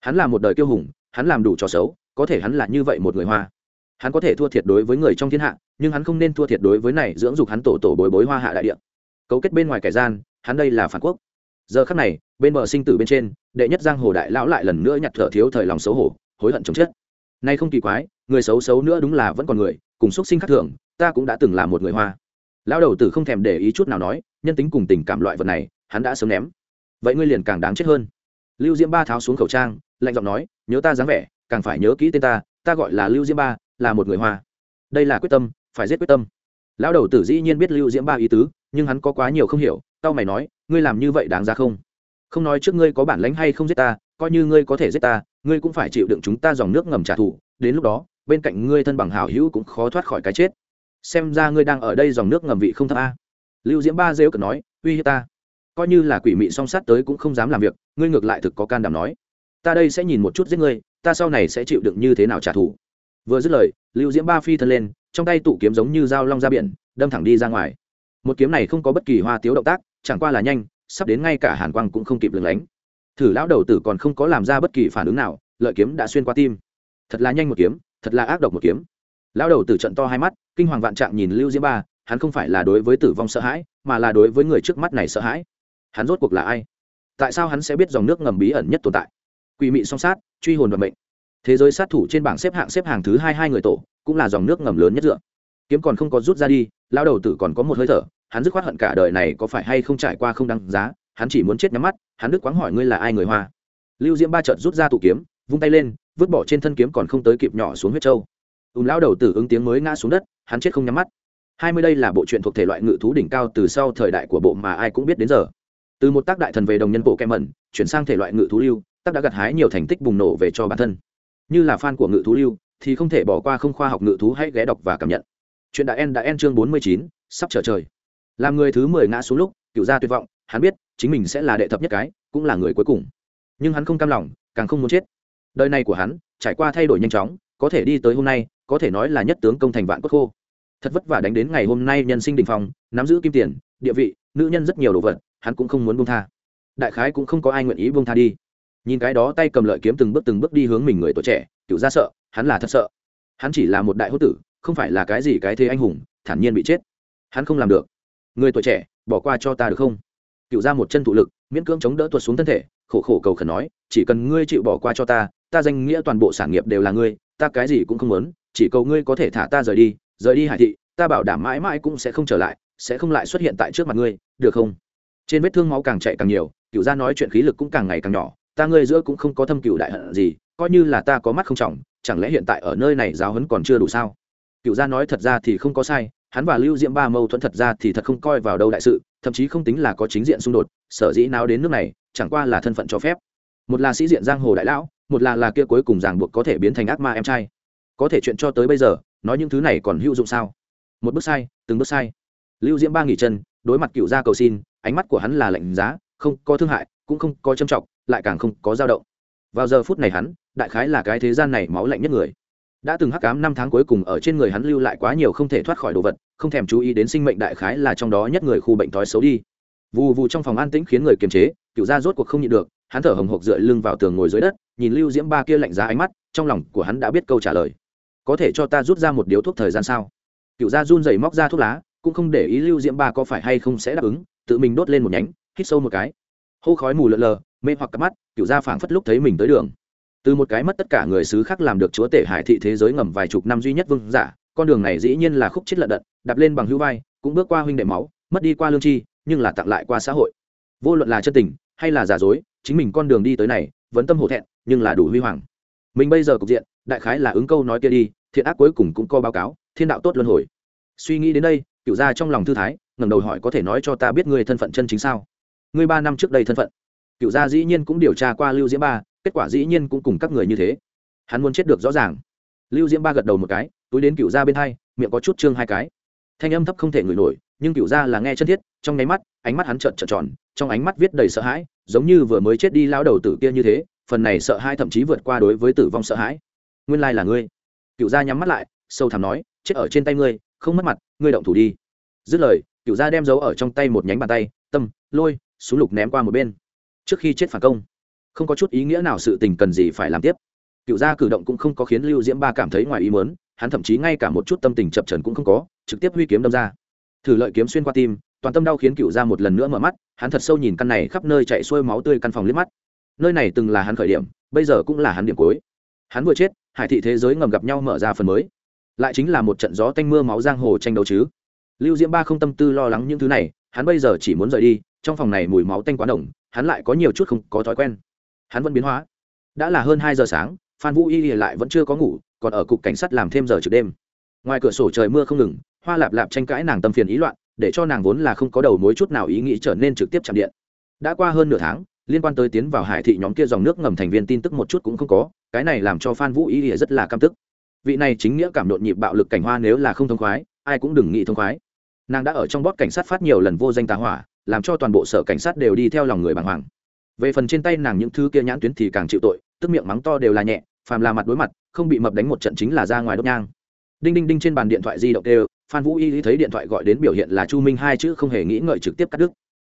Hắn là một đời kiêu hùng, hắn làm đủ trò xấu, có thể hắn là như vậy một người hoa hắn có thể thua thiệt đối với người trong thiên hạ, nhưng hắn không nên thua thiệt đối với này dưỡng dục hắn tổ tổ bối bối hoa hạ đại địa. Cấu kết bên ngoài kẻ gian, hắn đây là phản quốc. Giờ khắc này, bên bờ sinh tử bên trên, đệ nhất giang hồ đại lão lại lần nữa nhặt thở thiếu thời lòng xấu hổ, hối hận chồng chết. Nay không kỳ quái, người xấu xấu nữa đúng là vẫn còn người, cùng xuất sinh khắc thường, ta cũng đã từng là một người hoa. Lão đầu tử không thèm để ý chút nào nói, nhân tính cùng tình cảm loại vật này, hắn đã sớm ném. Vậy ngươi liền càng đáng chết hơn. Lưu diễm ba tháo xuống khẩu trang, lạnh giọng nói, nhớ ta dáng vẻ, càng phải nhớ kỹ tên ta ta gọi là lưu diễm ba là một người hoa. Đây là quyết tâm, phải giết quyết tâm. Lão đầu tử dĩ nhiên biết lưu diễm ba ý tứ, nhưng hắn có quá nhiều không hiểu tao mày nói, ngươi làm như vậy đáng ra không? Không nói trước ngươi có bản lánh hay không giết ta, coi như ngươi có thể giết ta, ngươi cũng phải chịu đựng chúng ta dòng nước ngầm trả thù, đến lúc đó, bên cạnh ngươi thân bằng hảo hữu cũng khó thoát khỏi cái chết. Xem ra ngươi đang ở đây dòng nước ngầm vị không thấp a. Lưu diễm ba rêu cần nói, uy hiếp ta. Coi như là quỷ mị song sát tới cũng không dám làm việc, ngươi ngược lại thực có can đảm nói. Ta đây sẽ nhìn một chút giết ngươi, ta sau này sẽ chịu đựng như thế nào trả thù vừa dứt lời, lưu diễm ba phi thân lên, trong tay tụ kiếm giống như dao long ra biển, đâm thẳng đi ra ngoài. Một kiếm này không có bất kỳ hoa tiếu động tác, chẳng qua là nhanh, sắp đến ngay cả hàn quang cũng không kịp lừng lánh. Thử lão đầu tử còn không có làm ra bất kỳ phản ứng nào, lợi kiếm đã xuyên qua tim. Thật là nhanh một kiếm, thật là ác độc một kiếm. Lão đầu tử trận to hai mắt, kinh hoàng vạn trạng nhìn lưu diễm ba, hắn không phải là đối với tử vong sợ hãi, mà là đối với người trước mắt này sợ hãi. Hắn rốt cuộc là ai? Tại sao hắn sẽ biết dòng nước ngầm bí ẩn nhất tồn tại? Quỷ mị song sát, truy hồn vận mệnh thế giới sát thủ trên bảng xếp hạng xếp hàng thứ hai hai người tổ, cũng là dòng nước ngầm lớn nhất dựa. Kiếm còn không có rút ra đi lao đầu tử còn có một hơi thở, hắn dứt khoát hận cả đời này có phải hay không trải qua không đăng giá, hắn chỉ muốn chết nhắm mắt, hắn đức quáng hỏi ngươi là ai người hoa. Lưu diễm ba trợt rút ra tụ kiếm, vung tay lên, vứt bỏ trên thân kiếm còn không tới kịp nhỏ xuống huyết trâu ùn lao đầu tử ứng tiếng mới ngã xuống đất, hắn chết không nhắm mắt. Hai mươi đây là bộ truyện thuộc thể loại ngự thú đỉnh cao từ sau thời đại của bộ mà ai cũng biết đến giờ. Từ một tác đại thần về đồng nhân bộ kem mẩn, chuyển sang thể loại ngự thú lưu, tác đã gặt hái nhiều thành tích bùng nổ về cho bản thân như là fan của ngự thú lưu, thì không thể bỏ qua không khoa học ngự thú hãy ghé đọc và cảm nhận. Chuyện đã en đã en chương bốn mươi chín, sắp trở trời. Làm người thứ mười ngã xuống lúc, cựu gia tuyệt vọng, hắn biết chính mình sẽ là đệ thập nhất cái, cũng là người cuối cùng. Nhưng hắn không cam lòng, càng không muốn chết. Đời này của hắn, trải qua thay đổi nhanh chóng, có thể đi tới hôm nay, có thể nói là nhất tướng công thành vạn cốt khô. Thật vất vả đánh đến ngày hôm nay nhân sinh đình phong, nắm giữ kim tiền, địa vị, nữ nhân rất nhiều đồ vật, hắn cũng không muốn buông tha. Đại khái cũng không có ai nguyện ý buông tha đi nhìn cái đó tay cầm lợi kiếm từng bước từng bước đi hướng mình người tuổi trẻ cựu ra sợ, hắn là thật sợ. Hắn chỉ là một đại hốt tử, không phải là cái gì cái thế anh hùng, thản nhiên bị chết. Hắn không làm được. Người tuổi trẻ, bỏ qua cho ta được không? Cựu ra một chân thụ lực, miễn cưỡng chống đỡ tuột xuống thân thể, khổ khổ cầu khẩn nói, chỉ cần ngươi chịu bỏ qua cho ta ta danh nghĩa toàn bộ sản nghiệp đều là ngươi, ta cái gì cũng không muốn, chỉ cầu ngươi có thể thả ta rời đi rời đi hải thị, ta bảo đảm mãi mãi cũng sẽ không trở lại, sẽ không lại xuất hiện tại trước mặt ngươi, được không? Trên vết thương máu càng chạy càng nhiều cựu gia nói chuyện khí lực cũng càng ngày càng nhỏ ta ngươi giữa cũng không có thâm cựu đại hận gì, coi như là ta có mắt không trọng, chẳng lẽ hiện tại ở nơi này giáo hấn còn chưa đủ sao? Cựu gia nói thật ra thì không có sai, hắn và lưu diễm ba mâu thuẫn thật ra thì thật không coi vào đâu đại sự, thậm chí không tính là có chính diện xung đột, sở dĩ nào đến nước này, chẳng qua là thân phận cho phép. Một là sĩ diện giang hồ đại lão, một là là kia cuối cùng ràng buộc có thể biến thành ác ma em trai. Có thể chuyện cho tới bây giờ, nói những thứ này còn hữu dụng sao? Một bước sai, từng bước sai. Lưu diễm ba nghỉ chân, đối mặt cựu gia cầu xin, ánh mắt của hắn là lạnh giá, không có thương hại cũng không có châm trọng, lại càng không có dao động. Vào giờ phút này hắn, đại khái là cái thế gian này máu lạnh nhất người. Đã từng hắc cám năm tháng cuối cùng ở trên người hắn lưu lại quá nhiều không thể thoát khỏi đồ vật, không thèm chú ý đến sinh mệnh đại khái là trong đó nhất người khu bệnh thói xấu đi. Vù vù trong phòng an tĩnh khiến người kiềm chế, cựu gia rốt cuộc không nhịn được, hắn thở hồng hộc dựa lưng vào tường ngồi dưới đất, nhìn lưu diễm ba kia lạnh giá ánh mắt, trong lòng của hắn đã biết câu trả lời. Có thể cho ta rút ra một điếu thuốc thời gian sao? Cựu gia run rẩy móc ra thuốc lá, cũng không để ý lưu diễm ba có phải hay không sẽ đáp ứng, tự mình đốt lên một nhánh, hít sâu một cái hô khói mù lợn lờ, mê hoặc cặp mắt cựu gia phảng phất lúc thấy mình tới đường. Từ một cái mất tất cả người xứ khác làm được chúa tể hải thị thế giới ngầm vài chục năm duy nhất vương giả, con đường này dĩ nhiên là khúc chết lận đận, đạp lên bằng hữu vai, cũng bước qua huynh đệ máu, mất đi qua lương chi nhưng là tặng lại qua xã hội. Vô luận là chân tình, hay là giả dối, chính mình con đường đi tới này, vẫn tâm hổ thẹn, nhưng là đủ huy hoàng. Mình bây giờ cục diện, đại khái là ứng câu nói kia đi, thiện ác cuối cùng cũng có báo cáo, thiên đạo tốt luân hồi. Suy nghĩ đến đây cựu gia trong lòng thư thái, ngẩng đầu hỏi có thể nói cho ta biết người thân phận chân chính sao? Ngươi ba năm trước đây thân phận. Cựu gia dĩ nhiên cũng điều tra qua lưu diễm ba, kết quả dĩ nhiên cũng cùng các người như thế. Hắn muốn chết được rõ ràng. Lưu diễm ba gật đầu một cái, túi đến cựu gia bên hai, miệng có chút trương hai cái. Thanh âm thấp không thể ngửi nổi, nhưng cựu gia là nghe chân thiết, trong nháy mắt, ánh mắt hắn trợn trợn tròn, trong ánh mắt viết đầy sợ hãi, giống như vừa mới chết đi lao đầu tử kia như thế, phần này sợ hãi thậm chí vượt qua đối với tử vong sợ hãi. Nguyên lai là ngươi. Cựu gia nhắm mắt lại, sâu thẳm nói, chết ở trên tay ngươi, không mất mặt, ngươi động thủ đi. Dứt lời, cựu gia đem dấu ở trong tay một nhánh bàn tay, tâm, lôi súng lục ném qua một bên. Trước khi chết phản công, không có chút ý nghĩa nào sự tình cần gì phải làm tiếp. Cựu gia cử động cũng không có khiến lưu diễm ba cảm thấy ngoài ý mớn hắn thậm chí ngay cả một chút tâm tình chập trần cũng không có, trực tiếp huy kiếm đâm ra. Thử lợi kiếm xuyên qua tim, toàn tâm đau khiến cựu gia một lần nữa mở mắt, hắn thật sâu nhìn căn này khắp nơi chạy xuôi máu tươi căn phòng liếc mắt. Nơi này từng là hắn khởi điểm, bây giờ cũng là hắn điểm cuối. Hắn vừa chết, hải thị thế giới ngầm gặp nhau mở ra phần mới. Lại chính là một trận gió tanh mưa máu giang hồ tranh đấu chứ. Lưu diễm ba không tâm tư lo lắng những thứ này, hắn bây giờ chỉ muốn rời đi trong phòng này mùi máu tanh quá nồng, hắn lại có nhiều chút không có thói quen. Hắn vẫn biến hóa. Đã là hơn hai giờ sáng, phan vũ y lại vẫn chưa có ngủ, còn ở cục cảnh sát làm thêm giờ trực đêm. Ngoài cửa sổ trời mưa không ngừng, hoa lạp lạp tranh cãi nàng tâm phiền ý loạn, để cho nàng vốn là không có đầu mối chút nào ý nghĩ trở nên trực tiếp chạm điện. Đã qua hơn nửa tháng, liên quan tới tiến vào hải thị nhóm kia dòng nước ngầm thành viên tin tức một chút cũng không có, cái này làm cho phan vũ ý rất là căm tức. Vị này chính nghĩa cảm nhộn nhịp bạo lực cảnh hoa nếu là không thông khoái, ai cũng đừng nghĩ thông khoái. Nàng đã ở trong bót cảnh sát phát nhiều lần vô danh tá hỏa làm cho toàn bộ sở cảnh sát đều đi theo lòng người bàng hoàng. Về phần trên tay nàng những thứ kia nhãn tuyến thì càng chịu tội, tức miệng mắng to đều là nhẹ, phàm là mặt đối mặt, không bị mập đánh một trận chính là ra ngoài đốt nhang. Đinh đinh đinh trên bàn điện thoại di động đều, phan vũ y thấy điện thoại gọi đến biểu hiện là chu minh hai chữ không hề nghĩ ngợi trực tiếp cắt đứt.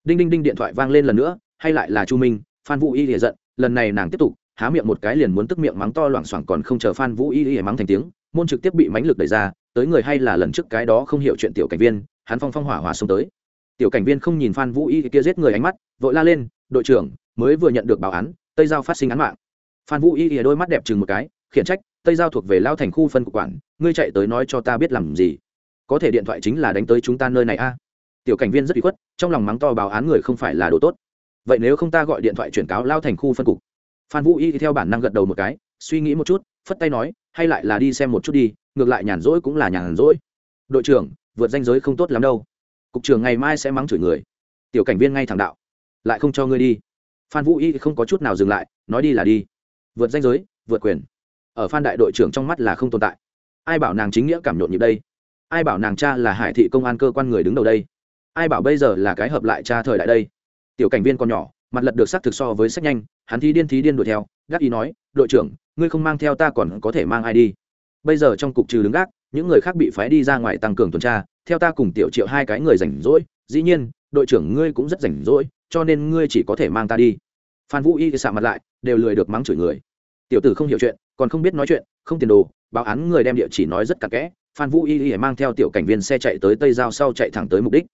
Đinh đinh đinh điện thoại vang lên lần nữa, hay lại là chu minh, phan vũ y thì giận, lần này nàng tiếp tục, há miệng một cái liền muốn tức miệng mắng to loảng xoảng còn không chờ phan vũ y lìa mắng thành tiếng, môn trực tiếp bị mánh lực đẩy ra, tới người hay là lần trước cái đó không hiểu chuyện tiểu cảnh viên, hắn phong phong hỏa hỏa xông tới tiểu cảnh viên không nhìn phan vũ y kia giết người ánh mắt, vội la lên, đội trưởng, mới vừa nhận được báo án, tây giao phát sinh án mạng. Phan vũ y ỉa đôi mắt đẹp chừng một cái, khiển trách, tây giao thuộc về lao thành khu phân cục quản, ngươi chạy tới nói cho ta biết làm gì? Có thể điện thoại chính là đánh tới chúng ta nơi này a. Tiểu cảnh viên rất bị khuất, trong lòng mắng to báo án người không phải là đồ tốt. Vậy nếu không ta gọi điện thoại chuyển cáo lao thành khu phân cục? Phan vũ y theo bản năng gật đầu một cái, suy nghĩ một chút, phất tay nói, hay lại là đi xem một chút đi, ngược lại nhàn rỗi cũng là nhàn rỗi. Đội trưởng, vượt danh giới không tốt lắm đâu cục trưởng ngày mai sẽ mắng chửi người. Tiểu cảnh viên ngay thẳng đạo. Lại không cho ngươi đi. Phan vũ y không có chút nào dừng lại, nói đi là đi. Vượt danh giới, vượt quyền. Ở phan đại đội trưởng trong mắt là không tồn tại. Ai bảo nàng chính nghĩa cảm nhộn như đây? Ai bảo nàng cha là hải thị công an cơ quan người đứng đầu đây? Ai bảo bây giờ là cái hợp lại cha thời đại đây? Tiểu cảnh viên còn nhỏ, mặt lật được xác thực so với sách nhanh, hắn thi điên thí điên đuổi theo, gác ý nói, đội trưởng, ngươi không mang theo ta còn có thể mang ai đi? Bây giờ trong cục trừ đứng gác, những người khác bị phái đi ra ngoài tăng cường tuần tra theo ta cùng tiểu triệu hai cái người rảnh rỗi, dĩ nhiên, đội trưởng ngươi cũng rất rảnh rỗi, cho nên ngươi chỉ có thể mang ta đi. Phan vũ y sạ mặt lại, đều lười được mắng chửi người. Tiểu tử không hiểu chuyện, còn không biết nói chuyện, không tiền đồ, báo án người đem địa chỉ nói rất cặn kẽ, phan vũ y y mang theo tiểu cảnh viên xe chạy tới tây giao sau chạy thẳng tới mục đích.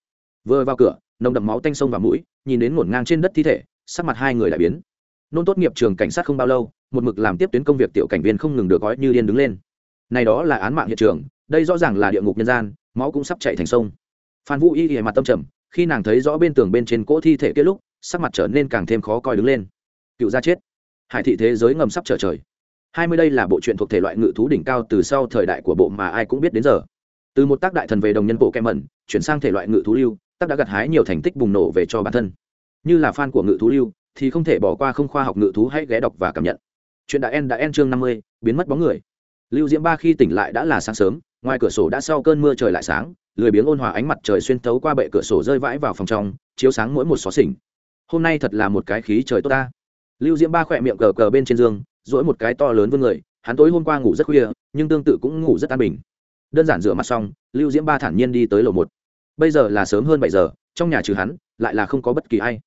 Vừa vào cửa, nồng đậm máu tanh sông vào mũi, nhìn đến ngổn ngang trên đất thi thể, sắc mặt hai người lại biến. Nôn tốt nghiệp trường cảnh sát không bao lâu, một mực làm tiếp tuyến công việc tiểu cảnh viên không ngừng được gói như điên đứng lên. Này đó là án mạng hiện trường đây rõ ràng là địa ngục nhân gian, máu cũng sắp chạy thành sông. Phan vũ y y mặt tâm trầm, khi nàng thấy rõ bên tường bên trên cỗ thi thể kết lúc, sắc mặt trở nên càng thêm khó coi đứng lên. Cựu gia chết. Hải thị thế giới ngầm sắp trở trời. Hai mươi đây là bộ truyện thuộc thể loại ngự thú đỉnh cao từ sau thời đại của bộ mà ai cũng biết đến giờ. Từ một tác đại thần về đồng nhân bộ kem mẩn, chuyển sang thể loại ngự thú lưu, tác đã gặt hái nhiều thành tích bùng nổ về cho bản thân. Như là fan của ngự thú lưu, thì không thể bỏ qua không khoa học ngự thú hãy ghé đọc và cảm nhận. Chuyện đã en đã en chương năm mươi, biến mất bóng người. Lưu diễm ba khi tỉnh lại đã là sáng sớm ngoài cửa sổ đã sau cơn mưa trời lại sáng, lười biếng ôn hòa ánh mặt trời xuyên thấu qua bệ cửa sổ rơi vãi vào phòng trong, chiếu sáng mỗi một xó xỉnh. Hôm nay thật là một cái khí trời tốt ta. Lưu diễm ba khỏe miệng cờ cờ bên trên giường dỗi một cái to lớn vươn người, hắn tối hôm qua ngủ rất khuya, nhưng tương tự cũng ngủ rất an bình. Đơn giản rửa mặt xong, lưu diễm ba thản nhiên đi tới lầu một. Bây giờ là sớm hơn bảy giờ, trong nhà trừ hắn, lại là không có bất kỳ ai.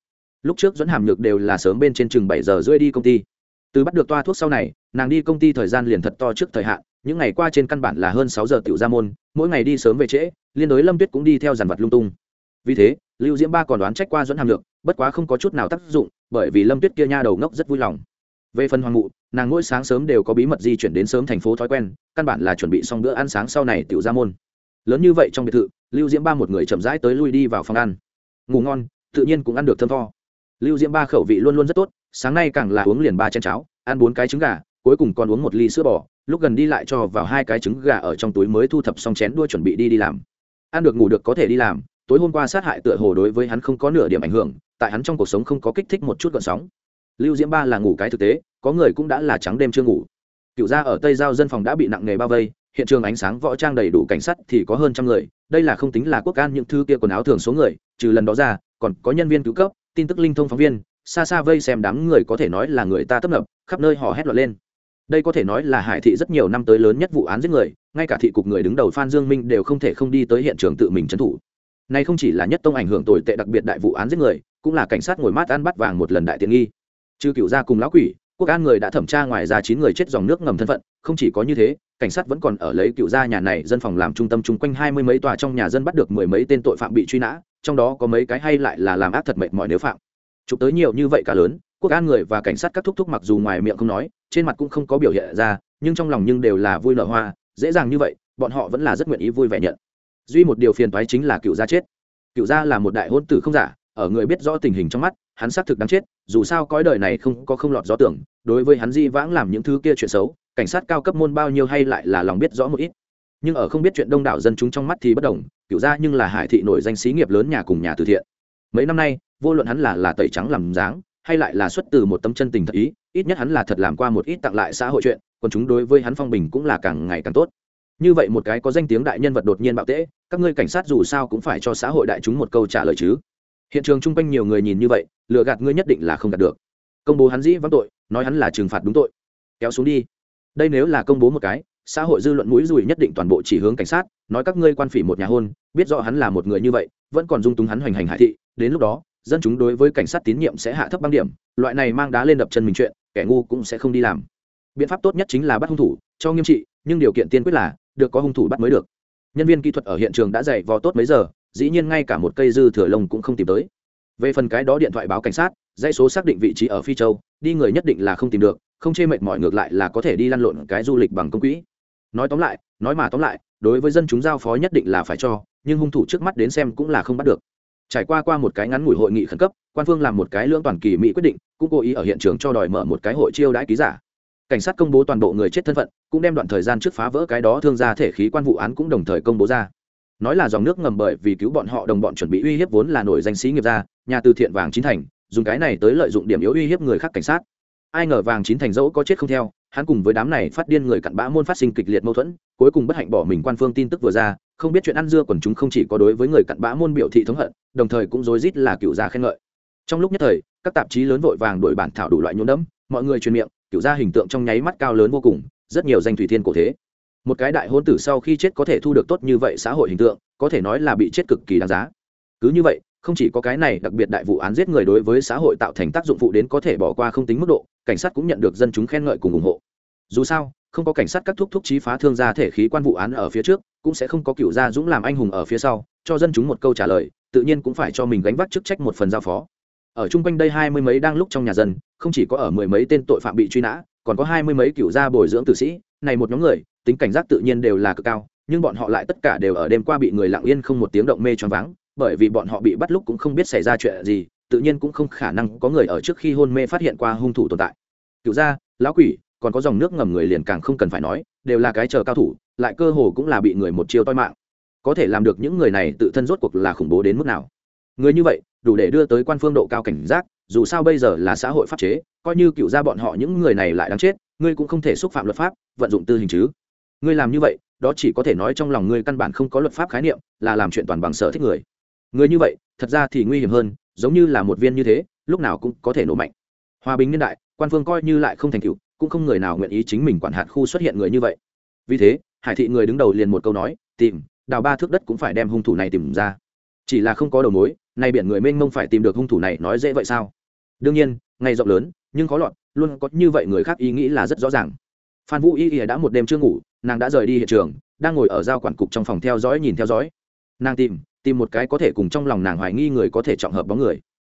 Lúc trước dẫn hàm nhược đều là sớm bên trên chừng bảy giờ rưỡi đi công ty. Từ bắt được toa thuốc sau này, nàng đi công ty thời gian liền thật to trước thời hạn những ngày qua trên căn bản là hơn sáu giờ tiểu ra môn mỗi ngày đi sớm về trễ liên đối lâm tuyết cũng đi theo dàn vật lung tung. Vì thế lưu diễm ba còn đoán trách qua dẫn hàm lượng bất quá không có chút nào tác dụng bởi vì lâm tuyết kia nha đầu ngốc rất vui lòng. Về phần hoàng Mụ, nàng mỗi sáng sớm đều có bí mật di chuyển đến sớm thành phố thói quen căn bản là chuẩn bị xong bữa ăn sáng sau này tiểu ra môn. Lớn như vậy trong biệt thự lưu diễm ba một người chậm rãi tới lui đi vào phòng ăn. Ngủ ngon tự nhiên cũng ăn được thơm tho. Lưu diễm ba khẩu vị luôn luôn rất tốt sáng nay càng là uống liền ba chén cháo ăn bốn cái trứng gà cuối cùng còn uống một ly sữa bò, lúc gần đi lại cho vào hai cái trứng gà ở trong túi mới thu thập xong chén đua chuẩn bị đi đi làm. Ăn được ngủ được có thể đi làm, tối hôm qua sát hại tựa hồ đối với hắn không có nửa điểm ảnh hưởng, tại hắn trong cuộc sống không có kích thích một chút gợn sóng. Lưu diễm ba là ngủ cái thực tế, có người cũng đã là trắng đêm chưa ngủ. Cựu gia ở tây giao dân phòng đã bị nặng nghề bao vây, hiện trường ánh sáng võ trang đầy đủ cảnh sát thì có hơn trăm người, đây là không tính là quốc an những thư kia quần áo thường số người, trừ lần đó ra, còn có nhân viên cứu cấp, tin tức linh thông phóng viên, xa xa vây xem đám người có thể nói là người ta tấp nập, khắp nơi hò hét loạn lên đây có thể nói là hải thị rất nhiều năm tới lớn nhất vụ án giết người, ngay cả thị cục người đứng đầu phan dương minh đều không thể không đi tới hiện trường tự mình trấn thủ. Này không chỉ là nhất tông ảnh hưởng tồi tệ đặc biệt đại vụ án giết người, cũng là cảnh sát ngồi mát ăn bắt vàng một lần đại tiện nghi. Trừ cựu gia cùng lão quỷ, quốc an người đã thẩm tra ngoài ra chín người chết dòng nước ngầm thân phận, không chỉ có như thế, cảnh sát vẫn còn ở lấy cựu gia nhà này dân phòng làm trung tâm chung quanh hai mươi mấy tòa trong nhà dân bắt được mười mấy tên tội phạm bị truy nã, trong đó có mấy cái hay lại là làm ác thật mệt mỏi nếu phạm. Chụp tới nhiều như vậy cả lớn quốc an người và cảnh sát các thúc thúc mặc dù ngoài miệng không nói, trên mặt cũng không có biểu hiện ra, nhưng trong lòng nhưng đều là vui nở hoa, dễ dàng như vậy, bọn họ vẫn là rất nguyện ý vui vẻ nhận. Duy một điều phiền toái chính là cựu gia chết. Cựu gia là một đại hôn tử không giả, ở người biết rõ tình hình trong mắt, hắn xác thực đáng chết, dù sao cõi đời này không có không lọt gió tưởng, đối với hắn di vãng làm những thứ kia chuyện xấu, cảnh sát cao cấp môn bao nhiêu hay lại là lòng biết rõ một ít. Nhưng ở không biết chuyện đông đảo dân chúng trong mắt thì bất đồng, cựu gia nhưng là hải thị nổi danh xí nghiệp lớn nhà cùng nhà từ thiện. Mấy năm nay, vô luận hắn là là tẩy trắng làm dáng hay lại là xuất từ một tâm chân tình thật ý, ít nhất hắn là thật làm qua một ít tặng lại xã hội chuyện, còn chúng đối với hắn phong bình cũng là càng ngày càng tốt. Như vậy một cái có danh tiếng đại nhân vật đột nhiên bạo tễ, các ngươi cảnh sát dù sao cũng phải cho xã hội đại chúng một câu trả lời chứ. Hiện trường chung quanh nhiều người nhìn như vậy, lừa gạt ngươi nhất định là không gạt được. Công bố hắn dĩ vắng tội, nói hắn là trừng phạt đúng tội. Kéo xuống đi. Đây nếu là công bố một cái, xã hội dư luận mũi dùi nhất định toàn bộ chỉ hướng cảnh sát, nói các ngươi quan phỉ một nhà hôn, biết rõ hắn là một người như vậy, vẫn còn dung túng hắn hoành hành hạ thị, đến lúc đó dân chúng đối với cảnh sát tín nhiệm sẽ hạ thấp băng điểm, loại này mang đá lên đập chân mình chuyện, kẻ ngu cũng sẽ không đi làm. Biện pháp tốt nhất chính là bắt hung thủ, cho nghiêm trị, nhưng điều kiện tiên quyết là, được có hung thủ bắt mới được. Nhân viên kỹ thuật ở hiện trường đã dày vò tốt mấy giờ, dĩ nhiên ngay cả một cây dư thừa lông cũng không tìm tới. Về phần cái đó điện thoại báo cảnh sát, dãy số xác định vị trí ở phi châu, đi người nhất định là không tìm được, không chê mệt mỏi ngược lại là có thể đi lăn lộn cái du lịch bằng công quỹ. Nói tóm lại, nói mà tóm lại, đối với dân chúng giao phó nhất định là phải cho, nhưng hung thủ trước mắt đến xem cũng là không bắt được trải qua qua một cái ngắn ngủi hội nghị khẩn cấp, quan phương làm một cái lưỡng toàn kỳ mỹ quyết định, cũng cố ý ở hiện trường cho đòi mở một cái hội chiêu đãi ký giả. Cảnh sát công bố toàn bộ người chết thân phận, cũng đem đoạn thời gian trước phá vỡ cái đó thương ra thể khí quan vụ án cũng đồng thời công bố ra. Nói là dòng nước ngầm bởi vì cứu bọn họ đồng bọn chuẩn bị uy hiếp vốn là nổi danh sĩ nghiệp gia, nhà từ thiện vàng chín thành, dùng cái này tới lợi dụng điểm yếu uy hiếp người khác cảnh sát. Ai ngờ vàng chín thành dẫu có chết không theo hắn cùng với đám này phát điên người cặn bã môn phát sinh kịch liệt mâu thuẫn, cuối cùng bất hạnh bỏ mình quan phương tin tức vừa ra, không biết chuyện ăn dưa còn chúng không chỉ có đối với người cặn bã môn biểu thị thống hận, đồng thời cũng rối rít là cựu gia khen ngợi. Trong lúc nhất thời, các tạp chí lớn vội vàng đổi bản thảo đủ loại nhốn đẫm, mọi người truyền miệng, cựu gia hình tượng trong nháy mắt cao lớn vô cùng, rất nhiều danh thủy thiên cổ thế. Một cái đại hôn tử sau khi chết có thể thu được tốt như vậy xã hội hình tượng, có thể nói là bị chết cực kỳ đáng giá. Cứ như vậy không chỉ có cái này đặc biệt đại vụ án giết người đối với xã hội tạo thành tác dụng phụ đến có thể bỏ qua không tính mức độ, cảnh sát cũng nhận được dân chúng khen ngợi cùng ủng hộ. Dù sao, không có cảnh sát các thúc thúc trí phá thương gia thể khí quan vụ án ở phía trước, cũng sẽ không có cựu gia dũng làm anh hùng ở phía sau, cho dân chúng một câu trả lời, tự nhiên cũng phải cho mình gánh vác chức trách một phần giao phó. Ở chung quanh đây hai mươi mấy đang lúc trong nhà dân, không chỉ có ở mười mấy tên tội phạm bị truy nã, còn có hai mươi mấy cựu gia bồi dưỡng tử sĩ, này một nhóm người, tính cảnh giác tự nhiên đều là cực cao, nhưng bọn họ lại tất cả đều ở đêm qua bị người lặng yên không một tiếng động mê choáng váng bởi vì bọn họ bị bắt lúc cũng không biết xảy ra chuyện gì, tự nhiên cũng không khả năng có người ở trước khi hôn mê phát hiện qua hung thủ tồn tại. Cựu gia, lão quỷ, còn có dòng nước ngầm người liền càng không cần phải nói, đều là cái chờ cao thủ, lại cơ hồ cũng là bị người một chiêu toi mạng. Có thể làm được những người này tự thân rốt cuộc là khủng bố đến mức nào. Người như vậy, đủ để đưa tới quan phương độ cao cảnh giác, dù sao bây giờ là xã hội pháp chế, coi như cựu ra bọn họ những người này lại đáng chết, ngươi cũng không thể xúc phạm luật pháp, vận dụng tư hình chứ. Ngươi làm như vậy, đó chỉ có thể nói trong lòng ngươi căn bản không có luật pháp khái niệm, là làm chuyện toàn bằng sở thích người người như vậy, thật ra thì nguy hiểm hơn, giống như là một viên như thế, lúc nào cũng có thể nổ mạnh. Hòa bình niên đại, quan phương coi như lại không thành cựu cũng không người nào nguyện ý chính mình quản hạt khu xuất hiện người như vậy. Vì thế, hải thị người đứng đầu liền một câu nói, tìm, đào ba thước đất cũng phải đem hung thủ này tìm ra. Chỉ là không có đầu mối, nay biển người mênh mông phải tìm được hung thủ này nói dễ vậy sao? Đương nhiên, ngày rộng lớn, nhưng khó lọt, luôn có như vậy người khác ý nghĩ là rất rõ ràng. Phan vũ y ỉa đã một đêm chưa ngủ, nàng đã rời đi hiện trường, đang ngồi ở giao quản cục trong phòng theo dõi nhìn theo dõi. Nàng tìm tìm một cái có thể cùng trong lòng nàng hoài nghi người có thể trọng hợp bóng người.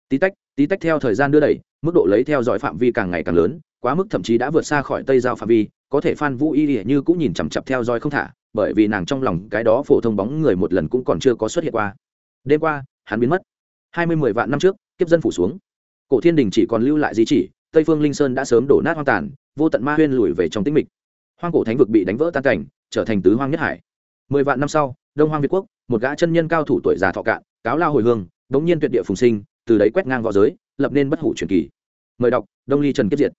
Tí tách tí tách theo thời gian đưa đẩy, mức độ lấy theo dõi phạm vi càng ngày càng lớn, quá mức thậm chí đã vượt xa khỏi tây giao phạm vi, có thể phan vũ y như cũng nhìn chằm chặp theo dõi không thả, bởi vì nàng trong lòng cái đó phổ thông bóng người một lần cũng còn chưa có xuất hiện qua. Đêm qua, hắn biến mất. Hai mươi mười vạn năm trước, kiếp dân phủ xuống. Cổ thiên đình chỉ còn lưu lại di chỉ, tây phương linh sơn đã sớm đổ nát hoang tàn, vô tận ma huyên lùi về trong tĩnh mịch. Hoang cổ thánh vực bị đánh vỡ tan cảnh, trở thành tứ hoang nhất hải. Mười vạn năm sau đông hoang việt quốc, một gã chân nhân cao thủ tuổi già thọ cạn, cáo lao hồi hương đ ố n g nhiên tuyệt địa phùng sinh, từ đấy quét ngang v õ giới, lập nên bất hủ truyền kỳ. Mời đọc, đông ly trần kiếp diệt.